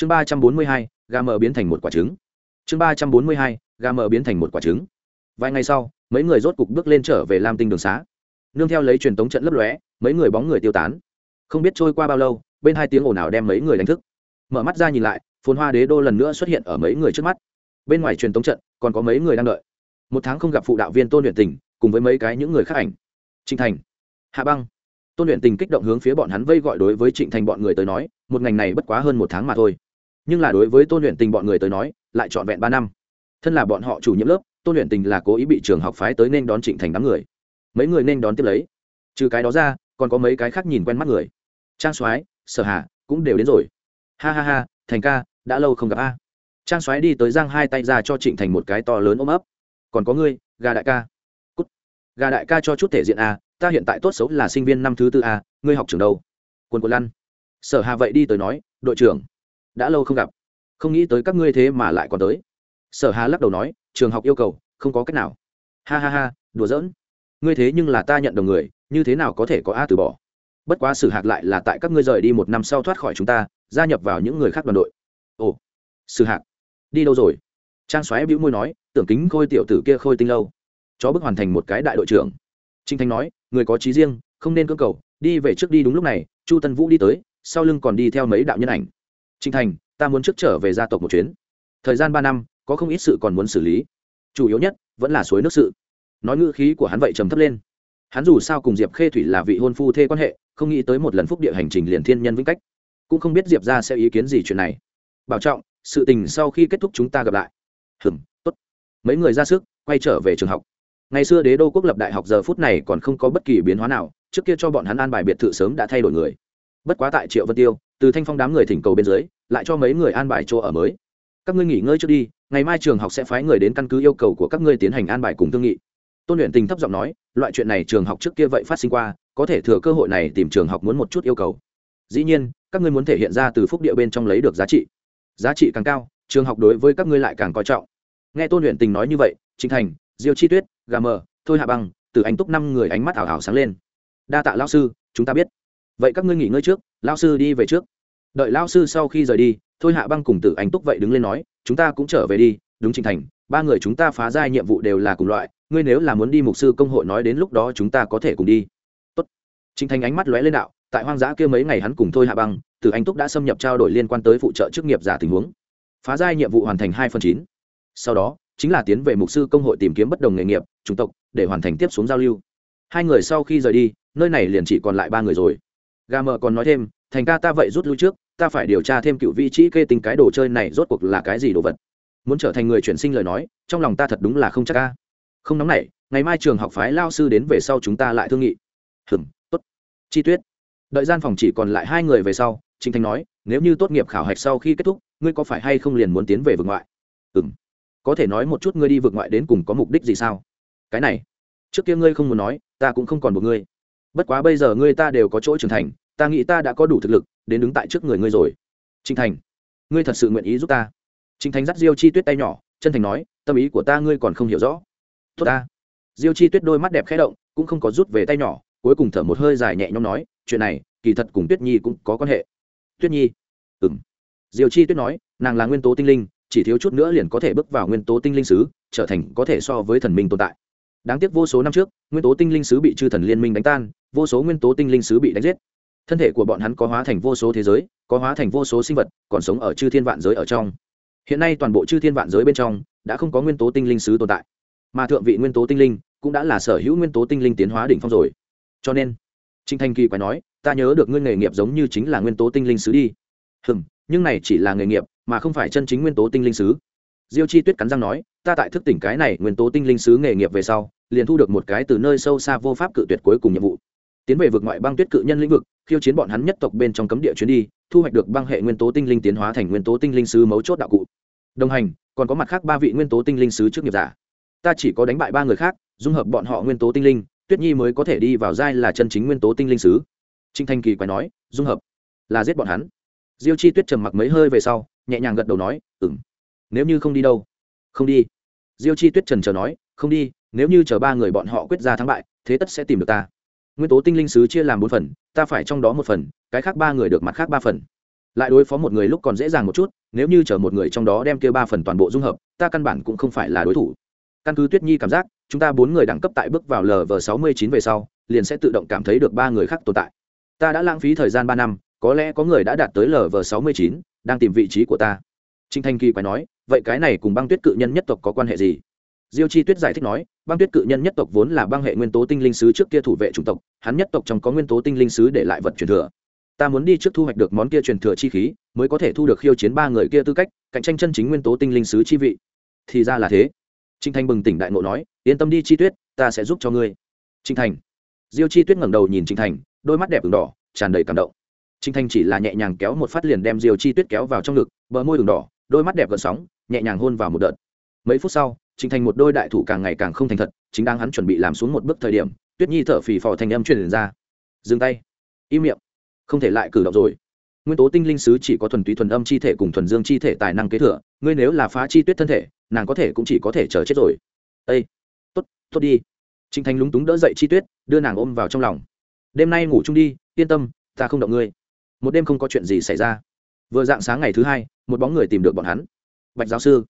chương ba trăm bốn mươi hai, gà mờ biến thành một quả trứng. Chương ba trăm bốn mươi hai, gà mờ biến thành một quả trứng. Vài ngày sau, mấy người rốt cục bước lên trở về lam tinh đường xá. Nương theo lấy truyền tống trận lấp lóe, mấy người bóng người tiêu tán. Không biết trôi qua bao lâu, bên hai tiếng ồn ào đem mấy người đánh thức. Mở mắt ra nhìn lại, phồn hoa đế đô lần nữa xuất hiện ở mấy người trước mắt. Bên ngoài truyền tống trận, còn có mấy người đang đợi. Một tháng không gặp phụ đạo viên tôn luyện tình, cùng với mấy cái những người khác ảnh. Trịnh thành, hạ băng. Tôn luyện tình kích động hướng phía bọn hắn vây gọi đối với trịnh thành bọn người tới nói, một ngành này bất quá hơn một tháng mà thôi nhưng là đối với tôn luyện tình bọn người tới nói, lại trọn vẹn ba năm. Thân là bọn họ chủ nhiệm lớp, tôn luyện tình là cố ý bị trường học phái tới nên đón trịnh thành đám người. Mấy người nên đón tiếp lấy. Trừ cái đó ra, còn có mấy cái khác nhìn quen mắt người. Trang soái, sở Hà, cũng đều đến rồi. Ha ha ha, thành ca, đã lâu không gặp a. Trang soái đi tới giang hai tay ra cho trịnh thành một cái to lớn ôm ấp. Còn có ngươi, gà đại ca. Cút. gà đại ca cho chút thể diện a, ta hiện tại tốt xấu là sinh viên năm thứ tư a, ngươi học trường đâu? Quân quân lăn. Sở hà vậy đi tới nói, đội trưởng đã lâu không gặp. Không nghĩ tới các ngươi thế mà lại còn tới. Sở hà lắc đầu nói, trường học yêu cầu, không có cách nào. Ha ha ha, đùa giỡn. Ngươi thế nhưng là ta nhận đồng người, như thế nào có thể có a từ bỏ? Bất quá sử hạt lại là tại các ngươi rời đi một năm sau thoát khỏi chúng ta, gia nhập vào những người khác đoàn đội. Ồ, sử hạt đi đâu rồi? Trang xoáy bĩu môi nói, tưởng kính khôi tiểu tử kia khôi tinh lâu. Chó bước hoàn thành một cái đại đội trưởng. Trinh thanh nói, người có trí riêng, không nên cưỡng cầu, đi về trước đi đúng lúc này, chu tân vũ đi tới, sau lưng còn đi theo mấy đạo nhân ảnh trinh thành, ta muốn trước trở về gia tộc một chuyến. Thời gian ba năm, có không ít sự còn muốn xử lý. Chủ yếu nhất, vẫn là suối nước sự. Nói ngữ khí của hắn vậy trầm thấp lên. Hắn dù sao cùng diệp khê thủy là vị hôn phu thê quan hệ, không nghĩ tới một lần phúc địa hành trình liền thiên nhân vĩnh cách. Cũng không biết diệp ra sẽ ý kiến gì chuyện này. Bảo trọng, sự tình sau khi kết thúc chúng ta gặp lại. Hừm tốt. Mấy người ra sức, quay trở về trường học. Ngày xưa đế đô quốc lập đại học giờ phút này còn không có bất kỳ biến hóa nào, trước kia cho bọn hắn an bài biệt thự sớm đã thay đổi người. Bất quá tại triệu vân tiêu từ thanh phong đám người thỉnh cầu bên dưới, lại cho mấy người an bài chỗ ở mới. Các ngươi nghỉ ngơi trước đi, ngày mai trường học sẽ phái người đến căn cứ yêu cầu của các ngươi tiến hành an bài cùng thương nghị. Tôn luyện tình thấp giọng nói, loại chuyện này trường học trước kia vậy phát sinh qua, có thể thừa cơ hội này tìm trường học muốn một chút yêu cầu. Dĩ nhiên, các ngươi muốn thể hiện ra từ phúc địa bên trong lấy được giá trị. Giá trị càng cao, trường học đối với các ngươi lại càng coi trọng. Nghe tôn luyện tình nói như vậy chính thành, diêu chi tuyết, gà mờ, thôi hạ băng từ anh túc năm người ánh mắt ảo ảo sáng lên. Đa tạ lao sư, chúng ta biết vậy các ngươi nghỉ ngơi trước lao sư đi về trước. Đợi lao sư sau khi rời đi, thôi hạ băng cùng tử anh túc vậy đứng lên nói, chúng ta cũng trở về đi, đúng trình thành, ba người chúng ta phá giai nhiệm vụ đều là cùng loại, ngươi nếu là muốn đi mục sư công hội nói đến lúc đó chúng ta có thể cùng đi. Tốt. trình thành ánh mắt lóe lên đạo, tại hoang dã kia mấy ngày hắn cùng thôi hạ băng, tử anh túc đã xâm nhập trao đổi liên quan tới phụ trợ chức nghiệp giả tình huống. Phá giai nhiệm vụ hoàn thành hai phần chín. Sau đó, chính là tiến về mục sư công hội tìm kiếm bất đồng nghề nghiệp, chủng tộc, để hoàn thành tiếp xuống giao lưu. Hai người sau khi rời đi, nơi này liền chỉ còn lại ba người rồi gà mờ còn nói thêm, thành ca ta vậy rút lui trước, ta phải điều tra thêm cựu vị trí kê tính cái đồ chơi này rốt cuộc là cái gì đồ vật. Muốn trở thành người chuyển sinh lời nói, trong lòng ta thật đúng là không chắc ca không nóng nảy, ngày mai trường học phái lao sư đến về sau chúng ta lại thương nghị. Hừm, tốt. Chi tuyết đợi gian phòng chỉ còn lại hai người về sau, Trình thanh nói, nếu như tốt nghiệp khảo hạch sau khi kết thúc, ngươi có phải hay không liền muốn tiến về vực ngoại? Ừm. Có thể nói một chút ngươi đi vực ngoại đến cùng có mục đích gì sao? Cái này, trước kia ngươi không muốn nói, ta cũng không còn buộc ngươi bất quá bây giờ ngươi ta đều có chỗ trưởng thành, ta nghĩ ta đã có đủ thực lực đến đứng tại trước người ngươi rồi. Trinh thành, ngươi thật sự nguyện ý giúp ta? Trinh thành dắt diêu chi tuyết tay nhỏ, chân thành nói, tâm ý của ta ngươi còn không hiểu rõ. Tốt ta. Diêu chi tuyết đôi mắt đẹp khẽ động, cũng không có rút về tay nhỏ, cuối cùng thở một hơi dài nhẹ nhõm nói, chuyện này, kỳ thật cùng tuyết nhi cũng có quan hệ. Tuyết nhi? Ừ m diêu chi tuyết nói, nàng là nguyên tố tinh linh, chỉ thiếu chút nữa liền có thể bước vào nguyên tố tinh linh sứ trở thành có thể so với thần minh tồn tại đáng tiếc vô số năm trước, nguyên tố tinh linh sứ bị chư thần liên minh đánh tan, vô số nguyên tố tinh linh sứ bị đánh giết. Thân thể của bọn hắn có hóa thành vô số thế giới, có hóa thành vô số sinh vật, còn sống ở chư thiên vạn giới ở trong. Hiện nay toàn bộ chư thiên vạn giới bên trong, đã không có nguyên tố tinh linh sứ tồn tại. Mà thượng vị nguyên tố tinh linh, cũng đã là sở hữu nguyên tố tinh linh tiến hóa đỉnh phong rồi. Cho nên trinh thanh kỳ quái nói, ta nhớ được ngươi nghề nghiệp giống như chính là nguyên tố tinh linh sứ đi. Hừm, nhưng này chỉ là nghề nghiệp, mà không phải chân chính nguyên tố tinh linh sứ diêu chi tuyết cắn răng nói, ta tại thức tỉnh cái này nguyên tố tinh linh sứ nghề nghiệp về sau, liền thu được một cái từ nơi sâu xa vô pháp cự tuyệt cuối cùng nhiệm vụ. Tiến về vực ngoại băng tuyết cự nhân lĩnh vực, khiêu chiến bọn hắn nhất tộc bên trong cấm địa chuyến đi, thu hoạch được băng hệ nguyên tố tinh linh tiến hóa thành nguyên tố tinh linh sứ mấu chốt đạo cụ. Đồng hành, còn có mặt khác ba vị nguyên tố tinh linh sứ trước nghiệp giả. Ta chỉ có đánh bại ba người khác, dung hợp bọn họ nguyên tố tinh linh, tuyết nhi mới có thể đi vào giai là chân chính nguyên tố tinh linh sứ. Trinh thanh kỳ quay nói, dung hợp là giết bọn hắn. Diêu chi tuyết trầm mặc mấy hơi về sau, nhẹ nhàng gật đầu nói ừng nếu như không đi đâu? Không đi. Diêu chi tuyết trần chờ nói, không đi, nếu như chờ ba người bọn họ quyết ra thắng bại, thế tất sẽ tìm được ta. Nguyên tố tinh linh sứ chia làm bốn phần, ta phải trong đó một phần, cái khác ba người được mặt khác ba phần. Lại đối phó một người lúc còn dễ dàng một chút, nếu như chở một người trong đó đem kia ba phần toàn bộ dung hợp, ta căn bản cũng không phải là đối thủ. Căn cứ tuyết nhi cảm giác, chúng ta bốn người đẳng cấp tại bước vào lv sáu mươi chín về sau, liền sẽ tự động cảm thấy được ba người khác tồn tại. Ta đã lãng phí thời gian ba năm, có lẽ có người đã đạt tới lv sáu mươi chín, đang tìm vị trí của ta. Trinh thanh kỳ quay nói vậy cái này cùng băng tuyết cự nhân nhất tộc có quan hệ gì? Diêu chi tuyết giải thích nói, băng tuyết cự nhân nhất tộc vốn là băng hệ nguyên tố tinh linh sứ trước kia thủ vệ chủng tộc, hắn nhất tộc trong có nguyên tố tinh linh sứ để lại vật truyền thừa. Ta muốn đi trước thu hoạch được món kia truyền thừa chi khí, mới có thể thu được khiêu chiến ba người kia tư cách, cạnh tranh chân chính nguyên tố tinh linh sứ chi vị. Thì ra là thế. Trinh thanh bừng tỉnh đại ngộ nói, yên tâm đi chi tuyết, ta sẽ giúp cho ngươi. Trinh thành. Diêu chi tuyết ngẩng đầu nhìn trinh thành, đôi mắt đẹp ửng đỏ, tràn đầy cảm động. Trinh thanh chỉ là nhẹ nhàng kéo một phát liền đem diêu chi tuyết kéo vào trong ngực, bờ môi ửng đỏ, đôi mắt đẹp gợn sóng nhẹ nhàng hôn vào một đợt. Mấy phút sau, trình thành một đôi đại thủ càng ngày càng không thành thật, chính đang hắn chuẩn bị làm xuống một bước thời điểm, tuyết nhi thở phì phò thành âm truyền ra. Dừng tay. Im miệng. Không thể lại cử động rồi. Nguyên tố tinh linh sứ chỉ có thuần túy thuần âm chi thể cùng thuần dương chi thể tài năng kế thừa, ngươi nếu là phá chi tuyết thân thể, nàng có thể cũng chỉ có thể chờ chết rồi. Ây tốt tốt đi. Trinh thanh lúng túng đỡ dậy chi tuyết, đưa nàng ôm vào trong lòng. Đêm nay ngủ chung đi, yên tâm, ta không động ngươi. Một đêm không có chuyện gì xảy ra. Vừa dạng sáng ngày thứ hai, một bóng người tìm được bọn hắn bạch giáo sư.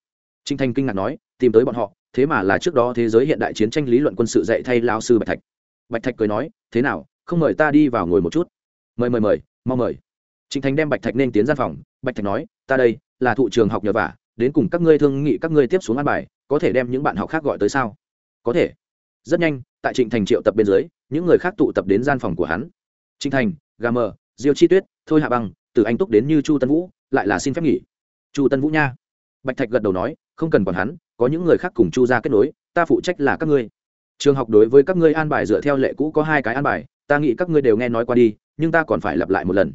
Trinh thanh kinh ngạc nói, tìm tới bọn họ, thế mà là trước đó thế giới hiện đại chiến tranh lý luận quân sự dạy thay lao sư bạch thạch. Bạch thạch cười nói, thế nào, không mời ta đi vào ngồi một chút. Mời mời mời, mau mời. Trịnh thành đem bạch thạch nên tiến gian phòng. Bạch thạch nói, ta đây, là thụ trường học nhờ vả, đến cùng các ngươi thương nghị các ngươi tiếp xuống ăn bài, có thể đem những bạn học khác gọi tới sao? Có thể. Rất nhanh, tại trịnh thành triệu tập bên dưới, những người khác tụ tập đến gian phòng của hắn. Trịnh thành, gà mờ, diêu chi tuyết, thôi hạ băng từ anh túc đến như chu tân vũ, lại là xin phép nghỉ. Chu tân vũ nha bạch thạch gật đầu nói, không cần còn hắn, có những người khác cùng chu ra kết nối, ta phụ trách là các ngươi. Trường học đối với các ngươi an bài dựa theo lệ cũ có hai cái an bài, ta nghĩ các ngươi đều nghe nói qua đi, nhưng ta còn phải lặp lại một lần.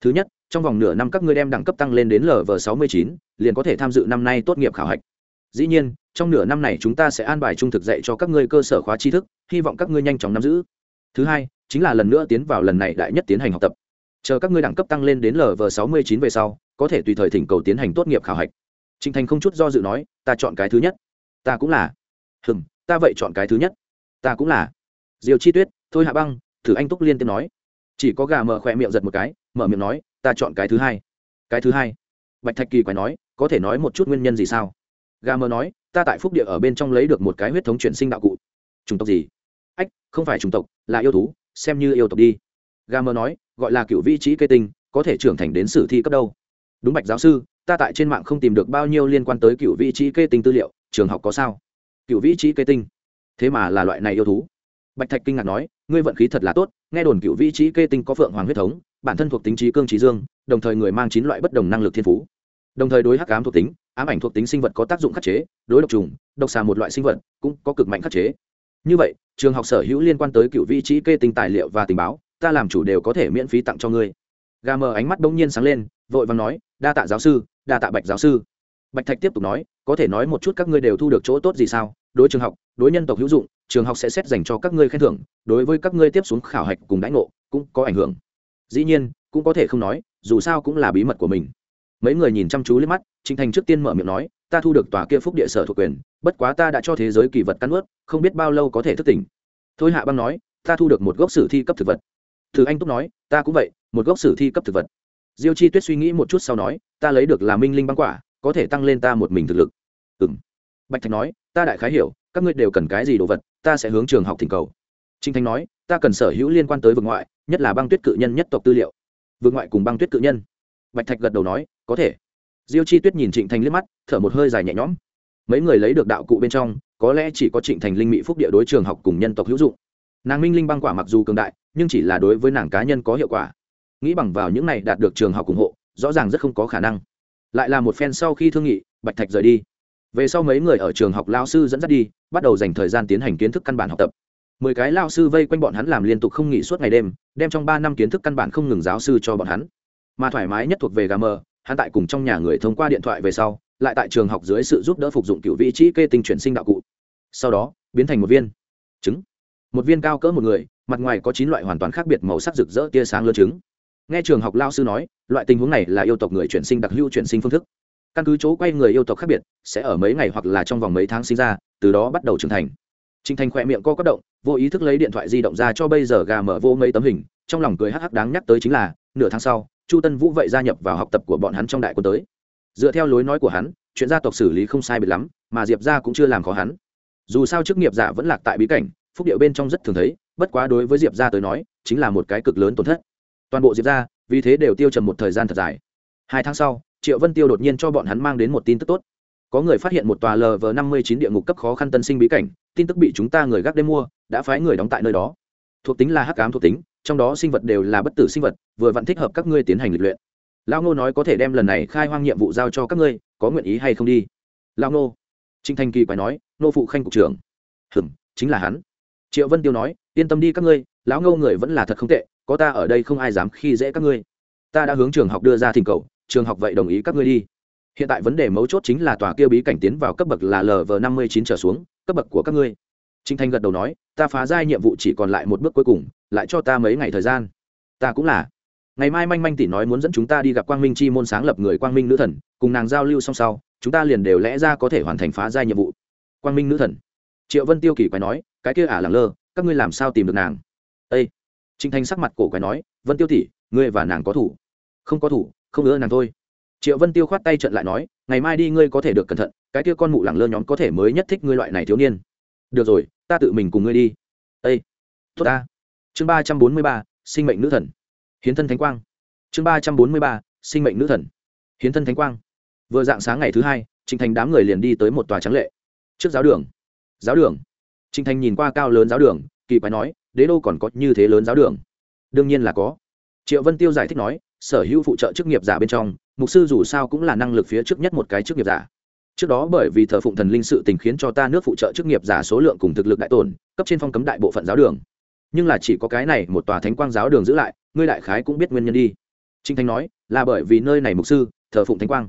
Thứ nhất, trong vòng nửa năm các ngươi đem đẳng cấp tăng lên đến lv sáu mươi chín, liền có thể tham dự năm nay tốt nghiệp khảo hạch. Dĩ nhiên, trong nửa năm này chúng ta sẽ an bài trung thực dạy cho các ngươi cơ sở khóa tri thức, hy vọng các ngươi nhanh chóng nắm giữ. Thứ hai, chính là lần nữa tiến vào lần này đại nhất tiến hành học tập. Chờ các ngươi đẳng cấp tăng lên đến lv sáu mươi chín về sau, có thể tùy thời thỉnh cầu tiến hành tốt nghiệp khảo hạch. Trình thành không chút do dự nói, ta chọn cái thứ nhất. Ta cũng là. Hừm, ta vậy chọn cái thứ nhất. Ta cũng là. Diều chi tuyết, thôi hạ băng, thử anh túc liên tiếp nói. Chỉ có gà mở khỏe miệng giật một cái, mở miệng nói, ta chọn cái thứ hai. Cái thứ hai? Bạch thạch kỳ quái nói, có thể nói một chút nguyên nhân gì sao? Gà mờ nói, ta tại phúc địa ở bên trong lấy được một cái huyết thống chuyển sinh đạo cụ. Chủng tộc gì? Ách, không phải chủng tộc, là yêu thú, xem như yêu tộc đi. Gà mờ nói, gọi là cựu vị trí cây tinh, có thể trưởng thành đến sử thi cấp đâu? Đúng bạch giáo sư ta tại trên mạng không tìm được bao nhiêu liên quan tới cựu vị trí kê tinh tư liệu, trường học có sao? Cựu vị trí kê tinh? Thế mà là loại này yêu thú. Bạch thạch kinh ngạc nói, ngươi vận khí thật là tốt, nghe đồn cựu vị trí kê tinh có phượng hoàng huyết thống, bản thân thuộc tính trí cương trí dương, đồng thời người mang chín loại bất đồng năng lực thiên phú. Đồng thời đối hắc ám thuộc tính, ám ảnh thuộc tính sinh vật có tác dụng khắc chế, đối độc trùng, độc xà một loại sinh vật cũng có cực mạnh khắc chế. Như vậy, trường học sở hữu liên quan tới cựu vị trí kê tinh tài liệu và tình báo, ta làm chủ đều có thể miễn phí tặng cho ngươi. Gà mờ ánh mắt bỗng nhiên sáng lên, vội vàng nói, đa tạ giáo sư đa tạ bạch giáo sư bạch thạch tiếp tục nói có thể nói một chút các ngươi đều thu được chỗ tốt gì sao đối trường học đối nhân tộc hữu dụng trường học sẽ xét dành cho các ngươi khen thưởng đối với các ngươi tiếp xuống khảo hạch cùng đãi ngộ cũng có ảnh hưởng dĩ nhiên cũng có thể không nói dù sao cũng là bí mật của mình mấy người nhìn chăm chú lên mắt trinh thành trước tiên mở miệng nói ta thu được tòa kia phúc địa sở thuộc quyền bất quá ta đã cho thế giới kỳ vật cắn ướt không biết bao lâu có thể thức tỉnh thôi hạ băng nói ta thu được một gốc sử thi cấp thực vật thử anh túc nói ta cũng vậy một gốc sử thi cấp thực vật diêu chi tuyết suy nghĩ một chút sau nói, ta lấy được là minh linh băng quả, có thể tăng lên ta một mình thực lực. Ừ m bạch thạch nói, ta đại khái hiểu, các ngươi đều cần cái gì đồ vật, ta sẽ hướng trường học thỉnh cầu. Trinh thanh nói, ta cần sở hữu liên quan tới vực ngoại, nhất là băng tuyết cự nhân nhất tộc tư liệu. Vực ngoại cùng băng tuyết cự nhân? Bạch thạch gật đầu nói, có thể. Diêu chi tuyết nhìn trịnh thành liếc mắt, thở một hơi dài nhẹ nhõm. Mấy người lấy được đạo cụ bên trong, có lẽ chỉ có trịnh thành linh mỹ phúc địa đối trường học cùng nhân tộc hữu dụng. Nàng minh linh băng quả mặc dù cường đại, nhưng chỉ là đối với nàng cá nhân có hiệu quả nghĩ bằng vào những này đạt được trường học ủng hộ, rõ ràng rất không có khả năng. Lại là một phen sau khi thương nghị, bạch thạch rời đi. Về sau mấy người ở trường học lao sư dẫn dắt đi, bắt đầu dành thời gian tiến hành kiến thức căn bản học tập. Mười cái lao sư vây quanh bọn hắn làm liên tục không nghỉ suốt ngày đêm, đem trong ba năm kiến thức căn bản không ngừng giáo sư cho bọn hắn. Mà thoải mái nhất thuộc về gà mờ hắn tại cùng trong nhà người thông qua điện thoại về sau, lại tại trường học dưới sự giúp đỡ phục dụng cựu vị trí kê tinh chuyển sinh đạo cụ. Sau đó, biến thành một viên. Trứng. Một viên cao cỡ một người, mặt ngoài có chín loại hoàn toàn khác biệt màu sắc rực rỡ tia sáng lớn trứng nghe trường học lao sư nói loại tình huống này là yêu tộc người chuyển sinh đặc hữu chuyển sinh phương thức. Căn cứ chỗ quay người yêu tộc khác biệt sẽ ở mấy ngày hoặc là trong vòng mấy tháng sinh ra từ đó bắt đầu trưởng thành. Trình Thành khỏe miệng co quất động, vô ý thức lấy điện thoại di động ra cho bây giờ gà mở vô mấy tấm hình, trong lòng cười hắc hắc đáng nhắc tới chính là, nửa tháng sau, chu tân vũ vậy gia nhập vào học tập của bọn hắn trong đại quân tới. Dựa theo lối nói của hắn chuyện gia tộc xử lý không sai biệt lắm mà diệp ra cũng chưa làm khó hắn. Dù sao chức nghiệp giả vẫn lạc tại bí cảnh phúc điệu bên trong rất thường thấy bất quá đối với diệp ra tới nói chính là một cái cực lớn tổn thất toàn bộ diệp ra, vì thế đều tiêu trầm một thời gian thật dài. Hai tháng sau, triệu vân tiêu đột nhiên cho bọn hắn mang đến một tin tức tốt. Có người phát hiện một tòa lv năm mươi chín địa ngục cấp khó khăn tân sinh bí cảnh, tin tức bị chúng ta người gác đêm mua, đã phái người đóng tại nơi đó. Thuộc tính là hắc ám thuộc tính, trong đó sinh vật đều là bất tử sinh vật, vừa vặn thích hợp các ngươi tiến hành lịch luyện. Lão ngô nói có thể đem lần này khai hoang nhiệm vụ giao cho các ngươi, có nguyện ý hay không đi? Lão ngô. Trinh thanh kỳ quái nói, nô phụ khanh cục trưởng. Hừm, chính là hắn. Triệu vân tiêu nói, yên tâm đi các ngươi, lão ngô người vẫn là thật không tệ có ta ở đây không ai dám khi dễ các ngươi. Ta đã hướng trường học đưa ra thỉnh cầu, trường học vậy đồng ý các ngươi đi. Hiện tại vấn đề mấu chốt chính là tòa kia bí cảnh tiến vào cấp bậc là lv năm mươi chín trở xuống, cấp bậc của các ngươi. Trinh thanh gật đầu nói, ta phá giai nhiệm vụ chỉ còn lại một bước cuối cùng, lại cho ta mấy ngày thời gian. Ta cũng là. Ngày mai manh manh tỷ nói muốn dẫn chúng ta đi gặp quang minh chi môn sáng lập người quang minh nữ thần, cùng nàng giao lưu song sau, chúng ta liền đều lẽ ra có thể hoàn thành phá giai nhiệm vụ. Quang minh nữ thần. Triệu vân tiêu kỳ quay nói, cái kia ả à làng lơ, các ngươi làm sao tìm được nàng? Ây trinh thanh sắc mặt cổ quái nói, vân tiêu tỷ, ngươi và nàng có thủ? Không có thủ, không ưa nàng thôi. Triệu vân tiêu khoát tay trận lại nói, ngày mai đi ngươi có thể được cẩn thận, cái kia con mụ lẳng lơ nhóm có thể mới nhất thích ngươi loại này thiếu niên. Được rồi, ta tự mình cùng ngươi đi. Ây tốt ta. Chương ba trăm bốn mươi ba, sinh mệnh nữ thần. Hiến thân thánh quang. Chương ba trăm bốn mươi ba, sinh mệnh nữ thần. Hiến thân thánh quang. Vừa dạng sáng ngày thứ hai trịnh thành đám người liền đi tới một tòa trắng lệ. Trước giáo đường. Giáo đường. Trịnh thành nhìn qua cao lớn giáo đường, kỳ quái nói đế đô còn có như thế lớn giáo đường. Đương nhiên là có. Triệu vân tiêu giải thích nói, sở hữu phụ trợ chức nghiệp giả bên trong, mục sư dù sao cũng là năng lực phía trước nhất một cái chức nghiệp giả. Trước đó bởi vì thờ phụng thần linh sự tình khiến cho ta nước phụ trợ chức nghiệp giả số lượng cùng thực lực đại tổn, cấp trên phong cấm đại bộ phận giáo đường. Nhưng là chỉ có cái này một tòa thánh quang giáo đường giữ lại, ngươi đại khái cũng biết nguyên nhân đi. Trinh thanh nói, là bởi vì nơi này mục sư, thờ phụng thánh quang.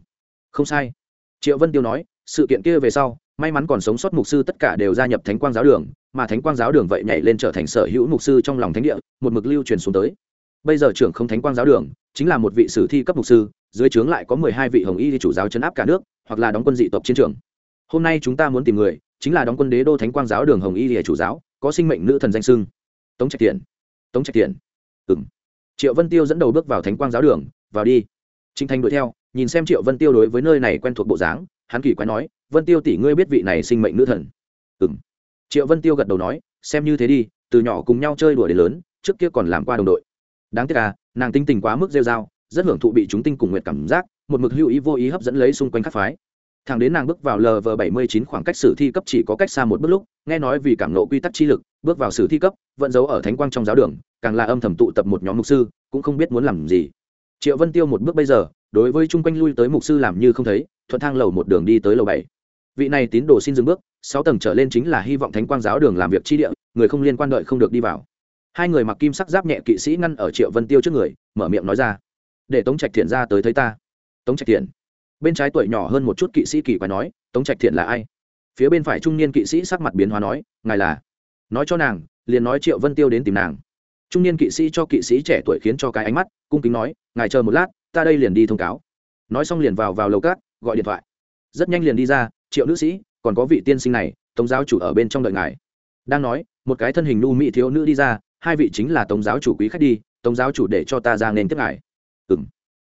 Không sai. Triệu vân tiêu nói, sự kiện kia về sau may mắn còn sống sót mục sư tất cả đều gia nhập thánh quang giáo đường, mà thánh quang giáo đường vậy nhảy lên trở thành sở hữu mục sư trong lòng thánh địa, một mực lưu truyền xuống tới. Bây giờ trưởng không thánh quang giáo đường, chính là một vị sử thi cấp mục sư, dưới trướng lại có mười hai vị hồng y chủ giáo chấn áp cả nước, hoặc là đóng quân dị tộc chiến trường. Hôm nay chúng ta muốn tìm người, chính là đóng quân đế đô thánh quang giáo đường hồng y chủ giáo, có sinh mệnh nữ thần danh sưng tống trạch thiện tống trạch thiện ừ m triệu vân tiêu dẫn đầu bước vào thánh quang giáo đường, vào đi. Trinh thanh đuổi theo, nhìn xem triệu vân tiêu đối với nơi này quen thuộc bộ dáng hắn kỳ quái nói, vân tiêu tỷ ngươi biết vị này sinh mệnh nữ thần? Ừ m triệu vân tiêu gật đầu nói, xem như thế đi, từ nhỏ cùng nhau chơi đùa đến lớn, trước kia còn làm qua đồng đội. Đáng tiếc à nàng tinh tình quá mức rêu r a o rất hưởng thụ bị chúng tinh cùng nguyện cảm giác, một mực hữu ý vô ý hấp dẫn lấy xung quanh các phái. Thằng đến nàng bước vào lv bảy mươi chín khoảng cách sử thi cấp chỉ có cách xa một bước lúc, nghe nói vì cảm nộ quy tắc chi lực, bước vào sử thi cấp vẫn giấu ở thánh quang trong giáo đường, càng là âm thầm tụ tập một nhóm mục sư, cũng không biết muốn làm gì. Triệu vân tiêu một bước bây giờ, đối với chung quanh lui tới mục sư làm như không thấy thuận thang lầu một đường đi tới lầu bảy. Vị này tín đồ xin dừng bước, sáu tầng trở lên chính là hy vọng thánh quang giáo đường làm việc chi địa, người không liên quan đợi không được đi vào. Hai người mặc kim sắc giáp nhẹ kỵ sĩ ngăn ở triệu vân tiêu trước người, mở miệng nói ra, để tống trạch thiện ra tới thấy ta. Tống trạch thiện? Bên trái tuổi nhỏ hơn một chút kỵ sĩ kỳ quái nói, tống trạch thiện là ai? Phía bên phải trung niên kỵ sĩ sắc mặt biến hóa nói, ngài là? Nói cho nàng, liền nói triệu vân tiêu đến tìm nàng. Trung niên kỵ sĩ cho kỵ sĩ trẻ tuổi khiến cho cái ánh mắt, cung kính nói, ngài chờ một lát, ta đây liền đi thông cáo. Nói xong liền vào vào lầu cát gọi điện thoại. Rất nhanh liền đi ra, triệu nữ sĩ, còn có vị tiên sinh này, tống giáo chủ ở bên trong đợi ngài. Đang nói, một cái thân hình nu mỹ thiếu nữ đi ra, hai vị chính là tống giáo chủ quý khách đi, tống giáo chủ để cho ta ra nên tiếp ngài. Ừ m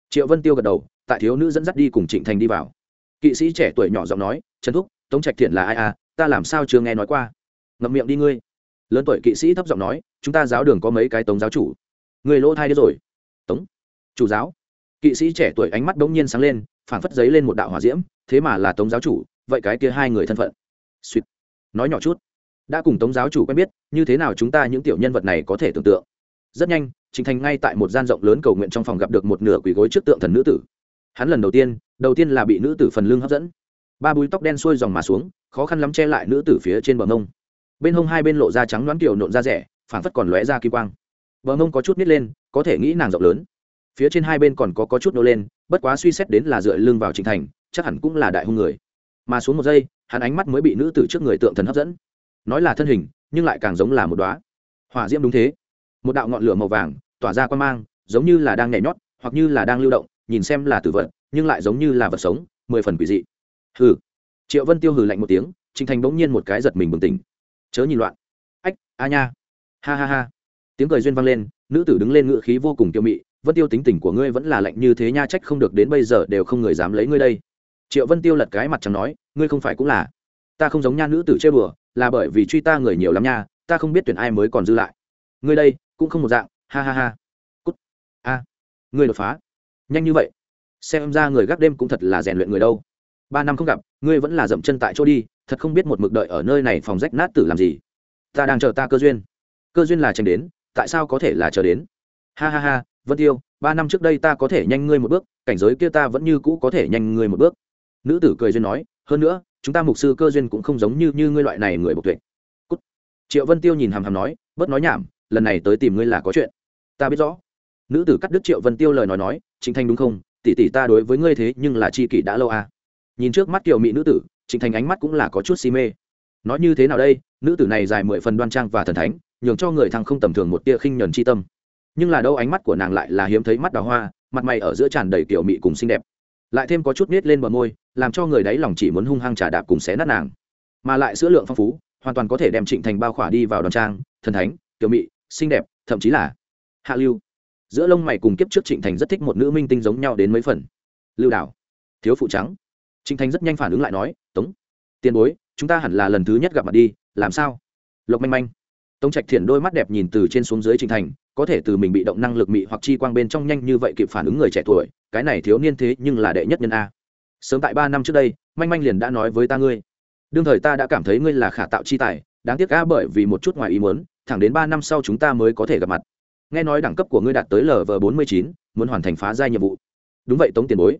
triệu vân tiêu gật đầu, tại thiếu nữ dẫn dắt đi cùng trịnh thành đi vào. Kỵ sĩ trẻ tuổi nhỏ giọng nói, trần thúc, tống trạch thiện là ai à? Ta làm sao chưa nghe nói qua? Ngậm miệng đi ngươi. Lớn tuổi kỵ sĩ thấp giọng nói, chúng ta giáo đường có mấy cái tống giáo chủ? Người lỗ thai đấy rồi. Tống, chủ giáo. Kỵ sĩ trẻ tuổi ánh mắt bỗng nhiên sáng lên phản phất giấy lên một đạo hỏa diễm, thế mà là tống giáo chủ, vậy cái kia hai người thân phận. Suýt nói nhỏ chút. Đã cùng tống giáo chủ quen biết, như thế nào chúng ta những tiểu nhân vật này có thể tưởng tượng? Rất nhanh, trình thành ngay tại một gian rộng lớn cầu nguyện trong phòng gặp được một nửa quỷ gối trước tượng thần nữ tử. Hắn lần đầu tiên đầu tiên là bị nữ tử phần lưng hấp dẫn. Ba búi tóc đen xuôi dòng mà xuống, khó khăn lắm che lại nữ tử phía trên bờ mông. Bên hông hai bên lộ da trắng đoán kiểu nộn da rẻ phản phất còn lóe ra kỳ quang. Bờ mông có chút nít lên, có thể nghĩ nàng rộng lớn phía trên hai bên còn có, có chút nô lên bất quá suy xét đến là dựa lưng vào trịnh thành chắc hẳn cũng là đại hung người. Mà xuống một giây hắn ánh mắt mới bị nữ tử trước người tượng thần hấp dẫn. Nói là thân hình nhưng lại càng giống là một đoá hỏa diễm đúng thế. Một đạo ngọn lửa màu vàng tỏa ra quan mang giống như là đang nhảy nhót hoặc như là đang lưu động nhìn xem là tử vật nhưng lại giống như là vật sống mười phần quỷ dị. Hừ. Triệu vân tiêu hừ lạnh một tiếng trịnh thành bỗng nhiên một cái giật mình bừng tỉnh. Chớ nhìn loạn. Ách a nha. Ha ha ha. Tiếng cười duyên vang lên nữ tử đứng lên ngựa khí vô cùng tiêu mị vân tiêu tính tình của ngươi vẫn là lạnh như thế nha, trách không được đến bây giờ đều không người dám lấy ngươi đây. Triệu vân tiêu lật cái mặt chẳng nói, ngươi không phải cũng là. Ta không giống nha nữ tử chơi bừa, là bởi vì truy ta người nhiều lắm nha, ta không biết tuyển ai mới còn dư lại. Ngươi đây, cũng không một dạng, ha ha ha. Cút. A. Ngươi đột phá. Nhanh như vậy. Xem ra người gác đêm cũng thật là rèn luyện người đâu. Ba năm không gặp, ngươi vẫn là dậm chân tại chỗ đi, thật không biết một mực đợi ở nơi này phòng rách nát tử làm gì. Ta đang chờ ta cơ duyên. Cơ duyên là tranh đến, tại sao có thể là chờ đến? Ha ha ha vân tiêu, ba năm trước đây ta có thể nhanh ngươi một bước, cảnh giới kia ta vẫn như cũ có thể nhanh ngươi một bước. Nữ tử cười duyên nói, hơn nữa, chúng ta mục sư cơ duyên cũng không giống như như ngươi loại này người bộc tuệ. Cút. triệu vân tiêu nhìn hàm hàm nói, bớt nói nhảm, lần này tới tìm ngươi là có chuyện. Ta biết rõ. Nữ tử cắt đứt triệu vân tiêu lời nói nói chính thanh đúng không? Tỷ tỷ ta đối với ngươi thế, nhưng là chi kỷ đã lâu à. Nhìn trước mắt tiểu mỹ nữ tử, trịnh thành ánh mắt cũng là có chút si mê. Nói như thế nào đây? Nữ tử này dài mười phần đoan trang và thần thánh, nhường cho người thăng không tầm thường một tia khinh nhẫn chi tâm nhưng là đâu ánh mắt của nàng lại là hiếm thấy mắt đào hoa, mặt mày ở giữa tràn đầy kiểu mị cùng xinh đẹp. Lại thêm có chút nết lên bờ môi, làm cho người đáy lòng chỉ muốn hung hăng trà đạp cùng xé nát nàng. Mà lại sữa lượng phong phú, hoàn toàn có thể đem trịnh thành bao khỏa đi vào đoàn trang, thần thánh, kiểu mị, xinh đẹp, thậm chí là hạ lưu. Giữa lông mày cùng kiếp trước trịnh thành rất thích một nữ minh tinh giống nhau đến mấy phần. Lưu đảo, thiếu phụ trắng. Trịnh thành rất nhanh phản ứng lại nói, tống, tiền bối, chúng ta hẳn là lần thứ nhất gặp mặt đi, làm sao? Lộc manh manh tống trạch thiện đôi mắt đẹp nhìn từ trên xuống dưới trịnh thành có thể từ mình bị động năng lực mị hoặc chi quang bên trong nhanh như vậy kịp phản ứng người trẻ tuổi, cái này thiếu niên thế nhưng là đệ nhất nhân a. Sớm tại ba năm trước đây, manh manh liền đã nói với ta ngươi, đương thời ta đã cảm thấy ngươi là khả tạo chi tài, đáng tiếc a bởi vì một chút ngoài ý muốn, thẳng đến ba năm sau chúng ta mới có thể gặp mặt. Nghe nói đẳng cấp của ngươi đạt tới lv bốn mươi chín, muốn hoàn thành phá giai nhiệm vụ. Đúng vậy, tống tiền bối.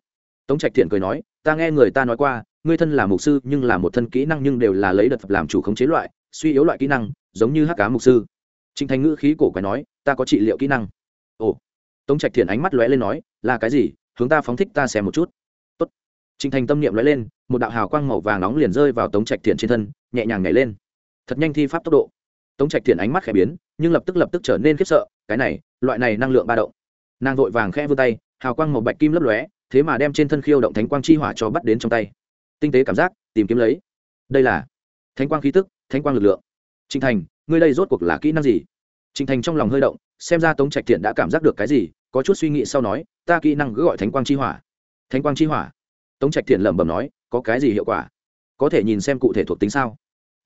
Tống trạch thiện cười nói, ta nghe người ta nói qua, ngươi thân là mục sư nhưng là một thân kỹ năng nhưng đều là lấy đợt làm chủ khống chế loại, suy yếu loại kỹ năng, giống như hắc cá mục sư. Trinh thành ngữ khí cổ quái nói ta có trị liệu kỹ năng. Ồ. Tống trạch thiện ánh mắt lóe lên nói, là cái gì? Hướng ta phóng thích ta xem một chút. Tốt. Trình thành tâm niệm lóe lên, một đạo hào quang màu vàng nóng liền rơi vào tống trạch thiện trên thân, nhẹ nhàng nhảy lên. Thật nhanh thi pháp tốc độ. Tống trạch thiện ánh mắt khẽ biến, nhưng lập tức lập tức trở nên khiếp sợ, cái này, loại này năng lượng ba động. Nàng vội vàng khẽ vươn tay, hào quang màu bạch kim lấp lóe, thế mà đem trên thân khiêu động thánh quang chi hỏa cho bắt đến trong tay. Tinh tế cảm giác, tìm kiếm lấy. Đây là thánh quang khí tức, thánh quang lực lượng. Trình thành, ngươi đây rốt cuộc là kỹ năng gì? Trình thành trong lòng hơi động, xem ra tống trạch thiện đã cảm giác được cái gì, có chút suy nghĩ sau nói, ta kỹ năng cứ gọi thánh quang chi hỏa. Thánh quang chi hỏa? Tống trạch thiện lẩm bẩm nói, có cái gì hiệu quả? Có thể nhìn xem cụ thể thuộc tính sao?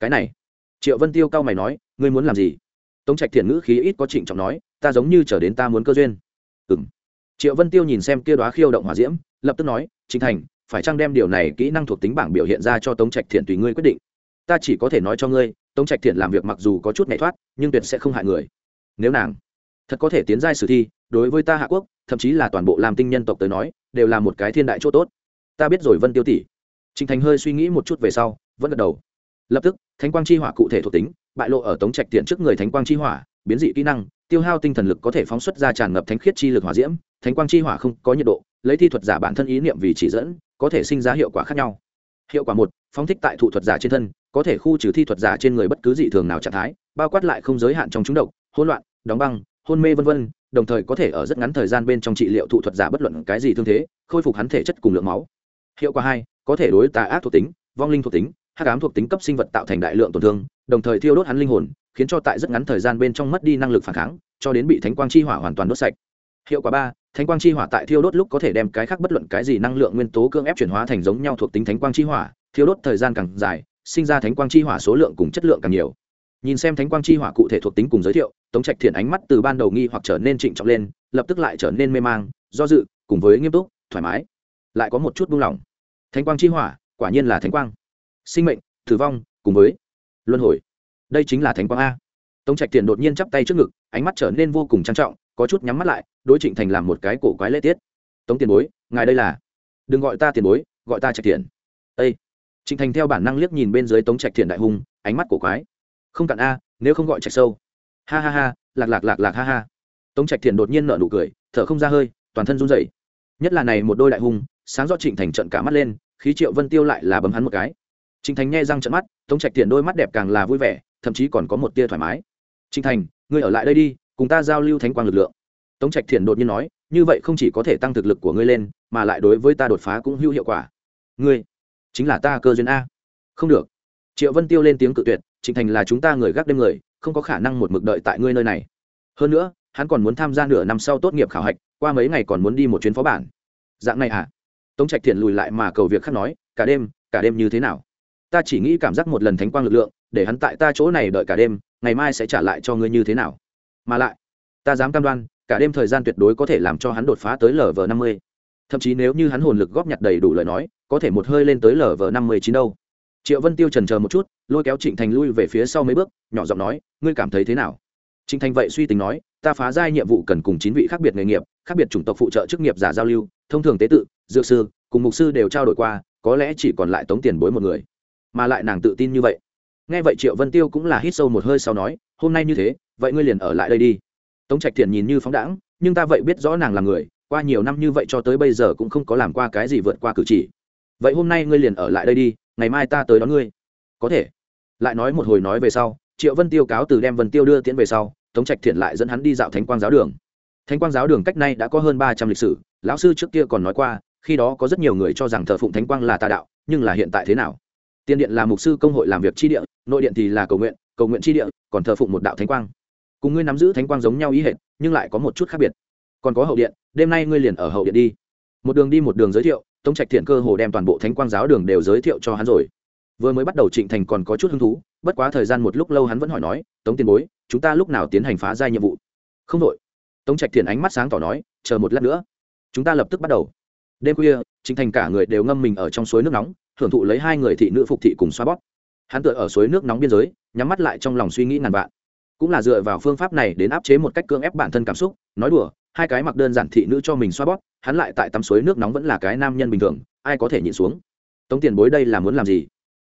Cái này. Triệu vân tiêu cao mày nói, ngươi muốn làm gì? Tống trạch thiện ngữ khí ít có trịnh trọng nói, ta giống như chờ đến ta muốn cơ duyên. Ừm. triệu vân tiêu nhìn xem kia đoá khiêu động hỏa diễm, lập tức nói, Trình thành, phải chăng đem điều này kỹ năng thuộc tính bảng biểu hiện ra cho tống trạch thiện tùy ngươi quyết định? Ta chỉ có thể nói cho ngươi, tống trạch thiện làm việc mặc dù có chút nhẹ thoát, nhưng tuyệt sẽ không hại người nếu nàng thật có thể tiến giai sử thi, đối với ta hạ quốc, thậm chí là toàn bộ làm tinh nhân tộc tới nói, đều là một cái thiên đại chỗ tốt. Ta biết rồi vân tiêu tỷ. Trịnh thành hơi suy nghĩ một chút về sau, vẫn gật đầu. Lập tức, thánh quang chi hỏa cụ thể thuộc tính, bại lộ ở tống trạch tiện trước người thánh quang chi hỏa, biến dị kỹ năng, tiêu hao tinh thần lực có thể phóng xuất ra tràn ngập thánh khiết chi lực hỏa diễm. Thánh quang chi hỏa không có nhiệt độ, lấy thi thuật giả bản thân ý niệm vì chỉ dẫn, có thể sinh ra hiệu quả khác nhau. Hiệu quả một, phóng thích tại thụ thuật giả trên thân, có thể khu trừ thi thuật giả trên người bất cứ dị thường nào trạng thái, bao quát lại không giới hạn trong chúng độc, hỗn loạn đóng băng, hôn mê v v đồng thời có thể ở rất ngắn thời gian bên trong trị liệu thụ thuật giả bất luận cái gì thương thế, khôi phục hắn thể chất cùng lượng máu. Hiệu quả hai, có thể đối tà ác thuộc tính, vong linh thuộc tính hát cám thuộc tính cấp sinh vật tạo thành đại lượng tổn thương, đồng thời thiêu đốt hắn linh hồn, khiến cho tại rất ngắn thời gian bên trong mất đi năng lực phản kháng, cho đến bị thánh quang chi hỏa hoàn toàn đốt sạch. Hiệu quả ba, thánh quang chi hỏa tại thiêu đốt lúc có thể đem cái khác bất luận cái gì năng lượng nguyên tố cưỡng ép chuyển hóa thành giống nhau thuộc tính thánh quang chi hỏa, thiêu đốt thời gian càng dài, sinh ra thánh quang chi hỏa số lượng cùng chất lượng càng nhiều nhìn xem thánh quang chi hỏa cụ thể thuộc tính cùng giới thiệu, tống trạch thiện ánh mắt từ ban đầu nghi hoặc trở nên trịnh trọng lên, lập tức lại trở nên mê mang, do dự, cùng với nghiêm túc, thoải mái. Lại có một chút buông lỏng. Thánh quang chi hỏa, quả nhiên là thánh quang. Sinh mệnh, tử vong, cùng với luân hồi. Đây chính là thánh quang a. Tống trạch thiện đột nhiên chắp tay trước ngực, ánh mắt trở nên vô cùng trang trọng, có chút nhắm mắt lại, đối trịnh thành làm một cái cổ quái lễ tiết. Tống tiền bối, ngài đây là? Đừng gọi ta tiền bối, gọi ta trạch thiện ây trịnh thành theo bản năng liếc nhìn bên dưới tống trạch thiện đại hùng, ánh mắt cổ quái không cạn a, nếu không gọi trạch sâu. Ha ha ha, lạc lạc lạc lạc ha ha. Tống trạch thiện đột nhiên nở nụ cười, thở không ra hơi, toàn thân run rẩy. Nhất là này một đôi đại hùng sáng do trịnh thành trận cả mắt lên, khí triệu vân tiêu lại là bấm hắn một cái. Trịnh thành nghe răng trận mắt, tống trạch thiện đôi mắt đẹp càng là vui vẻ, thậm chí còn có một tia thoải mái. Trịnh thành, ngươi ở lại đây đi, cùng ta giao lưu thánh quang lực lượng. Tống trạch thiện đột nhiên nói, như vậy không chỉ có thể tăng thực lực của ngươi lên, mà lại đối với ta đột phá cũng hữu hiệu quả. Ngươi, chính là ta cơ duyên a. Không được. Triệu vân tiêu lên tiếng cự tuyệt trịnh thành là chúng ta người gác đêm người, không có khả năng một mực đợi tại ngươi nơi này. Hơn nữa, hắn còn muốn tham gia nửa năm sau tốt nghiệp khảo hạch, qua mấy ngày còn muốn đi một chuyến phó bản. Dạng này à? Tống trạch thiện lùi lại mà cầu việc khác nói, cả đêm cả đêm như thế nào? Ta chỉ nghĩ cảm giác một lần thánh quang lực lượng, để hắn tại ta chỗ này đợi cả đêm, ngày mai sẽ trả lại cho ngươi như thế nào? Mà lại, ta dám cam đoan, cả đêm thời gian tuyệt đối có thể làm cho hắn đột phá tới lv năm mươi. Thậm chí nếu như hắn hồn lực góp nhặt đầy đủ lời nói, có thể một hơi lên tới lv năm mươi chín đâu triệu vân tiêu trần chờ một chút, lôi kéo trịnh thành lui về phía sau mấy bước, nhỏ giọng nói, ngươi cảm thấy thế nào? Trịnh thành vậy suy tính nói, ta phá giai nhiệm vụ cần cùng chín vị khác biệt nghề nghiệp, khác biệt chủng tộc phụ trợ chức nghiệp giả giao lưu, thông thường tế tự, dược sư, cùng mục sư đều trao đổi qua, có lẽ chỉ còn lại tống tiền bối một người. Mà lại nàng tự tin như vậy. Nghe vậy triệu vân tiêu cũng là hít sâu một hơi sau nói, hôm nay như thế, vậy ngươi liền ở lại đây đi. Tống trạch thiện nhìn như phóng đãng, nhưng ta vậy biết rõ nàng là người, qua nhiều năm như vậy cho tới bây giờ cũng không có làm qua cái gì vượt qua cử chỉ vậy hôm nay ngươi liền ở lại đây đi, ngày mai ta tới đón ngươi. Có thể. Lại nói một hồi nói về sau, triệu vân tiêu cáo từ đem vân tiêu đưa tiễn về sau, tống trạch thiện lại dẫn hắn đi dạo thánh quang giáo đường. Thánh quang giáo đường cách nay đã có hơn ba trăm lịch sử, lão sư trước kia còn nói qua, khi đó có rất nhiều người cho rằng thờ phụng thánh quang là tà đạo, nhưng là hiện tại thế nào? Tiên điện là mục sư công hội làm việc chi địa, nội điện thì là cầu nguyện cầu nguyện chi địa, còn thờ phụng một đạo thánh quang. Cùng ngươi nắm giữ thánh quang giống nhau ý hệt, nhưng lại có một chút khác biệt. Còn có hậu điện, đêm nay ngươi liền ở hậu điện đi. Một đường đi một đường giới thiệu tống trạch thiện cơ hồ đem toàn bộ thánh quang giáo đường đều giới thiệu cho hắn rồi. Vừa mới bắt đầu trịnh thành còn có chút hứng thú, bất quá thời gian một lúc lâu hắn vẫn hỏi nói, tống tiền bối, chúng ta lúc nào tiến hành phá giai nhiệm vụ? Không đội. Tống trạch thiện ánh mắt sáng tỏ nói, chờ một lát nữa. Chúng ta lập tức bắt đầu. Đêm khuya, trịnh thành cả người đều ngâm mình ở trong suối nước nóng, hưởng thụ lấy hai người thị nữ phục thị cùng xoa bóp. Hắn tựa ở suối nước nóng biên giới, nhắm mắt lại trong lòng suy nghĩ ngàn vạn. Cũng là dựa vào phương pháp này đến áp chế một cách cưỡng ép bản thân cảm xúc, nói đùa hai cái mặc đơn giản thị nữ cho mình xoa bóp, hắn lại tại tắm suối nước nóng vẫn là cái nam nhân bình thường, ai có thể nhịn xuống? Tống tiền bối đây là muốn làm gì?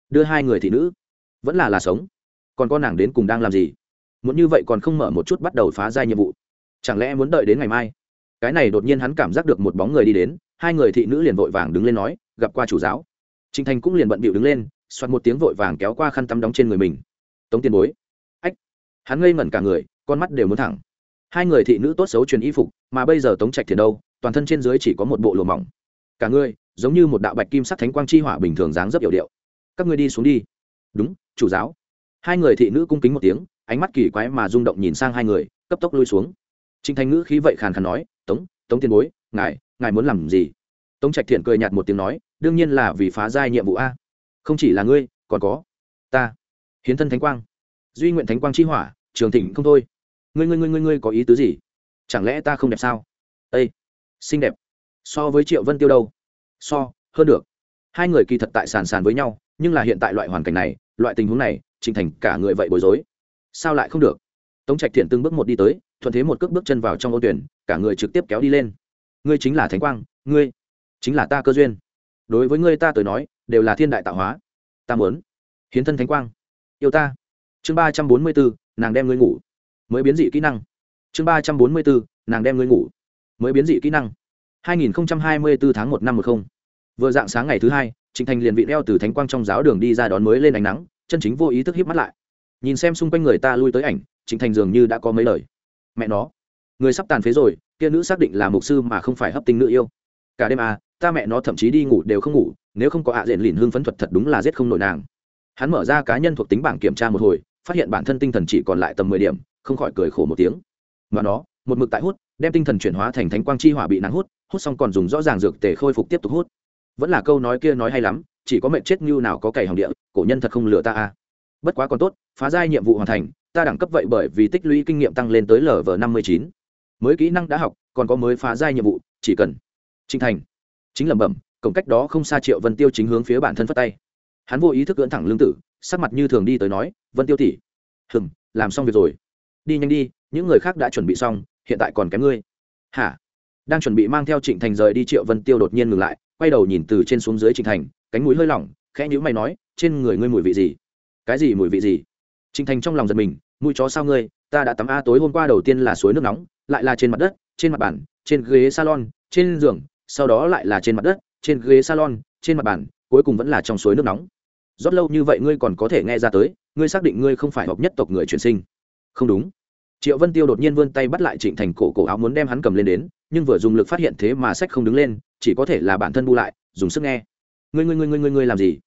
Đưa hai người thị nữ. Vẫn là là sống. Còn con nàng đến cùng đang làm gì? Muốn như vậy còn không mở một chút bắt đầu phá giai nhiệm vụ. Chẳng lẽ muốn đợi đến ngày mai? Cái này đột nhiên hắn cảm giác được một bóng người đi đến, hai người thị nữ liền vội vàng đứng lên nói, gặp qua chủ giáo. Trinh thành cũng liền bận bịu đứng lên xoát một tiếng vội vàng kéo qua khăn tắm đóng trên người mình. Tống tiền bối. Ách. Hắn ngây ngẩn cả người, con mắt đều muốn thẳng hai người thị nữ tốt xấu truyền y phục, mà bây giờ tống trạch thiền đâu, toàn thân trên dưới chỉ có một bộ lùa mỏng. Cả ngươi giống như một đạo bạch kim sắc thánh quang chi hỏa bình thường dáng rất yểu điệu. Các ngươi đi xuống đi. Đúng, chủ giáo. Hai người thị nữ cung kính một tiếng, ánh mắt kỳ quái mà rung động nhìn sang hai người, cấp tốc lui xuống. Trinh thanh ngữ khí vậy khàn khàn nói, tống tống tiền bối, ngài ngài muốn làm gì? Tống trạch thiện cười nhạt một tiếng nói, đương nhiên là vì phá giai nhiệm vụ a. Không chỉ là ngươi, còn có ta. Hiến thân thánh quang. Duy nguyện thánh quang chi hỏa, trường thịnh không thôi ngươi ngươi ngươi ngươi ngươi có ý tứ gì? Chẳng lẽ ta không đẹp sao? Ây xinh đẹp. So với triệu vân tiêu đâu? So, hơn được. Hai người kỳ thật tại sàn sàn với nhau, nhưng là hiện tại loại hoàn cảnh này, loại tình huống này trình thành cả người vậy bối rối. Sao lại không được? Tống trạch thiện từng bước một đi tới, thuận thế một cước bước chân vào trong ô tuyển, cả người trực tiếp kéo đi lên. Ngươi chính là thánh quang, ngươi chính là ta cơ duyên. Đối với ngươi ta tới nói, đều là thiên đại tạo hóa. Ta muốn hiến thân thánh quang. Yêu ta. Chương ba trăm bốn mươi bốn, nàng đem ngươi ngủ mới biến dị kỹ năng. Chương ba trăm bốn mươi bốn, nàng đem ngươi ngủ. Mới biến dị kỹ năng. Hai nghìn hai mươi bốn tháng một năm một không. Vừa dạng sáng ngày thứ hai, trịnh thành liền vị đeo từ thánh quang trong giáo đường đi ra đón mới lên ánh nắng, chân chính vô ý thức híp mắt lại. Nhìn xem xung quanh người ta lui tới ảnh, trịnh thành dường như đã có mấy lời. Mẹ nó, người sắp tàn phế rồi, kia nữ xác định là mục sư mà không phải hấp tinh nữ yêu. Cả đêm à ta mẹ nó thậm chí đi ngủ đều không ngủ, nếu không có ạ diện lìn hương phấn thuật thật đúng là giết không nổi nàng. Hắn mở ra cá nhân thuộc tính bảng kiểm tra một hồi, phát hiện bản thân tinh thần chỉ còn lại tầm mười điểm không khỏi cười khổ một tiếng. Mà nó, một mực tại hút, đem tinh thần chuyển hóa thành thánh quang chi hỏa bị nắng hút hút xong còn dùng rõ ràng dược tề khôi phục tiếp tục hút. Vẫn là câu nói kia nói hay lắm, chỉ có mệnh chết như nào có cày hỏng địa, cổ nhân thật không lừa ta a bất quá còn tốt, phá giai nhiệm vụ hoàn thành, ta đẳng cấp vậy bởi vì tích lũy kinh nghiệm tăng lên tới lv năm mươi chín. Mới kỹ năng đã học, còn có mới phá giai nhiệm vụ, chỉ cần trinh thành, chính lẩm bẩm, cổng cách đó không xa triệu vân tiêu chính hướng phía bản thân phất tay. Hắn vô ý thức cưỡn thẳng lương tử, sắc mặt như thường đi tới nói, vân tiêu tỉ hừng làm xong việc rồi đi nhanh đi, những người khác đã chuẩn bị xong, hiện tại còn kém ngươi. Hả? Đang chuẩn bị mang theo trịnh thành rời đi, triệu vân tiêu đột nhiên ngừng lại, quay đầu nhìn từ trên xuống dưới trịnh thành, cánh mũi hơi lỏng, khẽ nhữ mày nói, trên người ngươi mùi vị gì? Cái gì mùi vị gì? Trịnh thành trong lòng giật mình, mũi chó sao ngươi? Ta đã tắm a, tối hôm qua đầu tiên là suối nước nóng, lại là trên mặt đất, trên mặt bàn, trên ghế salon, trên giường, sau đó lại là trên mặt đất, trên ghế salon, trên mặt bàn, cuối cùng vẫn là trong suối nước nóng. Rót lâu như vậy ngươi còn có thể nghe ra tới, ngươi xác định ngươi không phải hợp nhất tộc người chuyển sinh không đúng. Triệu vân tiêu đột nhiên vươn tay bắt lại trịnh thành cổ cổ áo muốn đem hắn cầm lên đến, nhưng vừa dùng lực phát hiện thế mà sách không đứng lên, chỉ có thể là bản thân bu lại, dùng sức nghe. Ngươi ngươi ngươi ngươi ngươi ngươi làm gì?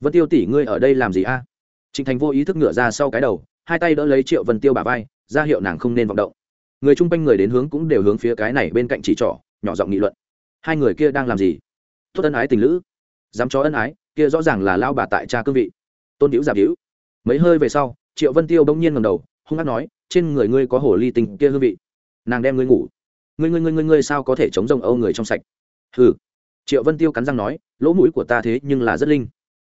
Vân tiêu tỷ, ngươi ở đây làm gì a? Trịnh thành vô ý thức ngựa ra sau cái đầu, hai tay đỡ lấy triệu vân tiêu bà vai, ra hiệu nàng không nên vọng động. Người chung quanh người đến hướng cũng đều hướng phía cái này bên cạnh chỉ trỏ, nhỏ giọng nghị luận. Hai người kia đang làm gì? Tốt ân ái tình lữ. Dám cho ân ái, kia rõ ràng là lao bà tại cha cương vị. Tôn hữu giảm hữu mấy hơi về sau, triệu vân tiêu bỗng nhiên ngầm đầu hung hát nói, trên người ngươi có hồ ly tinh kia hương vị. Nàng đem ngươi ngủ. Ngươi ngươi ngươi ngươi ngươi sao có thể chống rông âu người trong sạch? Hừ. Triệu vân tiêu cắn răng nói, lỗ mũi của ta thế nhưng là rất linh.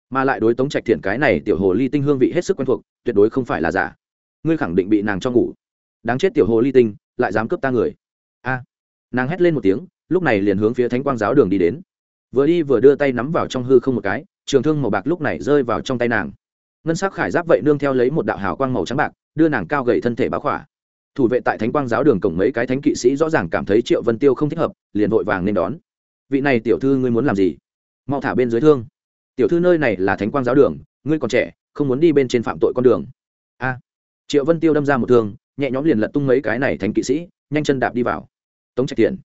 Mà lại đối tống trạch thiện cái này tiểu hồ ly tinh hương vị hết sức quen thuộc, tuyệt đối không phải là giả. Ngươi khẳng định bị nàng cho ngủ. Đáng chết tiểu hồ ly tinh, lại dám cướp ta người. A. Nàng hét lên một tiếng, lúc này liền hướng phía thánh quang giáo đường đi đến. Vừa đi vừa đưa tay nắm vào trong hư không một cái, trường thương màu bạc lúc này rơi vào trong tay nàng. Ngân sắc khải giáp vậy nương theo lấy một đạo hào quang màu trắng bạc đưa nàng cao gậy thân thể báo khỏa. Thủ vệ tại thánh quang giáo đường cổng mấy cái thánh kỵ sĩ rõ ràng cảm thấy triệu vân tiêu không thích hợp, liền vội vàng nên đón. Vị này tiểu thư ngươi muốn làm gì? Mau thả bên dưới thương. Tiểu thư nơi này là thánh quang giáo đường, ngươi còn trẻ, không muốn đi bên trên phạm tội con đường. A. Triệu vân tiêu đâm ra một thương, nhẹ nhõm liền lật tung mấy cái này thánh kỵ sĩ, nhanh chân đạp đi vào. Tống trạch tiền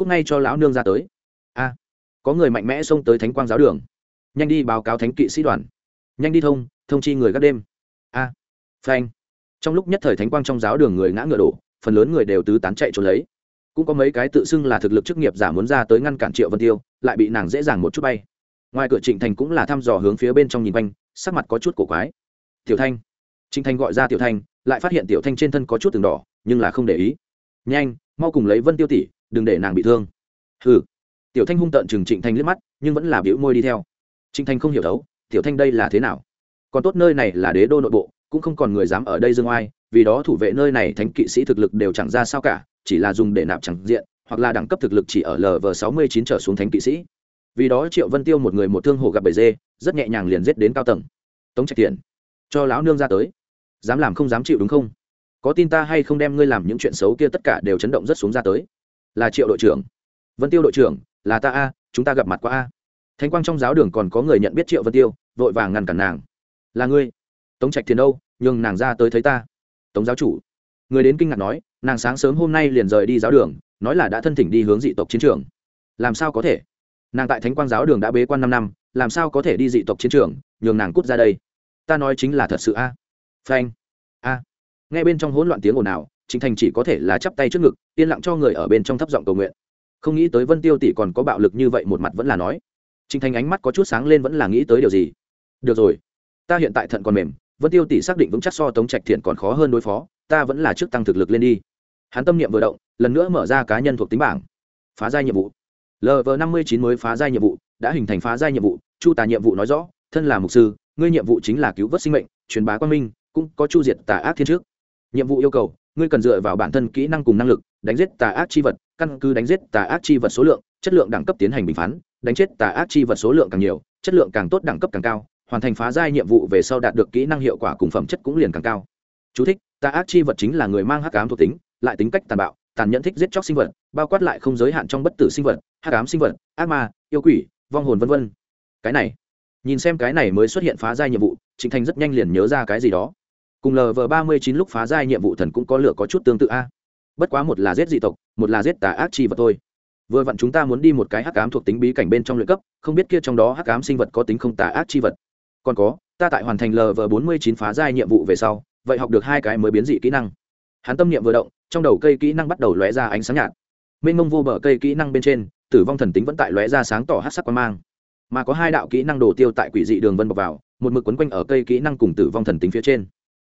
cúc ngay cho lão nương ra tới. A. Có người mạnh mẽ xông tới thánh quang giáo đường. Nhanh đi báo cáo thánh kỵ sĩ đoàn. Nhanh đi thông thông chi người các đêm. A. Phanh trong lúc nhất thời thánh quang trong giáo đường người ngã ngựa đổ, phần lớn người đều tứ tán chạy trốn lấy. Cũng có mấy cái tự xưng là thực lực chức nghiệp giả muốn ra tới ngăn cản triệu vân tiêu, lại bị nàng dễ dàng một chút bay. Ngoài cửa trịnh thành cũng là thăm dò hướng phía bên trong nhìn quanh, sắc mặt có chút cổ quái. Tiểu thanh. Trịnh thành gọi ra tiểu thanh, lại phát hiện tiểu thanh trên thân có chút từng đỏ, nhưng là không để ý. Nhanh, mau cùng lấy vân tiêu tỷ, đừng để nàng bị thương. Hừ. Tiểu thanh hung tợn chừng trịnh thanh liếc mắt, nhưng vẫn là biểu môi đi theo. Trịnh thanh không hiểu đấu tiểu thanh đây là thế nào? Còn tốt nơi này là đế đô nội bộ cũng không còn người dám ở đây dương oai, vì đó thủ vệ nơi này thánh kỵ sĩ thực lực đều chẳng ra sao cả, chỉ là dùng để nạp chẳng diện, hoặc là đẳng cấp thực lực chỉ ở lv sáu mươi chín trở xuống thánh kỵ sĩ. Vì đó triệu vân tiêu một người một thương hồ gặp bầy dê, rất nhẹ nhàng liền giết đến cao tầng. Tống trạch tiền cho lão nương ra tới. Dám làm không dám chịu đúng không? Có tin ta hay không đem ngươi làm những chuyện xấu kia tất cả đều chấn động rất xuống ra tới? Là triệu đội trưởng. Vân tiêu đội trưởng, là ta a, chúng ta gặp mặt qua a. Thánh quang trong giáo đường còn có người nhận biết triệu vân tiêu, vội vàng ngăn cản nàng. Là ngươi tống trạch thiền đâu nhường nàng ra tới thấy ta. Tống giáo chủ. Người đến kinh ngạc nói, nàng sáng sớm hôm nay liền rời đi giáo đường, nói là đã thân thỉnh đi hướng dị tộc chiến trường. Làm sao có thể? Nàng tại thánh quang giáo đường đã bế quan năm năm, làm sao có thể đi dị tộc chiến trường, nhường nàng cút ra đây? Ta nói chính là thật sự a. Phanh. A. Nghe bên trong hỗn loạn tiếng ồn ào chính thành chỉ có thể là chắp tay trước ngực, yên lặng cho người ở bên trong thấp giọng cầu nguyện. Không nghĩ tới vân tiêu tỷ còn có bạo lực như vậy, một mặt vẫn là nói. Chính thành ánh mắt có chút sáng lên, vẫn là nghĩ tới điều gì? Được rồi. Ta hiện tại thận còn mềm vân tiêu tỷ xác định vững chắc so tống trạch thiện còn khó hơn đối phó, ta vẫn là trước tăng thực lực lên đi. Hắn tâm niệm vừa động, lần nữa mở ra cá nhân thuộc tính bảng. Phá giai nhiệm vụ. Lv năm mươi chín mới phá giai nhiệm vụ, đã hình thành phá giai nhiệm vụ, chu tà nhiệm vụ nói rõ, thân là mục sư, ngươi nhiệm vụ chính là cứu vớt sinh mệnh, truyền bá quang minh, cũng có chu diệt tà ác thiên trước. Nhiệm vụ yêu cầu, ngươi cần dựa vào bản thân kỹ năng cùng năng lực, đánh giết tà ác chi vật, căn cứ đánh giết tà ác chi vật số lượng, chất lượng đẳng cấp tiến hành bình phán, đánh chết tà ác chi vật số lượng càng nhiều, chất lượng càng tốt đẳng cấp càng cao hoàn thành phá giai nhiệm vụ về sau đạt được kỹ năng hiệu quả cùng phẩm chất cũng liền càng cao. Chú thích, Ta ác chi vật chính là người mang hắc ám thuộc tính lại tính cách tàn bạo tàn nhẫn thích giết chóc sinh vật bao quát lại không giới hạn trong bất tử sinh vật hắc ám sinh vật ác ma yêu quỷ vong hồn vân vân. Cái này nhìn xem cái này mới xuất hiện phá giai nhiệm vụ trịnh thành rất nhanh liền nhớ ra cái gì đó. Cùng lv ba mươi chín lúc phá giai nhiệm vụ thần cũng có lửa có chút tương tự a. Bất quá một là giết dị tộc một là giết tà ác chi vật thôi. Vừa vặn chúng ta muốn đi một cái hắc ám thuộc tính bí cảnh bên trong luyện cấp không biết kia trong đó hắc ám sinh vật có tính không tà ác chi vật còn có, ta tại hoàn thành lv bốn mươi chín phá giai nhiệm vụ về sau, vậy học được hai cái mới biến dị kỹ năng. Hắn tâm niệm vừa động, trong đầu cây kỹ năng bắt đầu lóe ra ánh sáng nhạt. Mênh mông vô bờ cây kỹ năng bên trên, tử vong thần tính vẫn tại lóe ra sáng tỏ hát sắc quan mang. Mà có hai đạo kỹ năng đồ tiêu tại quỷ dị đường vân bọc vào, một mực quấn quanh ở cây kỹ năng cùng tử vong thần tính phía trên.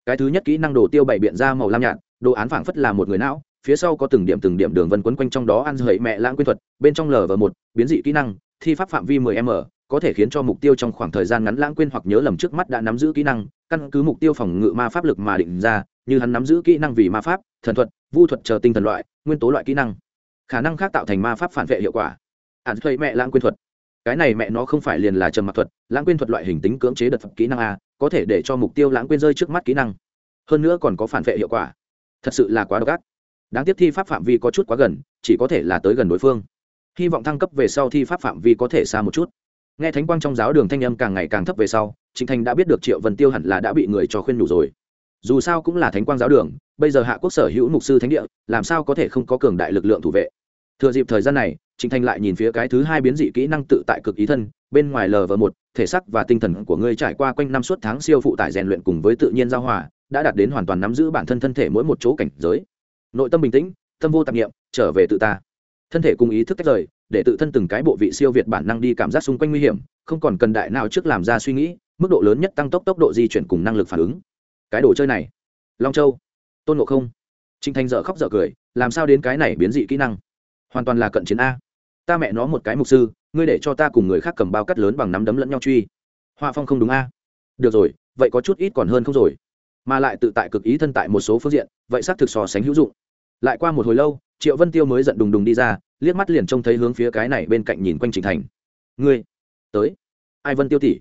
Cái thứ nhất kỹ năng đồ tiêu bày biện ra màu lam nhạt, đồ án phảng phất là một người não, phía sau có từng điểm từng điểm đường vân quấn quanh trong đó ăn dậy mẹ lãng quyên thuật, bên trong lờ và một, biến dị kỹ năng, thi pháp phạm vi 10 m có thể khiến cho mục tiêu trong khoảng thời gian ngắn lãng quên hoặc nhớ lầm trước mắt đã nắm giữ kỹ năng, căn cứ mục tiêu phòng ngự ma pháp lực mà định ra, như hắn nắm giữ kỹ năng vì ma pháp, thần thuật, vu thuật chờ tinh thần loại, nguyên tố loại kỹ năng. Khả năng khác tạo thành ma pháp phản vệ hiệu quả. Ạn thuê mẹ lãng quên thuật. Cái này mẹ nó không phải liền là trầm mặc thuật, lãng quên thuật loại hình tính cưỡng chế đợt phật kỹ năng a, có thể để cho mục tiêu lãng quên rơi trước mắt kỹ năng. Hơn nữa còn có phản vệ hiệu quả. Thật sự là quá độc ác. Đáng tiếc thi pháp phạm vi có chút quá gần, chỉ có thể là tới gần đối phương. Hy vọng thăng cấp về sau thi pháp phạm vi có thể xa một chút nghe thánh quang trong giáo đường thanh âm càng ngày càng thấp về sau, trịnh thành đã biết được triệu vân tiêu hẳn là đã bị người cho khuyên nhủ rồi. Dù sao cũng là thánh quang giáo đường, bây giờ hạ quốc sở hữu mục sư thánh địa, làm sao có thể không có cường đại lực lượng thủ vệ? Thừa dịp thời gian này, trịnh thành lại nhìn phía cái thứ hai biến dị kỹ năng tự tại cực ý thân, bên ngoài lv một, thể sắc và tinh thần của ngươi trải qua quanh năm suốt tháng siêu phụ tải rèn luyện cùng với tự nhiên giao hòa, đã đạt đến hoàn toàn nắm giữ bản thân thân thể mỗi một chỗ cảnh giới. Nội tâm bình tĩnh, tâm vô tạp nghiệm trở về tự ta. Thân thể cùng ý thức tách rời để tự thân từng cái bộ vị siêu việt bản năng đi cảm giác xung quanh nguy hiểm, không còn cần đại nào trước làm ra suy nghĩ, mức độ lớn nhất tăng tốc tốc độ di chuyển cùng năng lực phản ứng. Cái đồ chơi này, long châu, tôn ngộ không. Trinh thanh dở khóc dở cười, làm sao đến cái này biến dị kỹ năng? Hoàn toàn là cận chiến a. Ta mẹ nó một cái mục sư, ngươi để cho ta cùng người khác cầm bao cắt lớn bằng nắm đấm lẫn nhau truy. Hoa phong không đúng a. Được rồi, vậy có chút ít còn hơn không rồi. Mà lại tự tại cực ý thân tại một số phương diện, vậy xác thực so sánh hữu dụng. Lại qua một hồi lâu, triệu vân tiêu mới giận đùng đùng đi ra liếc mắt liền trông thấy hướng phía cái này bên cạnh nhìn quanh trịnh thành. Ngươi tới. Ai vân tiêu tỷ?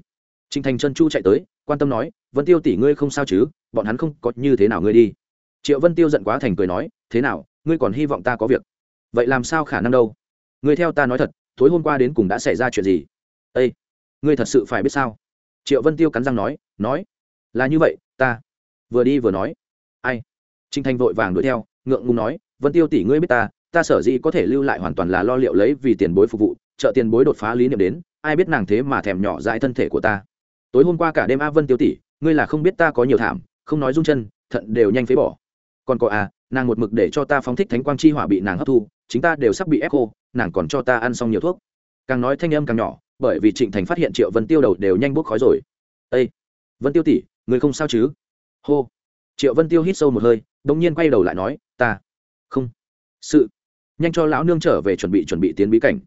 Trịnh thành chân chu chạy tới, quan tâm nói, vân tiêu tỷ ngươi không sao chứ? Bọn hắn không có như thế nào ngươi đi. Triệu vân tiêu giận quá thành cười nói, thế nào, ngươi còn hy vọng ta có việc? Vậy làm sao khả năng đâu? Ngươi theo ta nói thật, tối hôm qua đến cùng đã xảy ra chuyện gì? Ây ngươi thật sự phải biết sao? Triệu vân tiêu cắn răng nói nói. Là như vậy, ta vừa đi vừa nói. Ai? Trinh thanh vội vàng đuổi theo, ngượng ngùng nói, vân tiêu tỷ ngươi biết ta ta sở dĩ có thể lưu lại hoàn toàn là lo liệu lấy vì tiền bối phục vụ, trợ tiền bối đột phá lý niệm đến, ai biết nàng thế mà thèm nhỏ dại thân thể của ta. Tối hôm qua cả đêm a vân tiêu tỷ ngươi là không biết ta có nhiều thảm, không nói rung chân, thận đều nhanh phế bỏ. Còn có à nàng một mực để cho ta phóng thích thánh quang chi hỏa bị nàng hấp thu, chính ta đều sắp bị ép khô, nàng còn cho ta ăn xong nhiều thuốc. Càng nói thanh âm càng nhỏ, bởi vì trịnh thành phát hiện triệu vân tiêu đầu đều nhanh bốc khói rồi. Ây vân tiêu tỷ người không sao chứ? Hô. Triệu vân tiêu hít sâu một hơi đ ỗ n g nhiên quay đầu lại nói, ta, không. Sự nhanh cho lão nương trở về chuẩn bị chuẩn bị tiến bí cảnh.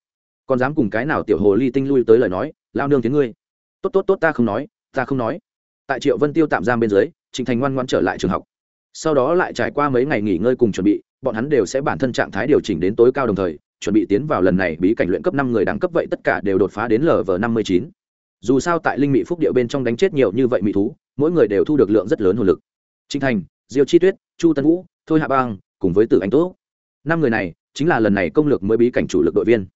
Còn dám cùng cái nào tiểu hồ ly tinh lui tới lời nói, lão nương tiếng ngươi. Tốt tốt tốt, ta không nói, ta không nói. Tại triệu vân tiêu tạm giam bên dưới, trịnh thành ngoan ngoan trở lại trường học. Sau đó lại trải qua mấy ngày nghỉ ngơi cùng chuẩn bị, bọn hắn đều sẽ bản thân trạng thái điều chỉnh đến tối cao đồng thời, chuẩn bị tiến vào lần này bí cảnh luyện cấp năm người đẳng cấp vậy tất cả đều đột phá đến lv năm mươi chín. Dù sao tại linh mỹ phúc điệu bên trong đánh chết nhiều như vậy mỹ thú, mỗi người đều thu được lượng rất lớn hồn lực. Trịnh thành, diêu chi tuyết, chu tân vũ, thôi hạ bang cùng với tử anh tốt năm người này chính là lần này công lược mới bí cảnh chủ lực đội viên.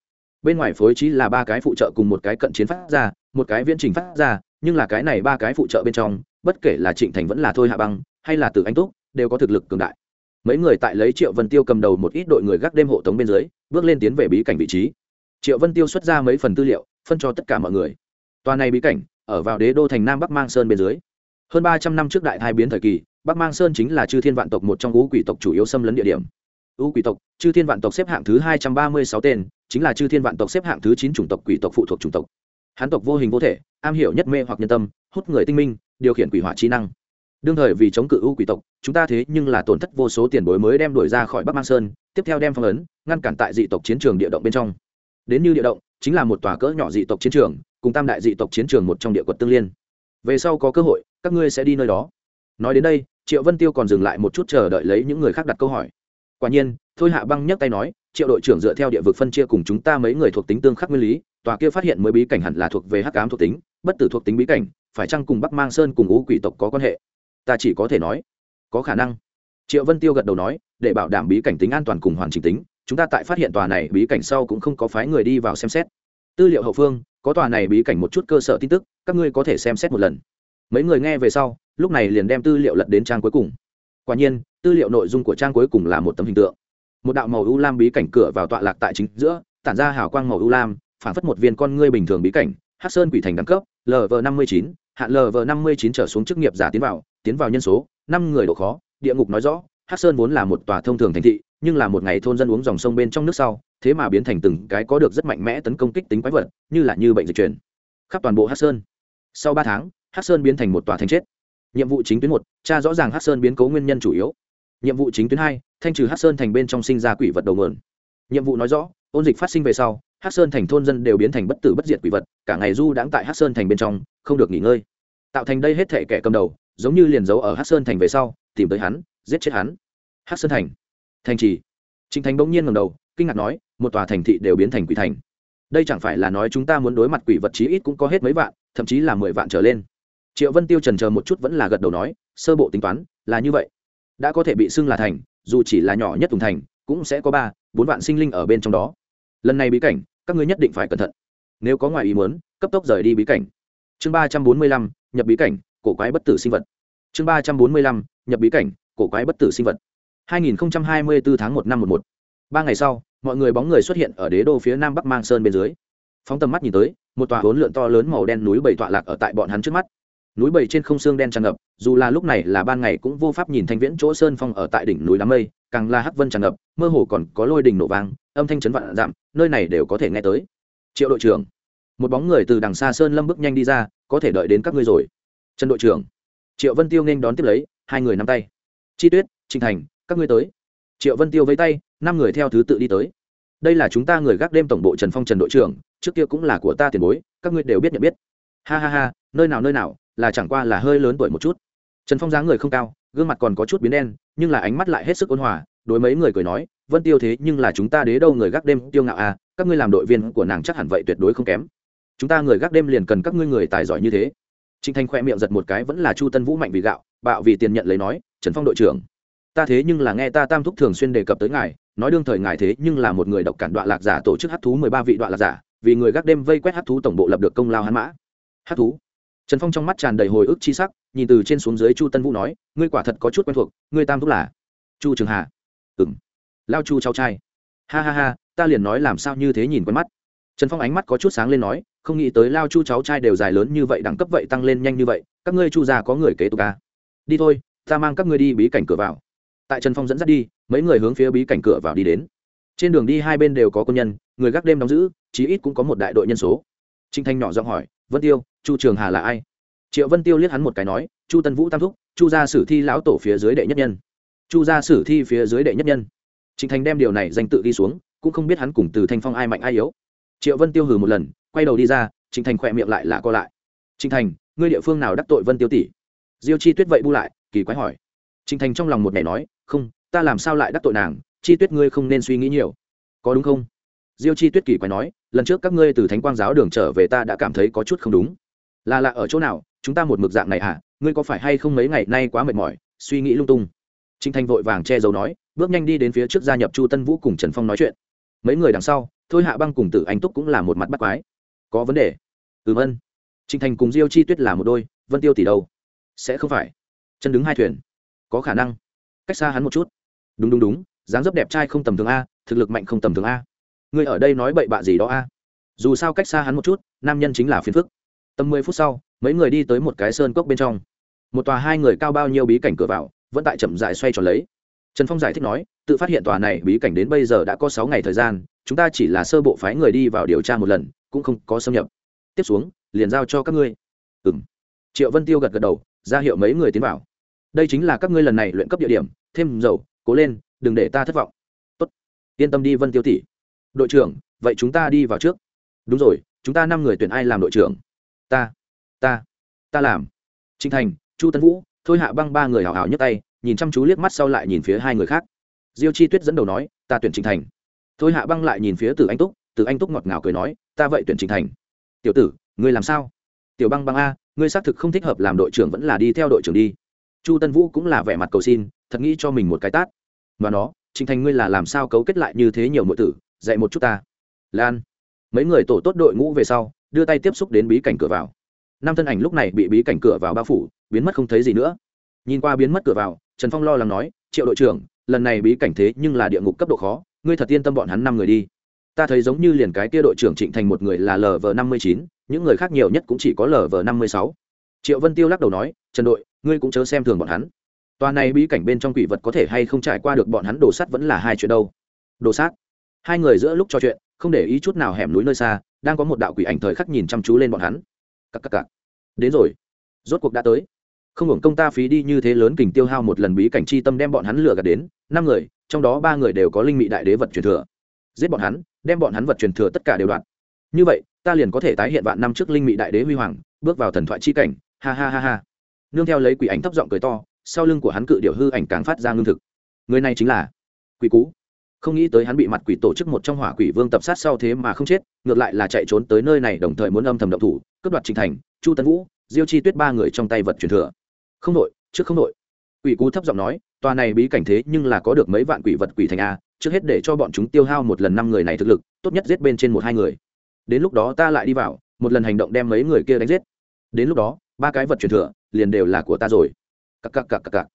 Bên ngoài phối trí là ba cái phụ trợ cùng một cái cận chiến phát ra, một cái viễn trình phát ra, nhưng là cái này ba cái phụ trợ bên trong, bất kể là trịnh thành vẫn là thôi hạ băng, hay là tử anh túc, đều có thực lực cường đại. Mấy người tại lấy triệu vân tiêu cầm đầu một ít đội người gác đêm hộ tống bên dưới, bước lên tiến về bí cảnh vị trí. Triệu vân tiêu xuất ra mấy phần tư liệu, phân cho tất cả mọi người. Tòa này bí cảnh, ở vào đế đô thành nam bắc mang sơn bên dưới. Hơn ba trăm năm trước đại thai biến thời kỳ, bắc mang sơn chính là chư thiên vạn tộc một trong ngũ quỷ tộc chủ yếu xâm lấn địa điểm ưu quỷ tộc, chư thiên vạn tộc xếp hạng thứ hai trăm ba mươi sáu tên, chính là chư thiên vạn tộc xếp hạng thứ chín chủng tộc quỷ tộc phụ thuộc chủng tộc. Hán tộc vô hình vô thể, am hiểu nhất mê hoặc nhân tâm, hút người tinh minh, điều khiển quỷ hỏa trí năng. Đương thời vì chống cự ưu quỷ tộc, chúng ta thế nhưng là tổn thất vô số tiền bối mới đem đuổi ra khỏi bắc mang sơn, tiếp theo đem phong ấn, ngăn cản tại dị tộc chiến trường địa động bên trong. Đến như địa động, chính là một tòa cỡ nhỏ dị tộc chiến trường, cùng tam đại dị tộc chiến trường một trong địa quật tương liên. Về sau có cơ hội, các ngươi sẽ đi nơi đó. Nói đến đây, triệu vân tiêu còn dừng lại một chút chờ đợi lấy những người khác đặt câu hỏi quả nhiên, thôi hạ băng nhấc tay nói, triệu đội trưởng dựa theo địa vực phân chia cùng chúng ta mấy người thuộc tính tương khắc nguyên lý, tòa kia phát hiện mới bí cảnh hẳn là thuộc về hắc ám thuộc tính, bất tử thuộc tính bí cảnh, phải chăng cùng bắc mang sơn cùng ngũ quỷ tộc có quan hệ? Ta chỉ có thể nói, có khả năng. Triệu vân tiêu gật đầu nói, để bảo đảm bí cảnh tính an toàn cùng hoàn chỉnh tính, chúng ta tại phát hiện tòa này bí cảnh sau cũng không có phái người đi vào xem xét. Tư liệu hậu phương, có tòa này bí cảnh một chút cơ sở tin tức, các ngươi có thể xem xét một lần. Mấy người nghe về sau, lúc này liền đem tư liệu lật đến trang cuối cùng quả nhiên, tư liệu nội dung của trang cuối cùng là một tấm hình tượng. Một đạo màu u lam bí cảnh cửa vào tọa lạc tại chính giữa, tản ra hào quang màu u lam phản phất một viên con ngươi bình thường bí cảnh, hát sơn quỷ thành đẳng cấp lv năm mươi chín, hạn lv năm mươi chín trở xuống chức nghiệp giả tiến vào tiến vào nhân số, năm người độ khó, địa ngục nói rõ, hát sơn vốn là một tòa thông thường thành thị, nhưng là một ngày thôn dân uống dòng sông bên trong nước sau, thế mà biến thành từng cái có được rất mạnh mẽ tấn công kích tính quái vật, như là như bệnh dịch truyền. Khắp toàn bộ hát sơn. Sau ba tháng, hát sơn biến thành một tòa thành chết nhiệm vụ chính tuyến một, tra rõ ràng hát sơn biến cố nguyên nhân chủ yếu. Nhiệm vụ chính tuyến hai, thanh trừ hát sơn thành bên trong sinh ra quỷ vật đầu mượn nhiệm vụ nói rõ, ôn dịch phát sinh về sau hát sơn thành thôn dân đều biến thành bất tử bất diệt quỷ vật, cả ngày du đãng tại hát sơn thành bên trong, không được nghỉ ngơi. Tạo thành đây hết thể kẻ cầm đầu, giống như liền giấu ở hát sơn thành về sau, tìm tới hắn, giết chết hắn. Hát sơn thành. Thành trì. Trịnh thành bỗng nhiên ngầm đầu, kinh ngạc nói, một tòa thành thị đều biến thành quỷ thành. Đây chẳng phải là nói chúng ta muốn đối mặt quỷ vật chí ít cũng có hết mấy vạn, thậm chí là mười vạn trở lên triệu vân tiêu trần chờ một chút vẫn là gật đầu nói sơ bộ tính toán là như vậy đã có thể bị xưng là thành dù chỉ là nhỏ nhất tùng thành cũng sẽ có ba bốn vạn sinh linh ở bên trong đó lần này bí cảnh các ngươi nhất định phải cẩn thận nếu có ngoài ý muốn cấp tốc rời đi bí cảnh chương ba trăm bốn mươi lăm nhập bí cảnh cổ quái bất tử sinh vật chương ba trăm bốn mươi lăm nhập bí cảnh cổ quái bất tử sinh vật 2024 tháng 1 năm 11. Ba ngày sau, mọi người bóng người xuất hiện ở đế đô phía nam bắc mang sơn bên dưới. Phóng tầm mắt nhìn tới, một tòa hỗn lượn to lớn màu đen núi bảy tọa lạc ở tại bọn hắn trước mắt. Núi bảy trên không xương đen tràn ngập, dù là lúc này là ban ngày cũng vô pháp nhìn thanh viễn chỗ sơn phong ở tại đỉnh núi đám mây, càng là hắc vân tràn ngập mơ hồ còn có lôi đình nổ vang âm thanh chấn vạn dặm nơi này đều có thể nghe tới. Triệu đội trưởng một bóng người từ đằng xa sơn lâm bước nhanh đi ra có thể đợi đến các ngươi rồi. Trần đội trưởng triệu vân tiêu nên đón tiếp lấy hai người nắm tay. Chi tuyết trinh thành các ngươi tới. Triệu vân tiêu với tay năm người theo thứ tự đi tới. Đây là chúng ta người gác đêm tổng bộ trần phong trần đội trưởng trước kia cũng là của ta tiền bối các ngươi đều biết nhận biết. Ha ha ha nơi nào nơi nào là chẳng qua là hơi lớn tuổi một chút. Trần phong dáng người không cao, gương mặt còn có chút biến đen, nhưng là ánh mắt lại hết sức ôn hòa, đối mấy người cười nói, vân tiêu thế nhưng là chúng ta đế đâu người gác đêm tiêu ngạo à các ngươi làm đội viên của nàng chắc hẳn vậy tuyệt đối không kém. Chúng ta người gác đêm liền cần các ngươi người tài giỏi như thế. Trịnh thanh khoe miệng giật một cái, vẫn là chu tân vũ mạnh vì gạo, bạo vì tiền nhận lấy nói, trần phong đội trưởng, ta thế nhưng là nghe ta tam thúc thường xuyên đề cập tới ngài, nói đương thời ngài thế nhưng là một người độc cản đoạn lạc giả tổ chức hát thú mười ba vị đoạn lạc giả, vì người gác đêm vây quét hát thú tổng bộ lập được công lao hắn mã. Hát thú? Trần phong trong mắt tràn đầy hồi ức chi sắc, nhìn từ trên xuống dưới chu tân vũ nói, ngươi quả thật có chút quen thuộc, ngươi tam thúc là? Chu trường hà. Ừ m lao chu cháu trai. Ha ha ha, ta liền nói làm sao như thế nhìn quen mắt. Trần phong ánh mắt có chút sáng lên nói, không nghĩ tới lao chu cháu trai đều dài lớn như vậy, đẳng cấp vậy tăng lên nhanh như vậy, các ngươi chu già có người kế tục ca đi thôi, ta mang các ngươi đi bí cảnh cửa vào. Tại trần phong dẫn dắt đi, mấy người hướng phía bí cảnh cửa vào đi đến. Trên đường đi hai bên đều có quân nhân, người gác đêm đóng giữ, chí ít cũng có một đại đội nhân số. Trinh thanh nhỏ giọng hỏi vân tiêu, chu trường hà là ai? Triệu vân tiêu liếc hắn một cái nói, chu tân vũ tam thúc, chu gia sử thi lão tổ phía dưới đệ nhất nhân. Chu gia sử thi phía dưới đệ nhất nhân. Trịnh thành đem điều này danh tự đi xuống, cũng không biết hắn cùng từ thanh phong ai mạnh ai yếu. Triệu vân tiêu hừ một lần, quay đầu đi ra, trịnh thành khỏe miệng lại là co lại. Trịnh thành, ngươi địa phương nào đắc tội vân tiêu tỷ? Diêu chi tuyết vậy bu lại, kỳ quái hỏi. Trịnh thành trong lòng một ngày nói, không, ta làm sao lại đắc tội nàng, chi tuyết ngươi không nên suy nghĩ nhiều. Có đúng không? Diêu chi tuyết kỳ quái nói, lần trước các ngươi từ thánh quang giáo đường trở về ta đã cảm thấy có chút không đúng. Là lạ ở chỗ nào? Chúng ta một mực dạng này à ngươi có phải hay không mấy ngày nay quá mệt mỏi? Suy nghĩ lung tung. Trinh thanh vội vàng che giấu nói, bước nhanh đi đến phía trước gia nhập chu tân vũ cùng trần phong nói chuyện. Mấy người đằng sau, thôi hạ băng cùng tử anh túc cũng là một mặt bắt quái. Có vấn đề? Ừm, ân. Trinh thành cùng diêu chi tuyết là một đôi, vân tiêu tỷ đâu? Sẽ không phải. Chân đứng hai thuyền. Có khả năng. Cách xa hắn một chút. Đúng đúng đúng, dáng dấp đẹp trai không tầm thường a, thực lực mạnh không tầm thường a ngươi ở đây nói bậy bạ gì đó a? Dù sao cách xa hắn một chút, nam nhân chính là phiền phức. Tầm mười phút sau, mấy người đi tới một cái sơn cốc bên trong. Một tòa hai người cao bao nhiêu bí cảnh cửa vào, vẫn tại chậm dại xoay tròn lấy. Trần phong giải thích nói, tự phát hiện tòa này bí cảnh đến bây giờ đã có sáu ngày thời gian, chúng ta chỉ là sơ bộ phái người đi vào điều tra một lần, cũng không có xâm nhập. Tiếp xuống, liền giao cho các ngươi. Ừ m triệu vân tiêu gật gật đầu, ra hiệu mấy người tiến vào. Đây chính là các ngươi lần này luyện cấp địa điểm, thêm dầu, cố lên, đừng để ta thất vọng. Tốt. Yên tâm đi, vân tiêu tỷ đội trưởng, vậy chúng ta đi vào trước. Đúng rồi, chúng ta năm người tuyển ai làm đội trưởng? Ta ta ta làm. Trinh thành, chu tân vũ, thôi hạ băng ba người hào hào nhấc tay, nhìn chăm chú liếc mắt sau lại nhìn phía hai người khác. Diêu chi tuyết dẫn đầu nói, ta tuyển trinh thành. Thôi hạ băng lại nhìn phía từ anh túc từ anh túc ngọt ngào cười nói, ta vậy tuyển trinh thành. Tiểu tử, ngươi làm sao? Tiểu băng băng a, ngươi xác thực không thích hợp làm đội trưởng vẫn là đi theo đội trưởng đi. Chu tân vũ cũng là vẻ mặt cầu xin, thật nghĩ cho mình một cái tát. Và nó trinh thành ngươi là làm sao cấu kết lại như thế nhiều nội tử? Dạy một chút ta. Lan. Mấy người tổ tốt đội ngũ về sau, đưa tay tiếp xúc đến bí cảnh cửa vào. Năm thân ảnh lúc này bị bí cảnh cửa vào bao phủ, biến mất không thấy gì nữa. Nhìn qua biến mất cửa vào, trần phong lo lắng nói, triệu đội trưởng, lần này bí cảnh thế nhưng là địa ngục cấp độ khó, ngươi thật yên tâm bọn hắn năm người đi. Ta thấy giống như liền cái tia đội trưởng trịnh thành một người là lv năm mươi chín, những người khác nhiều nhất cũng chỉ có lv năm mươi sáu. Triệu vân tiêu lắc đầu nói, trần đội, ngươi cũng chớ xem thường bọn hắn. Tòa này bí cảnh bên trong quỷ vật có thể hay không trải qua được bọn hắn đồ sắt vẫn là hai chuyện đâu. Đồ sát? Hai người giữa lúc trò chuyện, không để ý chút nào hẻm núi nơi xa, đang có một đạo quỷ ảnh thời khắc nhìn chăm chú lên bọn hắn. Cắc cắc cắc. đến rồi. Rốt cuộc đã tới. Không hưởng công ta phí đi như thế lớn kình tiêu hao một lần bí cảnh chi tâm đem bọn hắn lừa gạt đến, năm người, trong đó ba người đều có linh mị đại đế vật truyền thừa. Giết bọn hắn, đem bọn hắn vật truyền thừa tất cả đều đoạn như vậy, ta liền có thể tái hiện vạn năm trước linh mị đại đế huy hoàng, bước vào thần thoại chi cảnh. Ha ha ha ha. Nương theo lấy quỷ ảnh thấp giọng cười to, sau lưng của hắn cự điệu hư ảnh càng phát ra ngưng thực. Người này chính là quỷ cũ không nghĩ tới hắn bị mặt quỷ tổ chức một trong hỏa quỷ vương tập sát sau thế mà không chết, ngược lại là chạy trốn tới nơi này đồng thời muốn âm thầm động thủ, cướp đoạt trình thành, chu tấn vũ, diêu chi tuyết ba người trong tay vật truyền thừa. Không đội, trước không đội. Quỷ cú thấp giọng nói, tòa này bí cảnh thế nhưng là có được mấy vạn quỷ vật quỷ thành a, trước hết để cho bọn chúng tiêu hao một lần năm người này thực lực, tốt nhất giết bên trên một hai người. Đến lúc đó ta lại đi vào, một lần hành động đem mấy người kia đánh giết. Đến lúc đó, ba cái vật truyền thừa liền đều là của ta rồi. Cặc cặc cặc cặc cặc.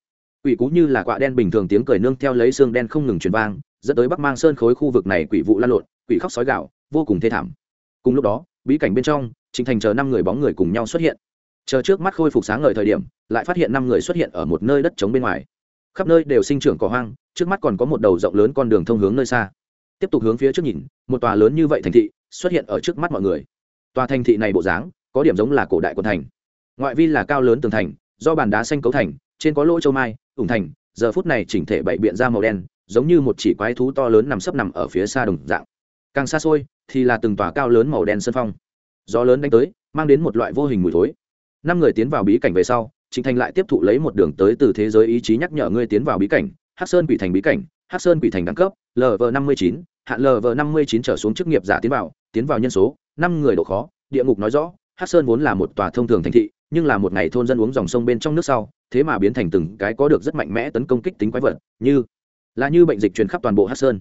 Quỷ cú như là quạ đen bình thường tiếng cười nương theo lấy xương đen không ngừng truyền vang dẫn tới bắc mang sơn khối khu vực này quỷ vụ lan lộn, quỷ khóc sói gạo vô cùng thê thảm. Cùng lúc đó, bí cảnh bên trong trịnh thành chờ năm người bóng người cùng nhau xuất hiện. Chờ trước mắt khôi phục sáng ngời thời điểm, lại phát hiện năm người xuất hiện ở một nơi đất trống bên ngoài. Khắp nơi đều sinh trưởng cỏ hoang, trước mắt còn có một đầu rộng lớn con đường thông hướng nơi xa. Tiếp tục hướng phía trước nhìn, một tòa lớn như vậy thành thị xuất hiện ở trước mắt mọi người. Tòa thành thị này bộ dáng, có điểm giống là cổ đại quận thành. Ngoại vi là cao lớn tường thành, do bàn đá xanh cấu thành, trên có lỗ châu mai, ủng thành, giờ phút này chỉnh thể bảy biện ra màu đen giống như một chỉ quái thú to lớn nằm sấp nằm ở phía xa đồng dạng. Càng xa xôi thì là từng tòa cao lớn màu đen sân phong. Gió lớn đánh tới, mang đến một loại vô hình mùi thối. Năm người tiến vào bí cảnh về sau, trịnh thành lại tiếp thụ lấy một đường tới từ thế giới ý chí nhắc nhở ngươi tiến vào bí cảnh, hắc sơn quỷ thành bí cảnh, hắc sơn quỷ thành đẳng cấp lv năm mươi chín, hạn lv năm mươi chín trở xuống chức nghiệp giả tiến vào tiến vào nhân số, năm người độ khó, địa ngục nói rõ, hắc sơn vốn là một tòa thông thường thành thị, nhưng là một ngày thôn dân uống dòng sông bên trong nước sau, thế mà biến thành từng cái có được rất mạnh mẽ tấn công kích tính quái vật, như là như bệnh dịch truyền khắp toàn bộ hắc sơn.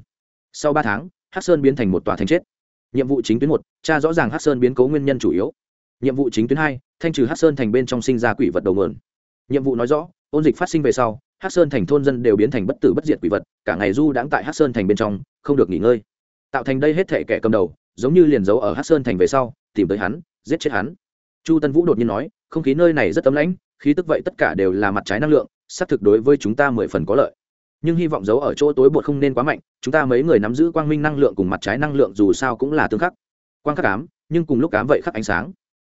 Sau ba tháng, hắc sơn biến thành một tòa thành chết. Nhiệm vụ chính tuyến một, tra rõ ràng hắc sơn biến cố nguyên nhân chủ yếu. Nhiệm vụ chính tuyến hai, thanh trừ hắc sơn thành bên trong sinh ra quỷ vật đầu nguồn. Nhiệm vụ nói rõ, ôn dịch phát sinh về sau, hắc sơn thành thôn dân đều biến thành bất tử bất diệt quỷ vật, cả ngày du đãng tại hắc sơn thành bên trong, không được nghỉ ngơi. Tạo thành đây hết thể kẻ cầm đầu, giống như liền giấu ở hắc sơn thành về sau, tìm tới hắn, giết chết hắn. Chu tân vũ đột nhiên nói, không khí nơi này rất tấm lãnh, khí tức vậy tất cả đều là mặt trái năng lượng, xác thực đối với chúng ta mười phần có lợi nhưng hy vọng giấu ở chỗ tối bột không nên quá mạnh chúng ta mấy người nắm giữ quang minh năng lượng cùng mặt trái năng lượng dù sao cũng là tương khắc quang khắc ám nhưng cùng lúc ám vậy khắc ánh sáng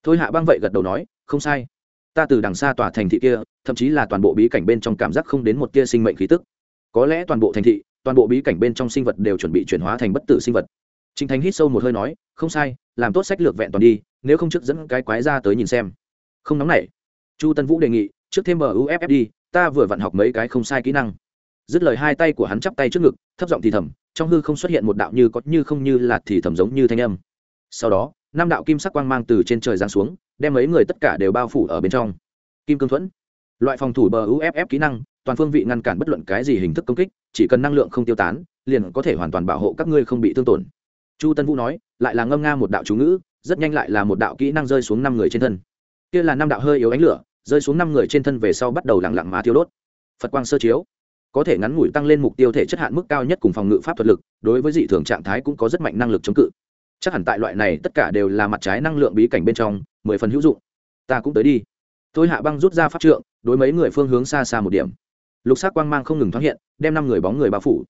thôi hạ băng vậy gật đầu nói không sai ta từ đằng xa tòa thành thị kia thậm chí là toàn bộ bí cảnh bên trong cảm giác không đến một tia sinh mệnh khí tức có lẽ toàn bộ thành thị toàn bộ bí cảnh bên trong sinh vật đều chuẩn bị chuyển hóa thành bất tử sinh vật Trình Thành hít sâu một hơi nói, không sai, làm tốt sách lược vẹn toàn đi, nếu không trước dẫn cái quái ra tới nhìn xem. Không nóng nảy. Chu Tân Vũ đề nghị, trước thêm mở đi, ta vừa vận học mấy cái không sai kỹ năng. Dứt lời hai tay của hắn chắp tay trước ngực, thấp giọng thì thầm, trong hư không xuất hiện một đạo như có như không như là thì thầm giống như thanh âm. Sau đó, năm đạo kim sắc quang mang từ trên trời giáng xuống, đem mấy người tất cả đều bao phủ ở bên trong. Kim cương thuẫn, loại phòng thủ bờ UFF kỹ năng, toàn phương vị ngăn cản bất luận cái gì hình thức công kích, chỉ cần năng lượng không tiêu tán, liền có thể hoàn toàn bảo hộ các ngươi không bị thương tổn chu tân vũ nói lại là ngâm nga một đạo chú ngữ rất nhanh lại là một đạo kỹ năng rơi xuống năm người trên thân kia là năm đạo hơi yếu ánh lửa rơi xuống năm người trên thân về sau bắt đầu lặng lặng mà tiêu đốt phật quang sơ chiếu có thể ngắn ngủi tăng lên mục tiêu thể chất hạn mức cao nhất cùng phòng ngự pháp thuật lực, đối với dị thường trạng thái cũng có rất mạnh năng lực chống cự. Chắc hẳn tại loại này, tất cả đều là mặt trái năng lượng bí cảnh bên trong, mười phần hữu dụng. Ta cũng tới đi. Tôi hạ băng rút ra pháp trượng, đối mấy người phương hướng xa xa một điểm. Lục sắc quang mang không ngừng thoáng hiện, đem năm người bóng người bao phủ.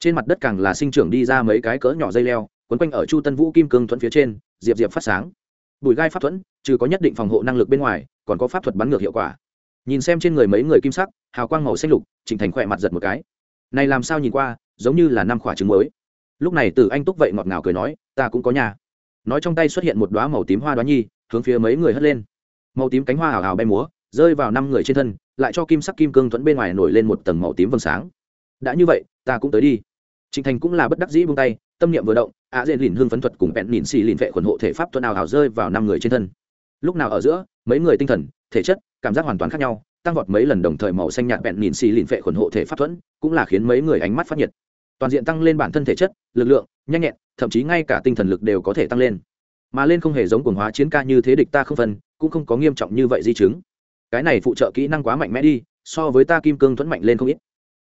Trên mặt đất càng là sinh trưởng đi ra mấy cái cỡ nhỏ dây leo, quấn quanh ở chu tân vũ kim cương thuẫn phía trên, diệp diệp phát sáng. Bùi gai pháp thuẫn, trừ có nhất định phòng hộ năng lực bên ngoài, còn có pháp thuật bắn ngược hiệu quả nhìn xem trên người mấy người kim sắc, hào quang màu xanh lục trịnh thành khỏe mặt giật một cái. Này làm sao nhìn qua, giống như là năm khỏa trứng mới. Lúc này từ anh túc vậy ngọt ngào cười nói, ta cũng có nhà. Nói trong tay xuất hiện một đoá màu tím hoa đoá nhi, hướng phía mấy người hất lên. Màu tím cánh hoa hào hào bay múa, rơi vào năm người trên thân, lại cho kim sắc kim cương thuẫn bên ngoài nổi lên một tầng màu tím vầng sáng. Đã như vậy, ta cũng tới đi. Trịnh thành cũng là bất đắc dĩ buông tay, tâm niệm vừa động ạ dễ lìn hương phấn thuật cùng bẹn nhìn xì lìn vệ khuẩn hộ thể pháp thuận nào hào rơi vào năm người trên thân. Lúc nào ở giữa, mấy người tinh thần thể chất, cảm giác hoàn toàn khác nhau, tăng vọt mấy lần đồng thời màu xanh nhạt bẹn nhìn xì lìn phệ khuẩn hộ thể pháp thuẫn, cũng là khiến mấy người ánh mắt phát nhiệt. Toàn diện tăng lên bản thân thể chất, lực lượng, nhanh nhẹn, thậm chí ngay cả tinh thần lực đều có thể tăng lên. Mà lên không hề giống quần hóa chiến ca như thế địch ta không phân, cũng không có nghiêm trọng như vậy di chứng. Cái này phụ trợ kỹ năng quá mạnh mẽ đi, so với ta kim cương thuẫn mạnh lên không ít.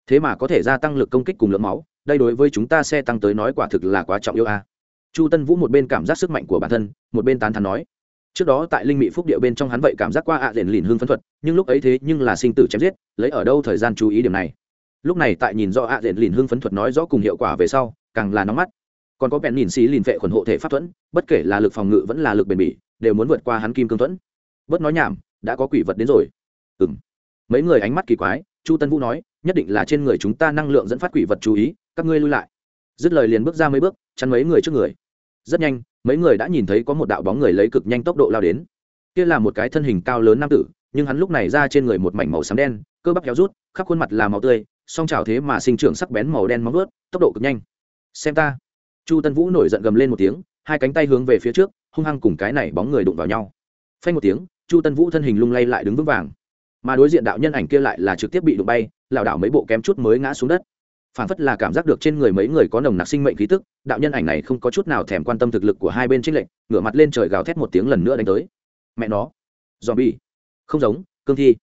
Thế mà có thể gia tăng lực công kích cùng lượng máu, đây đối với chúng ta xe tăng tới nói quả thực là quá trọng yêu a. Chu tân vũ một bên cảm giác sức mạnh của bản thân, một bên tán thắn nói trước đó tại linh mỹ phúc địa bên trong hắn vậy cảm giác qua ạ à rền lìn hương phấn thuật, nhưng lúc ấy thế nhưng là sinh tử chém giết, lấy ở đâu thời gian chú ý điểm này? Lúc này tại nhìn do ạ à rền lìn hương phấn thuật nói rõ cùng hiệu quả về sau, càng là nóng mắt. Còn có bèn nhìn xí lìn vệ khuẩn hộ thể pháp thuẫn, bất kể là lực phòng ngự vẫn là lực bền bỉ, đều muốn vượt qua hắn kim cương thuẫn. Bớt nói nhảm, đã có quỷ vật đến rồi. Ừ m mấy người ánh mắt kỳ quái, chu tân vũ nói, nhất định là trên người chúng ta năng lượng dẫn phát quỷ vật chú ý, các ngươi lui lại. Dứt lời liền bước ra mấy bước, chắn mấy người trước người rất nhanh, mấy người đã nhìn thấy có một đạo bóng người lấy cực nhanh tốc độ lao đến. Kia là một cái thân hình cao lớn nam tử, nhưng hắn lúc này ra trên người một mảnh màu xám đen, cơ bắp héo rút, khắp khuôn mặt là màu tươi, song trào thế mà sinh trưởng sắc bén màu đen móng ướt tốc độ cực nhanh. Xem ta. Chu tân vũ nổi giận gầm lên một tiếng, hai cánh tay hướng về phía trước, hung hăng cùng cái này bóng người đụng vào nhau. Phanh một tiếng, chu tân vũ thân hình lung lay lại đứng vững vàng. Mà đối diện đạo nhân ảnh kia lại là trực tiếp bị đụng bay, lảo đảo mấy bộ kém chút mới ngã xuống đất phản phất là cảm giác được trên người mấy người có nồng nặc sinh mệnh khí tức, đạo nhân ảnh này không có chút nào thèm quan tâm thực lực của hai bên trích lệnh ngửa mặt lên trời gào thét một tiếng lần nữa đánh tới. Mẹ nó dòm bi không giống, cương thi,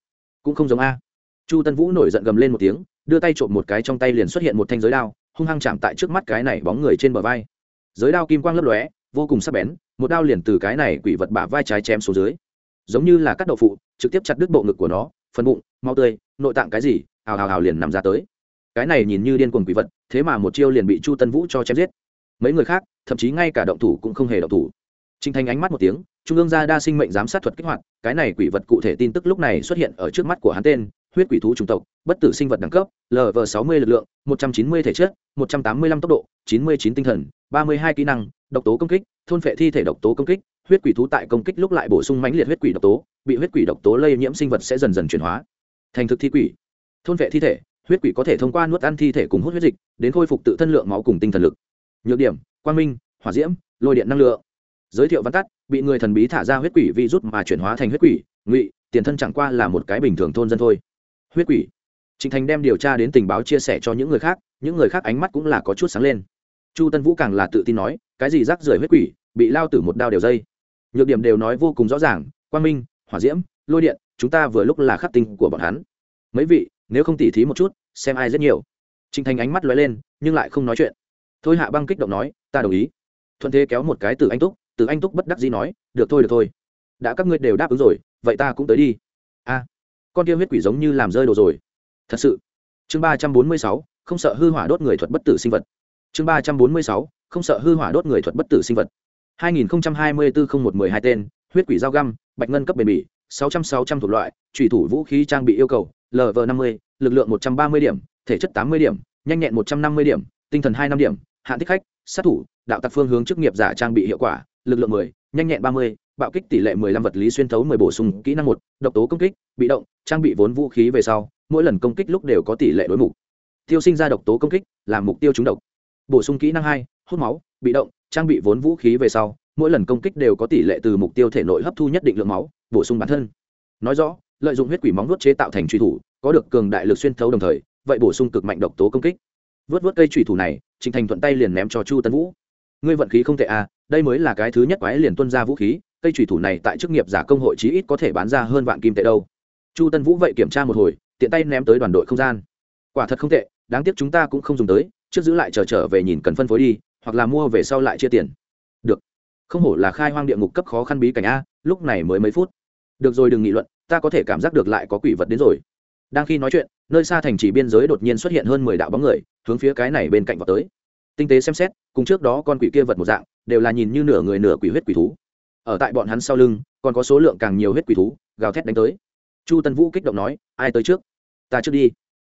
cũng không giống a. Chu tân vũ nổi giận gầm lên một tiếng, đưa tay trộm một cái trong tay liền xuất hiện một thanh giới đao, hung hăng chạm tại trước mắt cái này bóng người trên bờ vai. Giới đao kim quang lấp lóe, vô cùng sắc bén, một đao liền từ cái này quỷ vật bả vai trái chém xuống dưới. Giống như là cắt đậu phụ, trực tiếp chặt đứt bộ ngực của nó, phần bụng mau tươi, nội tạng cái gì hào hào hào liền nằm ra tới cái này nhìn như điên cuồng quỷ vật thế mà một chiêu liền bị chu tân vũ cho chém giết mấy người khác thậm chí ngay cả động thủ cũng không hề động thủ Trình Thành ánh mắt một tiếng, trung ương gia đa sinh mệnh giám sát thuật kích hoạt, cái này quỷ vật cụ thể tin tức lúc này xuất hiện ở trước mắt của hắn tên, huyết quỷ thú chủng tộc, bất tử sinh vật đẳng cấp, LV60 lực lượng, 190 thể chất, 185 tốc độ, 99 tinh thần, 32 kỹ năng, độc tố công kích, thôn phệ thi thể độc tố công kích, huyết quỷ thú tại công kích lúc lại bổ sung mãnh liệt huyết quỷ độc tố, bị huyết quỷ độc tố lây nhiễm sinh vật sẽ dần dần chuyển hóa thành thực thi quỷ. Thôn phệ thi thể, huyết quỷ có thể thông qua nuốt ăn thi thể cùng hút huyết dịch, đến khôi phục tự thân lượng máu cùng tinh thần lực. Nhược điểm: quang minh, hỏa diễm, lôi điện năng lượng. Giới thiệu văn tắt bị người thần bí thả ra huyết quỷ vi rút mà chuyển hóa thành huyết quỷ ngụy tiền thân chẳng qua là một cái bình thường thôn dân thôi. Huyết quỷ. Trịnh thành đem điều tra đến tình báo chia sẻ cho những người khác những người khác ánh mắt cũng là có chút sáng lên. Chu tân vũ càng là tự tin nói cái gì rác rưởi huyết quỷ bị lao tử một đao đều dây. Nhược điểm đều nói vô cùng rõ ràng quang minh hỏa diễm lôi điện chúng ta vừa lúc là khắc tinh của bọn hắn. Mấy vị nếu không tỉ thí một chút, xem ai rất nhiều. Trịnh thành ánh mắt lóe lên, nhưng lại không nói chuyện. Thôi hạ băng kích động nói, ta đồng ý. Thuận thế kéo một cái từ anh túc từ anh túc bất đắc dĩ nói, được thôi được thôi. Đã các ngươi đều đáp ứng rồi, vậy ta cũng tới đi. A, con kia huyết quỷ giống như làm rơi đồ rồi. Thật sự. Chương ba trăm bốn mươi sáu, không sợ hư hỏa đốt người thuật bất tử sinh vật. Chương ba trăm bốn mươi sáu, không sợ hư hỏa đốt người thuật bất tử sinh vật. Hai nghìn hai mươi bốn không một mười hai tên, huyết quỷ dao găm, bạch ngân cấp bền bỉ, sáu trăm sáu trăm thuộc loại, trùy thủ vũ khí trang bị yêu cầu lv năm mươi lực lượng một trăm ba mươi điểm thể chất tám mươi điểm nhanh nhẹn một trăm năm mươi điểm tinh thần hai năm điểm hạn thích khách sát thủ đạo tặc phương hướng chức nghiệp giả trang bị hiệu quả lực lượng 10, nhanh nhẹn 30, bạo kích tỷ lệ 15 vật lý xuyên thấu 10 bổ sung kỹ năng một, độc tố công kích, bị động, trang bị vốn vũ khí về sau, mỗi lần công kích lúc đều có tỷ lệ đối mục. Tiêu sinh ra độc tố công kích, làm mục tiêu trúng độc. Bổ sung kỹ năng hai, hút máu, bị động, trang bị vốn vũ khí về sau, mỗi lần công kích đều có tỷ lệ từ mục tiêu thể nội hấp thu nhất định lượng máu, bổ sung bản thân. Nói rõ, lợi dụng huyết quỷ móng vuốt chế tạo thành truy thủ, có được cường đại lực xuyên thấu đồng thời, vậy bổ sung cực mạnh độc tố công kích. vớt vớt cây truy thủ này, Trình Thành thuận tay liền ném cho Chu Tân Vũ. Ngươi vận khí không tệ à, đây mới là cái thứ nhất quái liền tuân ra vũ khí cây truy thủ này tại chức nghiệp giả công hội chí ít có thể bán ra hơn vạn kim tệ đâu. Chu tân vũ vậy kiểm tra một hồi tiện tay ném tới đoàn đội không gian. Quả thật không tệ đáng tiếc chúng ta cũng không dùng tới trước giữ lại chờ trở, trở về nhìn cần phân phối đi hoặc là mua về sau lại chia tiền. Được. Không hổ là khai hoang địa ngục cấp khó khăn bí cảnh a lúc này mới mấy phút. Được rồi đừng nghị luận ta có thể cảm giác được lại có quỷ vật đến rồi. Đang khi nói chuyện, nơi xa thành trì biên giới đột nhiên xuất hiện hơn mười đạo bóng người, hướng phía cái này bên cạnh vào tới. Tinh tế xem xét, cùng trước đó con quỷ kia vật một dạng, đều là nhìn như nửa người nửa quỷ huyết quỷ thú. Ở tại bọn hắn sau lưng, còn có số lượng càng nhiều huyết quỷ thú, gào thét đánh tới. Chu tân vũ kích động nói, ai tới trước? Ta trước đi.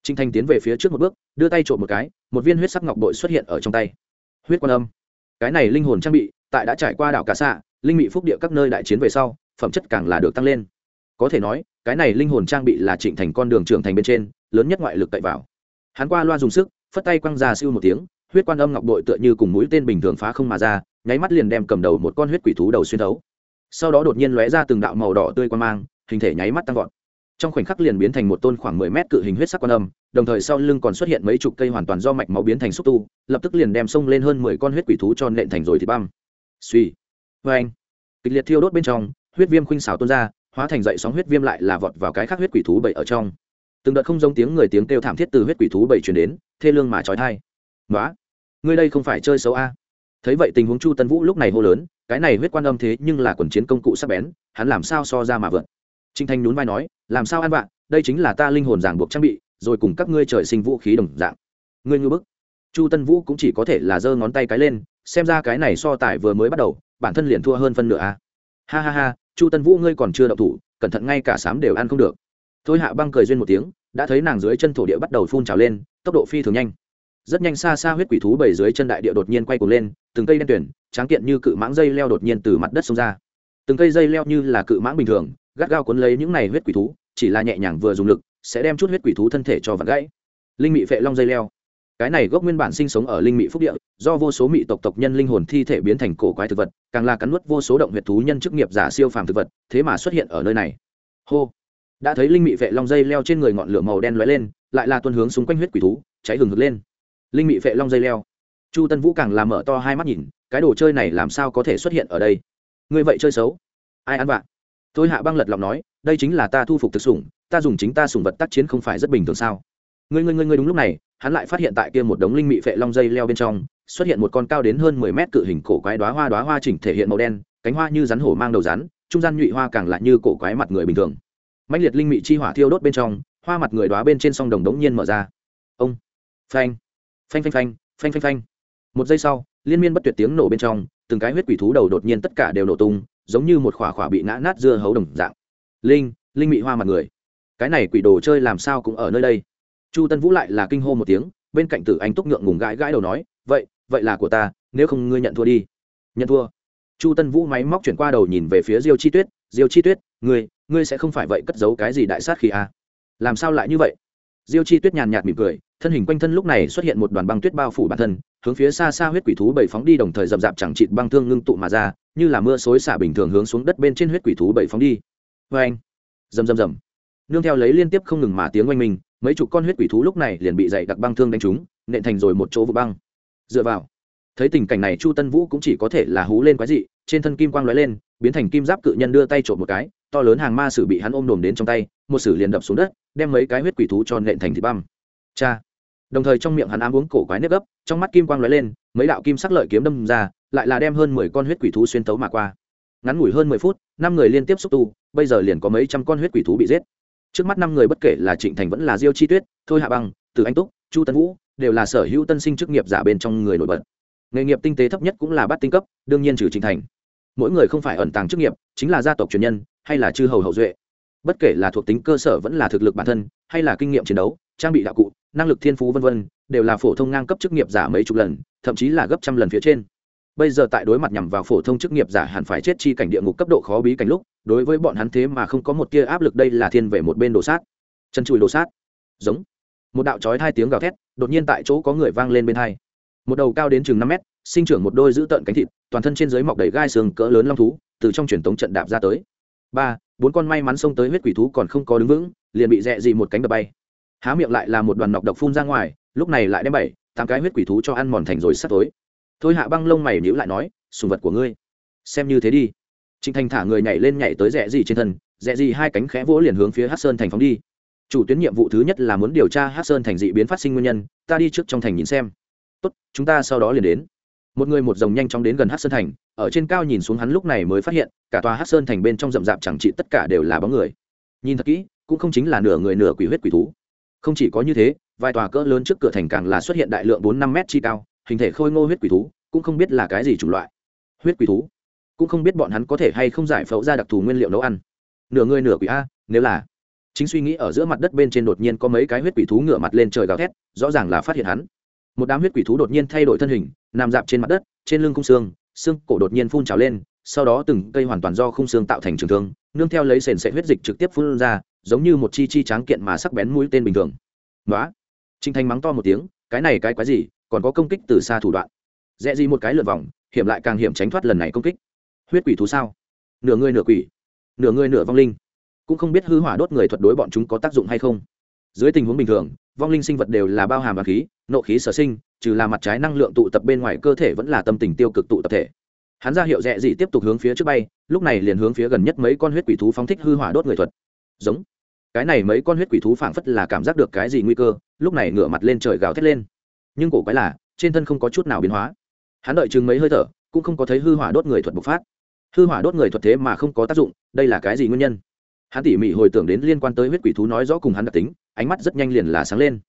Trinh thanh tiến về phía trước một bước, đưa tay trộm một cái, một viên huyết sắc ngọc bội xuất hiện ở trong tay. Huyết quan âm. Cái này linh hồn trang bị, tại đã trải qua đảo cả xạ linh mị phúc địa các nơi đại chiến về sau, phẩm chất càng là được tăng lên có thể nói, cái này linh hồn trang bị là trịnh thành con đường trưởng thành bên trên, lớn nhất ngoại lực cậy vào. Hắn qua loa dùng sức, phất tay quăng ra siêu một tiếng, huyết quan âm ngọc bội tựa như cùng mũi tên bình thường phá không mà ra, nháy mắt liền đem cầm đầu một con huyết quỷ thú đầu xuyên thấu. Sau đó đột nhiên lóe ra từng đạo màu đỏ tươi quan mang, hình thể nháy mắt tăng vọt. Trong khoảnh khắc liền biến thành một tôn khoảng mười mét cự hình huyết sắc quan âm, đồng thời sau lưng còn xuất hiện mấy chục cây hoàn toàn do mạch máu biến thành xúc tu, lập tức liền đem xông lên hơn mười con huyết quỷ thú cho nện thành rồi thì băm. Suy vê vâng. anh kịch liệt thiêu đốt bên trong, huyết viêm khuynh xảo tuôn ra hóa thành dậy sóng huyết viêm lại là vọt vào cái khác huyết quỷ thú bảy ở trong. Từng đợt không giống tiếng người tiếng kêu thảm thiết từ huyết quỷ thú bảy truyền đến, thê lương mà trói thai. Nói ngươi đây không phải chơi xấu a? Thấy vậy tình huống chu tân vũ lúc này hô lớn, cái này huyết quan âm thế nhưng là quần chiến công cụ sắc bén, hắn làm sao so ra mà vượt? Trinh thanh nhún vai nói, làm sao ăn bạn đây chính là ta linh hồn giảng buộc trang bị, rồi cùng các ngươi trời sinh vũ khí đồng dạng. Ngươi ngư bức. Chu tân vũ cũng chỉ có thể là giơ ngón tay cái lên, xem ra cái này so tài vừa mới bắt đầu, bản thân liền thua hơn phân nửa a. Ha ha ha chu tân vũ, ngươi còn chưa đậu thủ, cẩn thận ngay cả sám đều ăn không được. Thôi hạ băng cười duyên một tiếng, đã thấy nàng dưới chân thổ địa bắt đầu phun trào lên, tốc độ phi thường nhanh. Rất nhanh xa xa huyết quỷ thú bảy dưới chân đại địa đột nhiên quay cuồng lên, từng cây đen tuyển tráng kiện như cự mãng dây leo đột nhiên từ mặt đất xông ra. Từng cây dây leo như là cự mãng bình thường, gắt gao cuốn lấy những này huyết quỷ thú, chỉ là nhẹ nhàng vừa dùng lực, sẽ đem chút huyết quỷ thú thân thể cho vặt gãy. Linh mị phệ long dây leo cái này gốc nguyên bản sinh sống ở linh mị phúc địa, do vô số mị tộc tộc nhân linh hồn thi thể biến thành cổ quái thực vật, càng là cắn nuốt vô số động huyệt thú nhân chức nghiệp giả siêu phàm thực vật, thế mà xuất hiện ở nơi này. Hô! Đã thấy linh mị vệ long dây leo trên người ngọn lửa màu đen lóe lên, lại là tuân hướng xung quanh huyết quỷ thú, cháy hừng hực lên. Linh mị vệ long dây leo. Chu tân vũ càng làm mở to hai mắt nhìn, cái đồ chơi này làm sao có thể xuất hiện ở đây? Ngươi vậy chơi xấu. Ai ăn vạ? Tôi hạ băng lật lòng nói, đây chính là ta thu phục thực sủng, ta dùng chính ta sủng vật tác chiến không phải rất bình thường sao? Ngươi ngươi ngươi ngươi đúng lúc này hắn lại phát hiện tại kia một đống linh mị phệ long dây leo bên trong, xuất hiện một con cao đến hơn mười mét cự hình cổ quái đóa hoa đóa hoa chỉnh thể hiện màu đen, cánh hoa như rắn hổ mang đầu rắn, trung gian nhụy hoa càng lại như cổ quái mặt người bình thường. Mạnh liệt linh mị chi hỏa thiêu đốt bên trong, hoa mặt người đóa bên trên song đồng đống nhiên mở ra. Ông! Phanh! Phanh phanh phanh! Phanh phanh phanh! Một giây sau, liên miên bất tuyệt tiếng nổ bên trong, từng cái huyết quỷ thú đầu đột nhiên tất cả đều nổ tung, giống như một khỏa khỏa bị nã nát dưa hấu đồng dạng. Linh! Linh mị hoa mặt người! Cái này quỷ đồ chơi làm sao cũng ở nơi đây? Chu tân vũ lại là kinh hô một tiếng, bên cạnh tử anh túc ngượng ngùng gãi gãi đầu nói, vậy vậy là của ta, nếu không ngươi nhận thua đi. Nhận thua? Chu tân vũ máy móc chuyển qua đầu nhìn về phía diêu chi tuyết, diêu chi tuyết, ngươi ngươi sẽ không phải vậy cất giấu cái gì đại sát khi à? làm sao lại như vậy? Diêu chi tuyết nhàn nhạt mỉm cười, thân hình quanh thân lúc này xuất hiện một đoàn băng tuyết bao phủ bản thân, hướng phía xa xa huyết quỷ thú bảy phóng đi đồng thời dập dạp chẳng chịt băng thương ngưng tụ mà ra, như là mưa xối xả bình thường hướng xuống đất bên trên huyết quỷ thú bảy phóng đi. Vê anh rầm rầm rầm. Nương theo lấy liên tiếp không ngừng mà tiếng oanh minh mấy chục con huyết quỷ thú lúc này liền bị dày đặc băng thương đánh trúng, nện thành rồi một chỗ vụ băng. Dựa vào, thấy tình cảnh này chu tân vũ cũng chỉ có thể là hú lên quái dị, trên thân kim quang lóe lên, biến thành kim giáp cự nhân đưa tay trộm một cái, to lớn hàng ma sử bị hắn ôm đồm đến trong tay, một sử liền đập xuống đất, đem mấy cái huyết quỷ thú cho nện thành thịt băm. Cha! Đồng thời trong miệng hắn ám uống cổ quái nếp gấp, trong mắt kim quang lóe lên, mấy đạo kim sắc lợi kiếm đâm ra, lại là đem hơn mười con huyết quỷ thú xuyên tấu mà qua. Ngắn ngủi hơn mười phút, năm người liên tiếp xúc tu, bây giờ liền có mấy trăm con huyết quỷ thú bị giết trước mắt năm người bất kể là trịnh thành vẫn là diêu chi tuyết, thôi hạ băng, từ anh túc, chu tân vũ, đều là sở hữu tân sinh chức nghiệp giả bên trong người nổi bật. Nghề nghiệp tinh tế thấp nhất cũng là bát tinh cấp, đương nhiên trừ trịnh thành. Mỗi người không phải ẩn tàng chức nghiệp, chính là gia tộc truyền nhân, hay là chư hầu hậu duệ. Bất kể là thuộc tính cơ sở vẫn là thực lực bản thân, hay là kinh nghiệm chiến đấu, trang bị đạo cụ, năng lực thiên phú v v đều là phổ thông ngang cấp chức nghiệp giả mấy chục lần, thậm chí là gấp trăm lần phía trên bây giờ tại đối mặt nhằm vào phổ thông chức nghiệp giả hẳn phải chết chi cảnh địa ngục cấp độ khó bí cảnh lúc, đối với bọn hắn thế mà không có một tia áp lực đây là thiên về một bên đồ sát. Chân chùi đồ sát. Giống. Một đạo trói hai tiếng gào thét, đột nhiên tại chỗ có người vang lên bên hai. Một đầu cao đến chừng năm mét, sinh trưởng một đôi giữ tợn cánh thịt, toàn thân trên dưới mọc đầy gai xương cỡ lớn long thú, từ trong truyền tống trận đạp ra tới. Ba, bốn con may mắn xông tới huyết quỷ thú còn không có đứng vững, liền bị dẹ dị một cánh đập bay. Há miệng lại là một đoàn nọc độc phun ra ngoài, lúc này lại đem bảy, tám cái huyết quỷ thú cho ăn mòn thành rồi sắp tối thôi hạ băng lông mày nhữ lại nói, sùng vật của ngươi, xem như thế đi. Trịnh thành thả người nhảy lên nhảy tới rẽ gì trên thân, rẽ gì hai cánh khẽ vỗ liền hướng phía hát sơn thành phóng đi. Chủ tuyến nhiệm vụ thứ nhất là muốn điều tra hát sơn thành dị biến phát sinh nguyên nhân, ta đi trước trong thành nhìn xem. Tốt, chúng ta sau đó liền đến. Một người một dòng nhanh chóng đến gần hát sơn thành, ở trên cao nhìn xuống hắn lúc này mới phát hiện, cả tòa hát sơn thành bên trong rậm rạp chẳng trị tất cả đều là bóng người. Nhìn thật kỹ, cũng không chính là nửa người nửa quỷ huyết quỷ thú. Không chỉ có như thế, vài tòa cỡ lớn trước cửa thành càng là xuất hiện đại lượng bốn năm mét chi cao hình thể khôi ngô huyết quỷ thú, cũng không biết là cái gì chủng loại. Huyết quỷ thú? Cũng không biết bọn hắn có thể hay không giải phẫu ra đặc thù nguyên liệu nấu ăn. Nửa người nửa quỷ a, nếu là. Chính suy nghĩ ở giữa mặt đất bên trên đột nhiên có mấy cái huyết quỷ thú ngửa mặt lên trời gào thét, rõ ràng là phát hiện hắn. Một đám huyết quỷ thú đột nhiên thay đổi thân hình, nằm dạp trên mặt đất, trên lưng khung xương xương cổ đột nhiên phun trào lên, sau đó từng cây hoàn toàn do khung xương tạo thành trường thương, nương theo lấy sền sệ huyết dịch trực tiếp phun ra, giống như một chi chi tráng kiện mà sắc bén mũi tên bình thường. Nói trinh thanh mắng to một tiếng, cái này cái quái gì còn có công kích từ xa thủ đoạn. Dễ gì một cái lượt vòng, hiểm lại càng hiểm tránh thoát lần này công kích. Huyết quỷ thú sao? Nửa người nửa quỷ, nửa người nửa vong linh. Cũng không biết hư hỏa đốt người thuật đối bọn chúng có tác dụng hay không. Dưới tình huống bình thường, vong linh sinh vật đều là bao hàm và khí, nộ khí sở sinh, trừ là mặt trái năng lượng tụ tập bên ngoài cơ thể vẫn là tâm tình tiêu cực tụ tập thể. Hắn ra hiệu rẽ gì tiếp tục hướng phía trước bay, lúc này liền hướng phía gần nhất mấy con huyết quỷ thú phóng thích hư hỏa đốt người thuật. Giống. Cái này mấy con huyết quỷ thú phảng phất là cảm giác được cái gì nguy cơ, lúc này ngửa mặt lên trời gào thét lên nhưng cổ quái là, trên thân không có chút nào biến hóa. Hắn đợi chừng mấy hơi thở, cũng không có thấy hư hỏa đốt người thuật bộc phát. Hư hỏa đốt người thuật thế mà không có tác dụng, đây là cái gì nguyên nhân? Hắn tỉ mỉ hồi tưởng đến liên quan tới huyết quỷ thú nói rõ cùng hắn đặc tính, ánh mắt rất nhanh liền là sáng lên.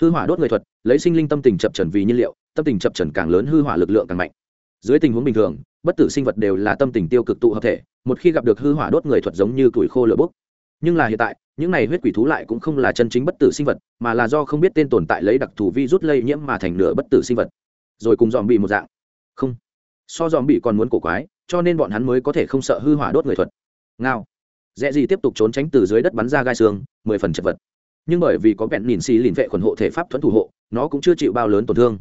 Hư hỏa đốt người thuật, lấy sinh linh tâm tình chập trần vì nhiên liệu, tâm tình chập trần càng lớn hư hỏa lực lượng càng mạnh. Dưới tình huống bình thường, bất tử sinh vật đều là tâm tình tiêu cực tụ hợp thể, một khi gặp được hư hỏa đốt người thuật giống như tuổi khô lửa bốc. Nhưng là hiện tại những này huyết quỷ thú lại cũng không là chân chính bất tử sinh vật, mà là do không biết tên tồn tại lấy đặc thù vi rút lây nhiễm mà thành nửa bất tử sinh vật. Rồi cùng dòm bị một dạng. Không. So dòm bị còn muốn cổ quái, cho nên bọn hắn mới có thể không sợ hư hỏa đốt người thuật. Ngao. Dễ gì tiếp tục trốn tránh từ dưới đất bắn ra gai xương, mười phần chật vật. Nhưng bởi vì có vẹn nhìn xì lìn vệ khuẩn hộ thể pháp thuẫn thủ hộ, nó cũng chưa chịu bao lớn tổn thương.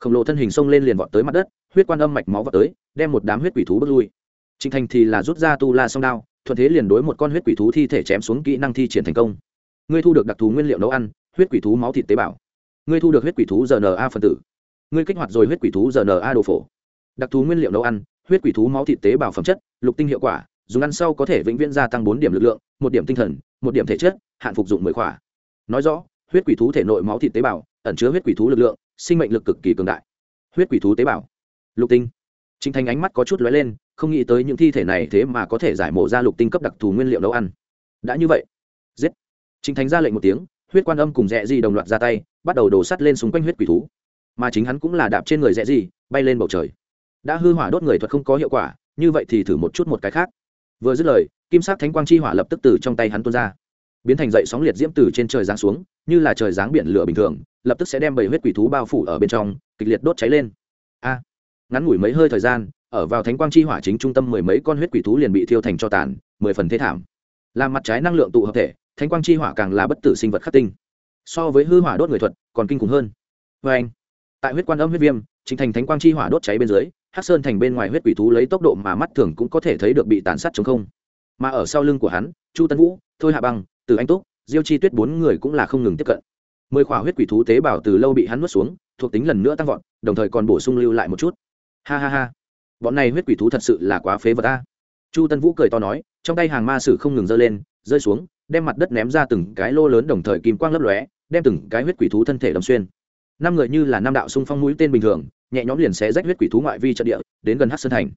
Khổng lồ thân hình xông lên liền vọt tới mặt đất, huyết quan âm mạch máu vọt tới, đem một đám huyết quỷ thú bước lui. Trịnh thành thì là rút ra tu la song đao thuận thế liền đối một con huyết quỷ thú thi thể chém xuống kỹ năng thi triển thành công. Ngươi thu được đặc thú nguyên liệu nấu ăn huyết quỷ thú máu thịt tế bào. Ngươi thu được huyết quỷ thú rna phân tử. Ngươi kích hoạt rồi huyết quỷ thú rna đồ phổ. Đặc thú nguyên liệu nấu ăn huyết quỷ thú máu thịt tế bào phẩm chất lục tinh hiệu quả dùng ăn sau có thể vĩnh viễn gia tăng bốn điểm lực lượng một điểm tinh thần một điểm thể chất hạn phục dụng mười khỏa. Nói rõ huyết quỷ thú thể nội máu thịt tế bào ẩn chứa huyết quỷ thú lực lượng sinh mệnh lực cực kỳ cường đại. Huyết quỷ thú tế bào. Lục tinh. Trình Thành ánh mắt có chút lóe lên, không nghĩ tới những thi thể này thế mà có thể giải mổ ra lục tinh cấp đặc thù nguyên liệu nấu ăn. đã như vậy, giết! Trình Thành ra lệnh một tiếng, huyết quan âm cùng rẽ di đồng loạt ra tay, bắt đầu đổ sắt lên xung quanh huyết quỷ thú. Mà chính hắn cũng là đạp trên người rẽ gì bay lên bầu trời. Đã hư hỏa đốt người thuật không có hiệu quả như vậy thì thử một chút một cái khác. Vừa dứt lời kim sắc thánh quang chi hỏa lập tức từ trong tay hắn tuôn ra. Biến thành dậy sóng liệt diễm từ trên trời giáng xuống như là trời giáng biển lửa bình thường lập tức sẽ đem bầy huyết quỷ thú bao phủ ở bên trong kịch liệt đốt cháy lên. A ngắn ngủi mấy hơi thời gian ở vào thánh quang chi hỏa chính trung tâm mười mấy con huyết quỷ thú liền bị thiêu thành cho tàn, mười phần thế thảm. Làm mặt trái năng lượng tụ hợp thể, thánh quang chi hỏa càng là bất tử sinh vật khắc tinh. So với hư hỏa đốt người thuật, còn kinh khủng hơn. Vê anh, tại huyết quan âm huyết viêm, chính thành thánh quang chi hỏa đốt cháy bên dưới, hắc sơn thành bên ngoài huyết quỷ thú lấy tốc độ mà mắt thường cũng có thể thấy được bị tàn sát chống không. Mà ở sau lưng của hắn, chu tân vũ, thôi hạ băng, từ anh túc, diêu chi tuyết bốn người cũng là không ngừng tiếp cận. Mười khỏa huyết quỷ thú tế bào từ lâu bị hắn nuốt xuống, thuộc tính lần nữa tăng vọt, đồng thời còn bổ sung lưu lại một chút. Ha ha ha bọn này huyết quỷ thú thật sự là quá phế vật ta. Chu tân vũ cười to nói, trong tay hàng ma sử không ngừng giơ lên, rơi xuống, đem mặt đất ném ra từng cái lô lớn đồng thời kim quang lấp lóe, đem từng cái huyết quỷ thú thân thể đâm xuyên. Năm người như là năm đạo xung phong mũi tên bình thường, nhẹ nhõm liền xé rách huyết quỷ thú ngoại vi trận địa, đến gần hát sơn thành.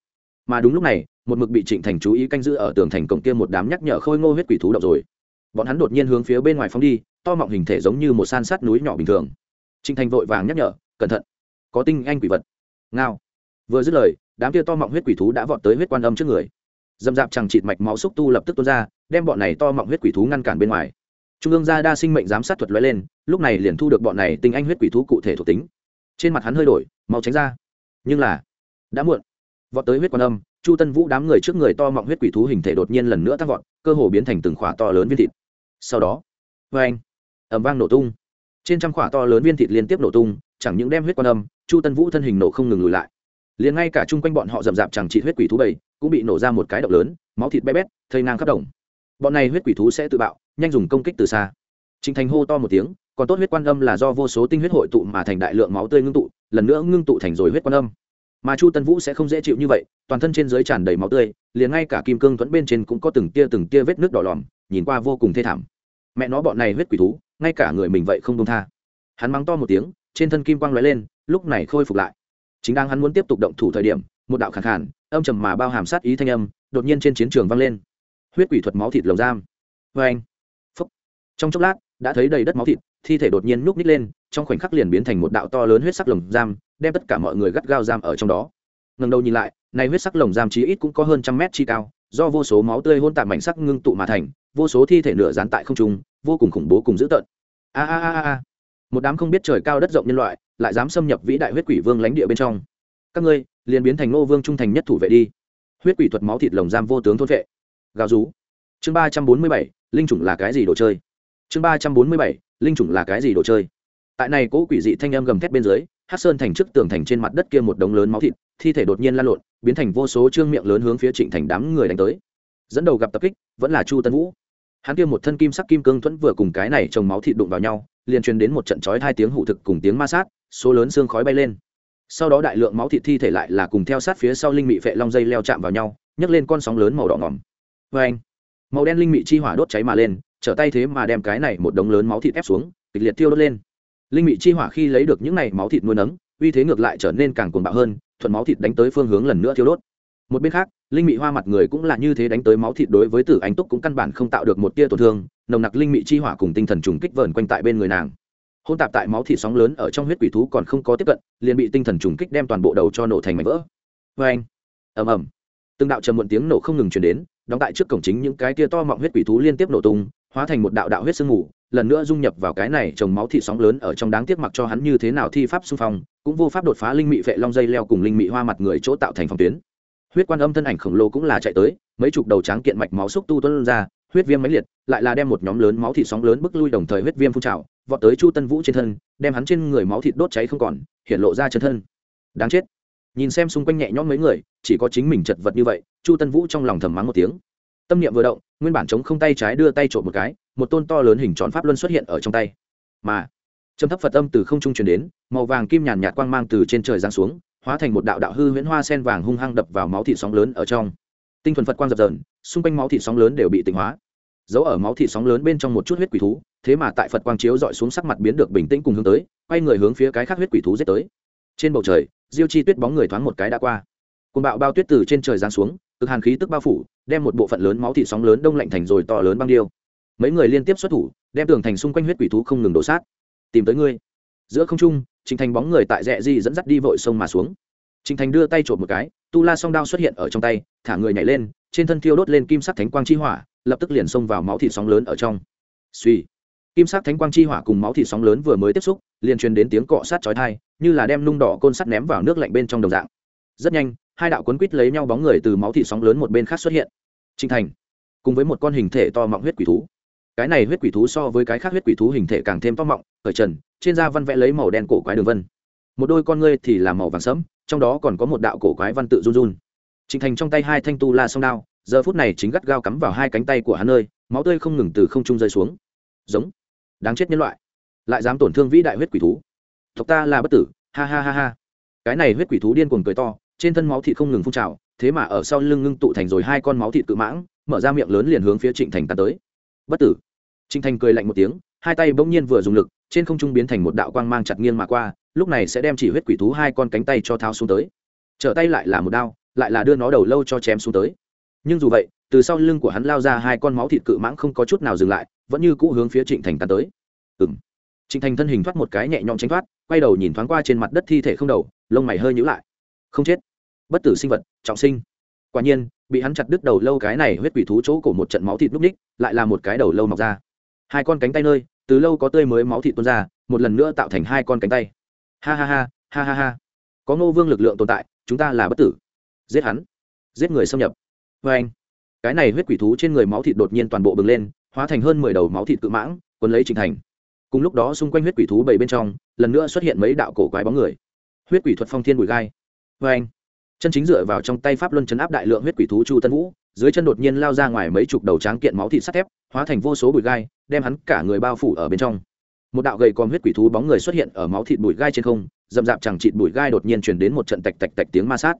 Mà đúng lúc này, một mực bị trịnh thành chú ý canh giữ ở tường thành cổng kia một đám nhắc nhở khôi ngô huyết quỷ thú đậu rồi. Bọn hắn đột nhiên hướng phía bên ngoài phóng đi, to mọng hình thể giống như một san sát núi nhỏ bình thường. Trịnh thành vội vàng nhắc nhở, cẩn thận, có tinh anh quỷ vật. Ngao. Vừa dứt lời đám kia to mọng huyết quỷ thú đã vọt tới huyết quan âm trước người. Dầm dạp chẳng chịt mạch máu xúc tu lập tức tuôn ra, đem bọn này to mọng huyết quỷ thú ngăn cản bên ngoài. Trung ương gia đa sinh mệnh giám sát thuật lóe lên, lúc này liền thu được bọn này tinh anh huyết quỷ thú cụ thể thuộc tính. Trên mặt hắn hơi đổi mau tránh ra. Nhưng là, đã muộn. Vọt tới huyết quan âm, chu tân vũ đám người trước người to mọng huyết quỷ thú hình thể đột nhiên lần nữa tăng vọt, cơ hồ biến thành từng khỏa to lớn viên thịt. Sau đó vê anh ẩm vang nổ tung. Trên trăm khỏa to lớn viên thịt liên tiếp nổ tung, chẳng những đem huyết quan âm, chu tân vũ thân hình nổ không ngừng lùi lại liền ngay cả chung quanh bọn họ rậm rạp chẳng trị huyết quỷ thú bầy cũng bị nổ ra một cái động lớn máu thịt bé bét thây nang khắp đồng bọn này huyết quỷ thú sẽ tự bạo nhanh dùng công kích từ xa Trình Thành hô to một tiếng, còn tốt huyết quan âm là do vô số tinh huyết hội tụ mà thành đại lượng máu tươi ngưng tụ, lần nữa ngưng tụ thành rồi huyết quan âm. Mà Chu Tân Vũ sẽ không dễ chịu như vậy, toàn thân trên dưới tràn đầy máu tươi, liền ngay cả kim cương thuẫn bên trên cũng có từng tia từng tia vết nước đỏ lòm, nhìn qua vô cùng thê thảm. Mẹ nó bọn này huyết quỷ thú, ngay cả người mình vậy không dung tha. Hắn mắng to một tiếng, trên thân kim quang lóe lên, lúc này khôi phục lại. Chính đang hắn muốn tiếp tục động thủ thời điểm, một đạo khàn khàn, âm trầm mà bao hàm sát ý thanh âm, đột nhiên trên chiến trường vang lên. Huyết quỷ thuật máu thịt lồng giam. vê anh. Phúc. Trong chốc lát, đã thấy đầy đất máu thịt thi thể đột nhiên núp ních lên trong khoảnh khắc liền biến thành một đạo to lớn huyết sắc lồng giam đem tất cả mọi người gắt gao giam ở trong đó. Ngần đầu nhìn lại nay huyết sắc lồng giam chí ít cũng có hơn trăm mét chi cao do vô số máu tươi hôn tạp mảnh sắc ngưng tụ mà thành vô số thi thể nửa dán tại không trung vô cùng khủng bố cùng dữ tợn. A a a a. Một đám không biết trời cao đất rộng nhân loại lại dám xâm nhập vĩ đại huyết quỷ vương lãnh địa bên trong. Các ngươi, liền biến thành nô vương trung thành nhất thủ vệ đi. Huyết quỷ thuật máu thịt lồng giam vô tướng thôn vệ. Gào rú. Chương ba trăm bốn mươi bảy, linh chủng là cái gì đồ chơi? Chương ba trăm bốn mươi bảy, linh chủng là cái gì đồ chơi? Tại này cỗ quỷ dị thanh âm gầm thét bên dưới hát sơn thành trước tường thành trên mặt đất kia một đống lớn máu thịt, thi thể đột nhiên lan lộn, biến thành vô số trương miệng lớn hướng phía trịnh thành đám người đánh tới. Dẫn đầu gặp tập kích, vẫn là chu tân vũ hắn kia một thân kim sắc kim cương thuẫn vừa cùng cái này trồng máu thịt đụng vào nhau, liền truyền đến một trận chói hai tiếng hụ thực cùng tiếng ma sát, số lớn xương khói bay lên. Sau đó đại lượng máu thịt thi thể lại là cùng theo sát phía sau linh mị phệ long dây leo chạm vào nhau, nhấc lên con sóng lớn màu đỏ ngỏm vê vâng. anh màu đen linh mị chi hỏa đốt cháy mà lên, trở tay thế mà đem cái này một đống lớn máu thịt ép xuống, kịch liệt tiêu đốt lên. Linh mị chi hỏa khi lấy được những này máu thịt nuôi nấng, uy thế ngược lại trở nên càng cuồng bạo hơn, thuận máu thịt đánh tới phương hướng lần nữa thiêu đốt một bên khác, linh mị hoa mặt người cũng là như thế đánh tới máu thịt đối với tử ánh túc cũng căn bản không tạo được một tia tổn thương, nồng nặc linh mị chi hỏa cùng tinh thần trùng kích vờn quanh tại bên người nàng. Hôn tạp tại máu thịt sóng lớn ở trong huyết quỷ thú còn không có tiếp cận, liền bị tinh thần trùng kích đem toàn bộ đầu cho nổ thành mảnh vỡ. Vê anh ầm ầm! Từng đạo trầm muộn tiếng nổ không ngừng chuyển đến, đóng tại trước cổng chính những cái tia to mọng huyết quỷ thú liên tiếp nổ tung, hóa thành một đạo đạo huyết sương mù, lần nữa dung nhập vào cái này trồng máu thị sóng lớn ở trong đáng tiếc mặc cho hắn như thế nào thi pháp xung phong, cũng vô pháp đột phá linh mị vệ long dây leo cùng linh mị hoa mặt người chỗ tạo thành phòng tuyến huyết quan âm thân ảnh khổng lồ cũng là chạy tới, mấy chục đầu tráng kiện mạch máu xúc tu tuân ra, huyết viêm mãnh liệt, lại là đem một nhóm lớn máu thịt sóng lớn bức lui đồng thời huyết viêm phun trào, vọt tới chu tân vũ trên thân, đem hắn trên người máu thịt đốt cháy không còn, hiện lộ ra chân thân. Đáng chết. Nhìn xem xung quanh nhẹ nhõm mấy người, chỉ có chính mình chật vật như vậy, chu tân vũ trong lòng thầm mắng một tiếng. Tâm niệm vừa động, nguyên bản chống không tay trái đưa tay trộm một cái, một tôn to lớn hình tròn pháp luân xuất hiện ở trong tay. Mà, trầm thấp phật âm từ không trung truyền đến, màu vàng kim nhàn nhạt quang mang từ trên trời giáng xuống hóa thành một đạo đạo hư huyễn hoa sen vàng hung hăng đập vào máu thịt sóng lớn ở trong. Tinh thuần phật quang dập dờn, xung quanh máu thịt sóng lớn đều bị tịnh hóa. Giấu ở máu thịt sóng lớn bên trong một chút huyết quỷ thú, thế mà tại phật quang chiếu dọi xuống sắc mặt biến được bình tĩnh cùng hướng tới, quay người hướng phía cái khác huyết quỷ thú giết tới. Trên bầu trời, diêu chi tuyết bóng người thoáng một cái đã qua. Côn bạo bao tuyết từ trên trời giáng xuống, cực hàn khí tức bao phủ, đem một bộ phận lớn máu thịt sóng lớn đông lạnh thành rồi to lớn băng điêu. Mấy người liên tiếp xuất thủ, đem tường thành xung quanh huyết quỷ thú không ngừng đổ sát. Tìm tới ngươi giữa không trung trịnh thành bóng người tại rẽ di dẫn dắt đi vội sông mà xuống. Trịnh thành đưa tay trộm một cái, tu la song đao xuất hiện ở trong tay, thả người nhảy lên, trên thân thiêu đốt lên kim sắc thánh quang chi hỏa, lập tức liền xông vào máu thịt sóng lớn ở trong. Suy kim sắc thánh quang chi hỏa cùng máu thịt sóng lớn vừa mới tiếp xúc, liền truyền đến tiếng cọ sát chói tai, như là đem nung đỏ côn sắt ném vào nước lạnh bên trong đồng dạng. Rất nhanh, hai đạo cuốn quít lấy nhau bóng người từ máu thịt sóng lớn một bên khác xuất hiện. Trình thành, cùng với một con hình thể to mọng huyết quỷ thú. Cái này huyết quỷ thú so với cái khác huyết quỷ thú hình thể càng thêm to mọng khởi trần trên da văn vẽ lấy màu đen cổ quái đường vân. Một đôi con ngươi thì là màu vàng sẫm, trong đó còn có một đạo cổ quái văn tự run run. Trịnh thành trong tay hai thanh tu la song đao, giờ phút này chính gắt gao cắm vào hai cánh tay của hắn nơi, máu tươi không ngừng từ không trung rơi xuống. Giống. Đáng chết nhân loại. Lại dám tổn thương vĩ đại huyết quỷ thú. Tộc ta là bất tử, ha ha ha ha. Cái này huyết quỷ thú điên cuồng cười to, trên thân máu thịt không ngừng phun trào, thế mà ở sau lưng ngưng tụ thành rồi hai con máu thịt cự mãng, mở ra miệng lớn liền hướng phía trịnh thành tàn tới. Bất tử. Trịnh thành cười lạnh một tiếng, hai tay bỗng nhiên vừa dùng lực trên không trung biến thành một đạo quang mang chặt nghiêng mà qua, lúc này sẽ đem chỉ huyết quỷ thú hai con cánh tay cho tháo xuống tới. Trở tay lại là một đao, lại là đưa nó đầu lâu cho chém xuống tới. Nhưng dù vậy, từ sau lưng của hắn lao ra hai con máu thịt cự mãng không có chút nào dừng lại, vẫn như cũ hướng phía trịnh thành tàn tới. Ừ m trịnh thành thân hình thoát một cái nhẹ nhõm tránh thoát, quay đầu nhìn thoáng qua trên mặt đất thi thể không đầu, lông mày hơi nhữ lại. Không chết. Bất tử sinh vật, trọng sinh. Quả nhiên, bị hắn chặt đứt đầu lâu cái này huyết quỷ thú chỗ cổ một trận máu thịt núp ních, lại là một cái đầu lâu mọc ra. Hai con cánh tay nơi từ lâu có tươi mới máu thịt tuôn ra, một lần nữa tạo thành hai con cánh tay. Ha ha ha ha ha ha. Có ngô vương lực lượng tồn tại, chúng ta là bất tử. Giết hắn. Giết người xâm nhập. Vê anh, cái này huyết quỷ thú trên người máu thịt đột nhiên toàn bộ bừng lên, hóa thành hơn mười đầu máu thịt cự mãng, cuốn lấy trình thành. Cùng lúc đó xung quanh huyết quỷ thú bảy bên trong, lần nữa xuất hiện mấy đạo cổ quái bóng người. Huyết quỷ thuật phong thiên bụi gai. Vê anh, chân chính dựa vào trong tay pháp luân chấn áp đại lượng huyết quỷ thú chu tân vũ, dưới chân đột nhiên lao ra ngoài mấy chục đầu tráng kiện máu thịt sắt thép, hóa thành vô số bụi gai đem hắn cả người bao phủ ở bên trong. Một đạo gầy còm huyết quỷ thú bóng người xuất hiện ở máu thịt bụi gai trên không dậm dạp chẳng chịt bụi gai đột nhiên chuyển đến một trận tạch tạch tạch tiếng ma sát.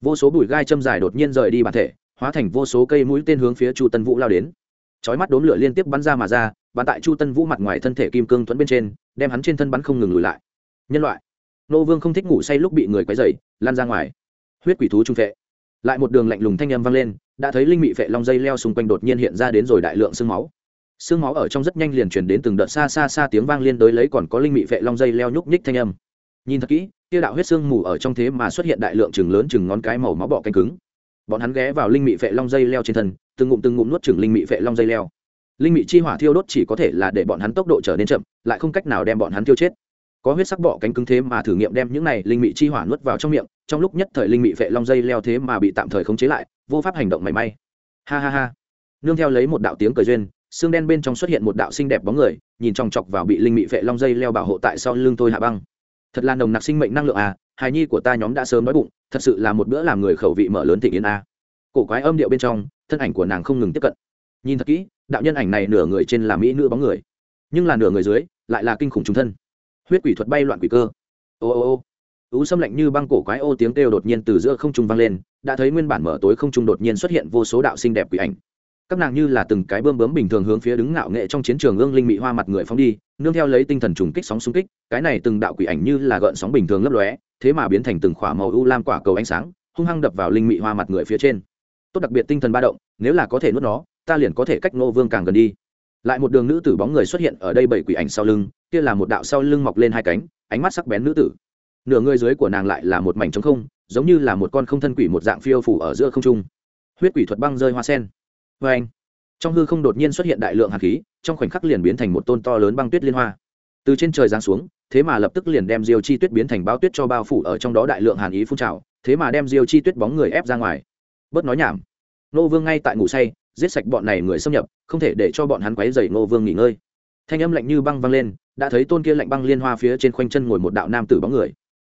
Vô số bụi gai châm dài đột nhiên rời đi bản thể hóa thành vô số cây mũi tên hướng phía chu tân vũ lao đến. Chói mắt đốm lửa liên tiếp bắn ra mà ra bắn tại chu tân vũ mặt ngoài thân thể kim cương thuẫn bên trên đem hắn trên thân bắn không ngừng lùi lại. Nhân loại. Nô vương không thích ngủ say lúc bị người quấy dày lan ra ngoài. Huyết quỷ thú trung vệ, lại một đường lạnh lùng thanh â m vang lên đã thấy linh mị phệ long dây leo xung quanh đột nhiên hiện ra đến rồi đại lượng sương máu sương máu ở trong rất nhanh liền chuyển đến từng đợt xa xa xa tiếng vang liên đối lấy còn có linh mị vệ long dây leo nhúc nhích thanh âm. Nhìn thật kỹ tiêu đạo huyết sương mù ở trong thế mà xuất hiện đại lượng chừng lớn chừng ngón cái màu máu bọ canh cứng. Bọn hắn ghé vào linh mị vệ long dây leo trên thân, từng ngụm từng ngụm nuốt chừng linh mị vệ long dây leo. Linh mị chi hỏa thiêu đốt chỉ có thể là để bọn hắn tốc độ trở nên chậm, lại không cách nào đem bọn hắn tiêu chết. Có huyết sắc bọ cánh cứng thế mà thử nghiệm đem những này linh mị chi hỏa nuốt vào trong miệng, trong lúc nhất thời linh mị vệ long dây leo thế mà bị tạm thời khống chế lại, vô pháp hành động mảy may. Ha ha ha. Nương theo lấy một đạo tiếng cười duyên xương đen bên trong xuất hiện một đạo xinh đẹp bóng người, nhìn chòng chọc vào bị linh mị vệ long dây leo bảo hộ tại sau lưng tôi hạ băng. Thật là nồng nặc sinh mệnh năng lượng à hài nhi của ta nhóm đã sớm đói bụng, thật sự là một bữa làm người khẩu vị mở lớn thị yên a à. cổ quái âm điệu bên trong, thân ảnh của nàng không ngừng tiếp cận. Nhìn thật kỹ, đạo nhân ảnh này nửa người trên là mỹ nữ bóng người, nhưng là nửa người dưới lại là kinh khủng trung thân. Huyết quỷ thuật bay loạn quỷ cơ. Ô ô ô. Ú xâm lạnh như băng cổ quái ô tiếng kêu đột nhiên từ giữa không trung vang lên, đã thấy nguyên bản mở tối không trung đột nhiên xuất hiện vô số đạo xinh đẹp quỷ ảnh các nàng như là từng cái bơm bướm bình thường hướng phía đứng ngạo nghệ trong chiến trường ương linh mị hoa mặt người phóng đi, nương theo lấy tinh thần trùng kích sóng xung kích, cái này từng đạo quỷ ảnh như là gợn sóng bình thường lấp lóe, thế mà biến thành từng khỏa màu u lam quả cầu ánh sáng, hung hăng đập vào linh mị hoa mặt người phía trên. Tốt đặc biệt tinh thần ba động, nếu là có thể nuốt nó, ta liền có thể cách nô vương càng gần đi. Lại một đường nữ tử bóng người xuất hiện ở đây bảy quỷ ảnh sau lưng, kia là một đạo sau lưng mọc lên hai cánh, ánh mắt sắc bén nữ tử. Nửa người dưới của nàng lại là một mảnh trống không, giống như là một con không thân quỷ một dạng phiêu phủ ở giữa không trung. Huyết quỷ thuật băng rơi hoa sen vê anh, trong hư không đột nhiên xuất hiện đại lượng hạt khí, trong khoảnh khắc liền biến thành một tôn to lớn băng tuyết liên hoa. Từ trên trời giáng xuống, thế mà lập tức liền đem diêu chi tuyết biến thành bao tuyết cho bao phủ ở trong đó đại lượng hàn ý phun trào, thế mà đem diêu chi tuyết bóng người ép ra ngoài. Bớt nói nhảm. Nô vương ngay tại ngủ say, giết sạch bọn này người xâm nhập, không thể để cho bọn hắn quấy dày nô vương nghỉ ngơi. Thanh âm lạnh như băng văng lên, đã thấy tôn kia lạnh băng liên hoa phía trên khoanh chân ngồi một đạo nam tử bóng người.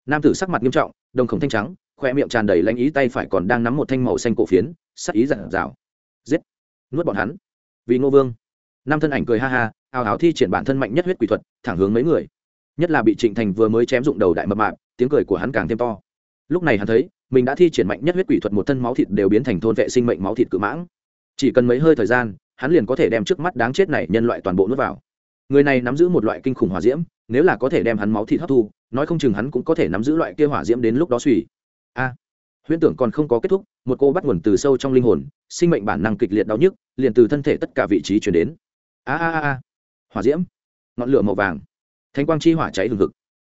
Nam tử sắc mặt nghiêm trọng, đồng khổng thanh trắng khoe miệng tràn đầy lãnh ý, tay phải còn đang nắm một thanh màu xanh cổ phiến, sắc ý giận dào. Giết! Nuốt bọn hắn. Vì ngô vương, nam thân ảnh cười ha ha ào ào thi triển bản thân mạnh nhất huyết quỷ thuật, thẳng hướng mấy người. Nhất là bị trịnh thành vừa mới chém dụng đầu đại mập mạp, tiếng cười của hắn càng thêm to. Lúc này hắn thấy, mình đã thi triển mạnh nhất huyết quỷ thuật một thân máu thịt đều biến thành thôn vệ sinh mệnh máu thịt cự mãng. Chỉ cần mấy hơi thời gian, hắn liền có thể đem trước mắt đáng chết này nhân loại toàn bộ nuốt vào. Người này nắm giữ một loại kinh khủng hỏa diễm, nếu là có thể đem hắn máu thịt hấp thu, nói không chừng hắn cũng có thể nắm giữ loại kia hỏa diễm đến lúc đó suy. A huyễn tưởng còn không có kết thúc, một cô bắt nguồn từ sâu trong linh hồn, sinh mệnh bản năng kịch liệt đau nhức, liền từ thân thể tất cả vị trí chuyển đến. A a a hỏa diễm. Ngọn lửa màu vàng. Thánh quang chi hỏa cháy hừng hực.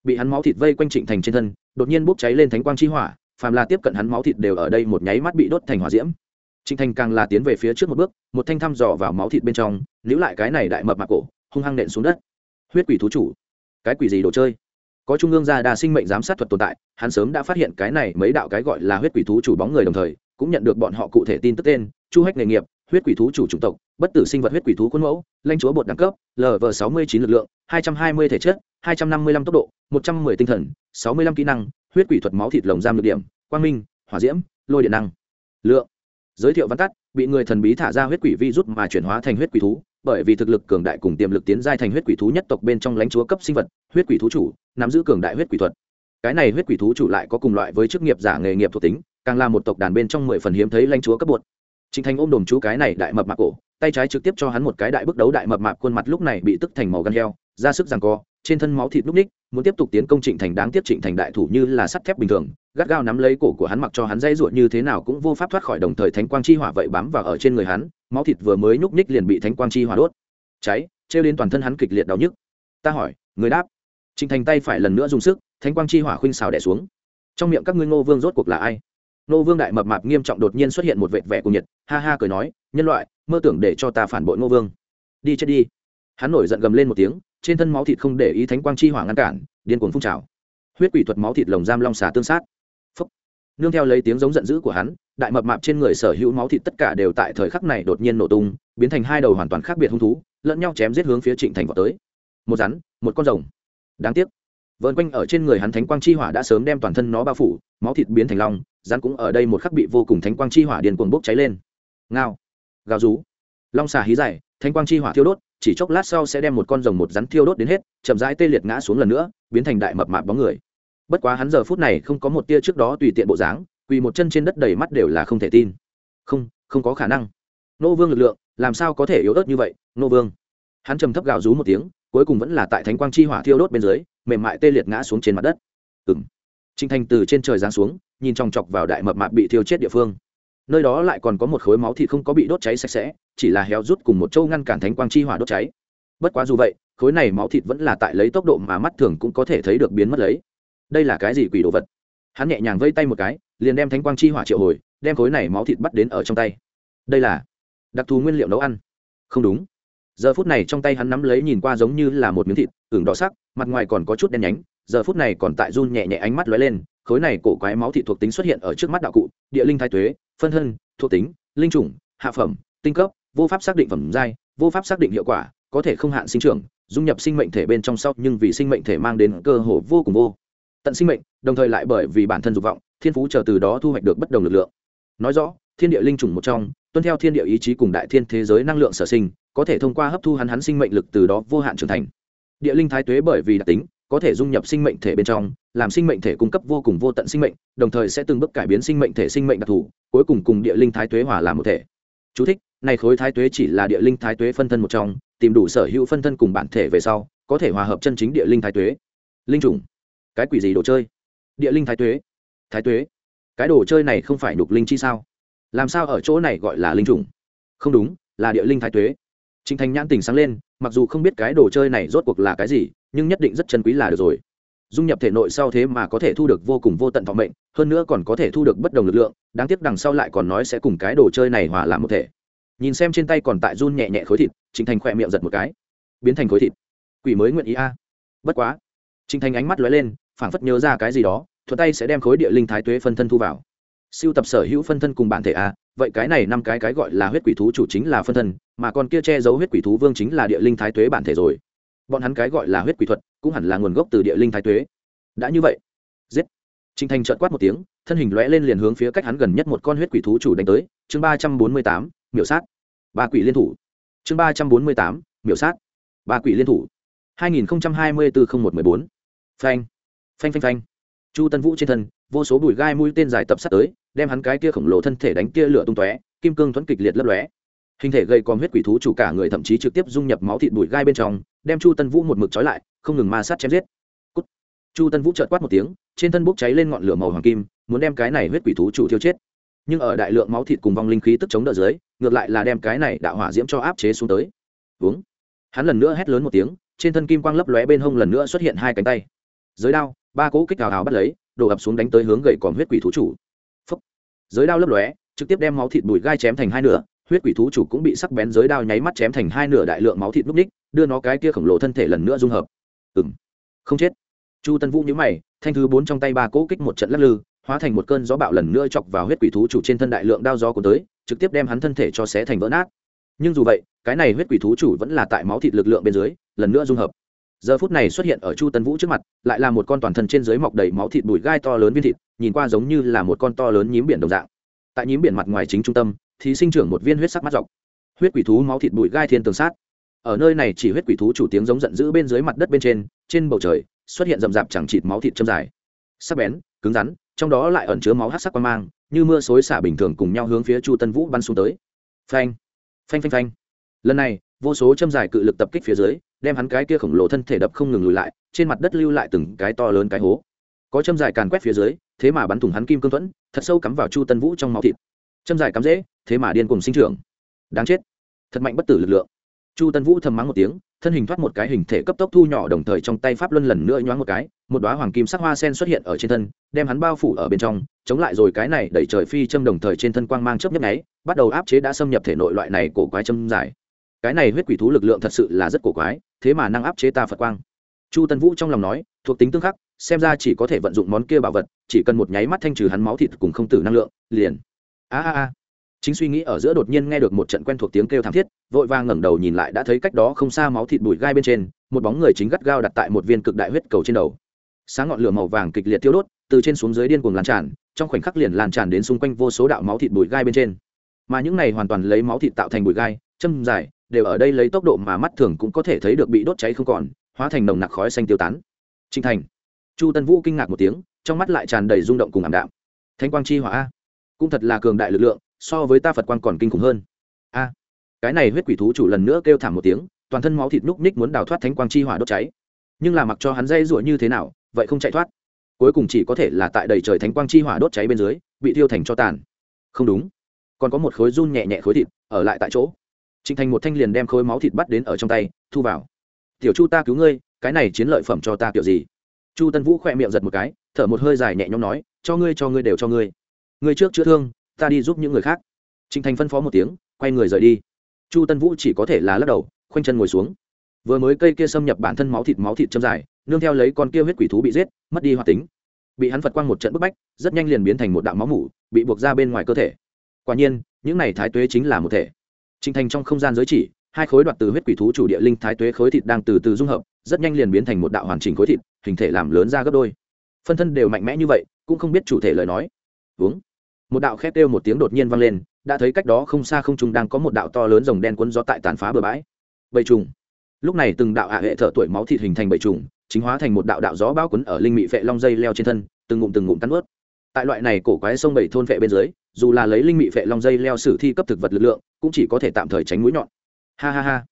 Bị hắn máu thịt vây quanh trịnh thành trên thân, đột nhiên bốc cháy lên thánh quang chi hỏa, phàm là tiếp cận hắn máu thịt đều ở đây một nháy mắt bị đốt thành hỏa diễm. Trịnh thành càng là tiến về phía trước một bước, một thanh thăm dò vào máu thịt bên trong, níu lại cái này đại mập mạp cổ, hung hăng nện xuống đất. Huyết quỷ thú chủ. Cái quỷ gì đồ chơi? Có trung ương gia đa sinh mệnh giám sát thuật tồn tại, hắn sớm đã phát hiện cái này mấy đạo cái gọi là huyết quỷ thú chủ bóng người đồng thời, cũng nhận được bọn họ cụ thể tin tức tên, chu hách nghề nghiệp, huyết quỷ thú chủ chủng tộc, bất tử sinh vật huyết quỷ thú khuôn mẫu lanh chúa bột đẳng cấp lv sáu mươi chín lực lượng, hai trăm hai mươi thể chất, hai trăm năm mươi lăm tốc độ, một trăm mười tinh thần, sáu mươi lăm kỹ năng, huyết quỷ thuật máu thịt lồng giam lực điểm, quang minh, hỏa diễm, lôi điện năng. Lượng. Giới thiệu văn tắt, bị người thần bí thả ra huyết quỷ vi rút mà chuyển hóa thành huyết quỷ thú, bởi vì thực lực cường đại cùng tiềm lực tiến giai thành huyết quỷ thú nhất tộc bên trong lãnh chúa cấp sinh vật, huyết quỷ thú chủ nắm giữ cường đại huyết quỷ thuật cái này huyết quỷ thú chủ lại có cùng loại với chức nghiệp giả nghề nghiệp thuộc tính càng là một tộc đàn bên trong mười phần hiếm thấy lãnh chúa cấp bột Trịnh Thành ôm đồm chú cái này đại mập mạp cổ, tay trái trực tiếp cho hắn một cái đại bước đấu đại mập mạp khuôn mặt lúc này bị tức thành màu gan heo, ra sức giằng co, trên thân máu thịt núc ních, muốn tiếp tục tiến công Trịnh Thành đáng tiếc Trịnh Thành đại thủ như là sắt thép bình thường, gắt gao nắm lấy cổ của hắn mặc cho hắn dây ruột như thế nào cũng vô pháp thoát khỏi đồng thời thánh quang chi hỏa vậy bám vào ở trên người hắn, máu thịt vừa mới núc ních liền bị thánh quang chi hỏa đốt. Cháy, treo đến toàn thân hắn kịch liệt đau nhức. Ta hỏi, người đáp. Trình Thành tay phải lần nữa dùng sức, thánh quang chi hỏa khuynh xào đè xuống. Trong miệng các ngươi Ngô Vương rốt cuộc là ai? Ngô vương đại mập mạp nghiêm trọng đột nhiên xuất hiện một vệt vẻ cùng nhiệt ha ha cười nói nhân loại mơ tưởng để cho ta phản bội Ngô vương đi chết đi hắn nổi giận gầm lên một tiếng trên thân máu thịt không để ý thánh quang chi hỏa ngăn cản điên cuồng phun trào huyết quỷ thuật máu thịt lồng giam long xà tương sát Phốc! nương theo lấy tiếng giống giận dữ của hắn đại mập mạp trên người sở hữu máu thịt tất cả đều tại thời khắc này đột nhiên nổ tung biến thành hai đầu hoàn toàn khác biệt hung thú lẫn nhau chém giết hướng phía trịnh thành vọt tới một rắn một con rồng đáng tiếc vợn quanh ở trên người hắn thánh quang chi hỏa đã sớm đem toàn thân nó bao phủ, máu thịt biến thành long, rắn cũng ở đây một khắc bị vô cùng thánh quang chi hỏa điền cuồng bốc cháy lên. Ngao, gào rú. Long xà hí dày thánh quang chi hỏa thiêu đốt, chỉ chốc lát sau sẽ đem một con rồng một rắn thiêu đốt đến hết, chậm rãi tê liệt ngã xuống lần nữa, biến thành đại mập mạp bóng người. Bất quá hắn giờ phút này không có một tia trước đó tùy tiện bộ dáng, quỳ một chân trên đất đầy mắt đều là không thể tin. Không không có khả năng. Nô vương lực lượng, làm sao có thể yếu ớt như vậy, nô vương? Hắn trầm thấp gào rú một tiếng cuối cùng vẫn là tại thánh quang chi hỏa thiêu đốt bên dưới, mềm mại tê liệt ngã xuống trên mặt đất. Ừng trinh thanh từ trên trời giáng xuống, nhìn chòng chọc vào đại mập mạp bị thiêu chết địa phương. Nơi đó lại còn có một khối máu thịt không có bị đốt cháy sạch sẽ, chỉ là héo rút cùng một châu ngăn cản thánh quang chi hỏa đốt cháy. Bất quá dù vậy, khối này máu thịt vẫn là tại lấy tốc độ mà mắt thường cũng có thể thấy được biến mất lấy. Đây là cái gì quỷ đồ vật? Hắn nhẹ nhàng vây tay một cái, liền đem thánh quang chi hỏa triệu hồi, đem khối này máu thịt bắt đến ở trong tay. Đây là đặc thù nguyên liệu nấu ăn. Không đúng giờ phút này trong tay hắn nắm lấy nhìn qua giống như là một miếng thịt, ửng đỏ sắc, mặt ngoài còn có chút đen nhánh, giờ phút này còn tại run nhẹ nhẹ ánh mắt lóe lên, khối này cổ quái máu thịt thuộc tính xuất hiện ở trước mắt đạo cụ, địa linh thái tuế, phân thân, thuộc tính, linh chủng, hạ phẩm, tinh cấp, vô pháp xác định phẩm giai, vô pháp xác định hiệu quả, có thể không hạn sinh trưởng, dung nhập sinh mệnh thể bên trong sau, nhưng vì sinh mệnh thể mang đến cơ hồ vô cùng vô. Tận sinh mệnh, đồng thời lại bởi vì bản thân dục vọng, thiên phú chờ từ đó thu hoạch được bất đồng lực lượng. Nói rõ, thiên địa linh chủng một trong, tuân theo thiên địa ý chí cùng đại thiên thế giới năng lượng sở sinh có thể thông qua hấp thu hắn hắn sinh mệnh lực từ đó vô hạn trưởng thành. Địa linh thái tuế bởi vì đặc tính có thể dung nhập sinh mệnh thể bên trong làm sinh mệnh thể cung cấp vô cùng vô tận sinh mệnh đồng thời sẽ từng bước cải biến sinh mệnh thể sinh mệnh đặc thù cuối cùng cùng địa linh thái tuế hòa làm một thể. Chú thích, này khối thái tuế chỉ là địa linh thái tuế phân thân một trong tìm đủ sở hữu phân thân cùng bản thể về sau có thể hòa hợp chân chính địa linh thái tuế. Linh chủng. Cái quỷ gì đồ chơi? Địa linh thái tuế. Thái tuế. Cái đồ chơi này không phải đục linh chi sao? Làm sao ở chỗ này gọi là linh chủng? Không đúng là địa linh thái tuế. Trình Thành nhãn tỉnh sáng lên, mặc dù không biết cái đồ chơi này rốt cuộc là cái gì, nhưng nhất định rất chân quý là được rồi. Dung nhập thể nội sau thế mà có thể thu được vô cùng vô tận thọ mệnh, hơn nữa còn có thể thu được bất đồng lực lượng, đáng tiếc đằng sau lại còn nói sẽ cùng cái đồ chơi này hòa làm một thể. Nhìn xem trên tay còn tại run nhẹ nhẹ khối thịt, Trình Thành khỏe miệng giật một cái, biến thành khối thịt. Quỷ mới nguyện ý a. Bất quá, Trình Thành ánh mắt lóe lên, phảng phất nhớ ra cái gì đó, thuận tay sẽ đem khối địa linh thái tuế phân thân thu vào. Siêu tập sở hữu phân thân cùng bản thể a, vậy cái này năm cái cái gọi là huyết quỷ thú chủ chính là phân thân, mà con kia che giấu huyết quỷ thú vương chính là địa linh thái tuế bản thể rồi. Bọn hắn cái gọi là huyết quỷ thuật cũng hẳn là nguồn gốc từ địa linh thái tuế. Đã như vậy, giết. Trinh thành trợn quát một tiếng, thân hình lõe lên liền hướng phía cách hắn gần nhất một con huyết quỷ thú chủ đánh tới. Chương ba trăm bốn mươi tám, miểu sát. Ba quỷ liên thủ. Chương ba trăm bốn mươi tám, miểu sát. Ba quỷ liên thủ. hai nghìn hai mươi bốn không một m ư ơ i bốn. Phanh. Phanh phanh phanh. Chu tân vũ trên thân vô số bụi gai mũi tên dài tập sát tới, đem hắn cái kia khổng lồ thân thể đánh kia lửa tung tóe, kim cương thuẫn kịch liệt lấp lóe. Hình thể gây còm huyết quỷ thú chủ cả người thậm chí trực tiếp dung nhập máu thịt bụi gai bên trong, đem chu tân vũ một mực trói lại, không ngừng ma sát chém giết. Cút. chu tân vũ trợt quát một tiếng, trên thân bốc cháy lên ngọn lửa màu hoàng kim, muốn đem cái này huyết quỷ thú chủ thiêu chết. Nhưng ở đại lượng máu thịt cùng vong linh khí tức chống đỡ dưới, ngược lại là đem cái này đạo hỏa diễm cho áp chế xuống tới. Uống hắn lần nữa hét lớn một tiếng, trên thân kim quang lấp lóe bên hông lần nữa xuất hiện hai cánh tay. Giới đao, ba cỗ kích hào hào bắt lấy đổ ập xuống đánh tới hướng gậy còn huyết quỷ thú chủ. Phúc. giới đao lấp lóe, trực tiếp đem máu thịt bùi gai chém thành hai nửa, huyết quỷ thú chủ cũng bị sắc bén giới đao nháy mắt chém thành hai nửa đại lượng máu thịt núp ních, đưa nó cái kia khổng lồ thân thể lần nữa dung hợp. Ừng không chết. Chu tân vũ nhíu mày, thanh thứ bốn trong tay ba cỗ kích một trận lắc lư, hóa thành một cơn gió bạo lần nữa chọc vào huyết quỷ thú chủ trên thân đại lượng đao gió của tới, trực tiếp đem hắn thân thể cho xé thành vỡ nát. Nhưng dù vậy, cái này huyết quỷ thú chủ vẫn là tại máu thịt lực lượng bên dưới, lần nữa dung hợp giờ phút này xuất hiện ở chu tân vũ trước mặt, lại là một con toàn thân trên dưới mọc đầy máu thịt bụi gai to lớn viên thịt, nhìn qua giống như là một con to lớn nhím biển đồng dạng. Tại nhím biển mặt ngoài chính trung tâm, thì sinh trưởng một viên huyết sắc mắt dọc. Huyết quỷ thú máu thịt bụi gai thiên tường sát. Ở nơi này chỉ huyết quỷ thú chủ tiếng giống giận dữ bên dưới mặt đất bên trên trên bầu trời, xuất hiện rậm rạp chẳng chịt máu thịt châm dài. Sắc bén, cứng rắn, trong đó lại ẩn chứa máu hát sắc quan mang, như mưa xối xả bình thường cùng nhau hướng phía chu tân vũ bắn xuống tới. Phanh phanh phanh phanh. Lần này, vô số châm dài cự lực tập kích phía dưới đem hắn cái kia khổng lồ thân thể đập không ngừng lùi lại, trên mặt đất lưu lại từng cái to lớn cái hố. Có châm dài càn quét phía dưới, thế mà bắn thủng hắn kim cương thuẫn, thật sâu cắm vào chu tân vũ trong máu thịt. Châm dài cắm dễ thế mà điên cùng sinh trưởng. Đáng chết. Thật mạnh bất tử lực lượng. Chu tân vũ thầm mắng một tiếng, thân hình thoát một cái hình thể cấp tốc thu nhỏ đồng thời trong tay pháp luân lần nữa nhoáng một cái, một đoá hoàng kim sắc hoa sen xuất hiện ở trên thân, đem hắn bao phủ ở bên trong, chống lại rồi cái này đẩy trời phi châm đồng thời trên thân quang mang chớp nhấp nháy, bắt đầu áp chế đã xâm nhập thể nội loại này cổ quái châm dài. Cái này huyết quỷ thú lực lượng thật sự là rất cổ quái thế mà năng áp chế ta phật quang. Chu tân vũ trong lòng nói, thuộc tính tương khắc, xem ra chỉ có thể vận dụng món kia bảo vật, chỉ cần một nháy mắt thanh trừ hắn máu thịt cùng không tử năng lượng, liền. A a a. Chính suy nghĩ ở giữa đột nhiên nghe được một trận quen thuộc tiếng kêu thảm thiết, vội vàng ngẩng đầu nhìn lại đã thấy cách đó không xa máu thịt bụi gai bên trên, một bóng người chính gắt gao đặt tại một viên cực đại huyết cầu trên đầu. Sáng ngọn lửa màu vàng kịch liệt tiêu đốt, từ trên xuống dưới điên cuồng lan tràn, trong khoảnh khắc liền lan tràn đến xung quanh vô số đạo máu thịt bụi gai bên trên. Mà những này hoàn toàn lấy máu thịt tạo thành bụi gai, châm dài đều ở đây lấy tốc độ mà mắt thường cũng có thể thấy được bị đốt cháy không còn, hóa thành nồng nặc khói xanh tiêu tán. Trinh thành. Chu tân vũ kinh ngạc một tiếng, trong mắt lại tràn đầy rung động cùng ảm đạm. Thanh quang chi hỏa a. Cũng thật là cường đại lực lượng, so với ta phật quang còn kinh khủng hơn. A. Cái này huyết quỷ thú chủ lần nữa kêu thảm một tiếng, toàn thân máu thịt núc ních muốn đào thoát thánh quang chi hỏa đốt cháy. Nhưng là mặc cho hắn dây rủa như thế nào, vậy không chạy thoát. Cuối cùng chỉ có thể là tại đầy trời thánh quang chi hỏa đốt cháy bên dưới, bị thiêu thành cho tàn. Không đúng. Còn có một khối run nhẹ nhẹ khối thịt, ở lại tại chỗ trịnh thành một thanh liền đem khối máu thịt bắt đến ở trong tay, thu vào. Tiểu chu ta cứu ngươi, cái này chiến lợi phẩm cho ta kiểu gì? Chu tân vũ khỏe miệng giật một cái, thở một hơi dài nhẹ nhõm nói, cho ngươi cho ngươi đều cho ngươi. Ngươi trước chữa thương, ta đi giúp những người khác. Trịnh thành phân phó một tiếng, quay người rời đi. Chu tân vũ chỉ có thể là lắc đầu, khoanh chân ngồi xuống. Vừa mới cây kia xâm nhập bản thân máu thịt máu thịt châm dài, nương theo lấy con kia huyết quỷ thú bị giết, mất đi hoạt tính. Bị hắn phật quang một trận bức bách, rất nhanh liền biến thành một đạo máu mủ, bị buộc ra bên ngoài cơ thể. Quả nhiên, những này thái tuế chính là một thể. Trình thành trong không gian giới chỉ, hai khối đoạt từ huyết quỷ thú chủ địa linh thái tuế khối thịt đang từ từ dung hợp, rất nhanh liền biến thành một đạo hoàn chỉnh khối thịt, hình thể làm lớn ra gấp đôi. Phân thân đều mạnh mẽ như vậy, cũng không biết chủ thể lời nói. Uống. Một đạo khét kêu một tiếng đột nhiên vang lên, đã thấy cách đó không xa không trung đang có một đạo to lớn rồng đen cuốn gió tại tàn phá bờ bãi. Bầy trùng. Lúc này từng đạo hạ hệ thở tuổi máu thịt hình thành bầy trùng, chính hóa thành một đạo đạo gió bao cuốn ở linh mị phệ long dây leo trên thân, từng ngụm từng ngụm cắn nuốt. Tại loại này cổ quái sông bảy thôn vệ bên dưới, dù là lấy linh mị vệ long dây leo sử thi cấp thực vật lực lượng cũng chỉ có thể tạm thời tránh mũi nhọn. Ha ha ha.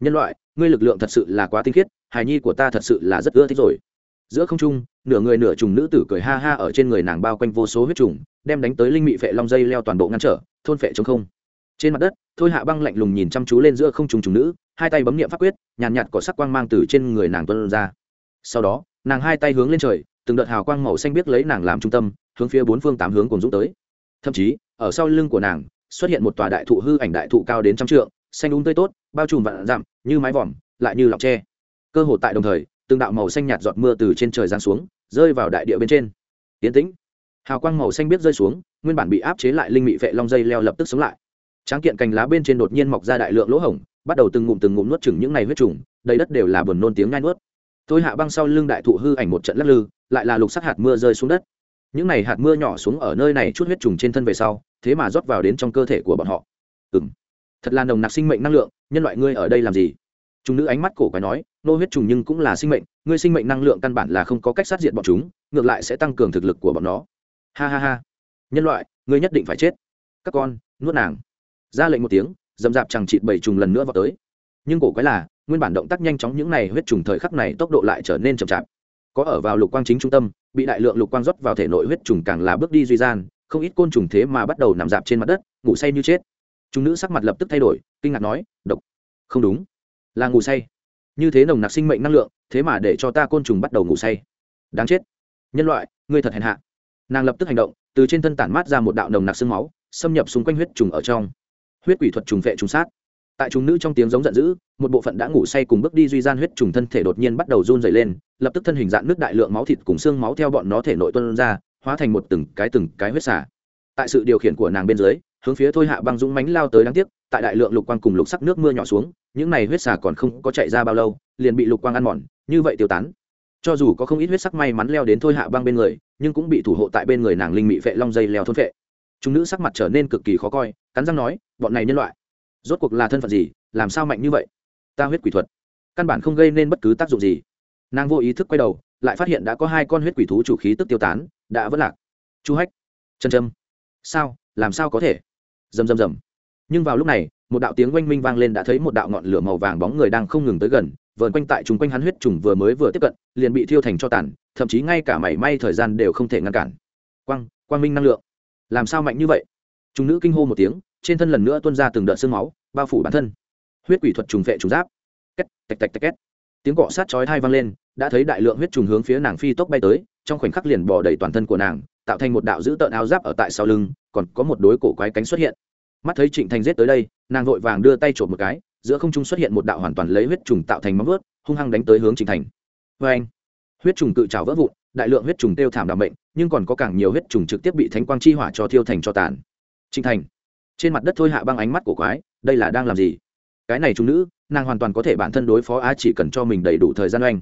Nhân loại ngươi lực lượng thật sự là quá tinh khiết hài nhi của ta thật sự là rất ưa thích rồi. Giữa không trung nửa người nửa trùng nữ tử cười ha ha ở trên người nàng bao quanh vô số huyết trùng đem đánh tới linh mị vệ long dây leo toàn bộ ngăn trở thôn vệ chống không. Trên mặt đất thôi hạ băng lạnh lùng nhìn chăm chú lên giữa không trùng trùng nữ hai tay bấm niệm pháp quyết nhàn nhạt, nhạt có sắc quang mang từ trên người nàng tuân ra. Sau đó nàng hai tay hướng lên trời từng đợt hào quang màu xanh biết lấy nàng làm trung tâm hướng phía bốn phương tám hướng cùng dũng tới. Thậm chí, ở sau lưng của nàng, xuất hiện một tòa đại thụ hư ảnh đại thụ cao đến trăm trượng, xanh đúng tươi tốt, bao trùm vạn dặm, như mái vòm, lại như lọc tre. Cơ hồ tại đồng thời, từng đạo màu xanh nhạt giọt mưa từ trên trời giáng xuống, rơi vào đại địa bên trên. Tiến tĩnh. Hào quang màu xanh biết rơi xuống, nguyên bản bị áp chế lại linh mị vệ long dây leo lập tức sống lại. Tráng kiện cành lá bên trên đột nhiên mọc ra đại lượng lỗ hổng, bắt đầu từng ngụm từng ngụm nuốt chừng những này huyết trùng, đầy đất đều là buồn nôn tiếng ngai nuốt. Tôi hạ băng sau lưng đại thụ hư ảnh một trận lắc lư, lại là lục sắc hạt mưa rơi xuống đất những này hạt mưa nhỏ xuống ở nơi này chút huyết trùng trên thân về sau, thế mà rót vào đến trong cơ thể của bọn họ. Ừng thật là nồng nặc sinh mệnh năng lượng, nhân loại ngươi ở đây làm gì? Chúng nữ ánh mắt cổ quái nói, nô huyết trùng nhưng cũng là sinh mệnh, ngươi sinh mệnh năng lượng căn bản là không có cách sát diệt bọn chúng, ngược lại sẽ tăng cường thực lực của bọn nó. Ha ha ha. Nhân loại, ngươi nhất định phải chết. Các con, nuốt nàng. Ra lệnh một tiếng, dầm dạp chẳng chịt bảy trùng lần nữa vào tới. Nhưng cổ quái là, nguyên bản động tác nhanh chóng những này huyết trùng thời khắc này tốc độ lại trở nên chậm chạp có ở vào lục quang chính trung tâm, bị đại lượng lục quang rót vào thể nội huyết trùng càng là bước đi duy gian, không ít côn trùng thế mà bắt đầu nằm dạp trên mặt đất, ngủ say như chết. Chúng nữ sắc mặt lập tức thay đổi, kinh ngạc nói, độc. Không đúng, là ngủ say. Như thế nồng nặc sinh mệnh năng lượng, thế mà để cho ta côn trùng bắt đầu ngủ say. Đáng chết. Nhân loại, ngươi thật hèn hạ. Nàng lập tức hành động, từ trên thân tản mát ra một đạo nồng nặc xương máu, xâm nhập xung quanh huyết trùng ở trong. Huyết quỷ thuật trùng vệ trùng sát tại chúng nữ trong tiếng giống giận dữ, một bộ phận đã ngủ say cùng bước đi duy gian huyết trùng thân thể đột nhiên bắt đầu run dày lên, lập tức thân hình dạng nước đại lượng máu thịt cùng xương máu theo bọn nó thể nội tuân ra, hóa thành một từng cái từng cái huyết xả. Tại sự điều khiển của nàng bên dưới, hướng phía thôi hạ băng dũng mánh lao tới đáng tiếc, tại đại lượng lục quang cùng lục sắc nước mưa nhỏ xuống, những này huyết xả còn không có chạy ra bao lâu, liền bị lục quang ăn mòn, như vậy tiêu tán. Cho dù có không ít huyết sắc may mắn leo đến thôi hạ băng bên người, nhưng cũng bị thủ hộ tại bên người nàng linh mị vệ long dây leo thôn vệ chúng nữ sắc mặt trở nên cực kỳ khó coi, cắn răng nói, bọn này nhân loại rốt cuộc là thân phận gì, làm sao mạnh như vậy? Ta huyết quỷ thuật. Căn bản không gây nên bất cứ tác dụng gì. Nàng vô ý thức quay đầu, lại phát hiện đã có hai con huyết quỷ thú chủ khí tức tiêu tán, đã vất lạc. Chu hách. Chân trâm sao? Làm sao có thể? Rầm rầm rầm. Nhưng vào lúc này, một đạo tiếng oanh minh vang lên đã thấy một đạo ngọn lửa màu vàng bóng người đang không ngừng tới gần, vờn quanh tại chung quanh hắn huyết trùng vừa mới vừa tiếp cận, liền bị thiêu thành cho tàn, thậm chí ngay cả mảy may thời gian đều không thể ngăn cản. Quang quang minh năng lượng. Làm sao mạnh như vậy? Chúng nữ kinh hô một tiếng trên thân lần nữa tuôn ra từng đợt sương máu, bao phủ bản thân. Huyết quỷ thuật trùng vệ trùng giáp. Két, tạch tạch tạch, két. Tiếng cọ sát chói thai vang lên, đã thấy đại lượng huyết trùng hướng phía nàng phi tốc bay tới, trong khoảnh khắc liền bỏ đầy toàn thân của nàng, tạo thành một đạo dữ tợn áo giáp ở tại sau lưng, còn có một đối cổ quái cánh xuất hiện. Mắt thấy trịnh thành giết tới đây, nàng vội vàng đưa tay trộm một cái, giữa không trung xuất hiện một đạo hoàn toàn lấy huyết trùng tạo thành móng vớt hung hăng đánh tới hướng trịnh thành. Vê anh, huyết trùng cự trào vỡ vụn, đại lượng huyết trùng tiêu thảm đảm bệnh nhưng còn có càng nhiều huyết trùng trực tiếp bị thánh quang chi hỏa cho thiêu thành cho tàn. Trịnh thành trên mặt đất thôi hạ băng ánh mắt của quái, đây là đang làm gì? Cái này trung nữ, nàng hoàn toàn có thể bản thân đối phó á, chỉ cần cho mình đầy đủ thời gian oanh.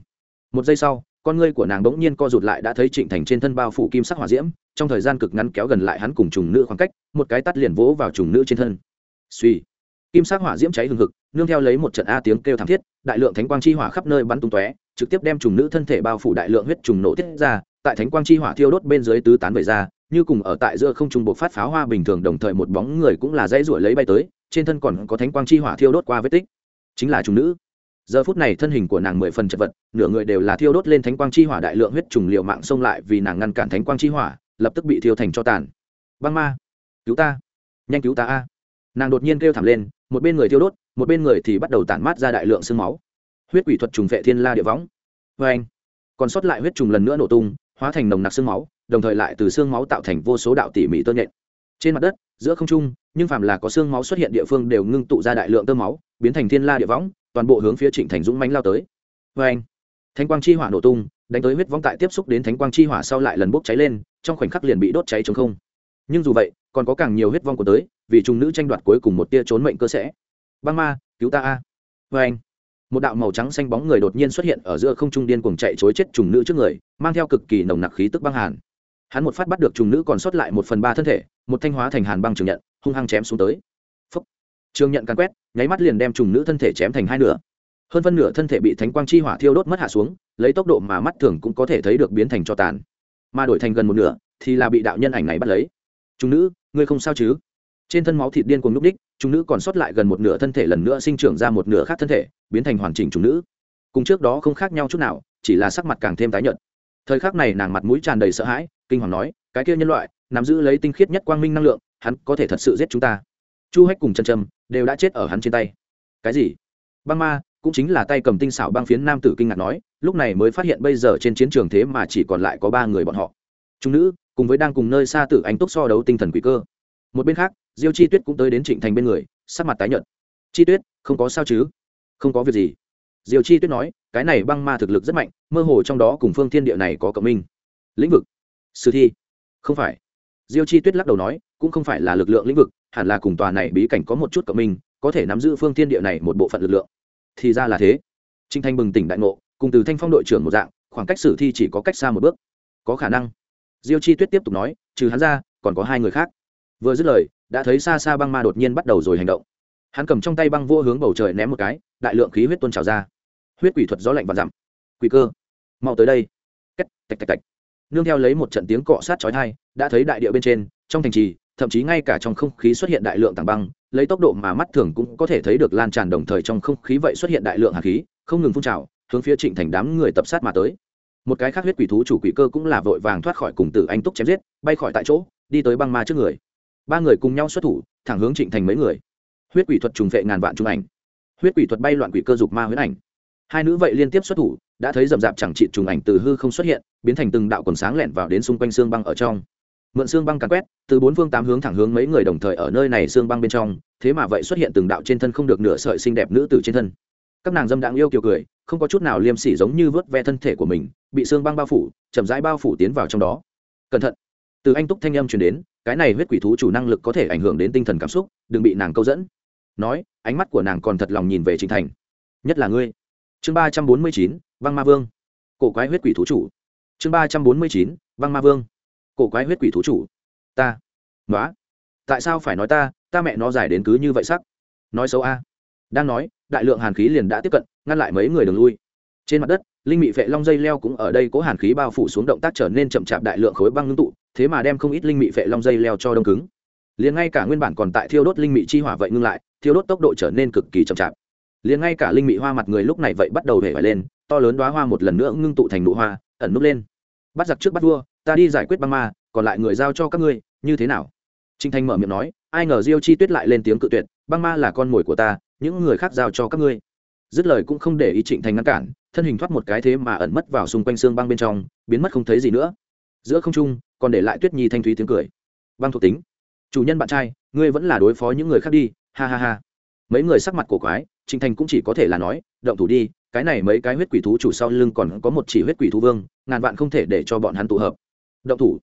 Một giây sau, con ngươi của nàng bỗng nhiên co rụt lại đã thấy trịnh thành trên thân bao phủ kim sắc hỏa diễm, trong thời gian cực ngắn kéo gần lại hắn cùng trùng nữ khoảng cách, một cái tắt liền vỗ vào trùng nữ trên thân. Suy kim sắc hỏa diễm cháy hừng hực, nương theo lấy một trận a tiếng kêu thảm thiết, đại lượng thánh quang chi hỏa khắp nơi bắn tung tóe, trực tiếp đem trùng nữ thân thể bao phủ đại lượng huyết trùng nổ tiết ra, tại thánh quang chi hỏa thiêu đốt bên dưới tứ tán về ra như cùng ở tại giữa không trung bộ phát pháo hoa bình thường, đồng thời một bóng người cũng là dãy ruổi lấy bay tới, trên thân còn có thánh quang chi hỏa thiêu đốt qua vết tích. Chính là trùng nữ. Giờ phút này thân hình của nàng mười phần chật vật, nửa người đều là thiêu đốt lên thánh quang chi hỏa đại lượng huyết trùng liệu mạng xông lại vì nàng ngăn cản thánh quang chi hỏa, lập tức bị thiêu thành cho tàn. Băng ma, cứu ta, nhanh cứu ta a. Nàng đột nhiên kêu thảm lên, một bên người thiêu đốt, một bên người thì bắt đầu tản mát ra đại lượng sương máu. Huyết quỷ thuật trùng vệ thiên la địa võng. Vê anh còn sót lại huyết trùng lần nữa nổ tung, hóa thành nồng nặc sương máu đồng thời lại từ xương máu tạo thành vô số đạo tỉ mỉ tơ nhện. Trên mặt đất, giữa không trung, nhưng phàm là có xương máu xuất hiện địa phương đều ngưng tụ ra đại lượng tơ máu, biến thành thiên la địa võng, toàn bộ hướng phía trịnh thành dũng mánh lao tới. Vê anh, thánh quang chi hỏa nổ tung, đánh tới huyết vong tại tiếp xúc đến thánh quang chi hỏa sau lại lần bốc cháy lên, trong khoảnh khắc liền bị đốt cháy chống không. Nhưng dù vậy, còn có càng nhiều huyết vong của tới, vì trung nữ tranh đoạt cuối cùng một tia trốn mệnh cơ sẽ. Băng ma, cứu ta a. Vê anh, một đạo màu trắng xanh bóng người đột nhiên xuất hiện ở giữa không trung điên cuồng chạy chối chết trùng nữ trước người, mang theo cực kỳ nồng nặc khí tức băng hàn hắn một phát bắt được trùng nữ còn sót lại một phần ba thân thể, một thanh hóa thành hàn băng trường nhận, hung hăng chém xuống tới. Phúc. trường nhận càn quét, nháy mắt liền đem trùng nữ thân thể chém thành hai nửa. Hơn phân nửa thân thể bị thánh quang chi hỏa thiêu đốt mất hạ xuống, lấy tốc độ mà mắt thường cũng có thể thấy được biến thành cho tàn. Mà đổi thành gần một nửa, thì là bị đạo nhân ảnh này bắt lấy. Trùng nữ, ngươi không sao chứ? Trên thân máu thịt điên cùng núp đích, trùng nữ còn sót lại gần một nửa thân thể lần nữa sinh trưởng ra một nửa khác thân thể, biến thành hoàn chỉnh trùng nữ. Cùng trước đó không khác nhau chút nào, chỉ là sắc mặt càng thêm tái nhợt. Thời khắc này nàng mặt mũi tràn đầy sợ hãi kinh hoàng nói, cái kia nhân loại, nắm giữ lấy tinh khiết nhất quang minh năng lượng, hắn có thể thật sự giết chúng ta. Chu hách cùng chân trâm đều đã chết ở hắn trên tay. Cái gì? Băng ma cũng chính là tay cầm tinh xảo băng phiến nam tử kinh ngạc nói, lúc này mới phát hiện bây giờ trên chiến trường thế mà chỉ còn lại có ba người bọn họ. Chúng nữ cùng với đang cùng nơi xa tử anh túc so đấu tinh thần quỷ cơ. Một bên khác, diêu chi tuyết cũng tới đến trịnh thành bên người, sắc mặt tái nhợt. Chi tuyết, không có sao chứ? Không có việc gì. Diêu chi tuyết nói, cái này băng ma thực lực rất mạnh, mơ hồ trong đó cùng phương thiên địa này có cộng minh. Lĩnh vực? Sử thi. Không phải. Diêu chi tuyết lắc đầu nói, cũng không phải là lực lượng lĩnh vực, hẳn là cùng tòa này bí cảnh có một chút cộng minh, có thể nắm giữ phương thiên địa này một bộ phận lực lượng. Thì ra là thế. Trinh thanh bừng tỉnh đại ngộ, cùng từ thanh phong đội trưởng một dạng, khoảng cách sử thi chỉ có cách xa một bước. Có khả năng. Diêu chi tuyết tiếp tục nói, trừ hắn ra, còn có hai người khác. Vừa dứt lời, đã thấy xa xa băng ma đột nhiên bắt đầu rồi hành động. Hắn cầm trong tay băng vua hướng bầu trời ném một cái, đại lượng khí huyết tuôn trào ra. Huyết quỷ thuật gió lạnh và dặm quỷ cơ. Mau tới đây. Cách tạch tạch tạch nương theo lấy một trận tiếng cọ sát chói tai, đã thấy đại địa bên trên, trong thành trì, thậm chí ngay cả trong không khí xuất hiện đại lượng tảng băng, lấy tốc độ mà mắt thường cũng có thể thấy được lan tràn đồng thời trong không khí vậy xuất hiện đại lượng hàn khí, không ngừng phun trào, hướng phía trịnh thành đám người tập sát mà tới. Một cái khác huyết quỷ thú chủ quỷ cơ cũng là vội vàng thoát khỏi cùng tử anh túc chém giết, bay khỏi tại chỗ, đi tới băng ma trước người. Ba người cùng nhau xuất thủ, thẳng hướng trịnh thành mấy người. Huyết quỷ thuật trùng vệ ngàn vạn trung ảnh. Huyết quỷ thuật bay loạn quỷ cơ dục ma huyễn ảnh hai nữ vậy liên tiếp xuất thủ, đã thấy rậm rạp chẳng trị trùng ảnh từ hư không xuất hiện, biến thành từng đạo quần sáng lẻn vào đến xung quanh xương băng ở trong. Mượn xương băng càn quét, từ bốn phương tám hướng thẳng hướng mấy người đồng thời ở nơi này xương băng bên trong, thế mà vậy xuất hiện từng đạo trên thân không được nửa sợi xinh đẹp nữ tử trên thân. Các nàng dâm đãng yêu kiều cười, không có chút nào liêm sỉ giống như vớt ve thân thể của mình, bị xương băng bao phủ, chậm rãi bao phủ tiến vào trong đó. Cẩn thận! Từ anh túc thanh âm truyền đến, cái này huyết quỷ thú chủ năng lực có thể ảnh hưởng đến tinh thần cảm xúc, đừng bị nàng câu dẫn. Nói, ánh mắt của nàng còn thật lòng nhìn về trịnh thành. Nhất là ngươi chương ba trăm bốn mươi chín, băng ma vương. Cổ quái huyết quỷ thú chủ. Chương ba trăm bốn mươi chín, băng ma vương. Cổ quái huyết quỷ thú chủ. Ta. Nói tại sao phải nói ta? Ta mẹ nó dài đến cứ như vậy sắc. Nói xấu a. Đang nói, đại lượng hàn khí liền đã tiếp cận, ngăn lại mấy người đường lui. Trên mặt đất, linh mị vệ long dây leo cũng ở đây có hàn khí bao phủ xuống động tác trở nên chậm chạp đại lượng khối băng ngưng tụ, thế mà đem không ít linh mị vệ long dây leo cho đông cứng. Liền ngay cả nguyên bản còn tại thiêu đốt linh mị chi hỏa vậy ngưng lại, thiêu đốt tốc độ trở nên cực kỳ chậm chạp liền ngay cả linh mị hoa mặt người lúc này vậy bắt đầu hể vải lên, to lớn đoá hoa một lần nữa ngưng tụ thành nụ hoa, ẩn núp lên. Bắt giặc trước bắt vua, ta đi giải quyết băng ma, còn lại người giao cho các ngươi, như thế nào? Trinh thanh mở miệng nói, ai ngờ diêu chi tuyết lại lên tiếng cự tuyệt, băng ma là con mồi của ta, những người khác giao cho các ngươi. Dứt lời cũng không để ý trịnh thành ngăn cản, thân hình thoát một cái thế mà ẩn mất vào xung quanh xương băng bên trong, biến mất không thấy gì nữa. Giữa không trung, còn để lại tuyết nhi thanh thúy tiếng cười. Băng thuộc tính. Chủ nhân bạn trai, ngươi vẫn là đối phó những người khác đi, ha ha ha. Mấy người sắc mặt cổ quái Trình thành cũng chỉ có thể là nói động thủ đi cái này mấy cái huyết quỷ thú chủ sau lưng còn có một chỉ huyết quỷ thú vương ngàn vạn không thể để cho bọn hắn tụ hợp. Động thủ?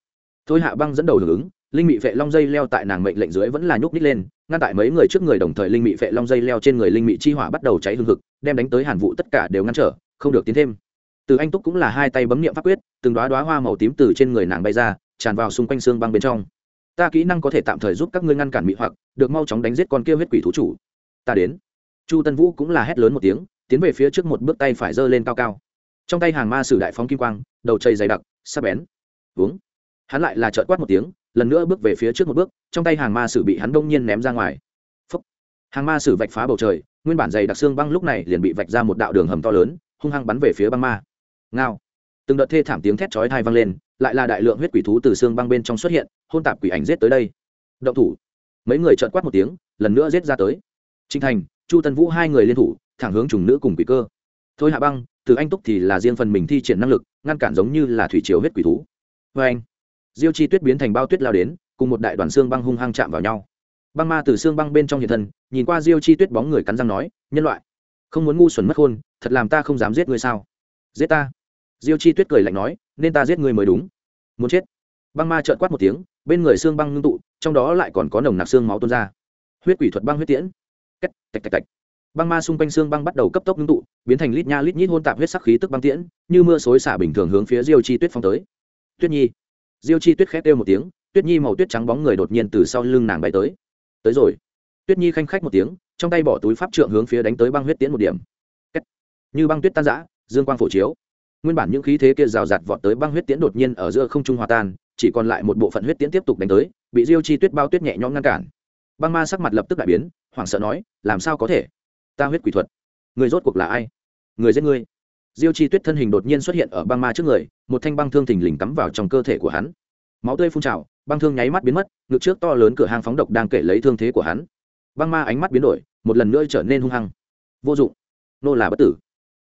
Thôi hạ băng dẫn đầu hưởng ứng linh mị vệ long dây leo tại nàng mệnh lệnh dưới vẫn là nhúc nhích lên ngăn tại mấy người trước người đồng thời linh mị vệ long dây leo trên người linh mị chi hỏa bắt đầu cháy hương hực, đem đánh tới hàn Vũ tất cả đều ngăn trở không được tiến thêm. Từ anh túc cũng là hai tay bấm niệm pháp quyết từng đóa đóa hoa màu tím từ trên người nàng bay ra tràn vào xung quanh xương băng bên trong. Ta kỹ năng có thể tạm thời giúp các ngươi ngăn cản mị hoặc được mau chóng đánh giết con kia huyết quỷ thú chủ. Ta đến chu tân vũ cũng là hét lớn một tiếng, tiến về phía trước một bước tay phải giơ lên cao cao. Trong tay hàng ma sử đại phóng kim quang, đầu chây dày đặc sắp bén. Uống hắn lại là trợt quát một tiếng, lần nữa bước về phía trước một bước, trong tay hàng ma sử bị hắn đông nhiên ném ra ngoài. Phúc. hàng ma sử vạch phá bầu trời, nguyên bản dày đặc xương băng lúc này liền bị vạch ra một đạo đường hầm to lớn, hung hăng bắn về phía băng ma. Ngao. Từng đợt thê thảm tiếng thét chói thai vang lên, lại là đại lượng huyết quỷ thú từ xương băng bên trong xuất hiện, hôn tạp quỷ ảnh giết tới đây. Động thủ. Mấy người trợn quát một tiếng, lần nữa giết ra tới. Trinh thành chu tân vũ hai người liên thủ thẳng hướng trùng nữ cùng quỷ cơ. Thôi hạ băng từ anh túc thì là riêng phần mình thi triển năng lực ngăn cản giống như là thủy chiều huyết quỷ thú. Vê anh diêu chi tuyết biến thành bao tuyết lao đến cùng một đại đoàn xương băng hung hăng chạm vào nhau. Băng ma từ xương băng bên trong hiện thân nhìn qua diêu chi tuyết bóng người cắn răng nói nhân loại không muốn ngu xuẩn mất hôn, thật làm ta không dám giết ngươi sao? Giết ta? Diêu chi tuyết cười lạnh nói nên ta giết ngươi mới đúng. Muốn chết? Băng ma trợn quát một tiếng bên người xương băng ngưng tụ trong đó lại còn có nồng nặc xương máu tuôn ra. Huyết quỷ thuật băng huyết tiễn cách tạch tạch tạch. Băng ma xung quanh xương băng bắt đầu cấp tốc ngưng tụ, biến thành lít nha lít nhít hôn tạp huyết sắc khí tức băng tiễn, như mưa xối xả bình thường hướng phía diêu chi tuyết phong tới. Tuyết nhi. Diêu chi tuyết khét kêu một tiếng, tuyết nhi màu tuyết trắng bóng người đột nhiên từ sau lưng nàng bay tới. Tới rồi. Tuyết nhi khanh khách một tiếng, trong tay bỏ túi pháp trượng hướng phía đánh tới băng huyết tiễn một điểm. Kết. như băng tuyết tan giã dương quang phổ chiếu. Nguyên bản những khí thế kia rào rạt vọt tới băng huyết tiễn đột nhiên ở giữa không trung hòa tan, chỉ còn lại một bộ phận huyết tiễn tiếp tục đánh tới, bị diêu chi tuyết bao tuyết nhẹ nhõm ngăn cản băng ma sắc mặt lập tức đại biến, hoảng sợ nói, làm sao có thể? Ta huyết quỷ thuật. Người rốt cuộc là ai? Người giết ngươi. Diêu chi tuyết thân hình đột nhiên xuất hiện ở băng ma trước người, một thanh băng thương thình lình cắm vào trong cơ thể của hắn. Máu tươi phun trào, băng thương nháy mắt biến mất, ngực trước to lớn cửa hàng phóng độc đang kể lấy thương thế của hắn. Băng ma ánh mắt biến đổi, một lần nữa trở nên hung hăng. Vô dụng. Nô là bất tử.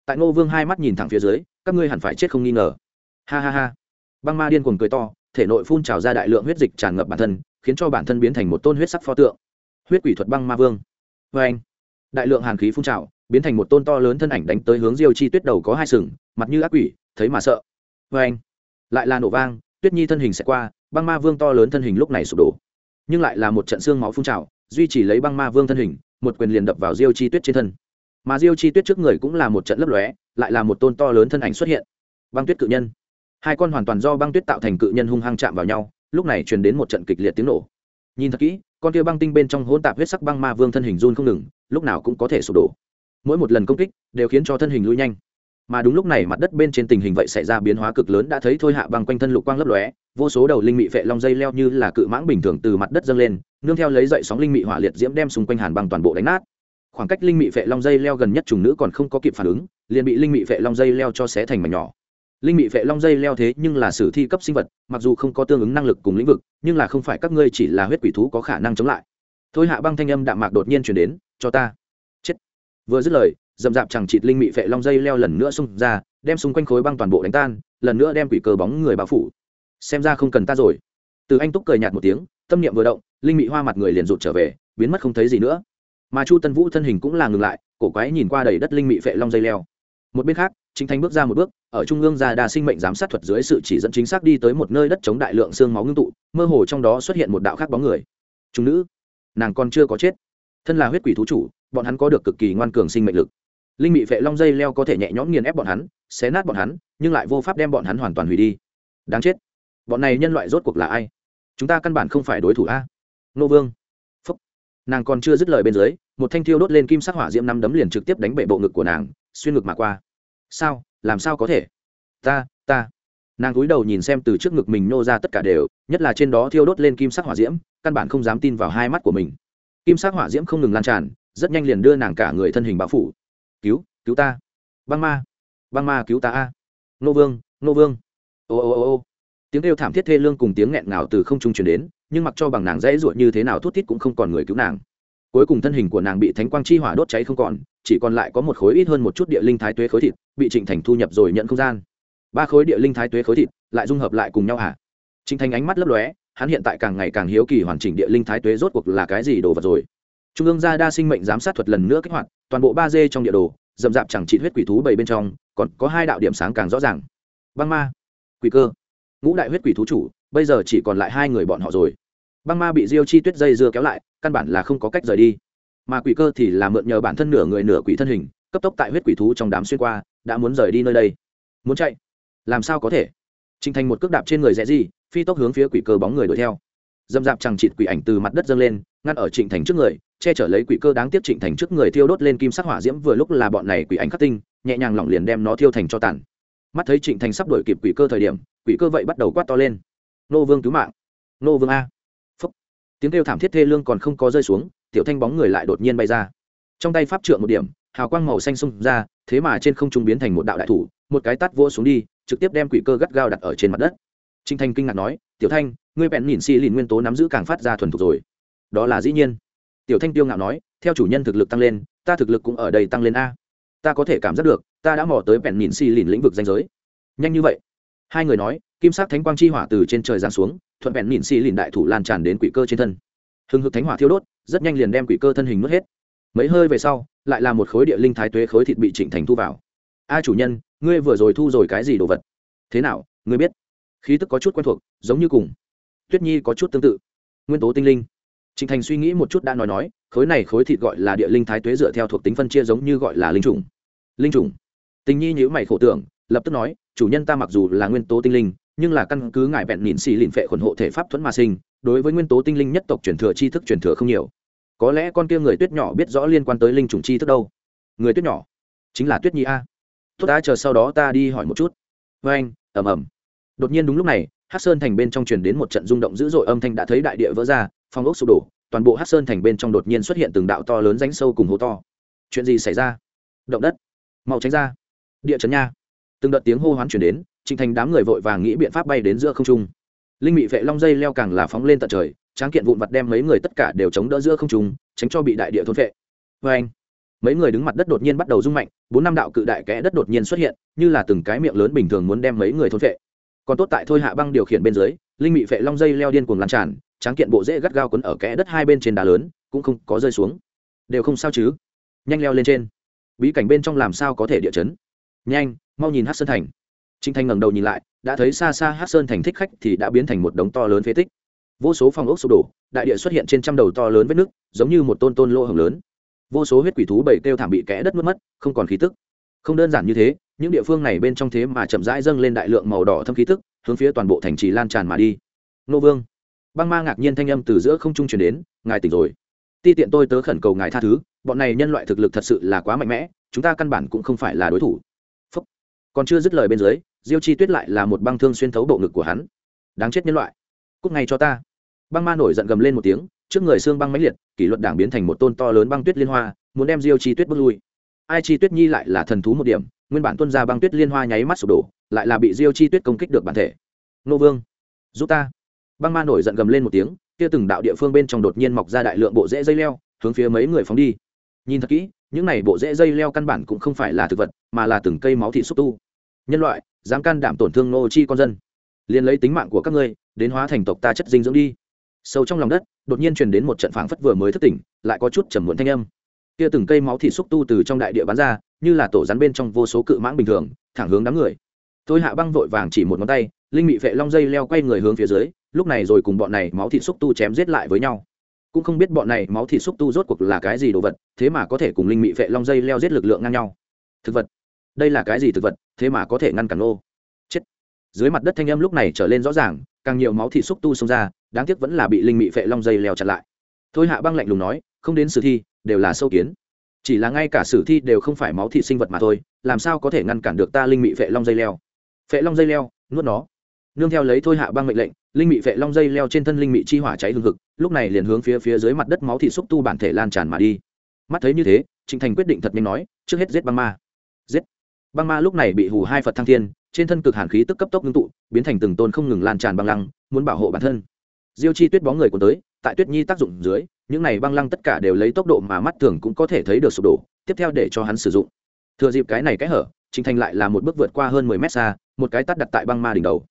Tại ngô vương hai mắt nhìn thẳng phía dưới, các ngươi hẳn phải chết không nghi ngờ. Ha ha ha. Băng ma điên cuồng cười to, thể nội phun trào ra đại lượng huyết dịch tràn ngập bản thân, khiến cho bản thân biến thành một tôn huyết sắc pho tượng huyết quỷ thuật băng ma vương. Vê anh, đại lượng hàn khí phun trào, biến thành một tôn to lớn thân ảnh đánh tới hướng diêu chi tuyết đầu có hai sừng, mặt như ác quỷ, thấy mà sợ. Vê anh, lại là nổ vang, tuyết nhi thân hình sẽ qua, băng ma vương to lớn thân hình lúc này sụp đổ. Nhưng lại là một trận xương máu phun trào, duy trì lấy băng ma vương thân hình, một quyền liền đập vào diêu chi tuyết trên thân. Mà diêu chi tuyết trước người cũng là một trận lấp lóe, lại là một tôn to lớn thân ảnh xuất hiện. Băng tuyết cự nhân. Hai con hoàn toàn do băng tuyết tạo thành cự nhân hung hăng chạm vào nhau, lúc này truyền đến một trận kịch liệt tiếng nổ. Nhìn thật kỹ con kia băng tinh bên trong hỗn tạp huyết sắc băng ma vương thân hình run không ngừng, lúc nào cũng có thể sụp đổ. Mỗi một lần công kích đều khiến cho thân hình lui nhanh. Mà đúng lúc này mặt đất bên trên tình hình vậy xảy ra biến hóa cực lớn đã thấy thôi hạ băng quanh thân lục quang lấp lóe, vô số đầu linh mị vệ long dây leo như là cự mãng bình thường từ mặt đất dâng lên, nương theo lấy dậy sóng linh mị hỏa liệt diễm đem xung quanh hàn băng toàn bộ đánh nát. Khoảng cách linh mị vệ long dây leo gần nhất trùng nữ còn không có kịp phản ứng, liền bị linh mị vệ long dây leo cho xé thành mảnh nhỏ linh mị vệ long dây leo thế nhưng là sử thi cấp sinh vật, mặc dù không có tương ứng năng lực cùng lĩnh vực, nhưng là không phải các ngươi chỉ là huyết quỷ thú có khả năng chống lại. Thôi hạ băng thanh âm đạm mạc đột nhiên chuyển đến, cho ta. Chết. Vừa dứt lời, dậm dạp chẳng chịt linh mị Vệ long dây leo lần nữa xung ra, đem xung quanh khối băng toàn bộ đánh tan, lần nữa đem quỷ cờ bóng người bao phủ. Xem ra không cần ta rồi. Từ anh túc cười nhạt một tiếng, tâm niệm vừa động, linh mị hoa mặt người liền rụt trở về, biến mất không thấy gì nữa. Mà chu tân vũ thân hình cũng là ngừng lại, cổ quái nhìn qua đầy đất linh mị Vệ long dây leo. Một bên khác chính thanh bước ra một bước, ở trung ương gia đa sinh mệnh giám sát thuật dưới sự chỉ dẫn chính xác đi tới một nơi đất chống đại lượng xương máu ngưng tụ, mơ hồ trong đó xuất hiện một đạo khác bóng người. Trung nữ, nàng còn chưa có chết. Thân là huyết quỷ thú chủ, bọn hắn có được cực kỳ ngoan cường sinh mệnh lực. Linh mị vệ long dây leo có thể nhẹ nhõm nghiền ép bọn hắn, xé nát bọn hắn, nhưng lại vô pháp đem bọn hắn hoàn toàn hủy đi. Đáng chết. Bọn này nhân loại rốt cuộc là ai? Chúng ta căn bản không phải đối thủ a. Nô vương. Phúc. Nàng còn chưa dứt lời bên dưới, một thanh thiêu đốt lên kim sắc hỏa diễm năm đấm liền trực tiếp đánh bể bộ ngực của nàng, xuyên ngực mà qua sao, làm sao có thể? Ta ta. Nàng cúi đầu nhìn xem từ trước ngực mình nô ra tất cả đều, nhất là trên đó thiêu đốt lên kim sắc hỏa diễm, căn bản không dám tin vào hai mắt của mình. Kim sắc hỏa diễm không ngừng lan tràn, rất nhanh liền đưa nàng cả người thân hình bao phủ. Cứu cứu ta. Băng ma. Băng ma cứu ta a. Nô vương nô vương. Ô ô ô ô. Tiếng kêu thảm thiết thê lương cùng tiếng nghẹn ngào từ không trung truyền đến, nhưng mặc cho bằng nàng dãy ruột như thế nào thút thít cũng không còn người cứu nàng cuối cùng thân hình của nàng bị thánh quang chi hỏa đốt cháy không còn, chỉ còn lại có một khối ít hơn một chút địa linh thái tuế khối thịt, bị trịnh thành thu nhập rồi nhận không gian. Ba khối địa linh thái tuế khối thịt, lại dung hợp lại cùng nhau hả? Trịnh thành ánh mắt lấp lóe, hắn hiện tại càng ngày càng hiếu kỳ hoàn chỉnh địa linh thái tuế rốt cuộc là cái gì đồ vật rồi. Trung ương gia đa sinh mệnh giám sát thuật lần nữa kích hoạt, toàn bộ ba d trong địa đồ rậm rạp chẳng trị huyết quỷ thú bảy bên trong, còn có hai đạo điểm sáng càng rõ ràng. Băng ma, quỷ cơ, ngũ đại huyết quỷ thú chủ, bây giờ chỉ còn lại hai người bọn họ rồi. Băng ma bị diêu chi tuyết dây dưa kéo lại căn bản là không có cách rời đi. Mà quỷ cơ thì là mượn nhờ bản thân nửa người nửa quỷ thân hình, cấp tốc tại huyết quỷ thú trong đám xuyên qua, đã muốn rời đi nơi đây. Muốn chạy? Làm sao có thể? Trình thành một cước đạp trên người rẽ gì phi tốc hướng phía quỷ cơ bóng người đuổi theo. Dâm dạp chẳng chịt quỷ ảnh từ mặt đất dâng lên, ngăn ở trịnh thành trước người, che chở lấy quỷ cơ đáng tiếc trịnh thành trước người thiêu đốt lên kim sắc hỏa diễm vừa lúc là bọn này quỷ ảnh khắc tinh, nhẹ nhàng lỏng liền đem nó thiêu thành cho tàn. Mắt thấy trịnh thành sắp đổi kịp quỷ cơ thời điểm, quỷ cơ vậy bắt đầu quát to lên. Nô vương cứu mạng! Nô vương a! Tiếng kêu thảm thiết thê lương còn không có rơi xuống, tiểu thanh bóng người lại đột nhiên bay ra. Trong tay pháp trượng một điểm, hào quang màu xanh xung ra, thế mà trên không trung biến thành một đạo đại thủ, một cái tát vỗ xuống đi, trực tiếp đem quỷ cơ gắt gao đặt ở trên mặt đất. Trinh thanh kinh ngạc nói, tiểu thanh, ngươi bèn nhìn xi lìn nguyên tố nắm giữ càng phát ra thuần thục rồi. Đó là dĩ nhiên. Tiểu thanh tiêu ngạo nói, theo chủ nhân thực lực tăng lên, ta thực lực cũng ở đây tăng lên a. Ta có thể cảm giác được, ta đã mò tới bèn nhìn xi lìn lĩnh vực danh giới. Nhanh như vậy hai người nói, kim sắc thánh quang chi hỏa từ trên trời giáng xuống, thuận vẹn nhìn xì lìn đại thủ lan tràn đến quỷ cơ trên thân. Hừng hực thánh hỏa thiêu đốt, rất nhanh liền đem quỷ cơ thân hình nuốt hết. Mấy hơi về sau, lại là một khối địa linh thái tuế khối thịt bị trịnh thành thu vào. A chủ nhân, ngươi vừa rồi thu rồi cái gì đồ vật? Thế nào, ngươi biết? Khí tức có chút quen thuộc, giống như cùng tuyết nhi có chút tương tự. Nguyên tố tinh linh. Trịnh thành suy nghĩ một chút đã nói nói, khối này khối thịt gọi là địa linh thái tuế dựa theo thuộc tính phân chia giống như gọi là linh trùng linh trùng tình nhi nhữ mày khổ tưởng, lập tức nói chủ nhân ta mặc dù là nguyên tố tinh linh, nhưng là căn cứ ngài bẹn nhịn xì lìn phệ khuẩn hộ thể pháp thuẫn mà sinh, đối với nguyên tố tinh linh nhất tộc truyền thừa tri thức truyền thừa không nhiều. Có lẽ con kia người tuyết nhỏ biết rõ liên quan tới linh trùng chi thức đâu. Người tuyết nhỏ? Chính là tuyết nhi a. Tốt đã, chờ sau đó ta đi hỏi một chút. Vê anh ẩm ẩm đột nhiên đúng lúc này hát sơn thành bên trong truyền đến một trận rung động dữ dội âm thanh đã thấy đại địa vỡ ra phong ốc sụp đổ, toàn bộ hát sơn thành bên trong đột nhiên xuất hiện từng đạo to lớn ránh sâu cùng hố to. Chuyện gì xảy ra? Động đất. Mau tránh ra. Địa chấn nha từng đợt tiếng hô hoán chuyển đến, trịnh thành đám người vội vàng nghĩ biện pháp bay đến giữa không trung. Linh mị vệ long dây leo càng là phóng lên tận trời, tráng kiện vụn vặt đem mấy người tất cả đều chống đỡ giữa không trung, tránh cho bị đại địa thôn vệ vê anh, mấy người đứng mặt đất đột nhiên bắt đầu rung mạnh, bốn năm đạo cự đại kẽ đất đột nhiên xuất hiện, như là từng cái miệng lớn bình thường muốn đem mấy người thôn vệ còn tốt tại thôi hạ băng điều khiển bên dưới, linh mị vệ long dây leo điên cuồng lan tràn, tráng kiện bộ rễ gắt gao quấn ở kẽ đất hai bên trên đá lớn, cũng không có rơi xuống. Đều không sao chứ? Nhanh leo lên trên. Bí cảnh bên trong làm sao có thể địa chấn? Nhanh mau nhìn hát sơn thành trinh thanh ngẩng đầu nhìn lại đã thấy xa xa hát sơn thành thích khách thì đã biến thành một đống to lớn phế tích vô số phòng ốc sụp đổ đại địa xuất hiện trên trăm đầu to lớn vết nước giống như một tôn tôn lỗ hồng lớn vô số huyết quỷ thú bảy kêu thảm bị kẽ đất mất mất không còn khí tức không đơn giản như thế những địa phương này bên trong thế mà chậm rãi dâng lên đại lượng màu đỏ thâm khí tức hướng phía toàn bộ thành trì lan tràn mà đi nô vương băng ma ngạc nhiên thanh âm từ giữa không trung truyền đến ngài tỉnh rồi ti tiện tôi tớ khẩn cầu ngài tha thứ bọn này nhân loại thực lực thật sự là quá mạnh mẽ chúng ta căn bản cũng không phải là đối thủ còn chưa dứt lời bên dưới, diêu chi tuyết lại là một băng thương xuyên thấu bộ ngực của hắn. Đáng chết nhân loại cúc ngay cho ta. Băng ma nổi giận gầm lên một tiếng, trước người xương băng mãnh liệt, kỷ luật đảng biến thành một tôn to lớn băng tuyết liên hoa, muốn đem diêu chi tuyết bước lui. Ai chi tuyết nhi lại là thần thú một điểm, nguyên bản tuân ra băng tuyết liên hoa nháy mắt sụp đổ, lại là bị diêu chi tuyết công kích được bản thể. Nô vương, giúp ta. Băng ma nổi giận gầm lên một tiếng, kia từng đạo địa phương bên trong đột nhiên mọc ra đại lượng bộ rễ dây leo, hướng phía mấy người phóng đi. Nhìn thật kỹ, những này bộ rễ dây leo căn bản cũng không phải là thực vật, mà là từng cây máu thị xúc tu nhân loại, dám can đảm tổn thương nô chi con dân. Liền lấy tính mạng của các ngươi, đến hóa thành tộc ta chất dinh dưỡng đi. Sâu trong lòng đất, đột nhiên truyền đến một trận phảng phất vừa mới thức tỉnh, lại có chút trầm muộn thanh âm. Kia từng cây máu thị xúc tu từ trong đại địa bắn ra, như là tổ rắn bên trong vô số cự mãng bình thường, thẳng hướng đám người. Tôi hạ băng vội vàng chỉ một ngón tay, linh mị vệ long dây leo quay người hướng phía dưới, lúc này rồi cùng bọn này máu thị xúc tu chém giết lại với nhau. Cũng không biết bọn này máu thị xúc tu rốt cuộc là cái gì đồ vật, thế mà có thể cùng linh mị vệ long dây leo giết lực lượng ngang nhau. Thực vật đây là cái gì thực vật, thế mà có thể ngăn cản ô chết. Dưới mặt đất thanh âm lúc này trở lên rõ ràng, càng nhiều máu thị xúc tu xông ra, đáng tiếc vẫn là bị linh mị phệ long dây leo chặn lại. Thôi hạ băng lạnh lùng nói, không đến sử thi, đều là sâu kiến. Chỉ là ngay cả sử thi đều không phải máu thị sinh vật mà thôi, làm sao có thể ngăn cản được ta linh mị phệ long dây leo? Phệ long dây leo, nuốt nó. Nương theo lấy thôi hạ băng mệnh lệnh, linh mị phệ long dây leo trên thân linh mị chi hỏa cháy hương thực lúc này liền hướng phía phía dưới mặt đất máu thị xúc tu bản thể lan tràn mà đi. Mắt thấy như thế, trịnh thành quyết định thật nhanh nói, trước hết giết băng ma. Giết băng ma lúc này bị hù hai phật thăng thiên, trên thân cực hàn khí tức cấp tốc ngưng tụ, biến thành từng tôn không ngừng lan tràn băng lăng, muốn bảo hộ bản thân. Diêu chi tuyết bóng người còn tới, tại tuyết nhi tác dụng dưới, những này băng lăng tất cả đều lấy tốc độ mà mắt thường cũng có thể thấy được sụp đổ, tiếp theo để cho hắn sử dụng. Thừa dịp cái này cái hở chính thành lại là một bước vượt qua hơn mười mét xa, một cái tắt đặt tại băng ma đỉnh đầu.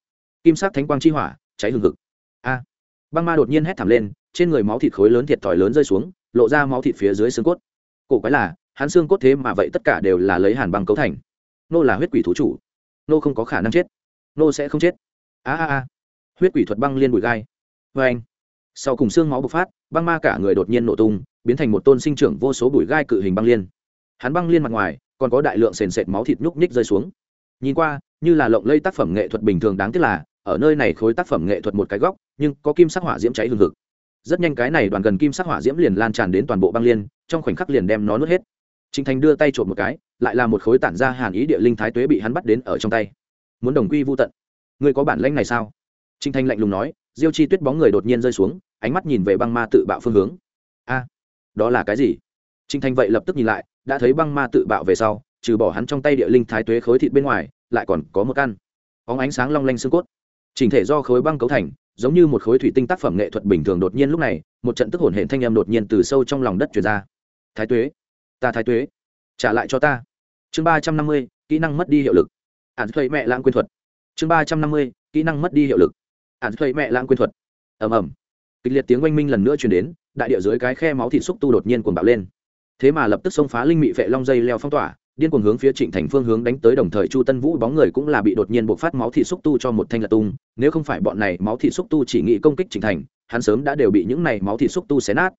Kim sắc thánh quang chi hỏa, cháy hừng hực. A! Băng ma đột nhiên hét thảm lên, trên người máu thịt khối lớn thiệt thòi lớn rơi xuống, lộ ra máu thịt phía dưới xương cốt. Cổ quái là, hắn xương cốt thế mà vậy tất cả đều là lấy hàn băng cấu thành nô là huyết quỷ thú chủ. Nô không có khả năng chết. Nô sẽ không chết. A a a. Huyết quỷ thuật băng liên bụi gai. Vê anh. Sau cùng xương máu bộc phát, băng ma cả người đột nhiên nổ tung, biến thành một tôn sinh trưởng vô số bụi gai cự hình băng liên. Hắn băng liên mặt ngoài, còn có đại lượng sền sệt máu thịt nhúc nhích rơi xuống. Nhìn qua, như là lộng lây tác phẩm nghệ thuật bình thường đáng tiếc là, ở nơi này khối tác phẩm nghệ thuật một cái góc, nhưng có kim sắc hỏa diễm cháy hừng hực. Rất nhanh cái này đoàn gần kim sắc hỏa diễm liền lan tràn đến toàn bộ băng liên, trong khoảnh khắc liền đem nó nuốt hết. Trịnh thành đưa tay trộm một cái lại là một khối tản ra hàn ý địa linh thái tuế bị hắn bắt đến ở trong tay. Muốn đồng quy vô tận. Ngươi có bản lãnh này sao? Trinh thanh lạnh lùng nói, diêu chi tuyết bóng người đột nhiên rơi xuống, ánh mắt nhìn về băng ma tự bạo phương hướng. A, đó là cái gì? Trinh thanh vậy lập tức nhìn lại, đã thấy băng ma tự bạo về sau, trừ bỏ hắn trong tay địa linh thái tuế khối thịt bên ngoài, lại còn có một căn. Óng ánh sáng long lanh xương cốt. Chỉnh thể do khối băng cấu thành, giống như một khối thủy tinh tác phẩm nghệ thuật bình thường đột nhiên lúc này, một trận tức hồn hển thanh em đột nhiên từ sâu trong lòng đất truyền ra. Thái tuế. Ta thái tuế trả lại cho ta. Chương ba trăm năm mươi, kỹ năng mất đi hiệu lực. Ạn thuê mẹ lãng quyên thuật. Chương ba trăm năm mươi, kỹ năng mất đi hiệu lực. Ạn thuê mẹ lãng quyên thuật. Ầm ầm. Kịch liệt tiếng oanh minh lần nữa truyền đến, đại địa dưới cái khe máu thịt xúc tu đột nhiên cuồng bạo lên. Thế mà lập tức xông phá linh mị vệ long dây leo phong tỏa, điên cuồng hướng phía trịnh thành phương hướng đánh tới đồng thời chu tân vũ bóng người cũng là bị đột nhiên bộc phát máu thị xúc tu cho một thanh lật tung. Nếu không phải bọn này máu thị xúc tu chỉ nghĩ công kích trịnh thành, hắn sớm đã đều bị những này máu thị xúc tu xé nát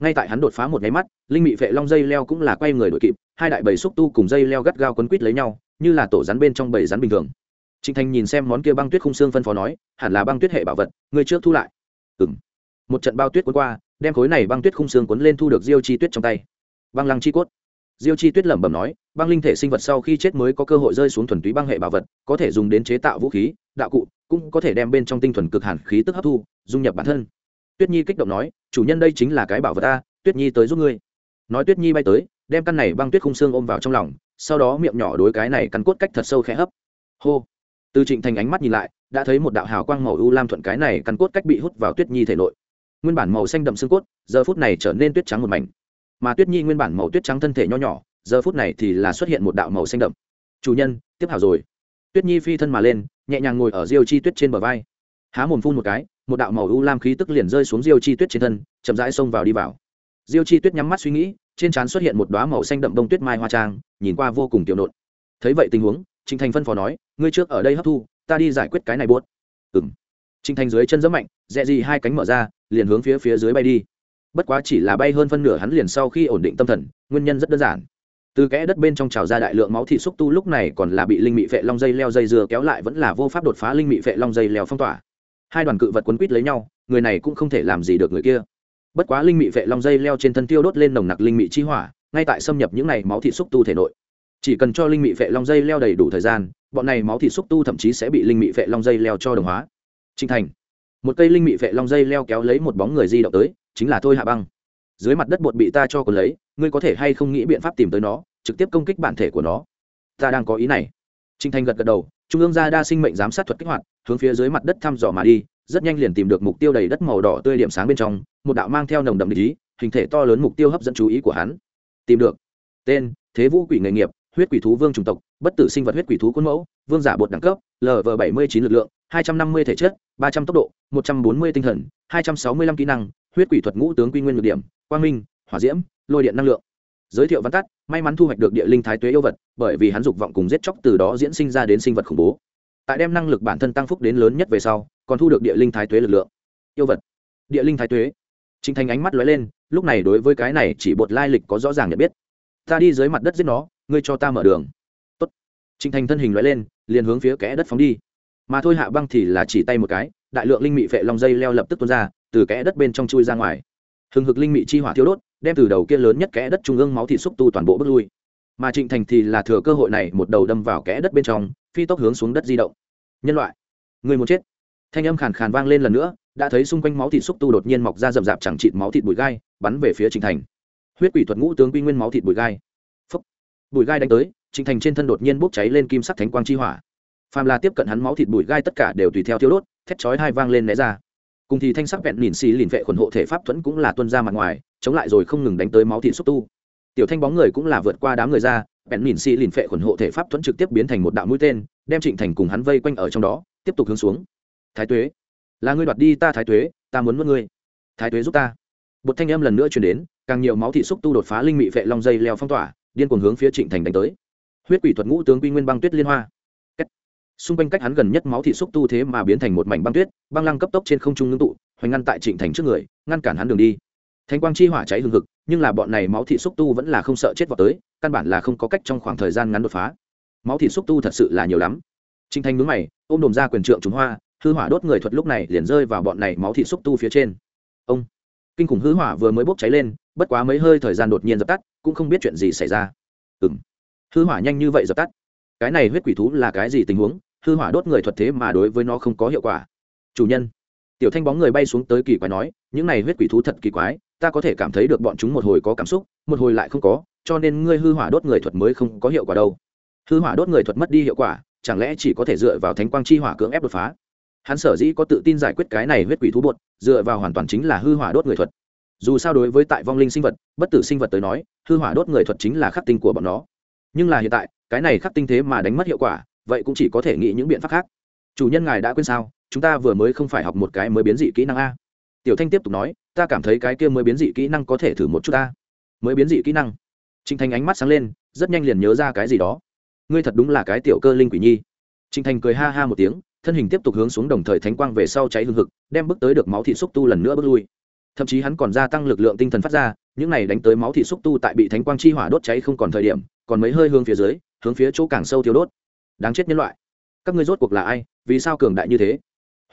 ngay tại hắn đột phá một nháy mắt, linh mị vệ long dây leo cũng là quay người đội kịp, hai đại bầy xúc tu cùng dây leo gắt gao quấn quít lấy nhau, như là tổ rắn bên trong bầy rắn bình thường. Trịnh thành nhìn xem món kia băng tuyết khung xương phân phó nói, hẳn là băng tuyết hệ bảo vật, người trước thu lại. Ừng một trận bao tuyết cuốn qua, đem khối này băng tuyết khung xương cuốn lên thu được diêu chi tuyết trong tay. Băng lăng chi cốt. Diêu chi tuyết lẩm bẩm nói, băng linh thể sinh vật sau khi chết mới có cơ hội rơi xuống thuần túy băng hệ bảo vật, có thể dùng đến chế tạo vũ khí, đạo cụ, cũng có thể đem bên trong tinh thuần cực hàn khí tức hấp thu, dung nhập bản thân tuyết nhi kích động nói, chủ nhân đây chính là cái bảo vật ta, tuyết nhi tới giúp ngươi. Nói tuyết nhi bay tới, đem căn này băng tuyết khung xương ôm vào trong lòng, sau đó miệng nhỏ đối cái này căn cốt cách thật sâu khẽ hấp. Hô. Từ trịnh thành ánh mắt nhìn lại, đã thấy một đạo hào quang màu u lam thuận cái này căn cốt cách bị hút vào tuyết nhi thể nội. Nguyên bản màu xanh đậm xương cốt, giờ phút này trở nên tuyết trắng một mảnh. Mà tuyết nhi nguyên bản màu tuyết trắng thân thể nho nhỏ, giờ phút này thì là xuất hiện một đạo màu xanh đậm. Chủ nhân, tiếp hảo rồi. Tuyết nhi phi thân mà lên, nhẹ nhàng ngồi ở diêu chi tuyết trên bờ vai. Há mồm phun một cái một đạo màu u lam khí tức liền rơi xuống diêu chi tuyết trên thân, chậm rãi xông vào đi vào. Diêu chi tuyết nhắm mắt suy nghĩ, trên trán xuất hiện một đoá màu xanh đậm đông tuyết mai hoa trang, nhìn qua vô cùng tiểu nộn. Thấy vậy tình huống trịnh thành phân phó nói, ngươi trước ở đây hấp thu, ta đi giải quyết cái này buốt. Ừng trịnh thành dưới chân rất mạnh, dẹ gì hai cánh mở ra, liền hướng phía phía dưới bay đi. Bất quá chỉ là bay hơn phân nửa hắn liền sau khi ổn định tâm thần, nguyên nhân rất đơn giản. Từ kẽ đất bên trong trào ra đại lượng máu thị xúc tu lúc này còn là bị linh mị vệ long dây leo dây dưa kéo lại vẫn là vô pháp đột phá linh mị vệ long dây leo phong tỏa hai đoàn cự vật quấn quýt lấy nhau, người này cũng không thể làm gì được người kia. Bất quá linh mị vệ long dây leo trên thân tiêu đốt lên nồng nặc linh mị chi hỏa, ngay tại xâm nhập những này máu thị xúc tu thể nội. Chỉ cần cho linh mị vệ long dây leo đầy đủ thời gian, bọn này máu thị xúc tu thậm chí sẽ bị linh mị vệ long dây leo cho đồng hóa. Trinh thành. Một cây linh mị vệ long dây leo kéo lấy một bóng người di động tới, chính là thôi hạ băng. Dưới mặt đất bột bị ta cho còn lấy, ngươi có thể hay không nghĩ biện pháp tìm tới nó, trực tiếp công kích bản thể của nó. Ta đang có ý này. Trinh Thành gật gật đầu trung ương gia đa sinh mệnh giám sát thuật kích hoạt, hướng phía dưới mặt đất thăm dò mà đi, rất nhanh liền tìm được mục tiêu đầy đất màu đỏ tươi điểm sáng bên trong, một đạo mang theo nồng đậm lý hình thể to lớn mục tiêu hấp dẫn chú ý của hắn. Tìm được. Tên, thế vũ quỷ nghề nghiệp, huyết quỷ thú vương chủng tộc, bất tử sinh vật huyết quỷ thú quân mẫu, vương giả bột đẳng cấp lv bảy mươi chín lực lượng, hai trăm năm mươi thể chất, ba trăm tốc độ, một trăm bốn mươi tinh thần, hai trăm sáu mươi lăm kỹ năng, huyết quỷ thuật ngũ tướng quy nguyên Nhược điểm, quang minh, hỏa diễm, lôi điện năng lượng giới thiệu văn tắt may mắn thu hoạch được địa linh thái tuế yêu vật bởi vì hắn dục vọng cùng giết chóc từ đó diễn sinh ra đến sinh vật khủng bố tại đem năng lực bản thân tăng phúc đến lớn nhất về sau còn thu được địa linh thái tuế lực lượng yêu vật địa linh thái tuế Trình Thành ánh mắt lóe lên, lúc này đối với cái này chỉ bột lai lịch có rõ ràng nhận biết. Ta đi dưới mặt đất giết nó, ngươi cho ta mở đường. Tốt. Trình Thành thân hình lóe lên, liền hướng phía kẽ đất phóng đi. Mà thôi Hạ Băng thì là chỉ tay một cái, đại lượng linh mị phệ long dây leo lập tức tuôn ra, từ kẽ đất bên trong chui ra ngoài. Hừng hực linh mị chi hỏa thiêu đốt, đem từ đầu kia lớn nhất kẽ đất trung ương máu thịt xúc tu toàn bộ bước lui. Mà Trịnh Thành thì là thừa cơ hội này một đầu đâm vào kẽ đất bên trong, phi tốc hướng xuống đất di động. Nhân loại, người muốn chết. Thanh âm khàn khàn vang lên lần nữa, đã thấy xung quanh máu thịt xúc tu đột nhiên mọc ra rậm rạp chẳng chịt máu thịt bụi gai bắn về phía trịnh thành huyết quỷ thuật ngũ tướng quy nguyên máu thịt bụi gai phấp bụi gai đánh tới trịnh thành trên thân đột nhiên bốc cháy lên kim sắc thánh quang chi hỏa phàm là tiếp cận hắn máu thịt bụi gai tất cả đều tùy theo thiếu đốt thét chói hai vang lên né ra cùng thì thanh sắc vẹn nhìn xì lìn vệ khuẩn hộ thể pháp thuẫn cũng là tuân ra mặt ngoài chống lại rồi không ngừng đánh tới máu thịt xúc tu. Tiểu thanh bóng người cũng là vượt qua đám người ra, bèn nhìn xì lìn phệ khuẩn hộ thể pháp thuẫn trực tiếp biến thành một đạo mũi tên, đem trịnh thành cùng hắn vây quanh ở trong đó, tiếp tục hướng xuống. Thái tuế, là ngươi đoạt đi ta thái tuế, ta muốn mất ngươi. Thái tuế giúp ta. Một thanh âm lần nữa chuyển đến, càng nhiều máu thị xúc tu đột phá linh mị vệ long dây leo phong tỏa, điên cuồng hướng phía trịnh thành đánh tới. Huyết quỷ thuật ngũ tướng quy nguyên băng tuyết liên hoa. Cách. xung quanh cách hắn gần nhất máu thị xúc tu thế mà biến thành một mảnh băng tuyết, băng lăng cấp tốc trên không trung ngưng tụ, hoành ngăn tại trịnh thành trước người, ngăn cản hắn đường đi. Thánh quang chi hỏa cháy hừng hực, nhưng là bọn này máu thị xúc tu vẫn là không sợ chết vào tới, căn bản là không có cách trong khoảng thời gian ngắn đột phá. Máu thị xúc tu thật sự là nhiều lắm. Trinh thanh mướn mày, ôm đồm ra quyền trượng chúng hoa, hư hỏa đốt người thuật lúc này liền rơi vào bọn này máu thị xúc tu phía trên. Ông! Kinh khủng hư hỏa vừa mới bốc cháy lên, bất quá mấy hơi thời gian đột nhiên dập tắt, cũng không biết chuyện gì xảy ra. Ừng hư hỏa nhanh như vậy dập tắt? Cái này huyết quỷ thú là cái gì tình huống? Hư hỏa đốt người thuật thế mà đối với nó không có hiệu quả. Chủ nhân! Tiểu thanh bóng người bay xuống tới kỳ quái nói, những này huyết quỷ thú thật kỳ quái, ta có thể cảm thấy được bọn chúng một hồi có cảm xúc, một hồi lại không có, cho nên ngươi hư hỏa đốt người thuật mới không có hiệu quả đâu. Hư hỏa đốt người thuật mất đi hiệu quả, chẳng lẽ chỉ có thể dựa vào thánh quang chi hỏa cưỡng ép đột phá? Hắn sở dĩ có tự tin giải quyết cái này huyết quỷ thú bột, dựa vào hoàn toàn chính là hư hỏa đốt người thuật. Dù sao đối với tại vong linh sinh vật, bất tử sinh vật tới nói, hư hỏa đốt người thuật chính là khắc tinh của bọn nó. Nhưng là hiện tại, cái này khắc tinh thế mà đánh mất hiệu quả, vậy cũng chỉ có thể nghĩ những biện pháp khác. Chủ nhân ngài đã quên sao? Chúng ta vừa mới không phải học một cái mới biến dị kỹ năng a. Tiểu thanh tiếp tục nói, ta cảm thấy cái kia mới biến dị kỹ năng có thể thử một chút ta. Mới biến dị kỹ năng. Trinh thanh ánh mắt sáng lên, rất nhanh liền nhớ ra cái gì đó. Ngươi thật đúng là cái tiểu cơ linh quỷ nhi. Trinh thanh cười ha ha một tiếng, thân hình tiếp tục hướng xuống đồng thời thánh quang về sau cháy hương hực, đem bước tới được máu thị xúc tu lần nữa bước lui. Thậm chí hắn còn gia tăng lực lượng tinh thần phát ra, những này đánh tới máu thị xúc tu tại bị thánh quang chi hỏa đốt cháy không còn thời điểm, còn mấy hơi hướng phía dưới, hướng phía chỗ càng sâu thiếu đốt. Đáng chết nhân loại. Các ngươi rốt cuộc là ai? Vì sao cường đại như thế?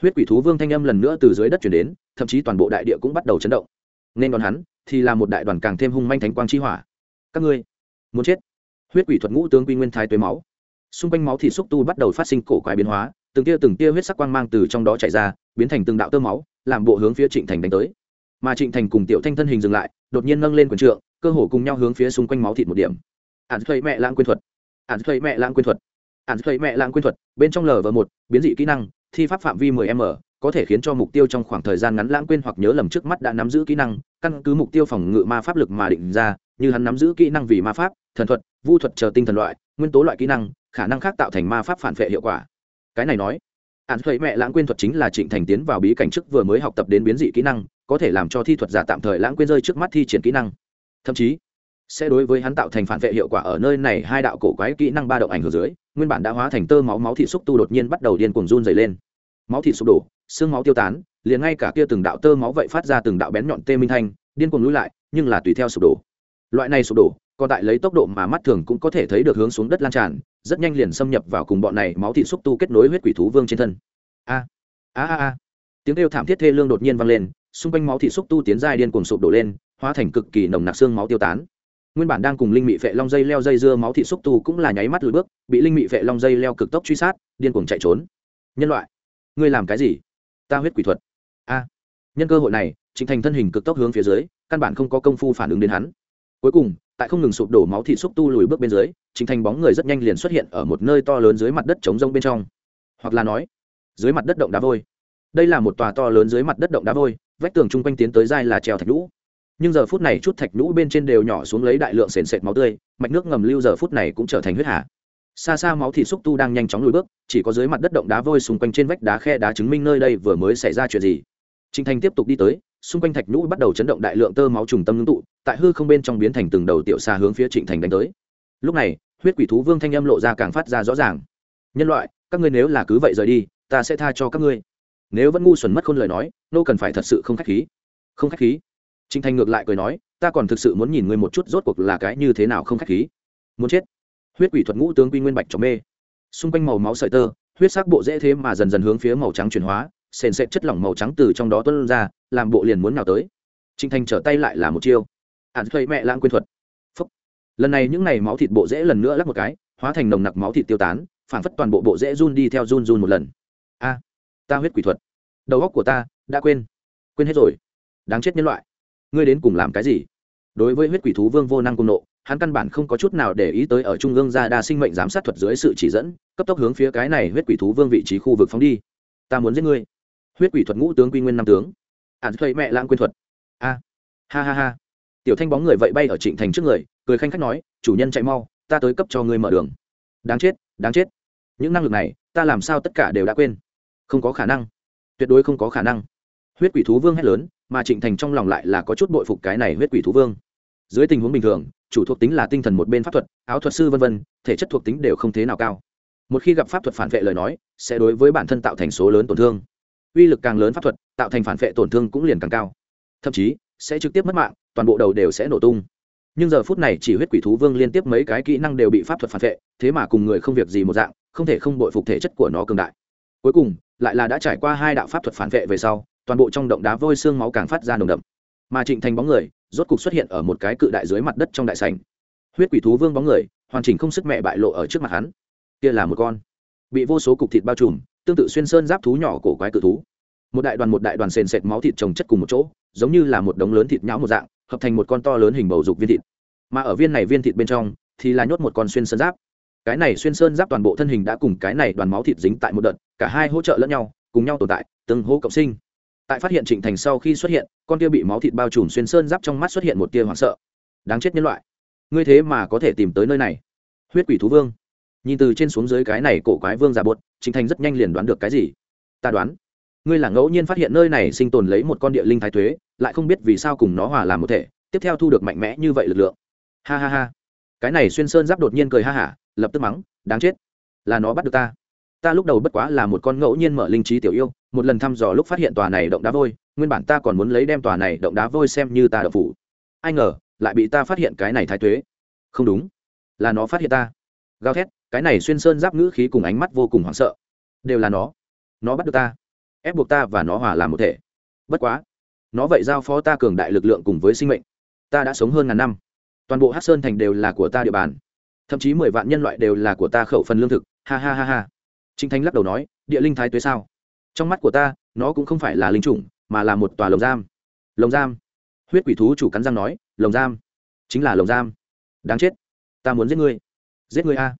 Huyết quỷ thú vương thanh âm lần nữa từ dưới đất chuyển đến, thậm chí toàn bộ đại địa cũng bắt đầu chấn động. Nên đón hắn thì là một đại đoàn càng thêm hung manh thánh quang chi hỏa. Các ngươi, muốn chết. Huyết quỷ thuật ngũ tướng quy nguyên thái tuế máu. Xung quanh máu thì xúc tu bắt đầu phát sinh cổ quái biến hóa, từng tia từng tia huyết sắc quang mang từ trong đó chảy ra, biến thành từng đạo tơ máu, làm bộ hướng phía trịnh thành đánh tới. Mà trịnh thành cùng tiểu thanh thân hình dừng lại, đột nhiên nâng lên quần trượng, cơ hồ cùng nhau hướng phía xung quanh máu thịt một điểm. Ạn thuê mẹ lãng quyên thuật. Ạn thuê mẹ lãng quyên thuật. Ạn thuê mẹ lãng quyên thuật, bên trong lv một, biến dị kỹ năng thi pháp phạm vi 10 m, có thể khiến cho mục tiêu trong khoảng thời gian ngắn lãng quên hoặc nhớ lầm trước mắt đã nắm giữ kỹ năng, căn cứ mục tiêu phòng ngự ma pháp lực mà định ra, như hắn nắm giữ kỹ năng vì ma pháp, thần thuật, vu thuật chờ tinh thần loại, nguyên tố loại kỹ năng, khả năng khác tạo thành ma pháp phản vệ hiệu quả. Cái này nói án thuế mẹ lãng quên thuật chính là trịnh thành tiến vào bí cảnh trước vừa mới học tập đến biến dị kỹ năng, có thể làm cho thi thuật giả tạm thời lãng quên rơi trước mắt thi triển kỹ năng. Thậm chí sẽ đối với hắn tạo thành phản vệ hiệu quả ở nơi này, hai đạo cổ quái kỹ năng ba động ảnh hưởng dưới, nguyên bản đã hóa thành tơ máu máu thị xúc tu đột nhiên bắt đầu điên cuồng run dày lên. Máu thị sụp đổ, xương máu tiêu tán, liền ngay cả kia từng đạo tơ máu vậy phát ra từng đạo bén nhọn tê minh thanh, điên cuồng lũi lại, nhưng là tùy theo sụp đổ. Loại này sụp đổ, còn tại lấy tốc độ mà mắt thường cũng có thể thấy được hướng xuống đất lan tràn, rất nhanh liền xâm nhập vào cùng bọn này máu thị xúc tu kết nối huyết quỷ thú vương trên thân. A a a a. Tiếng kêu thảm thiết thê lương đột nhiên vang lên, xung quanh máu thị xúc tu tiến dài điên cuồng sụp đổ lên, hóa thành cực kỳ nồng nặc xương máu tiêu tán nguyên bản đang cùng linh mị vệ long dây leo dây dưa máu thị xúc tu cũng là nháy mắt lùi bước, bị linh mị vệ long dây leo cực tốc truy sát, điên cuồng chạy trốn. Nhân loại, ngươi làm cái gì? Ta huyết quỷ thuật. A. Nhân cơ hội này, trịnh thành thân hình cực tốc hướng phía dưới, căn bản không có công phu phản ứng đến hắn. Cuối cùng, tại không ngừng sụp đổ máu thịt xúc tu lùi bước bên dưới chính thành bóng người rất nhanh liền xuất hiện ở một nơi to lớn dưới mặt đất trống rông bên trong. Hoặc là nói, dưới mặt đất động đá vôi. Đây là một tòa to lớn dưới mặt đất động đá vôi, vách tường chung quanh tiến tới dai là treo thạch lũ nhưng giờ phút này chút thạch nhũ bên trên đều nhỏ xuống lấy đại lượng sền sệt máu tươi, mạch nước ngầm lưu giờ phút này cũng trở thành huyết hà. Xa xa máu thịt xúc tu đang nhanh chóng lùi bước, chỉ có dưới mặt đất động đá vôi xung quanh trên vách đá khe đá chứng minh nơi đây vừa mới xảy ra chuyện gì. Trinh thành tiếp tục đi tới, xung quanh thạch nhũ bắt đầu chấn động đại lượng tơ máu trùng tâm ngưng tụ, tại hư không bên trong biến thành từng đầu tiểu xa hướng phía trịnh thành đánh tới. Lúc này, huyết quỷ thú vương thanh âm lộ ra càng phát ra rõ ràng. Nhân loại, các ngươi nếu là cứ vậy rời đi, ta sẽ tha cho các ngươi. Nếu vẫn ngu xuẩn mất khôn lời nói, nô cần phải thật sự không khách khí. Không khách khí? Trịnh thành ngược lại cười nói, ta còn thực sự muốn nhìn ngươi một chút rốt cuộc là cái như thế nào không khách khí. Muốn chết? Huyết quỷ thuật ngũ tướng quy nguyên bạch trong mê. Xung quanh màu máu sợi tơ, huyết sắc bộ dễ thế mà dần dần hướng phía màu trắng chuyển hóa, sền sệt chất lỏng màu trắng từ trong đó tuân ra, làm bộ liền muốn nào tới. Trinh thành trở tay lại là một chiêu. Ạn thuê mẹ lãng quyên thuật. Phúc. lần này những n à y máu thịt bộ dễ lần nữa lắc một cái, hóa thành nồng nặc máu thịt tiêu tán, phản phất toàn bộ bộ dễ run đi theo run run một lần. A, ta huyết quỷ thuật. Đầu óc của ta đã quên. Quên hết rồi. Đáng chết nhân loại ngươi đến cùng làm cái gì? Đối với huyết quỷ thú vương vô năng cung nộ, hắn căn bản không có chút nào để ý tới ở trung ương gia đa sinh mệnh giám sát thuật dưới sự chỉ dẫn, cấp tốc hướng phía cái này huyết quỷ thú vương vị trí khu vực phóng đi. Ta muốn giết ngươi. Huyết quỷ thuật ngũ tướng quy nguyên năm tướng. Ạn thuê mẹ lãng quyên thuật. A. Ha ha ha. Tiểu thanh bóng người vậy bay ở trịnh thành trước người, cười khanh khách nói, chủ nhân chạy mau, ta tới cấp cho ngươi mở đường. Đáng chết đáng chết. Những năng lực này, ta làm sao tất cả đều đã quên. Không có khả năng. Tuyệt đối không có khả năng. Huyết quỷ thú vương hét lớn mà trịnh thành trong lòng lại là có chút bội phục cái này huyết quỷ thú vương. Dưới tình huống bình thường, chủ thuộc tính là tinh thần một bên pháp thuật, áo thuật sư v v thể chất thuộc tính đều không thế nào cao. Một khi gặp pháp thuật phản vệ lời nói, sẽ đối với bản thân tạo thành số lớn tổn thương. Uy lực càng lớn pháp thuật, tạo thành phản vệ tổn thương cũng liền càng cao. Thậm chí, sẽ trực tiếp mất mạng, toàn bộ đầu đều sẽ nổ tung. Nhưng giờ phút này chỉ huyết quỷ thú vương liên tiếp mấy cái kỹ năng đều bị pháp thuật phản vệ, thế mà cùng người không việc gì một dạng, không thể không bội phục thể chất của nó cường đại. Cuối cùng, lại là đã trải qua hai đạo pháp thuật phản vệ về sau toàn bộ trong động đá vôi xương máu càng phát ra nồng đậm. Mà trịnh thành bóng người, rốt cục xuất hiện ở một cái cự đại dưới mặt đất trong đại sảnh. Huyết quỷ thú vương bóng người, hoàn chỉnh không sức mẹ bại lộ ở trước mặt hắn. Kia là một con. Bị vô số cục thịt bao trùm, tương tự xuyên sơn giáp thú nhỏ cổ quái cự thú. Một đại đoàn một đại đoàn sền sệt máu thịt trồng chất cùng một chỗ, giống như là một đống lớn thịt nhão một dạng, hợp thành một con to lớn hình bầu dục viên thịt. Mà ở viên này viên thịt bên trong, thì là nhốt một con xuyên sơn giáp. Cái này xuyên sơn giáp toàn bộ thân hình đã cùng cái này đoàn máu thịt dính tại một đợt, cả hai hỗ trợ lẫn nhau, cùng nhau tồn tại, từng hô cộng sinh tại phát hiện trịnh thành sau khi xuất hiện, con kia bị máu thịt bao trùm xuyên sơn giáp trong mắt xuất hiện một tia hoảng sợ. Đáng chết nhân loại, ngươi thế mà có thể tìm tới nơi này? Huyết quỷ thú vương. Nhìn từ trên xuống dưới cái này cổ quái vương giả bột trịnh thành rất nhanh liền đoán được cái gì. Ta đoán, ngươi là ngẫu nhiên phát hiện nơi này sinh tồn lấy một con địa linh thái thuế, lại không biết vì sao cùng nó hòa làm một thể, tiếp theo thu được mạnh mẽ như vậy lực lượng. Ha ha ha. Cái này xuyên sơn giáp đột nhiên cười ha hả, lập tức mắng, đáng chết. Là nó bắt được ta ta lúc đầu bất quá là một con ngẫu nhiên mở linh trí tiểu yêu, một lần thăm dò lúc phát hiện tòa này động đá vôi, nguyên bản ta còn muốn lấy đem tòa này động đá vôi xem như ta đậu phủ. Ai ngờ, lại bị ta phát hiện cái này thái tuế không đúng, là nó phát hiện ta. Gào thét, cái này xuyên sơn giáp ngữ khí cùng ánh mắt vô cùng hoảng sợ. Đều là nó. Nó bắt được ta. Ép buộc ta và nó hòa làm một thể. Bất quá, nó vậy giao phó ta cường đại lực lượng cùng với sinh mệnh. Ta đã sống hơn ngàn năm. Toàn bộ hát sơn thành đều là của ta địa bàn. Thậm chí mười vạn nhân loại đều là của ta khẩu phần lương thực. Ha ha ha ha. Trình thanh lắc đầu nói, địa linh thái tuế sao? Trong mắt của ta, nó cũng không phải là linh chủng, mà là một tòa lồng giam. Lồng giam? Huyết quỷ thú chủ cắn răng nói, lồng giam? Chính là lồng giam. Đáng chết. Ta muốn giết ngươi. Giết ngươi a.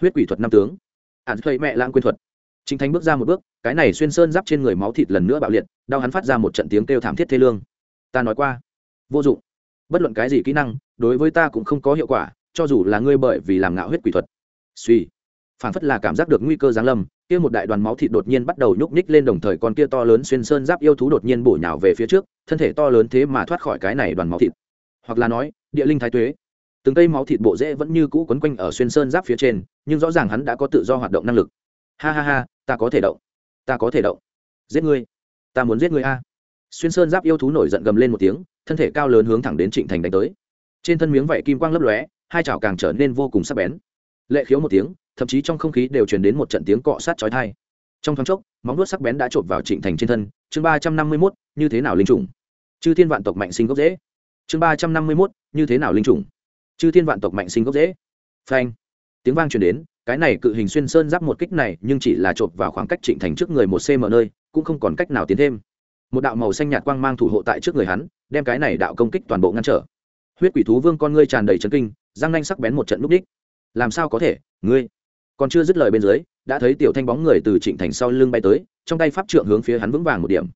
Huyết quỷ thuật năm tướng. Ạn thuê mẹ lãng quên thuật. Trình Thanh bước ra một bước, cái này xuyên sơn giáp trên người máu thịt lần nữa bạo liệt, đau hắn phát ra một trận tiếng kêu thảm thiết thê lương. Ta nói qua. Vô dụng. Bất luận cái gì kỹ năng, đối với ta cũng không có hiệu quả, cho dù là ngươi bởi vì làm ngạo huyết quỷ thuật. Suy phản phất là cảm giác được nguy cơ giáng lâm, kia một đại đoàn máu thịt đột nhiên bắt đầu nhúc nhích lên đồng thời con kia to lớn xuyên sơn giáp yêu thú đột nhiên bổ nhào về phía trước, thân thể to lớn thế mà thoát khỏi cái này đoàn máu thịt. Hoặc là nói, địa linh thái tuế. Từng cây máu thịt bộ rễ vẫn như cũ quấn quanh ở xuyên sơn giáp phía trên, nhưng rõ ràng hắn đã có tự do hoạt động năng lực. Ha ha ha, ta có thể động. Ta có thể động. Giết ngươi. Ta muốn giết ngươi a. Xuyên sơn giáp yêu thú nổi giận gầm lên một tiếng, thân thể cao lớn hướng thẳng đến trịnh thành đánh tới. Trên thân miếng vảy kim quang lấp lóe, hai chảo càng trở nên vô cùng sắc bén. Lệ khiếu một tiếng thậm chí trong không khí đều truyền đến một trận tiếng cọ sát chói tai. Trong thoáng chốc, móng vuốt sắc bén đã chộp vào trịnh thành trên thân. Chương ba trăm năm mươi mốt, như thế nào linh trùng? Chư thiên vạn tộc mạnh sinh gốc dễ chương ba trăm năm mươi mốt, như thế nào linh trùng? Chư thiên vạn tộc mạnh sinh gốc dễ phanh. Tiếng vang truyền đến, cái này cự hình xuyên sơn giáp một kích này nhưng chỉ là chộp vào khoảng cách trịnh thành trước người một cm nơi, cũng không còn cách nào tiến thêm. Một đạo màu xanh nhạt quang mang thủ hộ tại trước người hắn, đem cái này đạo công kích toàn bộ ngăn trở. Huyết quỷ thú vương con ngươi tràn đầy chấn kinh, răng nanh sắc bén một trận núp đích làm sao có thể, ngươi? Còn chưa dứt lời bên dưới, đã thấy tiểu thanh bóng người từ trịnh thành sau lưng bay tới, trong tay pháp trượng hướng phía hắn vững vàng một điểm.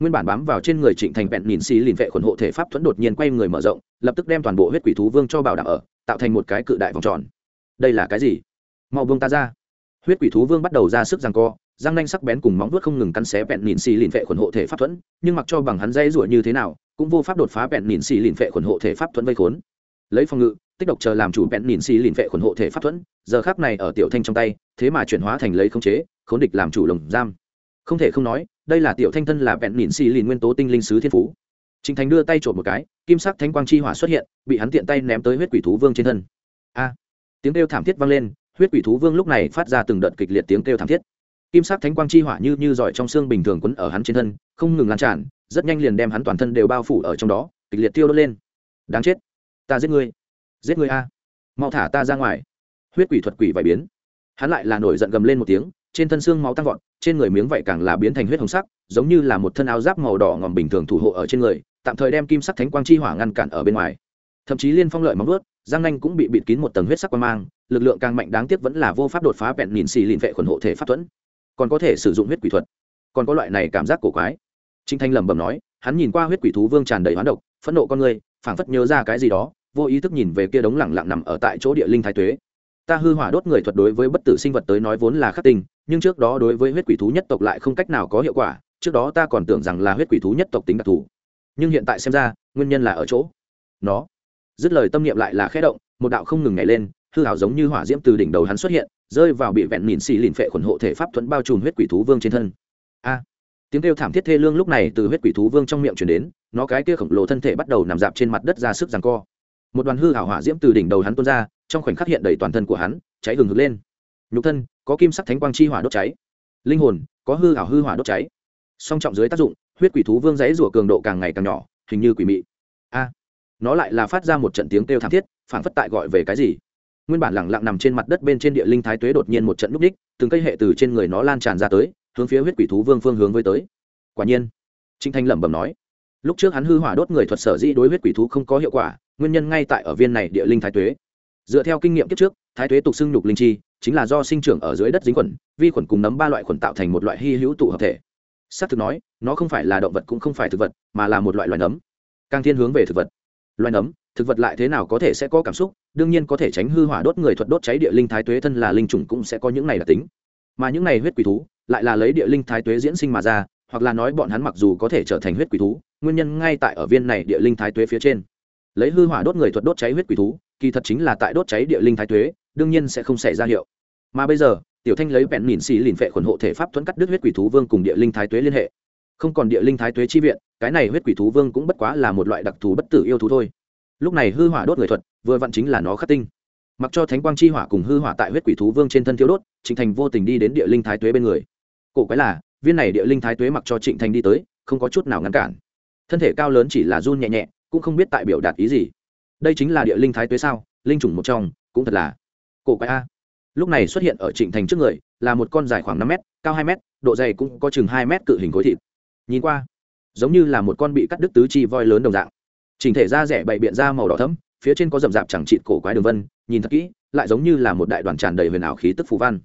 Nguyên bản bám vào trên người trịnh thành vẹn nhìn xì lìn vệ khuẩn hộ thể pháp thuẫn đột nhiên quay người mở rộng, lập tức đem toàn bộ huyết quỷ thú vương cho bảo đảm ở, tạo thành một cái cự đại vòng tròn. Đây là cái gì? Mau vương ta ra. Huyết quỷ thú vương bắt đầu ra sức rằng co, răng nanh sắc bén cùng móng vuốt không ngừng cắn xé vẹn nhìn xì lìn vệ khuẩn hộ thể pháp thuẫn, nhưng mặc cho bằng hắn dây rủa như thế nào, cũng vô pháp đột phá vẹn nhìn xì lìn vệ khuẩn hộ thể pháp thuẫn vây khốn. Lấy phòng ngự tích độc chờ làm chủ bẹn nhìn xì lìn vệ khuẩn hộ thể pháp thuẫn giờ khác này ở tiểu thanh trong tay thế mà chuyển hóa thành lấy khống chế khốn địch làm chủ lồng giam không thể không nói đây là tiểu thanh thân là bẹn nhìn xì lìn nguyên tố tinh linh sứ thiên phú Trình Thành đưa tay trộm một cái, kim sắc thánh quang chi hỏa xuất hiện, bị hắn tiện tay ném tới huyết quỷ thú vương trên thân. A! tiếng kêu thảm thiết vang lên, huyết quỷ thú vương lúc này phát ra từng đợt kịch liệt tiếng kêu thảm thiết. Kim sắc thánh quang chi hỏa như như giỏi trong xương bình thường quấn ở hắn trên thân, không ngừng lan tràn, rất nhanh liền đem hắn toàn thân đều bao phủ ở trong đó, kịch liệt tiêu đốt lên. Đáng chết! Ta giết ngươi! Giết người a! Mau thả ta ra ngoài! Huyết quỷ thuật quỷ vảy biến. Hắn lại là nổi giận gầm lên một tiếng, trên thân xương máu tăng vọt, trên người miếng vảy càng là biến thành huyết hồng sắc, giống như là một thân áo giáp màu đỏ ngòm bình thường thủ hộ ở trên người, tạm thời đem kim sắc thánh quang chi hỏa ngăn cản ở bên ngoài thậm chí liên phong lợi móng vuốt giang nanh cũng bị bịt kín một tầng huyết sắc quang mang lực lượng càng mạnh đáng tiếc vẫn là vô pháp đột phá vẹn nhìn xì lìn vệ khuẩn hộ thể pháp thuẫn còn có thể sử dụng huyết quỷ thuật còn có loại này cảm giác cổ quái trinh thanh lẩm bẩm nói hắn nhìn qua huyết quỷ thú vương tràn đầy hoán độc phẫn nộ con người phảng phất nhớ ra cái gì đó vô ý thức nhìn về kia đống lẳng lặng nằm ở tại chỗ địa linh thái tuế. Ta hư hỏa đốt người thuật đối với bất tử sinh vật tới nói vốn là khắc tinh, nhưng trước đó đối với huyết quỷ thú nhất tộc lại không cách nào có hiệu quả, trước đó ta còn tưởng rằng là huyết quỷ thú nhất tộc tính đặc thù. Nhưng hiện tại xem ra, nguyên nhân là ở chỗ. Nó. Dứt lời tâm niệm lại là khẽ động, một đạo không ngừng nhảy lên, hư hảo giống như hỏa diễm từ đỉnh đầu hắn xuất hiện, rơi vào bị vẹn mìn xì lìn phệ khuẩn hộ thể pháp thuẫn bao trùm huyết quỷ thú vương trên thân. A. Tiếng kêu thảm thiết thê lương lúc này từ huyết quỷ thú vương trong miệng chuyển đến, nó cái kia khổng lồ thân thể bắt đầu nằm dạp trên mặt đất ra sức rằng co một đoàn hư hảo hỏa diễm từ đỉnh đầu hắn tuôn ra, trong khoảnh khắc hiện đầy toàn thân của hắn, cháy hừng hực lên. Nhục thân, có kim sắc thánh quang chi hỏa đốt cháy. Linh hồn, có hư hảo hư hỏa đốt cháy. Song trọng dưới tác dụng, huyết quỷ thú vương dãy rủa cường độ càng ngày càng nhỏ, hình như quỷ mị. A, nó lại là phát ra một trận tiếng kêu thảm thiết phản phất tại gọi về cái gì. Nguyên bản lẳng lặng nằm trên mặt đất bên trên địa linh thái tuế đột nhiên một trận núp đích từng cây hệ từ trên người nó lan tràn ra tới, hướng phía huyết quỷ thú vương phương hướng với tới. Quả nhiên trinh thanh lẩm bẩm nói lúc trước hắn hư hỏa đốt người thuật sở dĩ đối huyết quỷ thú không có hiệu quả, nguyên nhân ngay tại ở viên này địa linh thái tuế. Dựa theo kinh nghiệm kiếp trước, thái tuế tục xưng nhục linh chi, chính là do sinh trưởng ở dưới đất dính khuẩn, vi khuẩn cùng nấm ba loại khuẩn tạo thành một loại hy hữu tụ hợp thể. Xác thực nói, nó không phải là động vật cũng không phải thực vật, mà là một loại loài nấm. Càng thiên hướng về thực vật. Loài nấm, thực vật lại thế nào có thể sẽ có cảm xúc, đương nhiên có thể tránh hư hỏa đốt người thuật đốt cháy địa linh thái tuế thân là linh trùng cũng sẽ có những này đặc tính. Mà những này huyết quỷ thú, lại là lấy địa linh thái tuế diễn sinh mà ra, hoặc là nói bọn hắn mặc dù có thể trở thành huyết quỷ thú nguyên nhân ngay tại ở viên này địa linh thái tuế phía trên. Lấy hư hỏa đốt người thuật đốt cháy huyết quỷ thú, kỳ thật chính là tại đốt cháy địa linh thái tuế, đương nhiên sẽ không xảy ra hiệu. Mà bây giờ, tiểu thanh lấy bẹn mìn xì lìn phệ khuẩn hộ thể pháp thuẫn cắt đứt huyết quỷ thú vương cùng địa linh thái tuế liên hệ. Không còn địa linh thái tuế chi viện, cái này huyết quỷ thú vương cũng bất quá là một loại đặc thù bất tử yêu thú thôi. Lúc này hư hỏa đốt người thuật, vừa vặn chính là nó khắc tinh. Mặc cho thánh quang chi hỏa cùng hư hỏa tại huyết quỷ thú vương trên thân thiếu đốt, trịnh thành vô tình đi đến địa linh thái tuế bên người. Cổ quái là, viên này địa linh thái tuế mặc cho trịnh thành đi tới, không có chút nào ngăn cản thân thể cao lớn chỉ là run nhẹ nhẹ, cũng không biết tại biểu đạt ý gì. Đây chính là địa linh thái tuế sao, linh chủng một trong, cũng thật là cổ quái a. Lúc này xuất hiện ở trịnh thành trước người, là một con dài khoảng năm m cao hai m độ dày cũng có chừng hai m cự hình khối thịt. Nhìn qua, giống như là một con bị cắt đứt tứ chi voi lớn đồng dạng. Chỉnh thể da rẻ bậy biện da màu đỏ thấm phía trên có rậm rạp chẳng trịn cổ quái đường vân, nhìn thật kỹ, lại giống như là một đại đoàn tràn đầy huyền ảo khí tức phù văn.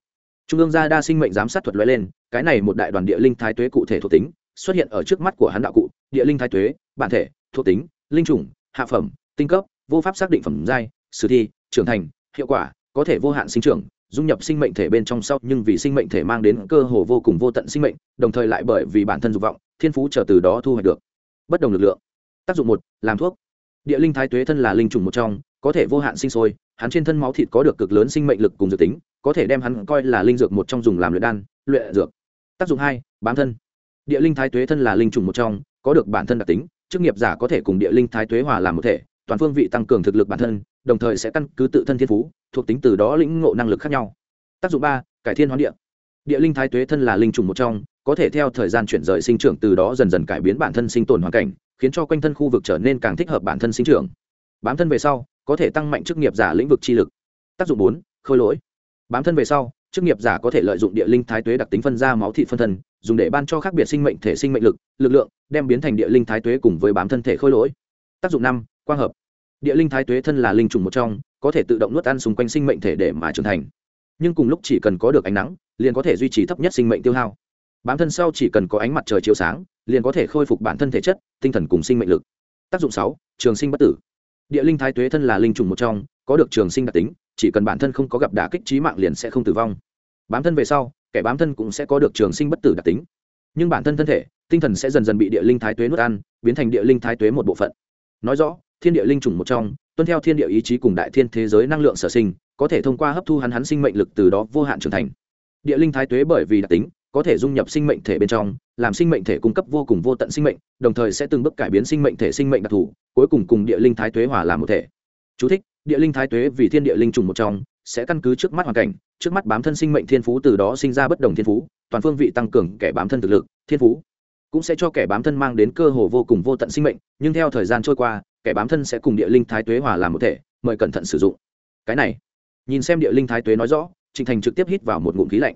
Trung ương gia đa sinh mệnh giám sát thuật lóe lên, cái này một đại đoàn địa linh thái tuế cụ thể thuộc tính xuất hiện ở trước mắt của hắn đạo cụ, địa linh thái tuế, bản thể, thuộc tính, linh chủng hạ phẩm, tinh cấp, vô pháp xác định phẩm giai, sử thi, trưởng thành, hiệu quả, có thể vô hạn sinh trưởng, dung nhập sinh mệnh thể bên trong sau, nhưng vì sinh mệnh thể mang đến cơ hồ vô cùng vô tận sinh mệnh, đồng thời lại bởi vì bản thân dục vọng, thiên phú trở từ đó thu hoạch được bất đồng lực lượng. Tác dụng một, làm thuốc. Địa linh thái tuế thân là linh trùng một trong, có thể vô hạn sinh sôi, hắn trên thân máu thịt có được cực lớn sinh mệnh lực cùng dược tính, có thể đem hắn coi là linh dược một trong dùng làm luyện đan, luyện dược. Tác dụng hai, bám thân địa linh thái tuế thân là linh trùng một trong, có được bản thân đặc tính, chức nghiệp giả có thể cùng địa linh thái tuế hòa làm một thể, toàn phương vị tăng cường thực lực bản thân, đồng thời sẽ căn cứ tự thân thiên phú, thuộc tính từ đó lĩnh ngộ năng lực khác nhau. Tác dụng ba, cải thiên hoán địa. Địa linh thái tuế thân là linh trùng một trong, có thể theo thời gian chuyển rời sinh trưởng từ đó dần dần cải biến bản thân sinh tồn hoàn cảnh, khiến cho quanh thân khu vực trở nên càng thích hợp bản thân sinh trưởng. Bám thân về sau, có thể tăng mạnh chức nghiệp giả lĩnh vực chi lực. Tác dụng bốn, khôi lỗi. Bám thân về sau chức nghiệp giả có thể lợi dụng địa linh thái tuế đặc tính phân ra máu thị phân thân, dùng để ban cho khác biệt sinh mệnh thể sinh mệnh lực lực lượng, đem biến thành địa linh thái tuế cùng với bám thân thể khôi lỗi. Tác dụng năm, quang hợp. Địa linh thái tuế thân là linh trùng một trong, có thể tự động nuốt ăn xung quanh sinh mệnh thể để mà trưởng thành. Nhưng cùng lúc chỉ cần có được ánh nắng, liền có thể duy trì thấp nhất sinh mệnh tiêu hao. Bám thân sau chỉ cần có ánh mặt trời chiếu sáng, liền có thể khôi phục bản thân thể chất, tinh thần cùng sinh mệnh lực. Tác dụng sáu, trường sinh bất tử. Địa linh thái tuế thân là linh trùng một trong, có được trường sinh đặc tính chỉ cần bản thân không có gặp đả kích trí mạng liền sẽ không tử vong. Bám thân về sau kẻ bám thân cũng sẽ có được trường sinh bất tử đặc tính. Nhưng bản thân thân thể tinh thần sẽ dần dần bị địa linh thái tuế nuốt ăn biến thành địa linh thái tuế một bộ phận. Nói rõ thiên địa linh trùng một trong tuân theo thiên địa ý chí cùng đại thiên thế giới năng lượng sở sinh có thể thông qua hấp thu hắn hắn sinh mệnh lực từ đó vô hạn trưởng thành. Địa linh thái tuế bởi vì đặc tính có thể dung nhập sinh mệnh thể bên trong làm sinh mệnh thể cung cấp vô cùng vô tận sinh mệnh đồng thời sẽ từng bước cải biến sinh mệnh thể sinh mệnh đặc thù cuối cùng cùng địa linh thái tuế hòa làm một thể. Chú thích, địa linh thái tuế vì thiên địa linh trùng một trong, sẽ căn cứ trước mắt hoàn cảnh, trước mắt bám thân sinh mệnh thiên phú từ đó sinh ra bất đồng thiên phú, toàn phương vị tăng cường kẻ bám thân thực lực, thiên phú. Cũng sẽ cho kẻ bám thân mang đến cơ hồ vô cùng vô tận sinh mệnh, nhưng theo thời gian trôi qua, kẻ bám thân sẽ cùng địa linh thái tuế hòa làm một thể, mời cẩn thận sử dụng. Cái này, nhìn xem địa linh thái tuế nói rõ trịnh thành trực tiếp hít vào một ngụm khí lạnh.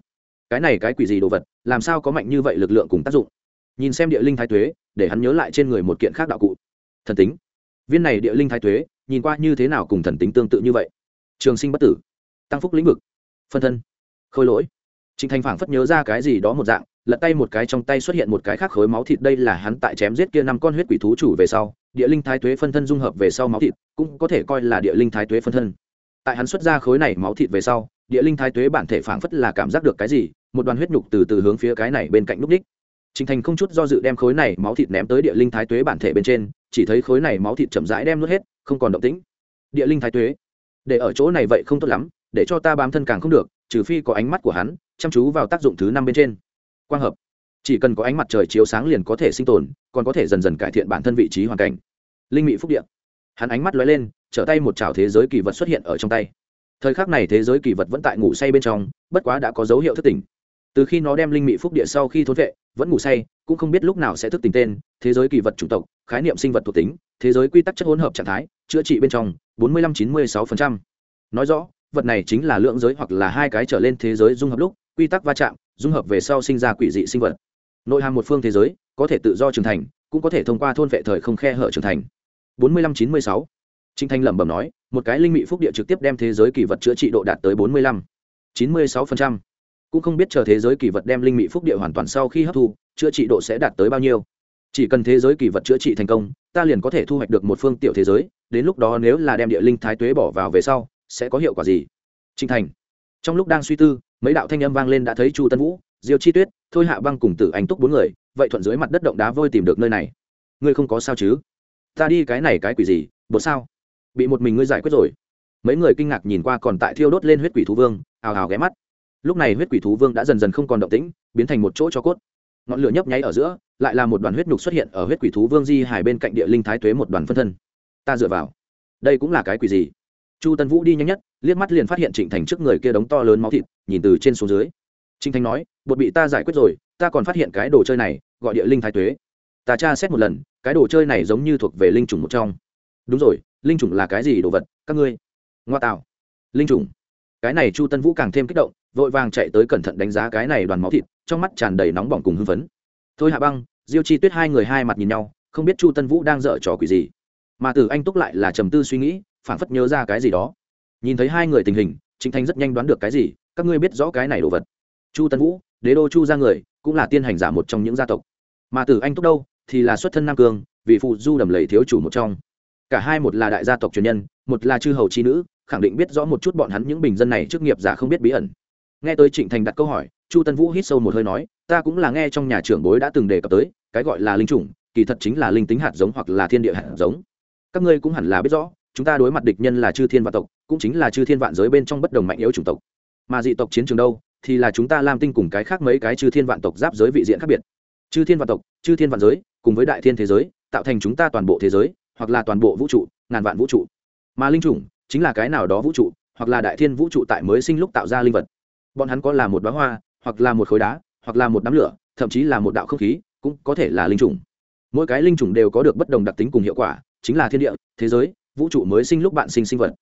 Cái này cái quỷ gì đồ vật, làm sao có mạnh như vậy lực lượng cùng tác dụng? Nhìn xem địa linh thái tuế, để hắn nhớ lại trên người một kiện khác đạo cụ. Thần tính. Viên này địa linh thái tuế nhìn qua như thế nào cùng thần tính tương tự như vậy. Trường sinh bất tử tăng phúc lĩnh vực phân thân khôi lỗi. Trịnh thành phảng phất nhớ ra cái gì đó một dạng lật tay một cái trong tay xuất hiện một cái khác khối máu thịt đây là hắn tại chém giết kia năm con huyết quỷ thú chủ về sau địa linh thái tuế phân thân dung hợp về sau máu thịt cũng có thể coi là địa linh thái tuế phân thân. Tại hắn xuất ra khối này máu thịt về sau địa linh thái tuế bản thể phảng phất là cảm giác được cái gì một đoàn huyết nhục từ từ hướng phía cái này bên cạnh núp đích. Trình Thành không chút do dự đem khối này máu thịt ném tới địa linh thái tuế bản thể bên trên, chỉ thấy khối này máu thịt chậm rãi đem nuốt hết, không còn động tĩnh. Địa linh thái tuế, để ở chỗ này vậy không tốt lắm, để cho ta bám thân càng không được, trừ phi có ánh mắt của hắn, chăm chú vào tác dụng thứ năm bên trên. Quang hợp, chỉ cần có ánh mặt trời chiếu sáng liền có thể sinh tồn, còn có thể dần dần cải thiện bản thân vị trí hoàn cảnh. Linh mị phúc địa. Hắn ánh mắt lóe lên, trở tay một chảo thế giới kỳ vật xuất hiện ở trong tay. Thời khắc này thế giới kỳ vật vẫn tại ngủ say bên trong, bất quá đã có dấu hiệu thức tỉnh từ khi nó đem linh mị phúc địa sau khi thốn vệ vẫn ngủ say cũng không biết lúc nào sẽ thức tỉnh tên thế giới kỳ vật chủng tộc khái niệm sinh vật thuộc tính thế giới quy tắc chất hỗn hợp trạng thái chữa trị bên trong, bốn mươi lăm, chín mươi sáu phần trăm. Nói rõ, vật này chính là lượng giới hoặc là hai cái trở lên thế giới dung hợp lúc, quy tắc va chạm, dung hợp về sau sinh ra quỷ dị sinh vật. Nội hàm một phương thế giới, có thể tự do trưởng thành, cũng có thể thông qua thôn vệ thời không khe hở trưởng thành. bốn mươi lăm, chín mươi sáu. Trinh thanh lẩm bẩm nói, một cái linh mị phúc địa trực tiếp đem thế giới kỳ vật chữa trị độ đạt tới bốn mươi lăm, chín mươi sáu phần trăm. Cũng không biết chờ thế giới kỳ vật đem linh mị phúc địa hoàn toàn sau khi hấp thu, chữa trị độ sẽ đạt tới bao nhiêu chỉ cần thế giới kỳ vật chữa trị thành công, ta liền có thể thu hoạch được một phương tiểu thế giới, đến lúc đó nếu là đem địa linh thái tuế bỏ vào về sau, sẽ có hiệu quả gì? Trinh thành. Trong lúc đang suy tư, mấy đạo thanh âm vang lên đã thấy chu tân vũ, diêu chi tuyết, thôi hạ băng cùng tử anh túc bốn người, vậy thuận dưới mặt đất động đá vôi tìm được nơi này. Ngươi không có sao chứ? Ta đi cái này cái quỷ gì bột sao? Bị một mình ngươi giải quyết rồi. Mấy người kinh ngạc nhìn qua còn tại thiêu đốt lên huyết quỷ thú vương ào ào ghé mắt. Lúc này huyết quỷ thú vương đã dần dần không còn động tĩnh, biến thành một chỗ cho cốt ngọn lửa nhấp nháy ở giữa, lại là một đoàn huyết nhục xuất hiện ở huyết quỷ thú vương di hải bên cạnh địa linh thái tuế một đoàn phân thân. Ta dựa vào. Đây cũng là cái quỷ gì? Chu tân vũ đi nhanh nhất, liếc mắt liền phát hiện trịnh thành trước người kia đống to lớn máu thịt, nhìn từ trên xuống dưới. Trịnh thành nói, bột bị ta giải quyết rồi, ta còn phát hiện cái đồ chơi này, gọi địa linh thái tuế. Ta tra xét một lần, cái đồ chơi này giống như thuộc về linh chủng một trong. Đúng rồi, linh chủng là cái gì đồ vật, các ngươi? Ngoa tạo. Linh chủng cái này chu tân vũ càng thêm kích động, vội vàng chạy tới cẩn thận đánh giá cái này đoàn máu thịt, trong mắt tràn đầy nóng bỏng cùng hưng phấn. Thôi hạ băng, diêu chi tuyết hai người hai mặt nhìn nhau, không biết chu tân vũ đang dở trò quỷ gì. Mà từ anh túc lại là trầm tư suy nghĩ, phảng phất nhớ ra cái gì đó. Nhìn thấy hai người tình hình chính thanh rất nhanh đoán được cái gì, các ngươi biết rõ cái này đồ vật. Chu tân vũ, đế đô chu ra người, cũng là tiên hành giả một trong những gia tộc. Mà từ anh túc đâu, thì là xuất thân nam cương, vì phụ du đầm lầy thiếu chủ một trong. Cả hai một là đại gia tộc truyền nhân, một là chư hầu chi nữ khẳng định biết rõ một chút bọn hắn những bình dân này trước nghiệp giả không biết bí ẩn. Nghe tới trịnh thành đặt câu hỏi, chu tân vũ hít sâu một hơi nói, ta cũng là nghe trong nhà trưởng bối đã từng đề cập tới, cái gọi là linh chủng, kỳ thật chính là linh tính hạt giống hoặc là thiên địa hạt giống. Các ngươi cũng hẳn là biết rõ, chúng ta đối mặt địch nhân là chư thiên vạn tộc, cũng chính là chư thiên vạn giới bên trong bất đồng mạnh yếu chủng tộc. Mà dị tộc chiến trường đâu, thì là chúng ta làm tinh cùng cái khác mấy cái chư thiên vạn tộc giáp giới vị diện khác biệt. Chư thiên vạn tộc, chư thiên vạn giới, cùng với đại thiên thế giới, tạo thành chúng ta toàn bộ thế giới, hoặc là toàn bộ vũ trụ, ngàn vạn vũ trụ. Mà linh chủng chính là cái nào đó vũ trụ, hoặc là đại thiên vũ trụ tại mới sinh lúc tạo ra linh vật. Bọn hắn có là một bá hoa, hoặc là một khối đá, hoặc là một đám lửa, thậm chí là một đạo không khí, cũng có thể là linh chủng mỗi cái linh chủng đều có được bất đồng đặc tính cùng hiệu quả, chính là thiên địa, thế giới, vũ trụ mới sinh lúc bạn sinh sinh vật.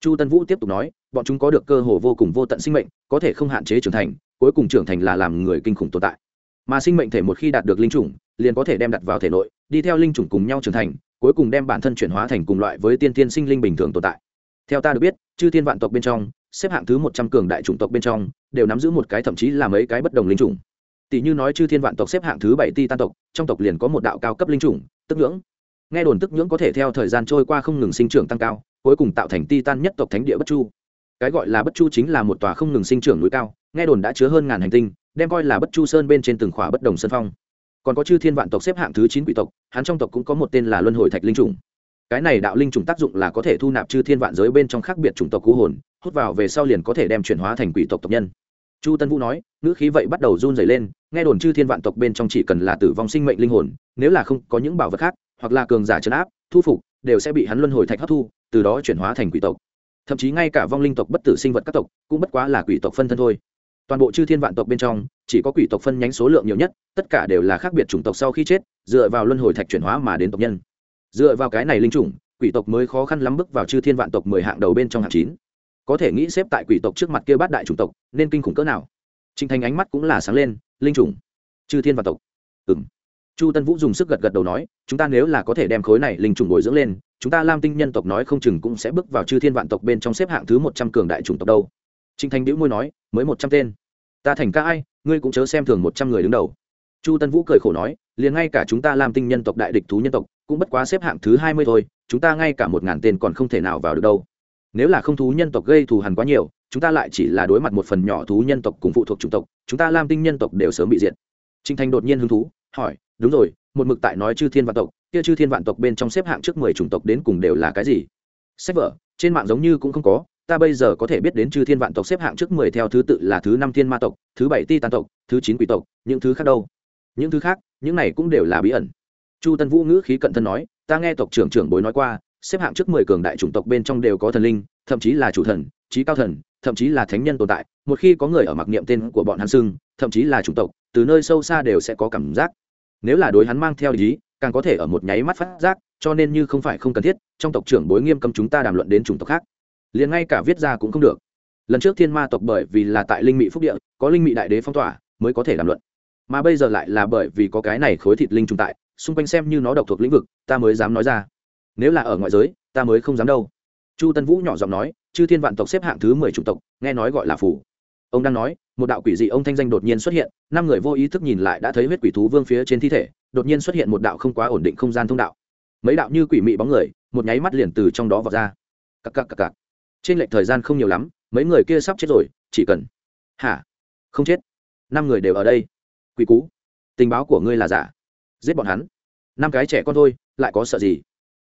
Chu tân vũ tiếp tục nói, bọn chúng có được cơ hồ vô cùng vô tận sinh mệnh, có thể không hạn chế trưởng thành, cuối cùng trưởng thành là làm người kinh khủng tồn tại. Mà sinh mệnh thể một khi đạt được linh chủng liền có thể đem đặt vào thể nội, đi theo linh chủng cùng nhau trưởng thành, cuối cùng đem bản thân chuyển hóa thành cùng loại với tiên tiên sinh linh bình thường tồn tại theo ta được biết, chư thiên vạn tộc bên trong, xếp hạng thứ một trăm cường đại chủng tộc bên trong, đều nắm giữ một cái thậm chí là mấy cái bất đồng linh chủng. Tỷ như nói chư thiên vạn tộc xếp hạng thứ bảy ti tan tộc, trong tộc liền có một đạo cao cấp linh chủng, tức ngưỡng nghe đồn tức ngưỡng có thể theo thời gian trôi qua không ngừng sinh trưởng tăng cao, cuối cùng tạo thành ti tan nhất tộc thánh địa bất chu. Cái gọi là bất chu chính là một tòa không ngừng sinh trưởng núi cao, nghe đồn đã chứa hơn ngàn hành tinh, đem coi là bất chu sơn bên trên từng khỏa bất đồng sân phong. Còn có chư thiên vạn tộc xếp hạng thứ chín quỷ tộc, hắn trong tộc cũng có một tên là luân hồi thạch linh trùng cái này đạo linh trùng tác dụng là có thể thu nạp chư thiên vạn giới bên trong khác biệt chủng tộc cú hồn, hút vào về sau liền có thể đem chuyển hóa thành quỷ tộc tộc nhân. Chu tân vũ nói, ngữ khí vậy bắt đầu run dày lên, nghe đồn chư thiên vạn tộc bên trong chỉ cần là tử vong sinh mệnh linh hồn, nếu là không có những bảo vật khác, hoặc là cường giả chấn áp, thu phục, đều sẽ bị hắn luân hồi thạch hấp thu, từ đó chuyển hóa thành quỷ tộc. Thậm chí ngay cả vong linh tộc bất tử sinh vật các tộc, cũng bất quá là quỷ tộc phân thân thôi. Toàn bộ chư thiên vạn tộc bên trong, chỉ có quỷ tộc phân nhánh số lượng nhiều nhất, tất cả đều là khác biệt chủng tộc sau khi chết, dựa vào luân hồi thạch chuyển hóa mà đến tộc nhân dựa vào cái này linh chủng, quỷ tộc mới khó khăn lắm bước vào chư thiên vạn tộc mười hạng đầu bên trong hạng chín. Có thể nghĩ xếp tại quỷ tộc trước mặt kia bát đại chủng tộc, nên kinh khủng cỡ nào? Trinh thành ánh mắt cũng là sáng lên, linh chủng. Chư thiên vạn tộc. Ừ m chu tân vũ dùng sức gật gật đầu nói, chúng ta nếu là có thể đem khối này linh trùng bồi dưỡng lên, chúng ta lam tinh nhân tộc nói không chừng cũng sẽ bước vào chư thiên vạn tộc bên trong xếp hạng thứ một trăm cường đại chủng tộc đâu. Trinh thành đĩu môi nói, mới một trăm tên. Ta thành ca ai, ngươi cũng chớ xem thường một trăm người đứng đầu. Chu tân vũ cười khổ nói, liền ngay cả chúng ta lam tinh nhân tộc đại địch thú nhân tộc cũng bất quá xếp hạng thứ hai mươi thôi, chúng ta ngay cả một ngàn tên còn không thể nào vào được đâu. Nếu là không thú nhân tộc gây thù hằn quá nhiều, chúng ta lại chỉ là đối mặt một phần nhỏ thú nhân tộc cùng phụ thuộc chủng tộc, chúng ta lam tinh nhân tộc đều sớm bị diệt. Trinh thành đột nhiên hứng thú, hỏi, đúng rồi, một mực tại nói chư thiên vạn tộc, kia chư thiên vạn tộc bên trong xếp hạng trước mười chủng tộc đến cùng đều là cái gì? Sách vở, trên mạng giống như cũng không có, ta bây giờ có thể biết đến chư thiên vạn tộc xếp hạng trước mười theo thứ tự là thứ năm thiên ma tộc, thứ bảy ti tàn tộc, thứ chín quỷ tộc, những thứ khác đâu? Những thứ khác, những này cũng đều là bí ẩn chu tân vũ ngữ khí cận thân nói, ta nghe tộc trưởng trưởng bối nói qua, xếp hạng trước mười cường đại chủng tộc bên trong đều có thần linh, thậm chí là chủ thần trí cao thần, thậm chí là thánh nhân tồn tại, một khi có người ở mặc niệm tên của bọn hắn xưng, thậm chí là chủng tộc, từ nơi sâu xa đều sẽ có cảm giác. Nếu là đối hắn mang theo ý, càng có thể ở một nháy mắt phát giác, cho nên như không phải không cần thiết, trong tộc trưởng bối nghiêm cấm chúng ta đàm luận đến chủng tộc khác. Liền ngay cả viết ra cũng không được. Lần trước thiên ma tộc bởi vì là tại linh mỹ phúc địa, có linh mỹ đại đế phong tỏa, mới có thể đàm luận. Mà bây giờ lại là bởi vì có cái này khối thịt linh trung tại xung quanh xem như nó độc thuộc lĩnh vực, ta mới dám nói ra. Nếu là ở ngoại giới, ta mới không dám đâu. Chu tân vũ nhỏ giọng nói, chư thiên vạn tộc xếp hạng thứ mười chủng tộc, nghe nói gọi là phủ ông đang nói, một đạo quỷ dị ông thanh danh đột nhiên xuất hiện, năm người vô ý thức nhìn lại đã thấy huyết quỷ thú vương phía trên thi thể, đột nhiên xuất hiện một đạo không quá ổn định không gian thông đạo. Mấy đạo như quỷ mị bóng người, một nháy mắt liền từ trong đó vào ra. Cặc cặc cặc cặc. Trên lệch thời gian không nhiều lắm, mấy người kia sắp chết rồi, chỉ cần hả? Không chết. Năm người đều ở đây. Quỷ cú tình báo của ngươi là giả giết bọn hắn. Năm cái trẻ con thôi, lại có sợ gì?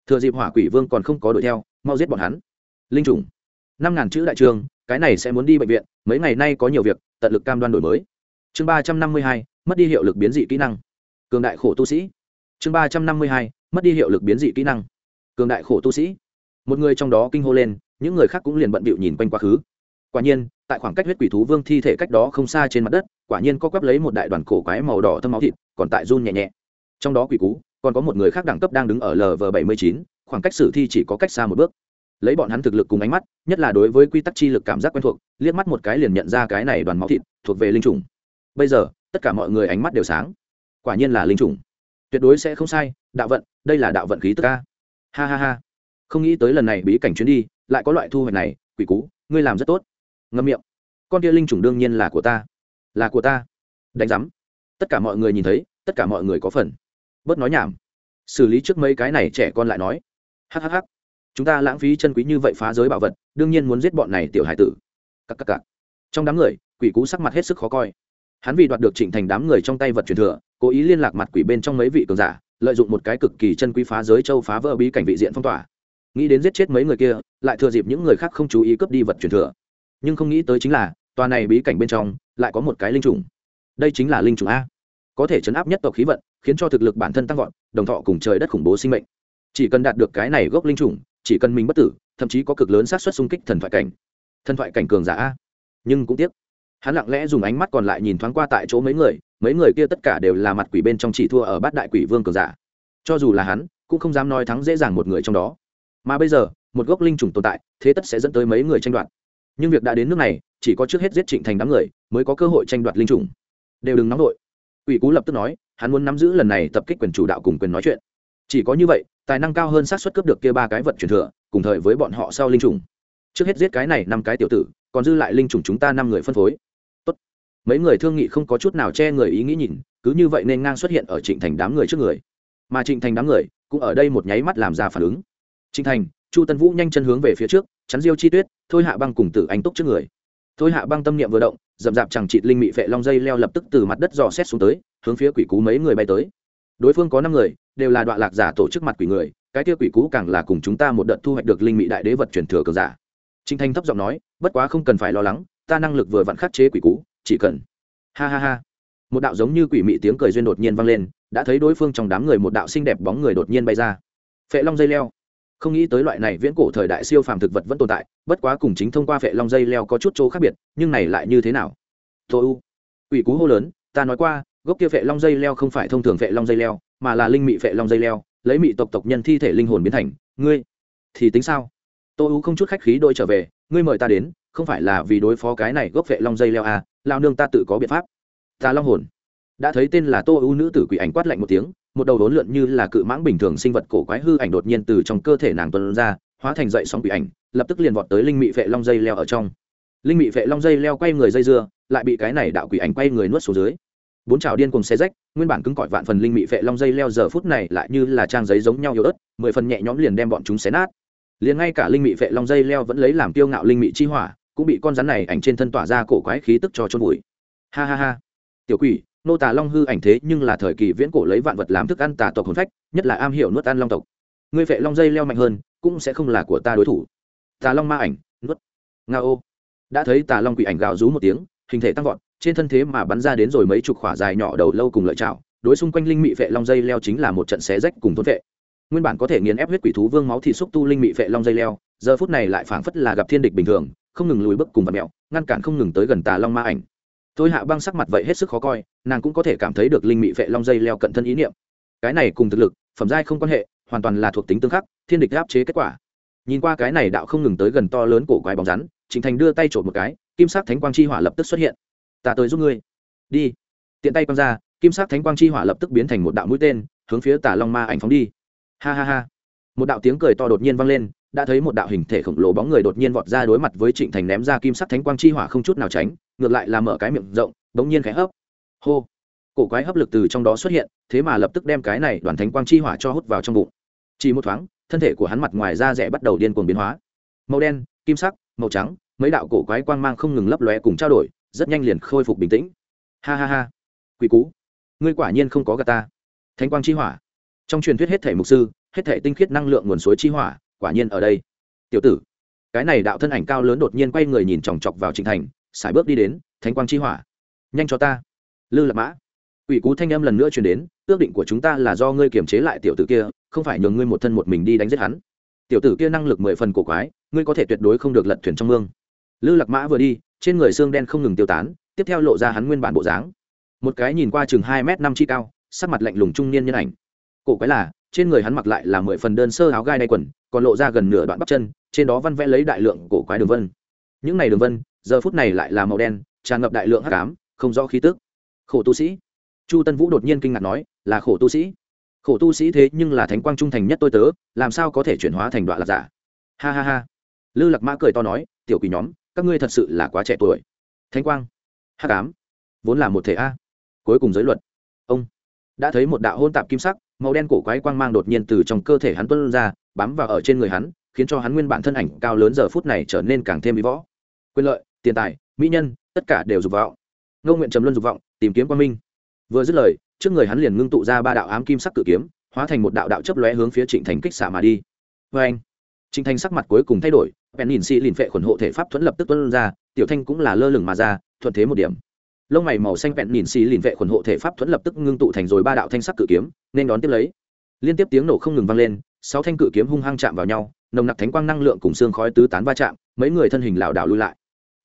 Thừa dịp hỏa quỷ vương còn không có đuổi theo, mau giết bọn hắn. Linh trùng. Năm ngàn chữ đại trường, cái này sẽ muốn đi bệnh viện, mấy ngày nay có nhiều việc, tận lực cam đoan đổi mới. Chương ba trăm năm mươi hai, mất đi hiệu lực biến dị kỹ năng. Cường đại khổ tu sĩ. Chương ba trăm năm mươi hai, mất đi hiệu lực biến dị kỹ năng. Cường đại khổ tu sĩ. Một người trong đó kinh hô lên, những người khác cũng liền bận bịu nhìn quanh quá khứ. Quả nhiên, tại khoảng cách huyết quỷ thú vương thi thể cách đó không xa trên mặt đất, quả nhiên có quắp lấy một đại đoàn cổ quái màu đỏ thâm máu thịt, còn tại run nhẹ nhẹ trong đó quỷ cú, còn có một người khác đẳng cấp đang đứng ở lv bảy mươi chín, khoảng cách sử thi chỉ có cách xa một bước. Lấy bọn hắn thực lực cùng ánh mắt, nhất là đối với quy tắc chi lực cảm giác quen thuộc, liếc mắt một cái liền nhận ra cái này đoàn máu thịt thuộc về linh trùng bây giờ, tất cả mọi người ánh mắt đều sáng. Quả nhiên là linh trùng tuyệt đối sẽ không sai, đạo vận, đây là đạo vận khí tức ca. Ha ha ha. Không nghĩ tới lần này bí cảnh chuyến đi, lại có loại thu hoạch này, quỷ cú, ngươi làm rất tốt. Ngâm miệng. Con kia linh trùng đương nhiên là của ta. Là của ta. Đánh giám. Tất cả mọi người nhìn thấy, tất cả mọi người có phần bớt nói nhảm. Xử lý trước mấy cái này trẻ con lại nói. Hhh chúng ta lãng phí chân quý như vậy phá giới bảo vật, đương nhiên muốn giết bọn này tiểu hải tử. Cắc cắc cắc. trong đám người, quỷ cú sắc mặt hết sức khó coi. Hắn vì đoạt được trịnh thành đám người trong tay vật truyền thừa, cố ý liên lạc mặt quỷ bên trong mấy vị cường giả, lợi dụng một cái cực kỳ chân quý phá giới châu phá vỡ bí cảnh vị diện phong tỏa. Nghĩ đến giết chết mấy người kia, lại thừa dịp những người khác không chú ý cướp đi vật truyền thừa. Nhưng không nghĩ tới chính là, tòa này bí cảnh bên trong, lại có một cái linh trùng. Đây chính là linh trùng a. Có thể chấn áp nhất tộc khí vận khiến cho thực lực bản thân tăng vọt, đồng thọ cùng trời đất khủng bố sinh mệnh. Chỉ cần đạt được cái này gốc linh trùng, chỉ cần mình bất tử, thậm chí có cực lớn xác suất xung kích thần thoại cảnh. Thần thoại cảnh cường giả a. Nhưng cũng tiếc, hắn lặng lẽ dùng ánh mắt còn lại nhìn thoáng qua tại chỗ mấy người mấy người kia tất cả đều là mặt quỷ bên trong chỉ thua ở bát đại quỷ vương cường giả. Cho dù là hắn, cũng không dám nói thắng dễ dàng một người trong đó. Mà bây giờ, một gốc linh trùng tồn tại, thế tất sẽ dẫn tới mấy người tranh đoạt. Nhưng việc đã đến nước này, chỉ có trước hết giết trịnh thành đám người, mới có cơ hội tranh đoạt linh trùng. Đều đừng nóng đội quỷ cú lập tức nói hắn muốn nắm giữ lần này tập kích quyền chủ đạo cùng quyền nói chuyện. Chỉ có như vậy, tài năng cao hơn xác suất cướp được kia ba cái vật truyền thừa, cùng thời với bọn họ sau linh trùng. Trước hết giết cái này năm cái tiểu tử, còn dư lại linh trùng chúng ta năm người phân phối. Tốt. mấy người thương nghị không có chút nào che người ý nghĩ nhìn, cứ như vậy nên ngang xuất hiện ở trịnh thành đám người trước người. Mà trịnh thành đám người, cũng ở đây một nháy mắt làm ra phản ứng. Trịnh thành, chu tân vũ nhanh chân hướng về phía trước, chắn diêu chi tuyết, thôi hạ băng cùng tử anh túc trước người thôi hạ băng tâm niệm vừa động, dậm dạp chẳng trịt linh mị phệ long dây leo lập tức từ mặt đất dò xét xuống tới, hướng phía quỷ cú mấy người bay tới. Đối phương có năm người, đều là đoạn lạc giả tổ chức mặt quỷ người, cái kia quỷ cú càng là cùng chúng ta một đợt thu hoạch được linh mị đại đế vật truyền thừa cường giả. Trinh thanh thấp giọng nói, bất quá không cần phải lo lắng, ta năng lực vừa vặn khắc chế quỷ cú, chỉ cần ha ha ha. Một đạo giống như quỷ mị tiếng cười duyên đột nhiên vang lên, đã thấy đối phương trong đám người một đạo xinh đẹp bóng người đột nhiên bay ra. Phệ long dây leo không nghĩ tới loại này viễn cổ thời đại siêu phàm thực vật vẫn tồn tại bất quá cùng chính thông qua vệ long dây leo có chút chỗ khác biệt nhưng này lại như thế nào? Tô u quỷ cú hô lớn ta nói qua gốc kia vệ long dây leo không phải thông thường vệ long dây leo mà là linh mị vệ long dây leo lấy mị tộc tộc nhân thi thể linh hồn biến thành. Ngươi thì tính sao? Tôi u không chút khách khí đôi trở về ngươi mời ta đến không phải là vì đối phó cái này gốc vệ long dây leo à, lao nương ta tự có biện pháp. Ta long hồn đã thấy tên là tô u nữ tử quỷ ảnh quát lạnh một tiếng một đầu đốn lượn như là cự mãng bình thường sinh vật cổ quái hư ảnh đột nhiên từ trong cơ thể nàng tuân ra, hóa thành dậy sóng quỷ ảnh, lập tức liền vọt tới linh mị vệ long dây leo ở trong. Linh mị vệ long dây leo quay người dây dưa, lại bị cái này đạo quỷ ảnh quay người nuốt xuống dưới. Bốn trào điên cùng xe rách, nguyên bản cứng cỏi vạn phần linh mị vệ long dây leo giờ phút này lại như là trang giấy giống nhau yếu ớt, mười phần nhẹ nhõm liền đem bọn chúng xé nát. Liền ngay cả linh mị vệ long dây leo vẫn lấy làm tiêu ngạo linh mị chi hỏa, cũng bị con rắn này ảnh trên thân tỏa ra cổ quái khí tức cho chôn bụi ha ha ha. Tiểu quỷ nô tà long hư ảnh thế nhưng là thời kỳ viễn cổ lấy vạn vật làm thức ăn tà tộc hồn phách, nhất là am hiểu nuốt ăn long tộc. Ngươi phệ long dây leo mạnh hơn, cũng sẽ không là của ta đối thủ. Tà long ma ảnh, nuốt. Nga ô. Đã thấy tà long quỷ ảnh gào rú một tiếng, hình thể tăng vọt, trên thân thế mà bắn ra đến rồi mấy chục khỏa dài nhỏ đầu lâu cùng lợi chảo, đối xung quanh linh mị phệ long dây leo chính là một trận xé rách cùng thôn vệ. Nguyên bản có thể nghiền ép huyết quỷ thú vương máu thì xúc tu linh mị phệ long dây leo, giờ phút này lại phảng phất là gặp thiên địch bình thường, không ngừng lùi bước cùng vật mẹo, ngăn cản không ngừng tới gần tà long ma ảnh thôi hạ băng sắc mặt vậy hết sức khó coi, nàng cũng có thể cảm thấy được linh mị vệ long dây leo cận thân ý niệm. Cái này cùng thực lực, phẩm giai không quan hệ, hoàn toàn là thuộc tính tương khắc, thiên địch áp chế kết quả. Nhìn qua cái này đạo không ngừng tới gần to lớn cổ quái bóng rắn trịnh thành đưa tay trộm một cái, kim sắc thánh quang chi hỏa lập tức xuất hiện. Ta tới giúp ngươi. Đi. Tiện tay quăng ra, kim sắc thánh quang chi hỏa lập tức biến thành một đạo mũi tên, hướng phía tà long ma ảnh phóng đi. Ha ha ha. Một đạo tiếng cười to đột nhiên vang lên, đã thấy một đạo hình thể khổng lồ bóng người đột nhiên vọt ra đối mặt với trịnh thành ném ra kim sắc thánh quang chi hỏa không chút nào tránh ngược lại là mở cái miệng rộng, bỗng nhiên khẽ hấp. Hô. Cổ quái hấp lực từ trong đó xuất hiện, thế mà lập tức đem cái này đoàn thánh quang chi hỏa cho hút vào trong bụng. Chỉ một thoáng, thân thể của hắn mặt ngoài da rẻ bắt đầu điên cuồng biến hóa. Màu đen, kim sắc, màu trắng, mấy đạo cổ quái quang mang không ngừng lấp lóe cùng trao đổi, rất nhanh liền khôi phục bình tĩnh. Ha ha ha. Quỷ cú. Ngươi quả nhiên không có gà ta. Thánh quang chi hỏa. Trong truyền thuyết hết thể mục sư, hết thể tinh khiết năng lượng nguồn suối chi hỏa, quả nhiên ở đây. Tiểu tử, cái này đạo thân ảnh cao lớn đột nhiên quay người nhìn chòng chọc vào trịnh thành sải bước đi đến, thánh quang chi hỏa. Nhanh cho ta. Lư lạc mã. Ủy cú thanh âm lần nữa truyền đến, ước định của chúng ta là do ngươi kiềm chế lại tiểu tử kia, không phải nhường ngươi một thân một mình đi đánh giết hắn. Tiểu tử kia năng lực mười phần cổ quái, ngươi có thể tuyệt đối không được lật thuyền trong mương. Lư lạc mã vừa đi, trên người xương đen không ngừng tiêu tán, tiếp theo lộ ra hắn nguyên bản bộ dáng. Một cái nhìn qua chừng hai m năm chi cao, sắc mặt lạnh lùng trung niên nhân ảnh. Cổ quái là, trên người hắn mặc lại là mười phần đơn sơ áo gai đay quần, còn lộ ra gần nửa đoạn bắp chân, trên đó văn vẽ lấy đại lượng cổ quái đường vân. Những này đường vân giờ phút này lại là màu đen, tràn ngập đại lượng hắc ám, không rõ khí tức. Khổ tu sĩ. Chu tân vũ đột nhiên kinh ngạc nói, là khổ tu sĩ? Khổ tu sĩ thế nhưng là thánh quang trung thành nhất tôi tớ, làm sao có thể chuyển hóa thành đoạn lạc giả? Ha ha ha. Lư lạc mã cười to nói, tiểu quỷ nhóm, các ngươi thật sự là quá trẻ tuổi. Thánh quang. Hắc ám. Vốn là một thể a. Cuối cùng giới luật. Ông. Đã thấy một đạo hôn tạp kim sắc, màu đen cổ quái quang mang đột nhiên từ trong cơ thể hắn tuân ra, bám vào ở trên người hắn, khiến cho hắn nguyên bản thân ảnh cao lớn giờ phút này trở nên càng thêm bí võ. Quyền lợi tiền tài, mỹ nhân, tất cả đều dục vọng. Ngô nguyện trầm luân dục vọng, tìm kiếm quang minh. Vừa dứt lời, trước người hắn liền ngưng tụ ra ba đạo ám kim sắc cự kiếm, hóa thành một đạo đạo chấp lóe hướng phía trịnh thành kích xả mà đi. Vê anh trịnh thành sắc mặt cuối cùng thay đổi, bèn nhìn xị lìn phệ khuẩn hộ thể pháp thuẫn lập tức tuân ra, tiểu thanh cũng là lơ lửng mà ra, thuận thế một điểm. Lông mày màu xanh vẹn nhìn xì lìn vệ khuẩn hộ thể pháp thuẫn lập tức ngưng tụ thành rồi ba đạo thanh sắc cự kiếm, nên đón tiếp lấy. Liên tiếp tiếng nổ không ngừng vang lên, sáu thanh cự kiếm hung hăng chạm vào nhau, nồng nặc thánh quang năng lượng cùng xương khói tứ tán va chạm, mấy người thân hình lảo đảo lui lại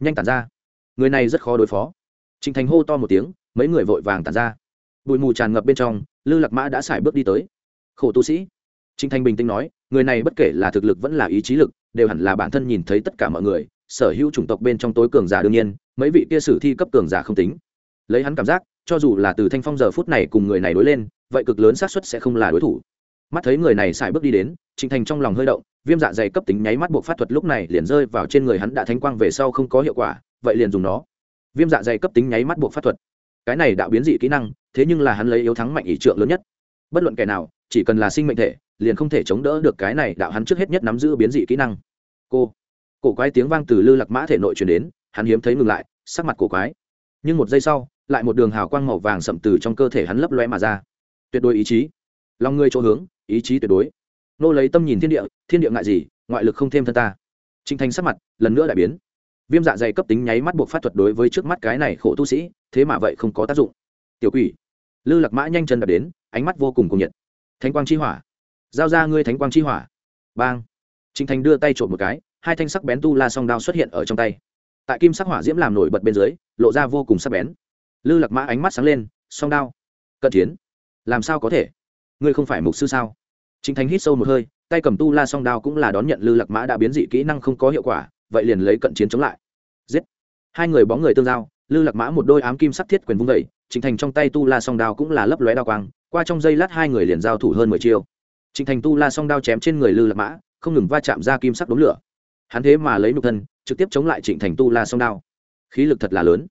nhanh tản ra. Người này rất khó đối phó. Trịnh thành hô to một tiếng, mấy người vội vàng tản ra. Bụi mù tràn ngập bên trong, lư lạc mã đã xài bước đi tới. Khổ tu sĩ. Trịnh thành bình tĩnh nói, người này bất kể là thực lực vẫn là ý chí lực, đều hẳn là bản thân nhìn thấy tất cả mọi người, sở hữu chủng tộc bên trong tối cường giả đương nhiên, mấy vị kia sử thi cấp cường giả không tính. Lấy hắn cảm giác, cho dù là từ thanh phong giờ phút này cùng người này đối lên, vậy cực lớn xác suất sẽ không là đối thủ mắt thấy người này xài bước đi đến trịnh thành trong lòng hơi động, viêm dạ dày cấp tính nháy mắt buộc phát thuật lúc này liền rơi vào trên người hắn đã thanh quang về sau không có hiệu quả, vậy liền dùng nó. Viêm dạ dày cấp tính nháy mắt buộc pháp thuật. Cái này đạo biến dị kỹ năng, thế nhưng là hắn lấy yếu thắng mạnh ỷ trượng lớn nhất. Bất luận kẻ nào, chỉ cần là sinh mệnh thể, liền không thể chống đỡ được cái này đạo hắn trước hết nhất nắm giữ biến dị kỹ năng. Cô, cổ quái tiếng vang từ lư lạc mã thể nội truyền đến, hắn hiếm thấy ngừng lại, sắc mặt cổ quái. Nhưng một giây sau, lại một đường hào quang màu vàng sậm từ trong cơ thể hắn lấp loe mà ra. Tuyệt đối ý chí lòng ngươi chỗ hướng, ý chí tuyệt đối. Nô lấy tâm nhìn thiên địa thiên địa ngại gì, ngoại lực không thêm thân ta. Trinh thành sắc mặt lần nữa đại biến. Viêm dạ dày cấp tính nháy mắt buộc phát thuật đối với trước mắt cái này khổ tu sĩ, thế mà vậy không có tác dụng. Tiểu quỷ. Lư lạc mã nhanh chân đập đến, ánh mắt vô cùng cùng nhiệt. Thánh quang chi hỏa. Giao ra ngươi thánh quang chi hỏa. Bang. Trinh thành đưa tay trộm một cái, hai thanh sắc bén tu la song đao xuất hiện ở trong tay. Tại kim sắc hỏa diễm làm nổi bật bên dưới, lộ ra vô cùng sắc bén. Lư lạc mã ánh mắt sáng lên, song đao. Cận chiến. Làm sao có thể? Ngươi không phải mục sư sao chính Thành hít sâu một hơi, tay cầm tu la song đao cũng là đón nhận Lư Lạc Mã đã biến dị kỹ năng không có hiệu quả, vậy liền lấy cận chiến chống lại. Giết. Hai người bóng người tương giao, Lư Lạc Mã một đôi ám kim sắc thiết quyền vung dậy, chính Thành trong tay tu la song đao cũng là lấp lóe đao quang, qua trong giây lát hai người liền giao thủ hơn mười chiêu. chính Thành tu la song đao chém trên người Lư Lạc Mã, không ngừng va chạm ra kim sắc đốm lửa. Hắn thế mà lấy nhục thân, trực tiếp chống lại Trịnh Thành tu la song đao. Khí lực thật là lớn.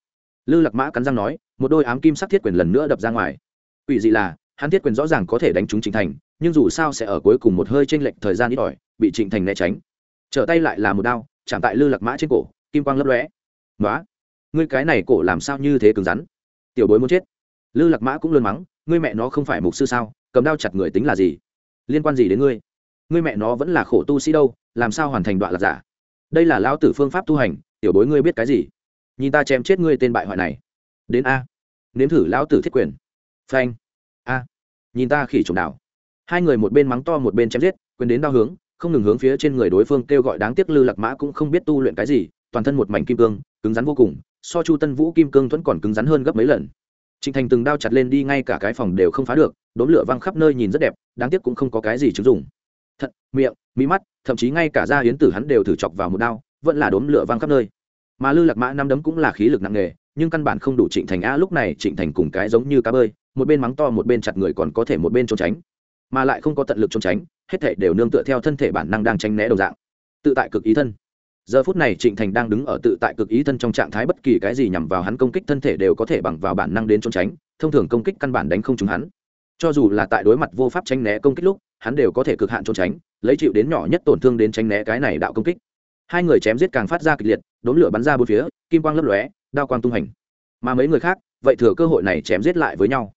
Lư Lạc Mã cắn răng nói, một đôi ám kim sắc thiết quyền lần nữa đập ra ngoài. Quỷ dị là, hắn thiết quyền rõ ràng có thể đánh trúng Trịnh Thành, nhưng dù sao sẽ ở cuối cùng một hơi chênh lệch thời gian ít ỏi, bị Trịnh Thành né tránh. Trở tay lại là một đao, chạm tại Lư Lạc Mã trên cổ, kim quang lấp lóe. Nói, ngươi cái này cổ làm sao như thế cứng rắn?" Tiểu bối muốn chết. Lư Lạc Mã cũng luôn mắng, ngươi mẹ nó không phải mục sư sao, cầm đao chặt người tính là gì? Liên quan gì đến ngươi? Ngươi mẹ nó vẫn là khổ tu sĩ đâu, làm sao hoàn thành đoạn lạc giả? Đây là lão tử phương pháp tu hành, tiểu bối ngươi biết cái gì? Nhìn ta chém chết ngươi tên bại hoại này. Đến a. Nếm thử lão tử thiết quyền. Phanh. Nhìn ta khỉ trùng đảo. Hai người một bên mắng to một bên chém giết, quyền đến đao hướng, không ngừng hướng phía trên người đối phương kêu gọi đáng tiếc lư lạc mã cũng không biết tu luyện cái gì, toàn thân một mảnh kim cương, cứng rắn vô cùng, so chu tân vũ kim cương vẫn còn cứng rắn hơn gấp mấy lần. Trịnh thành từng đao chặt lên đi, ngay cả cái phòng đều không phá được, đốm lửa văng khắp nơi nhìn rất đẹp, đáng tiếc cũng không có cái gì chứng dụng. Thận miệng, mí mắt, thậm chí ngay cả da hiến tử hắn đều thử chọc vào một đao, vẫn là đốm lửa văng khắp nơi. Mà lư lạc mã năm đấm cũng là khí lực nặng nề, nhưng căn bản không đủ trịnh thành a lúc này trịnh thành cùng cái giống như cá bơi một bên mắng to một bên chặt người còn có thể một bên trốn tránh, mà lại không có tận lực trốn tránh, hết thể đều nương tựa theo thân thể bản năng đang tránh né đồng dạng. Tự tại cực ý thân. Giờ phút này trịnh thành đang đứng ở tự tại cực ý thân trong trạng thái bất kỳ cái gì nhằm vào hắn công kích thân thể đều có thể bằng vào bản năng đến trốn tránh, thông thường công kích căn bản đánh không trúng hắn. Cho dù là tại đối mặt vô pháp tránh né công kích lúc, hắn đều có thể cực hạn trốn tránh, lấy chịu đến nhỏ nhất tổn thương đến tránh né cái này đạo công kích. Hai người chém giết càng phát ra kịch liệt đốn lửa bắn ra bốn phía, kim quang lấp lóe, đao quang tung hành. Mà mấy người khác, vậy thừa cơ hội này chém giết lại với nhau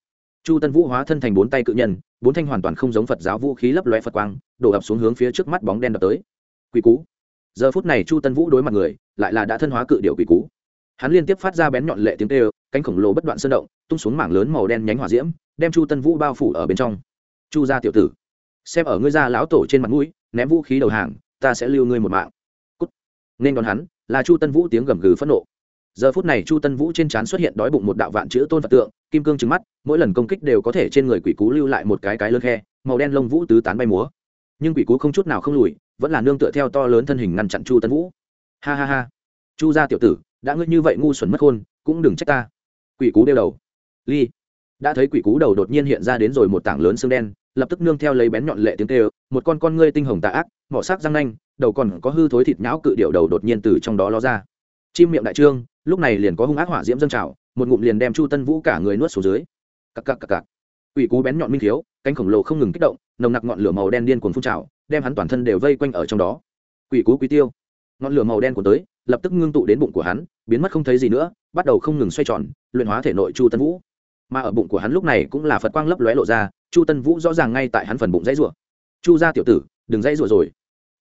chu tân vũ hóa thân thành bốn tay cự nhân, bốn thanh hoàn toàn không giống phật giáo vũ khí lấp lóe phật quang, đổ ập xuống hướng phía trước mắt bóng đen đập tới. Quỷ cú. Giờ phút này chu tân vũ đối mặt người, lại là đã thân hóa cự điệu quỷ cú. Hắn liên tiếp phát ra bén nhọn lệ tiếng kêu, cánh khổng lồ bất đoạn sơn động, tung xuống mảng lớn màu đen nhánh hỏa diễm, đem chu tân vũ bao phủ ở bên trong. Chu gia tiểu tử, xem ở ngươi gia lão tổ trên mặt mũi, ném vũ khí đầu hàng, ta sẽ lưu ngươi một mạng. Cút. Nên đón hắn, là chu tân vũ tiếng gầm gừ phẫn nộ giờ phút này chu tân vũ trên trán xuất hiện đói bụng một đạo vạn chữ tôn phật tượng, kim cương trứng mắt, mỗi lần công kích đều có thể trên người quỷ cú lưu lại một cái cái lơ khe, màu đen lông vũ tứ tán bay múa. Nhưng quỷ cú không chút nào không lùi, vẫn là nương tựa theo to lớn thân hình ngăn chặn chu tân vũ. Ha ha ha. Chu gia tiểu tử, đã ngươi như vậy ngu xuẩn mất khôn cũng đừng trách ta. Quỷ cú đeo đầu. Ly. Đã thấy quỷ cú đầu đột nhiên hiện ra đến rồi một tảng lớn xương đen, lập tức nương theo lấy bén nhọn lệ tiếng kêu, một con con ngươi tinh hồng tà ác, mỏ sắc răng nanh, đầu còn có hư thối thịt nhão cự điệu đầu đột nhiên từ trong đó ló ra. Chim miệng đại trương lúc này liền có hung ác hỏa diễm dâng trào, một ngụm liền đem chu tân vũ cả người nuốt xuống dưới. Cặc cặc cặc cặc. Ủy cú bén nhọn minh thiếu cánh khổng lồ không ngừng kích động, nồng nặc ngọn lửa màu đen điên cuồng phun trào, đem hắn toàn thân đều vây quanh ở trong đó. Quỷ cú quý tiêu. Ngọn lửa màu đen của tới, lập tức ngưng tụ đến bụng của hắn, biến mất không thấy gì nữa, bắt đầu không ngừng xoay tròn, luyện hóa thể nội chu tân vũ. Mà ở bụng của hắn lúc này cũng là phật quang lấp lóe lộ ra, chu tân vũ rõ ràng ngay tại hắn phần bụng dãy rủa. Chu gia tiểu tử, đừng dãy rủa rồi.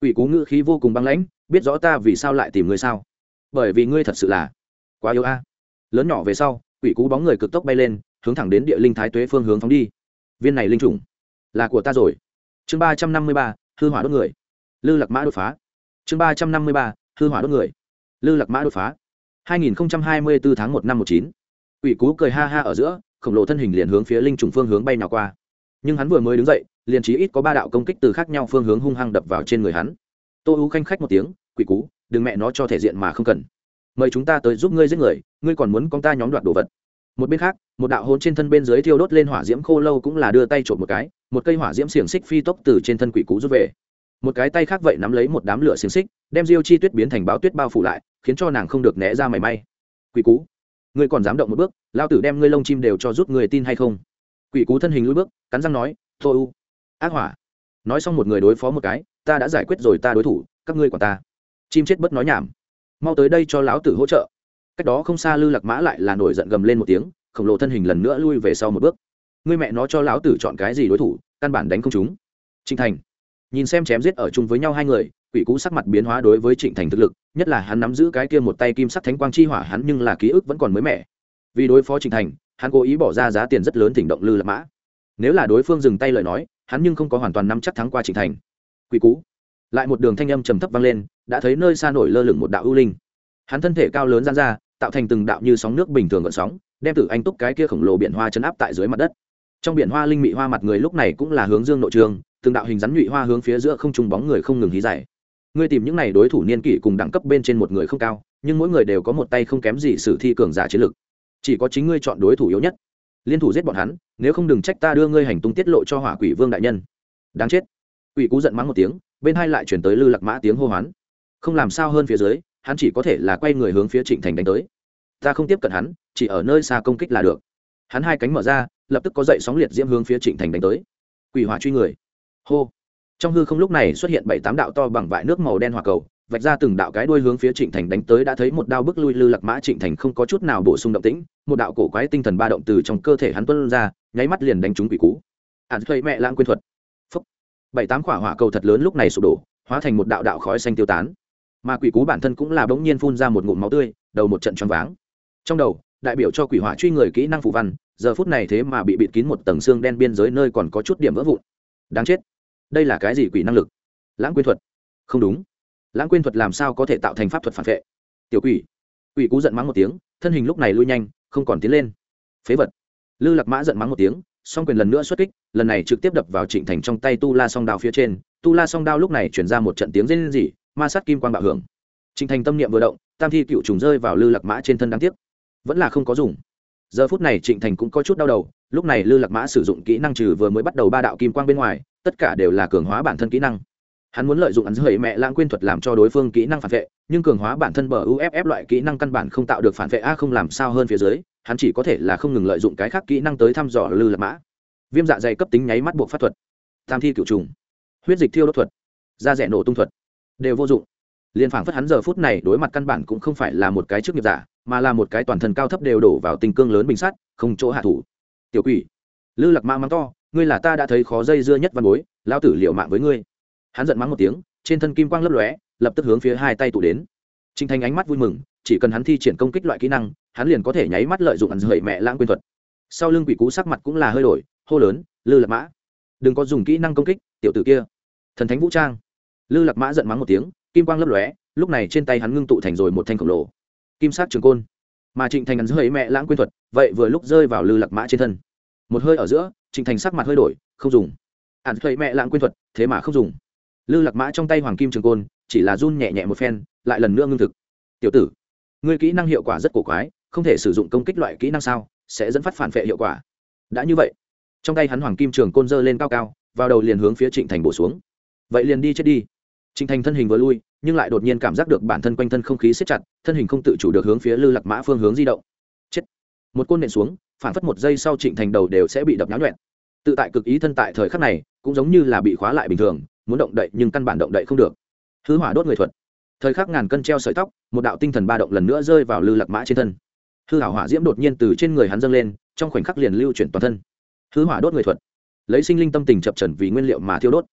Quỷ cú ngữ khí vô cùng băng lãnh, biết rõ ta vì sao lại tìm ngươi sao? Bởi vì ngươi thật sự là quá yếu a. Lớn nhỏ về sau, quỷ cú bóng người cực tốc bay lên, hướng thẳng đến địa linh thái tuế phương hướng phóng đi. Viên này linh trùng là của ta rồi. Chương ba trăm năm mươi ba, hư hỏa đốt người. Lư lạc mã đột phá. Chương ba trăm năm mươi ba, hư hỏa đốt người. Lư lạc mã đột phá. hai nghìn hai mươi bốn tháng một năm một chín. Quỷ cú cười ha ha ở giữa, khổng lồ thân hình liền hướng phía linh trùng phương hướng bay nào qua. Nhưng hắn vừa mới đứng dậy, liền chí ít có ba đạo công kích từ khác nhau phương hướng hung hăng đập vào trên người hắn. Tô U khanh khách một tiếng, quỷ cú, đừng mẹ nó cho thể diện mà không cần mời chúng ta tới giúp ngươi giết người, ngươi còn muốn con ta nhóm đoạt đồ vật. Một bên khác, một đạo hôn trên thân bên dưới thiêu đốt lên hỏa diễm khô lâu cũng là đưa tay trộm một cái, một cây hỏa diễm xiềng xích phi tốc từ trên thân quỷ cú rút về. Một cái tay khác vậy nắm lấy một đám lửa xiềng xích, đem diêu chi tuyết biến thành báo tuyết bao phủ lại, khiến cho nàng không được né ra mảy may. Quỷ cú ngươi còn dám động một bước, lao tử đem ngươi lông chim đều cho rút người tin hay không? Quỷ cú thân hình lùi bước, cắn răng nói thôi u, ác hỏa. Nói xong một người đối phó một cái, ta đã giải quyết rồi, ta đối thủ, các ngươi còn ta. Chim chết bất nói nhảm mau tới đây cho lão tử hỗ trợ. Cách đó không xa lư lạc mã lại là nổi giận gầm lên một tiếng, khổng lồ thân hình lần nữa lui về sau một bước. Ngươi mẹ nó cho lão tử chọn cái gì đối thủ, căn bản đánh không chúng trịnh thành. Nhìn xem chém giết ở chung với nhau hai người, quỷ cú sắc mặt biến hóa đối với trịnh thành thực lực, nhất là hắn nắm giữ cái kia một tay kim sắc thánh quang chi hỏa hắn nhưng là ký ức vẫn còn mới mẻ. Vì đối phó trịnh thành, hắn cố ý bỏ ra giá tiền rất lớn thỉnh động lư lạc mã. Nếu là đối phương dừng tay lời nói, hắn nhưng không có hoàn toàn nắm chắc thắng qua trịnh thành. Quỷ cú lại một đường thanh âm trầm thấp vang lên, đã thấy nơi xa nổi lơ lửng một đạo ưu linh. Hắn thân thể cao lớn gian ra, tạo thành từng đạo như sóng nước bình thường gợn sóng, đem tử anh túc cái kia khổng lồ biển hoa chấn áp tại dưới mặt đất. Trong biển hoa linh mị hoa mặt người lúc này cũng là hướng dương nội trường, từng đạo hình rắn nhụy hoa hướng phía giữa không trung bóng người không ngừng hí giải ngươi tìm những này đối thủ niên kỷ cùng đẳng cấp bên trên một người không cao, nhưng mỗi người đều có một tay không kém gì sử thi cường giả chiến lực. Chỉ có chính ngươi chọn đối thủ yếu nhất. Liên thủ giết bọn hắn, nếu không đừng trách ta đưa ngươi hành tung tiết lộ cho hỏa quỷ vương đại nhân. Đáng chết. Quỷ cú giận mắng một tiếng bên hai lại chuyển tới lư lạc mã tiếng hô hoán. Không làm sao hơn phía dưới, hắn chỉ có thể là quay người hướng phía trịnh thành đánh tới. Ta không tiếp cận hắn, chỉ ở nơi xa công kích là được. Hắn hai cánh mở ra, lập tức có dậy sóng liệt diễm hướng phía trịnh thành đánh tới. Quỷ hỏa truy người. Hô. Trong hư không lúc này xuất hiện bảy tám đạo to bằng vại nước màu đen hỏa cầu, vạch ra từng đạo cái đuôi hướng phía trịnh thành đánh tới đã thấy một đao bức lui lư lạc mã trịnh thành không có chút nào bổ sung động tĩnh, một đạo cổ quái tinh thần ba động từ trong cơ thể hắn tuân ra, nháy mắt liền đánh trúng quỷ cú hắn thuê mẹ lãng quyên thuật bảy tám quả hỏa cầu thật lớn lúc này sụp đổ, hóa thành một đạo đạo khói xanh tiêu tán. Mà quỷ cú bản thân cũng là bỗng nhiên phun ra một ngụm máu tươi, đầu một trận choáng váng. Trong đầu, đại biểu cho quỷ hỏa truy người kỹ năng phù văn, giờ phút này thế mà bị bịt kín một tầng xương đen biên giới nơi còn có chút điểm vỡ vụn. Đáng chết. Đây là cái gì quỷ năng lực? Lãng quyên thuật. Không đúng. Lãng quyên thuật làm sao có thể tạo thành pháp thuật phản vệ? Tiểu quỷ. Quỷ cú giận mắng một tiếng, thân hình lúc này lui nhanh, không còn tiến lên. Phế vật. Lư lạc mã giận mắng một tiếng song quyền lần nữa xuất kích, lần này trực tiếp đập vào trịnh thành trong tay tu la song đao phía trên. Tu la song đao lúc này chuyển ra một trận tiếng rên rỉ, ma sát kim quang bạo hưởng. Trịnh thành tâm niệm vừa động, tam thi cựu trùng rơi vào lư lạc mã trên thân đáng tiếc. Vẫn là không có dùng. Giờ phút này trịnh thành cũng có chút đau đầu, lúc này lư lạc mã sử dụng kỹ năng trừ vừa mới bắt đầu ba đạo kim quang bên ngoài, tất cả đều là cường hóa bản thân kỹ năng. Hắn muốn lợi dụng hắn dưới mẹ lãng quên thuật làm cho đối phương kỹ năng phản vệ, nhưng cường hóa bản thân bờ uff loại kỹ năng căn bản không tạo được phản vệ, a không làm sao hơn phía dưới hắn chỉ có thể là không ngừng lợi dụng cái khác kỹ năng tới thăm dò lư lạc mã. Viêm dạ dày cấp tính nháy mắt buộc pháp thuật. Tam thi cựu trùng. Huyết dịch thiêu đốt thuật. Da rẻ nổ tung thuật. Đều vô dụng. Liên phảng phất hắn giờ phút này đối mặt căn bản cũng không phải là một cái chức nghiệp giả, mà là một cái toàn thân cao thấp đều đổ vào tình cương lớn bình sắt không chỗ hạ thủ. Tiểu quỷ. Lư lạc mã mắng to, ngươi là ta đã thấy khó dây dưa nhất văn bối lao tử liệu mạng với ngươi. Hắn giận mắng một tiếng, trên thân kim quang lấp lóe, lập tức hướng phía hai tay tụ đến. Trinh thành ánh mắt vui mừng chỉ cần hắn thi triển công kích loại kỹ năng, hắn liền có thể nháy mắt lợi dụng ăn rời mẹ lãng quyền thuật. Sau lưng quỷ cú sắc mặt cũng là hơi đổi, hô lớn, lư lạc mã, đừng có dùng kỹ năng công kích, tiểu tử kia. Thần thánh vũ trang. Lư lạc mã giận mắng một tiếng, kim quang lấp lóe, lúc này trên tay hắn ngưng tụ thành rồi một thanh khổng lồ. Kim sát trường côn. Mà trịnh thành ăn rời mẹ lãng quyền thuật, vậy vừa lúc rơi vào lư lạc mã trên thân. Một hơi ở giữa, trịnh thành sắc mặt hơi đổi, không dùng. Ạn thuệ mẹ lãng quyền thuật, thế mà không dùng. Lư lạc mã trong tay hoàng kim trường côn, chỉ là run nhẹ nhẹ một phen, lại lần nữa ngưng thực. Tiểu tử ngươi kỹ năng hiệu quả rất cổ quái, không thể sử dụng công kích loại kỹ năng sao? Sẽ dẫn phát phản vệ hiệu quả. Đã như vậy, trong tay hắn hoàng kim trường côn dơ lên cao cao, vào đầu liền hướng phía trịnh thành bổ xuống. Vậy liền đi chết đi. Trịnh thành thân hình vừa lui, nhưng lại đột nhiên cảm giác được bản thân quanh thân không khí siết chặt, thân hình không tự chủ được hướng phía lư lạc mã phương hướng di động. Chết. Một côn nện xuống, phản phất một giây sau trịnh thành đầu đều sẽ bị đập náo nhuẹn. Tự tại cực ý thân tại thời khắc này, cũng giống như là bị khóa lại bình thường, muốn động đậy nhưng căn bản động đậy không được. Hư hỏa đốt người thuật thời khắc ngàn cân treo sợi tóc, một đạo tinh thần ba động lần nữa rơi vào lư lạc mã trên thân. Hư hảo hỏa diễm đột nhiên từ trên người hắn dâng lên, trong khoảnh khắc liền lưu chuyển toàn thân. Hư hỏa đốt người thuật. Lấy sinh linh tâm tình chập trần vì nguyên liệu mà thiêu đốt.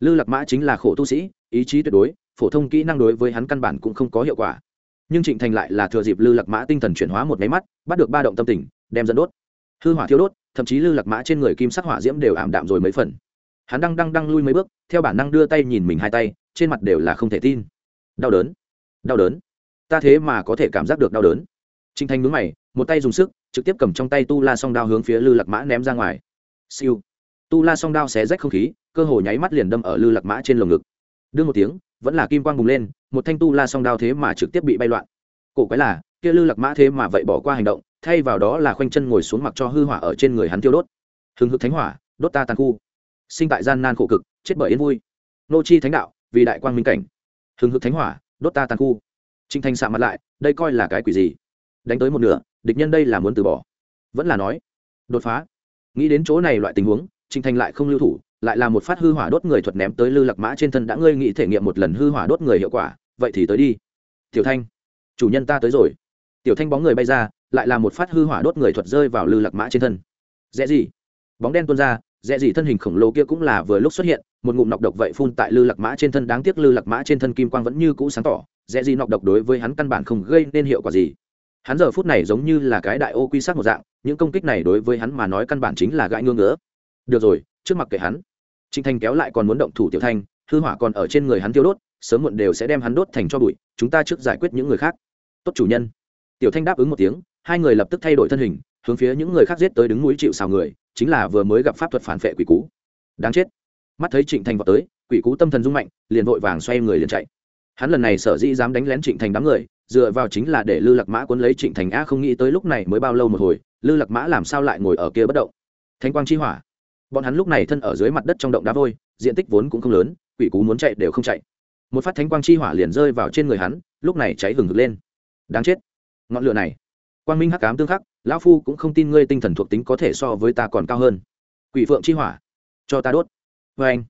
Lư lạc mã chính là khổ tu sĩ, ý chí tuyệt đối, phổ thông kỹ năng đối với hắn căn bản cũng không có hiệu quả. Nhưng trịnh thành lại là thừa dịp lư lạc mã tinh thần chuyển hóa một máy mắt, bắt được ba động tâm tình, đem dẫn đốt. Hư hỏa thiêu đốt, thậm chí lư lạc mã trên người kim sắc hỏa diễm đều ảm đạm rồi mấy phần. Hắn đang đang đang lui mấy bước, theo bản năng đưa tay nhìn mình hai tay, trên mặt đều là không thể tin đau đớn. Đau đớn? Ta thế mà có thể cảm giác được đau đớn. Trinh thanh mướn mày, một tay dùng sức, trực tiếp cầm trong tay tu la song đao hướng phía lư lạc mã ném ra ngoài. Siêu. Tu la song đao xé rách không khí, cơ hồ nháy mắt liền đâm ở lư lạc mã trên lồng ngực. Đương một tiếng, vẫn là kim quang bùng lên, một thanh tu la song đao thế mà trực tiếp bị bay loạn. Cổ quái là, kia lư lạc mã thế mà vậy bỏ qua hành động, thay vào đó là khoanh chân ngồi xuống mặc cho hư hỏa ở trên người hắn tiêu đốt. Hừng hực thánh hỏa, đốt ta tàn khu. Sinh tại gian nan khổ cực, chết bởi yên vui. Nô chi thánh đạo, vì đại quang minh cảnh hừng hực thánh hỏa, đốt ta tàn khu. Trinh thanh xạ mặt lại, đây coi là cái quỷ gì? Đánh tới một nửa, địch nhân đây là muốn từ bỏ. Vẫn là nói, đột phá. Nghĩ đến chỗ này loại tình huống, trịnh thành lại không lưu thủ, lại là một phát hư hỏa đốt người thuật ném tới lư lạc mã trên thân đã ngươi nghĩ thể nghiệm một lần hư hỏa đốt người hiệu quả, vậy thì tới đi. Tiểu thanh, chủ nhân ta tới rồi. Tiểu thanh bóng người bay ra, lại là một phát hư hỏa đốt người thuật rơi vào lư lạc mã trên thân. Dễ gì? Bóng đen tuôn ra dễ gì thân hình khổng lồ kia cũng là vừa lúc xuất hiện một ngụm nọc độc vậy phun tại lư lạc mã trên thân, đáng tiếc lư lạc mã trên thân kim quang vẫn như cũ sáng tỏ, dễ gì nọc độc đối với hắn căn bản không gây nên hiệu quả gì. Hắn giờ phút này giống như là cái đại ô quy sát một dạng, những công kích này đối với hắn mà nói căn bản chính là gãi ngưỡng ngỡ được rồi, trước mặt kệ hắn. Trinh thanh kéo lại còn muốn động thủ tiểu thanh, hư hỏa còn ở trên người hắn tiêu đốt, sớm muộn đều sẽ đem hắn đốt thành cho bụi, chúng ta trước giải quyết những người khác. Tốt chủ nhân. Tiểu thanh đáp ứng một tiếng, hai người lập tức thay đổi thân hình, hướng phía những người khác giết tới đứng núi chịu xào người, chính là vừa mới gặp pháp thuật phản vệ quỷ cú. Đáng chết mắt thấy trịnh thành vào tới, quỷ cú tâm thần rung mạnh, liền vội vàng xoay người liền chạy. Hắn lần này sở dĩ dám đánh lén trịnh thành đám người, dựa vào chính là để lư lạc mã cuốn lấy trịnh thành a không nghĩ tới lúc này mới bao lâu một hồi, lư lạc mã làm sao lại ngồi ở kia bất động? Thanh quang chi hỏa. Bọn hắn lúc này thân ở dưới mặt đất trong động đá vôi, diện tích vốn cũng không lớn, quỷ cú muốn chạy đều không chạy. Một phát thánh quang chi hỏa liền rơi vào trên người hắn, lúc này cháy hừng hực lên. Đáng chết. Ngọn lửa này. Quang minh hắc cám tương khắc, lão phu cũng không tin ngươi tinh thần thuộc tính có thể so với ta còn cao hơn. Quỷ phượng chi hỏa. Cho ta đốt vê anh,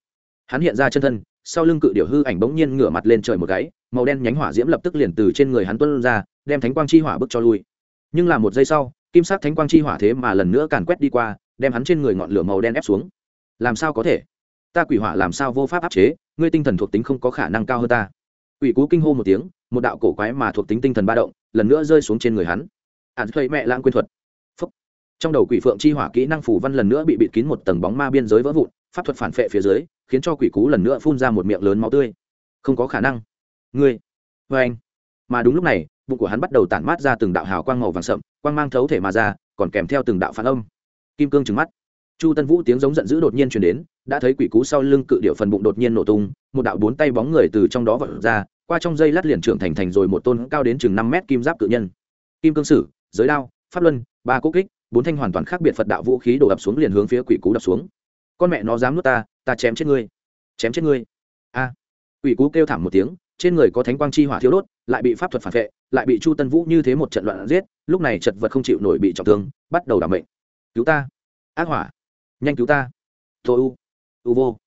hắn hiện ra chân thân, sau lưng cự điểu hư ảnh bỗng nhiên ngửa mặt lên trời một gáy màu đen nhánh hỏa diễm lập tức liền từ trên người hắn tuân ra, đem thánh quang chi hỏa bức cho lui. Nhưng là một giây sau, kim sắc thánh quang chi hỏa thế mà lần nữa càn quét đi qua, đem hắn trên người ngọn lửa màu đen ép xuống. Làm sao có thể? Ta quỷ hỏa làm sao vô pháp áp chế? Ngươi tinh thần thuộc tính không có khả năng cao hơn ta. Quỷ cú kinh hô một tiếng, một đạo cổ quái mà thuộc tính tinh thần ba động, lần nữa rơi xuống trên người hắn. Ạn thuê mẹ lãng quyên thuật. Phúc. trong đầu quỷ phượng chi hỏa kỹ năng phủ văn lần nữa bị bịt kín một tầng bóng ma biên giới vỡ vụn pháp thuật phản phệ phía dưới, khiến cho quỷ cú lần nữa phun ra một miệng lớn máu tươi. Không có khả năng. Ngươi vê anh. Mà đúng lúc này, bụng của hắn bắt đầu tản mát ra từng đạo hào quang màu vàng sậm, quang mang thấu thể mà ra, còn kèm theo từng đạo phản âm. Kim cương trừng mắt. Chu tân vũ tiếng giống giận dữ đột nhiên chuyển đến, đã thấy quỷ cú sau lưng cự điệu phần bụng đột nhiên nổ tung, một đạo bốn tay bóng người từ trong đó vật ra, qua trong dây lát liền trưởng thành thành rồi một tôn cao đến chừng năm mét kim giáp cự nhân. Kim cương sử, giới đao, pháp luân, ba cố kích, bốn thanh hoàn toàn khác biệt phật đạo vũ khí đổ ập xuống liền hướng phía quỷ cú đập xuống con mẹ nó dám nuốt ta ta chém chết ngươi. Chém chết ngươi. A. Quỷ cú kêu thảm một tiếng, trên người có thánh quang chi hỏa thiếu đốt, lại bị pháp thuật phản vệ, lại bị chu tân vũ như thế một trận loạn giết, lúc này chật vật không chịu nổi bị trọng thương, bắt đầu đảm mệnh. Cứu ta. Ác hỏa. Nhanh cứu ta. Thôi u. U vô.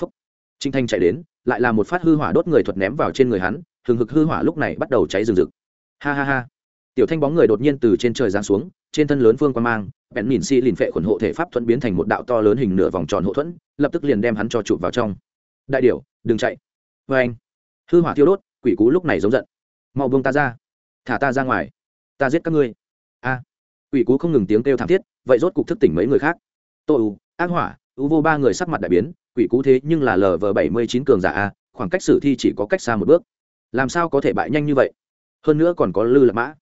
Phúc. Trinh thanh chạy đến, lại là một phát hư hỏa đốt người thuật ném vào trên người hắn, hừng hực hư hỏa lúc này bắt đầu cháy rừng rực. Ha ha ha tiểu thanh bóng người đột nhiên từ trên trời giáng xuống, trên thân lớn phương quan mang, bèn mìn si lìn phệ khuẩn hộ thể pháp thuận biến thành một đạo to lớn hình nửa vòng tròn hộ thuẫn, lập tức liền đem hắn cho chụp vào trong. Đại điểu, đừng chạy. Vê anh, hư hỏa thiêu đốt, quỷ cú lúc này giống giận. Mau buông ta ra. Thả ta ra ngoài. Ta giết các ngươi. A. Quỷ cú không ngừng tiếng kêu thảm thiết, vậy rốt cục thức tỉnh mấy người khác. Tô u, ác hỏa, u vô ba người sắc mặt đại biến, quỷ cú thế nhưng là lv bảy mươi chín cường giả a, khoảng cách sử thi chỉ có cách xa một bước. Làm sao có thể bại nhanh như vậy? Hơn nữa còn có lư lạc mã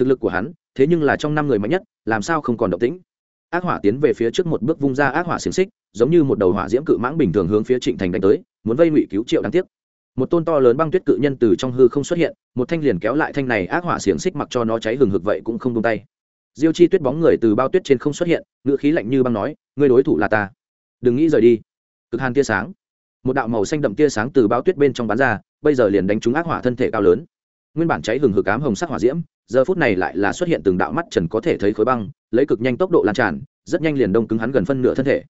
thực lực của hắn, thế nhưng là trong năm người mạnh nhất, làm sao không còn động tĩnh? Ác hỏa tiến về phía trước một bước vung ra ác hỏa xiềng xích, giống như một đầu hỏa diễm cự mãng bình thường hướng phía trịnh thành đánh tới, muốn vây ngụy cứu triệu đáng tiếc. Một tôn to lớn băng tuyết cự nhân từ trong hư không xuất hiện, một thanh liền kéo lại thanh này ác hỏa xiềng xích mặc cho nó cháy hừng hực vậy cũng không tung tay. Diêu chi tuyết bóng người từ bao tuyết trên không xuất hiện ngựa khí lạnh như băng nói, ngươi đối thủ là ta. Đừng nghĩ rời đi. Cực hàn tia sáng. Một đạo màu xanh đậm tia sáng từ bao tuyết bên trong bán ra, bây giờ liền đánh trúng ác hỏa thân thể cao lớn nguyên bản cháy hừng hực ám hồng sắc hỏa diễm, giờ phút này lại là xuất hiện từng đạo mắt trần có thể thấy khối băng, lấy cực nhanh tốc độ lan tràn, rất nhanh liền đông cứng hắn gần phân nửa thân thể.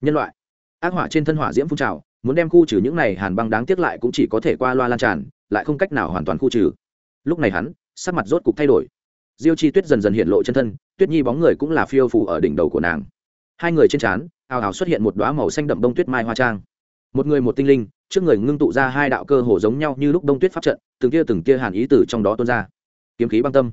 Nhân loại, ác hỏa trên thân hỏa diễm phun trào, muốn đem khu trừ những này hàn băng đáng tiếc lại cũng chỉ có thể qua loa lan tràn, lại không cách nào hoàn toàn khu trừ. Lúc này hắn, sắc mặt rốt cục thay đổi. Diêu chi tuyết dần dần hiện lộ chân thân, tuyết nhi bóng người cũng là phiêu phù ở đỉnh đầu của nàng. Hai người trên trán, ào ào xuất hiện một đoá màu xanh đậm đông tuyết mai hoa trang. Một người một tinh linh, trước người ngưng tụ ra hai đạo cơ hồ giống nhau như lúc đông tuyết pháp trận từng kia từng kia hàn ý tử trong đó tuôn ra. Kiếm khí băng tâm.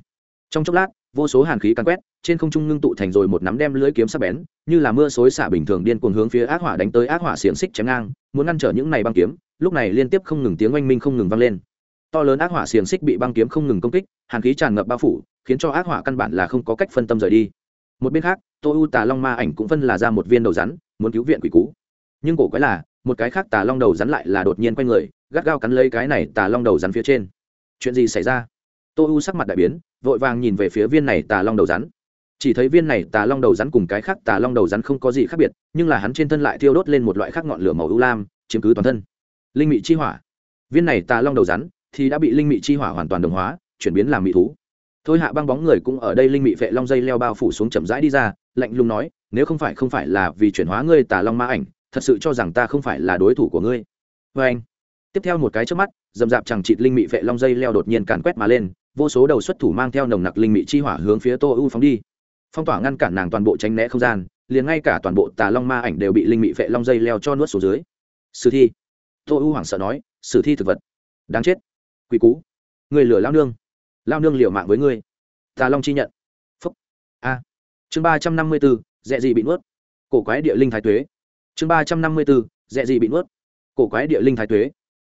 Trong chốc lát, vô số hàn khí càn quét, trên không trung ngưng tụ thành rồi một nắm đem lưỡi kiếm sắc bén, như là mưa xối xả bình thường điên cuồng hướng phía ác hỏa đánh tới ác hỏa xiềng xích chém ngang, muốn ngăn trở những này băng kiếm, lúc này liên tiếp không ngừng tiếng oanh minh không ngừng vang lên. To lớn ác hỏa xiềng xích bị băng kiếm không ngừng công kích, hàn khí tràn ngập bao phủ, khiến cho ác hỏa căn bản là không có cách phân tâm rời đi. Một bên khác, tô u tà long ma ảnh cũng phân là ra một viên đầu rắn, muốn cứu viện quỷ cú nhưng cổ quái là một cái khác tà long đầu rắn lại là đột nhiên quay người, gắt gao cắn lấy cái này tà long đầu rắn phía trên. Chuyện gì xảy ra? Tô u sắc mặt đại biến, vội vàng nhìn về phía viên này tà long đầu rắn. Chỉ thấy viên này tà long đầu rắn cùng cái khác tà long đầu rắn không có gì khác biệt, nhưng là hắn trên thân lại thiêu đốt lên một loại khác ngọn lửa màu ưu lam, chiếm cứ toàn thân. Linh mị chi hỏa. Viên này tà long đầu rắn thì đã bị linh mị chi hỏa hoàn toàn đồng hóa, chuyển biến làm mị thú. Thôi hạ băng bóng người cũng ở đây linh mị vệ long dây leo bao phủ xuống chậm rãi đi ra, lạnh lùng nói, nếu không phải không phải là vì chuyển hóa ngươi tà long ma ảnh thật sự cho rằng ta không phải là đối thủ của ngươi. Vê anh. Tiếp theo một cái trước mắt, dầm dạp chẳng chịt linh mị vệ long dây leo đột nhiên càn quét mà lên, vô số đầu xuất thủ mang theo nồng nặc linh mị chi hỏa hướng phía tô u phóng đi. Phong tỏa ngăn cản nàng toàn bộ tránh né không gian, liền ngay cả toàn bộ tà long ma ảnh đều bị linh mị vệ long dây leo cho nuốt xuống dưới. Sử thi. Tô u hoảng sợ nói, sử thi thực vật. Đáng chết. Quỷ cú. Người lửa lao nương. Lao nương liều mạng với ngươi. Tà long chi nhận. Phúc. A. Chương ba trăm năm mươi bốn dẹ gì bị nuốt. Cổ quái địa linh thái tuế chương ba trăm năm mươi bốn, dẹ gì bị nuốt? Cổ quái địa linh thái tuế.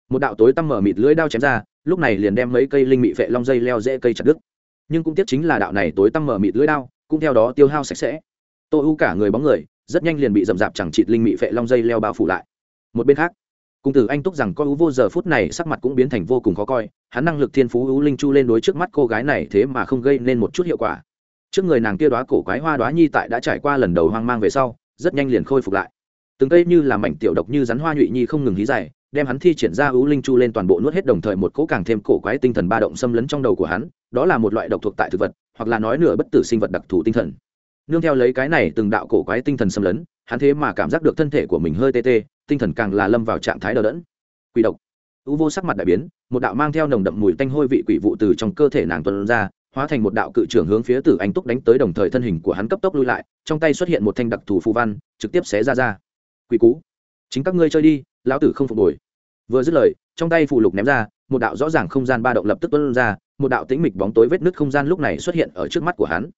Một đạo tối tăm mở mịt lưỡi đao chém ra, lúc này liền đem mấy cây linh mị vệ long dây leo dễ cây chặt đứt. Nhưng cũng tiếc chính là đạo này tối tăm mở mịt lưỡi đao, cũng theo đó tiêu hao sạch sẽ. Tô u cả người bóng người, rất nhanh liền bị rậm rạp chẳng chịt linh mị vệ long dây leo bao phủ lại. Một bên khác, cung tử anh túc rằng coi u vô giờ phút này sắc mặt cũng biến thành vô cùng khó coi, hắn năng lực thiên phú u linh chu lên đối trước mắt cô gái này thế mà không gây nên một chút hiệu quả. Trước người nàng kia đoá cổ quái hoa đoá nhi tại đã trải qua lần đầu hoang mang về sau, rất nhanh liền khôi phục lại từng cây như là mảnh tiểu độc như rắn hoa nhụy nhi không ngừng hí dài, đem hắn thi triển ra ưu linh chu lên toàn bộ nuốt hết đồng thời một cỗ càng thêm cổ quái tinh thần ba động xâm lấn trong đầu của hắn, đó là một loại độc thuộc tại thực vật, hoặc là nói nửa bất tử sinh vật đặc thù tinh thần. Nương theo lấy cái này từng đạo cổ quái tinh thần xâm lấn, hắn thế mà cảm giác được thân thể của mình hơi tê tê, tinh thần càng là lâm vào trạng thái đờ đẫn. Quỷ độc. U vô sắc mặt đại biến, một đạo mang theo nồng đậm mùi tanh hôi vị quỷ vụ từ trong cơ thể nàng tuân ra, hóa thành một đạo cự trưởng hướng phía tử anh túc đánh tới đồng thời thân hình của hắn cấp tốc lui lại, trong tay xuất hiện một thanh đặc thù phù văn, trực tiếp xé ra ra quỷ cũ chính các ngươi chơi đi lão tử không phục hồi. Vừa dứt lời trong tay phù lục ném ra một đạo rõ ràng không gian ba động lập tức tuân ra một đạo tĩnh mịch bóng tối vết nứt không gian lúc này xuất hiện ở trước mắt của hắn.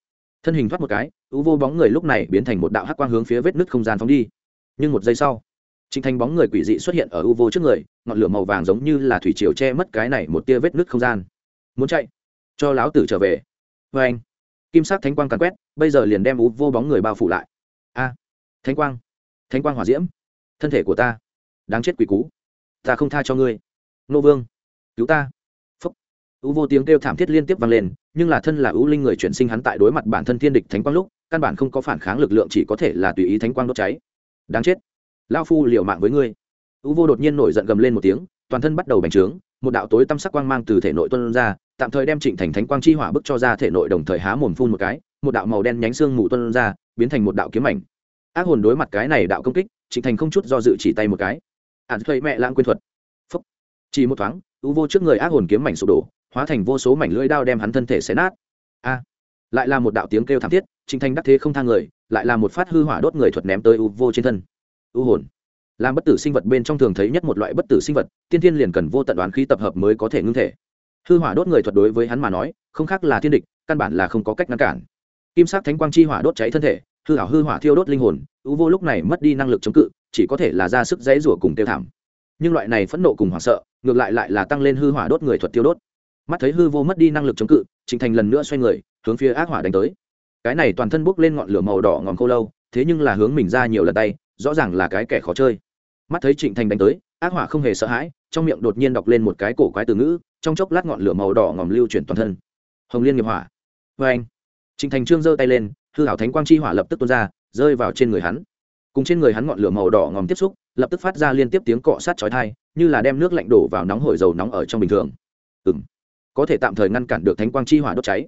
Thân hình thoát một cái u vô bóng người lúc này biến thành một đạo hắc quang hướng phía vết nứt không gian phóng đi. Nhưng một giây sau chính Thành bóng người quỷ dị xuất hiện ở u vô trước người, ngọn lửa màu vàng giống như là thủy triều che mất cái này một tia vết nứt không gian. Muốn chạy, cho lão tử trở về. Và anh, kim sắc thánh quang càn quét, bây giờ liền đem u vô bóng người bao phủ lại. A, thánh quang, thánh quang hỏa diễm, thân thể của ta, đáng chết quỷ cú, ta không tha cho ngươi. Nô Vương, cứu ta. Phúc. U vô tiếng kêu thảm thiết liên tiếp vang lên, nhưng là thân là u linh người chuyển sinh hắn tại đối mặt bản thân thiên địch thánh quang lúc, căn bản không có phản kháng lực lượng chỉ có thể là tùy ý thánh quang đốt cháy. Đáng chết lao phu liều mạng với ngươi u vô đột nhiên nổi giận gầm lên một tiếng toàn thân bắt đầu bành trướng một đạo tối tăm sắc quang mang từ thể nội tuân ra tạm thời đem trịnh thành thánh quang chi hỏa bức cho ra thể nội đồng thời há mồm phun một cái một đạo màu đen nhánh xương mù tuân ra biến thành một đạo kiếm ảnh ác hồn đối mặt cái này đạo công kích, trịnh thành không chút do dự chỉ tay một cái. Ạn thuê mẹ lãng quên thuật. Phúc. Chỉ một thoáng, u vô trước người ác hồn kiếm mảnh sụp đổ, hóa thành vô số mảnh lưỡi đao đem hắn thân thể xé nát. A. Lại là một đạo tiếng kêu thảm thiết, trịnh thành đắc thế không thang người, lại là một phát hư hỏa đốt người thuật ném tới u vô trên thân. U hồn. Làm bất tử sinh vật bên trong thường thấy nhất một loại bất tử sinh vật, tiên thiên liền cần vô tận đoán khí tập hợp mới có thể ngưng thể. Hư hỏa đốt người thuật đối với hắn mà nói, không khác là thiên địch, căn bản là không có cách ngăn cản. Kim sắc thánh quang chi hỏa đốt cháy thân thể hư hảo hư hỏa thiêu đốt linh hồn u vô lúc này mất đi năng lực chống cự, chỉ có thể là ra sức dãy rủa cùng tiêu thảm. Nhưng loại này phẫn nộ cùng hoảng sợ, ngược lại lại là tăng lên hư hỏa đốt người thuật tiêu đốt. Mắt thấy hư vô mất đi năng lực chống cự trịnh thành lần nữa xoay người, hướng phía ác hỏa đánh tới. Cái này toàn thân bốc lên ngọn lửa màu đỏ ngòm khô lâu, thế nhưng là hướng mình ra nhiều lần tay, rõ ràng là cái kẻ khó chơi. Mắt thấy trịnh thành đánh tới, ác hỏa không hề sợ hãi, trong miệng đột nhiên đọc lên một cái cổ quái từ ngữ, trong chốc lát ngọn lửa màu đỏ ngòm lưu chuyển toàn thân. Hồng liên nghiệp hỏa. Vê anh trịnh thành trương giơ tay lên hư hảo thánh quang chi hỏa lập tức tuôn ra, rơi vào trên người hắn. Cùng trên người hắn ngọn lửa màu đỏ ngòm tiếp xúc, lập tức phát ra liên tiếp tiếng cọ sát chói thai như là đem nước lạnh đổ vào nóng hổi dầu nóng ở trong bình thường. Ừ m có thể tạm thời ngăn cản được thánh quang chi hỏa đốt cháy.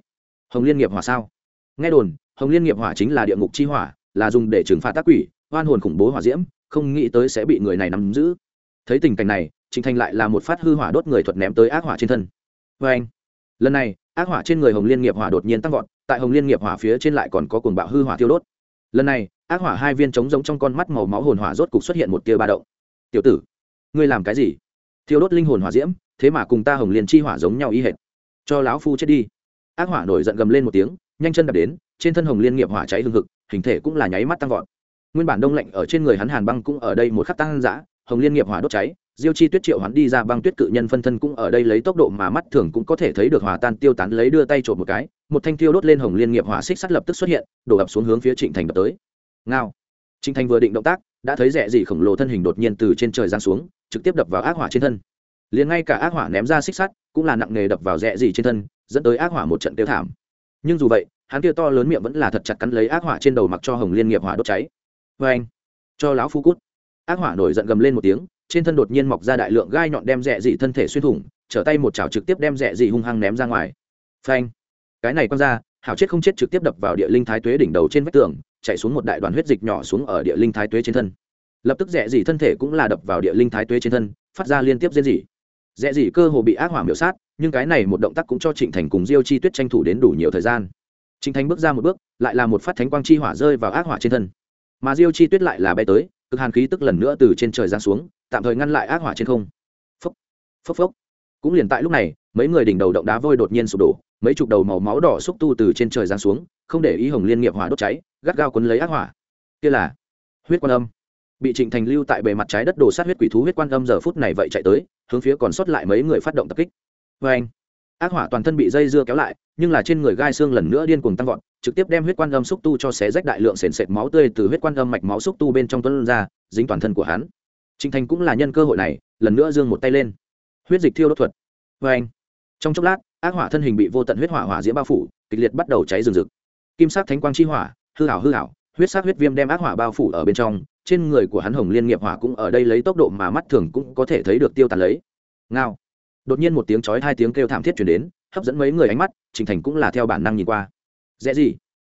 Hồng liên nghiệp hỏa sao? Nghe đồn, hồng liên nghiệp hỏa chính là địa ngục chi hỏa, là dùng để trừng phạt tác quỷ, oan hồn khủng bố hỏa diễm, không nghĩ tới sẽ bị người này nắm giữ. Thấy tình cảnh này trịnh thành lại là một phát hư hỏa đốt người thuật ném tới ác hỏa trên thân. Vê anh lần này, ác hỏa trên người hồng liên nghiệp hỏa đột nhiên tăng vọt tại hồng liên nghiệp hỏa phía trên lại còn có cuồng bạo hư hỏa thiêu đốt. Lần này, ác hỏa hai viên trống giống trong con mắt màu máu hồn hỏa rốt cục xuất hiện một tia ba động. Tiểu tử, ngươi làm cái gì? Thiêu đốt linh hồn hỏa diễm, thế mà cùng ta hồng liên chi hỏa giống nhau y hệt. Cho lão phu chết đi. Ác hỏa nổi giận gầm lên một tiếng, nhanh chân đập đến, trên thân hồng liên nghiệp hỏa cháy hương hực, hình thể cũng là nháy mắt tăng vọt. Nguyên bản đông lạnh ở trên người hắn hàn băng cũng ở đây một khắc tăng dã, hồng liên nghiệp hỏa đốt cháy diêu chi tuyết triệu hắn đi ra băng tuyết cự nhân phân thân cũng ở đây lấy tốc độ mà mắt thường cũng có thể thấy được hòa tan tiêu tán lấy đưa tay trộm một cái, một thanh tiêu đốt lên hồng liên nghiệp hỏa xích sắt lập tức xuất hiện, đổ ập xuống hướng phía trịnh thành đập tới. Ngao. Trịnh thành vừa định động tác, đã thấy rẻ gì khổng lồ thân hình đột nhiên từ trên trời giáng xuống, trực tiếp đập vào ác hỏa trên thân. Liền ngay cả ác hỏa ném ra xích sắt, cũng là nặng nề đập vào rẽ gì trên thân, dẫn tới ác hỏa một trận tiêu thảm. Nhưng dù vậy, hắn kia to lớn miệng vẫn là thật chặt cắn lấy ác hỏa trên đầu mặc cho hồng liên nghiệp hỏa đốt cháy. Vê anh cho lão phu cút. Ác hỏa nổi giận gầm lên một tiếng trên thân đột nhiên mọc ra đại lượng gai nhọn đem rẻ dị thân thể xuyên thủng, trở tay một chảo trực tiếp đem rẻ dị hung hăng ném ra ngoài. Phanh. Cái này quăng ra, hảo chết không chết trực tiếp đập vào địa linh thái tuế đỉnh đầu trên vách tường, chạy xuống một đại đoàn huyết dịch nhỏ xuống ở địa linh thái tuế trên thân. Lập tức rẻ dị thân thể cũng là đập vào địa linh thái tuế trên thân, phát ra liên tiếp rên dị rẻ dị cơ hồ bị ác hỏa miểu sát, nhưng cái này một động tác cũng cho trịnh thành cùng diêu chi tuyết tranh thủ đến đủ nhiều thời gian. Trịnh thành bước ra một bước, lại là một phát thánh quang chi hỏa rơi vào ác hỏa trên thân. Mà diêu chi tuyết lại là bay tới, cực hàn khí tức lần nữa từ trên trời giáng xuống tạm thời ngăn lại ác hỏa trên không. Phốc phốc phốc. Cũng liền tại lúc này, mấy người đỉnh đầu động đá vôi đột nhiên sụp đổ, mấy chục đầu màu máu đỏ xúc tu từ trên trời giáng xuống, không để ý hồng liên nghiệp hỏa đốt cháy, gắt gao quấn lấy ác hỏa. Kia là huyết quan âm. Bị trịnh thành lưu tại bề mặt trái đất đổ sát huyết quỷ thú huyết quan âm giờ phút này vậy chạy tới, hướng phía còn sót lại mấy người phát động tập kích. Vê anh, ác hỏa toàn thân bị dây dưa kéo lại, nhưng là trên người gai xương lần nữa điên cuồng tăng vọt, trực tiếp đem huyết quan âm xúc tu cho xé rách đại lượng sền sệt máu tươi từ huyết quan âm mạch máu xúc tu bên trong tuôn ra, dính toàn thân của hắn trịnh thành cũng là nhân cơ hội này, lần nữa giương một tay lên. Huyết dịch thiêu đốt thuật. Vê anh, trong chốc lát, ác hỏa thân hình bị vô tận huyết hỏa hỏa diễm bao phủ, kịch liệt bắt đầu cháy rừng rực. Kim sắc thánh quang chi hỏa, hư hảo hư hảo huyết sắc huyết viêm đem ác hỏa bao phủ ở bên trong, trên người của hắn hồng liên nghiệp hỏa cũng ở đây lấy tốc độ mà mắt thường cũng có thể thấy được tiêu tàn lấy. Ngao. Đột nhiên một tiếng chói hai tiếng kêu thảm thiết chuyển đến, hấp dẫn mấy người ánh mắt trịnh thành cũng là theo bản năng nhìn qua. Dễ gì?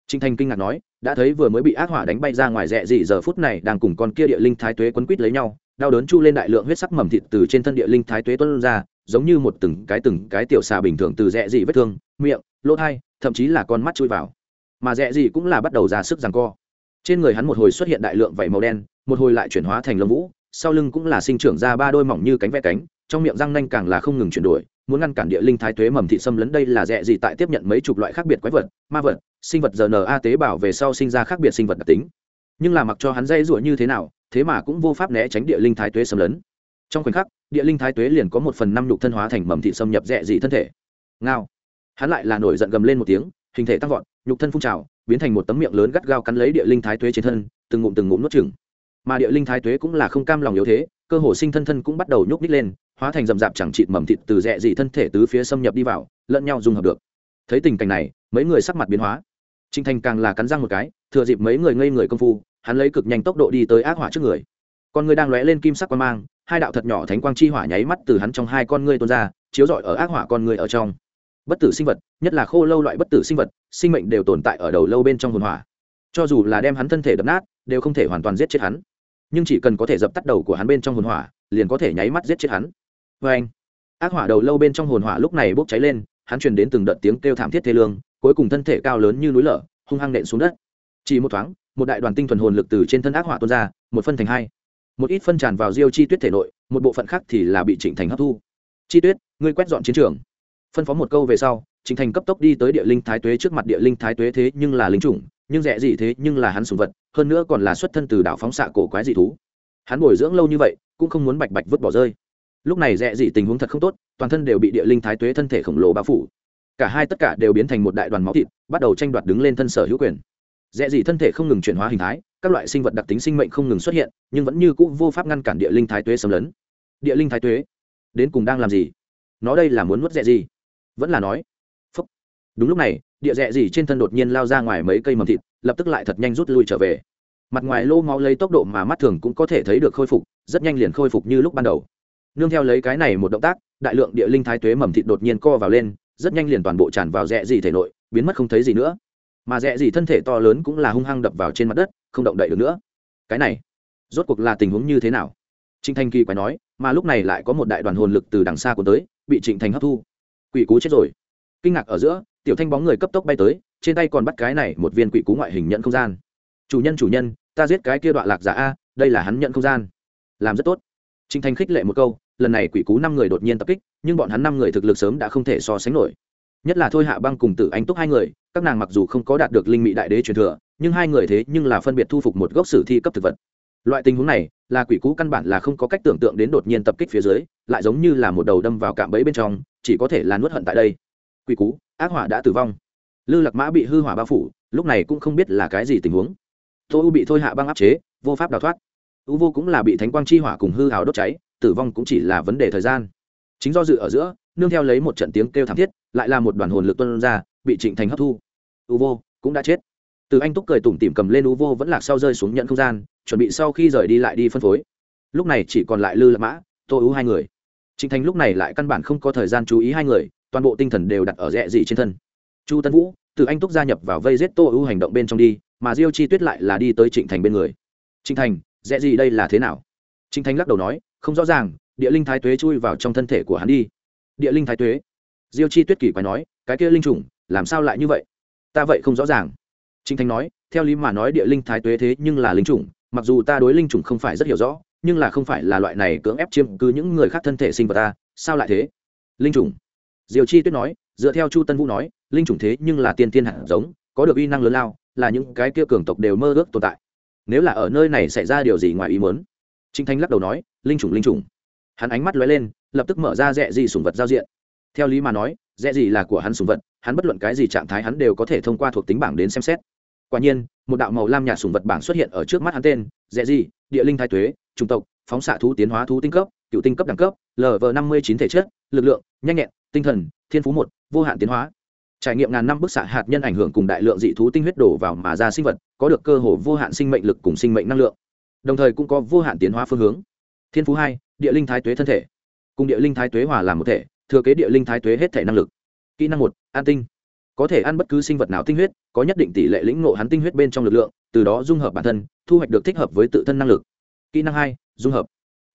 Trịnh thành kinh ngạc nói, đã thấy vừa mới bị ác hỏa đánh bay ra ngoài dẹ gì, giờ phút này đang cùng con kia địa linh thái tuế quấn quýt lấy nhau đau đớn chu lên đại lượng huyết sắc mầm thịt từ trên thân địa linh thái tuế tuân ra, giống như một từng cái từng cái tiểu xà bình thường từ rẽ dị vết thương, miệng, lỗ thai, thậm chí là con mắt chui vào. Mà rẽ dị cũng là bắt đầu ra sức rằng co. Trên người hắn một hồi xuất hiện đại lượng vảy màu đen, một hồi lại chuyển hóa thành lông vũ, sau lưng cũng là sinh trưởng ra ba đôi mỏng như cánh vẽ cánh, trong miệng răng nanh càng là không ngừng chuyển đổi, muốn ngăn cản địa linh thái tuế mầm thị xâm lấn đây là rẽ dị tại tiếp nhận mấy chục loại khác biệt quái vật, ma vật, sinh vật rna tế bào về sau sinh ra khác biệt sinh vật đặc tính nhưng là mặc cho hắn dây rủa như thế nào, thế mà cũng vô pháp né tránh địa linh thái tuế xâm lấn. Trong khoảnh khắc, địa linh thái tuế liền có một phần năm nhục thân hóa thành mầm thị xâm nhập rẽ dị thân thể. Ngao. Hắn lại là nổi giận gầm lên một tiếng, hình thể tăng vọt, nhục thân phun trào, biến thành một tấm miệng lớn gắt gao cắn lấy địa linh thái tuế trên thân, từng ngụm từng ngụm nuốt chừng mà địa linh thái tuế cũng là không cam lòng yếu thế, cơ hồ sinh thân thân cũng bắt đầu nhúc ních lên, hóa thành rậm rạp chẳng chịt mầm thịt từ rẽ dị thân thể tứ phía xâm nhập đi vào, lẫn nhau dung hợp được. Thấy tình cảnh này, mấy người sắc mặt biến hóa. Trinh thành càng là cắn răng một cái thừa dịp mấy người ngây người công phu, hắn lấy cực nhanh tốc độ đi tới ác hỏa trước người. Con người đang lóe lên kim sắc quan mang, hai đạo thật nhỏ thánh quang chi hỏa nháy mắt từ hắn trong hai con ngươi tuôn ra, chiếu rọi ở ác hỏa con người ở trong. Bất tử sinh vật, nhất là khô lâu loại bất tử sinh vật, sinh mệnh đều tồn tại ở đầu lâu bên trong hồn hỏa. Cho dù là đem hắn thân thể đập nát, đều không thể hoàn toàn giết chết hắn. Nhưng chỉ cần có thể dập tắt đầu của hắn bên trong hồn hỏa, liền có thể nháy mắt giết chết hắn. Vê anh, ác hỏa đầu lâu bên trong hồn hỏa lúc này bốc cháy lên, hắn truyền đến từng đợt tiếng kêu thảm thiết thê lương, cuối cùng thân thể cao lớn như núi lở, hung hăng nện xuống đất chỉ một thoáng, một đại đoàn tinh thuần hồn lực từ trên thân ác hỏa tuôn ra, một phân thành hai. Một ít phân tràn vào diêu chi tuyết thể nội, một bộ phận khác thì là bị trịnh thành hấp thu. Chi tuyết, ngươi quét dọn chiến trường. Phân phó một câu về sau, trịnh thành cấp tốc đi tới địa linh thái tuế trước mặt địa linh thái tuế thế nhưng là linh chủng, nhưng rẻ gì thế nhưng là hắn sùng vật, hơn nữa còn là xuất thân từ đảo phóng xạ cổ quái dị thú. Hắn bồi dưỡng lâu như vậy, cũng không muốn bạch bạch vứt bỏ rơi. Lúc này rẻ gì tình huống thật không tốt, toàn thân đều bị địa linh thái tuế thân thể khổng lồ bao phủ. Cả hai tất cả đều biến thành một đại đoàn máu thịt, bắt đầu tranh đoạt đứng lên thân sở hữu quyền rẽ gì thân thể không ngừng chuyển hóa hình thái, các loại sinh vật đặc tính sinh mệnh không ngừng xuất hiện, nhưng vẫn như c ũ vô pháp ngăn cản địa linh thái tuế xâm lấn. Địa linh thái tuế? Đến cùng đang làm gì? Nó đây là muốn nuốt rẽ gì? Vẫn là nói, phúc. Đúng lúc này, địa rẽ gì trên thân đột nhiên lao ra ngoài mấy cây mầm thịt, lập tức lại thật nhanh rút lui trở về. Mặt ngoài lô máu lấy tốc độ mà mắt thường cũng có thể thấy được khôi phục, rất nhanh liền khôi phục như lúc ban đầu. Nương theo lấy cái này một động tác, đại lượng địa linh thái tuế mầm thịt đột nhiên co vào lên, rất nhanh liền toàn bộ tràn vào rẽ gì thể nội, biến mất không thấy gì nữa mà rẽ gì thân thể to lớn cũng là hung hăng đập vào trên mặt đất, không động đậy được nữa. Cái này, rốt cuộc là tình huống như thế nào? Trịnh thanh kỳ quái nói, mà lúc này lại có một đại đoàn hồn lực từ đằng xa của tới, bị trịnh thành hấp thu. Quỷ cú chết rồi. Kinh ngạc ở giữa, tiểu thanh bóng người cấp tốc bay tới, trên tay còn bắt cái này một viên quỷ cú ngoại hình nhận không gian. Chủ nhân chủ nhân, ta giết cái kia đoạn lạc giả a, đây là hắn nhận không gian. Làm rất tốt. Trịnh thanh khích lệ một câu, lần này quỷ cú năm người đột nhiên tập kích, nhưng bọn hắn năm người thực lực sớm đã không thể so sánh nổi nhất là thôi hạ băng cùng tử anh túc hai người, các nàng mặc dù không có đạt được linh mỹ đại đế truyền thừa, nhưng hai người thế nhưng là phân biệt thu phục một gốc sử thi cấp thực vật. Loại tình huống này, là quỷ cũ căn bản là không có cách tưởng tượng đến đột nhiên tập kích phía dưới, lại giống như là một đầu đâm vào cạm bẫy bên trong, chỉ có thể là nuốt hận tại đây. Quỷ cú ác hỏa đã tử vong. Lư lạc mã bị hư hỏa bao phủ, lúc này cũng không biết là cái gì tình huống. Tô u bị thôi hạ băng áp chế, vô pháp đào thoát. U vô cũng là bị thánh quang chi hỏa cùng hư hào đốt cháy, tử vong cũng chỉ là vấn đề thời gian. Chính do dự ở giữa nương theo lấy một trận tiếng kêu thảm thiết, lại là một đoàn hồn lực tuân ra, bị trịnh thành hấp thu. U vô cũng đã chết. Từ anh túc cười tủm tỉm cầm lên u vô vẫn lạc sau rơi xuống nhận không gian, chuẩn bị sau khi rời đi lại đi phân phối. Lúc này chỉ còn lại lư lạc mã, tô U hai người. Trịnh thành lúc này lại căn bản không có thời gian chú ý hai người, toàn bộ tinh thần đều đặt ở rẽ dị trên thân. Chu tân vũ, từ anh túc gia nhập vào vây giết tô ưu hành động bên trong đi, mà diêu chi tuyết lại là đi tới trịnh thành bên người. Trịnh thành, Rẽ gì đây là thế nào? Trịnh thành lắc đầu nói, không rõ ràng, địa linh thái tuế chui vào trong thân thể của hắn đi địa linh thái tuế. Diêu chi tuyết kỳ quái nói, cái kia linh chủng, làm sao lại như vậy? Ta vậy không rõ ràng. Trinh thanh nói, theo lý mà nói địa linh thái tuế thế nhưng là linh chủng, mặc dù ta đối linh chủng không phải rất hiểu rõ, nhưng là không phải là loại này cưỡng ép chiếm cứ những người khác thân thể sinh vật ta, sao lại thế? Linh chủng. Diều chi tuyết nói, dựa theo chu tân vũ nói, linh chủng thế nhưng là tiên tiên hạt giống, có được uy năng lớn lao, là những cái kia cường tộc đều mơ ước tồn tại. Nếu là ở nơi này xảy ra điều gì ngoài ý muốn? Trinh thanh lắc đầu nói, linh chủng linh chủng. Hắn ánh mắt lóe lên lập tức mở ra rẽ gì sùng vật giao diện. Theo lý mà nói rẽ gì là của hắn sùng vật, hắn bất luận cái gì trạng thái hắn đều có thể thông qua thuộc tính bảng đến xem xét. Quả nhiên, một đạo màu lam nhạt sùng vật bảng xuất hiện ở trước mắt hắn tên rẽ gì, địa linh thái tuế chủng tộc, phóng xạ thú tiến hóa thú tinh cấp, cựu tinh cấp đẳng cấp lv năm mươi chín thể chất, lực lượng, nhanh nhẹn, tinh thần, thiên phú một, vô hạn tiến hóa. Trải nghiệm ngàn năm bức xạ hạt nhân ảnh hưởng cùng đại lượng dị thú tinh huyết đổ vào mà ra sinh vật, có được cơ hồ vô hạn sinh mệnh lực cùng sinh mệnh năng lượng. Đồng thời cũng có vô hạn tiến hóa phương hướng. Thiên phú hai, địa linh thái tuế thân thể cùng địa linh thái tuế hòa làm một thể, thừa kế địa linh thái tuế hết thể năng lực. Kỹ năng một an tinh. Có thể ăn bất cứ sinh vật nào tinh huyết, có nhất định tỷ lệ lĩnh ngộ hắn tinh huyết bên trong lực lượng, từ đó dung hợp bản thân, thu hoạch được thích hợp với tự thân năng lực. Kỹ năng hai, dung hợp.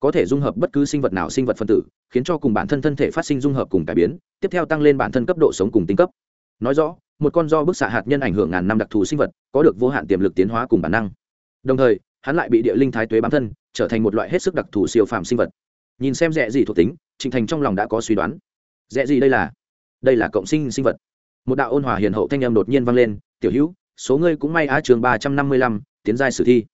Có thể dung hợp bất cứ sinh vật nào sinh vật phân tử, khiến cho cùng bản thân thân thể phát sinh dung hợp cùng cải biến, tiếp theo tăng lên bản thân cấp độ sống cùng tinh cấp. Nói rõ, một con do bức xạ hạt nhân ảnh hưởng ngàn năm đặc thù sinh vật, có được vô hạn tiềm lực tiến hóa cùng bản năng. Đồng thời, hắn lại bị địa linh thái tuế bám thân, trở thành một loại hết sức đặc thù siêu phàm sinh vật nhìn xem rẻ gì thuộc tính trình thành trong lòng đã có suy đoán. Rẻ gì đây là? Đây là cộng sinh sinh vật. Một đạo ôn hòa hiền hậu thanh em đột nhiên vang lên tiểu hữu số ngươi cũng may á trường ba trăm năm mươi lăm tiến giai sử thi.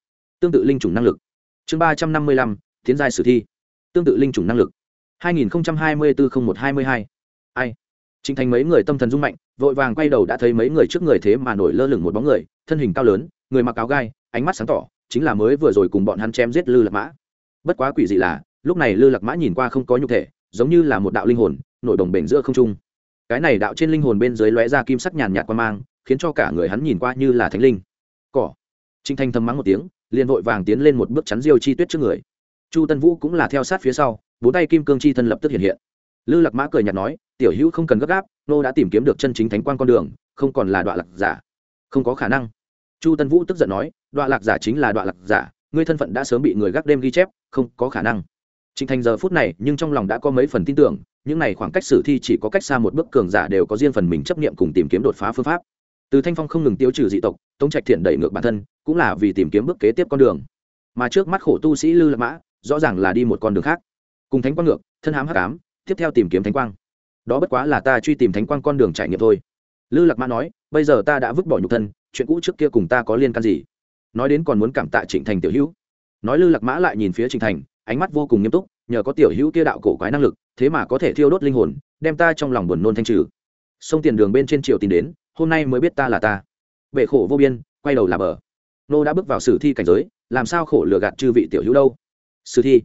Tương tự linh chủng năng lực. Chương ba trăm năm mươi lăm tiến giai sử thi. Tương tự linh chủng năng lực. hai nghìn hai mươi bốn một hai mươi hai. Ai? Trình Thành mấy người tâm thần rung mạnh, vội vàng quay đầu đã thấy mấy người trước người thế mà nổi lơ lửng một bóng người, thân hình cao lớn, người mặc áo gai, ánh mắt sáng tỏ, chính là mới vừa rồi cùng bọn hắn chém giết Lư Lạc Mã. Bất quá quỷ dị là, lúc này Lư Lạc Mã nhìn qua không có nhục thể, giống như là một đạo linh hồn, nổi đồng bền giữa không trung. Cái này đạo trên linh hồn bên dưới lóe ra kim sắc nhàn nhạt quan mang, khiến cho cả người hắn nhìn qua như là thánh linh. Cỏ. trinh thanh thầm mắng một tiếng, liền vội vàng tiến lên một bước chắn Diêu Chi Tuyết trước người. Chu Tân Vũ cũng là theo sát phía sau, bốn tay kim cương chi thân lập tức hiện hiện. Lư Lạc Mã cười nhạt nói, tiểu hữu không cần gấp gáp nô đã tìm kiếm được chân chính thánh quan con đường không còn là đoạn lạc giả không có khả năng chu tân vũ tức giận nói đoạn lạc giả chính là đoạn lạc giả ngươi thân phận đã sớm bị người gác đêm ghi chép không có khả năng Trình Thành giờ phút này, nhưng trong lòng đã có mấy phần tin tưởng, những này khoảng cách sử thi chỉ có cách xa một bước cường giả đều có riêng phần mình chấp niệm cùng tìm kiếm đột phá phương pháp. Từ Thanh Phong không ngừng tiêu trừ dị tộc, Tống Trạch Thiện đẩy ngược bản thân, cũng là vì tìm kiếm bước kế tiếp con đường. Mà trước mắt khổ tu sĩ Lư Lạc Mã, rõ ràng là đi một con đường khác. Cùng Thánh Quang ngược, thân hám hắc ám, tiếp theo tìm kiếm Thánh Quang đó bất quá là ta truy tìm thánh quang con đường trải nghiệm thôi lư lạc mã nói bây giờ ta đã vứt bỏ nhục thân chuyện cũ trước kia cùng ta có liên can gì nói đến còn muốn cảm tạ trịnh thành tiểu hữu nói lư lạc mã lại nhìn phía trịnh thành ánh mắt vô cùng nghiêm túc, nhờ có tiểu hữu kia đạo cổ quái năng lực, thế mà có thể thiêu đốt linh hồn, đem ta trong lòng buồn nôn thanh trừ. Sông tiền đường bên trên triều tìm đến, hôm nay mới biết ta là ta. Vệ khổ vô biên, quay đầu là bờ. Nô đã bước vào sử thi cảnh giới, làm sao khổ lừa gạt chư vị tiểu hữu đâu? Sử thi.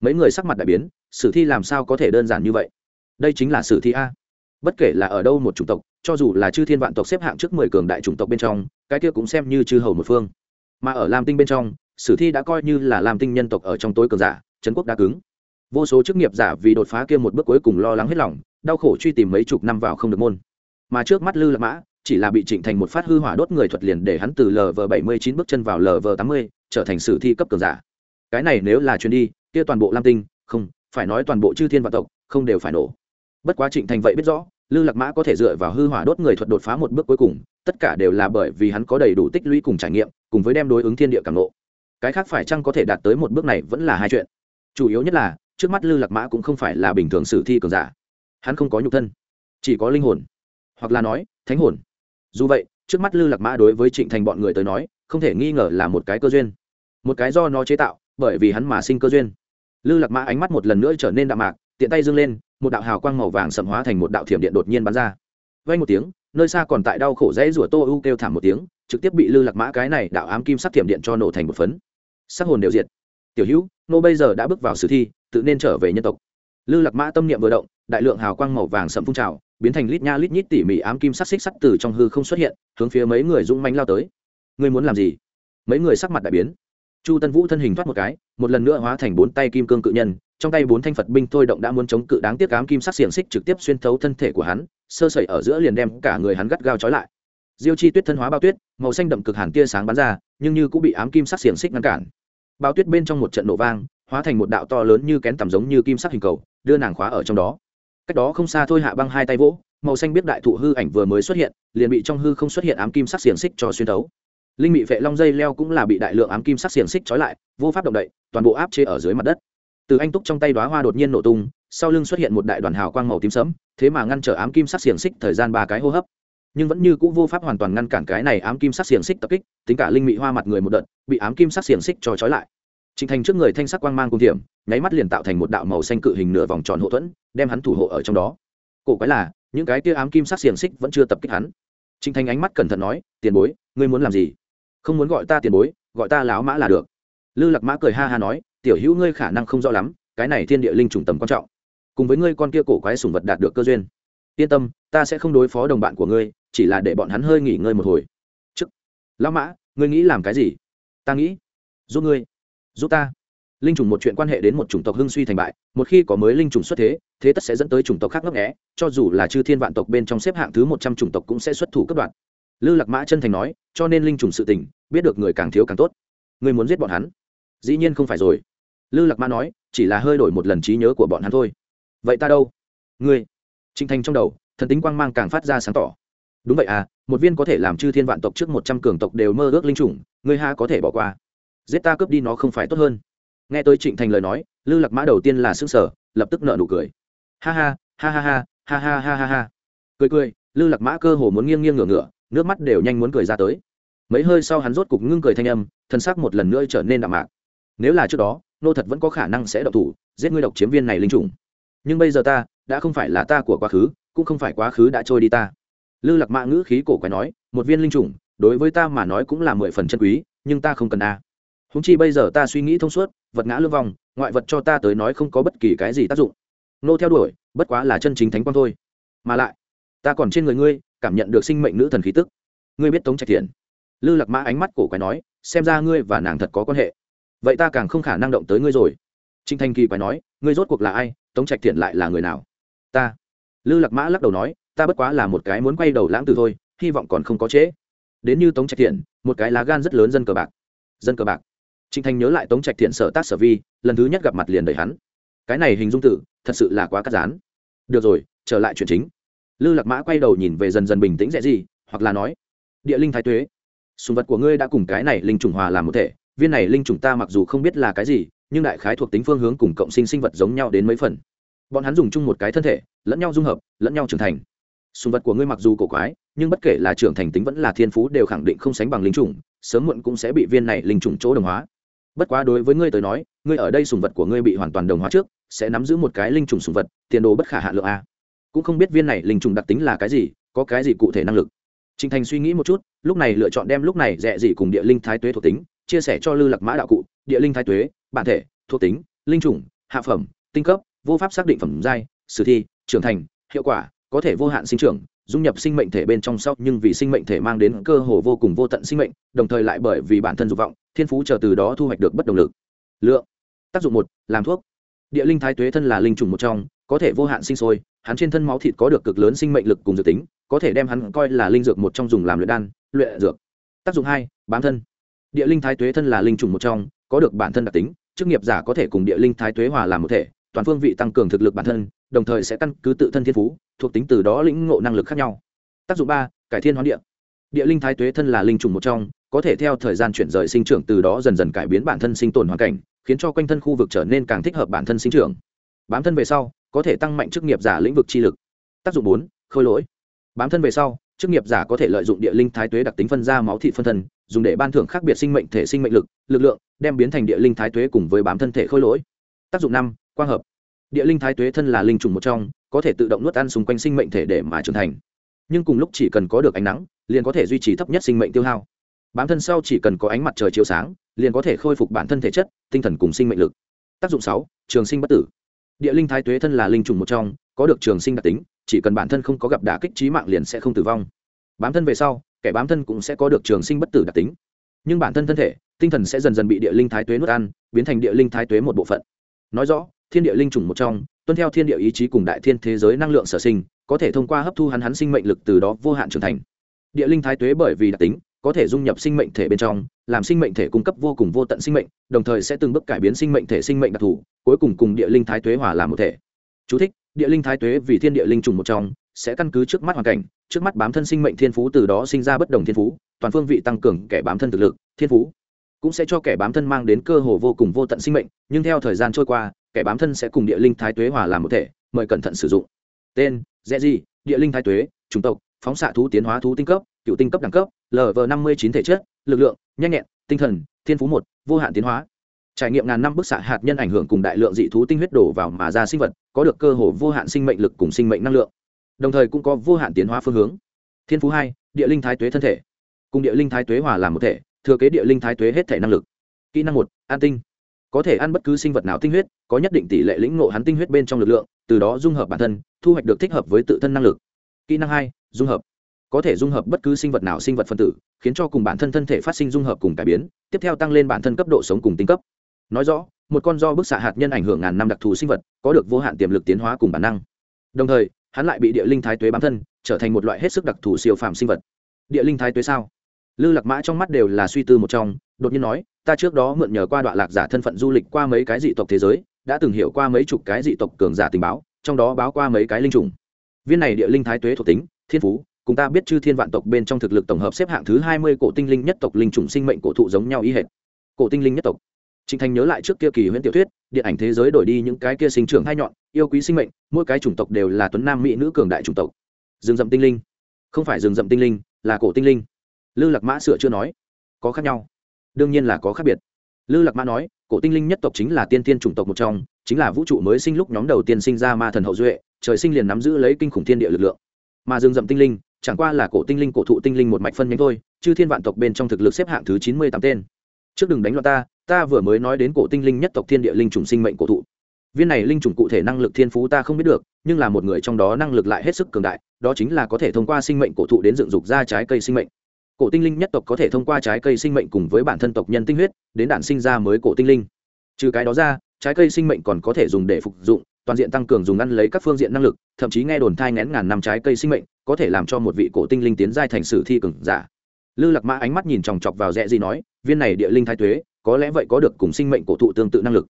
Mấy người sắc mặt đại biến, sử thi làm sao có thể đơn giản như vậy? Đây chính là sử thi a. Bất kể là ở đâu một chủng tộc, cho dù là chư thiên vạn tộc xếp hạng trước mười cường đại chủng tộc bên trong, cái kia cũng xem như chư hầu một phương. Mà ở lam tinh bên trong, sử thi đã coi như là lam tinh nhân tộc ở trong tối cường giả trấn quốc đa cứng. Vô số chức nghiệp giả vì đột phá kia một bước cuối cùng lo lắng hết lòng, đau khổ truy tìm mấy chục năm vào không được môn. Mà trước mắt lư lạc mã, chỉ là bị trịnh thành một phát hư hỏa đốt người thuật liền để hắn từ lv bảy mươi chín bước chân vào lv tám mươi, trở thành sử thi cấp cường giả. Cái này nếu là chuyến đi, kia toàn bộ lam tinh, không, phải nói toàn bộ chư thiên vạn tộc, không đều phải nổ. Bất quá trịnh thành vậy biết rõ, lư lạc mã có thể dựa vào hư hỏa đốt người thuật đột phá một bước cuối cùng, tất cả đều là bởi vì hắn có đầy đủ tích lũy cùng trải nghiệm, cùng với đem đối ứng thiên địa cảm nộ cái khác phải chăng có thể đạt tới một bước này vẫn là hai chuyện chủ yếu nhất là, trước mắt lư lạc mã cũng không phải là bình thường sử thi cường giả. Hắn không có nhục thân, chỉ có linh hồn, hoặc là nói, thánh hồn. Dù vậy, trước mắt lư lạc mã đối với trịnh thành bọn người tới nói, không thể nghi ngờ là một cái cơ duyên. Một cái do nó chế tạo, bởi vì hắn mà sinh cơ duyên. Lư lạc mã ánh mắt một lần nữa trở nên đạm mạc, tiện tay dâng lên, một đạo hào quang màu vàng sầm hóa thành một đạo thiểm điện đột nhiên bắn ra. Vay một tiếng, nơi xa còn tại đau khổ rẽ rủa tô u kêu thảm một tiếng, trực tiếp bị lư lạc mã cái này đạo ám kim sắc thiểm điện cho nổ thành một phấn. Sắc hồn đều diệt tiểu hữu, nô bây giờ đã bước vào sử thi, tự nên trở về nhân tộc. Lư lạc mã tâm niệm vừa động, đại lượng hào quang màu vàng sậm phun trào, biến thành lít nha lít nhít tỉ mỉ ám kim sắc xích sắt từ trong hư không xuất hiện, hướng phía mấy người dũng mánh lao tới. Ngươi muốn làm gì? Mấy người sắc mặt đại biến. Chu tân vũ thân hình thoát một cái, một lần nữa hóa thành bốn tay kim cương cự nhân, trong tay bốn thanh phật binh thôi động đã muốn chống cự đáng tiếc ám kim sắc xiềng xích trực tiếp xuyên thấu thân thể của hắn, sơ sẩy ở giữa liền đem cả người hắn gắt gao trói lại. Diêu chi tuyết thân hóa bao tuyết, màu xanh đậm cực hàn tia sáng bắn ra, nhưng như cũng bị ám kim sắc xiềng xích ngăn cản bao tuyết bên trong một trận nổ vang, hóa thành một đạo to lớn như kén tầm giống như kim sắc hình cầu, đưa nàng khóa ở trong đó. Cách đó không xa thôi hạ băng hai tay vỗ, màu xanh biết đại thụ hư ảnh vừa mới xuất hiện, liền bị trong hư không xuất hiện ám kim sắc xiềng xích cho xuyên thấu. Linh mị vệ long dây leo cũng là bị đại lượng ám kim sắc xiềng xích trói lại, vô pháp động đậy, toàn bộ áp chế ở dưới mặt đất. Từ anh túc trong tay đoá hoa đột nhiên nổ tung, sau lưng xuất hiện một đại đoàn hào quang màu tím sẫm, thế mà ngăn trở ám kim sắc xiềng xích thời gian ba cái hô hấp nhưng vẫn như c ũ vô pháp hoàn toàn ngăn cản cái này ám kim sắc xiềng xích tập kích tính cả linh mị hoa mặt người một đợt bị ám kim sắc xiềng xích cho trói lại Trình Thành trước người thanh sắc quang mang cung tiệm, nháy mắt liền tạo thành một đạo màu xanh cự hình nửa vòng tròn hộ thuẫn, đem hắn thủ hộ ở trong đó. Cổ quái là, những cái kia ám kim sắc xiềng xích vẫn chưa tập kích hắn. Trình Thành ánh mắt cẩn thận nói, "Tiền bối, ngươi muốn làm gì?" "Không muốn gọi ta tiền bối, gọi ta lão mã là được." Lư Lạc Mã cười ha ha nói, "Tiểu hữu ngươi khả năng không rõ lắm, cái này thiên địa linh trùng tầm quan trọng. Cùng với ngươi con kia cổ quái sủng vật đạt được cơ duyên. Yên tâm, ta sẽ không đối phó đồng bạn của ngươi, chỉ là để bọn hắn hơi nghỉ ngơi một hồi." "Chức, lão mã, ngươi nghĩ làm cái gì?" "Ta nghĩ, giúp ngươi." "Giúp ta?" linh trùng một chuyện quan hệ đến một chủng tộc hưng suy thành bại một khi có mới linh trùng xuất thế thế tất sẽ dẫn tới chủng tộc khác ngấp nghẽ cho dù là chư thiên vạn tộc bên trong xếp hạng thứ một trăm chủng tộc cũng sẽ xuất thủ cấp đoạn lư lạc mã chân thành nói cho nên linh trùng sự tình biết được người càng thiếu càng tốt người muốn giết bọn hắn dĩ nhiên không phải rồi lư lạc mã nói chỉ là hơi đổi một lần trí nhớ của bọn hắn thôi vậy ta đâu ngươi Trình Thành trong đầu, thần tính quang mang càng phát ra sáng tỏ. Đúng vậy à, một viên có thể làm chư thiên vạn tộc trước một trăm cường tộc đều mơ ước linh chủng, Ngươi ha có thể bỏ qua. Giết ta cướp đi nó không phải tốt hơn. Nghe tới Trịnh Thành lời nói, Lư Lạc Mã đầu tiên là sững sờ, lập tức nở nụ cười. Ha ha, ha ha ha, ha ha ha ha ha. Cười cười, Lư Lạc Mã cơ hồ muốn nghiêng nghiêng ngửa ngửa, nước mắt đều nhanh muốn cười ra tới. Mấy hơi sau hắn rốt cục ngưng cười thanh âm, thân xác một lần nữa trở nên đạm mạc. Nếu là trước đó, nô thật vẫn có khả năng sẽ động thủ, giết ngươi độc chiếm viên này linh trùng. Nhưng bây giờ ta, đã không phải là ta của quá khứ, cũng không phải quá khứ đã trôi đi ta. Lư lạc mã ngữ khí cổ quái nói, một viên linh trùng, đối với ta mà nói cũng là mười phần chân quý, nhưng ta không cần a. Húng chi bây giờ ta suy nghĩ thông suốt, vật ngã lưu vong ngoại vật cho ta tới nói không có bất kỳ cái gì tác dụng. Nô theo đuổi, bất quá là chân chính thánh quang thôi. Mà lại, ta còn trên người ngươi, cảm nhận được sinh mệnh nữ thần khí tức. Ngươi biết tống trạch thiện. Lư lạc mã ánh mắt cổ quái nói, xem ra ngươi và nàng thật có quan hệ. Vậy ta càng không khả năng động tới ngươi rồi. Trinh thanh kỳ quái nói, ngươi rốt cuộc là ai? Tống trạch thiện lại là người nào? Ta lư lạc mã lắc đầu nói ta bất quá là một cái muốn quay đầu lãng từ thôi hy vọng còn không có trễ đến như tống trạch thiện một cái lá gan rất lớn dân cờ bạc dân cờ bạc Trịnh Thành nhớ lại Tống Trạch Thiện sở tác sở vi, lần thứ nhất gặp mặt liền đẩy hắn. Cái này hình dung tử, thật sự là quá cắt dán. Được rồi, trở lại chuyện chính. Lư Lạc Mã quay đầu nhìn về dần dần bình tĩnh dễ gì, hoặc là nói, địa linh thái tuế, sùng vật của ngươi đã cùng cái này linh trùng hòa làm một thể, viên này linh trùng ta mặc dù không biết là cái gì, nhưng đại khái thuộc tính phương hướng cùng cộng sinh sinh vật giống nhau đến mấy phần. Bọn hắn dùng chung một cái thân thể, lẫn nhau dung hợp, lẫn nhau trưởng thành. Sùng vật của ngươi mặc dù cổ quái, nhưng bất kể là trưởng thành tính vẫn là thiên phú đều khẳng định không sánh bằng linh trùng, sớm muộn cũng sẽ bị viên này linh trùng chỗ đồng hóa. Bất quá đối với ngươi tới nói ngươi ở đây sùng vật của ngươi bị hoàn toàn đồng hóa trước sẽ nắm giữ một cái linh trùng sùng vật tiền đồ bất khả hạ lượng a. Cũng không biết viên này linh trùng đặc tính là cái gì có cái gì cụ thể năng lực. Trình Thành suy nghĩ một chút, lúc này lựa chọn đem lúc này rẻ gì cùng địa linh thái tuế thuộc tính, chia sẻ cho Lư Lạc Mã đạo cụ, địa linh thái tuế, bản thể, thuộc tính, linh trùng, hạ phẩm, tinh cấp, vô pháp xác định phẩm giai, sử thi, trưởng thành, hiệu quả, có thể vô hạn sinh trưởng, dung nhập sinh mệnh thể bên trong sau nhưng vì sinh mệnh thể mang đến cơ hồ vô cùng vô tận sinh mệnh đồng thời lại bởi vì bản thân dục vọng thiên phú chờ từ đó thu hoạch được bất động lực. Lượng. Tác dụng một làm thuốc. Địa linh thái tuế thân là linh trùng một trong có thể vô hạn sinh sôi hắn trên thân máu thịt có được cực lớn sinh mệnh lực cùng dược tính có thể đem hắn coi là linh dược một trong dùng làm luyện đan luyện dược. Tác dụng hai bám thân. Địa linh thái tuế thân là linh trùng một trong có được bản thân đặc tính chức nghiệp giả có thể cùng địa linh thái tuế hòa làm một thể toàn phương vị tăng cường thực lực bản thân, đồng thời sẽ căn cứ tự thân thiên phú, thuộc tính từ đó lĩnh ngộ năng lực khác nhau. Tác dụng ba, cải thiên hoán địa. Địa linh thái tuế thân là linh trùng một trong, có thể theo thời gian chuyển rời sinh trưởng từ đó dần dần cải biến bản thân sinh tồn hoàn cảnh, khiến cho quanh thân khu vực trở nên càng thích hợp bản thân sinh trưởng. Bám thân về sau, có thể tăng mạnh chức nghiệp giả lĩnh vực chi lực. Tác dụng bốn, khôi lỗi. Bám thân về sau, chức nghiệp giả có thể lợi dụng địa linh thái tuế đặc tính phân ra máu thị phân thân, dùng để ban thưởng khác biệt sinh mệnh thể sinh mệnh lực lực lượng, đem biến thành địa linh thái tuế cùng với bám thân thể khôi lỗi. Tác dụng năm quang hợp. Địa linh thái tuế thân là linh trùng một trong, có thể tự động nuốt ăn xung quanh sinh mệnh thể để mà trưởng thành. Nhưng cùng lúc chỉ cần có được ánh nắng, liền có thể duy trì thấp nhất sinh mệnh tiêu hao. Bám thân sau chỉ cần có ánh mặt trời chiếu sáng, liền có thể khôi phục bản thân thể chất, tinh thần cùng sinh mệnh lực. Tác dụng sáu, trường sinh bất tử. Địa linh thái tuế thân là linh trùng một trong, có được trường sinh đặc tính, chỉ cần bản thân không có gặp đả kích trí mạng liền sẽ không tử vong. Bám thân về sau, kẻ bám thân cũng sẽ có được trường sinh bất tử đặc tính. Nhưng bản thân thân thể, tinh thần sẽ dần dần bị địa linh thái tuế nuốt ăn, biến thành địa linh thái tuế một bộ phận. Nói rõ thiên địa linh chủng một trong tuân theo thiên địa ý chí cùng đại thiên thế giới năng lượng sở sinh có thể thông qua hấp thu hắn hắn sinh mệnh lực từ đó vô hạn trưởng thành. Địa linh thái tuế bởi vì đặc tính có thể dung nhập sinh mệnh thể bên trong làm sinh mệnh thể cung cấp vô cùng vô tận sinh mệnh đồng thời sẽ từng bước cải biến sinh mệnh thể sinh mệnh đặc thù cuối cùng cùng địa linh thái tuế hòa làm một thể. Chú thích, địa linh thái tuế vì thiên địa linh trùng một trong sẽ căn cứ trước mắt hoàn cảnh trước mắt bám thân sinh mệnh thiên phú từ đó sinh ra bất đồng thiên phú toàn phương vị tăng cường kẻ bám thân thực lực thiên phú cũng sẽ cho kẻ bám thân mang đến cơ hồ vô cùng vô tận sinh mệnh nhưng theo thời gian trôi qua kẻ bám thân sẽ cùng địa linh thái tuế hòa làm một thể, mời cẩn thận sử dụng. Tên dễ gì địa linh thái tuế, chủng tộc, phóng xạ thú tiến hóa thú tinh cấp, cựu tinh cấp đẳng cấp lv năm mươi chín thể chất, lực lượng, nhanh nhẹn, tinh thần, thiên phú một, vô hạn tiến hóa. Trải nghiệm ngàn năm bức xạ hạt nhân ảnh hưởng cùng đại lượng dị thú tinh huyết đổ vào mà ra sinh vật, có được cơ hồ vô hạn sinh mệnh lực cùng sinh mệnh năng lượng. Đồng thời cũng có vô hạn tiến hóa phương hướng. Thiên phú hai, địa linh thái tuế thân thể. Cùng địa linh thái tuế hòa làm một thể, thừa kế địa linh thái tuế hết thể năng lực. Kỹ năng một, an tinh có thể ăn bất cứ sinh vật nào tinh huyết, có nhất định tỷ lệ lĩnh ngộ hắn tinh huyết bên trong lực lượng, từ đó dung hợp bản thân, thu hoạch được thích hợp với tự thân năng lực. Kỹ năng hai, dung hợp. Có thể dung hợp bất cứ sinh vật nào sinh vật phân tử, khiến cho cùng bản thân thân thể phát sinh dung hợp cùng cải biến, tiếp theo tăng lên bản thân cấp độ sống cùng tinh cấp. Nói rõ, một con do bức xạ hạt nhân ảnh hưởng ngàn năm đặc thù sinh vật, có được vô hạn tiềm lực tiến hóa cùng bản năng. Đồng thời, hắn lại bị địa linh thái tuế bám thân, trở thành một loại hết sức đặc thù siêu phàm sinh vật. Địa linh thái tuế sao? Lư lạc mã trong mắt đều là suy tư một trong đột nhiên nói ta trước đó mượn nhờ qua đoạn lạc giả thân phận du lịch qua mấy cái dị tộc thế giới đã từng hiểu qua mấy chục cái dị tộc cường giả tình báo trong đó báo qua mấy cái linh trùng viên này địa linh thái tuế thuộc tính thiên phú cùng ta biết chư thiên vạn tộc bên trong thực lực tổng hợp xếp hạng thứ hai mươi cổ tinh linh nhất tộc linh trùng sinh mệnh cổ thụ giống nhau ý hệt cổ tinh linh nhất tộc Trình Thành nhớ lại trước kia kỳ huyễn tiểu thuyết, điện ảnh thế giới đổi đi những cái kia sinh trưởng hai nhọn, yêu quý sinh mệnh, mỗi cái chủng tộc đều là tuấn nam mỹ nữ cường đại chủng tộc. Dương Dậm tinh linh, không phải Dương Dậm tinh linh, là cổ tinh linh. Lư Lạc Mã sửa chưa nói, có khác nhau. Đương nhiên là có khác biệt. Lư Lạc Mã nói, cổ tinh linh nhất tộc chính là tiên tiên chủng tộc một trong, chính là vũ trụ mới sinh lúc nhóm đầu tiên sinh ra ma thần hậu duệ, trời sinh liền nắm giữ lấy kinh khủng thiên địa lực lượng. Mà Dương Dậm tinh linh, chẳng qua là cổ tinh linh cổ thụ tinh linh một mạch phân nhánh thôi, chư thiên vạn tộc bên trong thực lực xếp hạng thứ chín mươi tám tên. Trước đừng đánh loạn ta, ta vừa mới nói đến cổ tinh linh nhất tộc thiên địa linh trùng sinh mệnh cổ thụ viên này linh trùng cụ thể năng lực thiên phú ta không biết được nhưng là một người trong đó năng lực lại hết sức cường đại đó chính là có thể thông qua sinh mệnh cổ thụ đến dựng dục ra trái cây sinh mệnh cổ tinh linh nhất tộc có thể thông qua trái cây sinh mệnh cùng với bản thân tộc nhân tinh huyết, đến đản sinh ra mới cổ tinh linh. Trừ cái đó ra, trái cây sinh mệnh còn có thể dùng để phục dụng, toàn diện tăng cường dùng ăn lấy các phương diện năng lực, thậm chí nghe đồn thai ngén ngàn năm trái cây sinh mệnh có thể làm cho một vị cổ tinh linh tiến giai thành sử thi cường giả. Lư lạc mã ánh mắt nhìn chòng chọc vào dạ rẽ gì nói, viên này địa linh thái tuế, có lẽ vậy có được cùng sinh mệnh cổ thụ tương tự năng lực.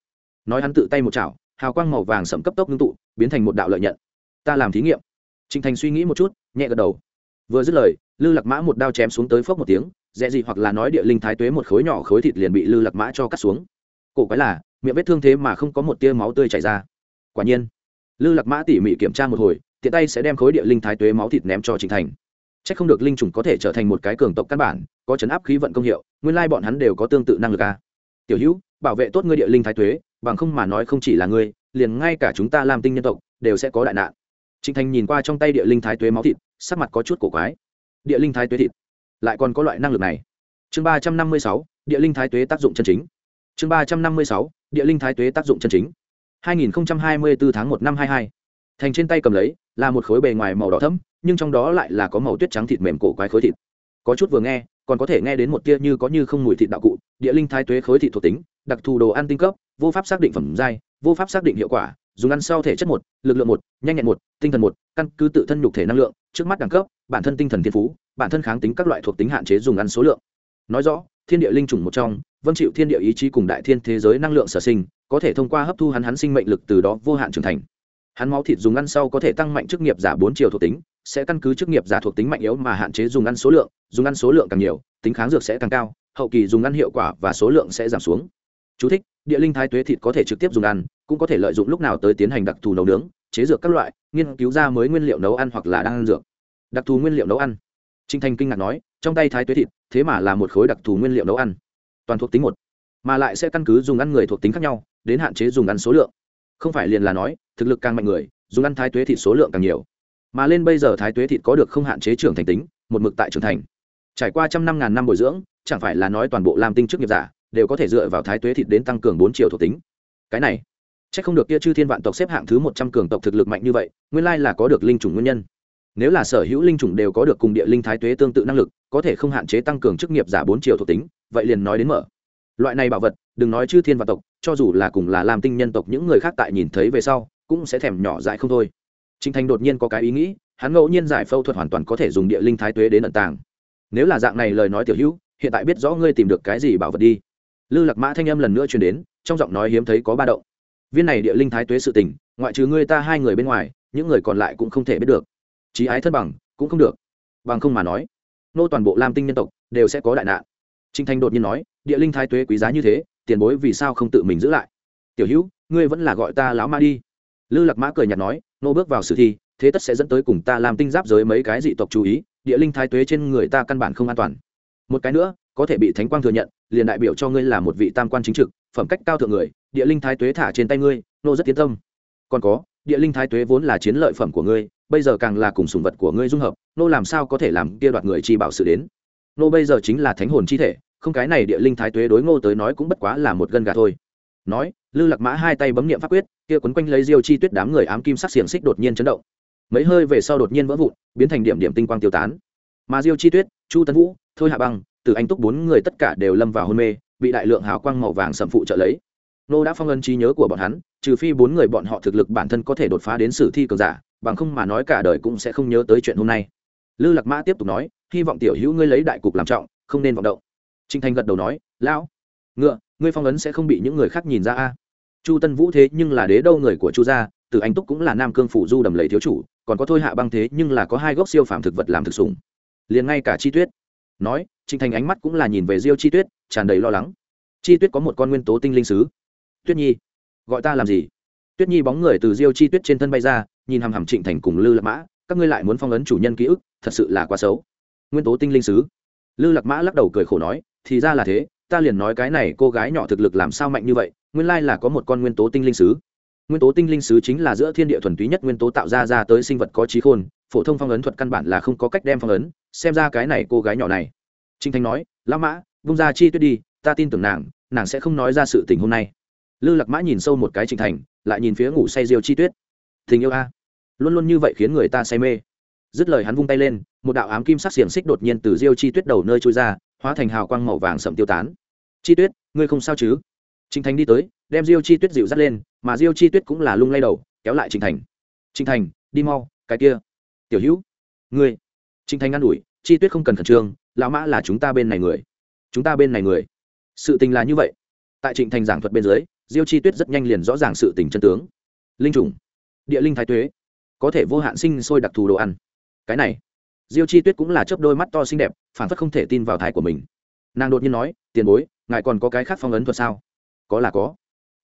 Nói hắn tự tay một chảo, hào quang màu vàng sẫm cấp tốc ngưng tụ, biến thành một đạo lợi nhận. Ta làm thí nghiệm. Trịnh thành suy nghĩ một chút, nhẹ gật đầu. Vừa dứt lời lư lạc mã một đao chém xuống tới phốc một tiếng, dễ gì hoặc là nói địa linh thái tuế một khối nhỏ khối thịt liền bị lư lạc mã cho cắt xuống. Cổ quái là, miệng vết thương thế mà không có một tia máu tươi chảy ra. Quả nhiên, lư lạc mã tỉ mỉ kiểm tra một hồi, tiện tay sẽ đem khối địa linh thái tuế máu thịt ném cho trịnh thành. C h ắ c không được linh trùng có thể trở thành một cái cường tộc căn bản, có chấn áp khí vận công hiệu, nguyên lai bọn hắn đều có tương tự năng lực a à. Tiểu hữu, bảo vệ tốt ngươi địa linh thái tuế, bằng không mà nói không chỉ là ngươi, liền ngay cả chúng ta làm tinh nhân tộc, đều sẽ có đại nạn. Trịnh thành nhìn qua trong tay địa linh thái tuế máu thịt, sắc mặt có chút cổ quái địa linh thái tuế thịt. Lại còn có loại năng lực này. Chương ba trăm năm mươi sáu, địa linh thái tuế tác dụng chân chính. Chương ba trăm năm mươi sáu, địa linh thái tuế tác dụng chân chính. hai nghìn hai mươi bốn tháng một năm hai hai. Thành trên tay cầm lấy, là một khối bề ngoài màu đỏ thẫm, nhưng trong đó lại là có màu tuyết trắng thịt mềm cổ quái khối thịt. Có chút vừa nghe, còn có thể nghe đến một tia như có như không mùi thịt đạo cụ, địa linh thái tuế khối thịt thuộc tính, đặc thù đồ ăn tinh cấp, vô pháp xác định phẩm giai, vô pháp xác định hiệu quả, dùng ăn sau thể chất một, lực lượng một, nhanh nhẹn một, tinh thần một, căn cứ tự thân nhục thể năng lượng, trước mắt đẳng cấp bản thân tinh thần thiên phú bản thân kháng tính các loại thuộc tính hạn chế dùng ăn số lượng. Nói rõ thiên địa linh chủng một trong vân chịu thiên địa ý chí cùng đại thiên thế giới năng lượng sở sinh có thể thông qua hấp thu hắn hắn sinh mệnh lực từ đó vô hạn trưởng thành. Hắn máu thịt dùng ăn sau có thể tăng mạnh chức nghiệp giả bốn chiều thuộc tính sẽ căn cứ chức nghiệp giả thuộc tính mạnh yếu mà hạn chế dùng ăn số lượng dùng ăn số lượng càng nhiều tính kháng dược sẽ càng cao hậu kỳ dùng ăn hiệu quả và số lượng sẽ giảm xuống. Chú thích, địa linh thái tuế thịt có thể trực tiếp dùng ăn cũng có thể lợi dụng lúc nào tới tiến hành đặc thù nấu nướng chế dược các loại nghiên cứu ra mới nguyên liệu nấu ăn hoặc là đang ăn dược đặc thù nguyên liệu nấu ăn. Trinh thanh kinh ngạc nói, trong tay thái tuế thịt, thế mà là một khối đặc thù nguyên liệu nấu ăn. Toàn thuộc tính một, mà lại sẽ căn cứ dùng ăn người thuộc tính khác nhau, đến hạn chế dùng ăn số lượng. Không phải liền là nói, thực lực càng mạnh người, dùng ăn thái tuế thịt số lượng càng nhiều. Mà lên bây giờ thái tuế thịt có được không hạn chế trưởng thành tính, một mực tại trưởng thành. Trải qua trăm năm ngàn năm bồi dưỡng, chẳng phải là nói toàn bộ làm tinh chức nghiệp giả đều có thể dựa vào thái tuế thịt đến tăng cường bốn triệu thuộc tính. Cái này c h ắ c không được kia chư thiên vạn tộc xếp hạng thứ một trăm cường tộc thực lực mạnh như vậy, nguyên lai là có được linh chủng nguyên nhân nếu là sở hữu linh chủng đều có được cùng địa linh thái tuế tương tự năng lực, có thể không hạn chế tăng cường chức nghiệp giả bốn triệu thuộc tính, vậy liền nói đến mở. Loại này bảo vật, đừng nói chư thiên và tộc, cho dù là cùng là làm tinh nhân tộc những người khác tại nhìn thấy về sau, cũng sẽ thèm nhỏ dại không thôi. Trinh thành đột nhiên có cái ý nghĩ, hắn ngẫu nhiên giải phẫu thuật hoàn toàn có thể dùng địa linh thái tuế đến ẩn tàng. Nếu là dạng này lời nói tiểu hữu, hiện tại biết rõ ngươi tìm được cái gì bảo vật đi. Lư lạc mã thanh âm lần nữa truyền đến, trong giọng nói hiếm thấy có ba động. Viên này địa linh thái tuế sự tình, ngoại trừ ngươi ta hai người bên ngoài, những người còn lại cũng không thể biết được trí ái thân bằng, cũng không được. Bằng không mà nói, nô toàn bộ lam tinh nhân tộc đều sẽ có đại nạn. Trinh thanh đột nhiên nói, địa linh thái tuế quý giá như thế, tiền bối vì sao không tự mình giữ lại? Tiểu hữu, ngươi vẫn là gọi ta lão ma đi. Lư lạc mã cười nhạt nói, nô bước vào sử thi, thế tất sẽ dẫn tới cùng ta làm tinh giáp giới mấy cái dị tộc chú ý, địa linh thái tuế trên người ta căn bản không an toàn. Một cái nữa, có thể bị thánh quang thừa nhận, liền đại biểu cho ngươi là một vị tam quan chính trực, phẩm cách cao thượng người, địa linh thái tuế thả trên tay ngươi, nô rất tiến tâm. Còn có địa linh thái tuế vốn là chiến lợi phẩm của ngươi, bây giờ càng là cùng sùng vật của ngươi dung hợp, nô làm sao có thể làm kia đoạt người chi bảo sự đến? Nô bây giờ chính là thánh hồn chi thể, không cái này địa linh thái tuế đối ngô tới nói cũng bất quá là một gân gà thôi. Nói, lư lạc mã hai tay bấm niệm pháp quyết, kia quấn quanh lấy diêu chi tuyết đám người ám kim sắc xiềng xích đột nhiên chấn động. Mấy hơi về sau đột nhiên vỡ vụn, biến thành điểm điểm tinh quang tiêu tán. Mà diêu chi tuyết, chu tấn vũ, thôi hạ băng, từ anh túc bốn người tất cả đều lâm vào hôn mê, bị đại lượng hào quang màu vàng sầm phụ trợ lấy. Nô đã phong ân trí nhớ của bọn hắn trừ phi bốn người bọn họ thực lực bản thân có thể đột phá đến sử thi cường giả, bằng không mà nói cả đời cũng sẽ không nhớ tới chuyện hôm nay. Lư lạc mã tiếp tục nói, hy vọng tiểu hữu ngươi lấy đại cục làm trọng, không nên vọng động. Trinh thanh gật đầu nói, lão, ngựa, ngươi phong ấn sẽ không bị những người khác nhìn ra a. Chu tân vũ thế nhưng là đế đâu người của chu gia từ anh túc cũng là nam cương phủ du đầm lầy thiếu chủ, còn có thôi hạ băng thế nhưng là có hai gốc siêu phàm thực vật làm thực sủng. Liền ngay cả chi tuyết nói trinh thành ánh mắt cũng là nhìn về diêu chi tuyết, tràn đầy lo lắng. Chi tuyết có một con nguyên tố tinh linh sứ. Tuyết nhi gọi ta làm gì? Tuyết nhi bóng người từ diêu chi tuyết trên thân bay ra, nhìn hằm hằm trịnh thành cùng lư lạc mã, các ngươi lại muốn phong ấn chủ nhân ký ức, thật sự là quá xấu. Nguyên tố tinh linh sứ. Lư lạc mã lắc đầu cười khổ nói, thì ra là thế, ta liền nói cái này cô gái nhỏ thực lực làm sao mạnh như vậy, nguyên lai là có một con nguyên tố tinh linh sứ. Nguyên tố tinh linh sứ chính là giữa thiên địa thuần túy nhất nguyên tố tạo ra ra tới sinh vật có trí khôn, phổ thông phong ấn thuật căn bản là không có cách đem phong ấn, xem ra cái này cô gái nhỏ này. Trinh thanh nói, lão mã, vung ra chi tuyết đi, ta tin tưởng nàng nàng sẽ không nói ra sự tình hôm nay lư lạc mã nhìn sâu một cái trịnh thành, lại nhìn phía ngủ say diêu chi tuyết. Tình yêu a. Luôn luôn như vậy khiến người ta say mê. Dứt lời hắn vung tay lên, một đạo ám kim sắc xiềng xích đột nhiên từ diêu chi tuyết đầu nơi trôi ra, hóa thành hào quang màu vàng sậm tiêu tán. Chi tuyết, ngươi không sao chứ? Trịnh thành đi tới, đem diêu chi tuyết dịu dắt lên, mà diêu chi tuyết cũng là lung lay đầu, kéo lại trịnh thành. Trịnh thành, đi mau, cái kia. Tiểu hữu, ngươi. Trịnh thành ngăn ủi, chi tuyết không cần khẩn trương, lão mã là chúng ta bên này người. Chúng ta bên này người. Sự tình là như vậy. Tại trịnh thành giảng thuật bên dưới diêu chi tuyết rất nhanh liền rõ ràng sự tình chân tướng. Linh chủng địa linh thái tuế. Có thể vô hạn sinh sôi đặc thù đồ ăn. Cái này. Diêu chi tuyết cũng là chớp đôi mắt to xinh đẹp, phản phất không thể tin vào thái của mình. Nàng đột nhiên nói, tiền bối, ngài còn có cái khác phong ấn thuật sao? Có là có.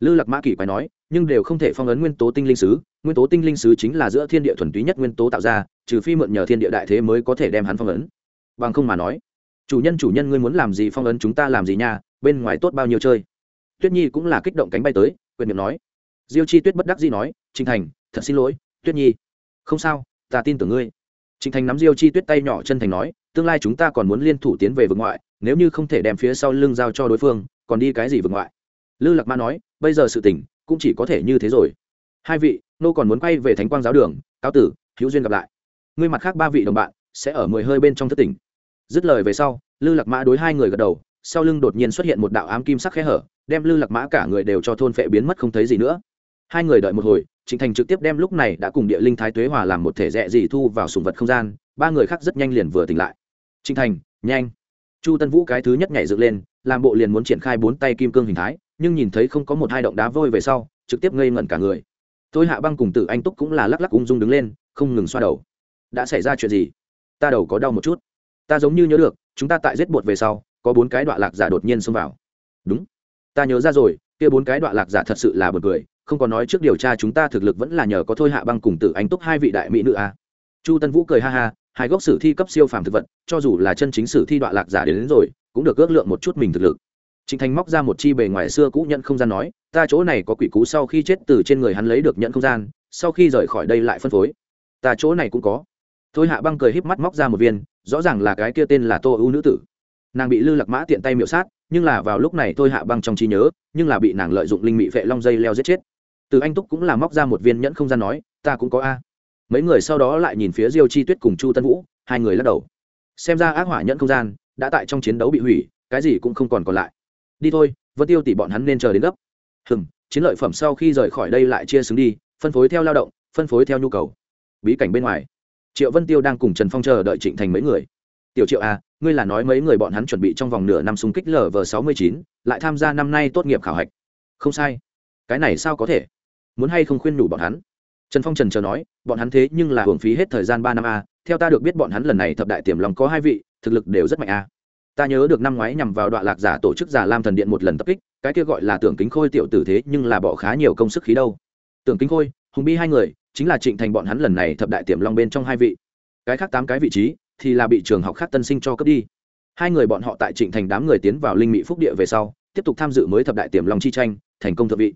Lư lạc mã Kỷ quái nói, nhưng đều không thể phong ấn nguyên tố tinh linh sứ. Nguyên tố tinh linh sứ chính là giữa thiên địa thuần túy nhất nguyên tố tạo ra, trừ phi mượn nhờ thiên địa đại thế mới có thể đem hắn phong ấn. Bằng không mà nói, chủ nhân chủ nhân, ngươi muốn làm gì phong ấn chúng ta làm gì nha? Bên ngoài tốt bao nhiêu chơi tuyết nhi cũng là kích động cánh bay tới, quyền miệng nói. Diêu chi tuyết bất đắc dĩ nói, Trình thành, thật xin lỗi, tuyết nhi. Không sao, ta tin tưởng ngươi. Trình thành nắm diêu chi tuyết tay nhỏ chân thành nói, tương lai chúng ta còn muốn liên thủ tiến về vực ngoại, nếu như không thể đem phía sau lưng giao cho đối phương, còn đi cái gì vực ngoại? Lư lạc ma nói, bây giờ sự tình cũng chỉ có thể như thế rồi. Hai vị, nô còn muốn quay về thánh quang giáo đường, cáo tử, hữu duyên gặp lại. Ngươi mặt khác ba vị đồng bạn sẽ ở mười hơi bên trong thất tỉnh. Dứt lời về sau, lư lạc mã đối hai người gật đầu sau lưng đột nhiên xuất hiện một đạo ám kim sắc khe hở, đem lư lạc mã cả người đều cho thôn phệ biến mất không thấy gì nữa. Hai người đợi một hồi, trịnh thành trực tiếp đem lúc này đã cùng địa linh thái tuế hòa làm một thể rẽ dị thu vào sùng vật không gian, ba người khác rất nhanh liền vừa tỉnh lại. Trịnh thành, nhanh. Chu tân vũ cái thứ nhất nhảy dựng lên, làm bộ liền muốn triển khai bốn tay kim cương hình thái, nhưng nhìn thấy không có một hai động đá vôi về sau, trực tiếp ngây ngẩn cả người. Tôi hạ băng cùng tử anh túc cũng là lắc lắc ung dung đứng lên, không ngừng xoa đầu. Đã xảy ra chuyện gì? Ta đầu có đau một chút. Ta giống như nhớ được, chúng ta tại giết bột về sau có bốn cái đoạn lạc giả đột nhiên xông vào đúng ta nhớ ra rồi kia bốn cái đoạn lạc giả thật sự là bật cười không có nói trước điều tra chúng ta thực lực vẫn là nhờ có thôi hạ băng cùng tử anh túc hai vị đại mỹ nữ a à. chu tân vũ cười ha ha hai gốc sử thi cấp siêu phàm thực vật cho dù là chân chính sử thi đoạn lạc giả đến, đến rồi cũng được ước lượng một chút mình thực lực Trịnh Thành móc ra một chi bề ngoài xưa cũ nhận không gian nói, ta chỗ này có quỷ cú sau khi chết từ trên người hắn lấy được nhận không gian, sau khi rời khỏi đây lại phân phối. Ta chỗ này cũng có. Thôi Hạ Băng cười híp mắt móc ra một viên, rõ ràng là cái kia tên là Tô U nữ tử. Nàng bị Lư Lạc Mã tiện tay miệu sát, nhưng là vào lúc này Thôi Hạ Băng trong trí nhớ, nhưng là bị nàng lợi dụng linh mị vệ long dây leo giết chết. Từ Anh Túc cũng là móc ra một viên nhẫn không gian nói, ta cũng có a. Mấy người sau đó lại nhìn phía Diêu Chi Tuyết cùng Chu Tân Vũ, hai người lắc đầu. Xem ra ác hỏa nhẫn không gian đã tại trong chiến đấu bị hủy, cái gì cũng không còn còn lại đi thôi vân tiêu tỷ bọn hắn nên chờ đến gấp hừm chiến lợi phẩm sau khi rời khỏi đây lại chia xứng đi phân phối theo lao động phân phối theo nhu cầu bí cảnh bên ngoài triệu vân tiêu đang cùng trần phong chờ đợi trịnh thành mấy người tiểu triệu a, ngươi là nói mấy người bọn hắn chuẩn bị trong vòng nửa năm xung kích lv sáu mươi chín lại tham gia năm nay tốt nghiệp khảo hạch. Không sai. Cái này sao có thể? Muốn hay không khuyên nhủ bọn hắn? Trần phong trần chờ nói bọn hắn thế nhưng là hưởng phí hết thời gian ba năm a theo ta được biết bọn hắn lần này thập đại tiềm lòng có hai vị thực lực đều rất mạnh a ta nhớ được năm ngoái nhằm vào đoạn lạc giả tổ chức giả lam thần điện một lần tập kích cái kia gọi là tưởng kính khôi tiểu tử thế nhưng là bỏ khá nhiều công sức khí đâu. Tưởng kính khôi hùng bi hai người chính là trịnh thành bọn hắn lần này thập đại tiềm long bên trong hai vị. Cái khác tám cái vị trí thì là bị trường học khác tân sinh cho cấp đi. Hai người bọn họ tại trịnh thành đám người tiến vào linh mỹ phúc địa về sau, tiếp tục tham dự mới thập đại tiềm long chi tranh, thành công thượng vị.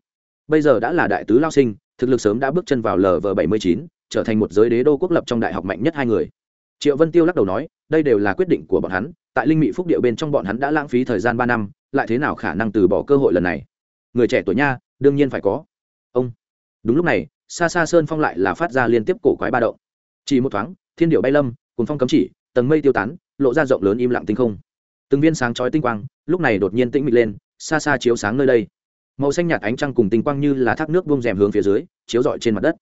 Bây giờ đã là đại tứ lao sinh, thực lực sớm đã bước chân vào lv bảy mươi chín, trở thành một giới đế đô quốc lập trong đại học mạnh nhất hai người. Triệu vân tiêu lắc đầu nói, đây đều là quyết định của bọn hắn, tại linh mỹ phúc địa bên trong bọn hắn đã lãng phí thời gian ba năm, lại thế nào khả năng từ bỏ cơ hội lần này? Người trẻ tuổi nha, đương nhiên phải có. Ông. Đúng lúc này xa xa sơn phong lại là phát ra liên tiếp cổ quái ba động. Chỉ một thoáng, thiên điệu bay lâm cuốn phong cấm chỉ, tầng mây tiêu tán, lộ ra rộng lớn im lặng tinh không. Từng viên sáng chói tinh quang, lúc này đột nhiên tĩnh mịch lên, xa xa chiếu sáng nơi đây. Màu xanh nhạt ánh trăng cùng tinh quang như là thác nước buông rèm hướng phía dưới, chiếu rọi trên mặt đất.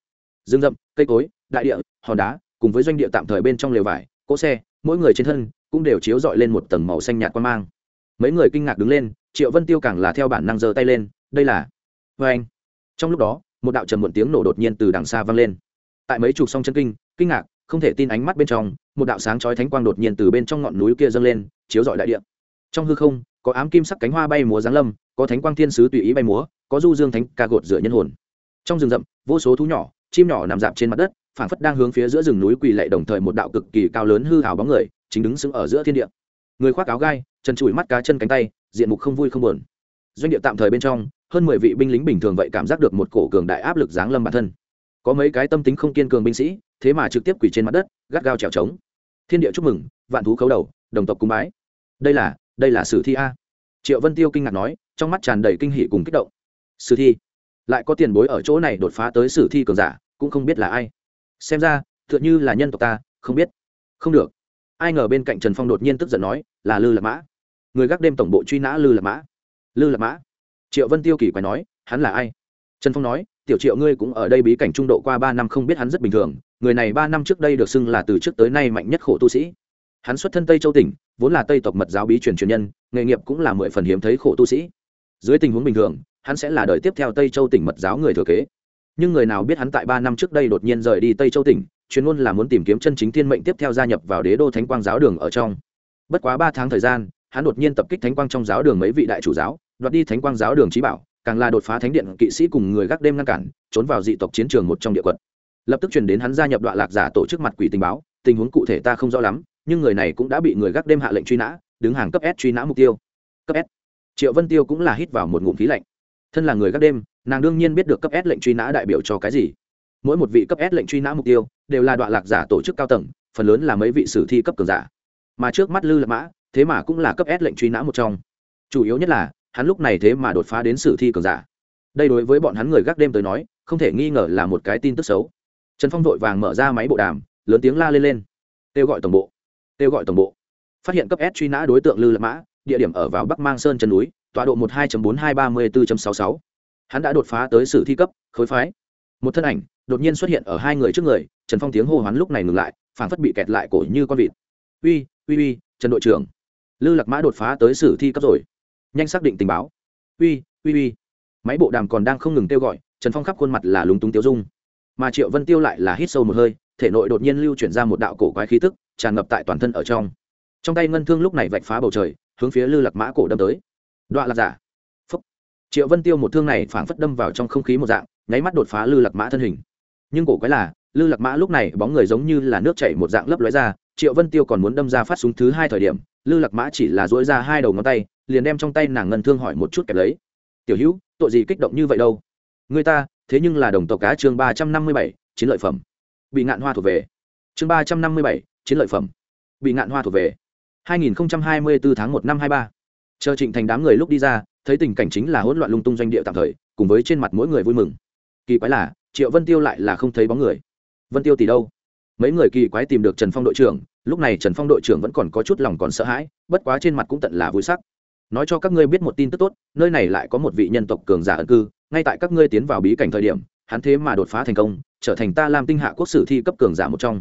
Rừng rậm, cây cối, đại địa, hòn đá, cùng với doanh địa tạm thời bên trong lều vải, cỗ xe, mỗi người trên thân cũng đều chiếu rọi lên một tầng màu xanh nhạt quan mang. Mấy người kinh ngạc đứng lên, triệu vân tiêu càng là theo bản năng giơ tay lên, đây là vê anh. Trong lúc đó, một đạo trầm muộn tiếng nổ đột nhiên từ đằng xa vang lên. Tại mấy chục song chân kinh kinh ngạc không thể tin ánh mắt bên trong, một đạo sáng chói thánh quang đột nhiên từ bên trong ngọn núi kia dâng lên, chiếu rọi đại địa. Trong hư không, có ám kim sắc cánh hoa bay múa giáng lâm, có thánh quang thiên sứ tùy ý bay múa, có du dương thánh ca gột rửa nhân hồn. Trong rừng rậm, vô số thú nhỏ, chim nhỏ nằm dạp trên mặt đất, phảng phất đang hướng phía giữa rừng núi quỳ lệ đồng thời một đạo cực kỳ cao lớn hư hào bóng người, chính đứng sững ở giữa thiên địa. Người khoác áo gai, chân chùi mắt cá chân cánh tay, diện mục không vui không buồn. Doanh địa tạm thời bên trong, hơn mười vị binh lính bình thường vậy cảm giác được một cổ cường đại áp lực giáng lâm bản thân. Có mấy cái tâm tính không kiên cường binh sĩ thế mà trực tiếp quỳ trên mặt đất, gắt gao trèo trống. Thiên địa chúc mừng, vạn thú khấu đầu, đồng tộc cung bái. Đây là đây là sử thi a. Triệu vân tiêu kinh ngạc nói, trong mắt tràn đầy kinh hỷ cùng kích động. Sử thi? Lại có tiền bối ở chỗ này đột phá tới sử thi cường giả, cũng không biết là ai. Xem ra, tựa như là nhân tộc ta, không biết. Không được. Ai ngờ bên cạnh trần phong đột nhiên tức giận nói, là lư lạc mã. Người gác đêm tổng bộ truy nã lư lạc mã. Lư lạc mã. Triệu vân tiêu kỳ quái nói, hắn là ai? Trần phong nói tiểu triệu ngươi cũng ở đây bí cảnh trung độ qua ba năm không biết hắn rất bình thường, người này ba năm trước đây được xưng là từ trước tới nay mạnh nhất khổ tu sĩ. Hắn xuất thân tây châu tỉnh, vốn là tây tộc mật giáo bí truyền truyền nhân, nghề nghiệp cũng là mười phần hiếm thấy khổ tu sĩ. Dưới tình huống bình thường, hắn sẽ là đời tiếp theo tây châu tỉnh mật giáo người thừa kế. Nhưng người nào biết hắn tại ba năm trước đây đột nhiên rời đi tây châu tỉnh, chuyên môn là muốn tìm kiếm chân chính thiên mệnh tiếp theo gia nhập vào đế đô thánh quang giáo đường ở trong. Bất quá ba tháng thời gian, hắn đột nhiên tập kích thánh quang trong giáo đường mấy vị đại chủ giáo, đoạt đi thánh quang giáo đường trí bảo càng là đột phá thánh điện kỵ sĩ cùng người gác đêm ngăn cản, trốn vào dị tộc chiến trường một trong địa quận lập tức truyền đến hắn gia nhập đoạn lạc giả tổ chức mặt quỷ tình báo, tình huống cụ thể ta không rõ lắm, nhưng người này cũng đã bị người gác đêm hạ lệnh truy nã, đứng hàng cấp s truy nã mục tiêu. Cấp s. Triệu vân tiêu cũng là hít vào một ngụm khí lạnh. Thân là người gác đêm, nàng đương nhiên biết được cấp s lệnh truy nã đại biểu cho cái gì. Mỗi một vị cấp s lệnh truy nã mục tiêu đều là đoạn lạc giả tổ chức cao tầng, phần lớn là mấy vị sử thi cấp cường giả. Mà trước mắt lư lập mã, thế mà cũng là cấp s lệnh truy nã một trong. Chủ yếu nhất là hắn lúc này thế mà đột phá đến sử thi cường giả. Đây đối với bọn hắn người gác đêm tới nói, không thể nghi ngờ là một cái tin tức xấu. Trần phong vội vàng mở ra máy bộ đàm, lớn tiếng la lên lên. Kêu gọi tổng bộ. Kêu gọi tổng bộ. Phát hiện cấp s truy nã đối tượng lư lạc mã, địa điểm ở vào bắc mang sơn chân núi, tọa độ một hai bốn hai ba mươi bốn sáu sáu. Hắn đã đột phá tới sử thi cấp, khối phái. Một thân ảnh đột nhiên xuất hiện ở hai người trước người, trần phong tiếng hô hoán lúc này ngừng lại, phảng phất bị kẹt lại cổ như con vịt. Uy uy uy, trần đội trưởng lư lạc mã đột phá tới sử thi cấp rồi nhanh xác định tình báo. Uy uy uy. Máy bộ đàm còn đang không ngừng kêu gọi, trần phong khắp khuôn mặt là lúng túng tiêu dung. Mà triệu vân tiêu lại là hít sâu một hơi, thể nội đột nhiên lưu chuyển ra một đạo cổ quái khí tức, tràn ngập tại toàn thân ở trong. Trong tay ngân thương lúc này vạch phá bầu trời, hướng phía lư lạc mã cổ đâm tới. Đoạn lạc giả. Phúc. Triệu vân tiêu một thương này phảng phất đâm vào trong không khí một dạng, nháy mắt đột phá lư lạc mã thân hình. Nhưng cổ quái là, lư lạc mã lúc này bóng người giống như là nước chảy một dạng lấp lóe ra, triệu vân tiêu còn muốn đâm ra phát súng thứ hai thời điểm, lư lạc mã chỉ là dỗi ra hai đầu ngón tay liền đem trong tay nàng ngân thương hỏi một chút kẹp lấy tiểu hữu tội gì kích động như vậy đâu người ta thế nhưng là đồng tộc cá chương ba trăm năm mươi bảy chiến lợi phẩm bị ngạn hoa thuộc về chương ba trăm năm mươi bảy chiến lợi phẩm bị ngạn hoa thuộc về 2024 tháng 1 năm 23. Chờ Trịnh Thành đám người lúc đi ra, thấy tình cảnh chính là hỗn loạn lung tung doanh địa tạm thời, cùng với trên mặt mỗi người vui mừng. Kỳ quái là, Triệu Vân Tiêu lại là không thấy bóng người. Vân Tiêu tỷ đâu? Mấy người kỳ quái tìm được Trần Phong đội trưởng, lúc này Trần Phong đội trưởng vẫn còn có chút lòng còn sợ hãi, bất quá trên mặt cũng tận là vui sắc. Nói cho các ngươi biết một tin tức tốt, nơi này lại có một vị nhân tộc cường giả ẩn cư, ngay tại các ngươi tiến vào bí cảnh thời điểm hắn thế mà đột phá thành công trở thành ta làm tinh hạ quốc sử thi cấp cường giả một trong.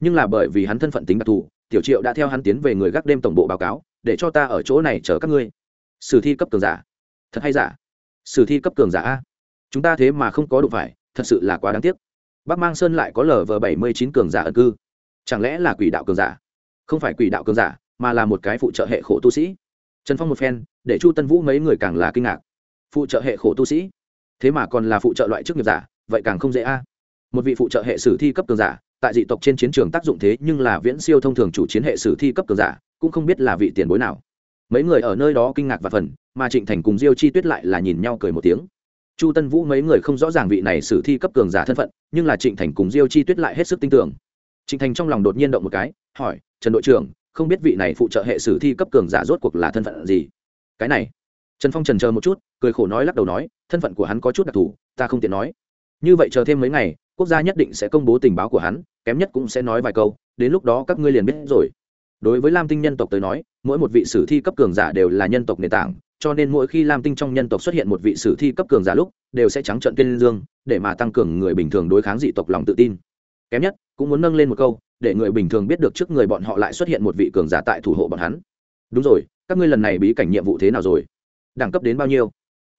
Nhưng là bởi vì hắn thân phận tính đặc thù tiểu triệu đã theo hắn tiến về người gác đêm tổng bộ báo cáo để cho ta ở chỗ này chờ các ngươi. Sử thi cấp cường giả. Thật hay giả? Sử thi cấp cường giả a. Chúng ta thế mà không có đụng phải thật sự là quá đáng tiếc. Bắc mang sơn lại có lv bảy mươi chín cường giả ẩn cư. Chẳng lẽ là quỷ đạo cường giả? Không phải quỷ đạo cường giả mà là một cái phụ trợ hệ khổ tu sĩ trần phong một phen, để chu tân vũ mấy người càng là kinh ngạc. Phụ trợ hệ khổ tu sĩ. Thế mà còn là phụ trợ loại chức nghiệp giả, vậy càng không dễ a. Một vị phụ trợ hệ sử thi cấp cường giả, tại dị tộc trên chiến trường tác dụng thế nhưng là viễn siêu thông thường chủ chiến hệ sử thi cấp cường giả, cũng không biết là vị tiền bối nào. Mấy người ở nơi đó kinh ngạc và phần, mà trịnh thành cùng diêu chi tuyết lại là nhìn nhau cười một tiếng. Chu tân vũ mấy người không rõ ràng vị này sử thi cấp cường giả thân phận, nhưng là trịnh thành cùng diêu chi tuyết lại hết sức tin tưởng. Trịnh thành trong lòng đột nhiên động một cái, hỏi, trần đội trưởng không biết vị này phụ trợ hệ sử thi cấp cường giả rốt cuộc là thân phận gì. Cái này, trần phong trần chờ một chút, cười khổ nói lắc đầu nói, thân phận của hắn có chút đặc thù, ta không tiện nói. Như vậy chờ thêm mấy ngày, quốc gia nhất định sẽ công bố tình báo của hắn, kém nhất cũng sẽ nói vài câu, đến lúc đó các ngươi liền biết rồi. Đối với lam tinh nhân tộc tới nói, mỗi một vị sử thi cấp cường giả đều là nhân tộc nền tảng, cho nên mỗi khi lam tinh trong nhân tộc xuất hiện một vị sử thi cấp cường giả lúc, đều sẽ trắng trận tuyên dương, để mà tăng cường người bình thường đối kháng dị tộc lòng tự tin kém nhất, cũng muốn nâng lên một câu, để người bình thường biết được trước người bọn họ lại xuất hiện một vị cường giả tại thủ hộ bọn hắn. Đúng rồi, các ngươi lần này bí cảnh nhiệm vụ thế nào rồi? Đẳng cấp đến bao nhiêu?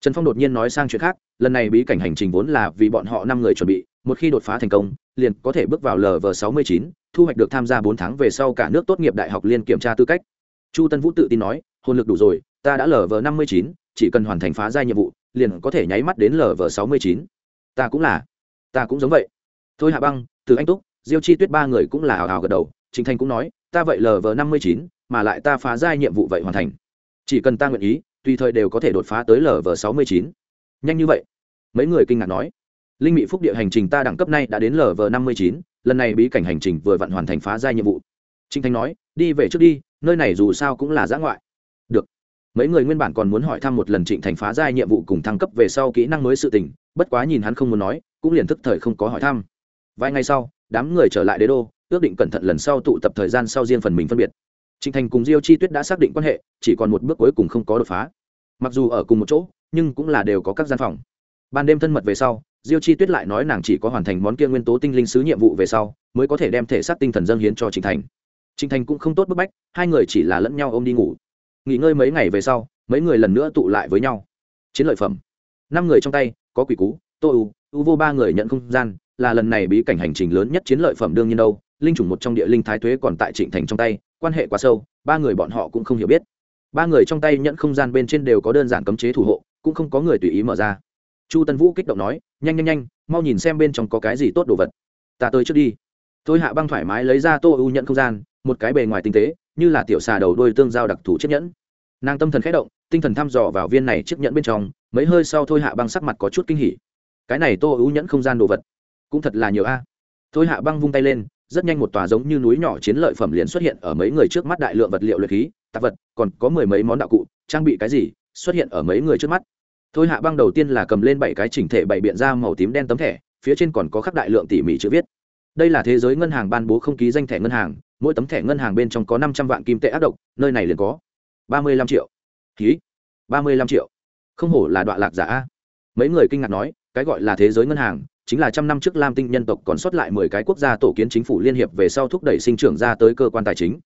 Trần phong đột nhiên nói sang chuyện khác, lần này bí cảnh hành trình vốn là vì bọn họ năm người chuẩn bị, một khi đột phá thành công, liền có thể bước vào lv sáu mươi chín, thu hoạch được tham gia bốn tháng về sau cả nước tốt nghiệp đại học liên kiểm tra tư cách. Chu tân vũ tự tin nói, hồn lực đủ rồi, ta đã lv năm mươi chín, chỉ cần hoàn thành phá giai nhiệm vụ, liền có thể nháy mắt đến lv sáu mươi chín. Ta cũng là, ta cũng giống vậy. Thôi hạ băng từ anh túc, diêu chi tuyết ba người cũng là hào hào gật đầu trịnh thành cũng nói, ta vậy lv năm mươi chín, mà lại ta phá giai nhiệm vụ vậy hoàn thành. Chỉ cần ta nguyện ý, tùy thời đều có thể đột phá tới lv sáu mươi chín. Nhanh như vậy? Mấy người kinh ngạc nói. Linh mị phúc địa hành trình ta đẳng cấp nay đã đến lv năm mươi chín, lần này bí cảnh hành trình vừa vặn hoàn thành phá giai nhiệm vụ. Trinh thanh nói, đi về trước đi, nơi này dù sao cũng là giã ngoại. Được. Mấy người nguyên bản còn muốn hỏi thăm một lần trịnh thành phá giai nhiệm vụ cùng thăng cấp về sau kỹ năng mới sự tình, bất quá nhìn hắn không muốn nói, cũng liền thức thời không có hỏi thăm vài ngày sau, đám người trở lại đế đô, ước định cẩn thận lần sau tụ tập thời gian sau riêng phần mình phân biệt. Trịnh thành cùng diêu chi tuyết đã xác định quan hệ, chỉ còn một bước cuối cùng không có đột phá. Mặc dù ở cùng một chỗ, nhưng cũng là đều có các gian phòng. Ban đêm thân mật về sau, diêu chi tuyết lại nói nàng chỉ có hoàn thành món kia nguyên tố tinh linh sứ nhiệm vụ về sau, mới có thể đem thể xác tinh thần dâng hiến cho trịnh thành. Trịnh thành cũng không tốt bức bách, hai người chỉ là lẫn nhau ôm đi ngủ. Nghỉ ngơi mấy ngày về sau, mấy người lần nữa tụ lại với nhau. Chiến lợi phẩm. Năm người trong tay, có quỷ cú, tô u u vô ba người nhận không gian là lần này bí cảnh hành trình lớn nhất chiến lợi phẩm đương nhiên đâu, linh chủng một trong địa linh thái thuế còn tại trịnh thành trong tay, quan hệ quá sâu, ba người bọn họ cũng không hiểu biết. Ba người trong tay nhận không gian bên trên đều có đơn giản cấm chế thủ hộ, cũng không có người tùy ý mở ra. Chu tân vũ kích động nói, nhanh nhanh nhanh, mau nhìn xem bên trong có cái gì tốt đồ vật. Ta tới trước đi. Tôi hạ băng thoải mái lấy ra tô ưu nhận không gian, một cái bề ngoài tinh tế, như là tiểu xà đầu đôi tương giao đặc thù chiếc nhẫn. Nàng tâm thần khẽ động, tinh thần thăm dò vào viên này chiếc nhẫn bên trong, mấy hơi sau thôi hạ băng sắc mặt có chút kinh hỉ. Cái này tô ưu nhẫn không gian đồ vật cũng thật là nhiều a. Thôi hạ băng vung tay lên, rất nhanh một tòa giống như núi nhỏ chiến lợi phẩm liền xuất hiện ở mấy người trước mắt đại lượng vật liệu luyện khí, tạp vật, còn có mười mấy món đạo cụ, trang bị cái gì, xuất hiện ở mấy người trước mắt. Thôi hạ băng đầu tiên là cầm lên bảy cái chỉnh thể bảy biện ra màu tím đen tấm thẻ, phía trên còn có khắc đại lượng tỉ mỉ chữ viết. Đây là thế giới ngân hàng ban bố không ký danh thẻ ngân hàng, mỗi tấm thẻ ngân hàng bên trong có năm trăm vạn kim tệ ác độc, nơi này liền có ba mươi lăm triệu. Ký ba mươi lăm triệu. Không hổ là đoạn lạc giả mấy người kinh ngạc nói, cái gọi là thế giới ngân hàng chính là trăm năm trước lam tinh nhân tộc còn sót lại mười cái quốc gia tổ kiến chính phủ liên hiệp về sau thúc đẩy sinh trưởng ra tới cơ quan tài chính.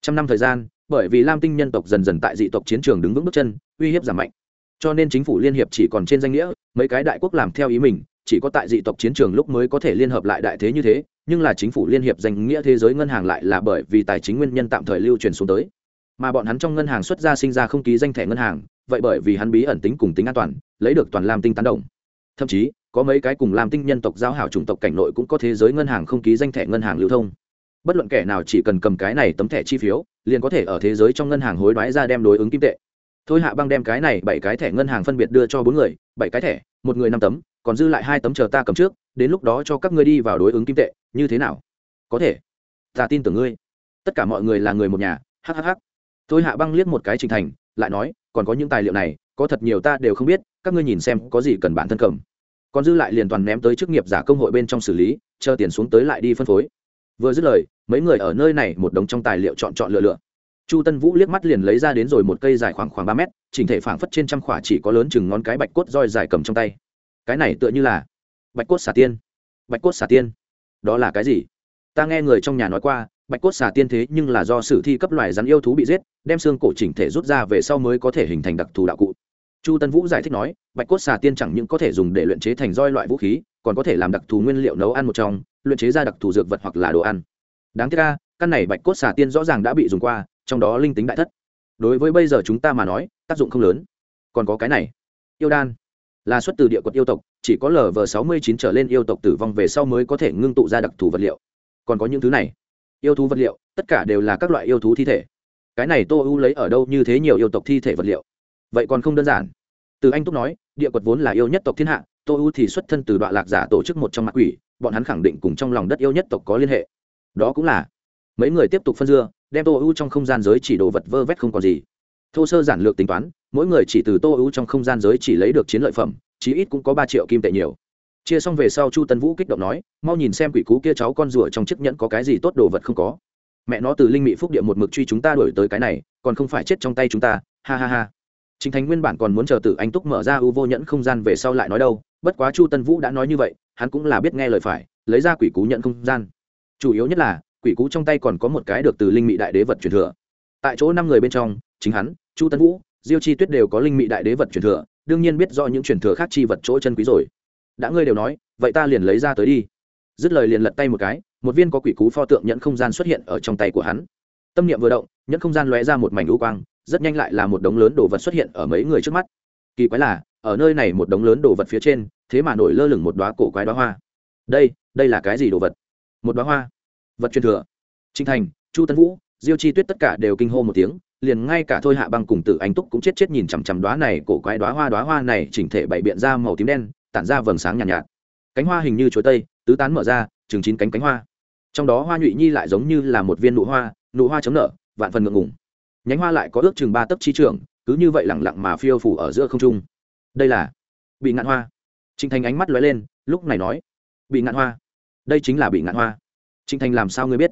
Trăm năm thời gian, bởi vì lam tinh nhân tộc dần dần tại dị tộc chiến trường đứng vững bước chân, uy hiếp giảm mạnh. Cho nên chính phủ liên hiệp chỉ còn trên danh nghĩa, mấy cái đại quốc làm theo ý mình, chỉ có tại dị tộc chiến trường lúc mới có thể liên hợp lại đại thế như thế, nhưng là chính phủ liên hiệp danh nghĩa thế giới ngân hàng lại là bởi vì tài chính nguyên nhân tạm thời lưu truyền xuống tới. Mà bọn hắn trong ngân hàng xuất ra sinh ra không ký danh thẻ ngân hàng, vậy bởi vì hắn bí ẩn tính cùng tính an toàn, lấy được toàn lam tinh tán đồng. Thậm chí có mấy cái cùng làm tinh nhân tộc giao hảo chủng tộc cảnh nội cũng có thế giới ngân hàng không ký danh thẻ ngân hàng lưu thông. Bất luận kẻ nào chỉ cần cầm cái này tấm thẻ chi phiếu, liền có thể ở thế giới trong ngân hàng hối đoái ra đem đối ứng kim tệ. Thôi hạ băng đem cái này bảy cái thẻ ngân hàng phân biệt đưa cho bốn người, bảy cái thẻ, một người năm tấm, còn dư lại hai tấm chờ ta cầm trước, đến lúc đó cho các ngươi đi vào đối ứng kim tệ, như thế nào? Có thể. Ta tin tưởng ngươi. Tất cả mọi người là người một nhà hhh thôi hạ băng liếc một cái trình thành, lại nói, còn có những tài liệu này, có thật nhiều ta đều không biết, các ngươi nhìn xem có gì cần bản thân cầm còn dư lại liền toàn ném tới chức nghiệp giả công hội bên trong xử lý, chờ tiền xuống tới lại đi phân phối. Vừa dứt lời, mấy người ở nơi này một đống trong tài liệu chọn chọn lựa lựa. Chu tân vũ liếc mắt liền lấy ra đến rồi một cây dài khoảng khoảng ba mét, chỉnh thể phảng phất trên trăm khỏa chỉ có lớn chừng ngón cái bạch cốt roi dài cầm trong tay. Cái này tựa như là bạch cốt xà tiên. Bạch cốt xà tiên. Đó là cái gì? Ta nghe người trong nhà nói qua, bạch cốt xà tiên thế nhưng là do sử thi cấp loài rắn yêu thú bị giết, đem xương cổ chỉnh thể rút ra về sau mới có thể hình thành đặc thù đạo cụ chu tân vũ giải thích nói, bạch cốt xà tiên chẳng những có thể dùng để luyện chế thành roi loại vũ khí, còn có thể làm đặc thù nguyên liệu nấu ăn một trong, luyện chế ra đặc thù dược vật hoặc là đồ ăn. Đáng tiếc ca căn này bạch cốt xà tiên rõ ràng đã bị dùng qua, trong đó linh tính đại thất. Đối với bây giờ chúng ta mà nói, tác dụng không lớn. Còn có cái này, yêu đan. Là xuất từ địa quật yêu tộc, chỉ có lv sáu mươi chín trở lên yêu tộc tử vong về sau mới có thể ngưng tụ ra đặc thù vật liệu. Còn có những thứ này, yêu thú vật liệu, tất cả đều là các loại yêu thú thi thể. Cái này tô u lấy ở đâu như thế nhiều yêu tộc thi thể vật liệu? Vậy còn không đơn giản. Từ anh túc nói, địa quật vốn là yêu nhất tộc thiên hạ, tô u thì xuất thân từ đoạn lạc giả tổ chức một trong mặt quỷ, bọn hắn khẳng định cùng trong lòng đất yêu nhất tộc có liên hệ. Đó cũng là, mấy người tiếp tục phân dưa, đem tô u trong không gian giới chỉ đồ vật vơ vét không còn gì. Thô sơ giản lược tính toán, mỗi người chỉ từ tô u trong không gian giới chỉ lấy được chiến lợi phẩm, chí ít cũng có ba triệu kim tệ nhiều. Chia xong về sau chu tân vũ kích động nói, mau nhìn xem quỷ cú kia cháu con rùa trong chiếc nhẫn có cái gì tốt đồ vật không có. Mẹ nó từ linh mị phúc địa một mực truy chúng ta đổi tới cái này, còn không phải chết trong tay chúng ta, ha ha ha chính thành nguyên bản còn muốn chờ tử anh túc mở ra ưu vô nhẫn không gian về sau lại nói đâu, bất quá chu tân vũ đã nói như vậy, hắn cũng là biết nghe lời phải, lấy ra quỷ cú nhận không gian. Chủ yếu nhất là, quỷ cú trong tay còn có một cái được từ linh mị đại đế vật truyền thừa. Tại chỗ năm người bên trong, chính hắn, chu tân vũ, diêu chi tuyết đều có linh mị đại đế vật truyền thừa, đương nhiên biết do những truyền thừa khác chi vật chỗ chân quý rồi. Đã ngươi đều nói, vậy ta liền lấy ra tới đi. Dứt lời liền lật tay một cái, một viên có quỷ cú pho tượng nhận không gian xuất hiện ở trong tay của hắn. Tâm niệm vừa động, nhẫn không gian lóe ra một mảnh u quang rất nhanh lại là một đống lớn đồ vật xuất hiện ở mấy người trước mắt. Kỳ quái là ở nơi này một đống lớn đồ vật phía trên thế mà nổi lơ lửng một đoá cổ quái đoá hoa. Đây đây là cái gì đồ vật? Một đoá hoa. Vật truyền thừa. Trinh thành chu tân vũ diêu chi tuyết tất cả đều kinh hô một tiếng liền ngay cả thôi hạ băng cùng tử anh túc cũng chết chết nhìn chằm chằm đoá này cổ quái đoá hoa. Đoá hoa này chỉnh thể bày biện ra màu tím đen tản ra vầng sáng nhàn nhạt, nhạt. Cánh hoa hình như chuối tây tứ tán mở ra chừng chín cánh cánh hoa. Trong đó hoa nhụy nhi lại giống như là một viên nụ hoa nụ hoa chống nở vạn phần ngượng ngùng nhánh hoa lại có ước chừng ba tấc chi trường cứ như vậy lẳng lặng mà phiêu phủ ở giữa không trung. Đây là bị ngạn hoa. Trịnh thành ánh mắt lóe lên lúc này nói bị ngạn hoa. Đây chính là bị ngạn hoa. Trịnh thành làm sao ngươi biết?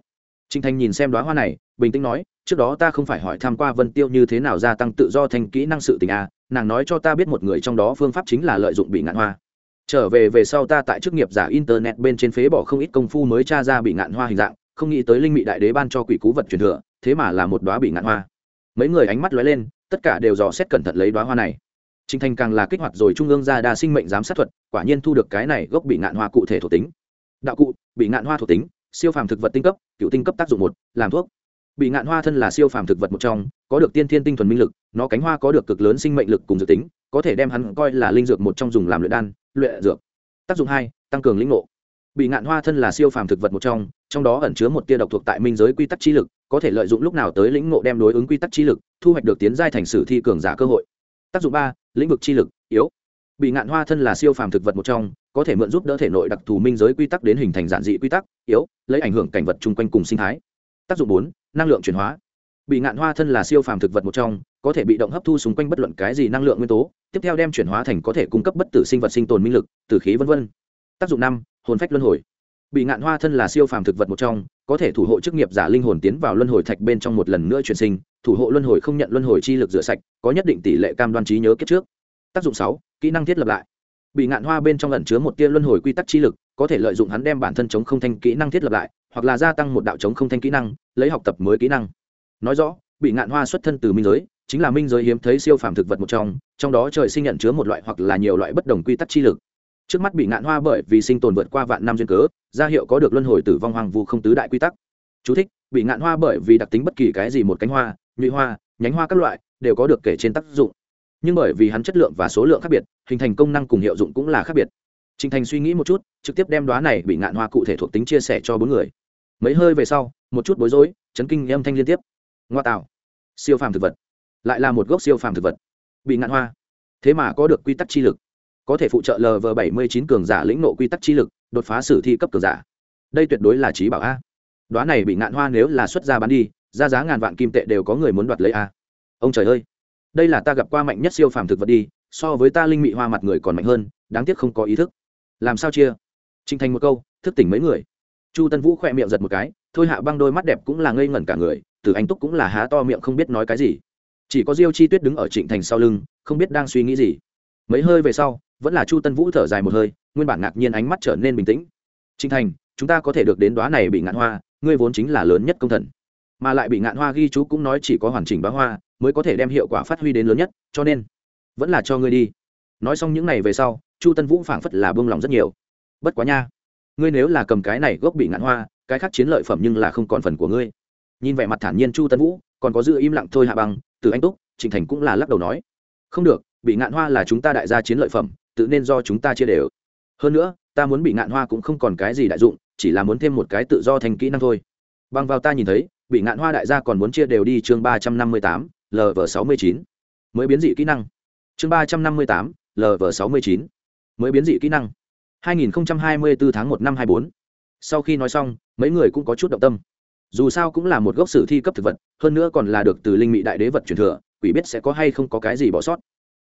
Trịnh thành nhìn xem đoá hoa này bình tĩnh nói trước đó ta không phải hỏi tham q u a vân tiêu như thế nào gia tăng tự do thành kỹ năng sự tình à, nàng nói cho ta biết một người trong đó phương pháp chính là lợi dụng bị ngạn hoa. Trở về về sau ta tại chức nghiệp giả internet bên trên phế bỏ không ít công phu mới tra ra bị ngạn hoa hình dạng không nghĩ tới linh mị đại đế ban cho quỷ cú vật truyền thừa thế mà là một đoá bị ngạn hoa mấy người ánh mắt lóe lên tất cả đều dò xét cẩn thận lấy đoá hoa này Trình Thành càng là kích hoạt rồi trung ương ra đa sinh mệnh giám sát thuật, quả nhiên thu được cái này gốc bị ngạn hoa cụ thể thuộc tính. Đạo cụ, bị ngạn hoa thuộc tính, siêu phàm thực vật tinh cấp, cựu tinh cấp tác dụng một, làm thuốc. Bị ngạn hoa thân là siêu phàm thực vật một trong, có được tiên thiên tinh thuần minh lực, nó cánh hoa có được cực lớn sinh mệnh lực cùng dự tính, có thể đem hắn coi là linh dược một trong dùng làm luyện đan, luyện dược. Tác dụng hai, tăng cường linh ngộ. Bị ngạn hoa thân là siêu phàm thực vật một trong, trong đó ẩn chứa một tia độc thuộc tại minh giới quy tắc chi lực, có thể lợi dụng lúc nào tới lĩnh ngộ đem đối ứng quy tắc chi lực, thu hoạch được tiến giai thành sử thi cường giả cơ hội. Tác dụng ba, lĩnh vực chi lực, yếu. Bị ngạn hoa thân là siêu phàm thực vật một trong, có thể mượn giúp đỡ thể nội đặc thù minh giới quy tắc đến hình thành giản dị quy tắc, yếu, lấy ảnh hưởng cảnh vật chung quanh cùng sinh thái. Tác dụng bốn, năng lượng chuyển hóa. Bị ngạn hoa thân là siêu phàm thực vật một trong, có thể bị động hấp thu xung quanh bất luận cái gì năng lượng nguyên tố, tiếp theo đem chuyển hóa thành có thể cung cấp bất tử sinh vật sinh tồn minh lực, tử khí vân vân. Tác dụng năm, hồn phách luân hồi bị ngạn hoa thân là siêu phàm thực vật một trong, có thể thủ hộ chức nghiệp giả linh hồn tiến vào luân hồi thạch bên trong một lần nữa chuyển sinh, thủ hộ luân hồi không nhận luân hồi chi lực rửa sạch, có nhất định tỷ lệ cam đoan trí nhớ kết trước. Tác dụng sáu, kỹ năng thiết lập lại. Bị ngạn hoa bên trong lẩn chứa một tia luân hồi quy tắc chi lực, có thể lợi dụng hắn đem bản thân chống không thanh kỹ năng thiết lập lại, hoặc là gia tăng một đạo chống không thanh kỹ năng, lấy học tập mới kỹ năng. Nói rõ, bị ngạn hoa xuất thân từ minh giới, chính là minh giới hiếm thấy siêu phàm thực vật một trong trong đó trời sinh nhận chứa một loại hoặc là nhiều loại bất đồng quy tắc chi lực. Trước mắt bị ngạn hoa bởi vì sinh tồn vượt qua vạn năm duyên cớ ra hiệu có được luân hồi tử vong hoàng vu không tứ đại quy tắc. Chú thích, bị ngạn hoa bởi vì đặc tính bất kỳ cái gì một cánh hoa nhụy hoa nhánh hoa các loại đều có được kể trên tác dụng. Nhưng bởi vì hắn chất lượng và số lượng khác biệt hình thành công năng cùng hiệu dụng cũng là khác biệt. Trình Thành suy nghĩ một chút, trực tiếp đem đóa này bị ngạn hoa cụ thể thuộc tính chia sẻ cho bốn người. Mấy hơi về sau, một chút bối rối, chấn kinh âm thanh liên tiếp. Ngoa tạo, siêu phàm thực vật, lại là một gốc siêu phàm thực vật. Bị ngạn hoa, thế mà có được quy tắc chi lực có thể phụ trợ lv bảy mươi chín cường giả lĩnh nộ quy tắc chi lực, đột phá sử thi cấp cường giả. Đây tuyệt đối là trí bảo a. Đoán này bị ngạn hoa nếu là xuất ra bán đi, ra giá ngàn vạn kim tệ đều có người muốn đoạt lấy a. Ông trời ơi. Đây là ta gặp qua mạnh nhất siêu phàm thực vật đi, so với ta linh mị hoa mặt người còn mạnh hơn, đáng tiếc không có ý thức. Làm sao chia? Trinh thành một câu, thức tỉnh mấy người. Chu tân vũ khỏe miệng giật một cái, thôi hạ băng đôi mắt đẹp cũng là ngây ngẩn cả người từ anh túc cũng là há to miệng không biết nói cái gì. Chỉ có diêu chi tuyết đứng ở trịnh thành sau lưng, không biết đang suy nghĩ gì. Mấy hơi về sau vẫn là chu tân vũ thở dài một hơi, nguyên bản ngạc nhiên ánh mắt trở nên bình tĩnh. Trinh thành, chúng ta có thể được đến đoá này bị ngạn hoa, ngươi vốn chính là lớn nhất công thần. Mà lại bị ngạn hoa ghi chú cũng nói chỉ có hoàn chỉnh bá hoa mới có thể đem hiệu quả phát huy đến lớn nhất, cho nên vẫn là cho ngươi đi. Nói xong những n à y về sau, chu tân vũ phảng phất là buông lòng rất nhiều. Bất quá nha, ngươi nếu là cầm cái này gốc bị ngạn hoa, cái khác chiến lợi phẩm nhưng là không còn phần của ngươi. Nhìn vẻ mặt thản nhiên chu tân vũ, còn có giữ im lặng thôi hạ bằng từ anh túc, trịnh thành cũng là lắc đầu nói, không được, bị ngạn hoa là chúng ta đại gia chiến lợi phẩm tự nên do chúng ta chia đều hơn nữa ta muốn bị ngạn hoa cũng không còn cái gì đại dụng chỉ là muốn thêm một cái tự do thành kỹ năng thôi bằng vào ta nhìn thấy bị ngạn hoa đại gia còn muốn chia đều đi chương ba trăm năm mươi tám lv sáu mươi chín mới biến dị kỹ năng chương ba trăm năm mươi tám lv sáu mươi chín mới biến dị kỹ năng 2024 tháng 1 năm 24. Sau khi nói xong, mấy người cũng có chút động tâm. Dù sao cũng là một gốc sử thi cấp thực vật, hơn nữa còn là được từ linh mị đại đế vật truyền thừa, quỷ biết sẽ có hay không có cái gì bỏ sót.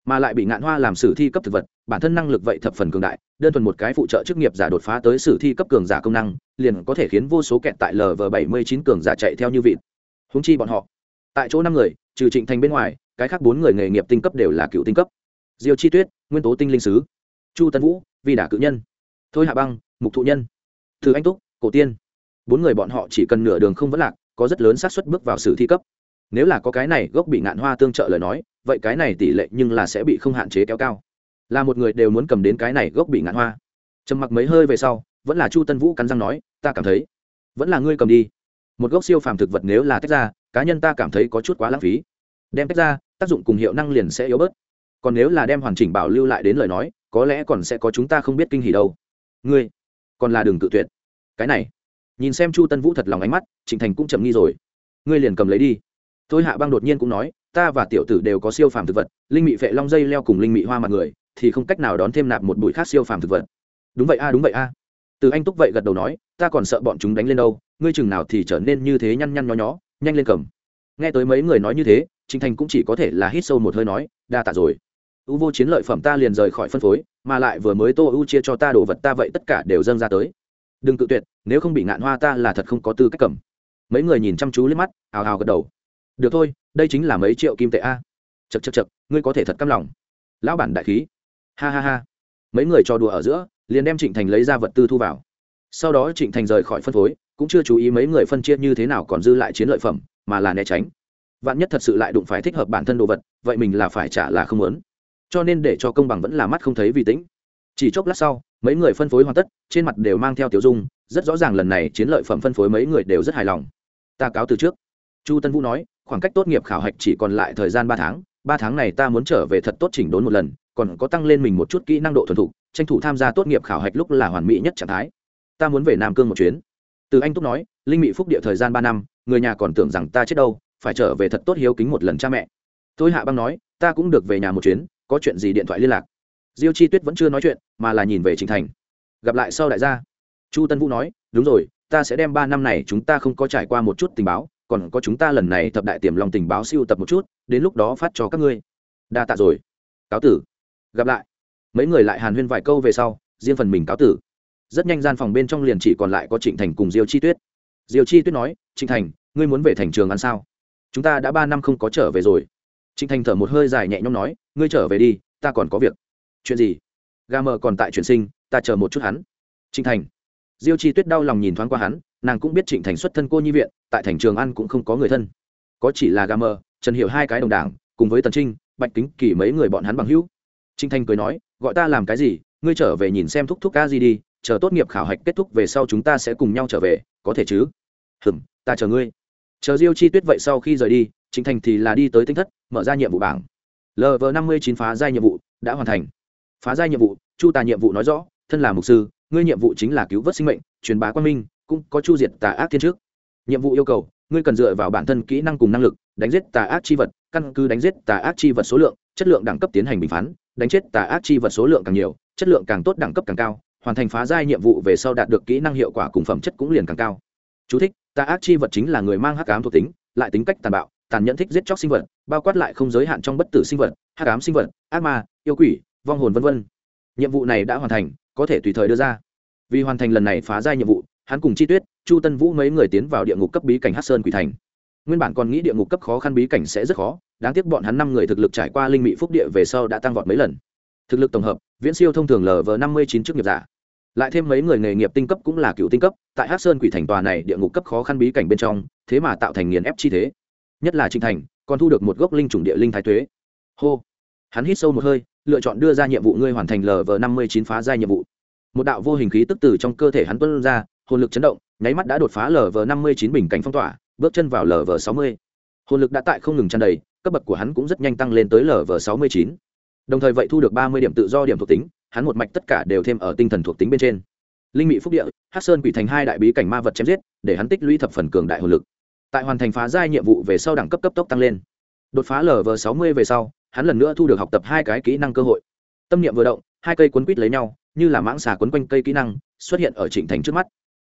Mà lại bị ngạn hoa làm sử thi cấp thực vật, bản thân năng lực vậy thập phần cường đại, đơn thuần một cái phụ trợ chức nghiệp giả đột phá tới sử thi cấp cường giả công năng, liền có thể khiến vô số kẹt tại LV79 cường giả chạy theo như vịt. Húng chi bọn họ. Tại chỗ năm người, trừ Trịnh Thành bên ngoài, cái khác bốn người nghề nghiệp tinh cấp đều là cựu tinh cấp. Diêu Chi Tuyết, nguyên tố tinh linh sứ, Chu Tân Vũ, vi đả cự nhân thôi hạ băng mục thụ nhân từ anh túc cổ tiên bốn người bọn họ chỉ cần nửa đường không vấn lạc có rất lớn xác suất bước vào sử thi cấp nếu là có cái này gốc bị ngạn hoa tương trợ lời nói vậy cái này tỷ lệ nhưng là sẽ bị không hạn chế kéo cao. Là một người đều muốn cầm đến cái này gốc bị ngạn hoa. Trầm mặc mấy hơi về sau, vẫn là chu tân vũ cắn răng nói, ta cảm thấy, vẫn là ngươi cầm đi. Một gốc siêu phàm thực vật nếu là tách ra, cá nhân ta cảm thấy có chút quá lãng phí. Đem tách ra, tác dụng cùng hiệu năng liền sẽ yếu bớt. Còn nếu là đem hoàn chỉnh bảo lưu lại đến lời nói, có lẽ còn sẽ có chúng ta không biết kinh hỉ đâu. Ngươi, còn là đường tự tuyệt. Cái này. Nhìn xem chu tân vũ thật lòng ánh mắt, trịnh thành cũng chậm nghi rồi. Ngươi liền cầm lấy đi. Thôi hạ băng đột nhiên cũng nói ta và tiểu tử đều có siêu phàm thực vật, linh mị vệ long dây leo cùng linh mị hoa mặt người, thì không cách nào đón thêm nạp một bụi khác siêu phàm thực vật. Đúng vậy a, đúng vậy a. Từ anh túc vậy gật đầu nói, ta còn sợ bọn chúng đánh lên đâu, ngươi chừng nào thì trở nên như thế nhăn nhăn nho nhó, nhanh lên cầm. Nghe tới mấy người nói như thế trịnh thành cũng chỉ có thể là hít sâu một hơi nói, đa tạ rồi. U vô chiến lợi phẩm ta liền rời khỏi phân phối, mà lại vừa mới tô u chia cho ta đồ vật ta vậy tất cả đều dâng ra tới. Đừng tự tuyệt, nếu không bị ngạn hoa ta là thật không có tư cách cầm. Mấy người nhìn chăm chú lên mắt, hào hào gật đầu được thôi, đây chính là mấy triệu kim tệ a. Chật chật chật ngươi có thể thật căm lòng. Lão bản đại khí. Ha ha ha. Mấy người trò đùa ở giữa, liền đem trịnh thành lấy ra vật tư thu vào. Sau đó trịnh thành rời khỏi phân phối, cũng chưa chú ý mấy người phân chia như thế nào còn dư lại chiến lợi phẩm, mà là né tránh. Vạn nhất thật sự lại đụng phải thích hợp bản thân đồ vật, vậy mình là phải trả là không muốn. Cho nên để cho công bằng vẫn là mắt không thấy vì tĩnh chỉ chốc lát sau, mấy người phân phối hoàn tất, trên mặt đều mang theo tiểu dung, rất rõ ràng lần này chiến lợi phẩm phân phối mấy người đều rất hài lòng. Ta cáo từ trước. Chu tân vũ nói khoảng cách tốt nghiệp khảo hạch chỉ còn lại thời gian ba tháng ba tháng này ta muốn trở về thật tốt chỉnh đốn một lần, còn có tăng lên mình một chút kỹ năng độ thuần thục, tranh thủ tham gia tốt nghiệp khảo hạch lúc là hoàn mỹ nhất trạng thái. Ta muốn về nam cương một chuyến. Từ anh túc nói, linh mỹ phúc địa thời gian ba năm, người nhà còn tưởng rằng ta chết đâu, phải trở về thật tốt hiếu kính một lần cha mẹ. Tôi hạ băng nói, ta cũng được về nhà một chuyến, có chuyện gì điện thoại liên lạc. Diêu chi tuyết vẫn chưa nói chuyện, mà là nhìn về trình thành. Gặp lại sau đại gia. Chu tân vũ nói, đúng rồi, ta sẽ đem ba năm này chúng ta không có trải qua một chút tình báo còn có chúng ta lần này thập đại tiềm lòng tình báo siêu tập một chút, đến lúc đó phát cho các ngươi. Đa tạ rồi. Cáo tử. Gặp lại. Mấy người lại hàn huyên vài câu về sau, riêng phần mình cáo tử. Rất nhanh gian phòng bên trong liền chỉ còn lại có trịnh thành cùng diêu chi tuyết. Diêu chi tuyết nói, trịnh thành, ngươi muốn về thành trường ăn sao? Chúng ta đã ba năm không có trở về rồi. Trịnh thành thở một hơi dài nhẹ nhõm nói, ngươi trở về đi, ta còn có việc. Chuyện gì? Ga mờ còn tại chuyển sinh, ta chờ một chút hắn. Trịnh thành. Diêu chi tuyết đau lòng nhìn thoáng qua hắn nàng cũng biết trịnh thành xuất thân cô nhi viện, tại thành trường ăn cũng không có người thân. Có chỉ là gà mờ, trần hiểu hai cái đồng đảng, cùng với tần trinh, bạch kính kỳ mấy người bọn hắn bằng hữu. Trịnh thành cười nói, gọi ta làm cái gì, ngươi trở về nhìn xem thúc thúc ca gì đi, chờ tốt nghiệp khảo hạch kết thúc về sau chúng ta sẽ cùng nhau trở về, có thể chứ? Hừm, ta chờ ngươi. Chờ diêu chi tuyết vậy sau khi rời đi, trịnh thành thì là đi tới tinh thất, mở ra nhiệm vụ bảng. Lv năm mươi chín phá giai nhiệm vụ, đã hoàn thành. Phá giai nhiệm vụ, chu tà nhiệm vụ nói rõ, thân là mục sư, ngươi nhiệm vụ chính là cứu vớt sinh mệnh, truyền bá quan minh cũng có chu diệt tà ác thiên trước. Nhiệm vụ yêu cầu ngươi cần dựa vào bản thân kỹ năng cùng năng lực đánh giết tà ác chi vật căn cứ đánh giết tà ác chi vật số lượng chất lượng đẳng cấp tiến hành bình phán đánh chết tà ác chi vật số lượng càng nhiều chất lượng càng tốt đẳng cấp càng cao hoàn thành phá giai nhiệm vụ về sau đạt được kỹ năng hiệu quả cùng phẩm chất cũng liền càng cao. Chú thích: Tà ác chi vật chính là người mang hắc ám thuộc tính, lại tính cách tàn bạo, tàn nhẫn thích giết chóc sinh vật bao quát lại không giới hạn trong bất tử sinh vật hắc ám sinh vật ác ma yêu quỷ vong hồn vân vân. Nhiệm vụ này đã hoàn thành có thể tùy thời đưa ra. Vì hoàn thành lần này phá giai nhiệm vụ hắn cùng chi tuyết, chu tân vũ mấy người tiến vào địa ngục cấp bí cảnh hát sơn quỷ thành. Nguyên bản còn nghĩ địa ngục cấp khó khăn bí cảnh sẽ rất khó, đáng tiếc bọn hắn năm người thực lực trải qua linh mỹ phúc địa về sau đã tăng vọt mấy lần. Thực lực tổng hợp, viễn siêu thông thường lv năm mươi chín chức nghiệp giả. Lại thêm mấy người nghề nghiệp tinh cấp cũng là cựu tinh cấp, tại hắc sơn quỷ thành tòa này địa ngục cấp khó khăn bí cảnh bên trong, thế mà tạo thành nghiền ép chi thế. Nhất là trinh thành, còn thu được một gốc linh chủng địa linh thái tuế. Hô! Hắn hít sâu một hơi, lựa chọn đưa ra nhiệm vụ ngươi hoàn thành lv năm mươi chín phá giai nhiệm vụ. Một đạo vô hình khí tức từ trong cơ thể hắn tuân ra hồn lực chấn động, nháy mắt đã đột phá lv năm mươi chín bình cảnh phong tỏa, bước chân vào lv sáu mươi. Hồn lực đã tại không ngừng tràn đầy, cấp bậc của hắn cũng rất nhanh tăng lên tới lv sáu mươi chín. Đồng thời vậy thu được ba mươi điểm tự do điểm thuộc tính, hắn một mạch tất cả đều thêm ở tinh thần thuộc tính bên trên. Linh mỹ phúc địa hát sơn quỷ thành hai đại bí cảnh ma vật chém giết, để hắn tích lũy thập phần cường đại hồn lực. Tại hoàn thành phá giai nhiệm vụ về sau đẳng cấp cấp tốc tăng lên. Đột phá lv sáu mươi về sau, hắn lần nữa thu được học tập hai cái kỹ năng cơ hội. Tâm niệm vừa động, hai cây quấn quýt lấy nhau, như là mãng xà quấn quanh cây kỹ năng, xuất hiện ở trịnh thành trước mắt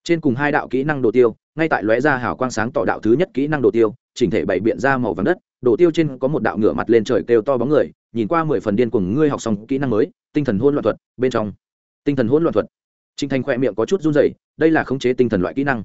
trên cùng hai đạo kỹ năng đồ tiêu, ngay tại lóe ra hào quang sáng tỏ đạo thứ nhất kỹ năng đồ tiêu, chỉnh thể bảy biện ra màu vàng đất, đồ tiêu trên có một đạo ngửa mặt lên trời kêu to bóng người, nhìn qua mười phần điên cùng ngươi học xong kỹ năng mới, tinh thần hôn loạn thuật, bên trong. Tinh thần hôn loạn thuật. Trịnh thành khoe miệng có chút run rẩy, đây là khống chế tinh thần loại kỹ năng.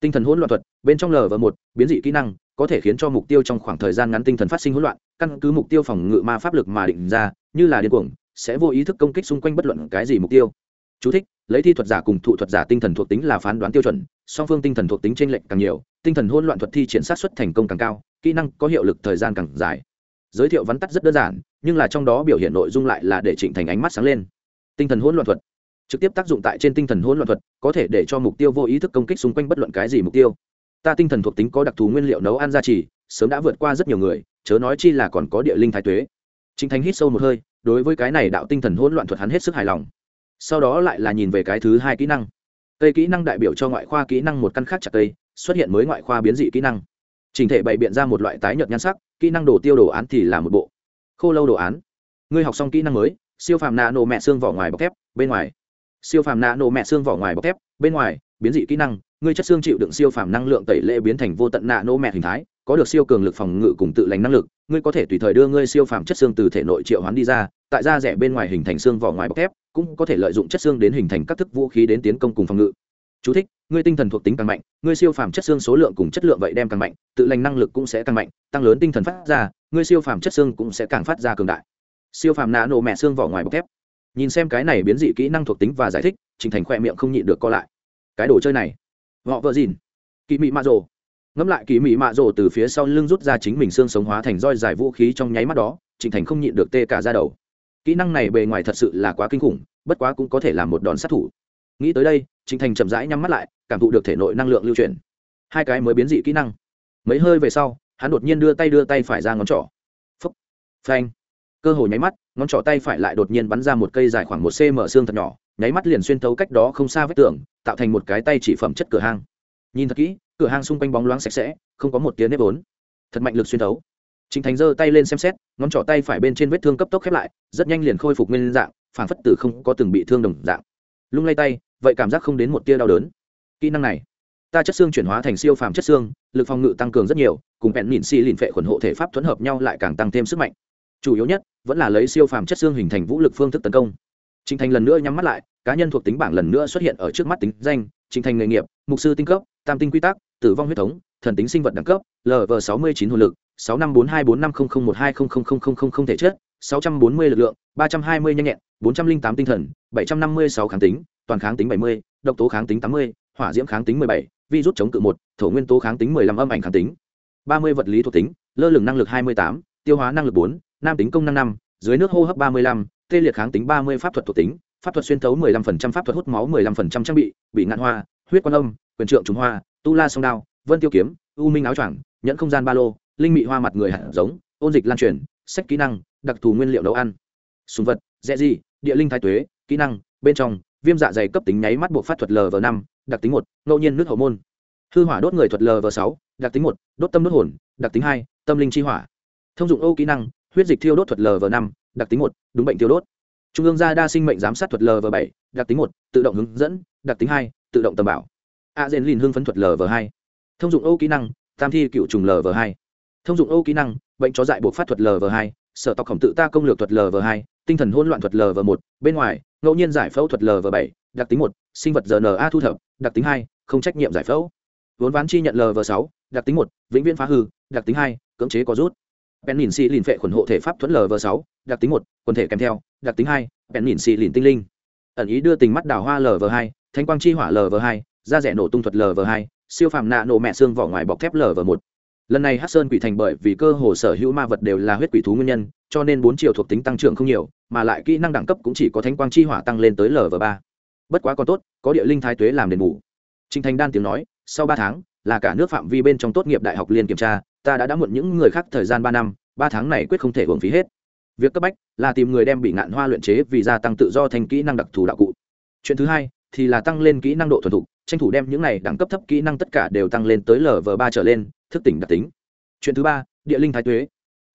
Tinh thần hỗn loạn thuật, bên trong lv một, biến dị kỹ năng, có thể khiến cho mục tiêu trong khoảng thời gian ngắn tinh thần phát sinh hỗn loạn, căn cứ mục tiêu phòng ngự ma pháp lực mà định ra, như là điên cuồng, sẽ vô ý thức công kích xung quanh bất luận cái gì mục tiêu. Chú thích, lấy thi thuật giả cùng thụ thuật giả tinh thần thuộc tính là phán đoán tiêu chuẩn song phương tinh thần thuộc tính trên lệnh càng nhiều tinh thần hỗn loạn thuật thi triển sát suất thành công càng cao kỹ năng có hiệu lực thời gian càng dài. Giới thiệu vắn tắt rất đơn giản nhưng là trong đó biểu hiện nội dung lại là để trịnh thành ánh mắt sáng lên. Tinh thần hỗn loạn thuật. Trực tiếp tác dụng tại trên tinh thần hỗn loạn thuật có thể để cho mục tiêu vô ý thức công kích xung quanh bất luận cái gì mục tiêu. Ta tinh thần thuộc tính có đặc thù nguyên liệu nấu ăn gia trì sớm đã vượt qua rất nhiều người chớ nói chi là còn có địa linh thái tuế. Trịnh Thành hít sâu một hơi, đối với cái này đạo tinh thần hỗn loạn thuật hắn hết sức hài lòng. Sau đó lại là nhìn về cái thứ hai kỹ năng. cây kỹ năng đại biểu cho ngoại khoa kỹ năng một căn khác chặt cây xuất hiện mới ngoại khoa biến dị kỹ năng. Trình thể bày biện ra một loại tái nhợt nhan sắc, kỹ năng đồ tiêu đồ án thì là một bộ. Khô lâu đồ án. Ngươi học xong kỹ năng mới, siêu phàm nano mẹ xương vỏ ngoài bọc thép, bên ngoài. Siêu phàm nano mẹ xương vỏ ngoài bọc thép, bên ngoài, biến dị kỹ năng, ngươi chất xương chịu đựng siêu phàm năng lượng tẩy lệ biến thành vô tận nano mẹ hình thái, có được siêu cường lực phòng ngự cùng tự lành năng lực ngươi có thể tùy thời đưa ngươi siêu phàm chất xương từ thể nội triệu hoán đi ra tại da rẻ bên ngoài hình thành xương vỏ ngoài bọc thép cũng có thể lợi dụng chất xương đến hình thành các thức vũ khí đến tiến công cùng phòng ngự. Chú thích, ngươi tinh thần thuộc tính càng mạnh ngươi siêu phàm chất xương số lượng cùng chất lượng vậy đem càng mạnh tự lành năng lực cũng sẽ càng mạnh tăng lớn tinh thần phát ra ngươi siêu phàm chất xương cũng sẽ càng phát ra cường đại. Siêu phàm nã nổ mẹ xương vỏ ngoài bọc thép. Nhìn xem cái này biến dị kỹ năng thuộc tính và giải thích trình thành khỏe miệng không nhịn được co lại. Cái đồ chơi này họ vợ dìn. Kỷ mị mạ rồ. Ngẫm lại Kỷ mị mạ rồ từ phía sau lưng rút ra chính mình xương sống hóa thành roi dài vũ khí trong nháy mắt đó trình thành không nhịn được tê cả da đầu kỹ năng này bề ngoài thật sự là quá kinh khủng, bất quá cũng có thể là một đòn sát thủ. Nghĩ tới đây trịnh thành chậm rãi nhắm mắt lại, cảm thụ được thể nội năng lượng lưu chuyển. Hai cái mới biến dị kỹ năng. Mấy hơi về sau, hắn đột nhiên đưa tay đưa tay phải ra ngón trỏ. Phúc. Phanh. Cơ hồ nháy mắt, ngón trỏ tay phải lại đột nhiên bắn ra một cây dài khoảng một cm xương thật nhỏ, nháy mắt liền xuyên thấu cách đó không xa vết tường, tạo thành một cái tay chỉ phẩm chất cửa hang. Nhìn thật kỹ, cửa hang xung quanh bóng loáng sạch sẽ, không có một tiếng nếp vốn. Thật mạnh lực xuyên thấu. Trịnh Thành giơ tay lên xem xét, ngón trỏ tay phải bên trên vết thương cấp tốc khép lại, rất nhanh liền khôi phục nguyên dạng, phản phất từ không có từng bị thương đồng dạng. Lung lay tay, vậy cảm giác không đến một tia đau đớn. Kỹ năng này, ta chất xương chuyển hóa thành siêu phàm chất xương, lực phòng ngự tăng cường rất nhiều, cùng bèn mịn xi lìn phệ khuẩn hộ thể pháp thuẫn hợp nhau lại càng tăng thêm sức mạnh. Chủ yếu nhất, vẫn là lấy siêu phàm chất xương hình thành vũ lực phương thức tấn công. Trịnh Thành lần nữa nhắm mắt lại, cá nhân thuộc tính bảng lần nữa xuất hiện ở trước mắt tính danh, Trịnh Thành nghề nghiệp, mục sư tinh cấp, tam tinh quy tắc, tử vong huyết thống thần tính sinh vật đẳng cấp lv sáu mươi chín hồn lực sáu năm bốn hai bốn năm không không một hai không không không không không không thể chất sáu trăm bốn mươi lực lượng, ba trăm hai mươi nhanh nhẹn, bốn trăm linh tám tinh thần, bảy trăm năm mươi sáu kháng tính, toàn kháng tính bảy mươi, độc tố kháng tính tám mươi, hỏa diễm kháng tính mười bảy, virus chống cự một, thổ nguyên tố kháng tính mười lăm âm ảnh kháng tính, ba mươi vật lý thuộc tính, lơ lửng năng lực hai mươi tám, tiêu hóa năng lực bốn, nam tính công năng năm, dưới nước hô hấp ba mươi lăm, tê liệt kháng tính ba mươi pháp thuật thuộc tính, pháp thuật xuyên thấu mười lăm phần trăm, pháp thuật hút máu mười lăm phần trăm trang bị bị ngạn hoa, huyết quan âm, quyền trượng trùng hoa, tu la song đao, vân tiêu kiếm, u minh áo choàng, nhẫn không gian ba lô linh mị hoa mặt người hạt giống, ôn dịch lan truyền, sách kỹ năng, đặc thù nguyên liệu nấu ăn. Sùng vật, dễ gì, địa linh thái tuế, kỹ năng, bên trong, viêm dạ dày cấp tính nháy mắt buộc phát thuật lv năm, đặc tính một, ngẫu nhiên nước hậu môn. Hư hỏa đốt người thuật lv sáu, đặc tính một, đốt tâm đốt hồn, đặc tính hai, tâm linh chi hỏa. Thông dụng ô kỹ năng, huyết dịch thiêu đốt thuật lv năm, đặc tính một, đúng bệnh thiêu đốt. Trung ương gia đa sinh mệnh giám sát thuật lv bảy, đặc tính một, tự động hướng dẫn, đặc tính hai, tự động tầm bảo. A dền lìn hương phấn thuật lv hai. Thông dụng ô kỹ năng, tam thi cựu trùng lv hai thông dụng ô kỹ năng bệnh chó dại buộc phát thuật lv hai sở tộc khổng tự ta công lược thuật lv hai tinh thần hỗn loạn thuật lv một bên ngoài ngẫu nhiên giải phẫu thuật lv bảy đặc tính một sinh vật rna thu thập đặc tính hai không trách nhiệm giải phẫu vốn ván chi nhận lv sáu đặc tính một vĩnh viễn phá hư đặc tính hai cưỡng chế có rút bèn nhìn xì lìn phệ khuẩn hộ thể pháp thuẫn lv sáu đặc tính một quần thể kèm theo đặc tính hai bèn nhìn xì lìn tinh linh ẩn ý đưa tình mắt đào hoa lv hai thanh quang chi hỏa lv hai da rẻ nổ tung thuật lv hai siêu phàm nạ nổ mẹ xương vỏ ngoài bọc thép lv một lần này hát sơn quỷ thành bởi vì cơ hồ sở hữu ma vật đều là huyết quỷ thú nguyên nhân, cho nên bốn chiều thuộc tính tăng trưởng không nhiều, mà lại kỹ năng đẳng cấp cũng chỉ có thánh quang chi hỏa tăng lên tới lv ba. Bất quá còn tốt, có địa linh thái tuế làm đền bù. Trinh thành đan tiếng nói, sau ba tháng, là cả nước phạm vi bên trong tốt nghiệp đại học liên kiểm tra, ta đã đã muộn những người khác thời gian ba năm, ba tháng này quyết không thể hưởng phí hết. Việc cấp bách là tìm người đem bị ngạn hoa luyện chế vì gia tăng tự do thành kỹ năng đặc thù đạo cụ. Chuyện thứ hai thì là tăng lên kỹ năng độ thuần thục, tranh thủ đem những này đẳng cấp thấp kỹ năng tất cả đều tăng lên tới lv ba trở lên thức tỉnh đặc tính. Chuyện thứ ba địa linh thái tuế.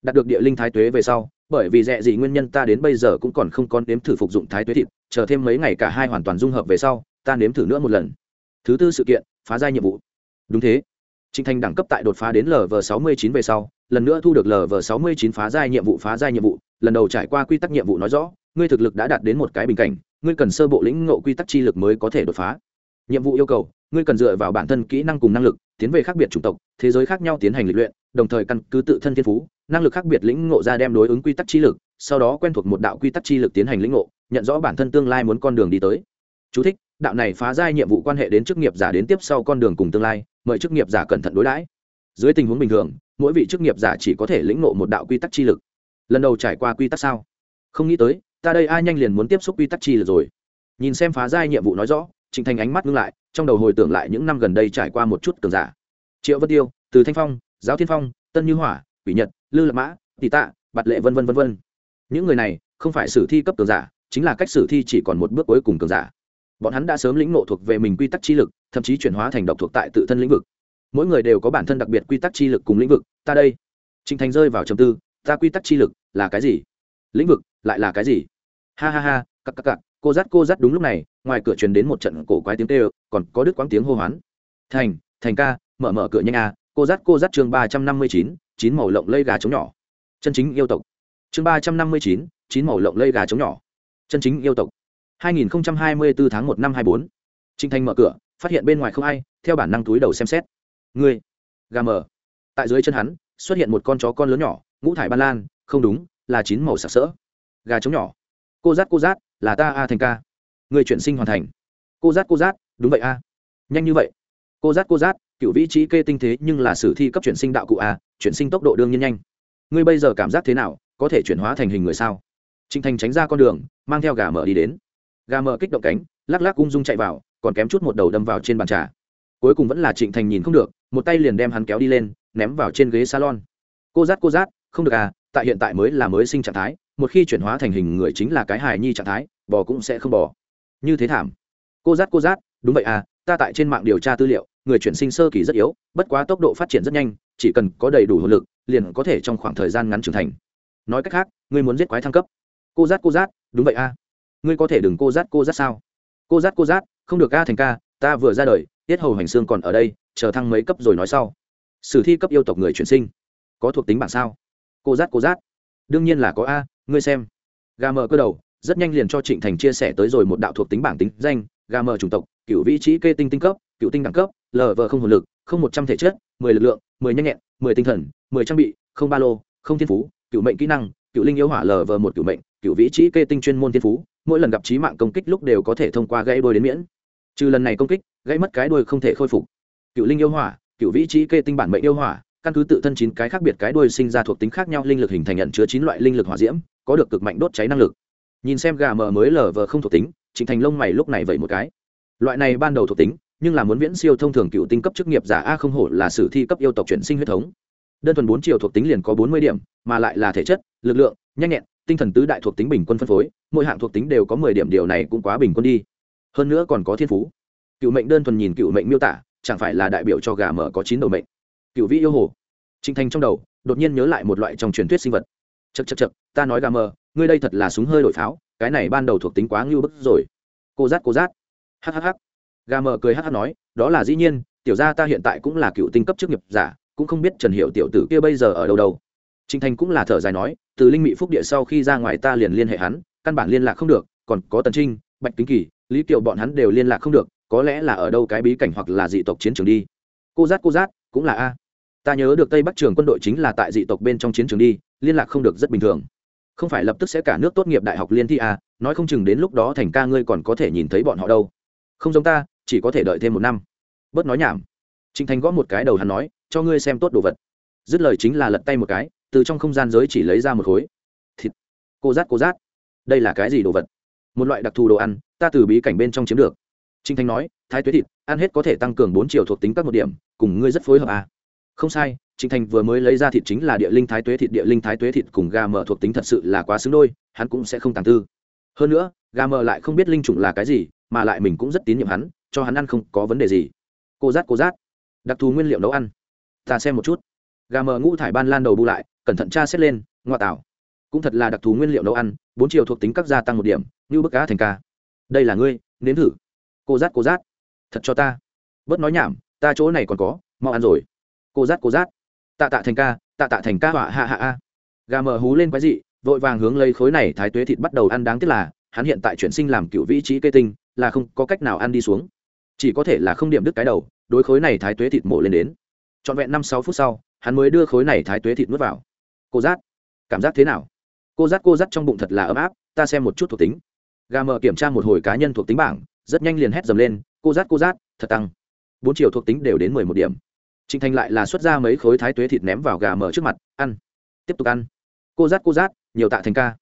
Đạt được địa linh thái tuế về sau bởi vì dẹ gì nguyên nhân ta đến bây giờ cũng còn không có nếm thử phục dụng thái tuế thịt chờ thêm mấy ngày cả hai hoàn toàn dung hợp về sau ta nếm thử nữa một lần. Thứ tư sự kiện phá giai nhiệm vụ. Đúng thế. Trịnh Thành đẳng cấp tại đột phá đến LV69 về sau, lần nữa thu được LV69 phá giai nhiệm vụ phá giai nhiệm vụ, lần đầu trải qua quy tắc nhiệm vụ nói rõ, ngươi thực lực đã đạt đến một cái bình cảnh, ngươi cần sơ bộ lĩnh ngộ quy tắc chi lực mới có thể đột phá. Nhiệm vụ yêu cầu, ngươi cần dựa vào bản thân kỹ năng cùng năng lực, tiến về khác biệt chủng tộc, thế giới khác nhau tiến hành lịch luyện, đồng thời căn cứ tự thân thiên phú, năng lực khác biệt lĩnh ngộ ra đem đối ứng quy tắc chi lực, sau đó quen thuộc một đạo quy tắc chi lực tiến hành lĩnh ngộ, nhận rõ bản thân tương lai muốn con đường đi tới. Chú thích: Đạo này phá giai nhiệm vụ quan hệ đến chức nghiệp giả đến tiếp sau con đường cùng tương lai, mời chức nghiệp giả cẩn thận đối đãi. Dưới tình huống bình thường mỗi vị chức nghiệp giả chỉ có thể lĩnh ngộ một đạo quy tắc chi lực. Lần đầu trải qua quy tắc sao? Không nghĩ tới ta đây ai nhanh liền muốn tiếp xúc quy tắc chi lực rồi. Nhìn xem phá giai nhiệm vụ nói rõ trịnh thành ánh mắt ngưng lại trong đầu hồi tưởng lại những năm gần đây trải qua một chút cường giả triệu vân tiêu, từ thanh phong, giáo thiên phong, tân như hỏa, quỷ nhật, lư lập mã, tỷ tạ, bạt lệ vân vân vân vân. Những người này không phải sử thi cấp cường giả, chính là cách sử thi chỉ còn một bước cuối cùng cường giả. Bọn hắn đã sớm lĩnh ngộ thuộc về mình quy tắc chi lực, thậm chí chuyển hóa thành độc thuộc tại tự thân lĩnh vực. Mỗi người đều có bản thân đặc biệt quy tắc chi lực cùng lĩnh vực, ta đây. Trịnh thành rơi vào trầm tư, ta quy tắc chi lực là cái gì? Lĩnh vực lại là cái gì? Ha ha ha cặp cặp cặp cô dắt cô dắt đúng lúc này, ngoài cửa truyền đến một trận cổ quái tiếng tê còn có đứt quãng tiếng hô hoán. Thành thành ca mở mở cửa nhanh à cô dắt cô dắt chương ba trăm năm mươi chín chín màu lộng lây gà trống nhỏ chân chính yêu tộc chương ba trăm năm mươi chín chín màu lộng lây gà trống nhỏ chân chính yêu tộc 2024 tháng 1 năm 24. Trinh Thanh mở cửa, phát hiện bên ngoài không ai, theo bản năng túi đầu xem xét. người gà mở. Tại dưới chân hắn, xuất hiện một con chó con lớn nhỏ, ngũ thải ban lan, không đúng, là chín màu sặc sỡ. Gà trống nhỏ. Cô rát cô rát, là ta a thành ca. người chuyển sinh hoàn thành. Cô rát cô rát, đúng vậy a. Nhanh như vậy. Cô rát cô rát, cựu vị trí kê tinh thế nhưng là sử thi cấp chuyển sinh đạo cụ a, chuyển sinh tốc độ đương nhiên nhanh. Ngươi bây giờ cảm giác thế nào, có thể chuyển hóa thành hình người sao? Trịnh Thành tránh ra con đường, mang theo gà mở đi đến. Gà mở kích động cánh lắc lắc ung dung chạy vào còn kém chút một đầu đâm vào trên bàn trà. Cuối cùng vẫn là trịnh thành nhìn không được một tay liền đem hắn kéo đi lên ném vào trên ghế salon. Cô giác cô giác không được à tại hiện tại mới là mới sinh trạng thái một khi chuyển hóa thành hình người chính là cái hài nhi trạng thái bò cũng sẽ không bò. Như thế thảm. Cô giác cô giác đúng vậy à ta tại trên mạng điều tra tư liệu người chuyển sinh sơ kỳ rất yếu bất quá tốc độ phát triển rất nhanh chỉ cần có đầy đủ hồn lực liền có thể trong khoảng thời gian ngắn trưởng thành. Nói cách khác ngươi muốn giết quái thăng cấp. Cô giác cô giác đúng vậy à ngươi có thể đừng cô giác cô giác sao? Cô giác cô giác, không được ca thành ca ta vừa ra đời tiết hầu hành xương còn ở đây chờ thăng mấy cấp rồi nói sau. Sử thi cấp yêu tộc người chuyển sinh có thuộc tính bản sao? Cô giác cô giác, đương nhiên là có a ngươi xem. Gà mờ cơ đầu rất nhanh liền cho trịnh thành chia sẻ tới rồi một đạo thuộc tính bảng tính danh gà mờ chủng tộc, cựu vị trí kê tinh tinh cấp, cựu tinh đẳng cấp, lờ vờ không hồn lực, không một trăm thể chất, mười lực lượng, mười nhanh nhẹn, mười tinh thần, mười trang bị, không ba lô, không thiên phú, cựu mệnh kỹ năng, cựu linh yêu hỏa lờ vờ một cựu mệnh, cựu vị trí kê tinh chuyên môn thiên phú, mỗi lần gặp trí mạng công kích lúc đều có thể thông qua gãy đôi đến miễn. Trừ lần này công kích, gãy mất cái đuôi không thể khôi phục. Cựu linh yêu hỏa, cựu vị trí kê tinh bản mệnh yêu hỏa, căn cứ tự thân chín cái khác biệt cái đuôi sinh ra thuộc tính khác nhau linh lực hình thành nhận chứa chín loại linh lực hỏa diễm, có được cực mạnh đốt cháy năng lực. Nhìn xem gà mờ mới lờ vờ không thuộc tính trịnh thành lông mày lúc này vậy một cái. Loại này ban đầu thuộc tính, nhưng là muốn viễn siêu thông thường cựu tinh cấp chức nghiệp giả a không hổ là sử thi cấp yêu tộc chuyển sinh huyết thống. Đơn thuần bốn chiều thuộc tính liền có bốn mươi điểm, mà lại là thể chất, lực lượng, nhanh nhẹn, tinh thần tứ đại thuộc tính bình quân phân phối, mỗi hạng thuộc tính đều có mười điểm, điều này cũng quá bình quân đi. Hơn nữa còn có thiên phú. Cựu mệnh đơn thuần nhìn cựu mệnh miêu tả, chẳng phải là đại biểu cho gà mở có chín đầu mệnh. Cựu vĩ yêu hồ. Trinh thành trong đầu, đột nhiên nhớ lại một loại trong truyền thuyết sinh vật. Chật chật chật ta nói gà mờ, ngươi đây thật là súng hơi đổi pháo cái này ban đầu thuộc tính quá ngưu bức rồi. Cô giác cô giác hhh gà mờ cười hh nói, đó là dĩ nhiên, tiểu gia ta hiện tại cũng là cựu tinh cấp chức nghiệp giả, cũng không biết trần hiệu tiểu tử kia bây giờ ở đâu đâu. Trinh thành cũng là thở dài nói, từ linh mỹ phúc địa sau khi ra ngoài ta liền liên hệ hắn, căn bản liên lạc không được, còn có tần trinh, bạch kính kỳ, lý kiều bọn hắn đều liên lạc không được, có lẽ là ở đâu cái bí cảnh hoặc là dị tộc chiến trường đi. Cô giác cô giác cũng là a. Ta nhớ được tây bắc trường quân đội chính là tại dị tộc bên trong chiến trường đi, liên lạc không được rất bình thường không phải lập tức sẽ cả nước tốt nghiệp đại học liên thi à nói không chừng đến lúc đó thành ca ngươi còn có thể nhìn thấy bọn họ đâu. Không giống ta, chỉ có thể đợi thêm một năm. Bớt nói nhảm. Trịnh thành gõ một cái đầu hắn nói, cho ngươi xem tốt đồ vật. Dứt lời chính là lật tay một cái, từ trong không gian giới chỉ lấy ra một khối. Thịt. Cô rát cô rát. Đây là cái gì đồ vật? Một loại đặc thù đồ ăn, ta từ bí cảnh bên trong chiếm được. Trình thanh nói, thái tuế thịt, ăn hết có thể tăng cường bốn triệu thuộc tính các một điểm, cùng ngươi rất phối hợp à không sai trịnh thành vừa mới lấy ra thịt chính là địa linh thái tuế thịt, địa linh thái tuế thịt cùng gà mờ thuộc tính thật sự là quá xứng đôi, hắn cũng sẽ không tàng tư. Hơn nữa, gà mờ lại không biết linh chủng là cái gì, mà lại mình cũng rất tín nhiệm hắn, cho hắn ăn không có vấn đề gì. Cô giác cô giác đặc thù nguyên liệu nấu ăn. Ta xem một chút. Gà mờ ngũ thải ban lan đầu bu lại, cẩn thận tra xét lên ngoại tảo cũng thật là đặc thù nguyên liệu nấu ăn, bốn chiều thuộc tính các gia tăng một điểm, như bức cá thành ca. Đây là ngươi, nếm thử. Cô giác cô giác thật cho ta. Bớt nói nhảm, ta chỗ này còn có, mau ăn rồi cô rát cô rát. Tạ tạ thành ca, tạ tạ thành ca, họa hạ hạ a gà mờ hú lên quái dị, vội vàng hướng lấy khối này thái tuế thịt bắt đầu ăn đáng tiếc là, hắn hiện tại chuyển sinh làm cựu vị trí cây tinh, là không có cách nào ăn đi xuống. Chỉ có thể là không điểm đứt cái đầu, đối khối này thái tuế thịt mổ lên đến. Trọn vẹn năm sáu phút sau, hắn mới đưa khối này thái tuế thịt nuốt vào. Cô giác cảm giác thế nào? Cô giác cô giác trong bụng thật là ấm áp, ta xem một chút thuộc tính. Gà mờ kiểm tra một hồi cá nhân thuộc tính bảng, rất nhanh liền hét dầm lên, cô giác cô giác thật tăng. Bốn chiều thuộc tính đều đến mười một điểm trịnh thành lại là xuất ra mấy khối thái tuế thịt ném vào gà mờ trước mặt, ăn. Tiếp tục ăn. Cô rát cô rát, nhiều tạ thành ca.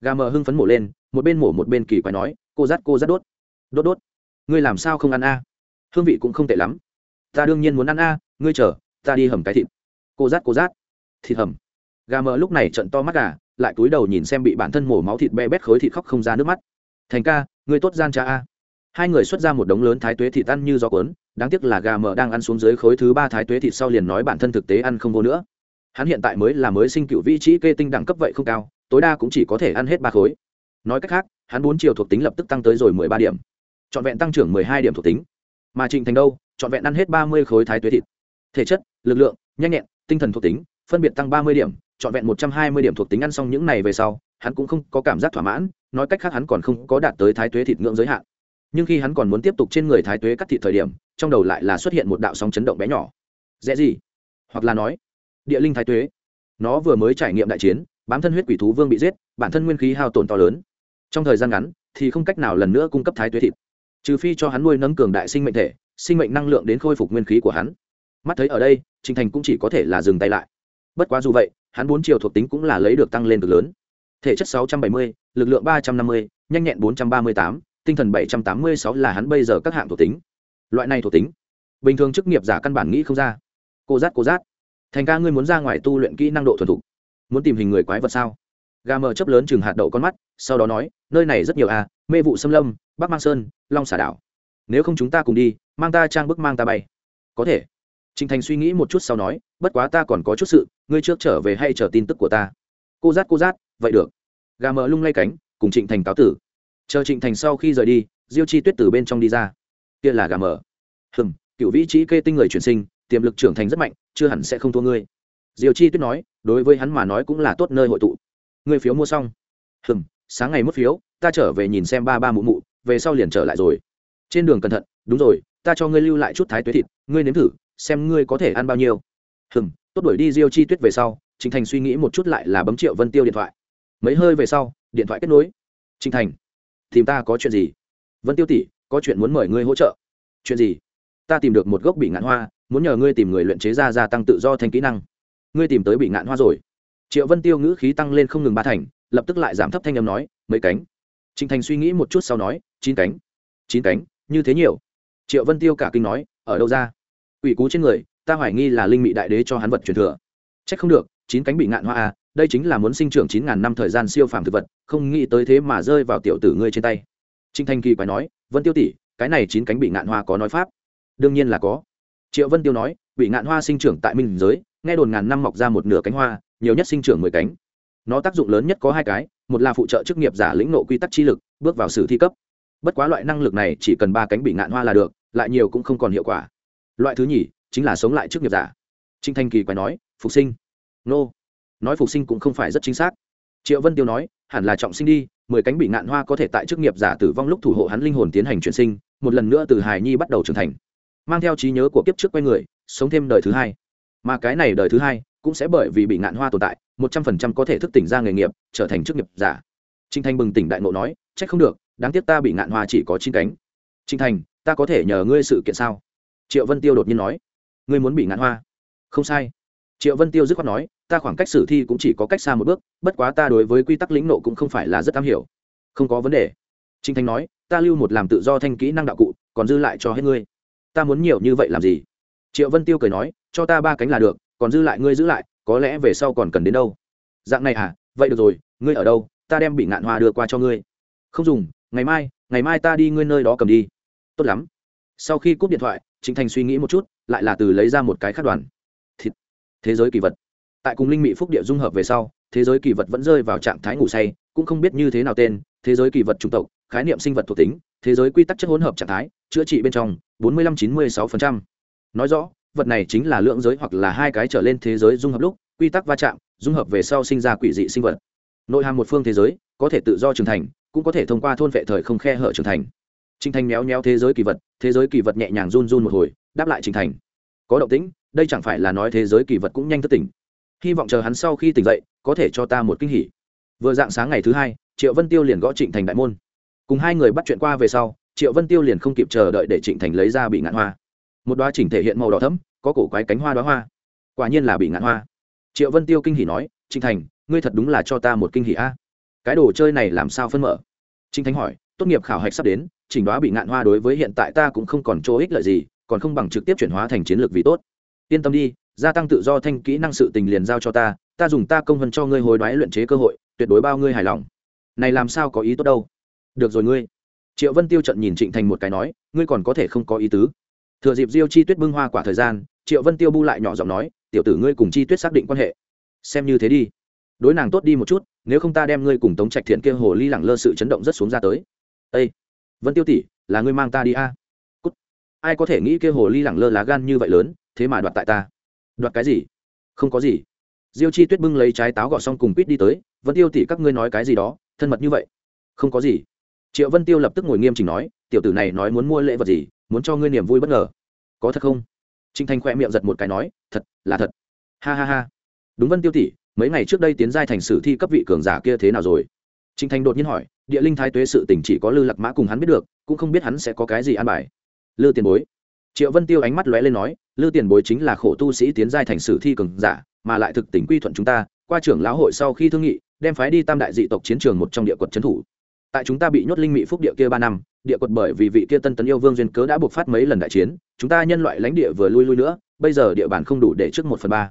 Gà mờ hưng phấn mổ lên, một bên mổ một bên kỳ quái nói, cô rát cô rát đốt. Đốt đốt. Ngươi làm sao không ăn a? Hương vị cũng không tệ lắm. Ta đương nhiên muốn ăn a, ngươi chờ, ta đi hầm cái thịt. Cô rát cô rát. Thịt hầm. Gà mờ lúc này trận to mắt gà, lại cúi đầu nhìn xem bị bản thân mổ máu thịt be bét khối thịt khóc không ra nước mắt. Thành ca, ngươi tốt gian cha a. Hai người xuất ra một đống lớn thái tuế thịt ăn như gió cuốn đáng tiếc là gà mờ đang ăn xuống dưới khối thứ ba thái tuế thịt sau liền nói bản thân thực tế ăn không vô nữa. Hắn hiện tại mới là mới sinh cựu vị trí kê tinh đẳng cấp vậy không cao, tối đa cũng chỉ có thể ăn hết ba khối. Nói cách khác, hắn bốn chiều thuộc tính lập tức tăng tới rồi mười ba điểm. Trọn vẹn tăng trưởng mười hai điểm thuộc tính. Mà trịnh thành đâu? Trọn vẹn ăn hết ba mươi khối thái tuế thịt. Thể chất, lực lượng, nhanh nhẹn, tinh thần thuộc tính, phân biệt tăng ba mươi điểm, trọn vẹn một trăm hai mươi điểm thuộc tính ăn xong những này về sau, hắn cũng không có cảm giác thỏa mãn, nói cách khác hắn còn không có đạt tới thái tuế thịt ngưỡng giới hạn nhưng khi hắn còn muốn tiếp tục trên người thái tuế cắt thịt thời điểm trong đầu lại là xuất hiện một đạo sóng chấn động bé nhỏ. Dễ gì? Hoặc là nói địa linh thái tuế. Nó vừa mới trải nghiệm đại chiến bám thân huyết quỷ thú vương bị giết bản thân nguyên khí hao tổn to lớn. Trong thời gian ngắn thì không cách nào lần nữa cung cấp thái tuế thịt. Trừ phi cho hắn nuôi nấng cường đại sinh mệnh thể sinh mệnh năng lượng đến khôi phục nguyên khí của hắn. Mắt thấy ở đây trình thành cũng chỉ có thể là dừng tay lại. Bất quá dù vậy hắn bốn chiều thuộc tính cũng là lấy được tăng lên cực lớn. Thể chất 670, lực lượng 350, nhanh nhẹn 438, tinh thần 786 là hắn bây giờ các hạng thuộc tính. Loại này thuộc tính, bình thường chức nghiệp giả căn bản nghĩ không ra. Cô giác cô giác. Thành ca, ngươi muốn ra ngoài tu luyện kỹ năng độ thuần thục. Muốn tìm hình người quái vật sao? Gà mờ chấp lớn chừng hạt đậu con mắt, sau đó nói, nơi này rất nhiều à mê vụ xâm lâm, bắc mang sơn, long xả đảo. Nếu không chúng ta cùng đi, mang ta trang bức mang ta bay. Có thể. Trình thành suy nghĩ một chút sau nói, bất quá ta còn có chút sự, ngươi trước trở về hay chờ tin tức của ta. Cô giác cô giác, vậy được. Gà mờ lung lay cánh, cùng trịnh thành cáo tử chờ trịnh thành sau khi rời đi, diêu chi tuyết từ bên trong đi ra. Kia là gà mờ. Hừng cựu vĩ trí kê tinh người chuyển sinh, tiềm lực trưởng thành rất mạnh, chưa hẳn sẽ không thua ngươi. Diêu chi tuyết nói, đối với hắn mà nói cũng là tốt nơi hội tụ. Ngươi phiếu mua xong. Hừng sáng ngày mất phiếu, ta trở về nhìn xem ba ba mụ mụ, về sau liền trở lại rồi. Trên đường cẩn thận, đúng rồi, ta cho ngươi lưu lại chút thái tuế thịt, ngươi nếm thử, xem ngươi có thể ăn bao nhiêu. Hừm, tốt đuổi đi diêu chi tuyết về sau Trình thành suy nghĩ một chút lại là bấm triệu vân tiêu điện thoại. Mấy hơi về sau, điện thoại kết nối. Trình thành tìm ta có chuyện gì? Vân tiêu tỷ, có chuyện muốn mời ngươi hỗ trợ. Chuyện gì? Ta tìm được một gốc bị ngạn hoa, muốn nhờ ngươi tìm người luyện chế ra gia tăng tự do thành kỹ năng. Ngươi tìm tới bị ngạn hoa rồi. Triệu vân tiêu ngữ khí tăng lên không ngừng ba thành, lập tức lại giảm thấp thanh âm nói, mấy cánh. Trịnh thành suy nghĩ một chút sau nói, chín cánh. Chín cánh, như thế nhiều. Triệu vân tiêu cả kinh nói, ở đâu ra? Ủy cú trên người, ta hoài nghi là linh mị đại đế cho hắn vật truyền thừa. C h ắ c không được, chín cánh bị ngạn hoa à đây chính là muốn sinh trưởng chín ngàn năm thời gian siêu phàm thực vật, không nghĩ tới thế mà rơi vào tiểu tử ngươi trên tay. Trinh thanh kỳ quay nói, vân tiêu tỷ, cái này chín cánh bị ngạn hoa có nói pháp? Đương nhiên là có. Triệu vân tiêu nói, bị ngạn hoa sinh trưởng tại minh giới, nghe đồn ngàn năm mọc ra một nửa cánh hoa, nhiều nhất sinh trưởng mười cánh. Nó tác dụng lớn nhất có hai cái, một là phụ trợ chức nghiệp giả lĩnh nộ quy tắc chi lực, bước vào sử thi cấp. Bất quá loại năng lực này chỉ cần ba cánh bị ngạn hoa là được, lại nhiều cũng không còn hiệu quả. Loại thứ nhì chính là sống lại chức nghiệp giả. Trinh thanh kỳ quay nói, phục sinh. Nô nói phục sinh cũng không phải rất chính xác. Triệu vân tiêu nói, hẳn là trọng sinh đi, mười cánh bị ngạn hoa có thể tại chức nghiệp giả tử vong lúc thủ hộ hắn linh hồn tiến hành chuyển sinh, một lần nữa từ hài nhi bắt đầu trưởng thành. Mang theo trí nhớ của kiếp trước quay người, sống thêm đời thứ hai. Mà cái này đời thứ hai cũng sẽ bởi vì bị ngạn hoa tồn tại, một trăm phần trăm có thể thức tỉnh ra nghề nghiệp, trở thành chức nghiệp giả. Trinh thanh bừng tỉnh đại ngộ nói c h ắ c không được, đáng tiếc ta bị ngạn hoa chỉ có chín cánh. Trinh thành, ta có thể nhờ ngươi sự kiện sao? Triệu vân tiêu đột nhiên nói. Ngươi muốn bị ngạn hoa? Không sai. Triệu vân tiêu dứt khoát nói ta khoảng cách sử thi cũng chỉ có cách xa một bước, bất quá ta đối với quy tắc lĩnh nộ cũng không phải là rất am hiểu. Không có vấn đề. Trinh thanh nói, ta lưu một làm tự do thanh kỹ năng đạo cụ, còn dư lại cho hết ngươi. Ta muốn nhiều như vậy làm gì? Triệu vân tiêu cười nói, cho ta ba cánh là được, còn dư lại ngươi giữ lại, có lẽ về sau còn cần đến đâu. Dạng này à vậy được rồi, ngươi ở đâu, ta đem bị ngạn hoa đưa qua cho ngươi. Không dùng, ngày mai ngày mai ta đi ngươi nơi đó cầm đi. Tốt lắm. Sau khi cúp điện thoại trịnh thành suy nghĩ một chút, lại là từ lấy ra một cái khắc đoàn. Thịt. thế giới kỳ vật tại cùng linh mị phúc địa dung hợp về sau, thế giới kỳ vật vẫn rơi vào trạng thái ngủ say, cũng không biết như thế nào tên, thế giới kỳ vật chủng tộc, khái niệm sinh vật thuộc tính, thế giới quy tắc chất hỗn hợp trạng thái, chữa trị bên trong, bốn mươi lăm chín mươi sáu nói rõ, vật này chính là lượng giới hoặc là hai cái trở lên thế giới dung hợp lúc, quy tắc va chạm, dung hợp về sau sinh ra quỷ dị sinh vật. Nội hàm một phương thế giới, có thể tự do trưởng thành, cũng có thể thông qua thôn vệ thời không khe hở trưởng thành. Trinh thành méo méo thế giới kỳ vật, thế giới kỳ vật nhẹ nhàng run run một hồi, đáp lại trình thành. Có động tĩnh, đây chẳng phải là nói thế giới kỳ vật cũng nhanh thất tỉnh hy vọng chờ hắn sau khi tỉnh dậy, có thể cho ta một kinh hỉ. Vừa dạng sáng ngày thứ hai, triệu vân tiêu liền gõ trịnh thành đại môn. Cùng hai người bắt chuyện qua về sau, triệu vân tiêu liền không kịp chờ đợi để trịnh thành lấy ra bị ngạn hoa. Một đoá chỉnh thể hiện màu đỏ thấm có cổ quái cánh hoa đoá hoa. Quả nhiên là bị ngạn hoa. Triệu vân tiêu kinh hỉ nói, trịnh thành, ngươi thật đúng là cho ta một kinh hỉ a. Cái đồ chơi này làm sao phân mở? Trịnh thành hỏi, tốt nghiệp khảo hạch sắp đến, chỉnh đoá bị ngạn hoa đối với hiện tại ta cũng không còn chỗ ích lợi gì, còn không bằng trực tiếp chuyển hóa thành chiến lược vì tốt. Yên tâm đi gia tăng tự do thanh kỹ năng sự tình liền giao cho ta ta dùng ta công vân cho ngươi hồi đoái luyện chế cơ hội, tuyệt đối bao ngươi hài lòng. Này làm sao có ý tốt đâu? Được rồi ngươi. Triệu vân tiêu trận nhìn trịnh thành một cái nói, ngươi còn có thể không có ý tứ. Thừa dịp diêu chi tuyết bưng hoa quả thời gian, triệu vân tiêu bu lại nhỏ giọng nói, tiểu tử ngươi cùng chi tuyết xác định quan hệ. Xem như thế đi. Đối nàng tốt đi một chút, nếu không ta đem ngươi cùng tống trạch thiện kia hồ ly lẳng lơ sự chấn động rất xuống ra tới. Ây vân tiêu tỷ, là ngươi mang ta đi a? Cút. Ai có thể nghĩ kia hồ ly lẳng lơ lá gan như vậy lớn, thế mà đoạt tại ta? Đoạt cái gì? Không có gì. Diêu chi tuyết bưng lấy trái táo gọt xong cùng quýt đi tới, vân tiêu tỷ các ngươi nói cái gì đó? Thân mật như vậy. Không có gì. Triệu vân tiêu lập tức ngồi nghiêm chỉnh nói, tiểu tử này nói muốn mua lễ vật gì, muốn cho ngươi niềm vui bất ngờ. Có thật không? Trinh thanh khoe miệng giật một cái nói, thật, là thật. Ha ha ha. Đúng vân tiêu tỷ, mấy ngày trước đây tiến giai thành sử thi cấp vị cường giả kia thế nào rồi? Trinh thanh đột nhiên hỏi, địa linh thái tuế sự tình chỉ có lư lạc mã cùng hắn biết được, cũng không biết hắn sẽ có cái gì an bài. Lư tiền bối. Triệu vân tiêu ánh mắt lóe lên nói lư tiền bối chính là khổ tu sĩ tiến giai thành sử thi cường giả, mà lại thực tình quy thuận chúng ta, qua trưởng lão hội sau khi thương nghị, đem phái đi tam đại dị tộc chiến trường một trong địa quật trấn thủ. Tại chúng ta bị nhốt linh mỹ phúc địa kia ba năm, địa quật bởi vì vị kia tân tấn yêu vương duyên cớ đã buộc phát mấy lần đại chiến, chúng ta nhân loại lãnh địa vừa lui lui nữa, bây giờ địa bàn không đủ để trước một phần ba.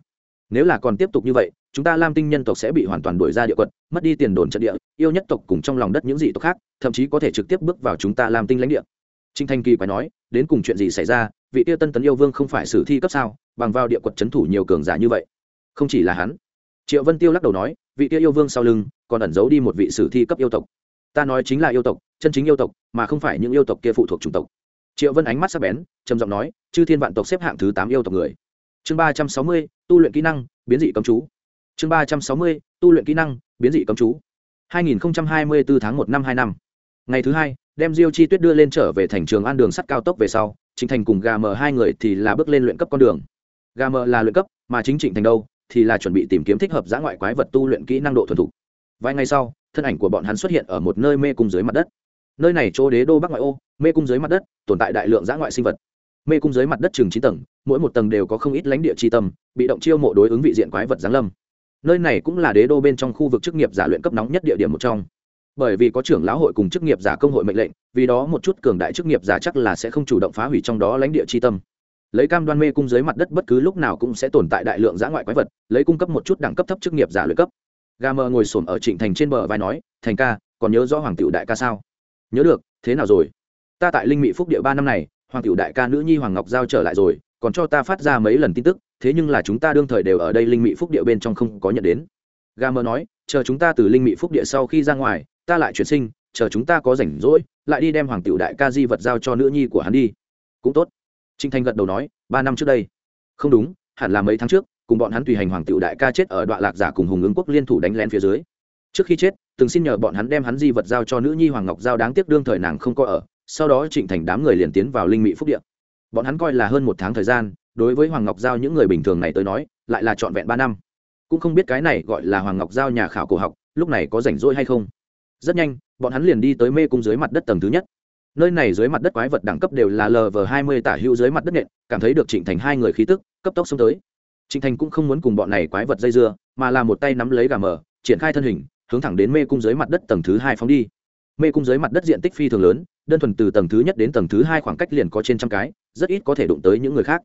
Nếu là còn tiếp tục như vậy, chúng ta lam tinh nhân tộc sẽ bị hoàn toàn đuổi ra địa quật mất đi tiền đồn trận địa, yêu nhất tộc cùng trong lòng đất những dị tộc khác, thậm chí có thể trực tiếp bước vào chúng ta lam tinh lãnh địa. Trinh thanh kỳ phải nói đến cùng chuyện gì xảy ra, vị tiêu tân tấn yêu vương không phải sử thi cấp sao, bằng vào địa quật c h ấ n thủ nhiều cường giả như vậy. Không chỉ là hắn. Triệu vân tiêu lắc đầu nói, vị tiêu yêu vương sau lưng còn ẩn giấu đi một vị sử thi cấp yêu tộc. Ta nói chính là yêu tộc, chân chính yêu tộc, mà không phải những yêu tộc kia phụ thuộc chủng tộc. Triệu vân ánh mắt sắc bén, trầm giọng nói, chư thiên vạn tộc xếp hạng thứ tám yêu tộc người. Chương ba trăm sáu mươi, tu luyện kỹ năng, biến dị cấm chú. Chương ba trăm sáu mươi, tu luyện kỹ năng, biến dị cấm chú. Hai nghìn hai mươi bốn tháng một năm hai năm. Ngày thứ hai đem diêu chi tuyết đưa lên trở về thành trường an đường sắt cao tốc về sau, trịnh thành cùng gà mờ hai người thì là bước lên luyện cấp con đường. Gà mờ là luyện cấp, mà chính trịnh thành đâu, thì là chuẩn bị tìm kiếm thích hợp giã ngoại quái vật tu luyện kỹ năng độ thuần thục. Vài ngày sau, thân ảnh của bọn hắn xuất hiện ở một nơi mê cung dưới mặt đất. Nơi này chỗ đế đô bắc ngoại ô, mê cung dưới mặt đất, tồn tại đại lượng giã ngoại sinh vật. Mê cung dưới mặt đất chừng chín tầng, mỗi một tầng đều có không ít lãnh địa tri tâm, bị động chiêu mộ đối ứng vị diện quái vật giáng lâm. Nơi này cũng là đế đô bên trong khu vực chức nghiệp giả luyện cấp nóng nhất địa điểm một trong bởi vì có trưởng lão hội cùng chức nghiệp giả công hội mệnh lệnh, vì đó một chút cường đại chức nghiệp giả chắc là sẽ không chủ động phá hủy trong đó lãnh địa c h i tâm. Lấy cam đoan mê cung dưới mặt đất bất cứ lúc nào cũng sẽ tồn tại đại lượng giã ngoại quái vật, lấy cung cấp một chút đẳng cấp thấp chức nghiệp giả luyện cấp. Ga mờ ngồi s ổ m ở trịnh thành trên bờ vai nói, thành ca, còn nhớ rõ hoàng cựu đại ca sao? Nhớ được, thế nào rồi? Ta tại linh mỹ phúc địa ba năm này, hoàng cựu đại ca nữ nhi hoàng ngọc giao trở lại rồi, còn cho ta phát ra mấy lần tin tức, thế nhưng là chúng ta đương thời đều ở đây linh mỹ phúc địa bên trong không có nhận đến. Ga mờ nói, chờ chúng ta từ linh mỹ phúc địa sau khi ra ngoài ta lại chuyển sinh, chờ chúng ta có rảnh rỗi, lại đi đem hoàng tiểu đại ca di vật giao cho nữ nhi của hắn đi. Cũng tốt. Trinh thanh gật đầu nói, ba năm trước đây. Không đúng, hẳn là mấy tháng trước, cùng bọn hắn tùy hành hoàng tiểu đại ca chết ở đoạn lạc giả cùng hùng ứng quốc liên thủ đánh lén phía dưới. Trước khi chết, từng xin nhờ bọn hắn đem hắn di vật giao cho nữ nhi hoàng ngọc giao đáng tiếc đương thời nàng không có ở, sau đó trịnh thành đám người liền tiến vào linh mỹ phúc điện bọn hắn coi là hơn một tháng thời gian, đối với hoàng ngọc giao những người bình thường này tới nói, lại là trọn vẹn ba năm. Cũng không biết cái này gọi là hoàng ngọc giao nhà khảo cổ học, lúc này có rảnh rỗi hay không rất nhanh, bọn hắn liền đi tới mê cung dưới mặt đất tầng thứ nhất. Nơi này dưới mặt đất quái vật đẳng cấp đều là lv hai mươi tả hữu dưới mặt đất nện, cảm thấy được trịnh thành hai người khí tức, cấp tốc xông tới. Trịnh thành cũng không muốn cùng bọn này quái vật dây dưa, mà là một tay nắm lấy gà mờ, triển khai thân hình, hướng thẳng đến mê cung dưới mặt đất tầng thứ hai phóng đi. Mê cung dưới mặt đất diện tích phi thường lớn, đơn thuần từ tầng thứ nhất đến tầng thứ hai khoảng cách liền có trên trăm cái, rất ít có thể đụng tới những người khác.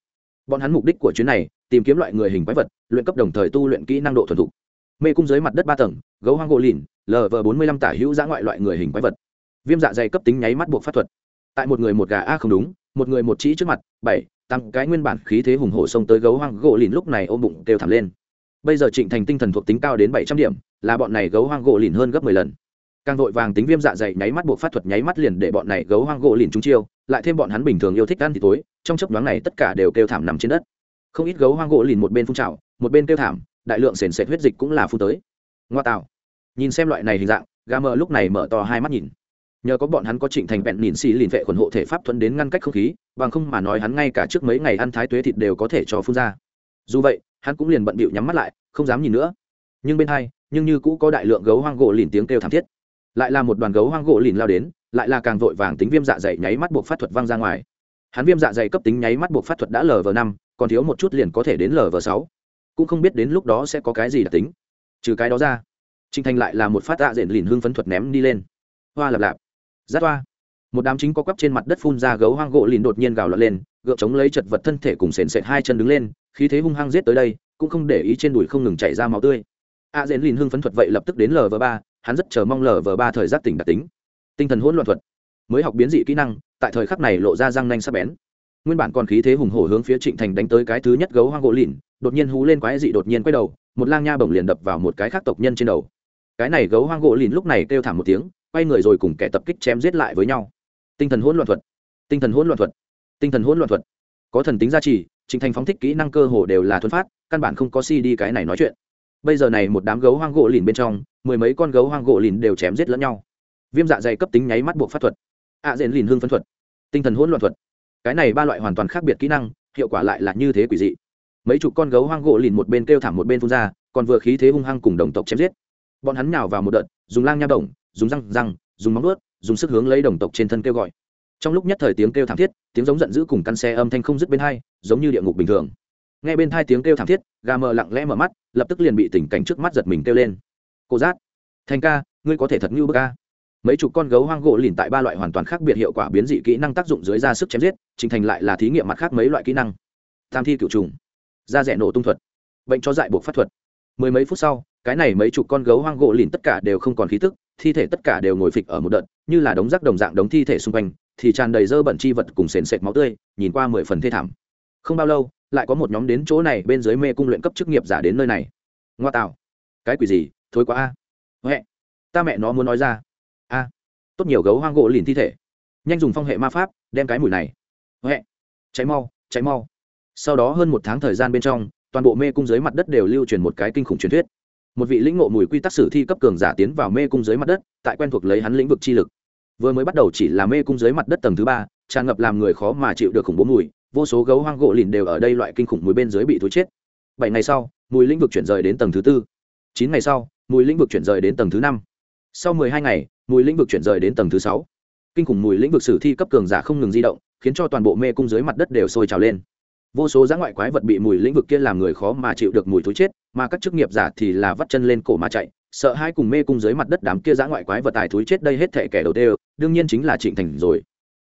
Bọn hắn mục đích của chuyến này, tìm kiếm loại người hình quái vật, luyện cấp đồng thời tu luyện kỹ năng độ thuần thục mê cung dưới mặt đất ba tầng, gấu hoang gỗ lìn lv bốn mươi lăm tả hữu giã ngoại loại người hình quái vật. Viêm dạ dày cấp tính nháy mắt buộc pháp thuật. Tại một người một gà a không đúng, một người một trĩ trước mặt, bảy tăng cái nguyên bản khí thế hùng hổ xông tới gấu hoang gỗ lìn lúc này ôm bụng kêu thảm lên. Bây giờ trịnh thành tinh thần thuộc tính cao đến bảy trăm điểm, là bọn này gấu hoang gỗ lìn hơn gấp mười lần. Càng vội vàng tính viêm dạ dày nháy mắt buộc phát thuật nháy mắt liền để bọn này gấu hoang gỗ lìn trúng chiêu, lại thêm bọn hắn bình thường yêu thích ăn thì tối, trong chấp đoán này tất cả đều kêu thảm nằm trên đất. Không ít gấu hoang gỗ lìn một bên phun trào, một bên kêu thảm đại lượng sền sệt huyết dịch cũng là phun tới. Ngoa tạo. Nhìn xem loại này hình dạng gà mờ lúc này mở to hai mắt nhìn. Nhờ có bọn hắn có trịnh thành vẹn nhìn xì lìn vệ khuẩn hộ thể pháp thuận đến ngăn cách không khí, bằng không mà nói hắn ngay cả trước mấy ngày ăn thái tuế thịt đều có thể cho phun ra. Dù vậy, hắn cũng liền bận bịu nhắm mắt lại, không dám nhìn nữa. Nhưng bên hai, nhưng như cũ có đại lượng gấu hoang gỗ lìn tiếng kêu thảm thiết. Lại là một đoàn gấu hoang gỗ lìn lao đến, lại là càng vội vàng tính viêm dạ dày nháy mắt buộc phát thuật văng ra ngoài. Hắn viêm dạ dày cấp tính nháy mắt buộc phát thuật đã lv năm, còn thiếu một chút liền có thể đến lv sáu cũng không biết đến lúc đó sẽ có cái gì đặc tính. Trừ cái đó ra trinh thành lại là một phát tạ dện lìn hương phấn thuật ném đi lên. Hoa lạp lạp giát hoa. Một đám chính có quắp trên mặt đất phun ra gấu hoang gỗ lìn đột nhiên gào lọt lên, gượng chống lấy chật vật thân thể cùng sền sệt hai chân đứng lên, khí thế hung hăng giết tới đây, cũng không để ý trên đùi không ngừng chảy ra máu tươi. A dễn lìn hưng phấn thuật vậy lập tức đến lv ba, hắn rất chờ mong lv ba thời giác tỉnh đặc tính. Tinh thần hỗn loạn thuật. Mới học biến dị kỹ năng, tại thời khắc này lộ ra răng nanh sắc bén. Nguyên bản còn khí thế hùng hổ hướng phía trịnh thành đánh tới cái thứ nhất gấu hoang gỗ lìn đột nhiên hú lên quái dị đột nhiên quay đầu một lang nha bổng liền đập vào một cái khác tộc nhân trên đầu. Cái này gấu hoang gỗ lìn lúc này kêu thảm một tiếng quay người rồi cùng kẻ tập kích chém giết lại với nhau. Tinh thần hỗn loạn thuật. Tinh thần hỗn loạn thuật. Tinh thần hỗn loạn thuật. Có thần tính gia trì trình thành phóng thích kỹ năng cơ hồ đều là thuần phát căn bản không có si đi cái này nói chuyện. Bây giờ này một đám gấu hoang gỗ lìn bên trong mười mấy con gấu hoang gỗ lìn đều chém giết lẫn nhau. Viêm dạ dày cấp tính nháy mắt buộc pháp thuật. Ạ à, dện lìn hương phân thuật. Tinh thần hỗn loạn thuật. Cái này ba loại hoàn toàn khác biệt kỹ năng hiệu quả lại là như thế quỷ dị mấy chục con gấu hoang gỗ lìn một bên kêu thảm một bên phun ra, còn vừa khí thế hung hăng cùng đồng tộc chém giết. Bọn hắn nhào vào một đợt, dùng lang nha đồng dùng răng răng, dùng móng ướt dùng sức hướng lấy đồng tộc trên thân kêu gọi. Trong lúc nhất thời tiếng kêu thảm thiết, tiếng giống giận dữ cùng căn xe âm thanh không dứt bên hai, giống như địa ngục bình thường. Nghe bên hai tiếng kêu thảm thiết, gà mờ lặng lẽ mở mắt, lập tức liền bị tình cảnh trước mắt giật mình kêu lên. Cô giác thành ca, ngươi có thể thật như bức ca mấy chục con gấu hoang gỗ lìn tại ba loại hoàn toàn khác biệt hiệu quả biến dị kỹ năng tác dụng dưới ra sức chém giết, trình thành lại là thí nghiệm mặt khác mấy loại kỹ năng. Tam thi cựu trùng da rẻ nổ tung thuật. Bệnh cho dại buộc phát thuật. Mười mấy phút sau, cái này mấy chục con gấu hoang gỗ lìn tất cả đều không còn khí tức, thi thể tất cả đều ngồi phịch ở một đợt, như là đống rác đồng dạng đống thi thể xung quanh, thì tràn đầy dơ bẩn chi vật cùng sền sệt máu tươi, nhìn qua mười phần thê thảm. Không bao lâu, lại có một nhóm đến chỗ này bên dưới mê cung luyện cấp chức nghiệp giả đến nơi này. Ngoa tạo. Cái quỷ gì? Thối quá a. Huệ. Ta mẹ nó muốn nói ra. A. Tốt nhiều gấu hoang gỗ lìn thi thể. Nhanh dùng phong hệ ma pháp, đem cái mùi này. Huệ. Cháy mau cháy mau sau đó hơn một tháng thời gian bên trong, toàn bộ mê cung dưới mặt đất đều lưu truyền một cái kinh khủng truyền thuyết. Một vị lĩnh ngộ mùi quy tắc sử thi cấp cường giả tiến vào mê cung dưới mặt đất, tại quen thuộc lấy hắn lĩnh vực chi lực. Vừa mới bắt đầu chỉ là mê cung dưới mặt đất tầng thứ ba, tràn ngập làm người khó mà chịu được khủng bố mùi, vô số gấu hoang gỗ lìn đều ở đây loại kinh khủng mùi bên dưới bị thối chết. Bảy ngày sau, mùi lĩnh vực chuyển rời đến tầng thứ tư. Chín ngày sau, mùi lĩnh vực chuyển rời đến tầng thứ năm. Sau mười hai ngày, mùi lĩnh vực chuyển rời đến tầng thứ sáu. Kinh khủng mùi lĩnh vực sử thi cấp cường giả không ngừng di động, khiến cho toàn bộ mê cung dưới mặt đất đều sôi trào lên vô số giá ngoại quái vật bị mùi lĩnh vực kia làm người khó mà chịu được mùi thối chết mà các chức nghiệp giả thì là vắt chân lên cổ mà chạy sợ hai cùng mê cung dưới mặt đất đám kia giá ngoại quái vật tài thối chết đây hết thể kẻ đầu tiên đương nhiên chính là trịnh thành rồi.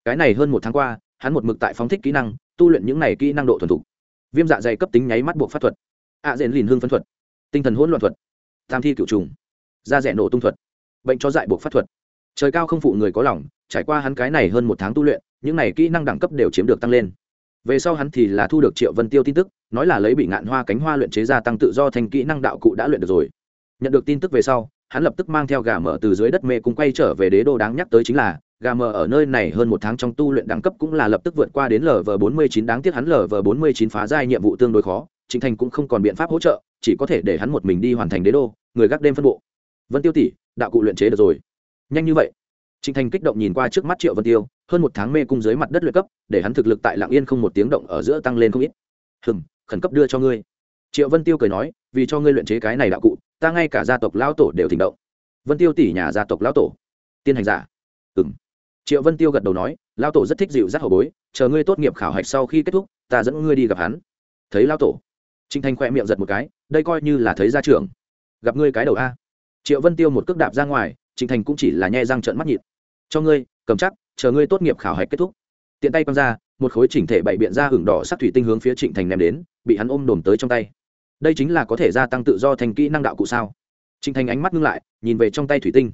Cái này hơn một tháng qua hắn một mực tại phóng thích kỹ năng tu luyện những này kỹ năng độ thuần thục. Viêm dạ dày cấp tính nháy mắt buộc pháp thuật. Ạ à, rèn lìn hương phân thuật. Tinh thần hỗn loạn thuật. Tam thi cựu trùng. Da rẻ nổ tung thuật. Bệnh cho dại buộc pháp thuật. Trời cao không phụ người có lòng trải qua hắn cái này hơn một tháng tu luyện những này kỹ năng đẳng cấp đều chiếm được tăng lên về sau hắn thì là thu được triệu vân tiêu tin tức, nói là lấy bị ngạn hoa cánh hoa luyện chế ra tăng tự do thành kỹ năng đạo cụ đã luyện được rồi. Nhận được tin tức về sau, hắn lập tức mang theo gà mở từ dưới đất mê cùng quay trở về đế đô đáng nhắc tới chính là, gà mờ ở nơi này hơn một tháng trong tu luyện đẳng cấp cũng là lập tức vượt qua đến lv bốn mươi chín đáng tiếc hắn lv bốn mươi chín phá giai nhiệm vụ tương đối khó, trịnh thành cũng không còn biện pháp hỗ trợ, chỉ có thể để hắn một mình đi hoàn thành đế đô, người gác đêm phân bộ. Vân tiêu tỷ, đạo cụ luyện chế được rồi. Nhanh như vậy trịnh thành kích động nhìn qua trước mắt triệu vân tiêu, hơn một tháng mê cung dưới mặt đất luyện cấp, để hắn thực lực tại lạng yên không một tiếng động ở giữa tăng lên không ít. Hừm, khẩn cấp đưa cho ngươi. Triệu vân tiêu cười nói, vì cho ngươi luyện chế cái này đạo cụ, ta ngay cả gia tộc lão tổ đều thỉnh động. Vân tiêu tỷ nhà gia tộc lão tổ. Tiên hành giả. "Ừm." triệu vân tiêu gật đầu nói, lão tổ rất thích dịu dắt hậu bối, chờ ngươi tốt nghiệp khảo hạch sau khi kết thúc, ta dẫn ngươi đi gặp hắn. Thấy lão tổ. Trịnh thanh khẽ miệng giật một cái, đây coi như là thấy gia trưởng. Gặp ngươi cái đầu a. Triệu vân tiêu một cước đạp ra ngoài Trịnh thành cũng chỉ là nhe răng trợn mắt nhịn cho ngươi, cầm chắc, chờ ngươi tốt nghiệp khảo hạch kết thúc. Tiện tay quăng ra, một khối chỉnh thể bày biện ra hưởng đỏ sắc thủy tinh hướng phía trịnh thành ném đến, bị hắn ôm đồm tới trong tay. Đây chính là có thể gia tăng tự do thành kỹ năng đạo cụ sao? Trịnh thành ánh mắt ngưng lại, nhìn về trong tay thủy tinh.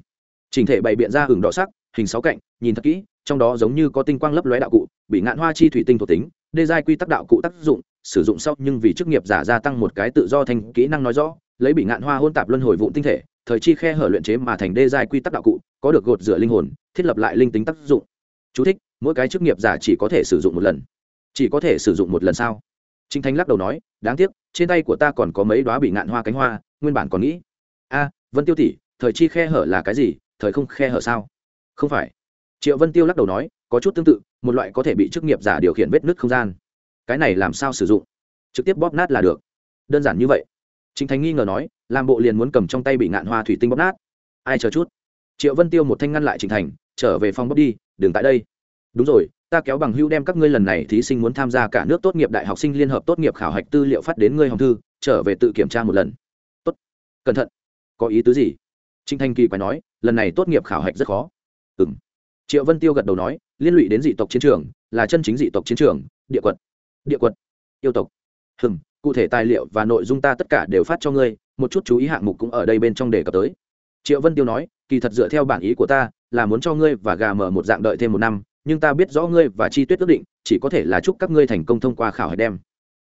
Chỉnh thể bày biện ra hưởng đỏ sắc, hình sáu cạnh, nhìn thật kỹ, trong đó giống như có tinh quang lấp lóe đạo cụ, bị ngạn hoa chi thủy tinh thuộc tính, đê giai quy tắc đạo cụ tác dụng, sử dụng sau nhưng vì chức nghiệp giả gia tăng một cái tự do thành kỹ năng nói rõ, lấy bị ngạn hoa hôn tạp luân hồi vụn tinh thể, thời chi khe hở luyện chế mà thành đê giai quy tắc đạo cụ có được gột rửa linh hồn thiết lập lại linh tính tác dụng. Chú thích, mỗi cái chức nghiệp giả chỉ có thể sử dụng một lần. Chỉ có thể sử dụng một lần sao? Trinh thanh lắc đầu nói đáng tiếc trên tay của ta còn có mấy đoá bị ngạn hoa cánh hoa nguyên bản còn nghĩ. A vân tiêu tỷ thời chi khe hở là cái gì? Thời không khe hở sao? Không phải. Triệu vân tiêu lắc đầu nói có chút tương tự một loại có thể bị chức nghiệp giả điều khiển vết nứt không gian. Cái này làm sao sử dụng? Trực tiếp bóp nát là được. Đơn giản như vậy. Chính thành nghi ngờ nói làm bộ liền muốn cầm trong tay bị ngạn hoa thủy tinh bóp nát. Ai chờ chút? Triệu vân tiêu một thanh ngăn lại trình thành, trở về phòng bóp đi, đừng tại đây. Đúng rồi, ta kéo bằng hữu đem các ngươi lần này thí sinh muốn tham gia cả nước tốt nghiệp đại học sinh liên hợp tốt nghiệp khảo hạch tư liệu phát đến ngươi hồng thư, trở về tự kiểm tra một lần. Tốt, cẩn thận. Có ý tứ gì? Trịnh thanh kỳ quay nói, lần này tốt nghiệp khảo hạch rất khó. Ừ m triệu vân tiêu gật đầu nói, liên lụy đến dị tộc chiến trường, là chân chính dị tộc chiến trường, địa quật địa quật, yêu tộc. Hừng cụ thể tài liệu và nội dung ta tất cả đều phát cho ngươi, một chút chú ý hạng mục cũng ở đây bên trong đề cập tới. Triệu vân tiêu nói kỳ thật dựa theo bản ý của ta, là muốn cho ngươi và gà mở một dạng đợi thêm một năm, nhưng ta biết rõ ngươi và chi tuyết ước định, chỉ có thể là chúc các ngươi thành công thông qua khảo hạch đem.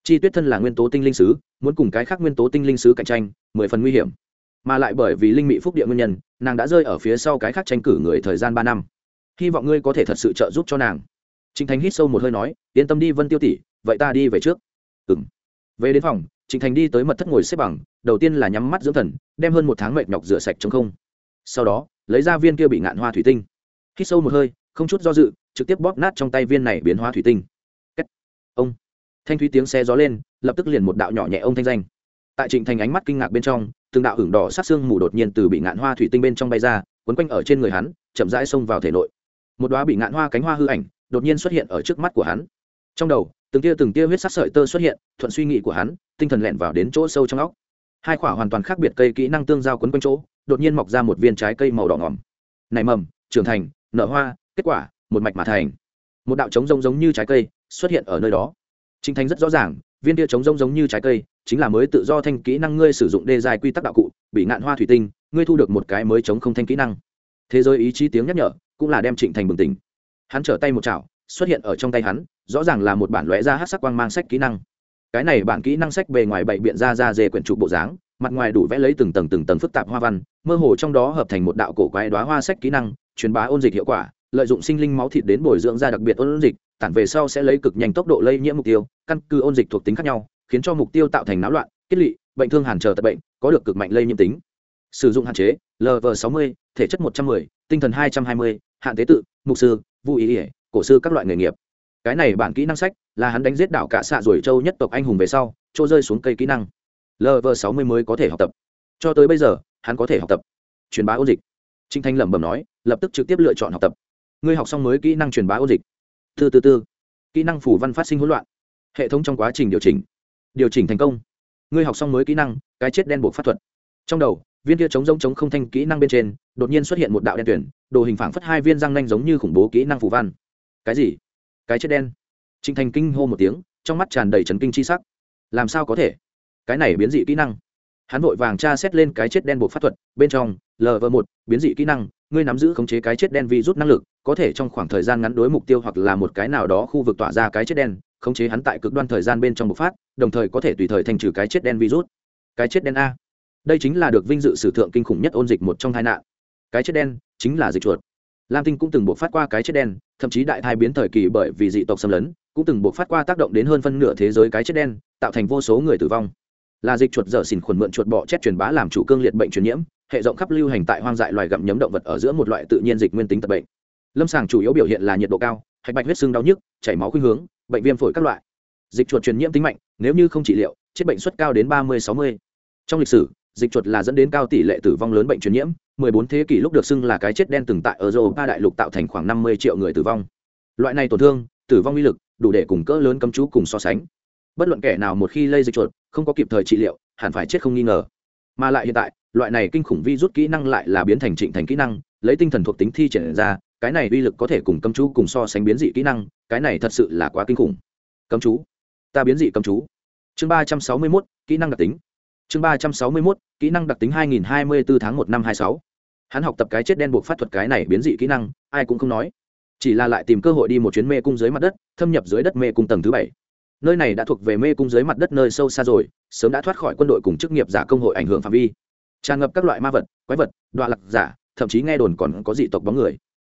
Chi tuyết thân là nguyên tố tinh linh sứ, muốn cùng cái khác nguyên tố tinh linh sứ cạnh tranh, mười phần nguy hiểm. Mà lại bởi vì linh mị phúc địa nguyên nhân, nàng đã rơi ở phía sau cái khác tranh cử người thời gian ba năm. Hy vọng ngươi có thể thật sự trợ giúp cho nàng. Trịnh thành hít sâu một hơi nói, yên tâm đi vân tiêu tỷ, vậy ta đi về trước. Ừ m về đến phòng, trịnh thành đi tới mật thất ngồi xếp bằng, đầu tiên là nhắm mắt dưỡng thần, đem hơn một tháng mệt nhọc rửa sạch trong không sau đó, lấy ra viên kia bị ngạn hoa thủy tinh. Hít sâu một hơi, không chút do dự, trực tiếp bóp nát trong tay viên này biến hóa thủy tinh. Kết. ông. Thanh thúy tiếng xe gió lên, lập tức liền một đạo nhỏ nhẹ ông thanh danh. Tại trịnh thành ánh mắt kinh ngạc bên trong, từng đạo hưởng đỏ sát xương mù đột nhiên từ bị ngạn hoa thủy tinh bên trong bay ra, quấn quanh ở trên người hắn, chậm rãi xông vào thể nội. Một đoá bị ngạn hoa cánh hoa hư ảnh, đột nhiên xuất hiện ở trước mắt của hắn. Trong đầu, từng tia từng tia huyết sắc sợi tơ xuất hiện, thuận suy nghĩ của hắn, tinh thần lẹn vào đến chỗ sâu trong óc. Hai khỏa hoàn toàn khác biệt cây kỹ năng tương giao quấn quanh chỗ đột nhiên mọc ra một viên trái cây màu đỏ ngỏm nảy mầm trưởng thành nở hoa kết quả một mạch mà thành một đạo trống rông giống như trái cây xuất hiện ở nơi đó Trình Thành rất rõ ràng, viên tia trống rông giống như trái cây, chính là mới tự do thanh kỹ năng ngươi sử dụng đê dài quy tắc đạo cụ, bị ngạn hoa thủy tinh, ngươi thu được một cái mới chống không thanh kỹ năng. Thế giới ý chí tiếng nhắc nhở, cũng là đem Trịnh Thành bừng tỉnh. Hắn trở tay một chảo, xuất hiện ở trong tay hắn, rõ ràng là một bản lóe ra hắc sắc quang mang sách kỹ năng. Cái này bản kỹ năng sách bề ngoài bảy biện ra ra dề quyển trục bộ dáng, mặt ngoài đủ vẽ lấy từng tầng từng tầng phức tạp hoa văn, mơ hồ trong đó hợp thành một đạo cổ quái đóa hoa sách kỹ năng, truyền bá ôn dịch hiệu quả, lợi dụng sinh linh máu thịt đến bồi dưỡng ra đặc biệt ôn dịch, tản về sau sẽ lấy cực nhanh tốc độ lây nhiễm mục tiêu căn cứ ôn dịch thuộc tính khác nhau khiến cho mục tiêu tạo thành náo loạn kết lị bệnh thương hàn chờ tật bệnh có được cực mạnh lây nhiễm tính. Sử dụng hạn chế lv 60, thể chất 110, tinh thần 220, hạn tế tự mục sư vũ ý ỉa cổ sư các loại nghề nghiệp. Cái này bản kỹ năng sách là hắn đánh giết đảo cả xạ rồi châu nhất tộc anh hùng về sau chỗ rơi xuống cây kỹ năng lv 60 mới có thể học tập. Cho tới bây giờ, hắn có thể học tập. Truyền bá ôn dịch. Trinh thanh lẩm bẩm nói, lập tức trực tiếp lựa chọn học tập. Ngươi học xong mới kỹ năng truyền bá ôn dịch. Từ tư tư kỹ năng phủ văn phát sinh hỗn loạn. Hệ thống trong quá trình điều chỉnh. Điều chỉnh thành công. Ngươi học xong mới kỹ năng, cái chết đen buộc pháp thuật. Trong đầu, viên kia chống giống chống không thanh kỹ năng bên trên, đột nhiên xuất hiện một đạo đen tuyển, đồ hình phảng phất hai viên răng nanh giống như khủng bố kỹ năng phủ văn. Cái gì? Cái chết đen. Trịnh thành kinh hô một tiếng, trong mắt tràn đầy trấn kinh chi sắc. Làm sao có thể? Cái này biến dị kỹ năng. Hắn vội vàng tra xét lên cái chết đen bộ pháp thuật, bên trong lv một, biến dị kỹ năng, ngươi nắm giữ khống chế cái chết đen vi rút năng lực, có thể trong khoảng thời gian ngắn đối mục tiêu hoặc là một cái nào đó khu vực tỏa ra cái chết đen, khống chế hắn tại cực đoan thời gian bên trong bộc phát, đồng thời có thể tùy thời thành trừ cái chết đen virus cái chết đen a. Đây chính là được vinh dự sử thượng kinh khủng nhất ôn dịch một trong hai nạn. Cái chết đen chính là dịch chuột. Lam tinh cũng từng buộc phát qua cái chết đen, thậm chí đại thai biến thời kỳ bởi vì dị tộc xâm lấn, cũng từng buộc phát qua tác động đến hơn phân nửa thế giới cái chết đen, tạo thành vô số người tử vong là dịch chuột dở xỉn khuẩn mượn chuột bọ chết truyền bá làm chủ cương liệt bệnh truyền nhiễm hệ rộng khắp lưu hành tại hoang dại loài gặm nhấm động vật ở giữa một loại tự nhiên dịch nguyên tính tật bệnh lâm sàng chủ yếu biểu hiện là nhiệt độ cao hạch bạch huyết xương đau nhức chảy máu khuynh hướng bệnh viêm phổi các loại dịch chuột truyền nhiễm tính mạnh nếu như không trị liệu chết bệnh suất cao đến ba mươi sáu mươi trong lịch sử dịch chuột là dẫn đến cao tỷ lệ tử vong lớn bệnh truyền nhiễm 14 thế kỷ lúc được xưng là cái chết đen từng tại Europa đại lục tạo thành khoảng 50 triệu người tử vong. Loại này tổn thương, tử vong uy lực, đủ để cùng cỡ lớn cấm chú cùng so sánh. Bất luận kẻ nào một khi lây dịch chuột, không có kịp thời trị liệu, hẳn phải chết không nghi ngờ. Mà lại hiện tại, loại này kinh khủng virus kỹ năng lại là biến thành trịnh thành kỹ năng, lấy tinh thần thuộc tính thi triển ra, cái này uy lực có thể cùng cấm chú cùng so sánh biến dị kỹ năng, cái này thật sự là quá kinh khủng. Cấm chú, ta biến dị cấm chú. Chương 361, kỹ năng đặc tính chương ba trăm sáu mươi mốt kỹ năng đặc tính hai nghìn hai mươi bốn tháng một năm hai sáu hắn học tập cái chết đen buộc phát thuật cái này biến dị kỹ năng ai cũng không nói chỉ là lại tìm cơ hội đi một chuyến mê cung dưới mặt đất thâm nhập dưới đất mê cung tầng thứ bảy nơi này đã thuộc về mê cung dưới mặt đất nơi sâu xa rồi, sớm đã thoát khỏi quân đội cùng chức nghiệp giả công hội ảnh hưởng phạm vi. Tràn ngập các loại ma vật, quái vật đoạn lạc giả, thậm chí nghe đồn còn có dị tộc bóng người.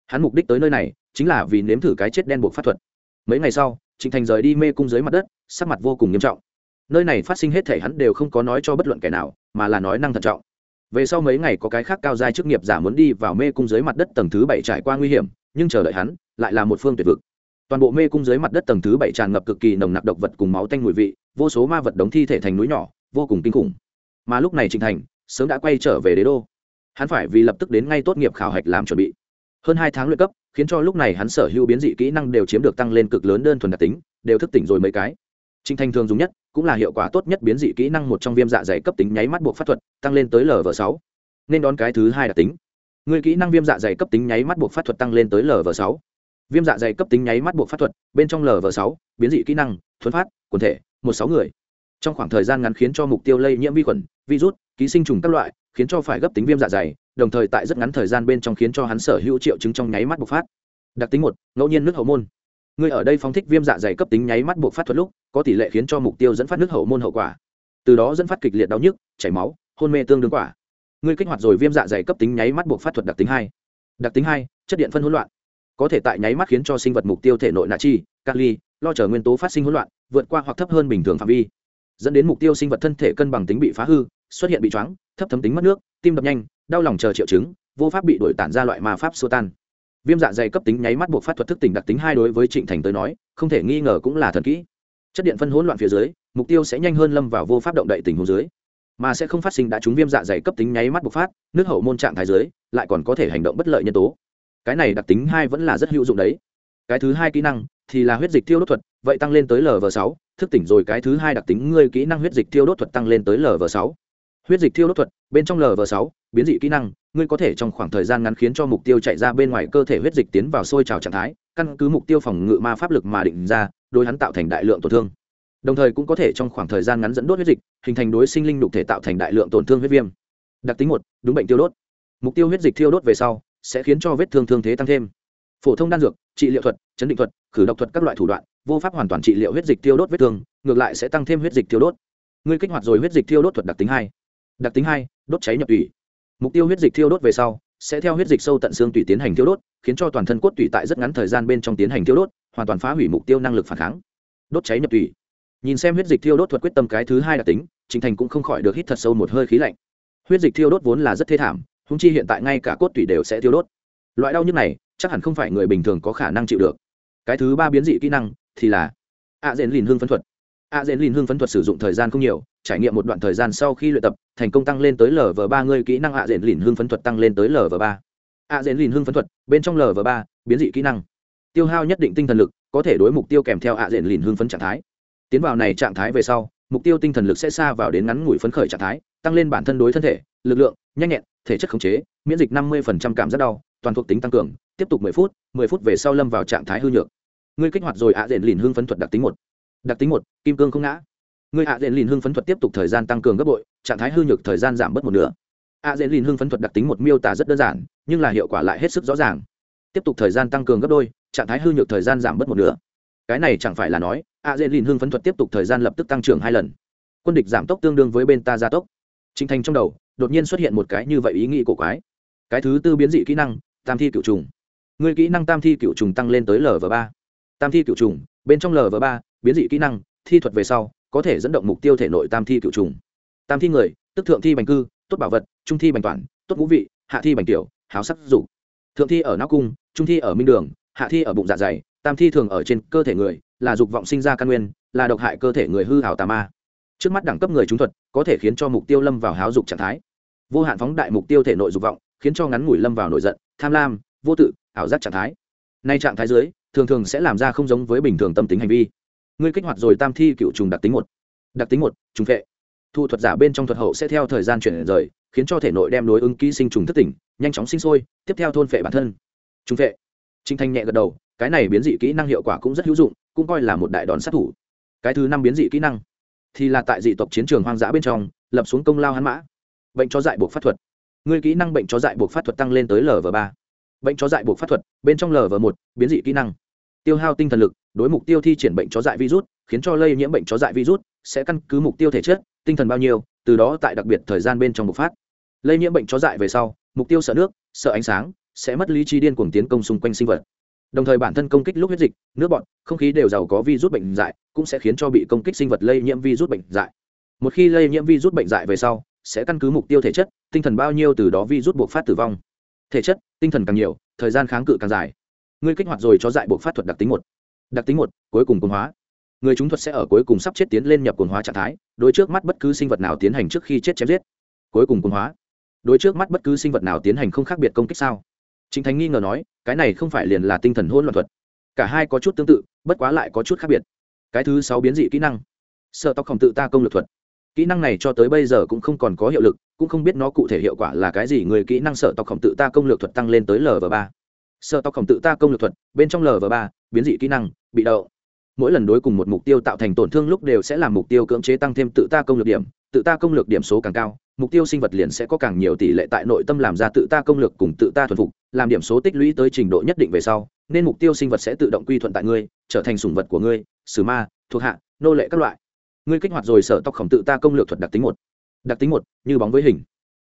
Hắn mục đích tới nơi này, chính là vì nếm thử cái chết đen buộc phát thuật. Mấy ngày sau, trịnh thành rời đi mê cung dưới mặt đất, sắc mặt vô cùng nghiêm trọng. Nơi này phát sinh hết thể hắn đều không có nói cho bất luận kẻ nào, mà là nói năng thận trọng. Về sau mấy ngày có cái khác cao giai chức nghiệp giả muốn đi vào mê cung dưới mặt đất tầng thứ bảy trải qua nguy hiểm, nhưng chờ đợi hắn, lại là một phương tuyệt vực toàn bộ mê cung dưới mặt đất tầng thứ bảy tràn ngập cực kỳ nồng nặc độc vật cùng máu tanh mùi vị, vô số ma vật đóng thi thể thành núi nhỏ, vô cùng kinh khủng. Mà lúc này trịnh thành, sớm đã quay trở về đế đô. Hắn phải vì lập tức đến ngay tốt nghiệp khảo hạch làm chuẩn bị. Hơn hai tháng luyện cấp, khiến cho lúc này hắn sở hữu biến dị kỹ năng đều chiếm được tăng lên cực lớn đơn thuần đặc tính, đều thức tỉnh rồi mấy cái. Trịnh thành thường dùng nhất, cũng là hiệu quả tốt nhất biến dị kỹ năng một trong viêm dạ dày cấp tính nháy mắt buộc pháp thuật, tăng lên tới lv sáu. Nên đón cái thứ hai đặc tính. Người kỹ năng viêm dạ dày cấp tính nháy mắt buộc pháp thuật tăng lên tới lv sáu viêm dạ dày cấp tính nháy mắt buộc pháp thuật, bên trong lv sáu, biến dị kỹ năng, thuấn phát, quần thể, một sáu người. Trong khoảng thời gian ngắn khiến cho mục tiêu lây nhiễm vi khuẩn, virus, ký sinh trùng các loại, khiến cho phải gấp tính viêm dạ dày, đồng thời tại rất ngắn thời gian bên trong khiến cho hắn sở hữu triệu chứng trong nháy mắt bộc phát. Đặc tính một, ngẫu nhiên nước hậu môn. Người ở đây phóng thích viêm dạ dày cấp tính nháy mắt bộc phát thuật lúc, có tỷ lệ khiến cho mục tiêu dẫn phát nước hậu môn hậu quả. Từ đó dẫn phát kịch liệt đau nhức, chảy máu, hôn mê tương đương quả. Ngươi kích hoạt rồi viêm dạ dày cấp tính nháy mắt bộc phát thuật đặc tính hai. Đặc tính hai, chất điện phân hỗn loạn có thể tại nháy mắt khiến cho sinh vật mục tiêu thể nội nạ chi kali lo chờ nguyên tố phát sinh hỗn loạn, vượt qua hoặc thấp hơn bình thường phạm vi. Dẫn đến mục tiêu sinh vật thân thể cân bằng tính bị phá hư, xuất hiện bị choáng, thấp thấm tính mất nước, tim đập nhanh, đau lòng chờ triệu chứng, vô pháp bị đổi tản ra loại mà pháp xô tan. Viêm dạ dày cấp tính nháy mắt buộc phát thuật thức tỉnh đặc tính hai đối với trịnh thành tới nói, không thể nghi ngờ cũng là thần kỹ. Chất điện phân hỗn loạn phía dưới, mục tiêu sẽ nhanh hơn lâm vào vô pháp động đậy tình huống dưới. Mà sẽ không phát sinh đã trúng viêm dạ dày cấp tính nháy mắt bộc phát, nước hậu môn trạng thái dưới, lại còn có thể hành động bất lợi nhân tố cái này đặc tính hai vẫn là rất hữu dụng đấy. Cái thứ hai kỹ năng thì là huyết dịch tiêu đốt thuật, vậy tăng lên tới lv sáu, thức tỉnh rồi cái thứ hai đặc tính ngươi kỹ năng huyết dịch tiêu đốt thuật tăng lên tới lv sáu. Huyết dịch tiêu đốt thuật, bên trong lv sáu, biến dị kỹ năng, ngươi có thể trong khoảng thời gian ngắn khiến cho mục tiêu chạy ra bên ngoài cơ thể huyết dịch tiến vào sôi trào trạng thái, căn cứ mục tiêu phòng ngự ma pháp lực mà định ra, đối hắn tạo thành đại lượng tổn thương. Đồng thời cũng có thể trong khoảng thời gian ngắn dẫn đốt huyết dịch, hình thành đối sinh linh đục thể tạo thành đại lượng tổn thương huyết viêm. Đặc tính một, đúng bệnh tiêu đốt. Mục tiêu huyết dịch thiêu đốt về sau sẽ khiến cho vết thương thương thế tăng thêm. Phổ thông đan dược, trị liệu thuật, chấn định thuật, khử độc thuật các loại thủ đoạn, vô pháp hoàn toàn trị liệu huyết dịch tiêu đốt vết thương, ngược lại sẽ tăng thêm huyết dịch tiêu đốt. Ngươi kích hoạt rồi huyết dịch tiêu đốt thuật đặc tính hai. Đặc tính hai, đốt cháy nhập tủy. Mục tiêu huyết dịch tiêu đốt về sau, sẽ theo huyết dịch sâu tận xương tủy tiến hành tiêu đốt, khiến cho toàn thân cốt tủy tại rất ngắn thời gian bên trong tiến hành tiêu đốt, hoàn toàn phá hủy mục tiêu năng lực phản kháng. Đốt cháy nhập tủy. Nhìn xem huyết dịch tiêu đốt thuật quyết tâm cái thứ hai đặc tính, trình thành cũng không khỏi được hít thật sâu một hơi khí lạnh. Huyết dịch thiêu đốt vốn là rất thê thảm húng chi hiện tại ngay cả cốt tủy đều sẽ thiêu đốt. Loại đau nhức này, chắc hẳn không phải người bình thường có khả năng chịu được. Cái thứ ba biến dị kỹ năng thì là a dền lìn hương phấn thuật. A dền lìn hương phấn thuật sử dụng thời gian không nhiều, trải nghiệm một đoạn thời gian sau khi luyện tập, thành công tăng lên tới lv ba, ngươi kỹ năng a dền lìn hương phấn thuật tăng lên tới lv ba. A dền lìn hương phấn thuật, bên trong lv ba, biến dị kỹ năng. Tiêu hao nhất định tinh thần lực, có thể đối mục tiêu kèm theo a dền lìn hương phấn trạng thái. Tiến vào này trạng thái về sau, mục tiêu tinh thần lực sẽ xa vào đến ngắn ngủi phấn khởi trạng thái, tăng lên bản thân đối thân thể, lực lượng, nhanh nhẹn thể chất khống chế, miễn dịch năm mươi cảm giác đau, toàn thuộc tính tăng cường, tiếp tục mười phút mười phút về sau lâm vào trạng thái hư nhược. Ngươi kích hoạt rồi ạ diện lìn hương phấn thuật đặc tính một. Đặc tính một, kim cương không ngã. Ngươi ạ diện lìn hương phấn thuật tiếp tục thời gian tăng cường gấp bội, trạng thái hư nhược thời gian giảm bớt một nửa. Ạ diện lìn hương phấn thuật đặc tính một miêu tả rất đơn giản, nhưng là hiệu quả lại hết sức rõ ràng. Tiếp tục thời gian tăng cường gấp đôi, trạng thái hư nhược thời gian giảm bớt một nửa. Cái này chẳng phải là nói, ạ dễ lìn hương phấn thuật tiếp tục thời gian lập tức tăng trưởng hai lần. Quân địch giảm tốc tương đương với bên ta gia tốc. Trình thành trong đầu đột nhiên xuất hiện một cái như vậy ý nghĩ cổ quái. Cái thứ tư biến dị kỹ năng, tam thi cựu trùng. Người kỹ năng tam thi cựu trùng tăng lên tới lv ba. Tam thi cựu trùng, bên trong lv ba, biến dị kỹ năng, thi thuật về sau, có thể dẫn động mục tiêu thể nội tam thi cựu trùng. Tam thi người, tức thượng thi bành cư, tốt bảo vật, trung thi bành toàn, tốt ngũ vị, hạ thi bành tiểu, háo sắc dục. Thượng thi ở não cung, trung thi ở minh đường, hạ thi ở bụng dạ dày, tam thi thường ở trên cơ thể người, là dục vọng sinh ra căn nguyên, là độc hại cơ thể người hư hảo tà ma. Trước mắt đẳng cấp người trúng thuật, có thể khiến cho mục tiêu lâm vào háo dục trạng thái vô hạn phóng đại mục tiêu thể nội dục vọng, khiến cho ngắn ngủi lâm vào nổi giận, tham lam, vô tự, ảo giác trạng thái. Nay trạng thái dưới, thường thường sẽ làm ra không giống với bình thường tâm tính hành vi. Ngươi kích hoạt rồi tam thi cựu trùng đặc tính một. Đặc tính một, trùng vệ thu thuật giả bên trong thuật hậu sẽ theo thời gian chuyển rời, khiến cho thể nội đem đối ứng ký sinh trùng thất tỉnh, nhanh chóng sinh sôi, tiếp theo thôn phệ bản thân. Trùng vệ trinh thanh nhẹ gật đầu, cái này biến dị kỹ năng hiệu quả cũng rất hữu dụng, cũng coi là một đại đòn sát thủ. Cái thứ năm biến dị kỹ năng thì là tại dị tộc chiến trường hoang dã bên trong, lập xuống công lao hắn mã bệnh chó dại buộc pháp thuật. Người kỹ năng bệnh chó dại buộc pháp thuật tăng lên tới lv ba. Bệnh chó dại buộc pháp thuật, bên trong lv một, biến dị kỹ năng. Tiêu hao tinh thần lực, đối mục tiêu thi triển bệnh chó dại virus, khiến cho lây nhiễm bệnh chó dại virus, sẽ căn cứ mục tiêu thể chất, tinh thần bao nhiêu, từ đó tại đặc biệt thời gian bên trong bộc phát. Lây nhiễm bệnh chó dại về sau, mục tiêu sợ nước, sợ ánh sáng, sẽ mất lý trí điên cuồng tiến công xung quanh sinh vật. Đồng thời bản thân công kích lúc huyết dịch, nước bọt, không khí đều giàu có virus bệnh dại, cũng sẽ khiến cho bị công kích sinh vật lây nhiễm virus bệnh dại. Một khi lây nhiễm virus bệnh dại về sau sẽ căn cứ mục tiêu thể chất, tinh thần bao nhiêu từ đó vi rút buộc phát tử vong. Thể chất, tinh thần càng nhiều, thời gian kháng cự càng dài. Ngươi kích hoạt rồi cho dại buộc phát thuật đặc tính một. Đặc tính một, cuối cùng cồn hóa. Người chúng thuật sẽ ở cuối cùng sắp chết tiến lên nhập cồn hóa trạng thái, đối trước mắt bất cứ sinh vật nào tiến hành trước khi chết chém giết. Cuối cùng cồn hóa. Đối trước mắt bất cứ sinh vật nào tiến hành không khác biệt công kích sao? Chính thánh nghi ngờ nói, cái này không phải liền là tinh thần hôn loạn thuật. Cả hai có chút tương tự, bất quá lại có chút khác biệt. Cái thứ sáu biến dị kỹ năng. Sợ tóc khổng tự ta công lực thuật kỹ năng này cho tới bây giờ cũng không còn có hiệu lực, cũng không biết nó cụ thể hiệu quả là cái gì. Người kỹ năng sợ tộc khổng tự ta công lược thuật tăng lên tới lv ba. Sợ tộc khổng tự ta công lược thuật, bên trong lv ba, biến dị kỹ năng, bị đậu. Mỗi lần đối cùng một mục tiêu tạo thành tổn thương lúc đều sẽ làm mục tiêu cưỡng chế tăng thêm tự ta công lược điểm, tự ta công lược điểm số càng cao, mục tiêu sinh vật liền sẽ có càng nhiều tỷ lệ tại nội tâm làm ra tự ta công lược cùng tự ta thuần phục, làm điểm số tích lũy tới trình độ nhất định về sau, nên mục tiêu sinh vật sẽ tự động quy thuận tại ngươi, trở thành sủng vật của ngươi sử ma, thuộc hạ, nô lệ các loại ngươi kích hoạt rồi sở tóc khổng tự ta công lược thuật đặc tính một. Đặc tính một như bóng với hình.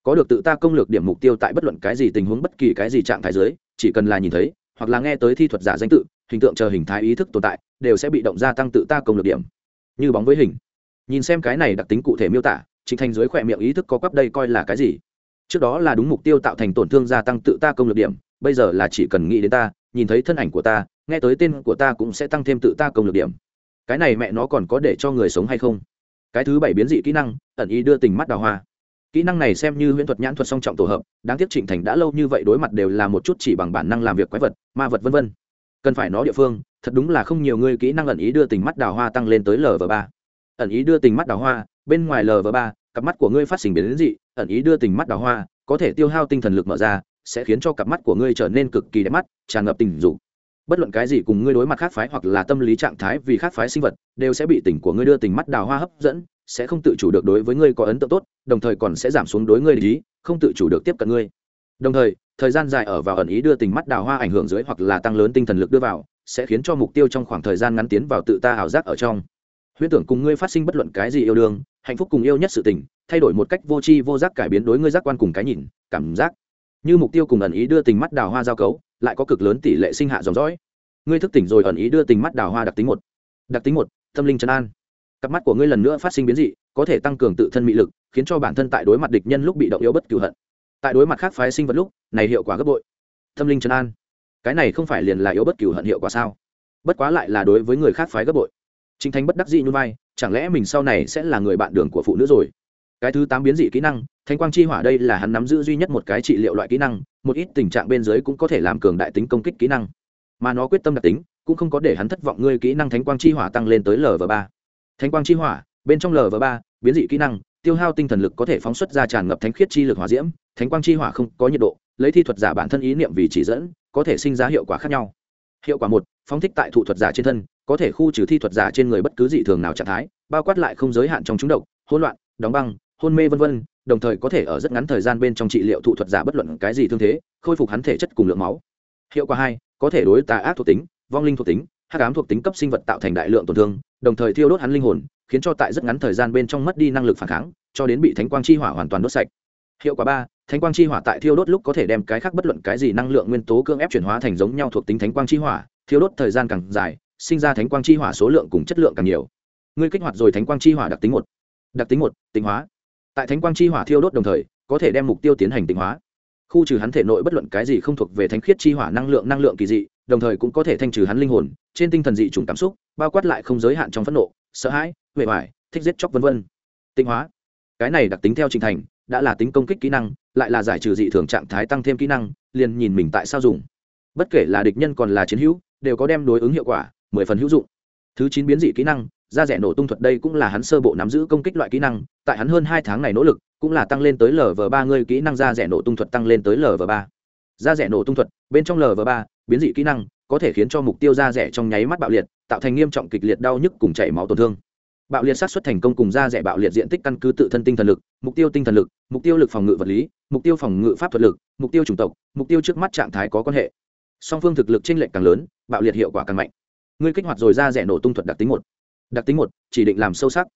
Có được tự ta công lược điểm mục tiêu tại bất luận cái gì tình huống bất kỳ cái gì trạng thái dưới, chỉ cần là nhìn thấy hoặc là nghe tới thi thuật giả danh tự hình tượng chờ hình thái ý thức tồn tại đều sẽ bị động gia tăng tự ta công lược điểm. Như bóng với hình. Nhìn xem cái này đặc tính cụ thể miêu tả chính thành dưới khỏe miệng ý thức có quắp đây coi là cái gì? Trước đó là đúng mục tiêu tạo thành tổn thương gia tăng tự ta công lược điểm bây giờ là chỉ cần nghĩ đến ta nhìn thấy thân ảnh của ta nghe tới tên của ta cũng sẽ tăng thêm tự ta công lược điểm cái này mẹ nó còn có để cho người sống hay không? Cái thứ bảy biến dị kỹ năng, ẩn ý đưa tình mắt đào hoa. Kỹ năng này xem như huyễn thuật nhãn thuật song trọng tổ hợp, đáng tiếc trịnh thành đã lâu như vậy đối mặt đều là một chút chỉ bằng bản năng làm việc quái vật, ma vật v v cần phải nó địa phương, thật đúng là không nhiều người kỹ năng ẩn ý đưa tình mắt đào hoa tăng lên tới lv ba. Ẩn ý đưa tình mắt đào hoa, bên ngoài lv ba, cặp mắt của ngươi phát sinh biến dị, ẩn ý đưa tình mắt đào hoa, có thể tiêu hao tinh thần lực mở ra, sẽ khiến cho cặp mắt của ngươi trở nên cực kỳ đẹp mắt, tràn ngập tình dục bất luận cái gì cùng ngươi đối mặt khác phái hoặc là tâm lý trạng thái vì khác phái sinh vật, đều sẽ bị tình của ngươi đưa tình mắt đào hoa hấp dẫn, sẽ không tự chủ được đối với ngươi có ấn tượng tốt, đồng thời còn sẽ giảm xuống đối ngươi lý, không tự chủ được tiếp cận ngươi. Đồng thời thời gian dài ở vào ẩn ý đưa tình mắt đào hoa ảnh hưởng dưới hoặc là tăng lớn tinh thần lực đưa vào, sẽ khiến cho mục tiêu trong khoảng thời gian ngắn tiến vào tự ta ảo giác ở trong. Huyễn tưởng cùng ngươi phát sinh bất luận cái gì yêu đương, hạnh phúc cùng yêu nhất sự tình, thay đổi một cách vô tri vô giác cải biến đối ngươi giác quan cùng cái nhìn, cảm giác. Như mục tiêu cùng ẩn ý đưa tình mắt đào hoa giao cấu lại có cực lớn tỷ lệ sinh hạ dòng dõi. Ngươi thức tỉnh rồi ẩn ý đưa tình mắt đào hoa đặc tính một. Đặc tính một, tâm linh trấn an. Cặp mắt của ngươi lần nữa phát sinh biến dị, có thể tăng cường tự thân mị lực, khiến cho bản thân tại đối mặt địch nhân lúc bị động yếu bất cửu hận. Tại đối mặt khác phái sinh vật lúc, này hiệu quả gấp bội. Tâm linh trấn an. Cái này không phải liền là yếu bất cửu hận hiệu quả sao? Bất quá lại là đối với người khác phái gấp bội. Chính thánh bất đắc dị như vai, chẳng lẽ mình sau này sẽ là người bạn đường của phụ nữ rồi? Cái thứ tám biến dị kỹ năng thanh quang chi hỏa đây là hắn nắm giữ duy nhất một cái trị liệu loại kỹ năng, một ít tình trạng bên dưới cũng có thể làm cường đại tính công kích kỹ năng. Mà nó quyết tâm đặc tính, cũng không có để hắn thất vọng ngươi kỹ năng thánh quang chi hỏa tăng lên tới lv ba. Thánh quang chi hỏa, bên trong lv ba, biến dị kỹ năng, tiêu hao tinh thần lực có thể phóng xuất ra tràn ngập thánh khiết chi lực hỏa diễm, thánh quang chi hỏa không có nhiệt độ, lấy thi thuật giả bản thân ý niệm vì chỉ dẫn, có thể sinh ra hiệu quả khác nhau. Hiệu quả một, phóng thích tại thụ thuật giả trên thân, có thể khu trừ thi thuật giả trên người bất cứ dị thường nào trạng thái, bao quát lại không giới hạn trong chúng độc, hỗn loạn, đóng băng hôn mê vân vân, đồng thời có thể ở rất ngắn thời gian bên trong trị liệu thụ thuật giả bất luận cái gì thương thế, khôi phục hắn thể chất cùng lượng máu. Hiệu quả hai, có thể đối tà ác thuộc tính, vong linh thuộc tính, hắc ám thuộc tính cấp sinh vật tạo thành đại lượng tổn thương, đồng thời thiêu đốt hắn linh hồn, khiến cho tại rất ngắn thời gian bên trong mất đi năng lực phản kháng, cho đến bị thánh quang chi hỏa hoàn toàn đốt sạch. Hiệu quả ba, thánh quang chi hỏa tại thiêu đốt lúc có thể đem cái khác bất luận cái gì năng lượng nguyên tố cưỡng ép chuyển hóa thành giống nhau thuộc tính thánh quang chi hỏa, thiêu đốt thời gian càng dài, sinh ra thánh quang chi hỏa số lượng cùng chất lượng càng nhiều. Ngươi kích hoạt rồi thánh quang chi hỏa đặc tính một. Đặc tính một tính hóa tại thánh quang chi hỏa thiêu đốt đồng thời, có thể đem mục tiêu tiến hành tịnh hóa. Khu trừ hắn thể nội bất luận cái gì không thuộc về thánh khiết chi hỏa năng lượng năng lượng kỳ dị, đồng thời cũng có thể thanh trừ hắn linh hồn, trên tinh thần dị chủng cảm xúc, bao quát lại không giới hạn trong phẫn nộ, sợ hãi huệ hoài thích giết chóc vân vân. Tinh hóa. Cái này đặc tính theo trình thành, đã là tính công kích kỹ năng, lại là giải trừ dị thường trạng thái tăng thêm kỹ năng, liền nhìn mình tại sao dùng. Bất kể là địch nhân còn là chiến hữu, đều có đem đối ứng hiệu quả, mười phần hữu dụng. Thứ chín biến dị kỹ năng da rẻ nổ tung thuật đây cũng là hắn sơ bộ nắm giữ công kích loại kỹ năng, tại hắn hơn hai tháng này nỗ lực, cũng là tăng lên tới lv ba ngươi kỹ năng da rẻ nổ tung thuật tăng lên tới lv ba. Da rẻ nổ tung thuật, bên trong lv ba, biến dị kỹ năng, có thể khiến cho mục tiêu da rẻ trong nháy mắt bạo liệt, tạo thành nghiêm trọng kịch liệt đau nhức cùng chảy máu tổn thương. Bạo liệt sát xuất thành công cùng da rẻ bạo liệt diện tích căn cứ tự thân tinh thần lực, mục tiêu tinh thần lực, mục tiêu lực phòng ngự vật lý, mục tiêu phòng ngự pháp thuật lực, mục tiêu chủng tộc, mục tiêu trước mắt trạng thái có quan hệ. Song phương thực lực t r ê n lệch càng lớn, bạo liệt hiệu quả càng mạnh. Ngươi kích hoạt rồi da rẻ nổ tung thuật đặc tính một đặc tính một, chỉ định làm sâu sắc.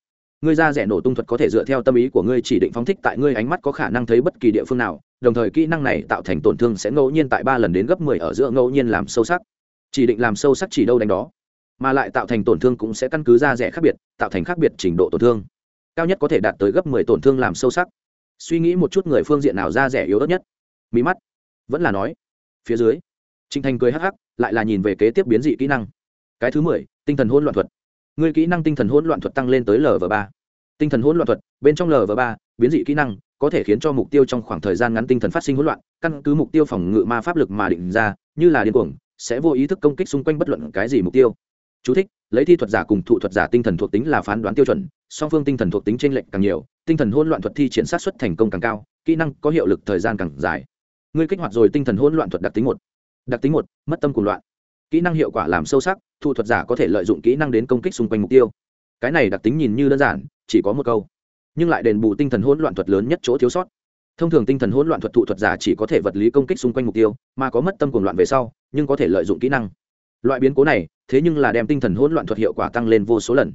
Ngươi ra rẻ nổ tung thuật có thể dựa theo tâm ý của ngươi chỉ định phóng thích tại ngươi ánh mắt có khả năng thấy bất kỳ địa phương nào, đồng thời kỹ năng này tạo thành tổn thương sẽ ngẫu nhiên tại ba lần đến gấp mười ở giữa ngẫu nhiên làm sâu sắc. Chỉ định làm sâu sắc chỉ đâu đánh đó, mà lại tạo thành tổn thương cũng sẽ căn cứ ra rẻ khác biệt, tạo thành khác biệt trình độ tổn thương. Cao nhất có thể đạt tới gấp mười tổn thương làm sâu sắc. Suy nghĩ một chút người phương diện nào ra rẻ yếu ớt nhất. Mí mắt. Vẫn là nói. Phía dưới. Trinh thành cười hắc hắc, lại là nhìn về kế tiếp biến dị kỹ năng. Cái thứ mười, tinh thần hỗn loạn thuật người kỹ năng tinh thần hỗn loạn thuật tăng lên tới lv ba. Tinh thần hỗn loạn thuật bên trong lv ba biến dị kỹ năng có thể khiến cho mục tiêu trong khoảng thời gian ngắn tinh thần phát sinh hỗn loạn căn cứ mục tiêu phòng ngự ma pháp lực mà định ra như là điên cuồng sẽ vô ý thức công kích xung quanh bất luận cái gì mục tiêu. Chú thích, lấy thi thuật giả cùng thụ thuật giả tinh thần thuộc tính là phán đoán tiêu chuẩn song phương tinh thần thuộc tính t r ê n lệch càng nhiều tinh thần hỗn loạn thuật thi triển sát xuất thành công càng cao kỹ năng có hiệu lực thời gian càng dài. Ngươi kích hoạt rồi tinh thần hỗn loạn thuật đặc tính một. Đặc tính một mất tâm cùng loạn kỹ năng hiệu quả làm sâu sắc, thu thuật giả có thể lợi dụng kỹ năng đến công kích xung quanh mục tiêu. Cái này đặc tính nhìn như đơn giản, chỉ có một câu. Nhưng lại đền bù tinh thần hỗn loạn thuật lớn nhất chỗ thiếu sót. Thông thường tinh thần hỗn loạn thuật thụ thuật giả chỉ có thể vật lý công kích xung quanh mục tiêu, mà có mất tâm cuồng loạn về sau, nhưng có thể lợi dụng kỹ năng. Loại biến cố này, thế nhưng là đem tinh thần hỗn loạn thuật hiệu quả tăng lên vô số lần.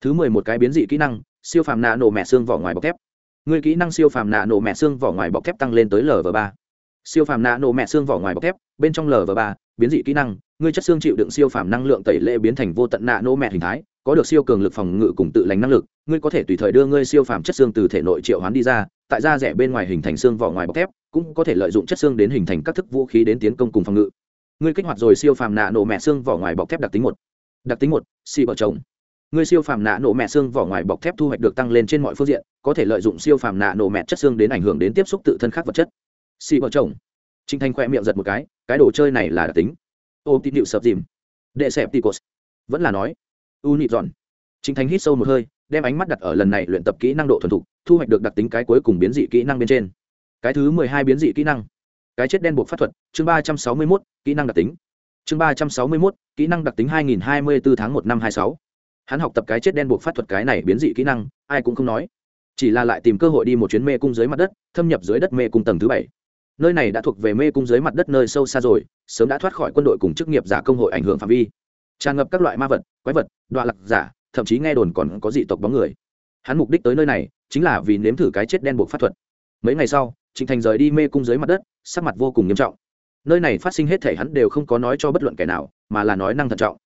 Thứ mười một cái biến dị kỹ năng, siêu phàm nạ nổ mẹ xương vỏ ngoài bọc thép. Người kỹ năng siêu phàm nạ nổ mẹ xương vỏ ngoài bọc thép tăng lên tới lv ba. Siêu phàm nạ nổ mẹ xương vỏ ngoài bọc thép, bên trong lv ba, biến dị kỹ năng ngươi chất xương chịu đựng siêu phàm năng lượng tẩy lệ biến thành vô tận nạ nổ mẹ hình thái, có được siêu cường lực phòng ngự cùng tự lành năng lực, ngươi có thể tùy thời đưa ngươi siêu phàm chất xương từ thể nội triệu hoán đi ra, tại da rẻ bên ngoài hình thành xương vỏ ngoài bọc thép, cũng có thể lợi dụng chất xương đến hình thành các thức vũ khí đến tiến công cùng phòng ngự. Ngươi kích hoạt rồi siêu phàm nạ nổ mẹ xương vỏ ngoài bọc thép đặc tính một. Đặc tính một, xì vợ chồng. Ngươi siêu phàm nạ nổ mẹ xương vỏ ngoài bọc thép thu hoạch được tăng lên trên mọi phương diện, có thể lợi dụng siêu phàm nạ nổ mẹ chất xương đến ảnh hưởng đến tiếp xúc tự thân khác vật chất. Xì vợ chồng. Trinh thanh khoe miệng giật một cái cái đồ chơi này là đặc tính. Ôm tín hiệu sập dìm. Đệ sẹp ticos vẫn là nói, u nị dọn. Chính thanh hít sâu một hơi, đem ánh mắt đặt ở lần này luyện tập kỹ năng độ thuần thục, thu hoạch được đặc tính cái cuối cùng biến dị kỹ năng bên trên. Cái thứ mười hai biến dị kỹ năng. Cái chết đen buộc pháp thuật, chương ba trăm sáu mươi mốt, kỹ năng đặc tính. Chương ba trăm sáu mươi mốt, kỹ năng đặc tính hai nghìn hai mươi bốn tháng một năm hai sáu. Hắn học tập cái chết đen buộc pháp thuật cái này biến dị kỹ năng, ai cũng không nói. Chỉ là lại tìm cơ hội đi một chuyến mê cung dưới mặt đất, thâm nhập dưới đất mê cung tầng thứ bảy nơi này đã thuộc về mê cung dưới mặt đất nơi sâu xa rồi, sớm đã thoát khỏi quân đội cùng chức nghiệp giả công hội ảnh hưởng phạm vi. Tràn ngập các loại ma vật, quái vật đoạn lạc giả, thậm chí nghe đồn còn có dị tộc bóng người. Hắn mục đích tới nơi này, chính là vì nếm thử cái chết đen buộc pháp thuật. Mấy ngày sau, trịnh thành rời đi mê cung dưới mặt đất, sắc mặt vô cùng nghiêm trọng. Nơi này phát sinh hết thể hắn đều không có nói cho bất luận kẻ nào, mà là nói năng thận trọng.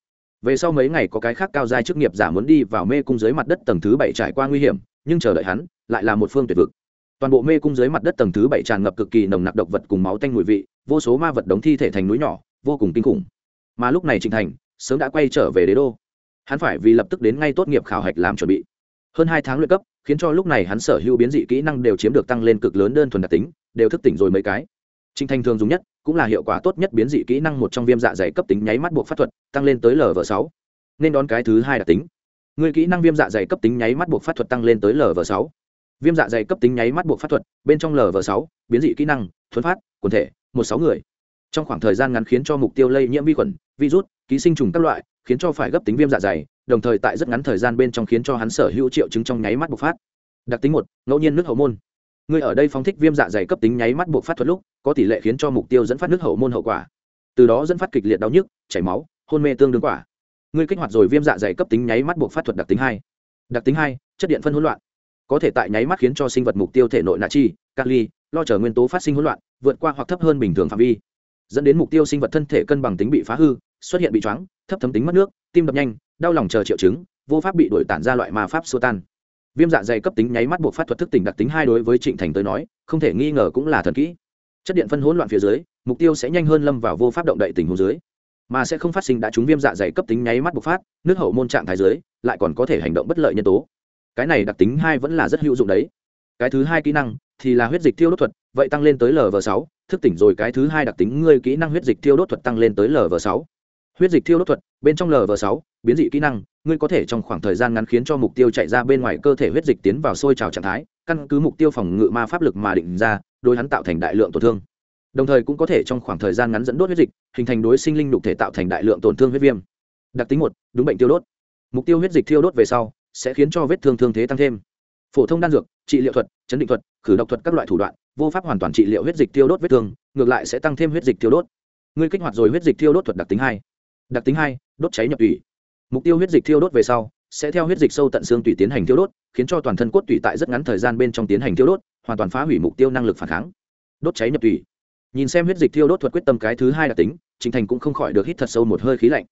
Về sau mấy ngày có cái khác cao giai chức nghiệp giả muốn đi vào mê cung dưới mặt đất tầng thứ bảy trải qua nguy hiểm, nhưng chờ đợi hắn, lại là một phương tuyệt vực toàn bộ mê cung dưới mặt đất tầng thứ bảy tràn ngập cực kỳ nồng nặc độc vật cùng máu tanh mùi vị, vô số ma vật đóng thi thể thành núi nhỏ, vô cùng kinh khủng. Mà lúc này trịnh thành, sớm đã quay trở về đế đô. Hắn phải vì lập tức đến ngay tốt nghiệp khảo hạch làm chuẩn bị. Hơn hai tháng luyện cấp, khiến cho lúc này hắn sở hữu biến dị kỹ năng đều chiếm được tăng lên cực lớn đơn thuần đặc tính, đều thức tỉnh rồi mấy cái. Trịnh thanh thường dùng nhất, cũng là hiệu quả tốt nhất biến dị kỹ năng một trong viêm dạ dày cấp tính nháy mắt buộc pháp thuật, tăng lên tới lv sáu. Nên đón cái thứ hai đặc tính. Người kỹ năng viêm dạ dày cấp tính nháy mắt buộc pháp thuật tăng lên tới lv sáu viêm dạ dày cấp tính nháy mắt buộc pháp thuật, bên trong lv sáu, biến dị kỹ năng, thuấn phát, quần thể, một sáu người. Trong khoảng thời gian ngắn khiến cho mục tiêu lây nhiễm vi khuẩn, virus, ký sinh trùng các loại, khiến cho phải gấp tính viêm dạ dày, đồng thời tại rất ngắn thời gian bên trong khiến cho hắn sở hữu triệu chứng trong nháy mắt bộc phát. Đặc tính một, ngẫu nhiên nước hậu môn. Người ở đây phóng thích viêm dạ dày cấp tính nháy mắt bộc phát thuật lúc, có tỷ lệ khiến cho mục tiêu dẫn phát nước hậu môn hậu quả. Từ đó dẫn phát kịch liệt đau nhức, chảy máu, hôn mê tương đương quả. Người kích hoạt rồi viêm dạ dày cấp tính nháy mắt bộc phát thuật đặc tính hai. Đặc tính hai, chất điện phân hỗn loạn có thể tại nháy mắt khiến cho sinh vật mục tiêu thể nội nạ chi kali lo chờ nguyên tố phát sinh hỗn loạn, vượt qua hoặc thấp hơn bình thường phạm vi. Dẫn đến mục tiêu sinh vật thân thể cân bằng tính bị phá hư, xuất hiện bị choáng, thấp thấm tính mất nước, tim đập nhanh, đau lòng chờ triệu chứng, vô pháp bị đổi tản ra loại mà pháp xua tan. Viêm dạ dày cấp tính nháy mắt buộc phát thuật thức tỉnh đặc tính hai đối với trịnh thành tới nói, không thể nghi ngờ cũng là thần kỹ. Chất điện phân hỗn loạn phía dưới, mục tiêu sẽ nhanh hơn lâm vào vô pháp động đậy tình huống dưới. Mà sẽ không phát sinh đã trúng viêm dạ dày cấp tính nháy mắt bộc phát, nước hậu môn trạng thái dưới, lại còn có thể hành động bất lợi nhân tố cái này đặc tính hai vẫn là rất hữu dụng đấy. Cái thứ hai kỹ năng thì là huyết dịch tiêu đốt thuật, vậy tăng lên tới lv sáu, thức tỉnh rồi cái thứ hai đặc tính ngươi kỹ năng huyết dịch tiêu đốt thuật tăng lên tới lv sáu. Huyết dịch tiêu đốt thuật, bên trong lv sáu, biến dị kỹ năng, ngươi có thể trong khoảng thời gian ngắn khiến cho mục tiêu chạy ra bên ngoài cơ thể huyết dịch tiến vào sôi trào trạng thái, căn cứ mục tiêu phòng ngự ma pháp lực mà định ra, đối hắn tạo thành đại lượng tổn thương. Đồng thời cũng có thể trong khoảng thời gian ngắn dẫn đốt huyết dịch, hình thành đối sinh linh đục thể tạo thành đại lượng tổn thương huyết viêm. Đặc tính một, đúng bệnh tiêu đốt. Mục tiêu huyết dịch tiêu đốt về sau sẽ khiến cho vết thương thương thế tăng thêm. Phổ thông đan dược, trị liệu thuật, chấn định thuật, khử độc thuật các loại thủ đoạn, vô pháp hoàn toàn trị liệu huyết dịch tiêu đốt vết thương, ngược lại sẽ tăng thêm huyết dịch tiêu đốt. Ngươi kích hoạt rồi huyết dịch tiêu đốt thuật đặc tính hai. Đặc tính hai, đốt cháy nhập tủy. Mục tiêu huyết dịch tiêu đốt về sau, sẽ theo huyết dịch sâu tận xương tủy tiến hành tiêu đốt, khiến cho toàn thân cốt tủy tại rất ngắn thời gian bên trong tiến hành tiêu đốt, hoàn toàn phá hủy mục tiêu năng lực phản kháng. Đốt cháy nhập tủy. Nhìn xem huyết dịch tiêu đốt thuật quyết tâm cái thứ hai đặc tính chính thành cũng không khỏi được hít thật sâu một hơi khí lạnh.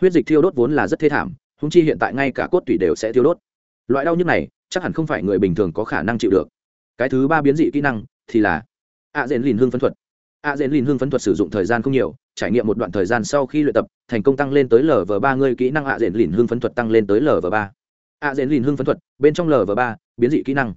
Huyết dịch tiêu đốt vốn là rất thê thảm húng chi hiện tại ngay cả cốt tủy đều sẽ tiêu đốt. Loại đau nhức này, chắc hẳn không phải người bình thường có khả năng chịu được. Cái thứ ba biến dị kỹ năng thì là a dền lìn hương phấn thuật. A dền lìn hương phấn thuật sử dụng thời gian không nhiều, trải nghiệm một đoạn thời gian sau khi luyện tập, thành công tăng lên tới lv ba, ngươi kỹ năng a dền lìn hương phấn thuật tăng lên tới lv ba. A dền lìn hương phấn thuật, bên trong lv ba, biến dị kỹ năng.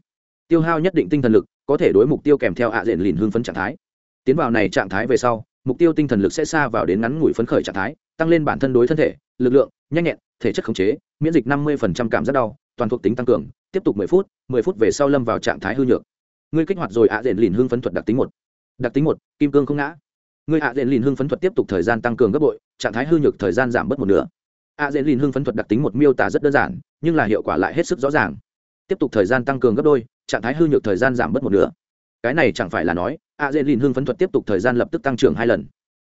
Tiêu hao nhất định tinh thần lực, có thể đối mục tiêu kèm theo a dền lìn hương phấn trạng thái. Tiến vào này trạng thái về sau, mục tiêu tinh thần lực sẽ xa vào đến ngắn ngủi phấn khởi trạng thái, tăng lên bản thân đối thân thể, lực lượng, nhanh nhẹn thể chất khống chế, miễn dịch năm mươi cảm giác đau, toàn thuộc tính tăng cường, tiếp tục mười phút mười phút về sau lâm vào trạng thái hư nhược. Ngươi kích hoạt rồi ạ diện lìn hương phấn thuật đặc tính một. Đặc tính một, kim cương không ngã. Ngươi ạ diện lìn hương phấn thuật tiếp tục thời gian tăng cường gấp bội, trạng thái hư nhược thời gian giảm bớt một nửa. Ạ diện lìn hương phấn thuật đặc tính một miêu tả rất đơn giản, nhưng là hiệu quả lại hết sức rõ ràng. Tiếp tục thời gian tăng cường gấp đôi, trạng thái hư nhược thời gian giảm bớt một nửa. Cái này chẳng phải là nói, ạ diện lìn hương phấn thuật tiếp tục thời gian lập tức tăng trưởng hai lần.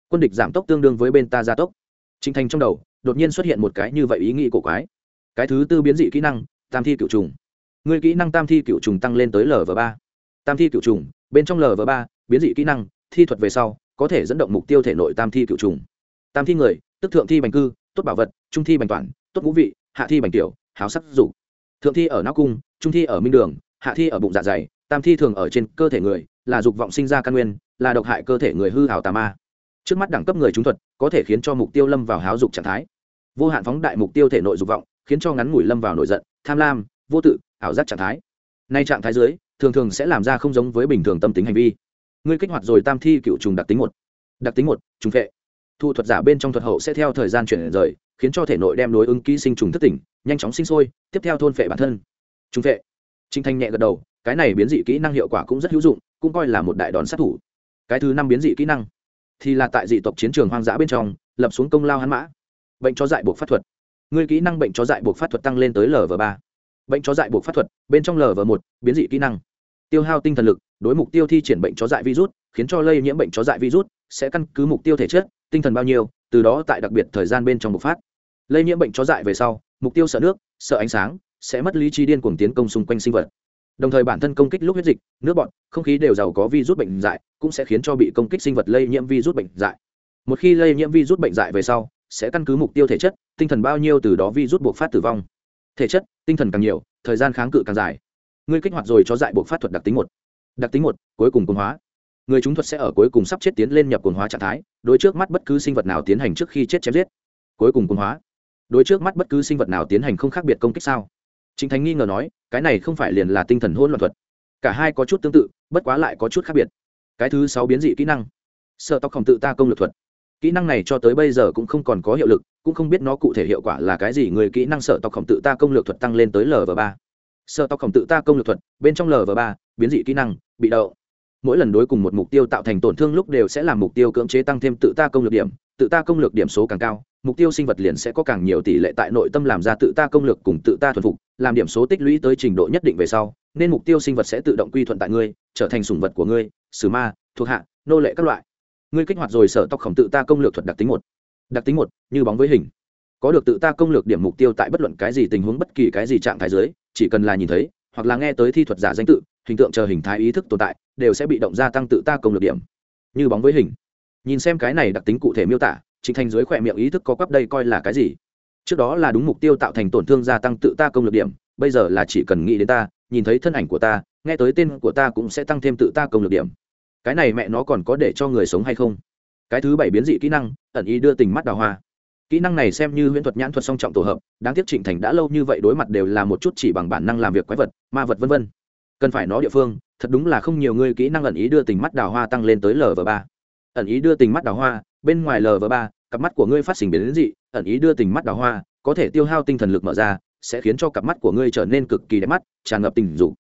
Quân địch giảm tốc tương đương với bên ta gia tốc. Trình Thành trong đầu, đột nhiên xuất hiện một cái như vậy ý nghĩ cổ quái. Cái thứ tư biến dị kỹ năng, Tam thi cựu trùng. Người kỹ năng Tam thi cựu trùng tăng lên tới lv ba. Tam thi cựu trùng, bên trong lv ba, biến dị kỹ năng, thi thuật về sau, có thể dẫn động mục tiêu thể nội Tam thi cựu trùng. Tam thi người, tức thượng thi bành cư, tốt bảo vật, trung thi bành toàn, tốt ngũ vị, hạ thi bành tiểu, háo sắc dục. Thượng thi ở não cung, trung thi ở minh đường, hạ thi ở bụng dạ dày, tam thi thường ở trên cơ thể người, là dục vọng sinh ra căn nguyên, là độc hại cơ thể người hư hào tà ma trước mắt đẳng cấp người trúng thuật, có thể khiến cho mục tiêu lâm vào háo dục trạng thái. Vô hạn phóng đại mục tiêu thể nội dục vọng, khiến cho ngắn ngủi lâm vào nổi giận, tham lam, vô tự, ảo giác trạng thái. Nay trạng thái dưới, thường thường sẽ làm ra không giống với bình thường tâm tính hành vi. Ngươi kích hoạt rồi tam thi cựu trùng đặc tính một. Đặc tính một, trùng vệ thu thuật giả bên trong thuật hậu sẽ theo thời gian chuyển rời, khiến cho thể nội đem đối ứng ký sinh trùng thất tỉnh, nhanh chóng sinh sôi, tiếp theo thôn phệ bản thân. Trùng vệ trinh thanh nhẹ gật đầu, cái này biến dị kỹ năng hiệu quả cũng rất hữu dụng, cũng coi là một đại đòn sát thủ. Cái thứ năm biến dị kỹ năng thì là tại dị tộc chiến trường hoang dã bên trong, lập xuống công lao hắn mã. Bệnh chó dại buộc pháp thuật. Người kỹ năng bệnh chó dại buộc pháp thuật tăng lên tới lv ba. Bệnh chó dại buộc pháp thuật, bên trong lv một, biến dị kỹ năng. Tiêu hao tinh thần lực, đối mục tiêu thi triển bệnh chó dại virus, khiến cho lây nhiễm bệnh chó dại virus, sẽ căn cứ mục tiêu thể chất, tinh thần bao nhiêu, từ đó tại đặc biệt thời gian bên trong bộc phát. Lây nhiễm bệnh chó dại về sau, mục tiêu sợ nước, sợ ánh sáng, sẽ mất lý trí điên cuồng tiến công xung quanh sinh vật đồng thời bản thân công kích lúc huyết dịch, nước bọt, không khí đều giàu có virus bệnh dại, cũng sẽ khiến cho bị công kích sinh vật lây nhiễm virus bệnh dại. Một khi lây nhiễm virus bệnh dại về sau, sẽ căn cứ mục tiêu thể chất, tinh thần bao nhiêu từ đó virus buộc phát tử vong. Thể chất, tinh thần càng nhiều, thời gian kháng cự càng dài. Ngươi kích hoạt rồi cho dại buộc phát thuật đặc tính một. Đặc tính một, cuối cùng cồn hóa. Người chúng thuật sẽ ở cuối cùng sắp chết tiến lên nhập cồn hóa trạng thái, đối trước mắt bất cứ sinh vật nào tiến hành trước khi chết chém giết. Cuối cùng cồn hóa. Đối trước mắt bất cứ sinh vật nào tiến hành không khác biệt công kích sao? Chính thánh nghi ngờ nói cái này không phải liền là tinh thần hỗn loạn thuật. Cả hai có chút tương tự, bất quá lại có chút khác biệt. Cái thứ sáu biến dị kỹ năng. Sợ tóc khổng tự ta công lực thuật. Kỹ năng này cho tới bây giờ cũng không còn có hiệu lực, cũng không biết nó cụ thể hiệu quả là cái gì. Người kỹ năng sợ tóc khổng tự ta công lược thuật tăng lên tới lv ba. Sợ tóc khổng tự ta công lược thuật, bên trong lv ba, biến dị kỹ năng, bị đậu. Mỗi lần đối cùng một mục tiêu tạo thành tổn thương lúc đều sẽ làm mục tiêu cưỡng chế tăng thêm tự ta công lược điểm tự ta công lược điểm số càng cao, mục tiêu sinh vật liền sẽ có càng nhiều tỷ lệ tại nội tâm làm ra tự ta công lược cùng tự ta thuần phục, làm điểm số tích lũy tới trình độ nhất định về sau, nên mục tiêu sinh vật sẽ tự động quy thuận tại ngươi, trở thành sủng vật của ngươi, sử ma, thuộc hạ, nô lệ các loại. Ngươi kích hoạt rồi sở tóc khổng tự ta công lược thuật đặc tính một. Đặc tính một, như bóng với hình. Có được tự ta công lược điểm mục tiêu tại bất luận cái gì tình huống bất kỳ cái gì trạng thái dưới, chỉ cần là nhìn thấy, hoặc là nghe tới thi thuật giả danh tự, hình tượng chờ hình thái ý thức tồn tại, đều sẽ bị động gia tăng tự ta công lược điểm. Như bóng với hình nhìn xem cái này đặc tính cụ thể miêu tả, trịnh thành dưới khỏe miệng ý thức có quắp đây coi là cái gì? Trước đó là đúng mục tiêu tạo thành tổn thương gia tăng tự ta công lực điểm, bây giờ là chỉ cần nghĩ đến ta, nhìn thấy thân ảnh của ta, nghe tới tên của ta cũng sẽ tăng thêm tự ta công lực điểm. Cái này mẹ nó còn có để cho người sống hay không? Cái thứ bảy biến dị kỹ năng, ẩn ý đưa tình mắt đào hoa. Kỹ năng này xem như huyễn thuật nhãn thuật song trọng tổ hợp, đáng tiếc trịnh thành đã lâu như vậy đối mặt đều là một chút chỉ bằng bản năng làm việc quái vật, ma vật vân vân. Cần phải nó địa phương, thật đúng là không nhiều người kỹ năng ẩn ý đưa tình mắt đào hoa tăng lên tới lv ba ẩn ý đưa tình mắt đào hoa, bên ngoài lv ba, cặp mắt của ngươi phát sinh biến dị, ẩn ý đưa tình mắt đào hoa, có thể tiêu hao tinh thần lực mở ra, sẽ khiến cho cặp mắt của ngươi trở nên cực kỳ đẹp mắt, tràn ngập tình dục.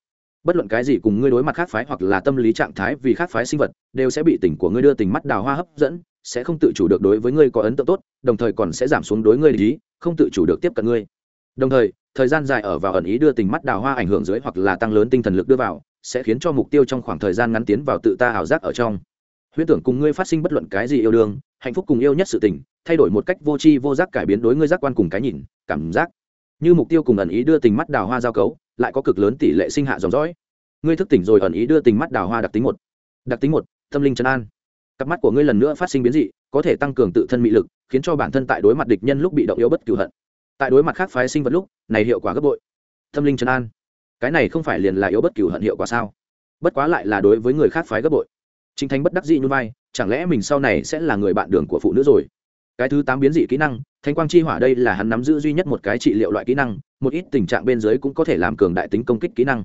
Bất luận cái gì cùng ngươi đối mặt khác phái hoặc là tâm lý trạng thái vì khác phái sinh vật, đều sẽ bị tình của ngươi đưa tình mắt đào hoa hấp dẫn, sẽ không tự chủ được đối với ngươi có ấn tượng tốt, đồng thời còn sẽ giảm xuống đối ngươi lý, không tự chủ được tiếp cận ngươi. Đồng thời thời gian dài ở vào ẩn ý đưa tình mắt đào hoa ảnh hưởng dưới hoặc là tăng lớn tinh thần lực đưa vào, sẽ khiến cho mục tiêu trong khoảng thời gian ngắn tiến vào tự ta ảo giác ở trong huyễn tưởng cùng ngươi phát sinh bất luận cái gì yêu đương, hạnh phúc cùng yêu nhất sự tình, thay đổi một cách vô tri vô giác cải biến đối ngươi giác quan cùng cái nhìn, cảm giác. Như mục tiêu cùng ẩn ý đưa tình mắt đào hoa giao cấu, lại có cực lớn tỷ lệ sinh hạ dòng dõi. Ngươi thức tỉnh rồi ẩn ý đưa tình mắt đào hoa đặc tính một. Đặc tính một, tâm linh trấn an. Cặp mắt của ngươi lần nữa phát sinh biến dị, có thể tăng cường tự thân mị lực, khiến cho bản thân tại đối mặt địch nhân lúc bị động yếu bất cửu hận. Tại đối mặt khác phái sinh vật lúc, này hiệu quả gấp bội. Tâm linh trấn an. Cái này không phải liền là yếu bất cửu hận hiệu quả sao? Bất quá lại là đối với người khác phái gấp bội chính thánh bất đắc dĩ nhún vai chẳng lẽ mình sau này sẽ là người bạn đường của phụ nữ rồi? Cái thứ tám biến dị kỹ năng Thánh quang chi hỏa đây là hắn nắm giữ duy nhất một cái trị liệu loại kỹ năng một ít tình trạng bên dưới cũng có thể làm cường đại tính công kích kỹ năng.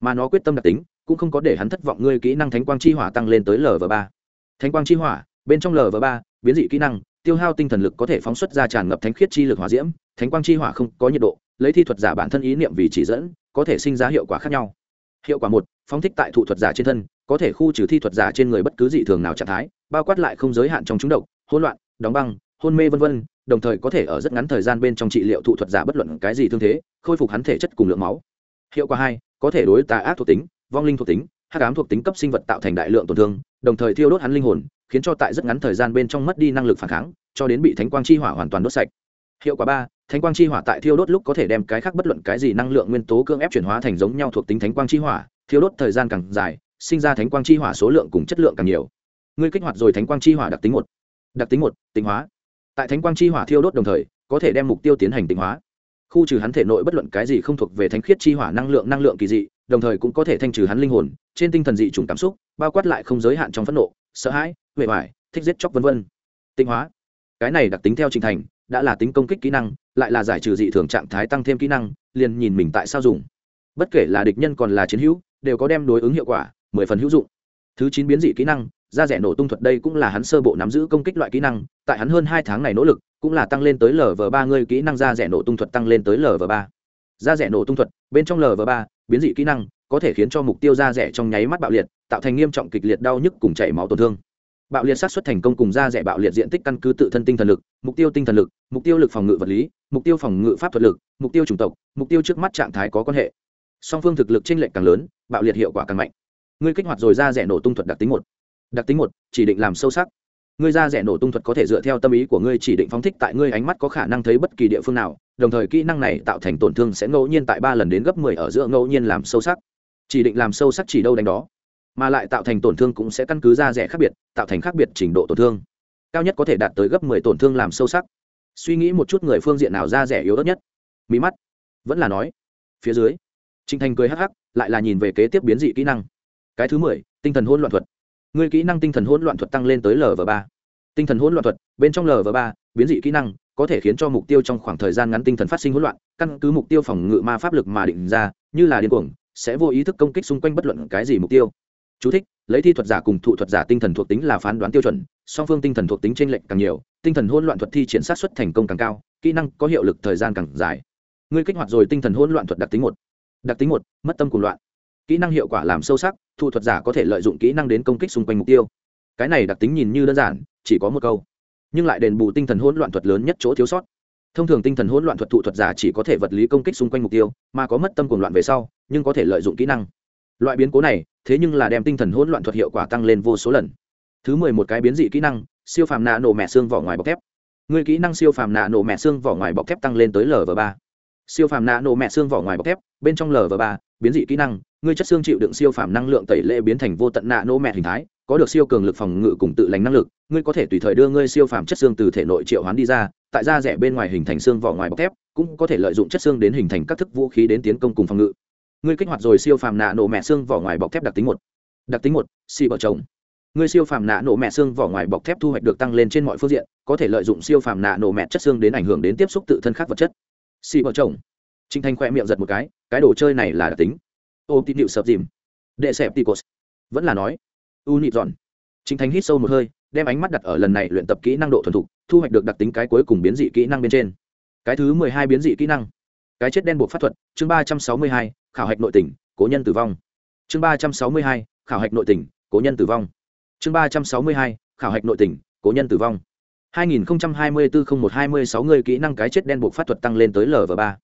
Mà nó quyết tâm đặc tính cũng không có để hắn thất vọng ngươi kỹ năng thánh quang chi hỏa tăng lên tới Lv3. thánh quang chi hỏa bên trong Lv3, biến dị kỹ năng tiêu hao tinh thần lực có thể phóng xuất ra tràn ngập thánh khiết chi lực hỏa diễm thánh quang chi hỏa không có nhiệt độ lấy thi thuật giả bản thân ý niệm vì chỉ dẫn có thể sinh ra hiệu quả khác nhau. Hiệu quả một phóng thích tại thụ thuật giả trên thân có thể khu trừ thi thuật giả trên người bất cứ dị thường nào trạng thái, bao quát lại không giới hạn trong chúng độc, hỗn loạn, đóng băng, hôn mê vân vân, đồng thời có thể ở rất ngắn thời gian bên trong trị liệu thụ thuật giả bất luận cái gì thương thế, khôi phục hắn thể chất cùng lượng máu. Hiệu quả hai, có thể đối tà ác thuộc tính, vong linh thuộc tính, hắc ám thuộc tính cấp sinh vật tạo thành đại lượng tổn thương, đồng thời thiêu đốt hắn linh hồn, khiến cho tại rất ngắn thời gian bên trong mất đi năng lực phản kháng, cho đến bị thánh quang chi hỏa hoàn toàn đốt sạch. Hiệu quả ba, thánh quang chi hỏa tại thiêu đốt lúc có thể đem cái khác bất luận cái gì năng lượng nguyên tố cưỡng ép chuyển hóa thành giống nhau thuộc tính thánh quang chi hỏa, thiêu đốt thời gian càng dài sinh ra thánh quang chi hỏa số lượng cùng chất lượng càng nhiều. Ngươi kích hoạt rồi thánh quang chi hỏa đặc tính một. Đặc tính một tính hóa. Tại thánh quang chi hỏa thiêu đốt đồng thời, có thể đem mục tiêu tiến hành tịnh hóa. Khu trừ hắn thể nội bất luận cái gì không thuộc về thánh khiết chi hỏa năng lượng năng lượng kỳ dị, đồng thời cũng có thể thanh trừ hắn linh hồn, trên tinh thần dị trùng cảm xúc, bao quát lại không giới hạn trong phẫn nộ, sợ hãi huệ hoài thích giết chóc vân vân. Tinh hóa. Cái này đặc tính theo trình thành, đã là tính công kích kỹ năng, lại là giải trừ dị thường trạng thái tăng thêm kỹ năng, liền nhìn mình tại sao dùng. Bất kể là địch nhân còn là chiến hữu, đều có đem đối ứng hiệu quả mười phần hữu dụng. Thứ chín biến dị kỹ năng, da rẻ nổ tung thuật đây cũng là hắn sơ bộ nắm giữ công kích loại kỹ năng, tại hắn hơn hai tháng này nỗ lực, cũng là tăng lên tới lv ba, ngươi kỹ năng da rẻ nổ tung thuật tăng lên tới lv ba. Da rẻ nổ tung thuật, bên trong lv ba, biến dị kỹ năng, có thể khiến cho mục tiêu da rẻ trong nháy mắt bạo liệt, tạo thành nghiêm trọng kịch liệt đau nhức cùng chảy máu tổn thương. Bạo liệt sát xuất thành công cùng da rẻ bạo liệt diện tích căn cứ tự thân tinh thần lực, mục tiêu tinh thần lực, mục tiêu lực phòng ngự vật lý, mục tiêu phòng ngự pháp thuật lực, mục tiêu chủng tộc, mục tiêu trước mắt trạng thái có quan hệ. Song phương thực lực t r ê n lệch càng lớn, bạo liệt hiệu quả càng mạnh ngươi kích hoạt rồi ra rẻ nổ tung thuật đặc tính một. Đặc tính một, chỉ định làm sâu sắc. Ngươi ra rẻ nổ tung thuật có thể dựa theo tâm ý của ngươi chỉ định phóng thích tại ngươi ánh mắt có khả năng thấy bất kỳ địa phương nào, đồng thời kỹ năng này tạo thành tổn thương sẽ ngẫu nhiên tại ba lần đến gấp mười ở giữa ngẫu nhiên làm sâu sắc. Chỉ định làm sâu sắc chỉ đâu đánh đó, mà lại tạo thành tổn thương cũng sẽ căn cứ ra rẻ khác biệt, tạo thành khác biệt trình độ tổn thương. Cao nhất có thể đạt tới gấp mười tổn thương làm sâu sắc. Suy nghĩ một chút người phương diện nào ra rẻ yếu ớt nhất. Mí mắt. Vẫn là nói. Phía dưới. Trinh thành cười hắc hắc, lại là nhìn về kế tiếp biến dị kỹ năng cái thứ mười tinh thần hỗn loạn thuật. Người kỹ năng tinh thần hỗn loạn thuật tăng lên tới lv ba. Tinh thần hỗn loạn thuật bên trong lv ba biến dị kỹ năng có thể khiến cho mục tiêu trong khoảng thời gian ngắn tinh thần phát sinh hỗn loạn căn cứ mục tiêu phòng ngự ma pháp lực mà định ra như là điên cuồng sẽ vô ý thức công kích xung quanh bất luận cái gì mục tiêu. Chú thích, lấy thi thuật giả cùng thụ thuật giả tinh thần thuộc tính là phán đoán tiêu chuẩn song phương tinh thần thuộc tính t r ê n lệch càng nhiều tinh thần hỗn loạn thuật thi triển sát xuất thành công càng cao kỹ năng có hiệu lực thời gian càng dài. Ngươi kích hoạt rồi tinh thần hỗn loạn thuật đặc tính một. Đặc tính một mất tâm cùng loạn kỹ năng hiệu quả làm sâu sắc, thu thuật giả có thể lợi dụng kỹ năng đến công kích xung quanh mục tiêu. Cái này đặc tính nhìn như đơn giản, chỉ có một câu. Nhưng lại đền bù tinh thần hỗn loạn thuật lớn nhất chỗ thiếu sót. Thông thường tinh thần hỗn loạn thuật thụ thuật giả chỉ có thể vật lý công kích xung quanh mục tiêu, mà có mất tâm cuồng loạn về sau, nhưng có thể lợi dụng kỹ năng. Loại biến cố này, thế nhưng là đem tinh thần hỗn loạn thuật hiệu quả tăng lên vô số lần. Thứ mười một cái biến dị kỹ năng, siêu phàm nạ nổ mẹ xương vỏ ngoài bọc thép. Người kỹ năng siêu phàm nạ nổ mẹ xương vỏ ngoài bọc thép tăng lên tới lv ba siêu phàm nạ nổ mẹ xương vỏ ngoài bọc thép, bên trong lv ba, biến dị kỹ năng, ngươi chất xương chịu đựng siêu phàm năng lượng tẩy lệ biến thành vô tận nạ nổ mẹ hình thái, có được siêu cường lực phòng ngự cùng tự lành năng lực, ngươi có thể tùy thời đưa ngươi siêu phàm chất xương từ thể nội triệu hoán đi ra, tại da rẻ bên ngoài hình thành xương vỏ ngoài bọc thép, cũng có thể lợi dụng chất xương đến hình thành các thức vũ khí đến tiến công cùng phòng ngự. Ngươi kích hoạt rồi siêu phàm nạ nổ mẹ xương vỏ ngoài bọc thép đặc tính một. Đặc tính một, xì bờ chồng. Ngươi siêu phàm nạ nổ mẹ xương vỏ ngoài bọc thép thu hoạch được tăng lên trên mọi phương diện, có thể lợi dụng siêu phàm nạ nổ mẹ chất xương đến ảnh hưởng đến tiếp xúc tự thân khác vật chất xì vợ chồng. Trinh thanh khoe miệng giật một cái cái đồ chơi này là đặc tính. Ôm tín hiệu sập dìm. Đệ xẹp ticos vẫn là nói, u nị dọn. Trinh thanh hít sâu một hơi, đem ánh mắt đặt ở lần này luyện tập kỹ năng độ thuần thục, thu hoạch được đặc tính cái cuối cùng biến dị kỹ năng bên trên. Cái thứ mười hai biến dị kỹ năng. Cái chết đen buộc pháp thuật, chương ba trăm sáu mươi hai, khảo hạch nội tỉnh cố nhân tử vong. Chương ba trăm sáu mươi hai, khảo hạch nội tỉnh cố nhân tử vong. Chương ba trăm sáu mươi hai, khảo hạch nội tỉnh cố nhân tử vong. 2024-01-26 người kỹ năng cái chết đen buộc pháp thuật tăng lên tới LV3.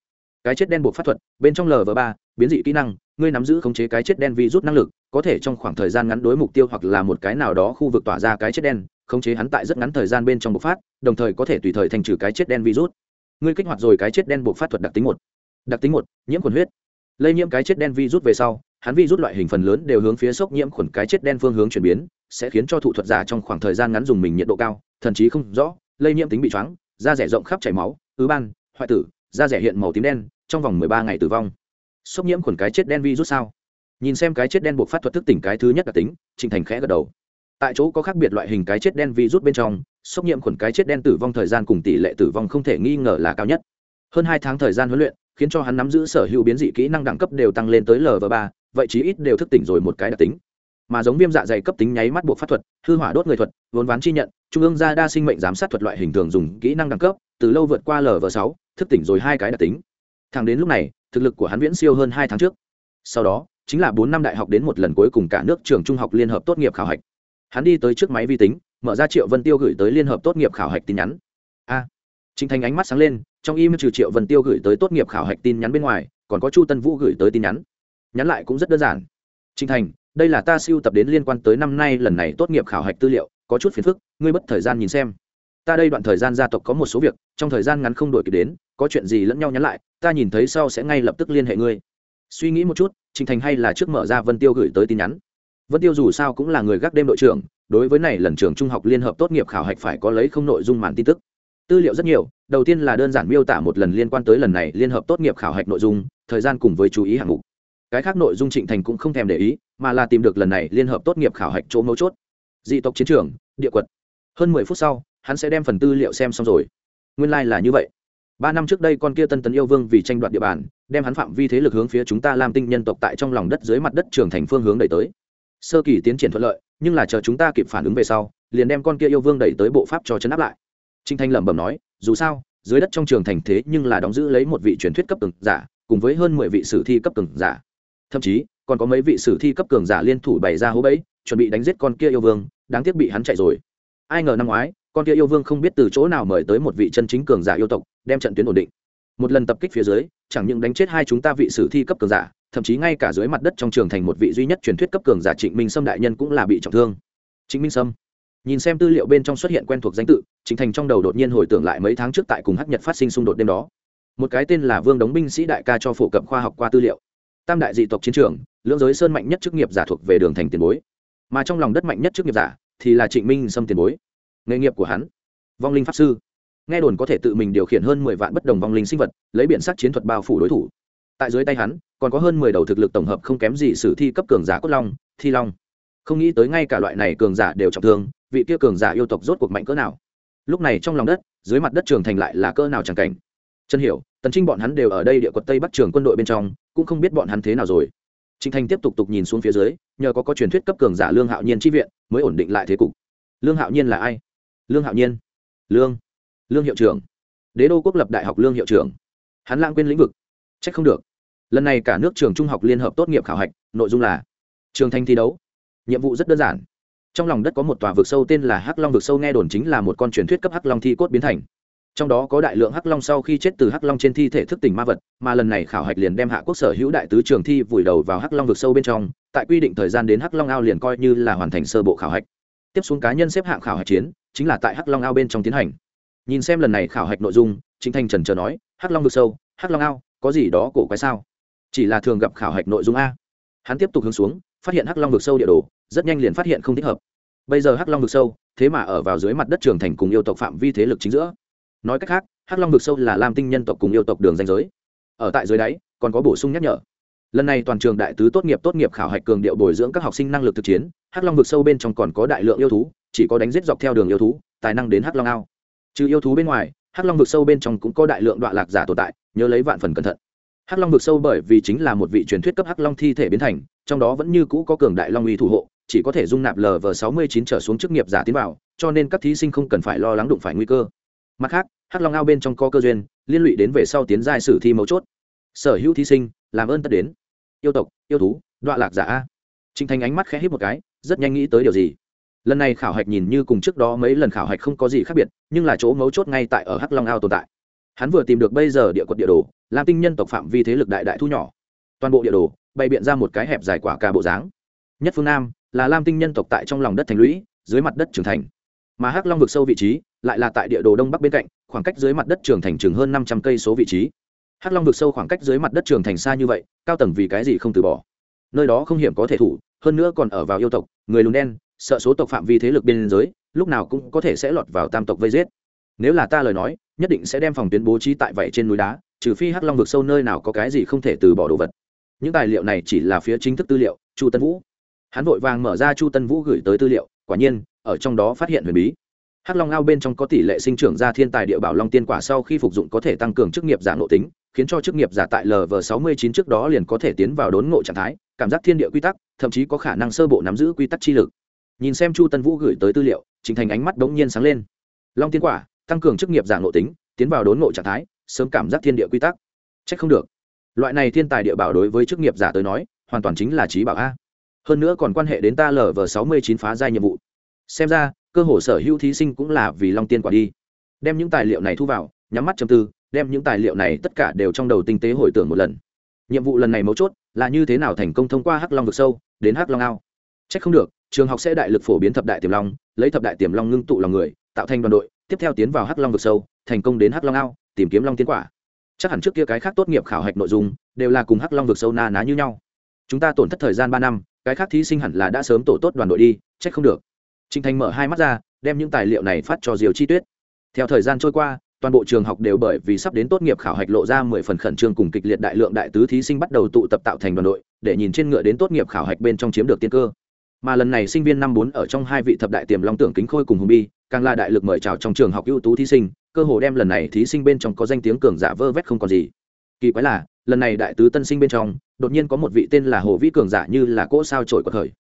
Cái chết đen buộc pháp thuật, bên trong LV3, biến dị kỹ năng, ngươi nắm giữ khống chế cái chết đen virus năng lực, có thể trong khoảng thời gian ngắn đối mục tiêu hoặc là một cái nào đó khu vực tỏa ra cái chết đen, khống chế hắn tại rất ngắn thời gian bên trong bộc phát, đồng thời có thể tùy thời thành trừ cái chết đen virus. Ngươi kích hoạt rồi cái chết đen buộc pháp thuật đặc tính một. Đặc tính một, nhiễm khuẩn huyết. Lây nhiễm cái chết đen virus về sau, hắn rút loại hình phần lớn đều hướng phía sốc nhiễm khuẩn cái chết đen phương hướng chuyển biến, sẽ khiến cho thủ thuật giả trong khoảng thời gian ngắn dùng mình nhiệt độ cao, thậm chí không rõ, lây nhiễm tính bị choáng da rẻ rộng khắp chảy máu ứ ban hoại tử da rẻ hiện màu tím đen trong vòng mười ba ngày tử vong. Sốc nhiễm khuẩn cái chết đen vi rút sao? Nhìn xem cái chết đen buộc phát thuật thức tỉnh cái thứ nhất đặc tính trình thành khẽ gật đầu. Tại chỗ có khác biệt loại hình cái chết đen vi rút bên trong sốc nhiễm khuẩn cái chết đen tử vong thời gian cùng tỷ lệ tử vong không thể nghi ngờ là cao nhất. Hơn hai tháng thời gian huấn luyện khiến cho hắn nắm giữ sở hữu biến dị kỹ năng đẳng cấp đều tăng lên tới lv ba vậy chí ít đều thức tỉnh rồi một cái đặc tính. Mà giống viêm dạ dày cấp tính nháy mắt buộc pháp thuật hư hỏa đốt người thuật vốn ván chi nhận trung ương gia đa sinh mệnh giám sát thuật loại hình thường dùng kỹ năng đẳng cấp từ lâu vượt qua lv sáu thức tỉnh rồi hai cái đặc tính. Thẳng đến lúc này thực lực của hắn viễn siêu hơn hai tháng trước. Sau đó chính là bốn năm đại học đến một lần cuối cùng cả nước trường trung học liên hợp tốt nghiệp khảo hạch. Hắn đi tới trước máy vi tính mở ra triệu vân tiêu gửi tới liên hợp tốt nghiệp khảo hạch tin nhắn. A! À, trinh thành ánh mắt sáng lên trong im trừ triệu vân tiêu gửi tới tốt nghiệp khảo hạch tin nhắn bên ngoài còn có chu tân vũ gửi tới tin nhắn nhắn lại cũng rất đơn giản. Trinh thành, đây là ta siêu tập đến liên quan tới năm nay lần này tốt nghiệp khảo hạch tư liệu, có chút phiền phức, ngươi mất thời gian nhìn xem. Ta đây đoạn thời gian gia tộc có một số việc, trong thời gian ngắn không đổi kịp đến, có chuyện gì lẫn nhau nhắn lại, ta nhìn thấy sau sẽ ngay lập tức liên hệ ngươi. Suy nghĩ một chút, trình thành hay là trước mở ra vân tiêu gửi tới tin nhắn. Vân tiêu dù sao cũng là người gác đêm đội trưởng, đối với này lần trường trung học liên hợp tốt nghiệp khảo hạch phải có lấy không nội dung màn tin tức. Tư liệu rất nhiều, đầu tiên là đơn giản miêu tả một lần liên quan tới lần này liên hợp tốt nghiệp khảo hạch nội dung, thời gian cùng với chú ý hạng mục cái khác nội dung trịnh thành cũng không thèm để ý, mà là tìm được lần này liên hợp tốt nghiệp khảo hạch chỗ mấu chốt. Dị tộc chiến trường, địa quật. Hơn mười phút sau, hắn sẽ đem phần tư liệu xem xong rồi. Nguyên lai、like、là như vậy. Ba năm trước đây con kia tân tấn yêu vương vì tranh đoạt địa bàn, đem hắn phạm vi thế lực hướng phía chúng ta làm tinh nhân tộc tại trong lòng đất dưới mặt đất trường thành phương hướng đẩy tới. Sơ kỳ tiến triển thuận lợi, nhưng là chờ chúng ta kịp phản ứng về sau, liền đem con kia yêu vương đẩy tới bộ pháp cho chấn áp lại. Trinh thanh lẩm bẩm nói, dù sao, dưới đất trong trường thành thế nhưng là đóng giữ lấy một vị truyền thuyết cấp từng giả, cùng với hơn mười vị sử thi cấp từng giả thậm chí, còn có mấy vị sử thi cấp cường giả liên thủ bày ra hố bẫy, chuẩn bị đánh giết con kia yêu vương, đáng tiếc bị hắn chạy rồi. Ai ngờ năm ngoái, con kia yêu vương không biết từ chỗ nào mời tới một vị chân chính cường giả yêu tộc, đem trận tuyến ổn định. Một lần tập kích phía dưới, chẳng những đánh chết hai chúng ta vị sử thi cấp cường giả, thậm chí ngay cả dưới mặt đất trong trường thành một vị duy nhất truyền thuyết cấp cường giả trịnh minh sâm đại nhân cũng là bị trọng thương. Trịnh minh sâm. Nhìn xem tư liệu bên trong xuất hiện quen thuộc danh tự, trịnh thành trong đầu đột nhiên hồi tưởng lại mấy tháng trước tại cùng hắc nhật phát sinh xung đột đêm đó. Một cái tên là vương đống binh sĩ đại ca cho phổ cập khoa học qua tư liệu tam đại dị tộc chiến trường, lưỡng giới sơn mạnh nhất chức nghiệp giả thuộc về đường thành tiền bối. Mà trong lòng đất mạnh nhất chức nghiệp giả thì là trịnh minh sâm tiền bối. Nghề nghiệp của hắn, vong linh pháp sư. Nghe đồn có thể tự mình điều khiển hơn mười vạn bất đồng vong linh sinh vật, lấy biện sắc chiến thuật bao phủ đối thủ. Tại dưới tay hắn, còn có hơn mười đầu thực lực tổng hợp không kém gì sử thi cấp cường giả cốt long, thi long. Không nghĩ tới ngay cả loại này cường giả đều trọng thương, vị kia cường giả yêu tộc rốt cuộc mạnh cỡ nào. Lúc này trong lòng đất, dưới mặt đất trường thành lại là cỡ nào chẳng cảnh. Chân hiểu, tần trinh bọn hắn đều ở đây địa quật tây bắc trường quân đội bên trong cũng không biết bọn hắn thế nào rồi. Trịnh thành tiếp tục tục nhìn xuống phía dưới, nhờ có có truyền thuyết cấp cường giả lương hạo nhiên chi viện, mới ổn định lại thế cục. Lương hạo nhiên là ai? Lương hạo nhiên. Lương. Lương hiệu trưởng. Đế đô quốc lập đại học lương hiệu trưởng. Hắn lãng quên lĩnh vực. C h ắ c không được. Lần này cả nước trường trung học liên hợp tốt nghiệp khảo hạch, nội dung là trường thanh thi đấu. Nhiệm vụ rất đơn giản. Trong lòng đất có một tòa vực sâu tên là hắc long vực sâu, nghe đồn chính là một con truyền thuyết cấp hắc long thi cốt biến thành trong đó có đại lượng hắc long sau khi chết từ hắc long trên thi thể thức tỉnh ma vật, mà lần này khảo hạch liền đem hạ quốc sở hữu đại tứ trường thi vùi đầu vào hắc long vực sâu bên trong, tại quy định thời gian đến hắc long ao liền coi như là hoàn thành sơ bộ khảo hạch. Tiếp xuống cá nhân xếp hạng khảo hạch chiến, chính là tại hắc long ao bên trong tiến hành. Nhìn xem lần này khảo hạch nội dung chính thanh trần chờ nói, hắc long vực sâu, hắc long ao, có gì đó cổ quái sao? Chỉ là thường gặp khảo hạch nội dung a. Hắn tiếp tục hướng xuống, phát hiện hắc long vực sâu địa đồ, rất nhanh liền phát hiện không thích hợp. Bây giờ hắc long vực sâu, thế mà ở vào dưới mặt đất trường thành cùng yêu tộc phạm vi thế lực chính giữa nói cách khác, hắc long vực sâu là lam tinh nhân tộc cùng yêu tộc đường danh giới. Ở tại dưới đáy, còn có bổ sung nhắc nhở. Lần này toàn trường đại tứ tốt nghiệp tốt nghiệp khảo hạch cường điệu bồi dưỡng các học sinh năng lực thực chiến, hắc long vực sâu bên trong còn có đại lượng yêu thú, chỉ có đánh giết dọc theo đường yêu thú, tài năng đến hắc long ao. Trừ yêu thú bên ngoài, hắc long vực sâu bên trong cũng có đại lượng đoạn lạc giả tồn tại, nhớ lấy vạn phần cẩn thận. Hắc long vực sâu bởi vì chính là một vị truyền thuyết cấp hắc long thi thể biến thành, trong đó vẫn như cũ có cường đại long uy thủ hộ, chỉ có thể dung nạp lv sáu mươi chín trở xuống chức nghiệp giả tiến vào, cho nên các thí sinh không cần phải lo lắng đụng phải nguy cơ mặt khác, hắc long ao bên trong có cơ duyên, liên lụy đến về sau tiến giai sử thi mấu chốt. Sở hữu thí sinh, làm ơn tất đến. Yêu tộc, yêu thú đoạn lạc giả a. Trinh thành ánh mắt khẽ hít một cái, rất nhanh nghĩ tới điều gì. Lần này khảo hạch nhìn như cùng trước đó mấy lần khảo hạch không có gì khác biệt, nhưng là chỗ mấu chốt ngay tại ở hắc long ao tồn tại. Hắn vừa tìm được bây giờ địa quật địa đồ, làm tinh nhân tộc phạm vi thế lực đại đại thu nhỏ. Toàn bộ địa đồ, bày biện ra một cái hẹp dài quả cà bộ dáng. Nhất phương nam, là lam tinh nhân tộc tại trong lòng đất thành lũy, dưới mặt đất trưởng thành mà hắc long vực sâu vị trí lại là tại địa đồ đông bắc bên cạnh, khoảng cách dưới mặt đất trường thành chừng hơn năm trăm cây số vị trí. Hắc long vực sâu khoảng cách dưới mặt đất trường thành xa như vậy, cao tầng vì cái gì không từ bỏ? Nơi đó không hiểm có thể thủ, hơn nữa còn ở vào yêu tộc, người lùn đen, sợ số tộc phạm vi thế lực biên giới lúc nào cũng có thể sẽ lọt vào tam tộc vây giết. Nếu là ta lời nói, nhất định sẽ đem phòng tuyến bố trí tại vậy trên núi đá, trừ phi hắc long vực sâu nơi nào có cái gì không thể từ bỏ đồ vật. Những tài liệu này chỉ là phía chính thức tư liệu, chu tân vũ. Hắn vội vàng mở ra chu tân vũ gửi tới tư liệu, quả nhiên ở trong đó phát hiện huyền bí. Hắc long ao bên trong có tỷ lệ sinh trưởng ra thiên tài địa bảo long tiên quả sau khi phục dụng có thể tăng cường chức nghiệp giả nội tính, khiến cho chức nghiệp giả tại lv sáu mươi chín trước đó liền có thể tiến vào đốn ngộ trạng thái, cảm giác thiên địa quy tắc, thậm chí có khả năng sơ bộ nắm giữ quy tắc chi lực. Nhìn xem chu tân vũ gửi tới tư liệu, trình thành ánh mắt đ ố n g nhiên sáng lên. Long tiên quả, tăng cường chức nghiệp giả nội tính, tiến vào đốn ngộ trạng thái, sớm cảm giác thiên địa quy tắc. C h ắ c không được. Loại này thiên tài địa bảo đối với chức nghiệp giả tới nói, hoàn toàn chính là trí bảo a. Hơn nữa còn quan hệ đến ta lv sáu mươi chín phá giai nhiệm vụ xem ra, cơ hồ sở hữu thí sinh cũng là vì long tiên quả đi. Đem những tài liệu này thu vào, nhắm mắt chầm tư, đem những tài liệu này tất cả đều trong đầu tinh tế hồi tưởng một lần. Nhiệm vụ lần này mấu chốt là như thế nào thành công thông qua hắc long vực sâu, đến hắc long ao. C h ắ c không được, trường học sẽ đại lực phổ biến thập đại tiềm long, lấy thập đại tiềm long ngưng tụ lòng người, tạo thành đoàn đội, tiếp theo tiến vào hắc long vực sâu, thành công đến hắc long ao, tìm kiếm long tiến quả. Chắc hẳn trước kia cái khác tốt nghiệp khảo hạch nội dung, đều là cùng hắc long vực sâu na ná như nhau. Chúng ta tổn thất thời gian ba năm, cái khác thí sinh hẳn là đã sớm tổ tốt đoàn đội đi c h ắ c không được. Trình thành mở hai mắt ra, đem những tài liệu này phát cho Diêu chi tuyết. Theo thời gian trôi qua, toàn bộ trường học đều bởi vì sắp đến tốt nghiệp khảo hạch lộ ra mười phần khẩn trương cùng kịch liệt đại lượng đại tứ thí sinh bắt đầu tụ tập tạo thành đoàn đội, để nhìn trên ngựa đến tốt nghiệp khảo hạch bên trong chiếm được tiên cơ. Mà lần này sinh viên năm bốn ở trong hai vị thập đại tiềm long tưởng kính khôi cùng hùng bi, càng là đại lực mời chào trong trường học ưu tú thí sinh, cơ hồ đem lần này thí sinh bên trong có danh tiếng cường giả vơ vét không còn gì. Kỳ quái là, lần này đại tứ tân sinh bên trong, đột nhiên có một vị tên là hồ vĩ cường giả như là cỗ sao trổi của thời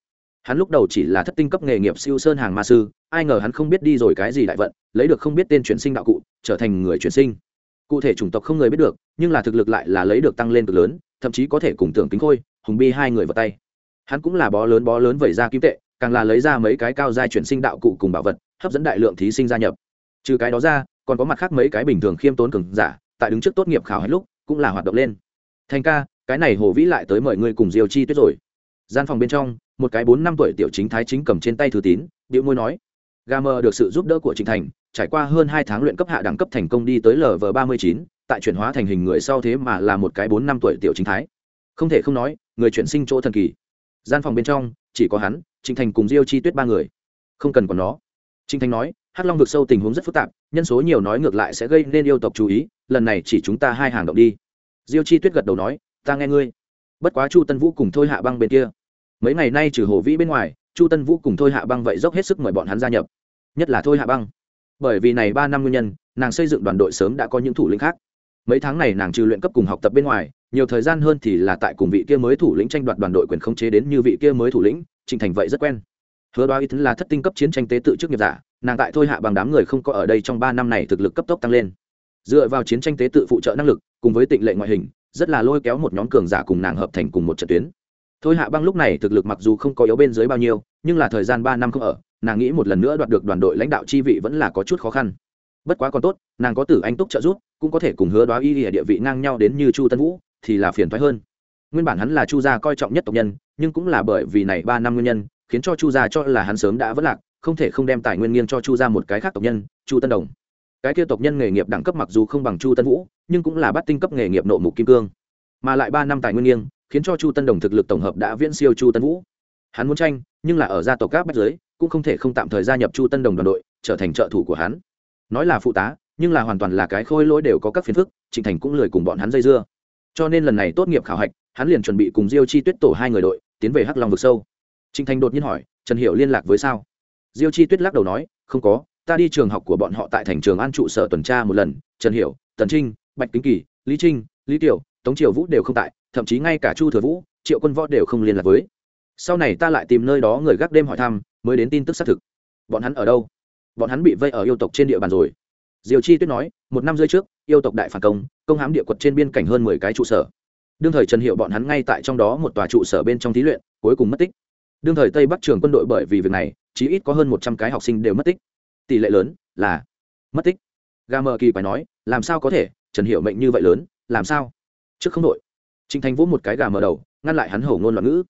hắn lúc đầu chỉ là thất tinh cấp nghề nghiệp siêu sơn hàng ma sư, ai ngờ hắn không biết đi rồi cái gì đại vận, lấy được không biết tên chuyển sinh đạo cụ, trở thành người chuyển sinh. Cụ thể chủng tộc không người biết được, nhưng là thực lực lại là lấy được tăng lên cực lớn, thậm chí có thể cùng tưởng kính khôi, hùng bi hai người vào tay. Hắn cũng là bó lớn bó lớn vẩy ra kim tệ, càng là lấy ra mấy cái cao giai chuyển sinh đạo cụ cùng bảo vật, hấp dẫn đại lượng thí sinh gia nhập. Trừ cái đó ra, còn có mặt khác mấy cái bình thường khiêm tốn cường giả, tại đứng trước tốt nghiệp khảo hết lúc, cũng là hoạt động lên. Thành ca, cái này hồ vĩ lại tới mời ngươi cùng diều chi tuyết rồi. Gian phòng bên trong một cái bốn năm tuổi tiểu chính thái chính cầm trên tay thư tín điệu môi nói, gà mờ được sự giúp đỡ của trịnh thành, trải qua hơn hai tháng luyện cấp hạ đẳng cấp thành công đi tới lv ba mươi chín, tại chuyển hóa thành hình người sau thế mà là một cái bốn năm tuổi tiểu chính thái. Không thể không nói, người chuyển sinh chỗ thần kỳ. Gian phòng bên trong, chỉ có hắn trịnh thành cùng diêu chi tuyết ba người. Không cần còn nó. Trịnh thành nói, hắc long vực sâu tình huống rất phức tạp, nhân số nhiều nói ngược lại sẽ gây nên yêu tộc chú ý, lần này chỉ chúng ta hai hàng động đi. Diêu chi tuyết gật đầu nói, ta nghe ngươi. Bất quá chu tân vũ cùng thôi hạ băng bên kia mấy ngày nay trừ hồ vĩ bên ngoài, chu tân vũ cùng thôi hạ băng vậy dốc hết sức mời bọn hắn gia nhập. Nhất là thôi hạ băng. Bởi vì này ba năm nguyên nhân, nàng xây dựng đoàn đội sớm đã có những thủ lĩnh khác. Mấy tháng này nàng trừ luyện cấp cùng học tập bên ngoài, nhiều thời gian hơn thì là tại cùng vị kia mới thủ lĩnh tranh đoạt đoàn đội quyền khống chế đến như vị kia mới thủ lĩnh trình thành vậy rất quen. Hứa đoá ý thứ là thất tinh cấp chiến tranh tế tự trước nghiệp giả, nàng tại thôi hạ bằng đám người không có ở đây trong ba năm này thực lực cấp tốc tăng lên. Dựa vào chiến tranh tế tự phụ trợ năng lực, cùng với tịnh lệ ngoại hình, rất là lôi kéo một nhóm cường giả cùng nàng hợp thành cùng một trận tuyến thôi hạ băng lúc này thực lực mặc dù không có yếu bên dưới bao nhiêu, nhưng là thời gian ba năm không ở, nàng nghĩ một lần nữa đoạt được đoàn đội lãnh đạo chi vị vẫn là có chút khó khăn. Bất quá còn tốt, nàng có tử anh túc trợ giúp, cũng có thể cùng hứa đoá y địa vị ngang nhau đến như chu tân vũ, thì là phiền thoái hơn. Nguyên bản hắn là chu gia coi trọng nhất tộc nhân, nhưng cũng là bởi vì này ba năm nguyên nhân, khiến cho chu gia cho là hắn sớm đã vất lạc, không thể không đem tài nguyên nghiêng cho chu gia một cái khác tộc nhân, chu tân đồng. Cái kia tộc nhân nghề nghiệp đẳng cấp mặc dù không bằng chu tân vũ, nhưng cũng là bắt tinh cấp nghề nghiệp nộ mục kim cương. Mà lại ba năm tài nguyên nghiêng khiến cho chu tân đồng thực lực tổng hợp đã viễn siêu chu tân vũ. Hắn muốn tranh, nhưng là ở gia tộc các bách giới, cũng không thể không tạm thời gia nhập chu tân đồng đoàn đội, trở thành trợ thủ của hắn. Nói là phụ tá, nhưng là hoàn toàn là cái khôi lỗi đều có các phiền phức, trịnh thành cũng lười cùng bọn hắn dây dưa. Cho nên lần này tốt nghiệp khảo hạch, hắn liền chuẩn bị cùng diêu chi tuyết tổ hai người đội, tiến về hắc long vực sâu. Trịnh thành đột nhiên hỏi, trần hiểu liên lạc với sao? Diêu chi tuyết lắc đầu nói, không có, ta đi trường học của bọn họ tại thành trường an trụ sở tuần tra một lần, trần hiểu, tần trinh, bạch kính kỳ, lý trinh, lý tiểu, tống triều vũ đều không tại thậm chí ngay cả chu thừa vũ, triệu quân võ đều không liên lạc với. Sau này ta lại tìm nơi đó người gác đêm hỏi thăm, mới đến tin tức xác thực. Bọn hắn ở đâu? Bọn hắn bị vây ở yêu tộc trên địa bàn rồi. Diều chi tuyết nói, một năm rưỡi trước, yêu tộc đại phản công công hãm địa quật trên biên cảnh hơn mười cái trụ sở. Đương thời trần hiệu bọn hắn ngay tại trong đó một tòa trụ sở bên trong thí luyện, cuối cùng mất tích. Đương thời tây bắc trường quân đội bởi vì việc này chỉ ít có hơn một trăm cái học sinh đều mất tích. Tỷ lệ lớn là mất tích. Ga mờ kỳ phải nói, làm sao có thể? Trần hiệu mệnh như vậy lớn, làm sao? Trước không đội. Trình thành vỗ một cái gà mở đầu, ngăn lại hắn hổ ngôn loạn ngữ.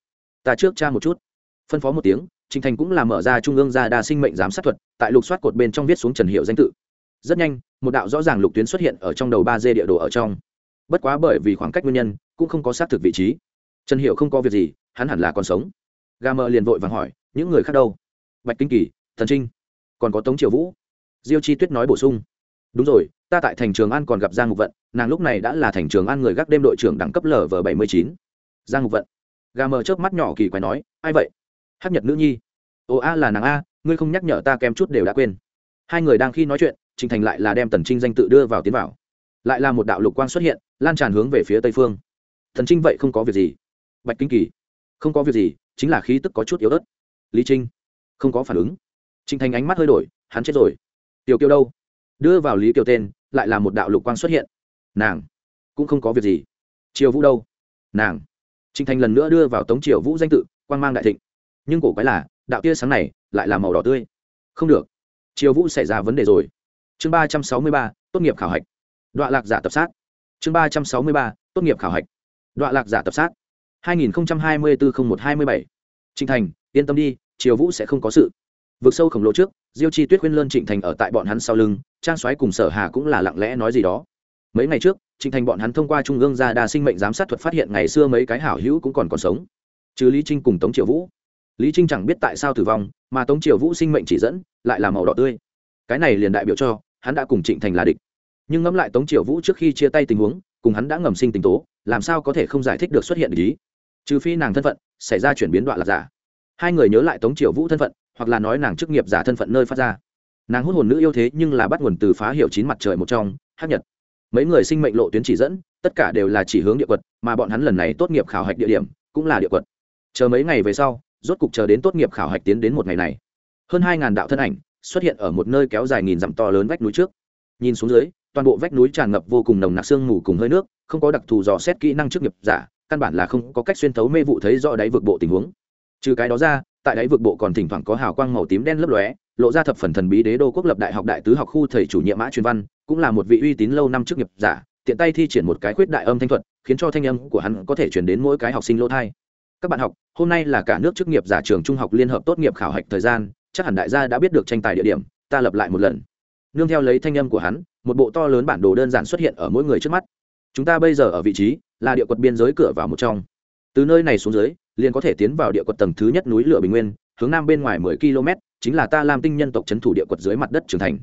Ta trước cha một chút. Phân phó một tiếng, Trình thành cũng là mở ra trung ương gia đa sinh mệnh giám sát thuật, tại lục soát cột bên trong viết xuống trần hiệu danh tự. Rất nhanh, một đạo rõ ràng lục tuyến xuất hiện ở trong đầu ba d địa đồ ở trong. Bất quá bởi vì khoảng cách nguyên nhân, cũng không có xác thực vị trí. Trần hiệu không có việc gì, hắn hẳn là còn sống. Gà mờ liền vội vàng hỏi, những người khác đâu? Bạch kinh kỳ, thần trinh, còn có tống triều vũ. Diêu chi tuyết nói bổ sung đúng rồi, ta tại thành trường an còn gặp giang ngục vận, nàng lúc này đã là thành trường an người gác đêm đội trưởng đẳng cấp lv bảy mươi chín. Giang ngục vận. Gà mờ chớp mắt nhỏ kỳ quái nói, ai vậy? Hát nhật nữ nhi. Ồ a, là nàng a, ngươi không nhắc nhở ta kém chút đều đã quên. Hai người đang khi nói chuyện, trình thành lại là đem tần trinh danh tự đưa vào tiến vào. Lại là một đạo lục quang xuất hiện, lan tràn hướng về phía tây phương. Thần trinh vậy không có việc gì. Bạch kinh kỳ. Không có việc gì, chính là khí tức có chút yếu ớt. Lý trinh. Không có phản ứng. Trinh thành ánh mắt hơi đổi, hắn chết rồi. Tiểu kiêu đâu? Đưa vào lý kiều tên, lại là một đạo lục quang xuất hiện. Nàng cũng không có việc gì. Triều vũ đâu? Nàng. Trinh thành lần nữa đưa vào tống triều vũ danh tự, quang mang đại thịnh. Nhưng cổ quái là, đạo tia sáng này lại là màu đỏ tươi. Không được. Triều vũ xảy ra vấn đề rồi. Chương ba trăm sáu mươi ba, tốt nghiệp khảo hạch. Đọa lạc giả tập sát. Chương ba trăm sáu mươi ba, tốt nghiệp khảo hạch. Đọa lạc giả tập sát. hai nghìn hai mươi bốn một hai mươi bảy. Trịnh thành, yên tâm đi, triều vũ sẽ không có sự vượt sâu khổng lồ trước, diêu chi tuyết khuyên lơn trịnh thành ở tại bọn hắn sau lưng, trang soái cùng sở hà cũng là lặng lẽ nói gì đó. Mấy ngày trước, trịnh thành bọn hắn thông qua trung ương gia đa sinh mệnh giám sát thuật phát hiện ngày xưa mấy cái hảo hữu cũng còn còn sống. Chứ lý trinh cùng tống triều vũ. Lý trinh chẳng biết tại sao tử vong, mà tống triều vũ sinh mệnh chỉ dẫn, lại là màu đỏ tươi. Cái này liền đại biểu cho, hắn đã cùng trịnh thành là địch. Nhưng ngẫm lại tống triều vũ trước khi chia tay tình huống, cùng hắn đã ngầm sinh tình tố, làm sao có thể không giải thích được xuất hiện ý? Trừ phi nàng thân phận, xảy ra chuyển biến đoạn là giả. Hai người nhớ lại tống triều vũ thân phận hoặc là nói nàng chức nghiệp giả thân phận nơi phát ra. Nàng hút hồn nữ yêu thế nhưng là bắt nguồn từ phá hiệu chín mặt trời một trong, hát nhật. Mấy người sinh mệnh lộ tuyến chỉ dẫn, tất cả đều là chỉ hướng địa quật, mà bọn hắn lần này tốt nghiệp khảo hạch địa điểm cũng là địa quật. Chờ mấy ngày về sau, rốt cục chờ đến tốt nghiệp khảo hạch tiến đến một ngày này. Hơn hai ngàn đạo thân ảnh xuất hiện ở một nơi kéo dài nghìn dặm to lớn vách núi trước. Nhìn xuống dưới, toàn bộ vách núi tràn ngập vô cùng nồng nặc sương mù cùng hơi nước, không có đặc thù dò xét kỹ năng trước nghiệp giả, căn bản là không có cách xuyên thấu mê vụ thấy rõ đáy vực bộ tình huống trừ cái đó ra, tại đáy vực bộ còn thỉnh thoảng có hào quang màu tím đen lấp lóe, lộ ra thập phần thần bí đế đô quốc lập đại học đại tứ học khu thầy chủ nhiệm mã truyền văn, cũng là một vị uy tín lâu năm trước nghiệp giả, tiện tay thi triển một cái khuyết đại âm thanh thuật, khiến cho thanh âm của hắn có thể chuyển đến mỗi cái học sinh lỗ thai. Các bạn học, hôm nay là cả nước chức nghiệp giả trường trung học liên hợp tốt nghiệp khảo hạch thời gian, chắc hẳn đại gia đã biết được tranh tài địa điểm, ta lập lại một lần. Nương theo lấy thanh âm của hắn, một bộ to lớn bản đồ đơn giản xuất hiện ở mỗi người trước mắt. Chúng ta bây giờ ở vị trí là địa quật biên giới cửa vào một trong. Từ nơi này xuống dưới liền có thể tiến vào địa quật tầng thứ nhất núi lửa bình nguyên, hướng nam bên ngoài mười km, chính là ta làm tinh nhân tộc c h ấ n thủ địa quật dưới mặt đất trưởng thành.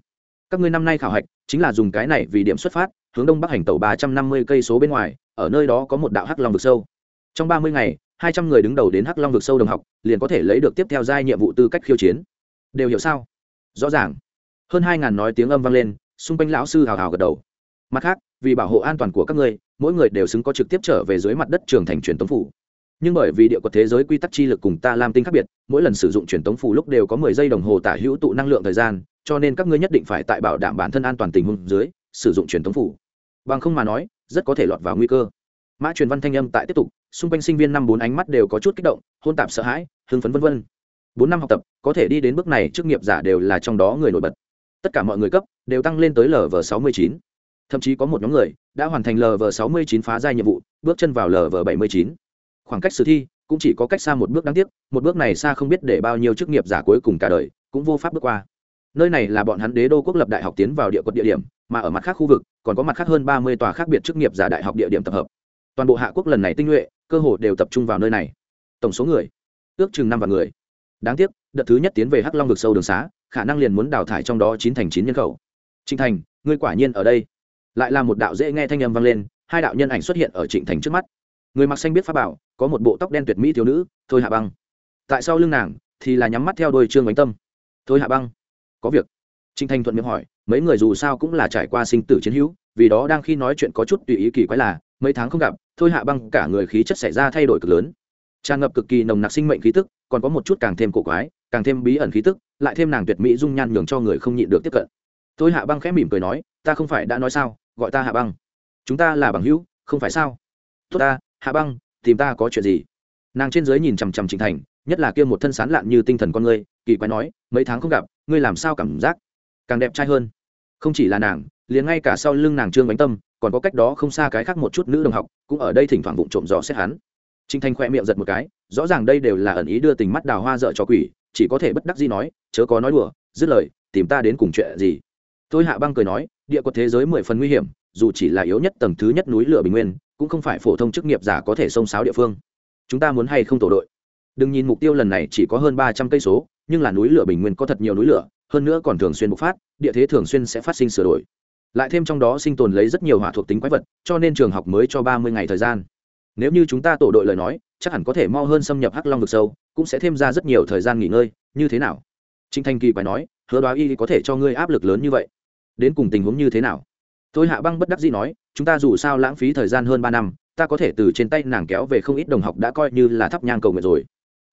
Các ngươi năm nay khảo hạch, chính là dùng cái này vì điểm xuất phát, hướng đông bắc hành tàu ba trăm năm mươi cây số bên ngoài, ở nơi đó có một đạo hắc long vực sâu. Trong ba mươi ngày, hai trăm người đứng đầu đến hắc long vực sâu đồng học, liền có thể lấy được tiếp theo giai nhiệm vụ tư cách khiêu chiến. Đều hiểu sao? Rõ ràng. Hơn hai ngàn nói tiếng âm vang lên, xung quanh lão sư hào hào gật đầu. Mặt khác, vì bảo hộ an toàn của các ngươi, mỗi người đều xứng có trực tiếp trở về dưới mặt đất trường thành truyền tống phủ nhưng bởi vì địa quật thế giới quy tắc chi lực cùng ta làm tinh khác biệt, mỗi lần sử dụng truyền tống phủ lúc đều có mười giây đồng hồ tả hữu tụ năng lượng thời gian, cho nên các ngươi nhất định phải tại bảo đảm bản thân an toàn tình huống dưới, sử dụng truyền tống phủ bằng không mà nói, rất có thể lọt vào nguy cơ. Mã truyền văn thanh âm tại tiếp tục, xung quanh sinh viên năm bốn ánh mắt đều có chút kích động, hôn tạp sợ hãi, hưng phấn vân vân. Bốn năm học tập, có thể đi đến bước này chức nghiệp giả đều là trong đó người nổi bật. Tất cả mọi người cấp, đều tăng lên tới lv sáu mươi chín. Thậm chí có một nhóm người, đã hoàn thành lv sáu mươi chín phá giai nhiệm vụ, bước chân vào lv bảy mươi chín khoảng cách sử thi cũng chỉ có cách xa một bước đáng tiếc, một bước này xa không biết để bao nhiêu chức nghiệp giả cuối cùng cả đời cũng vô pháp bước qua. Nơi này là bọn hắn đế đô quốc lập đại học tiến vào địa quật địa điểm, mà ở mặt khác khu vực, còn có mặt khác hơn ba mươi tòa khác biệt chức nghiệp giả đại học địa điểm tập hợp. Toàn bộ hạ quốc lần này tinh nhuệ, cơ hội đều tập trung vào nơi này. Tổng số người, ước chừng năm vạn người. Đáng tiếc, đợt thứ nhất tiến về hắc long vực sâu đường xá, khả năng liền muốn đào thải trong đó chín thành chín nhân khẩu. Trịnh thành, ngươi quả nhiên ở đây. Lại là một đạo dễ nghe thanh âm vang lên, hai đạo nhân ảnh xuất hiện ở trịnh thành trước mắt. Người mặc xanh biết pháp bảo có một bộ tóc đen tuyệt mỹ thiếu nữ, thôi hạ băng. Tại sau lưng nàng thì là nhắm mắt theo đôi trương bánh tâm. Thôi hạ băng, có việc. Trinh thanh thuận miệng hỏi, mấy người dù sao cũng là trải qua sinh tử chiến hữu, vì đó đang khi nói chuyện có chút tùy ý kỳ quái là, mấy tháng không gặp, thôi hạ băng cả người khí chất xảy ra thay đổi cực lớn. Tràn ngập cực kỳ nồng nặc sinh mệnh khí tức, còn có một chút càng thêm cổ quái, càng thêm bí ẩn khí tức, lại thêm nàng tuyệt mỹ dung nhan nhường cho người không nhịn được tiếp cận. Thôi hạ băng khẽ mỉm cười nói, ta không phải đã nói sao, gọi ta hạ băng. Chúng ta là bằng hữu, không phải sao? Tốt ta, hạ băng tìm ta có chuyện gì? Nàng trên dưới nhìn chằm chằm trịnh thành, nhất là kia một thân sán lạn như tinh thần con ngươi, kỳ quái nói, mấy tháng không gặp, ngươi làm sao cảm giác càng đẹp trai hơn? Không chỉ là nàng, liền ngay cả sau lưng nàng trương bánh tâm, còn có cách đó không xa cái khác một chút nữ đồng học, cũng ở đây thỉnh thoảng vụng trộm dò xét hắn. Trịnh thanh khỏe miệng giật một cái, rõ ràng đây đều là ẩn ý đưa tình mắt đào hoa dợ cho quỷ, chỉ có thể bất đắc gì nói, chớ có nói đùa, dứt lời, tìm ta đến cùng chuyện gì? Tôi hạ băng cười nói, địa quật thế giới mười phần nguy hiểm, dù chỉ là yếu nhất tầng thứ nhất núi lửa bình nguyên cũng không phải phổ thông chức nghiệp giả có thể xông xáo địa phương. Chúng ta muốn hay không tổ đội? Đừng nhìn mục tiêu lần này chỉ có hơn ba trăm cây số, nhưng là núi lửa bình nguyên có thật nhiều núi lửa, hơn nữa còn thường xuyên bộc phát, địa thế thường xuyên sẽ phát sinh sửa đổi. Lại thêm trong đó sinh tồn lấy rất nhiều hỏa thuộc tính quái vật, cho nên trường học mới cho ba mươi ngày thời gian. Nếu như chúng ta tổ đội lời nói, chắc hẳn có thể mau hơn xâm nhập hắc long vực sâu, cũng sẽ thêm ra rất nhiều thời gian nghỉ ngơi, như thế nào? Trinh thanh kỳ phải nói, hứa đoá y có thể cho ngươi áp lực lớn như vậy. Đến cùng tình huống như thế nào? Tôi hạ băng bất đắc dĩ nói, chúng ta dù sao lãng phí thời gian hơn ba năm, ta có thể từ trên tay nàng kéo về không ít đồng học đã coi như là thắp nhang cầu nguyện rồi.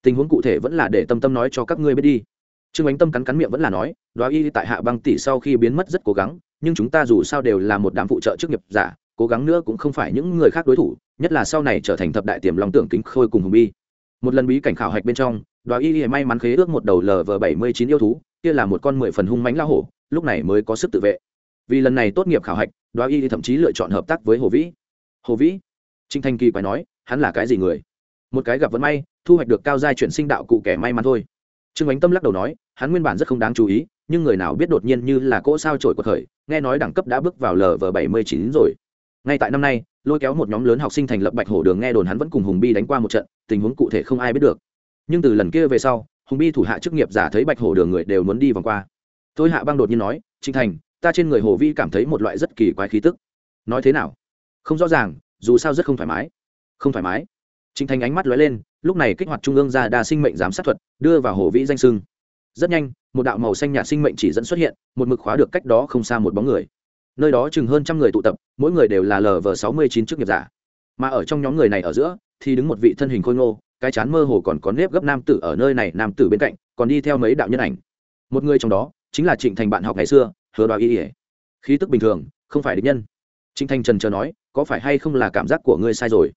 Tình huống cụ thể vẫn là để tâm tâm nói cho các ngươi biết đi. Trương ánh tâm cắn cắn miệng vẫn là nói, đoá y tại hạ băng tỷ sau khi biến mất rất cố gắng, nhưng chúng ta dù sao đều là một đám phụ trợ chức nghiệp giả, cố gắng nữa cũng không phải những người khác đối thủ, nhất là sau này trở thành thập đại tiềm long tưởng kính khôi cùng hùng bi. Một lần bí cảnh khảo hạch bên trong, đoá y may mắn khế ước một đầu lv bảy mươi chín yêu thú, kia là một con mười phần hung mánh lao hổ, lúc này mới có sức tự vệ vì lần này tốt nghiệp khảo hạch, đoá y thậm chí lựa chọn hợp tác với hồ vĩ. Hồ vĩ? Trinh thanh kỳ quái nói, hắn là cái gì người? Một cái gặp vận may, thu hoạch được cao giai chuyển sinh đạo cụ kẻ may mắn thôi. Trương ánh tâm lắc đầu nói, hắn nguyên bản rất không đáng chú ý, nhưng người nào biết đột nhiên như là cỗ sao trổi của thời, nghe nói đẳng cấp đã bước vào lv bảy mươi chín rồi. Ngay tại năm nay, lôi kéo một nhóm lớn học sinh thành lập bạch hổ đường nghe đồn hắn vẫn cùng hùng bi đánh qua một trận, tình huống cụ thể không ai biết được. Nhưng từ lần kia về sau, hùng bi thủ hạ chức nghiệp giả thấy bạch hổ đường người đều muốn đi vòng qua. Tôi hạ băng đột nhiên nói trinh thành ta trên người hồ vi cảm thấy một loại rất kỳ quái khí tức. Nói thế nào? Không rõ ràng, dù sao rất không thoải mái. Không thoải mái. Trình thành ánh mắt lóe lên, lúc này kích hoạt trung ương ra đa sinh mệnh giám sát thuật, đưa vào hồ vĩ danh sưng. Rất nhanh, một đạo màu xanh nhạt sinh mệnh chỉ dẫn xuất hiện, một mực khóa được cách đó không xa một bóng người. Nơi đó chừng hơn trăm người tụ tập, mỗi người đều là lv sáu mươi chín chức nghiệp giả. Mà ở trong nhóm người này ở giữa, thì đứng một vị thân hình khôi ngô, cái chán mơ hồ còn có nếp gấp nam tử ở nơi này, nam tử bên cạnh, còn đi theo mấy đạo nhân ảnh. Một người trong đó chính là trịnh thành bạn học ngày xưa, hứa đoá y ỉa khí tức bình thường, không phải địch nhân. Trịnh thành trần chờ nói, có phải hay không là cảm giác của ngươi sai rồi?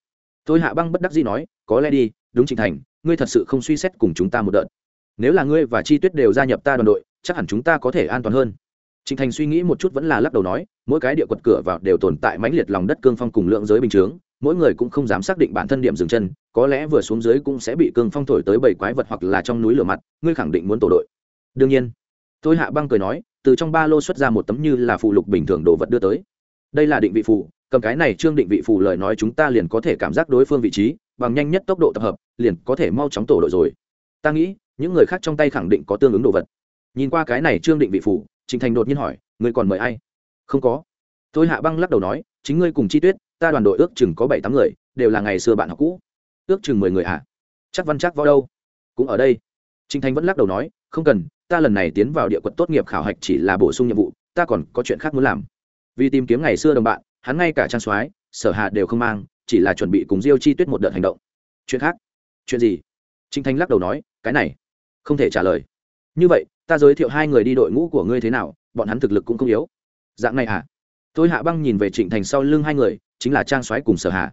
Tôi hạ băng bất đắc dĩ nói, có lẽ đi, đúng trịnh thành, ngươi thật sự không suy xét cùng chúng ta một đợt. Nếu là ngươi và chi tuyết đều gia nhập ta đoàn đội, chắc hẳn chúng ta có thể an toàn hơn. Trịnh thành suy nghĩ một chút vẫn là lắc đầu nói, mỗi cái địa quật cửa vào đều tồn tại mãnh liệt lòng đất cương phong cùng lượng giới bình chướng, mỗi người cũng không dám xác định bản thân điểm dừng chân, có lẽ vừa xuống dưới cũng sẽ bị cương phong thổi tới bảy quái vật hoặc là trong núi lửa mặt, ngươi khẳng định muốn tổ đội. Đương nhiên tôi hạ băng cười nói, từ trong ba lô xuất ra một tấm như là phụ lục bình thường đồ vật đưa tới. Đây là định vị phụ cầm cái này trương định vị phụ lời nói chúng ta liền có thể cảm giác đối phương vị trí, bằng nhanh nhất tốc độ tập hợp, liền có thể mau chóng tổ đội rồi. Ta nghĩ, những người khác trong tay khẳng định có tương ứng đồ vật. Nhìn qua cái này trương định vị phụ Trình thành đột nhiên hỏi, ngươi còn mời ai? Không có. Tôi hạ băng lắc đầu nói, chính ngươi cùng chi tuyết, ta đoàn đội ước chừng có bảy tám người, đều là ngày xưa bạn học cũ. Ước chừng mười người ạ à? chắc văn chắc vào đâu? Cũng ở đây. Trình thành vẫn lắc đầu nói, không cần ta lần này tiến vào địa quật tốt nghiệp khảo hạch chỉ là bổ sung nhiệm vụ, ta còn có chuyện khác muốn làm. Vì tìm kiếm ngày xưa đồng bạn, hắn ngay cả trang soái, sở hạ đều không mang, chỉ là chuẩn bị cùng diêu chi tuyết một đợt hành động. Chuyện khác? Chuyện gì? Trinh thanh lắc đầu nói, cái này, không thể trả lời. Như vậy, ta giới thiệu hai người đi đội ngũ của ngươi thế nào, bọn hắn thực lực cũng không yếu. Dạng này à? Tôi hạ băng nhìn về trịnh thành sau lưng hai người, chính là trang soái cùng sở hà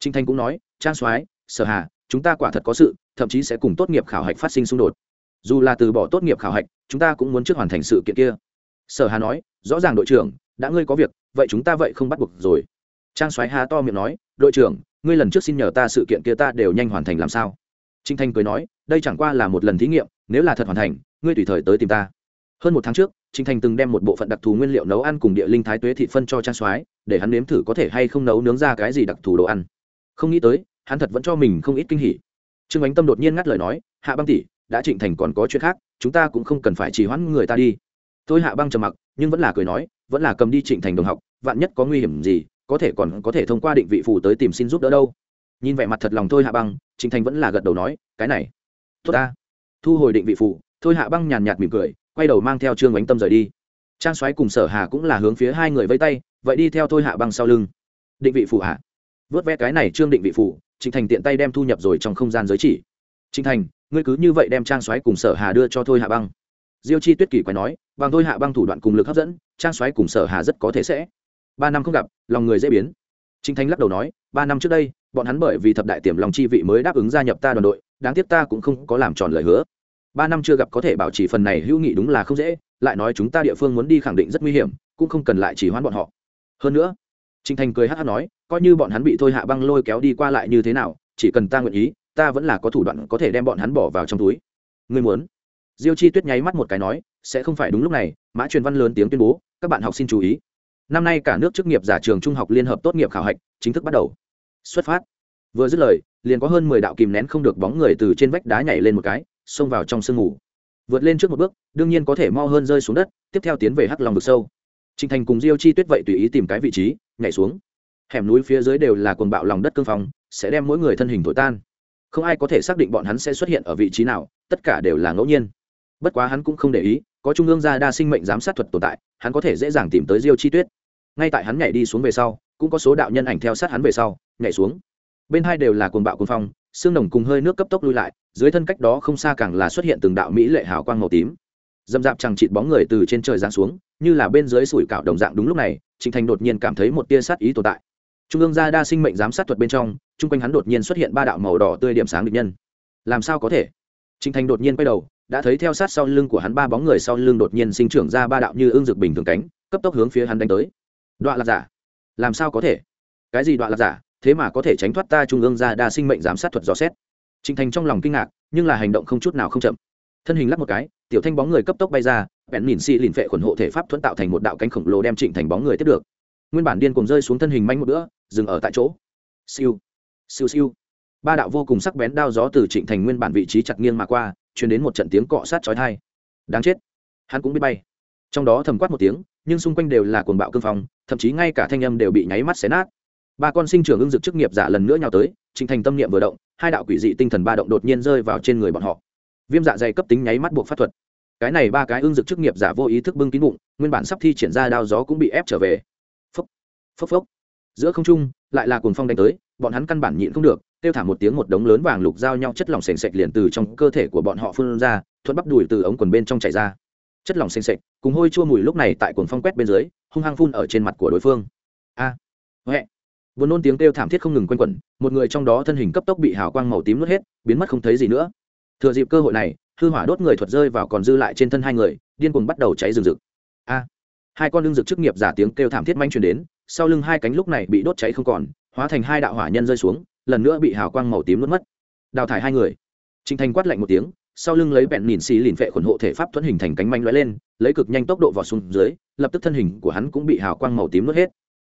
trịnh thành cũng nói, trang soái, sở hà chúng ta quả thật có sự, thậm chí sẽ cùng tốt nghiệp khảo hạch phát sinh xung đột dù là từ bỏ tốt nghiệp khảo hạch, chúng ta cũng muốn trước hoàn thành sự kiện kia. Sở hà nói, rõ ràng đội trưởng, đã ngươi có việc, vậy chúng ta vậy không bắt buộc rồi. Trang soái hà to miệng nói, đội trưởng, ngươi lần trước xin nhờ ta sự kiện kia ta đều nhanh hoàn thành làm sao? Trinh thanh cười nói, đây chẳng qua là một lần thí nghiệm, nếu là thật hoàn thành, ngươi tùy thời tới tìm ta. Hơn một tháng trước trinh thanh từng đem một bộ phận đặc thù nguyên liệu nấu ăn cùng địa linh thái tuế thị phân cho trang soái, để hắn nếm thử có thể hay không nấu nướng ra cái gì đặc thù đồ ăn. Không nghĩ tới, hắn thật vẫn cho mình không ít kinh hỉ. Trương ánh tâm đột nhiên ngắt lời nói, hạ băng tỷ đã trịnh thành còn có chuyện khác, chúng ta cũng không cần phải chỉ hoãn người ta đi. Tôi hạ băng trầm mặc, nhưng vẫn là cười nói, vẫn là cầm đi trịnh thành đồng học, vạn nhất có nguy hiểm gì, có thể còn có thể thông qua định vị phù tới tìm xin giúp đỡ đâu. Nhìn vẻ mặt thật lòng thôi hạ băng, trịnh thành vẫn là gật đầu nói, cái này, tốt ta. Thu hồi định vị phụ thôi hạ băng nhàn nhạt mỉm cười, quay đầu mang theo trương bánh tâm rời đi. Trang xoáy cùng sở hà cũng là hướng phía hai người vây tay, vậy đi theo thôi hạ băng sau lưng. Định vị phụ hạ à? vớt vé cái này trương định vị phụ trịnh thành tiện tay đem thu nhập rồi trong không gian giới chỉ. Trịnh thành ngươi cứ như vậy đem trang xoáy cùng sở hà đưa cho thôi hạ băng. Diêu chi tuyết kỳ quái nói, bằng thôi hạ băng thủ đoạn cùng lực hấp dẫn, trang xoáy cùng sở hà rất có thể sẽ. Ba năm không gặp, lòng người dễ biến. Chính thanh lắc đầu nói, ba năm trước đây, bọn hắn bởi vì thập đại tiềm lòng chi vị mới đáp ứng gia nhập ta đoàn đội, đáng tiếc ta cũng không có làm tròn lời hứa. Ba năm chưa gặp có thể bảo trì phần này hữu nghị đúng là không dễ, lại nói chúng ta địa phương muốn đi khẳng định rất nguy hiểm, cũng không cần lại chỉ hoãn bọn họ. Hơn nữa trinh thành cười hát hát nói, coi như bọn hắn bị thôi hạ băng lôi kéo đi qua lại như thế nào, chỉ cần ta nguyện ý ta vẫn là có thủ đoạn có thể đem bọn hắn bỏ vào trong túi. Ngươi muốn? Diêu chi tuyết nháy mắt một cái nói, sẽ không phải đúng lúc này, mã truyền văn lớn tiếng tuyên bố, các bạn học xin chú ý. Năm nay cả nước chức nghiệp giả trường trung học liên hợp tốt nghiệp khảo hạch chính thức bắt đầu. Xuất phát. Vừa dứt lời, liền có hơn mười đạo kìm nén không được bóng người từ trên vách đá nhảy lên một cái, xông vào trong sương ngủ vượt lên trước một bước, đương nhiên có thể mo hơn rơi xuống đất, tiếp theo tiến về hắc lòng vực sâu. Trịnh thành cùng diêu chi tuyết vậy tùy ý tìm cái vị trí, nhảy xuống. Hẻm núi phía dưới đều là cuồng bạo lòng đất cương phong, sẽ đem mỗi người thân hình thổi tan không ai có thể xác định bọn hắn sẽ xuất hiện ở vị trí nào, tất cả đều là ngẫu nhiên. Bất quá hắn cũng không để ý, có trung ương gia đa sinh mệnh giám sát thuật tồn tại, hắn có thể dễ dàng tìm tới diêu chi tuyết. Ngay tại hắn nhảy đi xuống về sau, cũng có số đạo nhân ảnh theo sát hắn về sau, nhảy xuống. Bên hai đều là cuồng bạo cuồng phong, xương nồng cùng hơi nước cấp tốc lui lại, dưới thân cách đó không xa càng là xuất hiện từng đạo mỹ lệ hào quang màu tím. Dầm dạp chẳng chịt bóng người từ trên trời giáng xuống, như là bên dưới sủi cạo đồng dạng đúng lúc này trịnh thành đột nhiên cảm thấy một tia sát ý tồn tại trung ương gia đa sinh mệnh giám sát thuật bên trong, chung quanh hắn đột nhiên xuất hiện ba đạo màu đỏ tươi điểm sáng địch nhân. Làm sao có thể? Trịnh thành đột nhiên quay đầu, đã thấy theo sát sau lưng của hắn ba bóng người sau lưng đột nhiên sinh trưởng ra ba đạo như ương dực bình thường cánh, cấp tốc hướng phía hắn đánh tới. Đoạn là giả, làm sao có thể? Cái gì đoạn là giả? Thế mà có thể tránh thoát ta trung ương gia đa sinh mệnh giám sát thuật dò xét. Trịnh thành trong lòng kinh ngạc, nhưng là hành động không chút nào không chậm. Thân hình lắp một cái, tiểu thanh bóng người cấp tốc bay ra, bèn nhìn xi lìn phệ khuẩn hộ thể pháp thuẫn tạo thành một đạo cánh khổng lồ đem trịnh thành bóng người tiếp được. Nguyên bản điên cùng rơi xuống thân hình manh một bữa dừng ở tại chỗ. Siêu. Siêu siêu. Ba đạo vô cùng sắc bén đao gió từ trịnh thành nguyên bản vị trí chặt nghiêng mà qua chuyển đến một trận tiếng cọ sát chói thai đáng chết. Hắn cũng biết bay. Trong đó thầm quát một tiếng, nhưng xung quanh đều là cuồng bạo cương phong, thậm chí ngay cả thanh âm đều bị nháy mắt xé nát. Ba con sinh trưởng ưng dực chức nghiệp giả lần nữa nhào tới, trịnh thành tâm niệm vừa động, hai đạo quỷ dị tinh thần ba động đột nhiên rơi vào trên người bọn họ. Viêm dạ dày cấp tính nháy mắt buộc pháp thuật. Cái này ba cái ưng dực chức nghiệp giả vô ý thức bưng kín bụng, nguyên bản sắp thi triển ra đao gió cũng bị ép trở về. Phốc phốc phốc giữa không trung lại là cuồng phong đánh tới bọn hắn căn bản nhịn không được kêu thả một tiếng một đống lớn vàng lục giao nhau chất lỏng sền sệt liền từ trong cơ thể của bọn họ phun ra thuận bắp đùi từ ống quần bên trong chảy ra. Chất lỏng sền sệt cùng hôi chua mùi lúc này tại cuồng phong quét bên dưới hung hăng phun ở trên mặt của đối phương. A! À, huệ! Vốn nôn tiếng kêu thảm thiết không ngừng quanh quẩn một người trong đó thân hình cấp tốc bị hào quang màu tím nuốt hết biến mất không thấy gì nữa. Thừa dịp cơ hội này hư hỏa đốt người thuật rơi vào còn dư lại trên thân hai người điên cuồng bắt đầu cháy rừng rực. A! Hai con lương rực chức nghiệp giả tiếng kêu thảm thiết manh truyền đến sau lưng hai cánh lúc này bị đốt cháy không còn, hóa thành hai đạo hỏa nhân rơi xuống, lần nữa bị hào quang màu tím nuốt mất. Đào thải hai người. Trịnh thành quát lạnh một tiếng, sau lưng lấy bẹn nhìn xì lìn vệ khuẩn hộ thể pháp thuẫn hình thành cánh manh lóe lên, lấy cực nhanh tốc độ vào xuống dưới, lập tức thân hình của hắn cũng bị hào quang màu tím nuốt hết.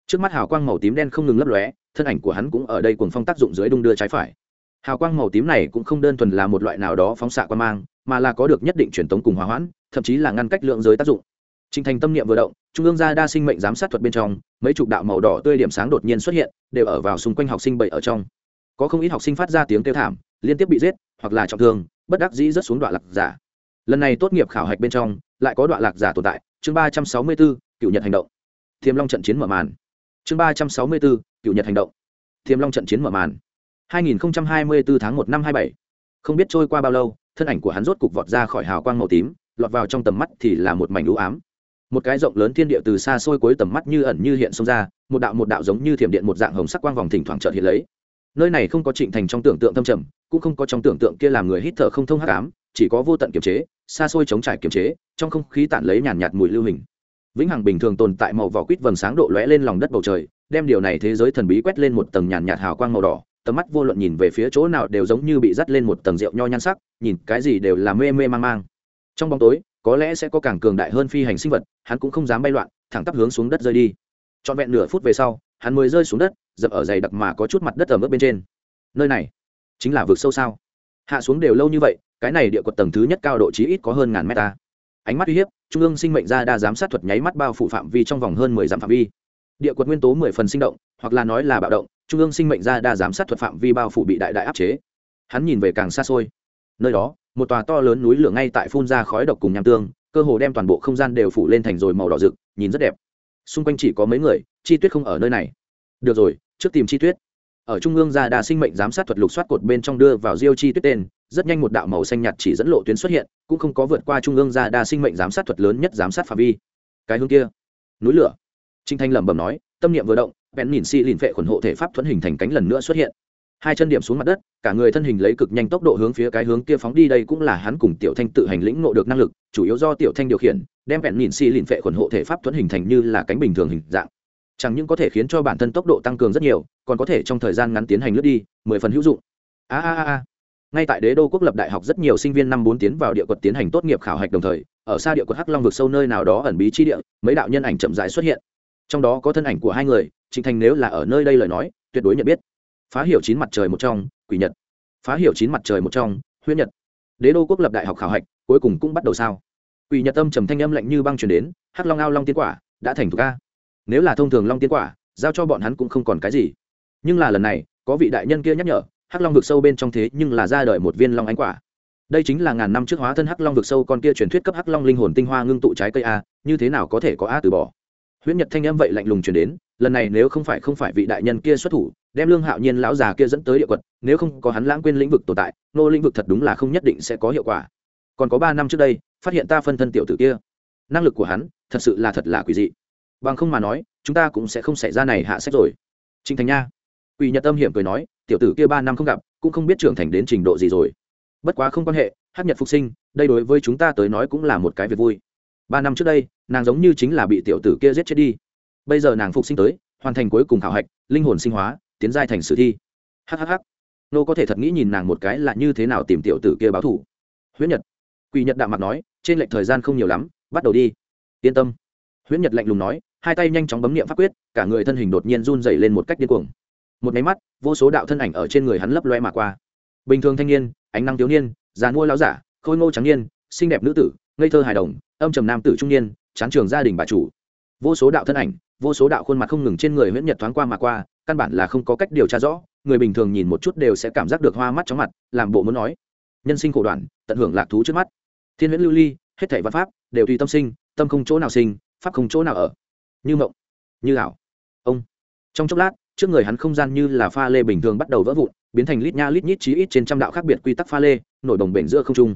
Trước mắt hào quang màu tím đen không ngừng lấp lóe, thân ảnh của hắn cũng ở đây cùng phong tác dụng dưới đung đưa trái phải. Hào quang màu tím này cũng không đơn thuần là một loại nào đó phóng xạ quan mang, mà là có được nhất định truyền tống cùng hòa hoãn, thậm chí là ngăn cách lượng giới tác dụng. Trình thành tâm niệm vừa động trung ương gia đa sinh mệnh giám sát thuật bên trong mấy chục đạo màu đỏ tươi điểm sáng đột nhiên xuất hiện đều ở vào xung quanh học sinh bảy ở trong. Có không ít học sinh phát ra tiếng kêu thảm liên tiếp bị giết hoặc là trọng thương bất đắc dĩ rất xuống đoạn lạc giả. Lần này tốt nghiệp khảo hạch bên trong lại có đoạn lạc giả tồn tại chương ba trăm sáu mươi bốn cựu nhật hành động. Thiềm long trận chiến mở màn. Chương ba trăm sáu mươi bốn cựu nhật hành động. Thiềm long trận chiến mở màn. 2024 tháng 1 năm 27. Không biết trôi qua bao lâu, thân ảnh của hắn rốt cục vọt ra khỏi hào quang màu tím, lọt vào trong tầm mắt thì là một mảnh u ám. Một cái rộng lớn thiên địa từ xa xôi cuối tầm mắt như ẩn như hiện xông ra, một đạo một đạo giống như thiểm điện một dạng hồng sắc quang vòng thỉnh thoảng chợt hiện lấy. Nơi này không có trịnh thành trong tưởng tượng thâm trầm, cũng không có trong tưởng tượng kia làm người hít thở không thông hắc ám, chỉ có vô tận kiềm chế, xa xôi chống trải kiềm chế, trong không khí tản lấy nhàn nhạt mùi lưu hình. Vĩnh hằng bình thường tồn tại màu vỏ quýt vầng sáng độ lóe lên lòng đất bầu trời, đem điều này thế giới thần bí quét lên một tầng nhàn nhạt hào quang màu đỏ, tầm mắt vô luận nhìn về phía chỗ nào đều giống như bị dắt lên một tầng rượu nho nhan sắc nhìn cái gì đều là mê mê mang mang trong bóng tối có lẽ sẽ có càng cường đại hơn phi hành sinh vật, hắn cũng không dám bay loạn, thẳng tắp hướng xuống đất rơi đi. Trọn vẹn nửa phút về sau, hắn mới rơi xuống đất, dập ở dày đặc mà có chút mặt đất ở mức bên trên. Nơi này chính là vực sâu sao? Hạ xuống đều lâu như vậy, cái này địa quật tầng thứ nhất cao độ chí ít có hơn ngàn mét ta. Ánh mắt uy hiếp, trung ương sinh mệnh ra đa giám sát thuật nháy mắt bao phủ phạm vi trong vòng hơn mười dặm phạm vi. Địa quật nguyên tố mười phần sinh động, hoặc là nói là bạo động, trung ương sinh mệnh ra đa giám sát thuật phạm vi bao phủ bị đại đại áp chế. Hắn nhìn về càng xa xôi. Nơi đó một tòa to lớn núi lửa ngay tại phun ra khói độc cùng nham tương, cơ hồ đem toàn bộ không gian đều phủ lên thành rồi màu đỏ rực, nhìn rất đẹp. Xung quanh chỉ có mấy người, chi tuyết không ở nơi này. Được rồi, trước tìm chi tuyết. Ở trung ương gia đa sinh mệnh giám sát thuật lục soát cột bên trong đưa vào diêu chi tuyết tên, rất nhanh một đạo màu xanh nhạt chỉ dẫn lộ tuyến xuất hiện, cũng không có vượt qua trung ương gia đa sinh mệnh giám sát thuật lớn nhất giám sát phạm vi. Cái hướng kia, núi lửa. Trinh thanh lẩm bẩm nói, tâm niệm vừa động bèn nhìn xi si lìn vệ khuẩn hộ thể pháp thuẫn hình thành cánh lần nữa xuất hiện hai chân điểm xuống mặt đất, cả người thân hình lấy cực nhanh tốc độ hướng phía cái hướng kia phóng đi, đây cũng là hắn cùng tiểu thanh tự hành lĩnh ngộ được năng lực, chủ yếu do tiểu thanh điều khiển, đem vẹn nhìn xi si lìn phệ khuẩn hộ thể pháp thuẫn hình thành như là cánh bình thường hình dạng. Chẳng những có thể khiến cho bản thân tốc độ tăng cường rất nhiều, còn có thể trong thời gian ngắn tiến hành lướt đi, mười phần hữu dụng. A a a. Ngay tại đế đô quốc lập đại học rất nhiều sinh viên năm bốn tiến vào địa quật tiến hành tốt nghiệp khảo hạch đồng thời, ở xa địa quật hắc long vực sâu nơi nào đó ẩn bí chi địa, mấy đạo nhân ảnh chậm rãi xuất hiện. Trong đó có thân ảnh của hai người, trịnh thành nếu là ở nơi đây lời nói, tuyệt đối nhận biết phá hiểu chín mặt trời một trong, quỷ nhật. Phá hiểu chín mặt trời một trong huyết nhật. Đế đô quốc lập đại học khảo hạch, cuối cùng cũng bắt đầu sao? Quỷ nhật âm trầm thanh âm lạnh như băng chuyển đến, hắc long ao long tiên quả đã thành thục ca nếu là thông thường long tiên quả, giao cho bọn hắn cũng không còn cái gì. Nhưng là lần này, có vị đại nhân kia nhắc nhở, hắc long vực sâu bên trong thế nhưng là ra đời một viên long ánh quả. Đây chính là ngàn năm trước hóa thân hắc long vực sâu con kia truyền thuyết cấp hắc long linh hồn tinh hoa ngưng tụ trái cây a, như thế nào có thể có a từ bỏ? Huyễn nhật thanh âm vậy lạnh lùng chuyển đến lần này nếu không phải không phải vị đại nhân kia xuất thủ, đem lương hạo nhiên lão già kia dẫn tới địa quật, nếu không có hắn lãng quên lĩnh vực tồn tại, nô lĩnh vực thật đúng là không nhất định sẽ có hiệu quả. Còn có ba năm trước đây, phát hiện ta phân thân tiểu tử kia. Năng lực của hắn, thật sự là thật là quỷ dị. Bằng không mà nói, chúng ta cũng sẽ không xảy ra này hạ sách rồi. Trinh thành nha. Quỷ nhật âm hiểm cười nói, tiểu tử kia ba năm không gặp, cũng không biết trưởng thành đến trình độ gì rồi. Bất quá không quan hệ, hát nhật phục sinh, đây đối với chúng ta tới nói cũng là một cái việc vui. Ba năm trước đây, nàng giống như chính là bị tiểu tử kia giết chết đi bây giờ nàng phục sinh tới, hoàn thành cuối cùng khảo hạch, linh hồn sinh hóa, tiến giai thành sử thi. Hhh nô có thể thật nghĩ nhìn nàng một cái là như thế nào tìm tiểu tử kia báo thủ huyễn nhật. Quỷ nhật đạm mặt nói, trên lệnh thời gian không nhiều lắm, bắt đầu đi. Yên tâm. Huyễn nhật lạnh lùng nói, hai tay nhanh chóng bấm niệm pháp quyết, cả người thân hình đột nhiên run dày lên một cách điên cuồng. Một máy mắt, vô số đạo thân ảnh ở trên người hắn lấp loe mà qua. Bình thường thanh niên, ánh năng thiếu niên, già mua láo giả, khôi ngô trắng niên, xinh đẹp nữ tử, ngây thơ hài đồng, âm trầm nam tử trung niên, chán trường gia đình bà chủ. Vô số đạo thân ảnh vô số đạo khuôn mặt không ngừng trên người huyễn nhật thoáng qua mà qua, căn bản là không có cách điều tra rõ, người bình thường nhìn một chút đều sẽ cảm giác được hoa mắt chóng mặt, làm bộ muốn nói. Nhân sinh khổ đoạn, tận hưởng lạc thú trước mắt. Thiên huyễn lưu ly, hết thảy văn pháp, đều tùy tâm sinh, tâm không chỗ nào sinh, pháp không chỗ nào ở. Như mộng, như ảo. Ông. Trong chốc lát, trước người hắn không gian như là pha lê bình thường bắt đầu vỡ vụn, biến thành lít nha lít nhít chí ít trên trăm đạo khác biệt quy tắc pha lê, nổi đồng bể giữa không trung.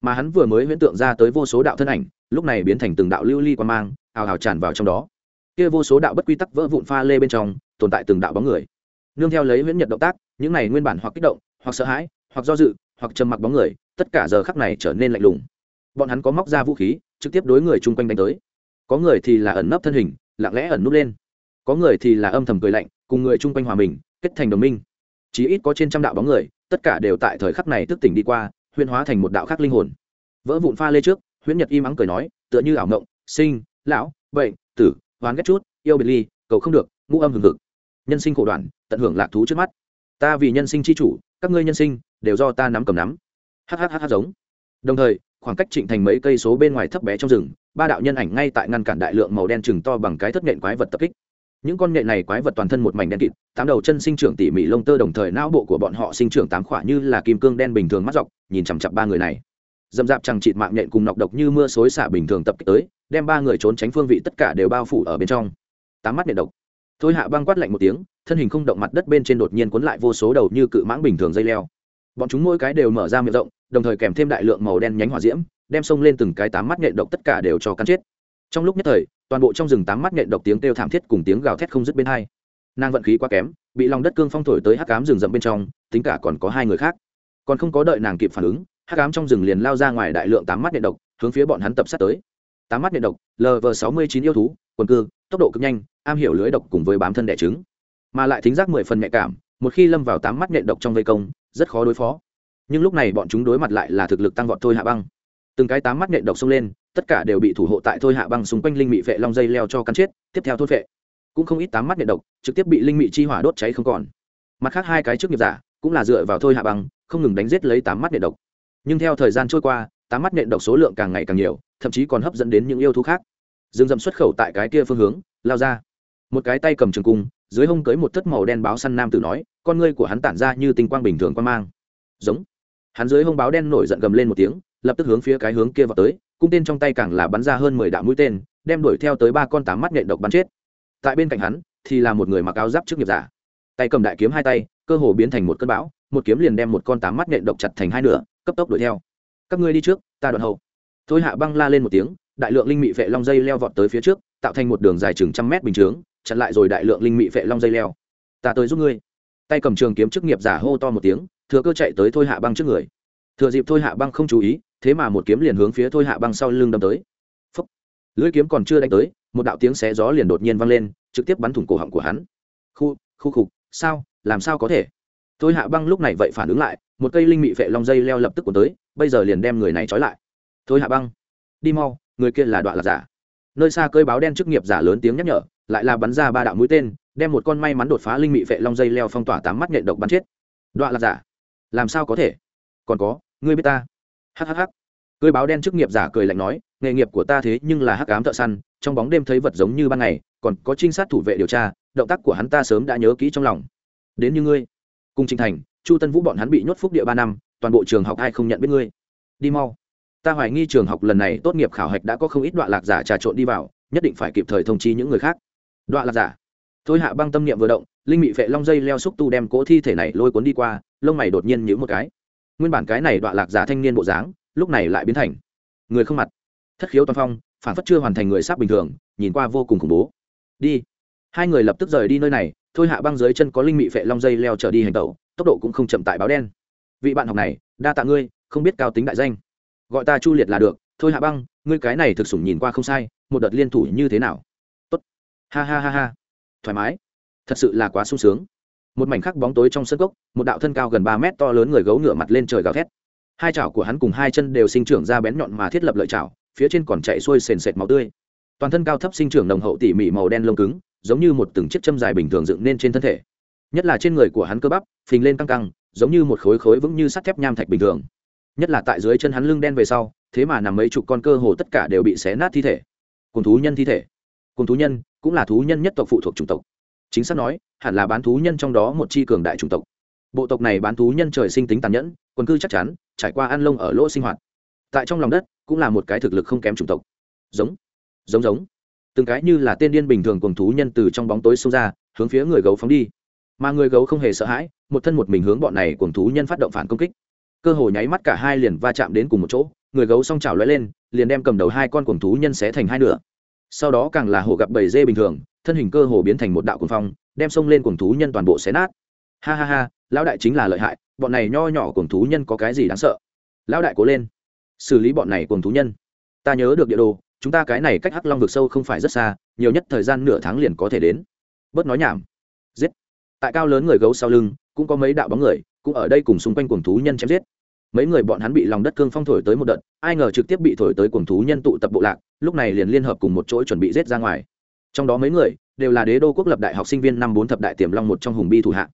Mà hắn vừa mới huyễn tượng ra tới vô số đạo thân ảnh, lúc này biến thành từng đạo lưu ly quan mang, ào ào tràn vào trong đó kia vô số đạo bất quy tắc vỡ vụn pha lê bên trong, tồn tại từng đạo bóng người. Nương theo lấy huyễn nhật động tác, những này nguyên bản hoặc kích động, hoặc sợ hãi, hoặc do dự, hoặc trầm mặc bóng người, tất cả giờ khắc này trở nên lạnh lùng. Bọn hắn có móc ra vũ khí, trực tiếp đối người chung quanh đánh tới. Có người thì là ẩn nấp thân hình, lặng lẽ ẩn núp lên. Có người thì là âm thầm cười lạnh, cùng người chung quanh hòa mình, kết thành đồng minh. Chỉ ít có trên trăm đạo bóng người, tất cả đều tại thời khắc này thức tỉnh đi qua, huyễn hóa thành một đạo khác linh hồn. Vỡ vụn pha lê trước, huyễn nhật im ắng cười nói, tựa như ảo ngộng sinh, lão, bệnh, tử hoán ghét chút, yêu biệt ly, cầu không được, ngũ âm hừng hực. Nhân sinh khổ đoạn, tận hưởng lạc thú trước mắt. Ta vì nhân sinh c h i chủ, các ngươi nhân sinh, đều do ta nắm cầm nắm. Hhh giống. Đồng thời, khoảng cách trịnh thành mấy cây số bên ngoài thấp bé trong rừng, ba đạo nhân ảnh ngay tại ngăn cản đại lượng màu đen chừng to bằng cái thất nhện quái vật tập kích. Những con nhện này quái vật toàn thân một mảnh đen kịt, tám đầu chân sinh trưởng tỉ mỉ lông tơ đồng thời não bộ của bọn họ sinh trưởng tám khỏa như là kim cương đen bình thường mắt dọc, nhìn chằm chặp ba người này dầm dạp chẳng chịt mạng nhện cùng nọc độc như mưa xối xả bình thường tập kích tới, đem ba người trốn tránh phương vị tất cả đều bao phủ ở bên trong. Tám mắt nhện độc. Thôi hạ băng quát lạnh một tiếng, thân hình không động mặt đất bên trên đột nhiên cuốn lại vô số đầu như cự mãng bình thường dây leo. Bọn chúng mỗi cái đều mở ra miệng rộng, đồng thời kèm thêm đại lượng màu đen nhánh hỏa diễm, đem xông lên từng cái tám mắt nhện độc tất cả đều cho cắn chết. Trong lúc nhất thời, toàn bộ trong rừng tám mắt nhện độc tiếng kêu thảm thiết cùng tiếng gào thét không dứt bên hai. Nàng vận khí quá kém, bị lòng đất cương phong thổi tới hắc cám rừng rậm bên trong, tính cả còn có hai người khác. Còn không có đợi nàng kịp phản ứng hắc ám trong rừng liền lao ra ngoài đại lượng tám mắt điện độc, hướng phía bọn hắn tập sát tới. Tám mắt điện độc lv sáu mươi chín yêu thú, quần cư, tốc độ cực nhanh, am hiểu lưới độc cùng với bám thân đẻ trứng. Mà lại thính giác mười phần nhạy cảm, một khi lâm vào tám mắt nhện độc trong vây công, rất khó đối phó. Nhưng lúc này bọn chúng đối mặt lại là thực lực tăng vọt thôi hạ băng. Từng cái tám mắt nhện độc xông lên, tất cả đều bị thủ hộ tại thôi hạ băng xung quanh linh mị vệ long dây leo cho cắn chết, tiếp theo thôi vệ. Cũng không ít tám mắt nhện độc, trực tiếp bị linh mị chi hỏa đốt cháy không còn. Mặt khác hai cái trước nghiệp giả, cũng là dựa vào thôi hạ băng, không ngừng đánh giết lấy tám mắt nhện độc nhưng theo thời gian trôi qua, tám mắt nện độc số lượng càng ngày càng nhiều, thậm chí còn hấp dẫn đến những yêu thú khác. Dương dầm xuất khẩu tại cái kia phương hướng, lao ra. Một cái tay cầm trường cung, dưới hông cưới một thất màu đen báo săn nam tử nói, con ngươi của hắn tản ra như tinh quang bình thường quan mang. Giống. Hắn dưới hông báo đen nổi giận gầm lên một tiếng, lập tức hướng phía cái hướng kia vào tới, cung tên trong tay càng là bắn ra hơn mười đạo mũi tên, đem đuổi theo tới ba con tám mắt nhện độc bắn chết. Tại bên cạnh hắn, thì là một người mặc áo giáp trước nghiệp giả. Tay cầm đại kiếm hai tay, cơ hồ biến thành một cơn bão, một kiếm liền đem một con tám mắt nhện độc chặt thành hai nửa cấp tốc đuổi theo. Các ngươi đi trước, ta đoạn hậu. Thôi hạ băng la lên một tiếng, đại lượng linh mị vệ long dây leo vọt tới phía trước, tạo thành một đường dài chừng trăm mét bình chướng, chặn lại rồi đại lượng linh mị vệ long dây leo. Ta tới giúp ngươi. Tay cầm trường kiếm chức nghiệp giả hô to một tiếng, thừa cơ chạy tới thôi hạ băng trước người. Thừa dịp thôi hạ băng không chú ý, thế mà một kiếm liền hướng phía thôi hạ băng sau lưng đâm tới. Phúc. lưỡi kiếm còn chưa đánh tới, một đạo tiếng xé gió liền đột nhiên vang lên, trực tiếp bắn thủng cổ họng của hắn. Khu khu khục, sao, làm sao có thể? Thôi hạ băng lúc này vậy phản ứng lại một cây linh mị vệ long dây leo lập tức cuốn tới, bây giờ liền đem người này trói lại. Thôi hạ băng, đi mau, người kia là đoạn là giả. Nơi xa cơi báo đen chức nghiệp giả lớn tiếng nhắc nhở, lại là bắn ra ba đạo mũi tên, đem một con may mắn đột phá linh mị vệ long dây leo phong tỏa tám mắt nhện độc bắn chết. Đoạn là giả, làm sao có thể? Còn có, ngươi biết ta? Hhh cơi báo đen chức nghiệp giả cười lạnh nói, nghề nghiệp của ta thế nhưng là hắc ám thợ săn, trong bóng đêm thấy vật giống như ban ngày, còn có trinh sát thủ vệ điều tra, động tác của hắn ta sớm đã nhớ kỹ trong lòng. Đến như ngươi, cùng trinh thành chu tân vũ bọn hắn bị nhốt phúc địa ba năm, toàn bộ trường học ai không nhận biết ngươi? Đi mau. Ta hoài nghi trường học lần này tốt nghiệp khảo hạch đã có không ít đoạn lạc giả trà trộn đi vào, nhất định phải kịp thời thông chi những người khác. Đoạn lạc giả. Thôi hạ băng tâm niệm vừa động, linh mị vệ long dây leo xúc tu đem cỗ thi thể này lôi cuốn đi qua, lông mày đột nhiên nhíu một cái. Nguyên bản cái này đoạn lạc giả thanh niên bộ dáng, lúc này lại biến thành người không mặt. Thất khiếu toàn phong, phản phất chưa hoàn thành người sắp bình thường, nhìn qua vô cùng khủng bố. Đi. Hai người lập tức rời đi nơi này, thôi hạ băng dưới chân có linh mị vệ long dây leo trở đi hành tẩu tốc độ cũng không chậm tại báo đen. Vị bạn học này, đa tạ ngươi, không biết cao tính đại danh. Gọi ta chu liệt là được, thôi hạ băng, ngươi cái này thực sủng nhìn qua không sai, một đợt liên thủ như thế nào? Tốt. Ha ha ha ha. Thoải mái. Thật sự là quá sung sướng. Một mảnh khắc bóng tối trong sân gốc, một đạo thân cao gần ba mét to lớn người gấu ngửa mặt lên trời gào thét. Hai chảo của hắn cùng hai chân đều sinh trưởng ra bén nhọn mà thiết lập lợi chảo, phía trên còn chạy xuôi sền sệt máu tươi. Toàn thân cao thấp sinh trưởng nồng hậu tỉ mỉ màu đen lông cứng, giống như một từng chiếc châm dài bình thường dựng nên trên thân thể nhất là trên người của hắn cơ bắp, phình lên căng căng, giống như một khối khối vững như sắt thép nham thạch bình thường. Nhất là tại dưới chân hắn lưng đen về sau, thế mà nằm mấy chục con cơ hồ tất cả đều bị xé nát thi thể. Cùng thú nhân thi thể. Cùng thú nhân, cũng là thú nhân nhất tộc phụ thuộc chủng tộc. Chính xác nói, hẳn là bán thú nhân trong đó một chi cường đại chủng tộc. Bộ tộc này bán thú nhân trời sinh tính tàn nhẫn, quần cư chắc chắn, trải qua ăn lông ở lỗ sinh hoạt. Tại trong lòng đất, cũng là một cái thực lực không kém chủng tộc. Giống giống giống. Từng cái như là tên điên bình thường cùng thú nhân từ trong bóng tối xông ra, hướng phía người gấu phóng đi mà người gấu không hề sợ hãi, một thân một mình hướng bọn này cùng thú nhân phát động phản công kích. Cơ hồ nháy mắt cả hai liền va chạm đến cùng một chỗ, người gấu s o n g chảo lóe lên, liền đem cầm đầu hai con cuồng thú nhân xé thành hai nửa. Sau đó càng là hồ gặp bầy dê bình thường, thân hình cơ hồ biến thành một đạo cuồng phong, đem xông lên cuồng thú nhân toàn bộ xé nát. Ha ha ha, lão đại chính là lợi hại, bọn này nho nhỏ cuồng thú nhân có cái gì đáng sợ? Lão đại cố lên, xử lý bọn này cuồng thú nhân. Ta nhớ được địa đồ, chúng ta cái này cách hắc long vực sâu không phải rất xa, nhiều nhất thời gian nửa tháng liền có thể đến. Bớt nói nhảm. Giết tại cao lớn người gấu sau lưng, cũng có mấy đạo bóng người, cũng ở đây cùng xung quanh cuồng thú nhân chém giết. Mấy người bọn hắn bị lòng đất cương phong thổi tới một đợt, ai ngờ trực tiếp bị thổi tới cuồng thú nhân tụ tập bộ lạc, lúc này liền liên hợp cùng một chỗ chuẩn bị giết ra ngoài. Trong đó mấy người, đều là đế đô quốc lập đại học sinh viên năm bốn thập đại tiềm long một trong hùng bi thủ hạ.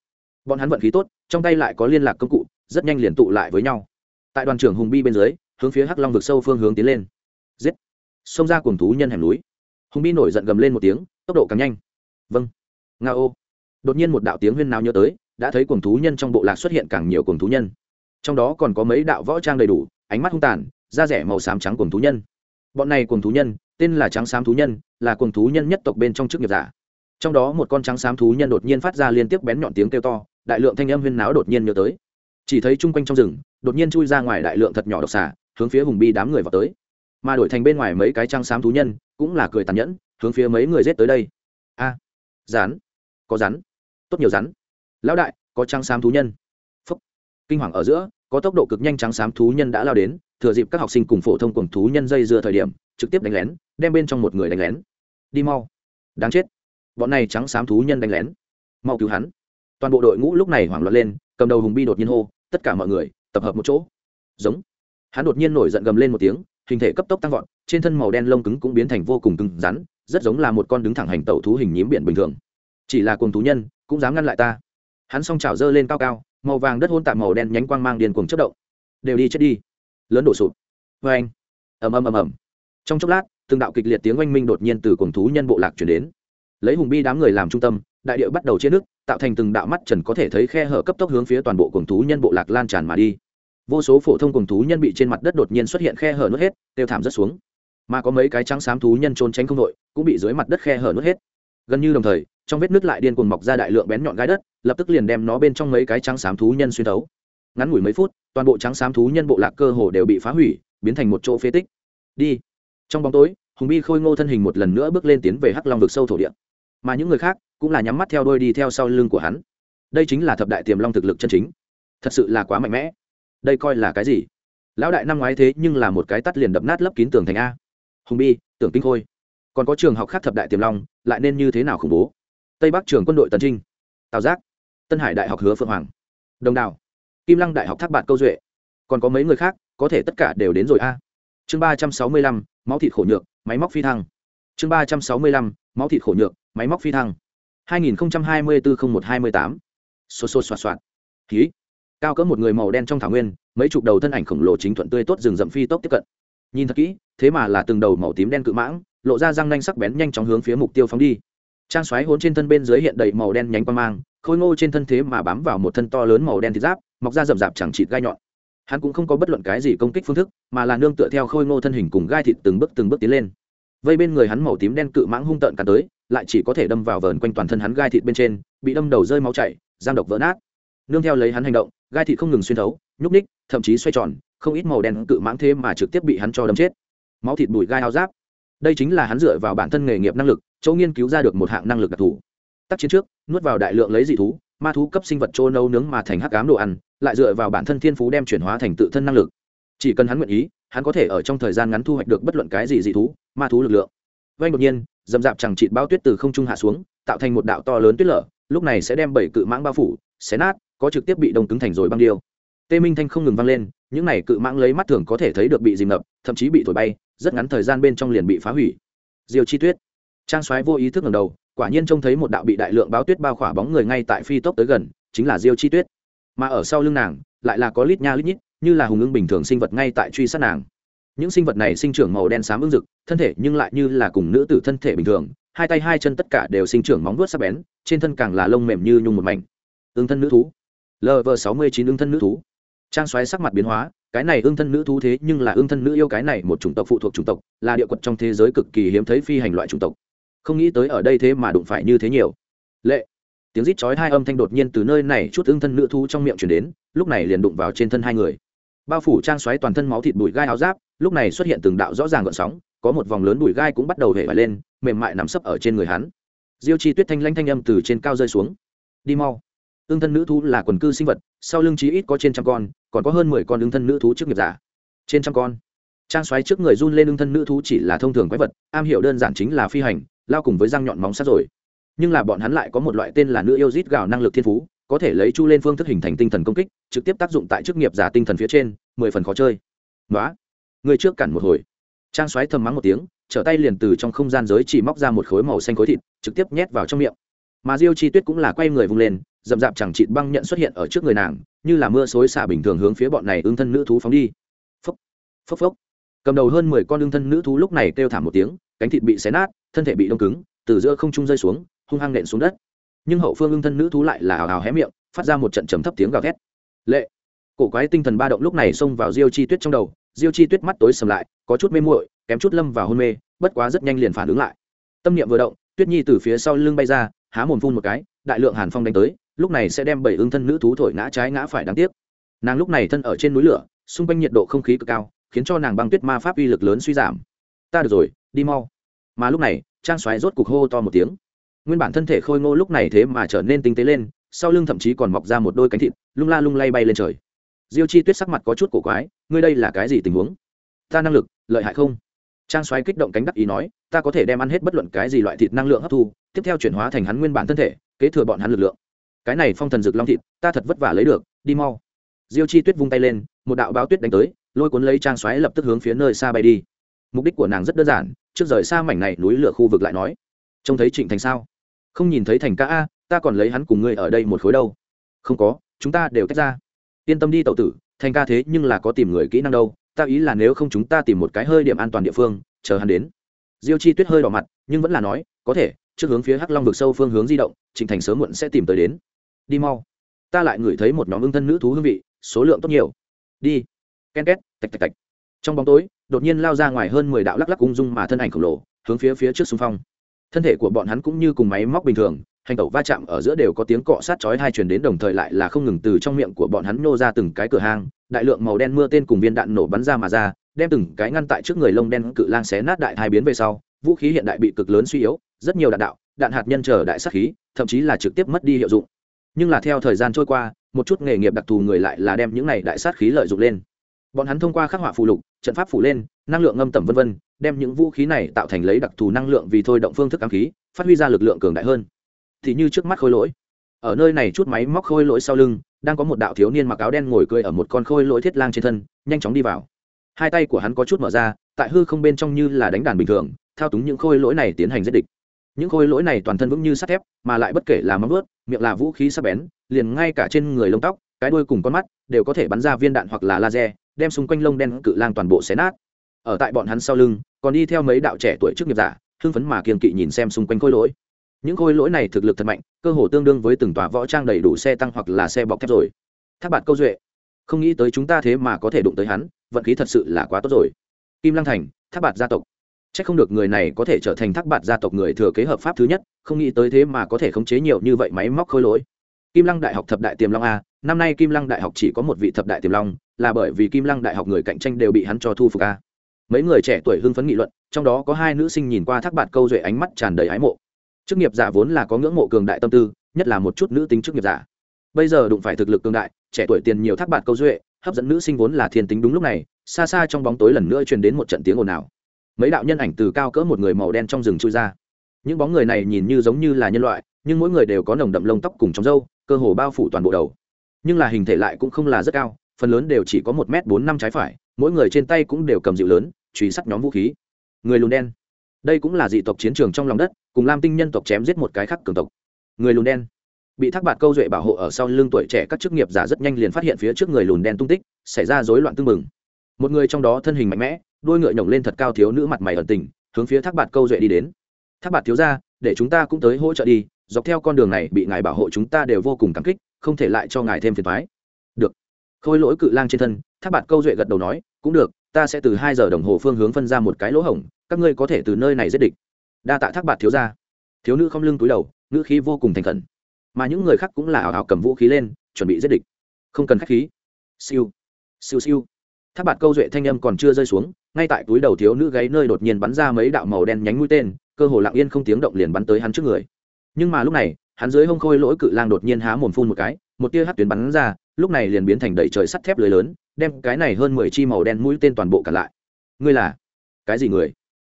Bọn hắn vận khí tốt, trong tay lại có liên lạc công cụ, rất nhanh liền tụ lại với nhau. Tại đoàn trưởng hùng bi bên dưới, hướng phía hắc long vực sâu phương hướng tiến lên. Giết! Xông ra cuồng thú nhân hẻm núi. Hùng bi nổi giận gầm lên một tiếng, tốc độ càng nhanh. Vâng. Nga ô đột nhiên một đạo tiếng huyên nào nhớ tới, đã thấy cuồng thú nhân trong bộ lạc xuất hiện càng nhiều cuồng thú nhân. Trong đó còn có mấy đạo võ trang đầy đủ, ánh mắt hung tàn, da rẻ màu xám trắng cuồng thú nhân. Bọn này cuồng thú nhân, tên là trắng xám thú nhân, là cuồng thú nhân nhất tộc bên trong chức nghiệp giả. Trong đó một con trắng xám thú nhân đột nhiên phát ra liên tiếp bén nhọn tiếng kêu to, đại lượng thanh âm huyên náo đột nhiên nhớ tới. Chỉ thấy chung quanh trong rừng, đột nhiên chui ra ngoài đại lượng thật nhỏ độc xả hướng phía hùng bi đám người vào tới. Mà đổi thành bên ngoài mấy cái trắng xám thú nhân, cũng là cười tàn nhẫn, hướng phía mấy người rết tới đây. A, rắn, có rắn tốt nhiều rắn. Lão đại, có trắng xám thú nhân. Phúc. Kinh hoàng ở giữa, có tốc độ cực nhanh trắng xám thú nhân đã lao đến, thừa dịp các học sinh cùng phổ thông cùng thú nhân dây dưa thời điểm, trực tiếp đánh lén, đem bên trong một người đánh lén. Đi mau. Đáng chết. Bọn này trắng xám thú nhân đánh lén. Mau cứu hắn. Toàn bộ đội ngũ lúc này hoảng loạn lên, cầm đầu hùng bi đột nhiên hô, tất cả mọi người, tập hợp một chỗ. Giống. Hắn đột nhiên nổi giận gầm lên một tiếng, hình thể cấp tốc tăng vọt, trên thân màu đen lông cứng cũng biến thành vô cùng cứng rắn, rất giống là một con đứng thẳng hành tẩu thú hình nhím biển bình thường. Chỉ là cùng thú nhân cũng dám ngăn lại ta. Hắn s o n g chảo dơ lên cao cao, màu vàng đất hôn tạm màu đen nhánh quang mang điền cuồng chất động. Đều đi chết đi. Lớn đổ sụp. Vê anh. Ầm ầm ầm ầm. Trong chốc lát, từng đạo kịch liệt tiếng oanh minh đột nhiên từ cuồng thú nhân bộ lạc chuyển đến. Lấy hùng bi đám người làm trung tâm, đại điệu bắt đầu chia nước, tạo thành từng đạo mắt trần có thể thấy khe hở cấp tốc hướng phía toàn bộ cuồng thú nhân bộ lạc lan tràn mà đi. Vô số phổ thông cuồng thú nhân bị trên mặt đất đột nhiên xuất hiện khe hở nuốt hết, đều thảm rất xuống. Mà có mấy cái trắng xám thú nhân trốn tránh không đội, cũng bị dưới mặt đất khe hở nuốt hết. Gần như đồng thời trong vết nước lại điên cuồng mọc ra đại lượng bén nhọn gai đất, lập tức liền đem nó bên trong mấy cái trắng xám thú nhân xuyên thấu. Ngắn ngủi mấy phút, toàn bộ trắng xám thú nhân bộ lạc cơ hồ đều bị phá hủy, biến thành một chỗ phế tích. Đi. Trong bóng tối, hùng bi khôi ngô thân hình một lần nữa bước lên tiến về hắc long vực sâu thổ địa. Mà những người khác cũng là nhắm mắt theo đôi đi theo sau lưng của hắn. Đây chính là thập đại tiềm long thực lực chân chính. Thật sự là quá mạnh mẽ. Đây coi là cái gì? Lão đại năm ngoái thế nhưng là một cái tắt liền đập nát lấp kín tường thành a. Hùng bi, tưởng kinh khôi. Còn có trường học khác thập đại tiềm long, lại nên như thế nào khủng bố? Tây bắc trường quân đội tần trinh tào giác tân hải đại học hứa phượng hoàng đồng đào kim lăng đại học thác bạt câu duệ còn có mấy người khác có thể tất cả đều đến rồi a chương ba trăm sáu mươi lăm, máu thịt khổ nhược, máy móc phi thăng. chương ba trăm sáu mươi lăm, máu thịt khổ nhược, máy móc phi thăng. hai nghìn hai mươi bốn một hai mươi tám. Xô xô xoạt xoạt. Ký. Cao cỡ một người màu đen trong thảo nguyên, mấy chục đầu thân ảnh khổng lồ chính thuận tươi tốt rừng rậm phi tốc tiếp cận. Nhìn thật kỹ, thế mà là từng đầu màu tím đen cự mãng, lộ ra răng nanh sắc bén nhanh chóng hướng phía mục tiêu phóng đi trang xoáy hôn trên thân bên dưới hiện đầy màu đen nhánh quang mang, khôi ngô trên thân thế mà bám vào một thân to lớn màu đen thịt giáp, mọc ra rậm rạp chẳng chịt gai nhọn. Hắn cũng không có bất luận cái gì công kích phương thức, mà là nương tựa theo khôi ngô thân hình cùng gai thịt từng bước từng bước tiến lên. Vây bên người hắn màu tím đen cự mãng hung tợn cắn tới, lại chỉ có thể đâm vào vờn quanh toàn thân hắn gai thịt bên trên, bị đâm đầu rơi máu chảy giang độc vỡ nát. Nương theo lấy hắn hành động, gai thịt không ngừng xuyên thấu, nhúc ních thậm chí xoay tròn, không ít màu đen cự mãng thế mà trực tiếp bị hắn cho đâm chết. Máu thịt bụi gai áo giáp. Đây chính là hắn dựa vào bản thân nghề nghiệp năng lực chỗ nghiên cứu ra được một hạng năng lực đặc thù. Tác chiến trước, nuốt vào đại lượng lấy dị thú, ma thú cấp sinh vật trô nấu nướng mà thành hắc ám đồ ăn, lại dựa vào bản thân thiên phú đem chuyển hóa thành tự thân năng lực. Chỉ cần hắn nguyện ý, hắn có thể ở trong thời gian ngắn thu hoạch được bất luận cái gì dị thú, ma thú lực lượng. Vay đột nhiên, dầm dạp chẳng chịt bao tuyết từ không trung hạ xuống, tạo thành một đạo to lớn tuyết lở, lúc này sẽ đem bảy cự mãng bao phủ, xé nát, có trực tiếp bị đông cứng thành rồi băng điêu. Tê minh thanh không ngừng vang lên, những này cự mãng lấy mắt thường có thể thấy được bị dìm ngập, thậm chí bị thổi bay, rất ngắn thời gian bên trong liền bị phá hủy. Diều chi tuyết trang soái vô ý thức ngầm đầu, quả nhiên trông thấy một đạo bị đại lượng báo tuyết bao khỏa bóng người ngay tại phi tốc tới gần, chính là diêu chi tuyết. Mà ở sau lưng nàng, lại là có lít nha lít nhít, như là hùng ưng bình thường sinh vật ngay tại truy sát nàng. Những sinh vật này sinh trưởng màu đen xám ưng rực thân thể nhưng lại như là cùng nữ tử thân thể bình thường, hai tay hai chân tất cả đều sinh trưởng móng vuốt sắc bén, trên thân càng là lông mềm như nhung một mảnh. Ương thân nữ thú. Lv sáu mươi chín ương thân nữ thú. Trang xoáy sắc mặt biến hóa, cái này ương thân nữ thú thế nhưng là ương thân nữ yêu cái này một chủng tộc phụ thuộc chủng tộc, là địa quật trong thế giới cực kỳ hiếm thấy phi hành loại chủng tộc không nghĩ tới ở đây thế mà đụng phải như thế nhiều. Lệ. Tiếng rít chói hai âm thanh đột nhiên từ nơi này chút ương thân nữ thú trong miệng chuyển đến, lúc này liền đụng vào trên thân hai người. Bao phủ trang xoáy toàn thân máu thịt bụi gai áo giáp, lúc này xuất hiện từng đạo rõ ràng gợn sóng, có một vòng lớn bụi gai cũng bắt đầu hể vải lên, mềm mại nằm sấp ở trên người hắn. Diêu chi tuyết thanh lanh thanh âm từ trên cao rơi xuống. Đi mau. Ương thân nữ thú là quần cư sinh vật, sau lưng chí ít có trên trăm con, còn có hơn mười con ương thân nữ thú trước nghiệp giả. Trên trăm con. Trang xoáy trước người run lên ương thân nữ thú chỉ là thông thường quái vật, am hiểu đơn giản chính là phi hành lao cùng với răng nhọn móng sắt rồi. Nhưng là bọn hắn lại có một loại tên là nữ yêu rít gào năng lực thiên phú, có thể lấy chu lên phương thức hình thành tinh thần công kích, trực tiếp tác dụng tại chức nghiệp giả tinh thần phía trên, mười phần khó chơi. Nói người trước cản một hồi. Trang xoáy thầm mắng một tiếng, trở tay liền từ trong không gian giới chỉ móc ra một khối màu xanh khối thịt, trực tiếp nhét vào trong miệng. Mà diêu chi tuyết cũng là quay người vung lên, dậm dạp chẳng chịt băng nhận xuất hiện ở trước người nàng, như là mưa xối xả bình thường hướng phía bọn này ương thân nữ thú phóng đi. Phốc phốc phốc. Cầm đầu hơn mười con ương thân nữ thú lúc này kêu thảm một tiếng, cánh thịt bị xé nát thân thể bị đông cứng, từ giữa không trung rơi xuống, hung hăng nện xuống đất. Nhưng hậu phương ưng thân nữ thú lại là hào hào hé miệng, phát ra một trận trầm thấp tiếng gào thét. Lệ! Cổ quái tinh thần ba động lúc này xông vào diêu chi tuyết trong đầu, diêu chi tuyết mắt tối sầm lại, có chút mê muội, kém chút lâm vào hôn mê, bất quá rất nhanh liền phản ứng lại. Tâm niệm vừa động, tuyết nhi từ phía sau lưng bay ra, há mồm phun một cái, đại lượng hàn phong đánh tới, lúc này sẽ đem bảy ưng thân nữ thú thổi ngã trái ngã phải đáng tiếc. Nàng lúc này thân ở trên núi lửa, xung quanh nhiệt độ không khí cực cao, khiến cho nàng băng tuyết ma pháp uy lực lớn suy giảm. Ta được rồi, đi mau mà lúc này, trang xoáy rốt cục hô to một tiếng. Nguyên bản thân thể khôi ngô lúc này thế mà trở nên tinh tế lên, sau lưng thậm chí còn mọc ra một đôi cánh thịt, lung la lung lay bay lên trời. Diêu chi tuyết sắc mặt có chút cổ quái, ngươi đây là cái gì tình huống? Ta năng lực, lợi hại không? Trang xoáy kích động cánh đắc ý nói, ta có thể đem ăn hết bất luận cái gì loại thịt năng lượng hấp thu, tiếp theo chuyển hóa thành hắn nguyên bản thân thể, kế thừa bọn hắn lực lượng. Cái này phong thần rực long thịt, ta thật vất vả lấy được, đi mau. Diêu chi tuyết vung tay lên, một đạo báo tuyết đánh tới, lôi cuốn lấy trang xoáy lập tức hướng phía nơi xa bay đi. Mục đích của nàng rất đơn giản trước rời xa mảnh này núi lửa khu vực lại nói. Trông thấy trịnh thành sao? Không nhìn thấy thành ca a, ta còn lấy hắn cùng ngươi ở đây một khối đâu. Không có, chúng ta đều tách ra. Yên tâm đi tậu tử, thành ca thế nhưng là có tìm người kỹ năng đâu, ta ý là nếu không chúng ta tìm một cái hơi điểm an toàn địa phương, chờ hắn đến. Diêu chi tuyết hơi đỏ mặt, nhưng vẫn là nói, có thể, trước hướng phía hắc long vực sâu phương hướng di động, trịnh thành sớm muộn sẽ tìm tới đến. Đi mau. Ta lại ngửi thấy một nhóm ưng thân nữ thú hương vị, số lượng tốt nhiều. Đi. Ken két, tạch tạch tạch. Trong bóng tối đột nhiên lao ra ngoài hơn mười đạo lắc lắc ung dung mà thân ảnh khổng lồ, hướng phía phía trước xung phong. Thân thể của bọn hắn cũng như cùng máy móc bình thường, hành tẩu va chạm ở giữa đều có tiếng cọ sát chói hai truyền đến đồng thời lại là không ngừng từ trong miệng của bọn hắn nô ra từng cái cửa hang, đại lượng màu đen mưa tên cùng viên đạn nổ bắn ra mà ra, đem từng cái ngăn tại trước người lông đen cự lang xé nát đại hai biến về sau, vũ khí hiện đại bị cực lớn suy yếu, rất nhiều đạn đạo, đạn hạt nhân trở đại sát khí, thậm chí là trực tiếp mất đi hiệu dụng. Nhưng là theo thời gian trôi qua, một chút nghề nghiệp đặc thù người lại là đem những này đại sát khí lợi dụng lên bọn hắn thông qua khắc họa phù lục, trận pháp phủ lên, năng lượng ngâm tẩm vân vân, đem những vũ khí này tạo thành lấy đặc thù năng lượng vì thôi động phương thức ám khí, phát huy ra lực lượng cường đại hơn. Thì như trước mắt khôi lỗi. Ở nơi này chút máy móc khôi lỗi sau lưng, đang có một đạo thiếu niên mặc áo đen ngồi cười ở một con khôi lỗi thiết lang trên thân, nhanh chóng đi vào. Hai tay của hắn có chút mở ra, tại hư không bên trong như là đánh đàn bình thường, thao túng những khôi lỗi này tiến hành giết địch. Những khôi lỗi này toàn thân vững như sắt thép, mà lại bất kể là móng vớt miệng là vũ khí sắc bén, liền ngay cả trên người lông tóc, cái đuôi cùng con mắt, đều có thể bắn ra viên đạn hoặc là laser đem xung quanh lông đen cự lang toàn bộ xé nát. Ở tại bọn hắn sau lưng, còn đi theo mấy đạo trẻ tuổi trước nghiệp giả, hưng phấn mà kiên kỵ nhìn xem xung quanh khôi lỗi. Những khôi lỗi này thực lực thật mạnh, cơ hồ tương đương với từng tòa võ trang đầy đủ xe tăng hoặc là xe bọc thép rồi. Thác bạn câu duệ, không nghĩ tới chúng ta thế mà có thể đụng tới hắn, vận khí thật sự là quá tốt rồi. Kim lăng thành, thác bạt gia tộc. C h ắ c không được người này có thể trở thành thác bạt gia tộc người thừa kế hợp pháp thứ nhất, không nghĩ tới thế mà có thể khống chế nhiều như vậy máy móc khôi lỗi. Kim lăng đại học thập đại tiềm long a năm nay kim lăng đại học chỉ có một vị thập đại tiềm long, là bởi vì kim lăng đại học người cạnh tranh đều bị hắn cho thu phục a mấy người trẻ tuổi hưng phấn nghị luận, trong đó có hai nữ sinh nhìn qua thác bạt câu duệ ánh mắt tràn đầy ái mộ. Chức nghiệp giả vốn là có ngưỡng mộ cường đại tâm tư, nhất là một chút nữ tính chức nghiệp giả. Bây giờ đụng phải thực lực cường đại, trẻ tuổi tiền nhiều thác bạt câu duệ, hấp dẫn nữ sinh vốn là thiên tính đúng lúc này, xa xa trong bóng tối lần nữa truyền đến một trận tiếng ồn ào. Mấy đạo nhân ảnh từ cao cỡ một người màu đen trong rừng chui ra. Những bóng người này nhìn như giống như là nhân loại, nhưng mỗi người đều có nồng đậm lông tóc cùng trong râu, cơ hồ bao phủ toàn bộ đầu nhưng là hình thể lại cũng không là rất cao, phần lớn đều chỉ có một m bốn năm trái phải, mỗi người trên tay cũng đều cầm dịu lớn, truy sát nhóm vũ khí. Người lùn đen. Đây cũng là dị tộc chiến trường trong lòng đất, cùng lam tinh nhân tộc chém giết một cái khác cường tộc. Người lùn đen. Bị thác bạt câu duệ bảo hộ ở sau lưng tuổi trẻ các chức nghiệp giả rất nhanh liền phát hiện phía trước người lùn đen tung tích, xảy ra rối loạn tưng bừng. Một người trong đó thân hình mạnh mẽ, đuôi ngựa nhổng lên thật cao thiếu nữ mặt mày ẩn tình, hướng phía thác bạt câu duệ đi đến. Thác bạt thiếu ra để chúng ta cũng tới hỗ trợ đi dọc theo con đường này bị ngài bảo hộ chúng ta đều vô cùng cảm kích, không thể lại cho ngài thêm phiền thoái được. Khôi lỗi cự lang trên thân, thác bạt câu duệ gật đầu nói, cũng được, ta sẽ từ hai giờ đồng hồ phương hướng phân ra một cái lỗ hổng, các ngươi có thể từ nơi này giết địch. Đa tạ thác bạt thiếu ra thiếu nữ không lưng túi đầu, ngữ khí vô cùng thành khẩn. Mà những người khác cũng là ảo ảo cầm vũ khí lên, chuẩn bị giết địch. Không cần k h á c h khí. Siêu. Siêu siêu. Thác bạt câu duệ thanh âm còn chưa rơi xuống, ngay tại túi đầu thiếu nữ gáy nơi đột nhiên bắn ra mấy đạo màu đen nhánh mũi tên, cơ hồ lặng yên không tiếng động liền bắn tới hắn trước người nhưng mà lúc này, hắn dưới hông khôi lỗi cự lang đột nhiên há mồm phun một cái, một tia hát tuyến bắn ra, lúc này liền biến thành đầy trời sắt thép lưới lớn, đem cái này hơn mười chi màu đen mũi tên toàn bộ cả lại. Ngươi là? Cái gì người?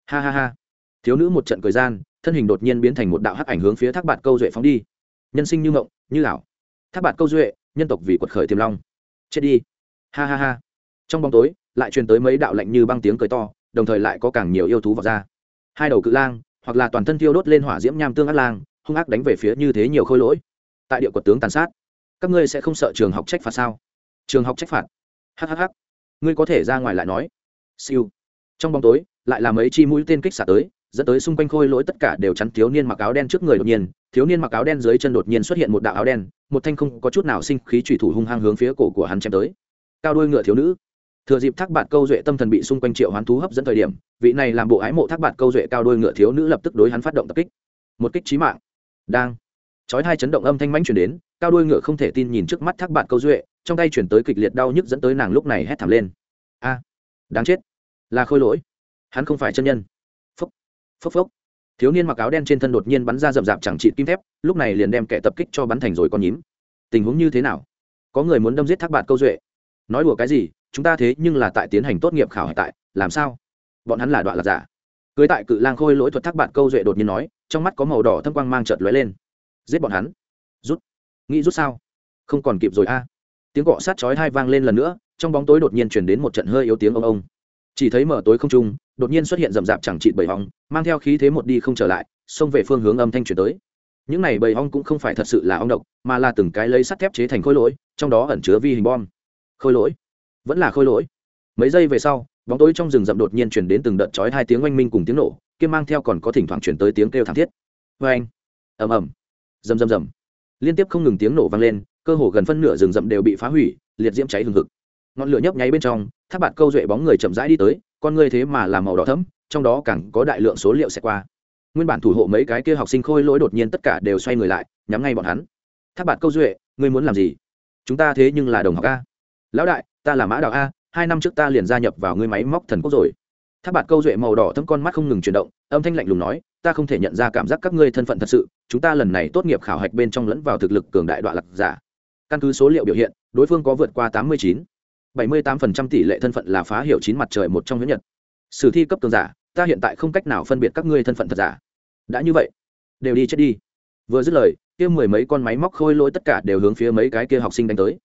Ha ha ha. Thiếu nữ một trận cười gian, thân hình đột nhiên biến thành một đạo hắc ảnh hướng phía thác bạt câu duệ phóng đi. Nhân sinh như ngộng, như ảo. Thác bạt câu duệ, nhân tộc vì quật khởi tiềm long. Chết đi. Ha ha ha. Trong bóng tối, lại truyền tới mấy đạo lạnh như băng tiếng cười to, đồng thời lại có càng nhiều yêu thú vào ra. Hai đầu cự lang, hoặc là toàn thân thiêu đốt lên hỏa diễm nham tương át lang hung ác đánh về phía như thế nhiều khôi lỗi. Tại địa quật tướng tàn sát, các ngươi sẽ không sợ trường học trách phạt sao? Trường học trách phạt? Hhh ngươi có thể ra ngoài lại nói. Siêu. Trong bóng tối, lại là mấy chi mũi tên kích xả tới, dẫn tới xung quanh khôi lỗi tất cả đều chắn thiếu niên mặc áo đen trước người đột nhiên. Thiếu niên mặc áo đen dưới chân đột nhiên xuất hiện một đạo áo đen, một thanh không có chút nào sinh khí trùy thủ hung hăng hướng phía cổ của hắn chém tới. Cao đôi ngựa thiếu nữ. Thừa dịp thác bạt câu duệ tâm thần bị xung quanh triệu hoán thú hấp dẫn thời điểm, vị này làm bộ ái mộ thác bạt câu duệ cao đôi ngựa thiếu nữ lập tức đối hắn phát động tập kích. Một kích trí mạng đang. Chói hai chấn động âm thanh mãnh chuyển đến, cao đuôi ngựa không thể tin nhìn trước mắt thác bạn câu duệ, trong tay chuyển tới kịch liệt đau nhức dẫn tới nàng lúc này hét thảm lên. A, đáng chết, là khôi lỗi. Hắn không phải chân nhân. Phốc phốc phốc. Thiếu niên mặc áo đen trên thân đột nhiên bắn ra rậm rạp chẳng trị kim thép, lúc này liền đem kẻ tập kích cho bắn thành rồi con nhím. Tình huống như thế nào? Có người muốn đâm giết thác bạn câu duệ. Nói đùa cái gì, chúng ta thế nhưng là tại tiến hành tốt nghiệp khảo hạch tại, làm sao? Bọn hắn là đoạn lạc giả. Cưới tại cự lang khôi lỗi thuật thác bạn câu duệ đột nhiên nói trong mắt có màu đỏ thâm quang mang trợt lóe lên. Giết bọn hắn. Rút. Nghĩ rút sao? Không còn kịp rồi a. Tiếng cọ sát chói hai vang lên lần nữa, trong bóng tối đột nhiên chuyển đến một trận hơi yếu tiếng ông ông. Chỉ thấy mở tối không trung, đột nhiên xuất hiện rậm rạp chẳng trị bầy hong, mang theo khí thế một đi không trở lại, xông về phương hướng âm thanh chuyển tới. Những này bầy hong cũng không phải thật sự là ong độc, mà là từng cái lấy sắt thép chế thành khối lỗi, trong đó ẩn chứa vi hình bom. Khối lỗi? Vẫn là khối lỗi. Mấy giây về sau, bóng tối trong rừng rậm đột nhiên chuyển đến từng đợt chói hai tiếng oanh minh cùng tiếng nổ kiêm mang theo còn có thỉnh thoảng chuyển tới tiếng kêu thảm thiết. Vê anh. Ầm ầm. Rầm rầm rầm. Liên tiếp không ngừng tiếng nổ vang lên, cơ hồ gần phân nửa rừng rậm đều bị phá hủy, liệt diễm cháy hừng hực. Ngọn lửa nhấp nháy bên trong, tháp bạt câu duệ bóng người chậm rãi đi tới, con người thế mà làm màu đỏ thẫm, trong đó càng có đại lượng số liệu sẽ qua. Nguyên bản thủ hộ mấy cái kia học sinh khôi lỗi đột nhiên tất cả đều xoay người lại, nhắm ngay bọn hắn. Tháp bạt câu duệ, ngươi muốn làm gì? Chúng ta thế nhưng là đồng học a. Lão đại, ta là mã đạo a, hai năm trước ta liền gia nhập vào ngươi máy móc thần quốc rồi tháp bạt câu duệ màu đỏ thâm con mắt không ngừng chuyển động, âm thanh lạnh lùng nói, ta không thể nhận ra cảm giác các ngươi thân phận thật sự, chúng ta lần này tốt nghiệp khảo hạch bên trong lẫn vào thực lực cường đại đoạn lạc giả. Căn cứ số liệu biểu hiện, đối phương có vượt qua tám mươi chín, bảy mươi tám phần trăm tỷ lệ thân phận là phá hiểu chín mặt trời một trong huyết nhật. Sử thi cấp cường giả, ta hiện tại không cách nào phân biệt các ngươi thân phận thật giả. Đã như vậy, đều đi chết đi. Vừa dứt lời, kia mười mấy con máy móc khôi lỗi tất cả đều hướng phía mấy cái kia học sinh đánh tới.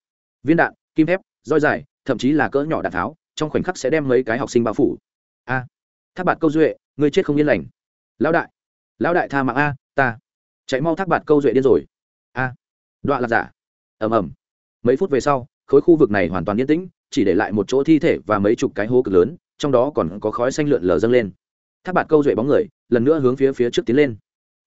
Viên đạn, kim thép, roi dài, thậm chí là cỡ nhỏ đạn tháo, trong khoảnh khắc sẽ đem mấy cái học sinh bao phủ a. À, thác bạt câu duệ ngươi chết không yên lành. Lão đại lão đại tha mạng a ta. Chạy mau thác bạt câu duệ điên rồi. A. À, đoạn là giả. Ầm ầm. Mấy phút về sau khối khu vực này hoàn toàn yên tĩnh chỉ để lại một chỗ thi thể và mấy chục cái hố cực lớn trong đó còn có khói xanh lượn lờ dâng lên. Thác bạt câu duệ bóng người lần nữa hướng phía phía trước tiến lên.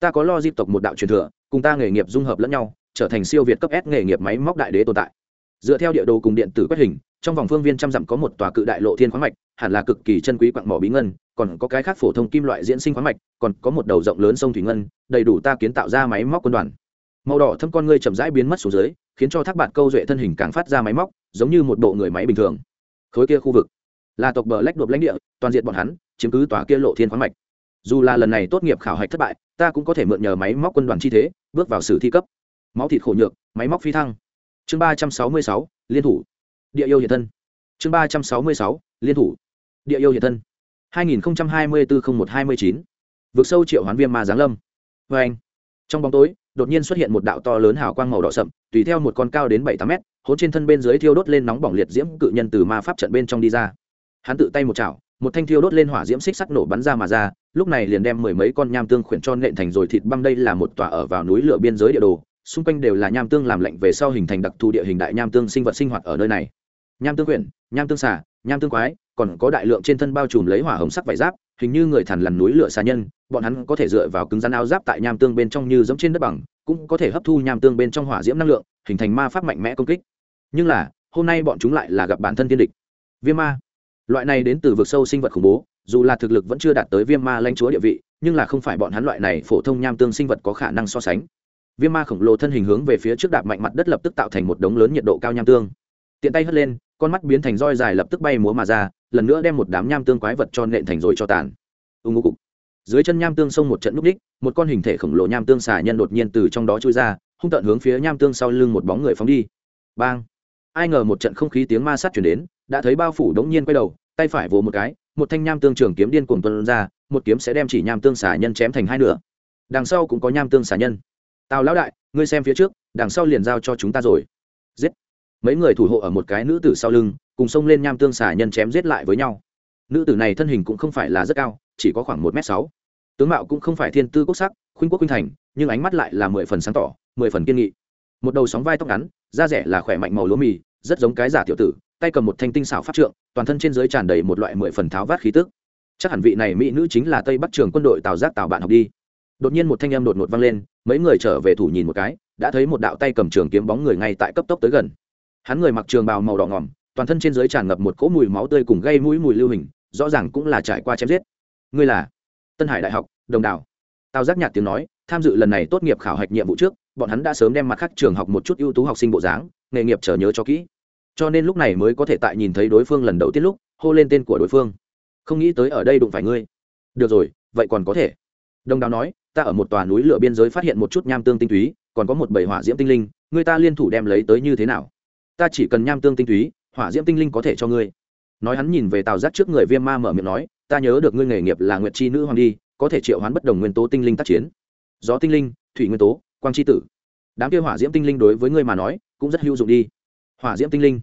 Ta có lo di tộc một đạo truyền thừa cùng ta nghề nghiệp dung hợp lẫn nhau trở thành siêu việt cấp s nghề nghiệp máy móc đại đế tồn tại dựa theo địa đồ cùng điện tử quét hình, trong vòng phương viên trăm dặm có một tòa cự đại lộ thiên khoáng mạch, hẳn là cực kỳ chân quý quặng mỏ bí ngân, còn có cái khác phổ thông kim loại diễn sinh khoáng mạch, còn có một đầu rộng lớn sông thủy ngân, đầy đủ ta kiến tạo ra máy móc quân đoàn. Màu đỏ thâm con ngươi chậm rãi biến mất xuống dưới, khiến cho thác bạt câu duệ thân hình càng phát ra máy móc, giống như một bộ người máy bình thường. Khối kia khu vực là tộc bờ lách đột lãnh địa, toàn diện bọn hắn chiếm cứ tòa kia lộ thiên khoáng mạch. Dù là lần này tốt nghiệp khảo hạch thất bại, ta cũng có thể mượn nhờ máy móc quân đoàn chi thế, bước vào sử thi cấp. Máu thịt khổ nhược, máy móc phi thăng chương ba trăm sáu mươi sáu, liên thủ. Địa yêu hiện thân. Chương ba trăm sáu mươi sáu, liên thủ. Địa yêu hiện thân. Hai nghìn hai mươi bốn một hai mươi chín. Vượt sâu triệu hoán viêm ma giáng lâm. Vê anh, trong bóng tối, đột nhiên xuất hiện một đạo to lớn hào quang màu đỏ sậm, tùy theo một con cao đến bảy tám mét hốn trên thân bên dưới thiêu đốt lên nóng bỏng liệt diễm cự nhân từ ma pháp trận bên trong đi ra. Hắn tự tay một chảo, một thanh thiêu đốt lên hỏa diễm xích sắt nổ bắn ra mà ra, lúc này liền đem mười mấy con nham tương khuyển cho nện thành rồi thịt băm đây là một tòa ở vào núi lửa biên giới địa đồ xung quanh đều là nham tương làm lạnh về sau hình thành đặc thù địa hình đại nham tương sinh vật sinh hoạt ở nơi này. Nham tương quyển, nham tương xả nham tương quái, còn có đại lượng trên thân bao trùm lấy hỏa hồng sắc vải giáp, hình như người thằn lằn núi lửa xà nhân, bọn hắn có thể dựa vào cứng rắn áo giáp tại nham tương bên trong như giống trên đất bằng, cũng có thể hấp thu nham tương bên trong hỏa diễm năng lượng, hình thành ma pháp mạnh mẽ công kích. Nhưng là, hôm nay bọn chúng lại là gặp bản thân tiên địch. Viêm ma. Loại này đến từ vực sâu sinh vật khủng bố, dù là thực lực vẫn chưa đạt tới viêm ma lãnh chúa địa vị, nhưng là không phải bọn hắn loại này phổ thông nham tương sinh vật có khả năng so sánh viêm ma khổng lồ thân hình hướng về phía trước đạp mạnh mặt đất lập tức tạo thành một đống lớn nhiệt độ cao nham tương. Tiện tay hất lên, con mắt biến thành roi dài lập tức bay múa mà ra, lần nữa đem một đám nham tương quái vật cho nện thành rồi cho tàn. Ưng ngô cục. Dưới chân nham tương xông một trận núp đích, một con hình thể khổng lồ nham tương xà nhân đột nhiên từ trong đó trôi ra, hung tận hướng phía nham tương sau lưng một bóng người phóng đi. Bang. Ai ngờ một trận không khí tiếng ma sát chuyển đến, đã thấy bao phủ đống nhiên quay đầu, tay phải vỗ một cái, một thanh nham tương trường kiếm điên cuồng tuân ra, một kiếm sẽ đem chỉ nham tương xà nhân chém thành hai nửa. Đằng sau cũng có nham tương xà nhân tào lão đại, ngươi xem phía trước, đằng sau liền giao cho chúng ta rồi. Giết. Mấy người thủ hộ ở một cái nữ tử sau lưng, cùng xông lên nham tương xả nhân chém giết lại với nhau. Nữ tử này thân hình cũng không phải là rất cao, chỉ có khoảng một m sáu. Tướng mạo cũng không phải thiên tư quốc sắc, khuynh quốc khuynh thành, nhưng ánh mắt lại là mười phần sáng tỏ, mười phần kiên nghị. Một đầu sóng vai tóc ngắn, da rẻ là khỏe mạnh màu lúa mì, rất giống cái giả tiểu tử, tay cầm một thanh tinh xảo pháp trượng, toàn thân trên dưới tràn đầy một loại mười phần tháo vát khí tức. Chắc hẳn vị này mỹ nữ chính là tây bắc trường quân đội tào giác tào bạn học đi đột nhiên một thanh âm đột ngột vang lên, mấy người trở về thủ nhìn một cái, đã thấy một đạo tay cầm trường kiếm bóng người ngay tại cấp tốc tới gần. Hắn người mặc trường bào màu đỏ ngỏm, toàn thân trên dưới tràn ngập một cỗ mùi máu tươi cùng gây mũi mùi lưu hình, rõ ràng cũng là trải qua chém giết. Ngươi là tân hải đại học, đồng đảo. Tào giác nhạt tiếng nói, tham dự lần này tốt nghiệp khảo hạch nhiệm vụ trước, bọn hắn đã sớm đem mặt khác trường học một chút ưu tú học sinh bộ dáng, nghề nghiệp trở nhớ cho kỹ. Cho nên lúc này mới có thể tại nhìn thấy đối phương lần đầu tiên lúc, hô lên tên của đối phương. Không nghĩ tới ở đây đụng phải ngươi. Được rồi, vậy còn có thể. Đồng đào nói ta ở một tòa núi lửa biên giới phát hiện một chút nham tương tinh túy, còn có một bầy hỏa diễm tinh linh, người ta liên thủ đem lấy tới như thế nào? Ta chỉ cần nham tương tinh túy, hỏa diễm tinh linh có thể cho ngươi. Nói hắn nhìn về tào giác trước người viêm ma mở miệng nói, ta nhớ được ngươi nghề nghiệp là nguyệt chi nữ hoàng đi, có thể triệu hoán bất đồng nguyên tố tinh linh tác chiến. Gió tinh linh, thủy nguyên tố, quang chi tử. Đám kia hỏa diễm tinh linh đối với ngươi mà nói, cũng rất hữu dụng đi. Hỏa diễm tinh linh.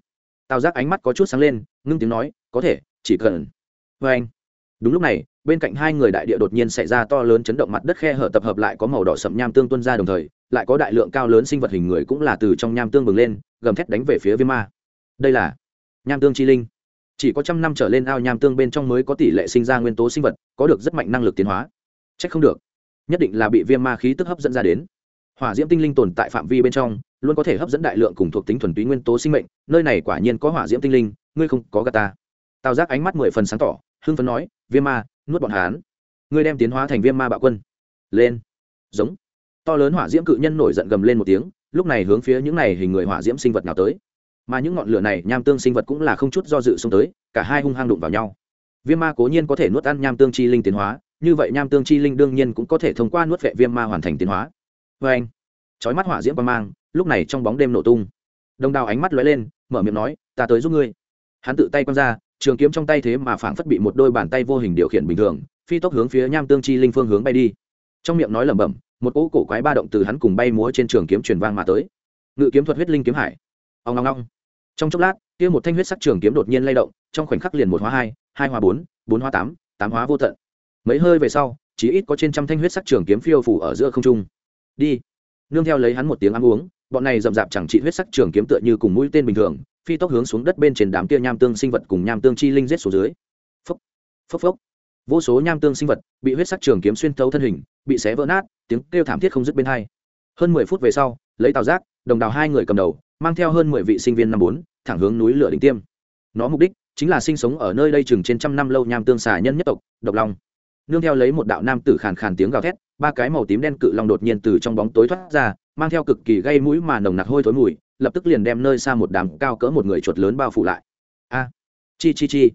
Tào giác ánh mắt có chút sáng lên, ngưng tiếng nói, có thể, chỉ cần. Vê anh đúng lúc này, bên cạnh hai người đại địa đột nhiên xảy ra to lớn chấn động mặt đất khe hở tập hợp lại có màu đỏ sậm nham tương tuân ra đồng thời, lại có đại lượng cao lớn sinh vật hình người cũng là từ trong nham tương bừng lên, gầm thét đánh về phía viêm ma. Đây là nham tương chi linh. Chỉ có trăm năm trở lên ao nham tương bên trong mới có tỷ lệ sinh ra nguyên tố sinh vật, có được rất mạnh năng lực tiến hóa. C h ắ c không được. Nhất định là bị viêm ma khí tức hấp dẫn ra đến. Hỏa diễm tinh linh tồn tại phạm vi bên trong, luôn có thể hấp dẫn đại lượng cùng thuộc tính thuần túy nguyên tố sinh mệnh, nơi này quả nhiên có hỏa diễm tinh linh, ngươi không có gà ta. Tào giác ánh mắt mười phần sáng tỏ hưng phấn nói, viêm ma, nuốt bọn hán ngươi đem tiến hóa thành viêm ma bạo quân. Lên. Giống. To lớn hỏa diễm cự nhân nổi giận gầm lên một tiếng, lúc này hướng phía những này hình người hỏa diễm sinh vật nào tới. Mà những ngọn lửa này, nham tương sinh vật cũng là không chút do dự xông tới, cả hai hung hăng đụng vào nhau. Viêm ma cố nhiên có thể nuốt ăn nham tương chi linh tiến hóa, như vậy nham tương chi linh đương nhiên cũng có thể thông qua nuốt vệ viêm ma hoàn thành tiến hóa. Vê anh, chói mắt hỏa diễm qua mang, lúc này trong bóng đêm nổ tung. Đồng đào ánh mắt lóe lên, mở miệng nói, ta tới giúp ngươi. Hắn tự tay quăng ra trường kiếm trong tay thế mà phảng phất bị một đôi bàn tay vô hình điều khiển bình thường, phi tốc hướng phía nham tương chi linh phương hướng bay đi. Trong miệng nói lẩm bẩm, một cỗ cổ quái ba động từ hắn cùng bay múa trên trường kiếm truyền vang mà tới. Ngự kiếm thuật huyết linh kiếm hải. Ông ngong ngong trong chốc lát, kia một thanh huyết sắc trường kiếm đột nhiên lay động, trong khoảnh khắc liền một hóa hai hai hóa bốn bốn hóa tám tám hóa vô tận. Mấy hơi về sau chỉ ít có trên trăm thanh huyết sắc trường kiếm phiêu phủ ở giữa không trung. Đi. Nương theo lấy hắn một tiếng ăn uống, bọn này rậm rạp chẳng trị huyết sắc trường kiếm tựa như cùng mũi tên bình thường phi tốc hướng xuống đất bên trên đám kia nham tương sinh vật cùng nham tương chi linh rết xuống dưới. Phốc phốc phốc. Vô số nham tương sinh vật bị huyết sắc trường kiếm xuyên thấu thân hình, bị xé vỡ nát, tiếng kêu thảm thiết không dứt bên hai. Hơn mười phút về sau, lấy tàu giác, đồng đào hai người cầm đầu, mang theo hơn mười vị sinh viên năm bốn, thẳng hướng núi lửa đỉnh tiêm. Nó mục đích chính là sinh sống ở nơi đây chừng trên trăm năm lâu nham tương xà nhân nhất tộc, độc long. Nương theo lấy một đạo nam tử khàn khàn tiếng gào thét, ba cái màu tím đen cự long đột nhiên từ trong bóng tối thoát ra, mang theo cực kỳ gây mũi mà nồng nặc hôi thối mùi lập tức liền đem nơi xa một đám cao cỡ một người chuột lớn bao phủ lại. A, chi chi chi.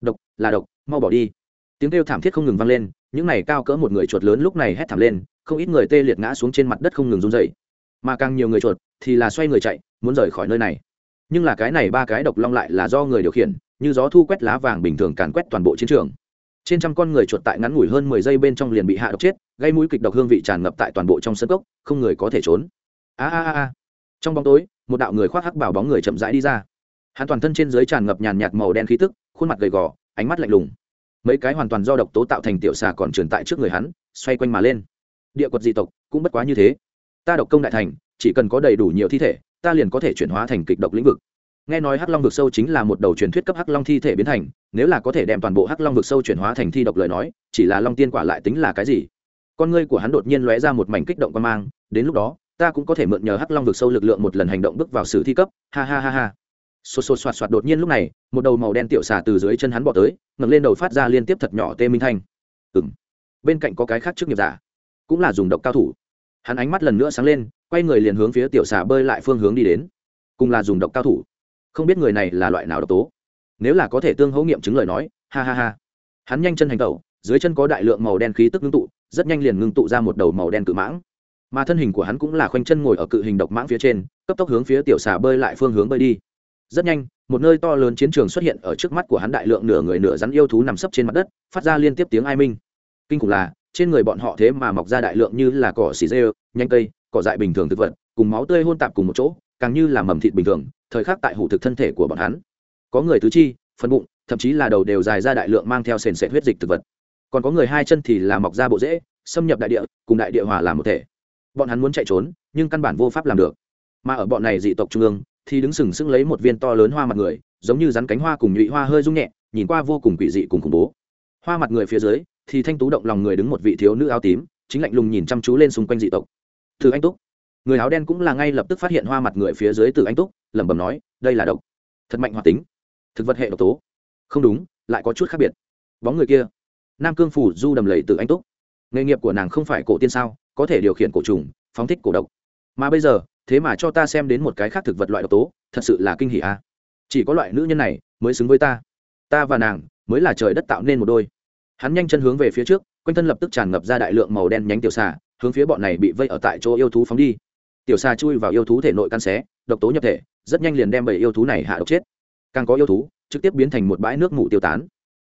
Độc, là độc, mau bỏ đi. Tiếng kêu thảm thiết không ngừng vang lên, những này cao cỡ một người chuột lớn lúc này hét thảm lên, không ít người tê liệt ngã xuống trên mặt đất không ngừng run dậy mà càng nhiều người chuột thì là xoay người chạy, muốn rời khỏi nơi này. Nhưng là cái này ba cái độc long lại là do người điều khiển, như gió thu quét lá vàng bình thường càn quét toàn bộ chiến trường. Trên trăm con người chuột tại ngắn ngủi hơn mười giây bên trong liền bị hạ độc chết, gây mũi kịch độc hương vị tràn ngập tại toàn bộ trong sân cốc, không người có thể trốn. A a a. Trong bóng tối một đạo người khoác hắc bảo bóng người chậm rãi đi ra. Hắn toàn thân trên dưới tràn ngập nhàn nhạt màu đen khí tức, khuôn mặt gầy gò, ánh mắt lạnh lùng. Mấy cái hoàn toàn do độc tố tạo thành tiểu xà còn truyền tại trước người hắn, xoay quanh mà lên. Địa quật dị tộc, cũng bất quá như thế. Ta độc công đại thành, chỉ cần có đầy đủ nhiều thi thể, ta liền có thể chuyển hóa thành kịch độc lĩnh vực. Nghe nói hắc long vực sâu chính là một đầu truyền thuyết cấp hắc long thi thể biến thành, nếu là có thể đem toàn bộ hắc long vực sâu chuyển hóa thành thi độc lời nói, chỉ là long tiên quả lại tính là cái gì? Con ngươi của hắn đột nhiên lóe ra một mảnh kích động quan mang, đến lúc đó ta cũng có thể mượn nhờ hắc long vực sâu lực lượng một lần hành động bước vào sử thi cấp. Ha ha ha ha. Xô xô xoạt xoạt đột nhiên lúc này, một đầu màu đen tiểu xà từ dưới chân hắn bỏ tới, ngẩng lên đầu phát ra liên tiếp thật nhỏ tê minh thanh. Ừng bên cạnh có cái khác trước nghiệp giả, cũng là dùng độc cao thủ. Hắn ánh mắt lần nữa sáng lên, quay người liền hướng phía tiểu xà bơi lại phương hướng đi đến. Cùng là dùng độc cao thủ. Không biết người này là loại nào độc tố. Nếu là có thể tương hấu nghiệm chứng lời nói, ha ha ha. Hắn nhanh chân hành tẩu, dưới chân có đại lượng màu đen khí tức ngưng tụ, rất nhanh liền ngưng tụ ra một đầu màu đen cự mãng mà thân hình của hắn cũng là khoanh chân ngồi ở cự hình độc mãng phía trên, cấp tốc hướng phía tiểu xà bơi lại phương hướng bơi đi. Rất nhanh, một nơi to lớn chiến trường xuất hiện ở trước mắt của hắn đại lượng nửa người nửa rắn yêu thú nằm sấp trên mặt đất, phát ra liên tiếp tiếng ai minh. Kinh khủng là, trên người bọn họ thế mà mọc ra đại lượng như là cỏ xì dê nhanh cây, cỏ dại bình thường thực vật, cùng máu tươi hôn tạp cùng một chỗ, càng như là mầm thịt bình thường, thời khắc tại hủ thực thân thể của bọn hắn. Có người tứ chi phân bụng, thậm chí là đầu đều dài ra đại lượng mang theo sền sệt huyết dịch thực vật. Còn có người hai chân thì là mọc ra bộ rễ, xâm nhập đại địa, cùng đại địa hòa làm một thể bọn hắn muốn chạy trốn, nhưng căn bản vô pháp làm được. Mà ở bọn này dị tộc trung ương, thì đứng sừng sững lấy một viên to lớn hoa mặt người, giống như rắn cánh hoa cùng nhụy hoa hơi rung nhẹ, nhìn qua vô cùng quỷ dị cùng khủng bố. Hoa mặt người phía dưới, thì thanh tú động lòng người đứng một vị thiếu nữ áo tím, chính lạnh lùng nhìn chăm chú lên xung quanh dị tộc. Từ anh túc. Người áo đen cũng là ngay lập tức phát hiện hoa mặt người phía dưới từ anh túc, lẩm bẩm nói, đây là độc. Thật mạnh hoạt tính. Thực vật hệ độc tố. Không đúng, lại có chút khác biệt. Bóng người kia. Nam cương phủ du đầm lầy từ anh túc. Nghề nghiệp của nàng không phải cổ tiên sao? Có thể điều khiển cổ trùng, phóng thích cổ độc. Mà bây giờ, thế mà cho ta xem đến một cái khác thực vật loại độc tố, thật sự là kinh hỉ a. À. chỉ có loại nữ nhân này mới xứng với ta. Ta và nàng mới là trời đất tạo nên một đôi. Hắn nhanh chân hướng về phía trước, quanh thân lập tức tràn ngập ra đại lượng màu đen nhánh tiểu xà, hướng phía bọn này bị vây ở tại chỗ yêu thú phóng đi. Tiểu xà chui vào yêu thú thể nội căn xé, độc tố nhập thể, rất nhanh liền đem bảy yêu thú này hạ độc chết. Càng có yêu thú, trực tiếp biến thành một bãi nước mù tiêu tán.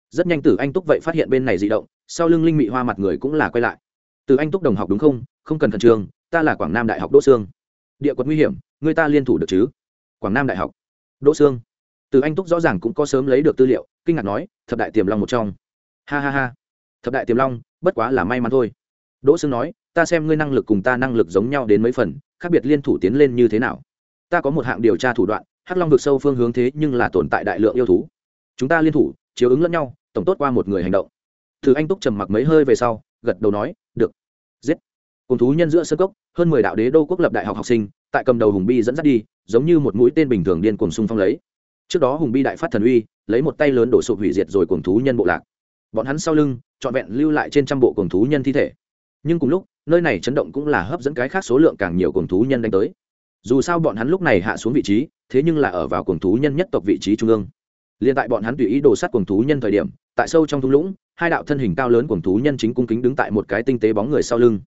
Rất nhanh tử anh túc vậy phát hiện bên này dị động, sau lưng linh mị hoa mặt người cũng là quay lại từ anh túc đồng học đúng không? Không cần khẩn trương, ta là quảng nam đại học đỗ sương. Địa quật nguy hiểm, người ta liên thủ được chứ? Quảng nam đại học đỗ sương. Từ anh túc rõ ràng cũng có sớm lấy được tư liệu, kinh ngạc nói, thập đại tiềm long một trong. Ha ha ha. Thập đại tiềm long, bất quá là may mắn thôi. Đỗ sương nói, ta xem ngươi năng lực cùng ta năng lực giống nhau đến mấy phần, khác biệt liên thủ tiến lên như thế nào? Ta có một hạng điều tra thủ đoạn, hắc long vực sâu phương hướng thế nhưng là tồn tại đại lượng yêu thú. Chúng ta liên thủ, chiếu ứng lẫn nhau, tổng tốt qua một người hành động. Từ anh túc trầm mặc mấy hơi về sau, gật đầu nói cùng thú nhân giữa sơ cốc, hơn mười đạo đế đô quốc lập đại học học sinh, tại cầm đầu hùng bi dẫn dắt đi, giống như một mũi tên bình thường điên cuồng xung phong lấy. Trước đó hùng bi đại phát thần uy, lấy một tay lớn đổ sụp hủy diệt rồi cùng thú nhân bộ lạc. Bọn hắn sau lưng, trọn vẹn lưu lại trên trăm bộ cùng thú nhân thi thể. Nhưng cùng lúc, nơi này chấn động cũng là hấp dẫn cái khác số lượng càng nhiều cùng thú nhân đánh tới. Dù sao bọn hắn lúc này hạ xuống vị trí, thế nhưng là ở vào cùng thú nhân nhất tộc vị trí trung ương. Liên tại bọn hắn tùy ý đồ sát cùng thú nhân thời điểm, tại sâu trong thung lũng, hai đạo thân hình cao lớn cùng thú nhân chính cung kính đứng tại một cái tinh tế bóng người sau lưng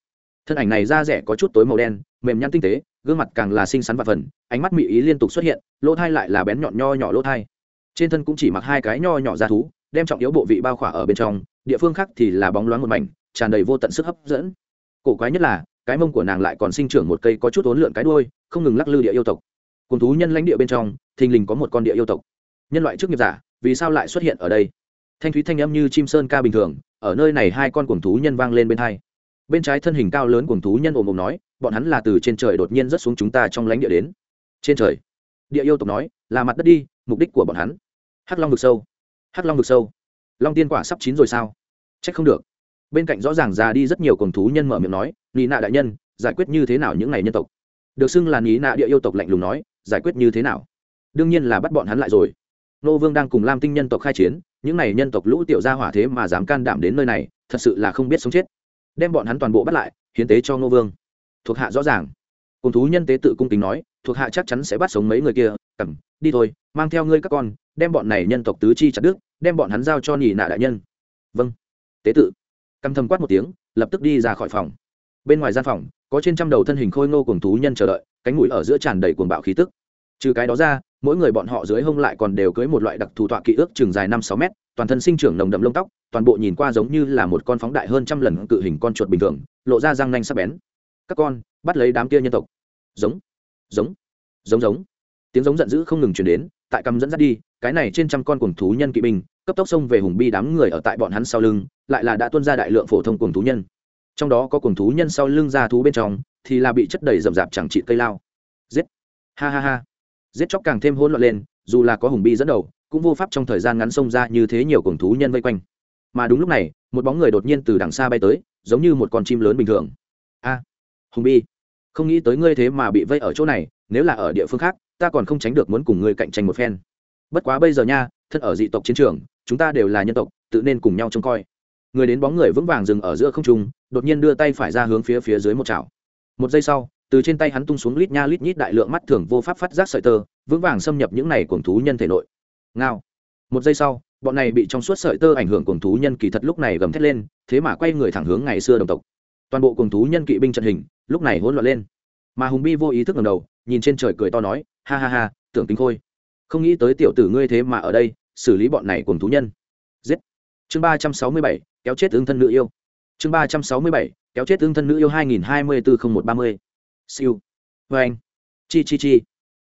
thân ảnh này da rẻ có chút tối màu đen, mềm nhăn tinh tế, gương mặt càng là xinh xắn và phần, ánh mắt mị ý liên tục xuất hiện, lỗ thai lại là bén nhọn nho nhỏ lỗ thai. Trên thân cũng chỉ mặc hai cái nho nhỏ da thú, đem trọng yếu bộ vị bao khỏa ở bên trong, địa phương khác thì là bóng loáng một mảnh, tràn đầy vô tận sức hấp dẫn. Cổ quái nhất là, cái mông của nàng lại còn sinh trưởng một cây có chút ốn lượn cái đuôi, không ngừng lắc lư địa yêu tộc. Cùng thú nhân lãnh địa bên trong, thình lình có một con địa yêu tộc. Nhân loại trước nghiệp giả, vì sao lại xuất hiện ở đây? Thanh thúy thanh âm như chim sơn ca bình thường, ở nơi này hai con cuồng thú nhân vang lên bên hai bên trái thân hình cao lớn cuồng thú nhân ồm ồm nói, bọn hắn là từ trên trời đột nhiên rớt xuống chúng ta trong lãnh địa đến. Trên trời? Địa yêu tộc nói, là mặt đất đi, mục đích của bọn hắn. Hắc long vực sâu. Hắc long vực sâu. Long tiên quả sắp chín rồi sao? C h ắ c không được. Bên cạnh rõ ràng già đi rất nhiều cuồng thú nhân mở miệng nói, nị nạ đại nhân, giải quyết như thế nào những ngày nhân tộc? Được xưng là nị nạ địa yêu tộc lạnh lùng nói, giải quyết như thế nào? Đương nhiên là bắt bọn hắn lại rồi. Nô vương đang cùng lam tinh nhân tộc khai chiến, những n à y nhân tộc lũ tiểu gia hỏa thế mà dám can đảm đến nơi này, thật sự là không biết sống chết đem bọn hắn toàn bộ bắt lại, hiến tế cho Ngô vương. Thuộc hạ rõ ràng. Cùng thú nhân tế tự cung kính nói, thuộc hạ chắc chắn sẽ bắt sống mấy người kia, cầm, đi thôi, mang theo ngươi các con, đem bọn này nhân tộc tứ chi chặt đức đem bọn hắn giao cho nhị nạ đại nhân. Vâng. Tế tự. Căm thầm quát một tiếng, lập tức đi ra khỏi phòng. Bên ngoài gian phòng, có trên trăm đầu thân hình khôi ngô cùng thú nhân chờ đợi, cánh mũi ở giữa tràn đầy cuồng bạo khí tức. Trừ cái đó ra mỗi người bọn họ dưới hông lại còn đều cưới một loại đặc thù tọa kỵ ước chừng dài năm sáu mét, toàn thân sinh trưởng nồng đậm lông tóc, toàn bộ nhìn qua giống như là một con phóng đại hơn trăm lần cự hình con chuột bình thường, lộ ra răng nanh sắc bén. Các con, bắt lấy đám kia nhân tộc. Giống giống giống giống. Tiếng giống giận dữ không ngừng chuyển đến, tại cầm dẫn dắt đi, cái này trên trăm con cuồng thú nhân kỵ binh, cấp tốc xông về hùng bi đám người ở tại bọn hắn sau lưng, lại là đã tuân ra đại lượng phổ thông cuồng thú nhân. Trong đó có cuồng thú nhân sau lưng ra thú bên trong, thì là bị chất đầy rậm rạp chẳng trị cây lao. Giết! Ha ha ha! Giết chóc càng thêm hỗn loạn lên, dù là có hùng bi dẫn đầu, cũng vô pháp trong thời gian ngắn xông ra như thế nhiều cuồng thú nhân vây quanh. Mà đúng lúc này, một bóng người đột nhiên từ đằng xa bay tới, giống như một con chim lớn bình thường. A, hùng bi, không nghĩ tới ngươi thế mà bị vây ở chỗ này, nếu là ở địa phương khác, ta còn không tránh được muốn cùng ngươi cạnh tranh một phen. Bất quá bây giờ nha, thân ở dị tộc chiến trường, chúng ta đều là nhân tộc, tự nên cùng nhau trông coi. Người đến bóng người vững vàng dừng ở giữa không trung, đột nhiên đưa tay phải ra hướng phía phía dưới một chảo. Một giây sau từ trên tay hắn tung xuống lít nha lít nhít đại lượng mắt thường vô pháp phát giác sợi tơ, vững vàng xâm nhập những này cuồng thú nhân thể nội. Ngao. Một giây sau, bọn này bị trong suốt sợi tơ ảnh hưởng cuồng thú nhân kỳ thật lúc này gầm thét lên, thế mà quay người thẳng hướng ngày xưa đồng tộc. Toàn bộ cuồng thú nhân kỵ binh trận hình, lúc này hỗn loạn lên. Mà hùng bi vô ý thức ngầm đầu, nhìn trên trời cười to nói, ha ha ha, tưởng tính khôi. Không nghĩ tới tiểu tử ngươi thế mà ở đây, xử lý bọn này cuồng thú nhân. Giết. Chương ba trăm sáu mươi bảy, kéo chết ứng thân nữ yêu. Chương ba trăm sáu mươi bảy, kéo chết ứng thân nữ yêu hai nghìn hai mươi bốn một ba mươi siêu. Vê anh. Chi chi chi.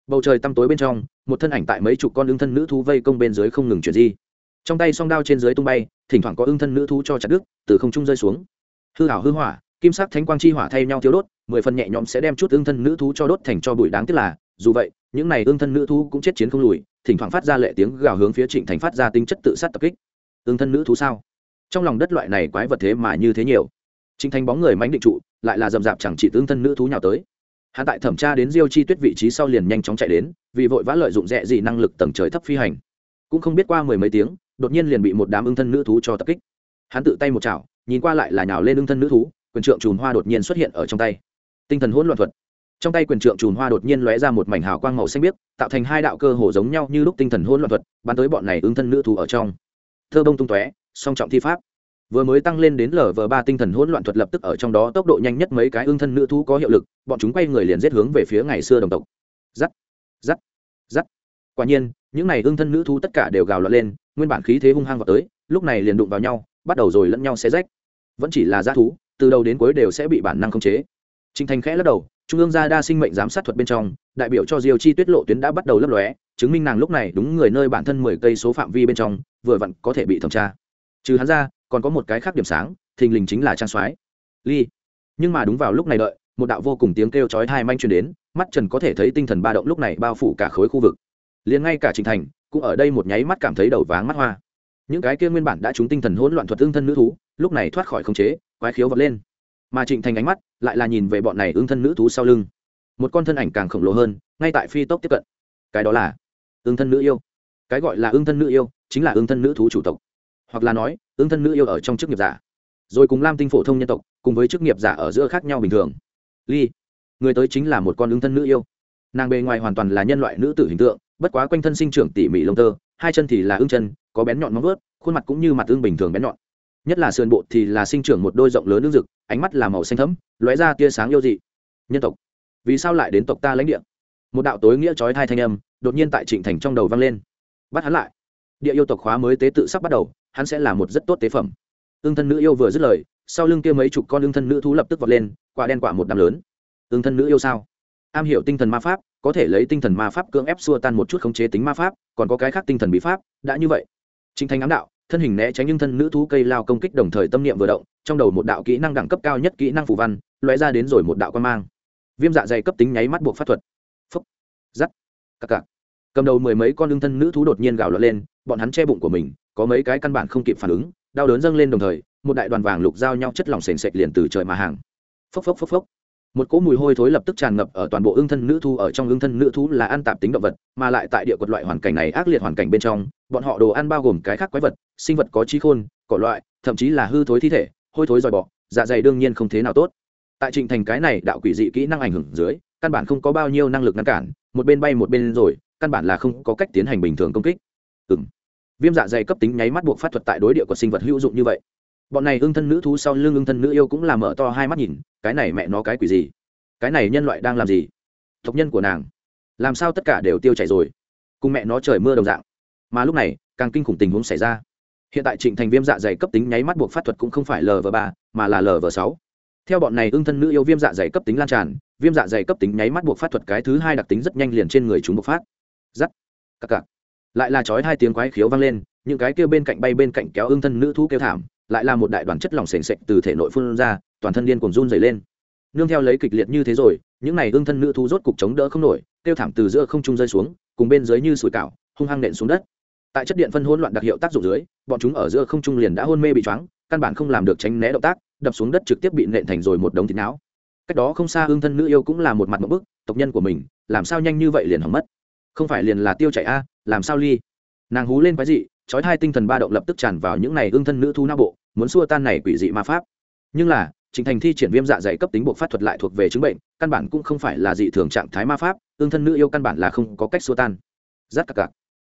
Bầu trời tăm tối bên trong, một thân ảnh tại mấy chục con ưng thân nữ thú vây công bên dưới không ngừng chuyển di. Trong tay song đao trên dưới tung bay, thỉnh thoảng có ưng thân nữ thú cho chặt đứt, từ không trung rơi xuống. Hư hảo hư hỏa, kim sắc thánh quang chi hỏa thay nhau thiếu đốt, mười phần nhẹ nhõm sẽ đem chút ưng thân nữ thú cho đốt thành cho bụi đáng tiếc là, dù vậy, những này ưng thân nữ thú cũng chết chiến không lùi, thỉnh thoảng phát ra lệ tiếng gào hướng phía trịnh thành phát ra tính chất tự sát tập kích. Ưng thân nữ thú sao? Trong lòng đất loại này quái vật thế mà như thế nhiều. Trịnh thành bóng người mánh định trụ, lại là dầm dạp chẳng chỉ tương thân nữ thú nhào tới hạ tại thẩm tra đến diêu chi tuyết vị trí sau liền nhanh chóng chạy đến, vì vội vã lợi dụng rẻ gì năng lực tầng trời thấp phi hành. Cũng không biết qua mười mấy tiếng, đột nhiên liền bị một đám ưng thân nữ thú cho tập kích. Hắn tự tay một chảo, nhìn qua lại là nhào lên ưng thân nữ thú, quyền trượng chùm hoa đột nhiên xuất hiện ở trong tay. Tinh thần hỗn loạn thuật. Trong tay quyền trượng chùm hoa đột nhiên lóe ra một mảnh hào quang màu xanh biếc, tạo thành hai đạo cơ hồ giống nhau như lúc tinh thần hỗn loạn thuật, bắn tới bọn này ưng thân nữ thú ở trong. Thơ bông tung tóe, song trọng thi pháp vừa mới tăng lên đến lv ba tinh thần hỗn loạn thuật lập tức ở trong đó tốc độ nhanh nhất mấy cái ương thân nữ thú có hiệu lực bọn chúng quay người liền giết hướng về phía ngày xưa đồng tộc. Giắt giắt giắt. Quả nhiên những này ương thân nữ thú tất cả đều gào loạn lên nguyên bản khí thế hung hăng vào tới lúc này liền đụng vào nhau bắt đầu rồi lẫn nhau xé rách. Vẫn chỉ là g thú từ đầu đến cuối đều sẽ bị bản năng khống chế. Trình Thành khẽ lắc đầu, trung ương gia đa sinh mệnh giám sát thuật bên trong, đại biểu cho Diêu Chi Tuyết lộ tuyến đã bắt đầu lấp lóe, chứng minh nàng lúc này đúng người nơi bản thân mười cây số phạm vi bên trong, vừa vặn có thể bị thẩm tra. Trừ hắn ra, còn có một cái khác điểm sáng, thình lình chính là trang soái. Ly. Nhưng mà đúng vào lúc này đợi, một đạo vô cùng tiếng kêu chói tai manh truyền đến, mắt Trần có thể thấy tinh thần ba động lúc này bao phủ cả khối khu vực. Liền ngay cả Trình Thành, cũng ở đây một nháy mắt cảm thấy đầu váng mắt hoa. Những cái kia nguyên bản đã trúng tinh thần hỗn loạn thuật tương thân nữ thú, lúc này thoát khỏi khống chế, quái khiếu vọt lên mà trịnh thành ánh mắt lại là nhìn về bọn này ương thân nữ thú sau lưng một con thân ảnh càng khổng lồ hơn ngay tại phi tốc tiếp cận cái đó là ương thân nữ yêu cái gọi là ương thân nữ yêu chính là ương thân nữ thú chủ tộc hoặc là nói ứng thân nữ yêu ở trong chức nghiệp giả. Rồi cùng lam tinh phổ thông nhân tộc, cùng với chức nghiệp giả ở giữa khác nhau bình thường. Ly, người tới chính là một con ứng thân nữ yêu. Nàng bề ngoài hoàn toàn là nhân loại nữ tử hình tượng, bất quá quanh thân sinh trưởng tỉ mỉ lông tơ, hai chân thì là Ưng chân, có bén nhọn móng vớt khuôn mặt cũng như mặt Ưng bình thường bén nhọn. Nhất là sườn bộ thì là sinh trưởng một đôi rộng lớn nước rực, ánh mắt là màu xanh thẫm, lóe ra tia sáng yêu dị. Nhân tộc, vì sao lại đến tộc ta lãnh địa? Một đạo tối nghĩa trói thai thanh âm đột nhiên tại trịnh thành trong đầu vang lên. Bắt hắn lại. Địa yêu tộc khóa mới tế tự sắp bắt đầu hắn sẽ là một rất tốt tế phẩm. Ương thân nữ yêu vừa dứt lời, sau lưng kia mấy chục con ương thân nữ thú lập tức vọt lên, quả đen quả một đám lớn. Ương thân nữ yêu sao? Am hiểu tinh thần ma pháp, có thể lấy tinh thần ma pháp cưỡng ép xua tan một chút khống chế tính ma pháp, còn có cái khác tinh thần bí pháp, đã như vậy. Chính thành ám đạo, thân hình né tránh nhưng thân nữ thú cây lao công kích đồng thời tâm niệm vừa động, trong đầu một đạo kỹ năng đẳng cấp cao nhất kỹ năng phù văn, lóe ra đến rồi một đạo quan mang. Viêm dạ dày cấp tính nháy mắt buộc pháp thuật. Phúc. Giắt. Cặc cặc cầm đầu mười mấy con lương thân nữ thú đột nhiên gào lọt lên, bọn hắn che bụng của mình có mấy cái căn bản không kịp phản ứng, đau đớn dâng lên đồng thời, một đại đoàn vàng lục giao nhau chất lỏng sền sệt liền từ trời mà hàng. Phốc phốc phốc phốc. Một cỗ mùi hôi thối lập tức tràn ngập ở toàn bộ ương thân nữ thú, ở trong ương thân nữ thú là ăn tạp tính động vật, mà lại tại địa quật loại hoàn cảnh này ác liệt hoàn cảnh bên trong, bọn họ đồ ăn bao gồm cái khác quái vật, sinh vật có trí khôn, cỏ loại, thậm chí là hư thối thi thể, hôi thối dòi bọ dạ dày đương nhiên không thế nào tốt. Tại trịnh thành cái này đạo quỷ dị kỹ năng ảnh hưởng dưới, căn bản không có bao nhiêu năng lực ngăn cản, một bên bay một bên rồi, căn bản là không có cách tiến hành bình thường công kích. Ừ viêm dạ dày cấp tính nháy mắt buộc phát thuật tại đối địa của sinh vật hữu dụng như vậy. Bọn này ưng thân nữ thú sau lưng ưng thân nữ yêu cũng là mở to hai mắt nhìn, cái này mẹ nó cái quỷ gì? Cái này nhân loại đang làm gì? Tộc nhân của nàng. Làm sao tất cả đều tiêu chảy rồi? Cùng mẹ nó trời mưa đồng dạng. Mà lúc này, càng kinh khủng tình huống xảy ra. Hiện tại trịnh thành viêm dạ dày cấp tính nháy mắt buộc phát thuật cũng không phải lv ba, mà là lv sáu. Theo bọn này ưng thân nữ yêu viêm dạ dày cấp tính lan tràn, viêm dạ dày cấp tính nháy mắt buộc phát thuật cái thứ hai đặc tính rất nhanh liền trên người chúng bộc phát. Giắt. Cặc cặc lại là chói hai tiếng quái khiếu vang lên, những cái kia bên cạnh bay bên cạnh kéo ưng thân nữ thú kêu thảm, lại là một đại đoàn chất lỏng sền sệt sệch từ thể nội phun ra, toàn thân điên cuồng run dày lên. Nương theo lấy kịch liệt như thế rồi, những này ưng thân nữ thú rốt cục chống đỡ không nổi, kêu thảm từ giữa không trung rơi xuống, cùng bên dưới như sủi cảo, hung hăng nện xuống đất. Tại chất điện phân hỗn loạn đặc hiệu tác dụng dưới, bọn chúng ở giữa không trung liền đã hôn mê bị choáng, căn bản không làm được tránh né động tác, đập xuống đất trực tiếp bị nện thành rồi một đống thịt não. Cách đó không xa ương thân nữ yêu cũng là một mặt một bức, tộc nhân của mình, làm sao nhanh như vậy liền hỏng mất không phải liền là tiêu chảy a, làm sao ly? Nàng hú lên cái gì trói hai tinh thần ba động lập tức tràn vào những này ương thân nữ thu não bộ, muốn xua tan này quỷ dị ma pháp. Nhưng là, trình thành thi triển viêm dạ dày cấp tính buộc phát thuật lại thuộc về chứng bệnh, căn bản cũng không phải là dị thường trạng thái ma pháp, ương thân nữ yêu căn bản là không có cách xua tan. Rát cặc cặc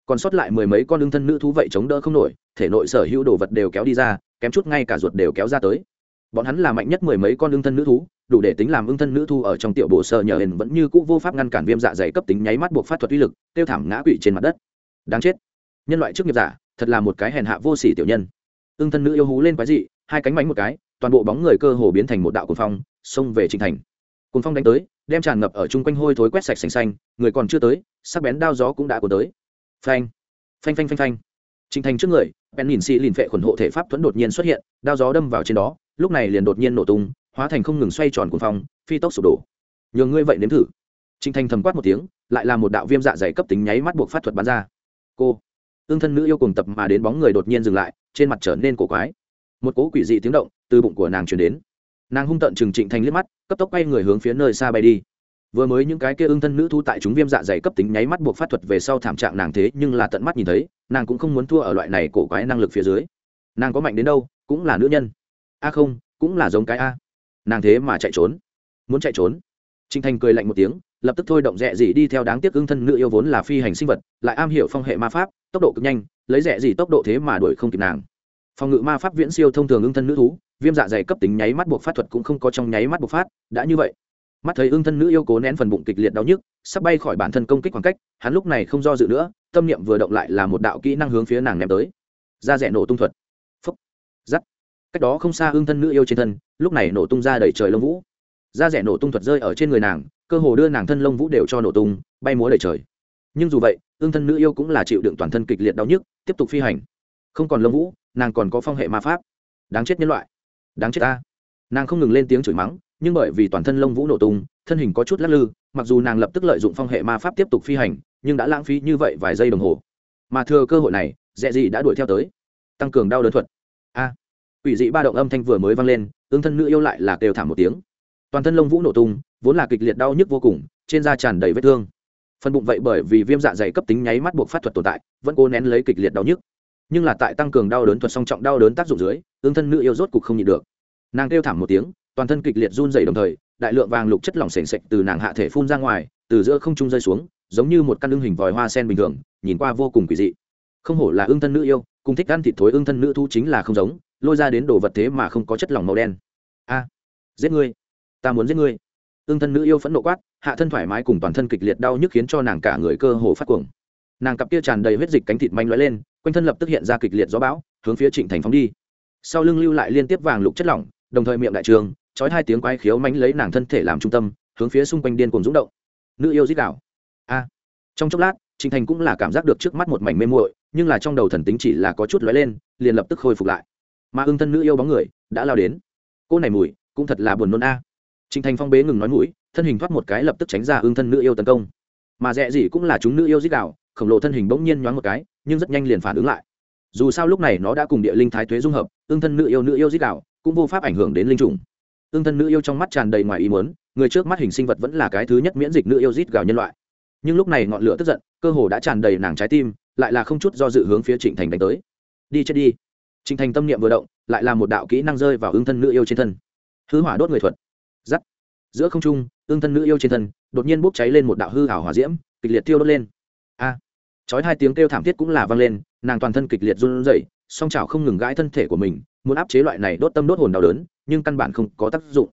còn sót lại mười mấy con ương thân nữ thú vậy chống đỡ không nổi, thể nội sở hữu đồ vật đều kéo đi ra, kém chút ngay cả ruột đều kéo ra tới. Bọn hắn là mạnh nhất mười mấy con ương thân nữ thú đủ để tính làm ương thân nữ thu ở trong tiểu bộ sợ nhờ hền vẫn như cũ vô pháp ngăn cản viêm dạ dày cấp tính nháy mắt buộc phát thuật uy lực, tiêu thảm ngã quỵ trên mặt đất. Đáng chết. Nhân loại trước nghiệp giả, thật là một cái hèn hạ vô sỉ tiểu nhân. Ương thân nữ yêu hú lên quái dị, hai cánh bánh một cái, toàn bộ bóng người cơ hồ biến thành một đạo cuồng phong, xông về trịnh thành. Cuồng phong đánh tới, đem tràn ngập ở chung quanh hôi thối quét sạch sành xanh, người còn chưa tới, sắc bén đao gió cũng đã cuốn tới. Phanh phanh phanh phanh phanh. Trịnh thành trước người bèn nhìn xì lìn phệ khuẩn hộ thể pháp thuẫn đột nhiên xuất hiện, đao gió đâm vào trên đó, lúc này liền đột nhiên nổ tung hóa thành không ngừng xoay tròn cuồng phong, phi tốc sụp đổ. Nhường ngươi vậy nếm thử. Trịnh Thanh thầm quát một tiếng, lại là một đạo viêm dạ dày cấp tính nháy mắt buộc phát thuật bắn ra. Cô ương thân nữ yêu cùng tập mà đến bóng người đột nhiên dừng lại, trên mặt trở nên cổ quái. Một cỗ quỷ dị tiếng động từ bụng của nàng truyền đến. Nàng hung tợn trừng trịnh Thanh liếc mắt, cấp tốc quay người hướng phía nơi xa bay đi. Vừa mới những cái kia ương thân nữ thu tại chúng viêm dạ dày cấp tính nháy mắt buộc phát thuật về sau thảm trạng nàng thế nhưng là tận mắt nhìn thấy, nàng cũng không muốn thua ở loại này cổ quái năng lực phía dưới. Nàng có mạnh đến đâu, cũng là nữ nhân. A không, cũng là giống cái a nàng thế mà chạy trốn. Muốn chạy trốn? Trịnh thành cười lạnh một tiếng, lập tức thôi động rẽ gì đi theo đáng tiếc ương thân nữ yêu vốn là phi hành sinh vật, lại am hiểu phong hệ ma pháp, tốc độ cực nhanh, lấy rẽ gì tốc độ thế mà đuổi không kịp nàng. Phòng ngự ma pháp viễn siêu thông thường ưng thân nữ thú, viêm dạ dày cấp tính nháy mắt buộc phát thuật cũng không có trong nháy mắt buộc phát, đã như vậy. Mắt thấy ưng thân nữ yêu cố nén phần bụng kịch liệt đau nhức, sắp bay khỏi bản thân công kích khoảng cách, hắn lúc này không do dự nữa, tâm niệm vừa động lại là một đạo kỹ năng hướng phía nàng ném tới. Da rẻ nổ tung thuật. Phúc. Giắt cách đó không xa ưng thân nữ yêu trên thân lúc này nổ tung ra đầy trời lông vũ. Da rẻ nổ tung thuật rơi ở trên người nàng cơ hồ đưa nàng thân lông vũ đều cho nổ tung bay múa đầy trời. Nhưng dù vậy ương thân nữ yêu cũng là chịu đựng toàn thân kịch liệt đau nhức tiếp tục phi hành. Không còn lông vũ nàng còn có phong hệ ma pháp. Đáng chết nhân loại. Đáng chết ta. Nàng không ngừng lên tiếng chửi mắng nhưng bởi vì toàn thân lông vũ nổ tung thân hình có chút lắc lư mặc dù nàng lập tức lợi dụng phong hệ ma pháp tiếp tục phi hành nhưng đã lãng phí như vậy vài giây đồng hồ. Mà thừa cơ hội này dẹ gì đã đuổi theo tới. Tăng cường đau đớn thuật. A. à, quỷ dị ba động âm thanh vừa mới vang lên ương thân nữ yêu lại là kêu thảm một tiếng. Toàn thân lông vũ nổ tung, vốn là kịch liệt đau nhức vô cùng, trên da tràn đầy vết thương. Phần bụng vậy bởi vì viêm dạ dày cấp tính nháy mắt buộc phát thuật tồn tại, vẫn cố nén lấy kịch liệt đau nhức. Nhưng là tại tăng cường đau đớn thuật song trọng đau đớn tác dụng dưới ương thân nữ yêu rốt cục không nhịn được. Nàng kêu thảm một tiếng, toàn thân kịch liệt run dày đồng thời, đại lượng vàng lục chất lỏng sền sệt sệch từ nàng hạ thể phun ra ngoài, từ giữa không trung rơi xuống, giống như một căn lưng hình vòi hoa sen bình thường, nhìn qua vô cùng quỷ dị. Không hổ là ương thân nữ yêu, cùng thích ăn thịt thối ương thân nữ thu chính là không giống lôi ra đến đồ vật thế mà không có chất lỏng màu đen. A, giết ngươi. Ta muốn giết ngươi. Ương thân nữ yêu phẫn nộ quát, hạ thân thoải mái cùng toàn thân kịch liệt đau nhức khiến cho nàng cả người cơ hồ phát cuồng. Nàng cặp kia tràn đầy huyết dịch cánh thịt manh lóe lên, quanh thân lập tức hiện ra kịch liệt gió bão, hướng phía trịnh thành phóng đi. Sau lưng lưu lại liên tiếp vàng lục chất lỏng, đồng thời miệng đại trường trói hai tiếng quái khiếu mánh lấy nàng thân thể làm trung tâm, hướng phía xung quanh điên cùng rúng động. Nữ yêu dít đảo a. Trong chốc lát, trịnh thành cũng là cảm giác được trước mắt một mảnh mê muội, nhưng là trong đầu thần tính chỉ là có chút lóe lên, liền lập tức khôi phục lại mà ưng thân nữ yêu bóng người đã lao đến. Cô này mùi, cũng thật là buồn nôn a. Trịnh thành phong bế ngừng nói mũi, thân hình thoát một cái lập tức tránh ra ưng thân nữ yêu tấn công. Mà rẽ gì cũng là chúng nữ yêu dít đảo khổng lồ thân hình bỗng nhiên nhoáng một cái, nhưng rất nhanh liền phản ứng lại. Dù sao lúc này nó đã cùng địa linh thái thuế dung hợp ương thân nữ yêu nữ yêu dít đạo cũng vô pháp ảnh hưởng đến linh trùng. Ương thân nữ yêu trong mắt tràn đầy ngoài ý muốn, người trước mắt hình sinh vật vẫn là cái thứ nhất miễn dịch nữ yêu dít gào nhân loại. Nhưng lúc này ngọn lửa tức giận, cơ hồ đã tràn đầy nàng trái tim, lại là không chút do dự hướng phía trịnh thành đánh tới. Đi chết đi. Trình thành tâm niệm vừa động, lại là một đạo kỹ năng rơi vào ương thân nữ yêu trên thân. Hư hỏa đốt người thuật. Rắc. giữa không trung ương thân nữ yêu trên thân, đột nhiên bốc cháy lên một đạo hư ảo hỏa diễm, kịch liệt tiêu đốt lên. A. Chói hai tiếng kêu thảm thiết cũng là vang lên, nàng toàn thân kịch liệt run rẩy, song chảo không ngừng gãi thân thể của mình, muốn áp chế loại này đốt tâm đốt hồn đau đớn, nhưng căn bản không có tác dụng.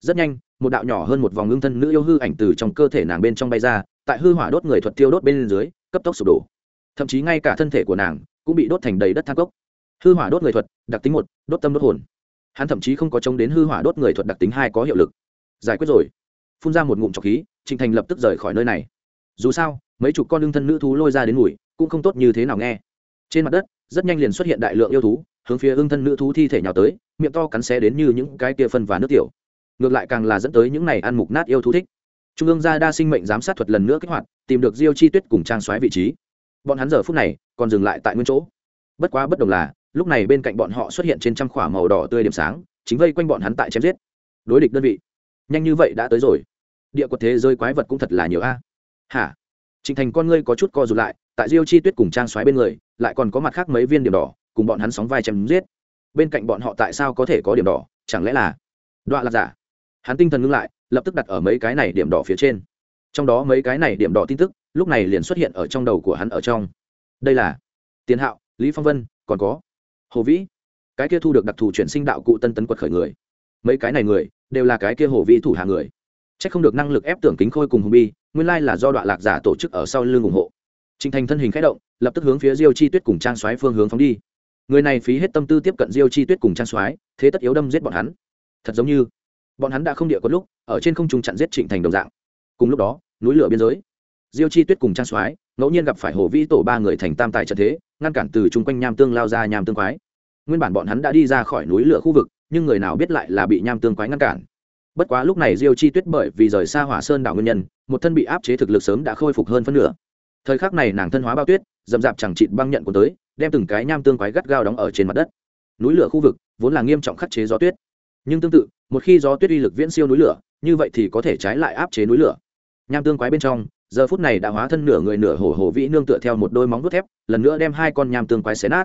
Rất nhanh, một đạo nhỏ hơn một vòng ngưng thân nữ yêu hư ảnh từ trong cơ thể nàng bên trong bay ra, tại hư hỏa đốt người thuật tiêu đốt bên dưới, cấp tốc sụp đổ. Thậm chí ngay cả thân thể của nàng cũng bị đốt thành đầy đất thang cốc hư hỏa đốt người thuật, đặc tính một, đốt tâm đốt hồn. Hắn thậm chí không có chống đến hư hỏa đốt người thuật đặc tính hai có hiệu lực. Giải quyết rồi. Phun ra một ngụm trọc khí, trịnh thành lập tức rời khỏi nơi này. Dù sao, mấy chục con lương thân nữ thú lôi ra đến mùi cũng không tốt như thế nào nghe. Trên mặt đất, rất nhanh liền xuất hiện đại lượng yêu thú, hướng phía ương thân nữ thú thi thể nhào tới, miệng to cắn xé đến như những cái kia phân và nước tiểu. Ngược lại càng là dẫn tới những này ăn mục nát yêu thú thích. Trung ương gia đa sinh mệnh giám sát thuật lần nữa kích hoạt, tìm được diêu chi tuyết cùng trang xoáy vị trí. Bọn hắn giờ phút này, còn dừng lại tại nguyên chỗ. Bất quá bất đồng là lúc này bên cạnh bọn họ xuất hiện trên trăm khỏa màu đỏ tươi điểm sáng, chính vây quanh bọn hắn tại chém giết. Đối địch đơn vị. Nhanh như vậy đã tới rồi. Địa quật thế rơi quái vật cũng thật là nhiều a. À. Hả? Trịnh thành con ngươi có chút co rụt lại, tại diêu chi tuyết cùng trang xoáy bên người, lại còn có mặt khác mấy viên điểm đỏ, cùng bọn hắn sóng vai chém giết. Bên cạnh bọn họ tại sao có thể có điểm đỏ? Chẳng lẽ là đoạn lạc giả hắn tinh thần ngưng lại, lập tức đặt ở mấy cái này điểm đỏ phía trên. Trong đó mấy cái này điểm đỏ tin tức, lúc này liền xuất hiện ở trong đầu của hắn ở trong. Đây là tiến hạo, lý phong vân, còn có hồ vĩ cái kia thu được đặc thù chuyển sinh đạo cụ tân tấn quật khởi người mấy cái này người đều là cái kia hồ vĩ thủ hạ người c h ắ c không được năng lực ép tưởng kính khôi cùng hùng bi nguyên lai là do đoạn lạc giả tổ chức ở sau lưng ủng hộ Trình Thành thân hình khẽ động, lập tức hướng phía Diêu Chi Tuyết cùng Trang Xoáy phương hướng phóng đi. Người này phí hết tâm tư tiếp cận Diêu Chi Tuyết cùng Trang Xoáy, thế tất yếu đâm giết bọn hắn. Thật giống như bọn hắn đã không địa có lúc, ở trên không trung chặn giết Trịnh Thành đồng dạng. Cùng lúc đó, núi lửa biên giới, Diêu Chi Tuyết cùng Trang Soái, ngẫu nhiên gặp phải Hồ Vĩ tổ ba người thành tam tài trận thế, ngăn cản từ chung quanh nham tương lao ra nham tương quái. Nguyên bản bọn hắn đã đi ra khỏi núi lửa khu vực, nhưng người nào biết lại là bị nham tương quái ngăn cản. Bất quá lúc này Diêu Chi Tuyết bởi vì rời xa Hỏa Sơn đảo nguyên nhân, một thân bị áp chế thực lực sớm đã khôi phục hơn phân nửa thời khắc này nàng thân hóa bao tuyết dầm dạp chẳng chịt băng nhận của tới đem từng cái nham tương quái gắt gao đóng ở trên mặt đất núi lửa khu vực vốn là nghiêm trọng khắc chế gió tuyết nhưng tương tự một khi gió tuyết uy lực viễn siêu núi lửa như vậy thì có thể trái lại áp chế núi lửa nham tương quái bên trong giờ phút này đã hóa thân nửa người nửa hổ hổ vĩ nương tựa theo một đôi móng vuốt thép, lần nữa đem hai con nham tương quái xé nát.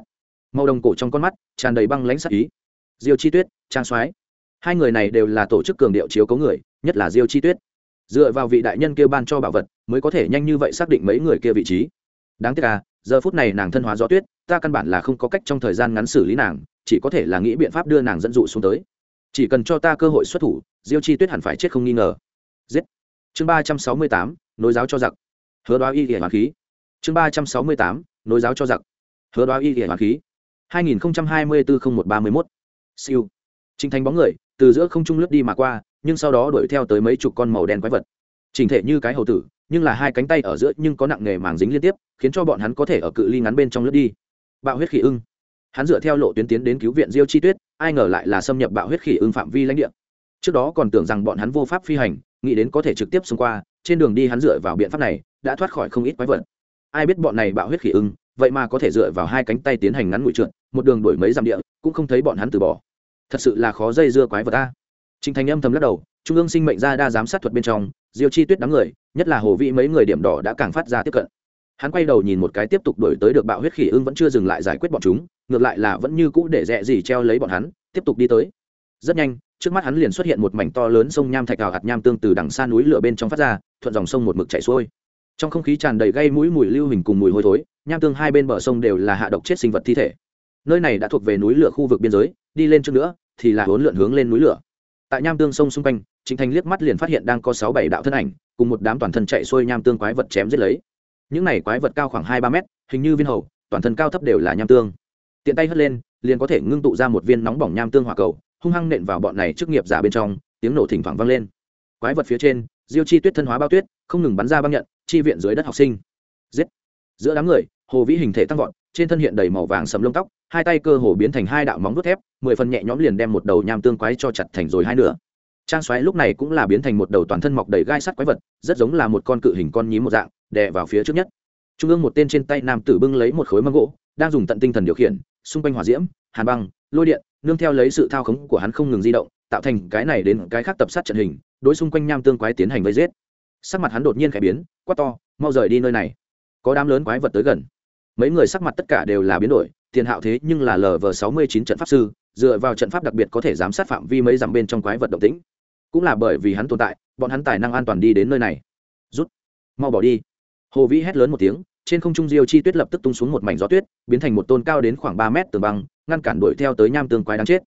Màu đồng cổ trong con mắt tràn đầy băng lãnh sắc ý. Diêu chi tuyết, trang soái. Hai người này đều là tổ chức cường điệu chiếu cấu người, nhất là diêu chi tuyết. Dựa vào vị đại nhân kia ban cho bảo vật, mới có thể nhanh như vậy xác định mấy người kia vị trí. Đáng tiếc à giờ phút này nàng thân hóa gió tuyết, ta căn bản là không có cách trong thời gian ngắn xử lý nàng, chỉ có thể là nghĩ biện pháp đưa nàng dẫn dụ xuống tới. Chỉ cần cho ta cơ hội xuất thủ, diêu chi tuyết hẳn phải chết không nghi ngờ. Giết. Chương ba trăm sáu mươi tám nối giáo cho giặc. Hứa đoá y hiển hoàng khí. Chương ba trăm sáu mươi tám, nối giáo cho giặc. Hứa đoá y hiển hoàng khí. hai nghìn hai mươi bốn một ba mươi mốt. Siêu. Trình thành bóng người, từ giữa không trung lướt đi mà qua, nhưng sau đó đuổi theo tới mấy chục con màu đen quái vật. Trình thể như cái hầu tử, nhưng là hai cánh tay ở giữa nhưng có nặng nghề màng dính liên tiếp, khiến cho bọn hắn có thể ở cự ly ngắn bên trong lướt đi. Bạo huyết khỉ ưng. Hắn dựa theo lộ tuyến tiến đến cứu viện diêu chi tuyết, ai ngờ lại là xâm nhập bạo huyết khỉ ưng phạm vi lãnh địa. Trước đó còn tưởng rằng bọn hắn vô pháp phi hành, nghĩ đến có thể trực tiếp xông qua trên đường đi hắn dựa vào biện pháp này, đã thoát khỏi không ít quái vật. Ai biết bọn này bạo huyết khỉ ưng, vậy mà có thể dựa vào hai cánh tay tiến hành ngắn ngụy trượt, một đường đổi mấy dặm địa, cũng không thấy bọn hắn từ bỏ. Thật sự là khó dây dưa quái vật ta Trình thành âm thầm lắc đầu, trung ương sinh mệnh ra đa giám sát thuật bên trong, diêu chi tuyết đám người, nhất là hồ vĩ mấy người điểm đỏ đã càng phát ra tiếp cận. Hắn quay đầu nhìn một cái tiếp tục đổi tới được bạo huyết khỉ ưng vẫn chưa dừng lại giải quyết bọn chúng, ngược lại là vẫn như cũ để rẽ gì treo lấy bọn hắn, tiếp tục đi tới. Rất nhanh trước mắt hắn liền xuất hiện một mảnh to lớn sông nham thạch ảo hạt nham tương từ đằng xa núi lửa bên trong phát ra, thuận dòng sông một mực chảy xuôi. Trong không khí tràn đầy gây mũi mùi lưu hình cùng mùi hôi thối, nham tương hai bên bờ sông đều là hạ độc chết sinh vật thi thể. Nơi này đã thuộc về núi lửa khu vực biên giới, đi lên trước nữa, thì là hỗn lượn hướng lên núi lửa. Tại nham tương sông xung quanh chính thành liếc mắt liền phát hiện đang có sáu bảy đạo thân ảnh, cùng một đám toàn thân chạy xuôi nham tương quái vật chém giết lấy. Những này quái vật cao khoảng hai ba mét, hình như viên hầu, toàn thân cao thấp đều là nham tương. Tiện tay hất lên, liền có thể ngưng tụ ra một viên nóng bỏng nham tương hỏa cầu hung hăng nện vào bọn này trước nghiệp giả bên trong, tiếng nổ thỉnh thoảng vang lên. Quái vật phía trên, diêu chi tuyết thân hóa bao tuyết, không ngừng bắn ra băng nhận, chi viện dưới đất học sinh. Giết! Giữa đám người, hồ vĩ hình thể tăng vọt, trên thân hiện đầy màu vàng sầm lông tóc, hai tay cơ hồ biến thành hai đạo móng vuốt thép, mười phần nhẹ nhõm liền đem một đầu nham tương quái cho chặt thành rồi hai nửa. Trang xoáy lúc này cũng là biến thành một đầu toàn thân mọc đầy gai sắt quái vật, rất giống là một con cự hình con nhím một dạng, đè vào phía trước nhất. Trung ương một tên trên tay nam tử bưng lấy một khối mâm gỗ, đang dùng tận tinh thần điều khiển, xung quanh hỏa diễm, hàn băng, lôi điện nương theo lấy sự thao khống của hắn không ngừng di động, tạo thành cái này đến cái khác tập sát trận hình, đối xung quanh nham tương quái tiến hành vây giết. Sắc mặt hắn đột nhiên khẽ biến, quát to, mau rời đi nơi này. Có đám lớn quái vật tới gần. Mấy người sắc mặt tất cả đều là biến đổi, tiền hạo thế nhưng là lv sáu mươi chín trận pháp sư, dựa vào trận pháp đặc biệt có thể giám sát phạm vi mấy dặm bên trong quái vật động tĩnh. Cũng là bởi vì hắn tồn tại, bọn hắn tài năng an toàn đi đến nơi này. Rút. Mau bỏ đi. Hồ vĩ hét lớn một tiếng, trên không trung diêu chi tuyết lập tức tung xuống một mảnh gió tuyết, biến thành một tôn cao đến khoảng ba mét tường băng ngăn cản đuổi theo tới nham tương quái đáng chết.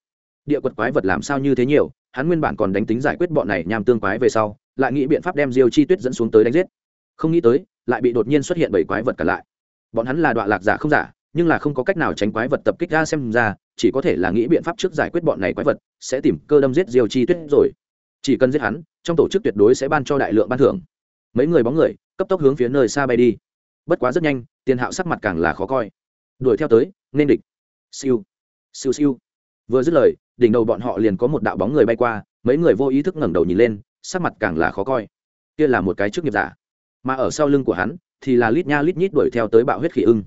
Địa quật quái vật làm sao như thế nhiều, hắn nguyên bản còn đánh tính giải quyết bọn này nham tương quái về sau, lại nghĩ biện pháp đem diêu chi tuyết dẫn xuống tới đánh giết. Không nghĩ tới, lại bị đột nhiên xuất hiện bảy quái vật cả lại. Bọn hắn là đoạn lạc giả không giả, nhưng là không có cách nào tránh quái vật tập kích ra xem ra, chỉ có thể là nghĩ biện pháp trước giải quyết bọn này quái vật, sẽ tìm cơ đâm giết diêu chi tuyết rồi. Chỉ cần giết hắn, trong tổ chức tuyệt đối sẽ ban cho đại lượng ban thưởng. Mấy người bóng người, cấp tốc hướng phía nơi xa bay đi. Bất quá rất nhanh, tiền hạo sắc mặt càng là khó coi. Đuổi theo tới, nên địch siêu. Siêu siêu. Vừa dứt lời, đỉnh đầu bọn họ liền có một đạo bóng người bay qua, mấy người vô ý thức ngẩng đầu nhìn lên, sắc mặt càng là khó coi. Kia là một cái chức nghiệp giả. Mà ở sau lưng của hắn, thì là lít nha lít nhít đuổi theo tới bạo huyết khỉ ưng.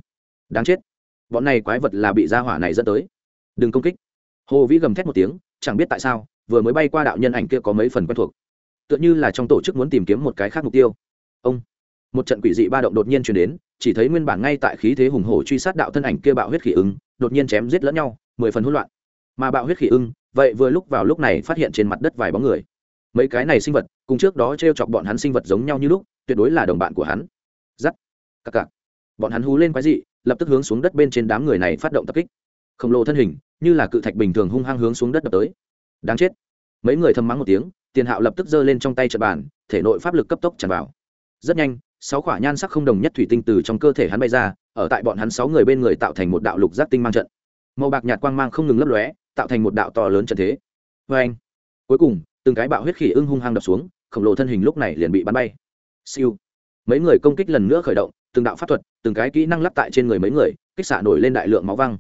Đáng chết. Bọn này quái vật là bị gia hỏa này dẫn tới. Đừng công kích. Hồ vĩ gầm thét một tiếng, chẳng biết tại sao, vừa mới bay qua đạo nhân ảnh kia có mấy phần quen thuộc. Tựa như là trong tổ chức muốn tìm kiếm một cái khác mục tiêu. Ông một trận quỷ dị ba động đột nhiên chuyển đến, chỉ thấy nguyên bản ngay tại khí thế hùng hổ truy sát đạo thân ảnh kia bạo huyết khỉ ưng, đột nhiên chém giết lẫn nhau, mười phần hỗn loạn. Mà bạo huyết khỉ ưng, vậy vừa lúc vào lúc này phát hiện trên mặt đất vài bóng người. Mấy cái này sinh vật, cùng trước đó t r e o chọc bọn hắn sinh vật giống nhau như lúc, tuyệt đối là đồng bạn của hắn. Giắt. Cặc cặc. Bọn hắn hú lên quái dị, lập tức hướng xuống đất bên trên đám người này phát động tập kích. Khổng lồ thân hình, như là cự thạch bình thường hung hăng hướng xuống đất đập tới. Đáng chết. Mấy người thầm mắng một tiếng, tiền hạo lập tức giơ lên trong tay trận bàn, thể nội pháp lực cấp tốc tràn vào. Rất nhanh sáu quả nhan sắc không đồng nhất thủy tinh từ trong cơ thể hắn bay ra, ở tại bọn hắn sáu người bên người tạo thành một đạo lục giác tinh mang trận. Màu bạc nhạt quang mang không ngừng lấp lóe, tạo thành một đạo to lớn trận thế. Vê anh, cuối cùng, từng cái bạo huyết khỉ ưng hung hăng đập xuống, khổng lồ thân hình lúc này liền bị bắn bay. Siêu. Mấy người công kích lần nữa khởi động, từng đạo pháp thuật, từng cái kỹ năng lắp tại trên người mấy người, kích xạ nổi lên đại lượng máu văng.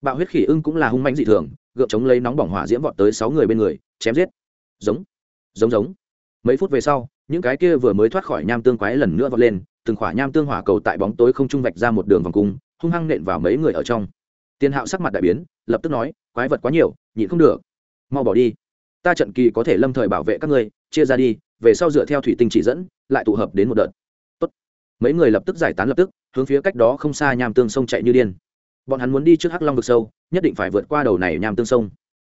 Bạo huyết khỉ ưng cũng là hung manh dị thường, gượng chống lấy nóng bỏng hỏa diễm vọt tới sáu người bên người, chém giết. Giống. Giống giống mấy phút về sau, những cái kia vừa mới thoát khỏi nham tương quái lần nữa vọt lên, từng khỏa nham tương hỏa cầu tại bóng tối không trung vạch ra một đường vòng cung, hung hăng nện vào mấy người ở trong. Tiền hạo sắc mặt đại biến, lập tức nói, quái vật quá nhiều, nhịn không được. Mau bỏ đi. Ta trận kỳ có thể lâm thời bảo vệ các ngươi, chia ra đi, về sau dựa theo thủy tinh chỉ dẫn, lại tụ hợp đến một đợt. Tốt. mấy người lập tức giải tán lập tức, hướng phía cách đó không xa nham tương sông chạy như điên. Bọn hắn muốn đi trước hắc long vực sâu, nhất định phải vượt qua đầu này nham tương sông.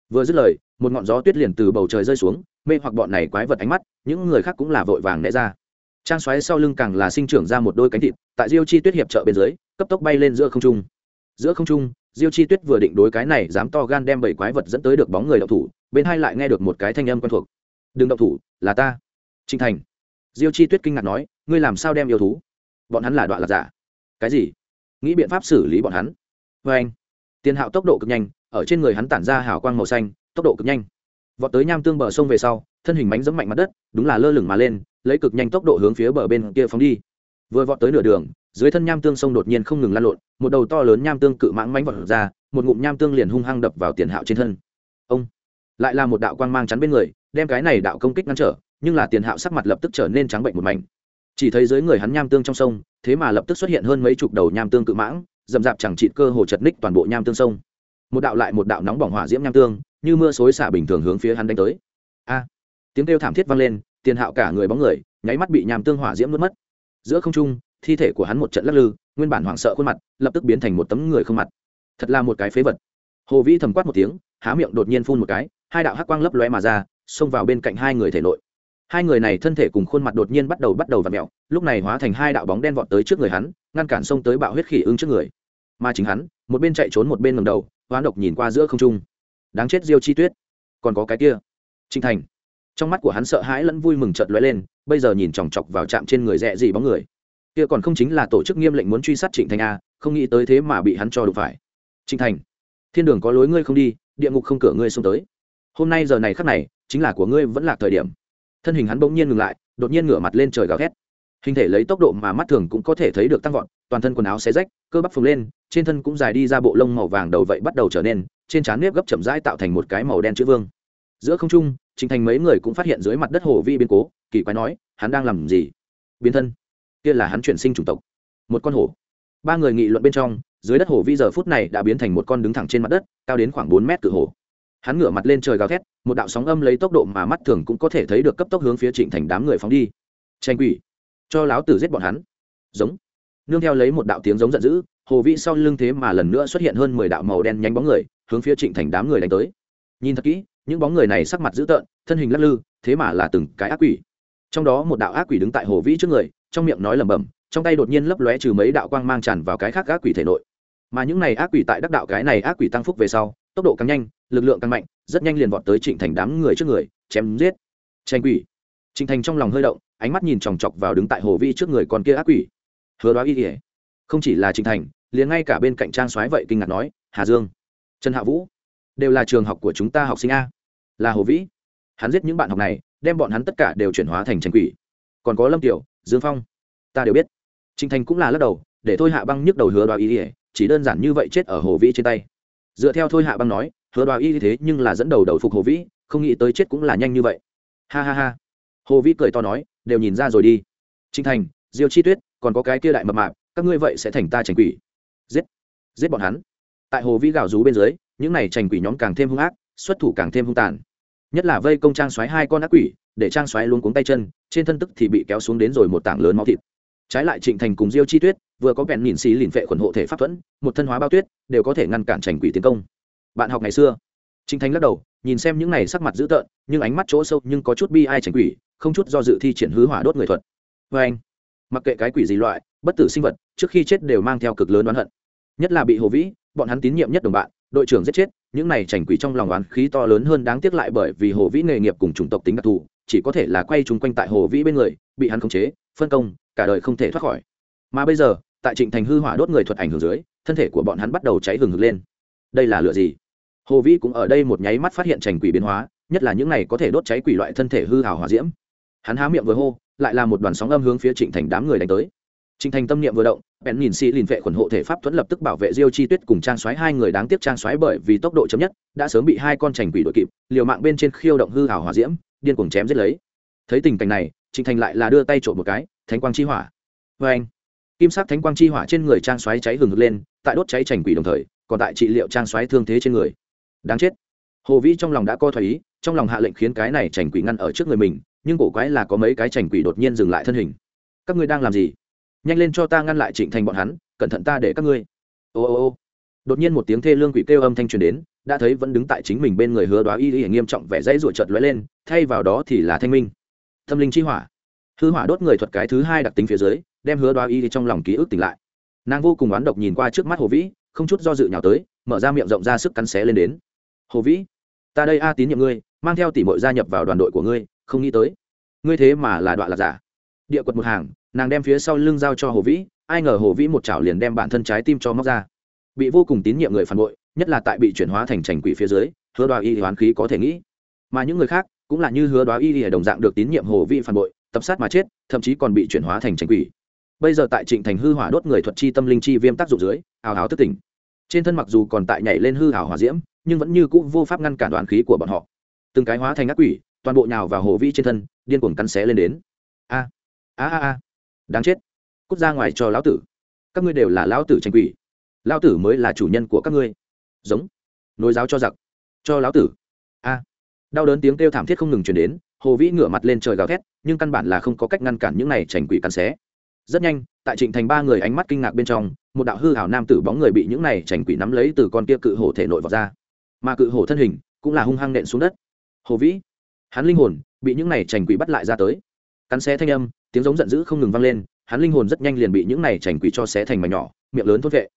Vừa dứt lời, một ngọn gió tuyết liền từ bầu trời rơi xuống, mê hoặc bọn này quái vật ánh mắt những người khác cũng là vội vàng né ra. Trang xoáy sau lưng càng là sinh trưởng ra một đôi cánh thịt, tại diêu chi tuyết hiệp trợ bên dưới, cấp tốc bay lên giữa không trung. Giữa không trung, diêu chi tuyết vừa định đối cái này dám to gan đem bảy quái vật dẫn tới được bóng người đậu thủ, bên hai lại nghe được một cái thanh âm quen thuộc. Đừng đậu thủ, là ta. Trinh thành. Diêu chi tuyết kinh ngạc nói, ngươi làm sao đem yêu thú? Bọn hắn là đoạn lạc giả. Cái gì? Nghĩ biện pháp xử lý bọn hắn? Vê anh. Tiền hạo tốc độ cực nhanh, ở trên người hắn tản ra hào quang màu xanh, tốc độ cực nhanh. Vọt tới nham tương bờ sông về sau thân hình mánh dẫm mạnh mặt đất, đúng là lơ lửng mà lên, lấy cực nhanh tốc độ hướng phía bờ bên kia phóng đi. Vừa vọt tới nửa đường, dưới thân nham tương sông đột nhiên không ngừng lan lộn, một đầu to lớn nham tương cự mãng mánh vọt ra, một ngụm nham tương liền hung hăng đập vào tiền hạo trên thân. Ông! Lại là một đạo quang mang chắn bên người, đem cái này đạo công kích ngăn trở, nhưng là tiền hạo sắc mặt lập tức trở nên trắng bệnh một mảnh. Chỉ thấy dưới người hắn nham tương trong sông, thế mà lập tức xuất hiện hơn mấy chục đầu nham tương cự mãng dầm dạp chẳng trị cơ hồ chật ních toàn bộ nham tương sông. Một đạo lại một đạo nóng bỏng hỏa diễm nham tương, như mưa xối xả bình thường hướng phía hắn đánh tới tiếng kêu thảm thiết vang lên, tiền hạo cả người bóng người, nháy mắt bị nhàm tương hỏa diễm mất mất. Giữa không trung, thi thể của hắn một trận lắc lư, nguyên bản hoảng sợ khuôn mặt, lập tức biến thành một tấm người không mặt. Thật là một cái phế vật. Hồ vĩ thầm quát một tiếng, há miệng đột nhiên phun một cái, hai đạo hắc quang lấp lóe mà ra, xông vào bên cạnh hai người thể nội. Hai người này thân thể cùng khuôn mặt đột nhiên bắt đầu bắt đầu và mẹo lúc này hóa thành hai đạo bóng đen vọt tới trước người hắn, ngăn cản xông tới bạo huyết khỉ ưng trước người. Mà chính hắn, một bên chạy trốn một bên ngầm đầu, hoán độc nhìn qua giữa không trung. Đáng chết diêu chi tuyết. Còn có cái kia. Trinh thành trong mắt của hắn sợ hãi lẫn vui mừng chợt lóe lên, bây giờ nhìn chòng chọc vào chạm trên người rẽ gì bóng người. Kia còn không chính là tổ chức nghiêm lệnh muốn truy sát trịnh thành a, không nghĩ tới thế mà bị hắn cho đụng phải. Trịnh thành, thiên đường có lối ngươi không đi, địa ngục không cửa ngươi xông tới. Hôm nay giờ này khắc này, chính là của ngươi vẫn là thời điểm. Thân hình hắn bỗng nhiên ngừng lại, đột nhiên ngửa mặt lên trời gào thét. Hình thể lấy tốc độ mà mắt thường cũng có thể thấy được tăng vọt, toàn thân quần áo xé rách, cơ bắp phồng lên, trên thân cũng dài đi ra bộ lông màu vàng đầu vậy bắt đầu trở nên, trên trán nếp gấp chậm rãi tạo thành một cái màu đen chữ vương. Giữa không trung trình thành mấy người cũng phát hiện dưới mặt đất hồ vi biến cố, kỳ quái nói, hắn đang làm gì? Biến thân? Kia là hắn chuyển sinh chủng tộc. Một con hổ. Ba người nghị luận bên trong, dưới đất hổ vi giờ phút này đã biến thành một con đứng thẳng trên mặt đất, cao đến khoảng bốn mét cự hổ. Hắn ngửa mặt lên trời gào thét, một đạo sóng âm lấy tốc độ mà mắt thường cũng có thể thấy được cấp tốc hướng phía trịnh thành đám người phóng đi. Tranh quỷ. Cho láo tử giết bọn hắn. Giống. Nương theo lấy một đạo tiếng giống giận dữ, hồ vĩ sau lưng thế mà lần nữa xuất hiện hơn mười đạo màu đen nhánh bóng người, hướng phía trịnh thành đám người đánh tới. Nhìn thật kỹ những bóng người này sắc mặt dữ tợn, thân hình lắc lư, thế mà là từng cái ác quỷ. Trong đó một đạo ác quỷ đứng tại hồ vĩ trước người, trong miệng nói lẩm bẩm, trong tay đột nhiên lấp lóe trừ mấy đạo quang mang tràn vào cái khác ác quỷ thể nội. Mà những này ác quỷ tại đắc đạo cái này ác quỷ tăng phúc về sau, tốc độ càng nhanh, lực lượng càng mạnh, rất nhanh liền vọt tới trịnh thành đám người trước người, chém giết. Tranh quỷ. Trịnh thành trong lòng hơi động, ánh mắt nhìn chòng chọc vào đứng tại hồ vi trước người con kia ác quỷ. Hứa đoá y ỉa không chỉ là trịnh thành, liền ngay cả bên cạnh trang soái vậy kinh ngạc nói, hà dương, trần hạ vũ, đều là trường học của chúng ta học sinh a là hồ vĩ. Hắn giết những bạn học này, đem bọn hắn tất cả đều chuyển hóa thành tranh quỷ. Còn có lâm tiểu, dương phong. Ta đều biết. Trịnh thành cũng là lắc đầu, để thôi hạ băng nhức đầu hứa đoá y ỉa chỉ đơn giản như vậy chết ở hồ vĩ trên tay. Dựa theo thôi hạ băng nói, hứa đoá y thế nhưng là dẫn đầu đầu phục hồ vĩ, không nghĩ tới chết cũng là nhanh như vậy. Ha ha ha. Hồ vĩ cười to nói, đều nhìn ra rồi đi. Trinh thành, diêu chi tuyết, còn có cái kia đại mập mạp, các ngươi vậy sẽ thành ta tranh quỷ. Giết. Giết bọn hắn. Tại hồ vĩ gào rú bên dưới, những này tranh quỷ nhóm càng thêm hung ác, xuất thủ càng thêm hung tàn nhất là vây công trang xoáy hai con ác quỷ, để trang xoáy luôn cuống tay chân, trên thân tức thì bị kéo xuống đến rồi một tảng lớn máu thịt. Trái lại trịnh thành cùng diêu chi tuyết, vừa có bèn nhìn xì lìn vệ khuẩn hộ thể pháp thuẫn, một thân hóa bao tuyết, đều có thể ngăn cản trành quỷ tiến công. Bạn học ngày xưa. Trịnh thành lắc đầu, nhìn xem những này sắc mặt dữ tợn, nhưng ánh mắt chỗ sâu nhưng có chút bi ai trành quỷ, không chút do dự thi triển hứa hỏa đốt người thuật. Vê anh, mặc kệ cái quỷ gì loại, bất tử sinh vật, trước khi chết đều mang theo cực lớn oán hận. Nhất là bị hồ vĩ, bọn hắn tín nhiệm nhất đồng bạn đội trưởng giết chết, những này chảnh quỷ trong lòng oán khí to lớn hơn đáng tiếc lại bởi vì hồ vĩ nghề nghiệp cùng chủng tộc tính đặc thù, chỉ có thể là quay chung quanh tại hồ vĩ bên người, bị hắn khống chế, phân công, cả đời không thể thoát khỏi. Mà bây giờ, tại trịnh thành hư hỏa đốt người thuật ảnh hưởng dưới, thân thể của bọn hắn bắt đầu cháy hừng hực lên. Đây là lửa gì? Hồ vĩ cũng ở đây một nháy mắt phát hiện chảnh quỷ biến hóa, nhất là những này có thể đốt cháy quỷ loại thân thể hư hào hỏa diễm. Hắn há miệng vừa hô, lại là một đoàn sóng âm hướng phía trịnh thành đám người đánh tới. Trình thành tâm niệm vừa động, bèn nhìn xì lìn vệ khuẩn hộ thể pháp thuẫn lập tức bảo vệ diêu chi tuyết cùng trang xoáy hai người đáng tiếc trang xoáy bởi vì tốc độ chậm nhất, đã sớm bị hai con chành quỷ đuổi kịp, liều mạng bên trên khiêu động hư ảo hỏa diễm, điên cuồng chém giết lấy. Thấy tình cảnh này, Trình thành lại là đưa tay trộn một cái, thánh quang chi hỏa. Vê anh, kim sắc thánh quang chi hỏa trên người trang xoáy cháy hừng hực lên, tại đốt cháy chành quỷ đồng thời, còn tại trị liệu trang xoáy thương thế trên người. Đáng chết. Hồ vĩ trong lòng đã co thoái ý, trong lòng hạ lệnh khiến cái này chành quỷ ngăn ở trước người mình, nhưng cổ quái là có mấy cái chành quỷ đột nhiên dừng lại thân hình. Các ngươi đang làm gì? Nhanh lên cho ta ngăn lại trịnh thành bọn hắn, cẩn thận ta để các ngươi. Ô ô ô. Đột nhiên một tiếng thê lương quỷ kêu âm thanh truyền đến, đã thấy vẫn đứng tại chính mình bên người hứa đoá y y nghiêm trọng vẻ dãy ruột chợt lóe lên, thay vào đó thì là thanh minh. Tâm linh chi hỏa. Hư hỏa đốt người thuật cái thứ hai đặc tính phía dưới, đem hứa đoá y trong lòng ký ức tỉnh lại. Nàng vô cùng oán độc nhìn qua trước mắt hồ vĩ, không chút do dự nhào tới, mở ra miệng rộng ra sức cắn xé lên đến. Hồ vĩ, ta đây a tín nhiệm ngươi, mang theo tỷ mội gia nhập vào đoàn đội của ngươi, không nghĩ tới. Ngươi thế mà là đoạn lạc giả. Địa quật một hàng nàng đem phía sau lưng giao cho hồ vĩ, ai ngờ hồ vĩ một chảo liền đem bản thân trái tim cho móc ra. Bị vô cùng tín nhiệm người phản bội, nhất là tại bị chuyển hóa thành trành quỷ phía dưới, hứa đoá y hoán khí có thể nghĩ. Mà những người khác, cũng là như hứa đoá y đồng dạng được tín nhiệm hồ vĩ phản bội, tập sát mà chết, thậm chí còn bị chuyển hóa thành trành quỷ. Bây giờ tại trịnh thành hư hỏa đốt người thuật chi tâm linh chi viêm tác dụng dưới, ào ào thức tỉnh. Trên thân mặc dù còn tại nhảy lên hư hảo hỏa diễm, nhưng vẫn như c ũ vô pháp ngăn cản đoàn khí của bọn họ. Từng cái hóa thành ác quỷ, toàn bộ nhào vào hồ vĩ trên thân, điên cuồng cắn xé lên đến. A a a a đáng chết. Cút ra ngoài cho lão tử. Các ngươi đều là lão tử tranh quỷ. Lão tử mới là chủ nhân của các ngươi. Giống. Nối giáo cho giặc. Cho lão tử. A. Đau đớn tiếng kêu thảm thiết không ngừng chuyển đến, hồ vĩ ngửa mặt lên trời gào thét, nhưng căn bản là không có cách ngăn cản những này trành quỷ cắn xé. Rất nhanh, tại trịnh thành ba người ánh mắt kinh ngạc bên trong, một đạo hư hảo nam tử bóng người bị những này trành quỷ nắm lấy từ con kia cự hổ thể nội vào ra. Mà cự hổ thân hình cũng là hung hăng nện xuống đất. Hồ vĩ, hắn linh hồn bị những này trành quỷ bắt lại ra tới. Cắn xé thanh âm tiếng giống giận dữ không ngừng vang lên, hắn linh hồn rất nhanh liền bị những này chảnh quỷ cho xé thành mảnh nhỏ, miệng lớn thốt vệ.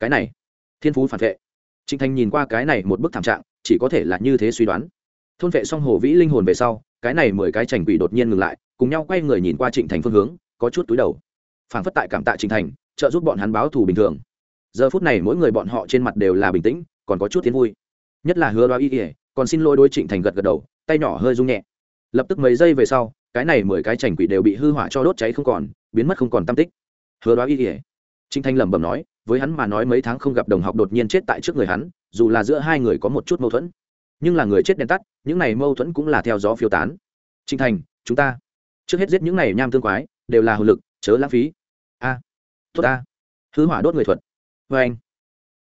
Cái này, thiên phú phản vệ. Trịnh thành nhìn qua cái này một bức thảm trạng, chỉ có thể là như thế suy đoán. Thôn vệ xong hồ vĩ linh hồn về sau, cái này mười cái chảnh quỷ đột nhiên ngừng lại, cùng nhau quay người nhìn qua trịnh thành phương hướng, có chút túi đầu. Phản phất tại cảm tạ trịnh thành, trợ giúp bọn hắn báo thù bình thường. Giờ phút này mỗi người bọn họ trên mặt đều là bình tĩnh, còn có chút tiến vui. Nhất là hứa đoá y ỉa còn xin lỗi đối trịnh thành gật gật đầu, tay nhỏ hơi rung nhẹ. Lập tức mấy giây về sau cái này mười cái chảnh quỷ đều bị hư hỏa cho đốt cháy không còn, biến mất không còn tam tích. Hứa đoá y ỉa trinh thanh lẩm bẩm nói, với hắn mà nói mấy tháng không gặp đồng học đột nhiên chết tại trước người hắn, dù là giữa hai người có một chút mâu thuẫn, nhưng là người chết đèn tắt, những này mâu thuẫn cũng là theo gió phiêu tán. Trinh thành chúng ta trước hết giết những này nham tương quái, đều là hồ lực, chớ lãng phí. A, tốt a hư hỏa đốt người thuật. Vê anh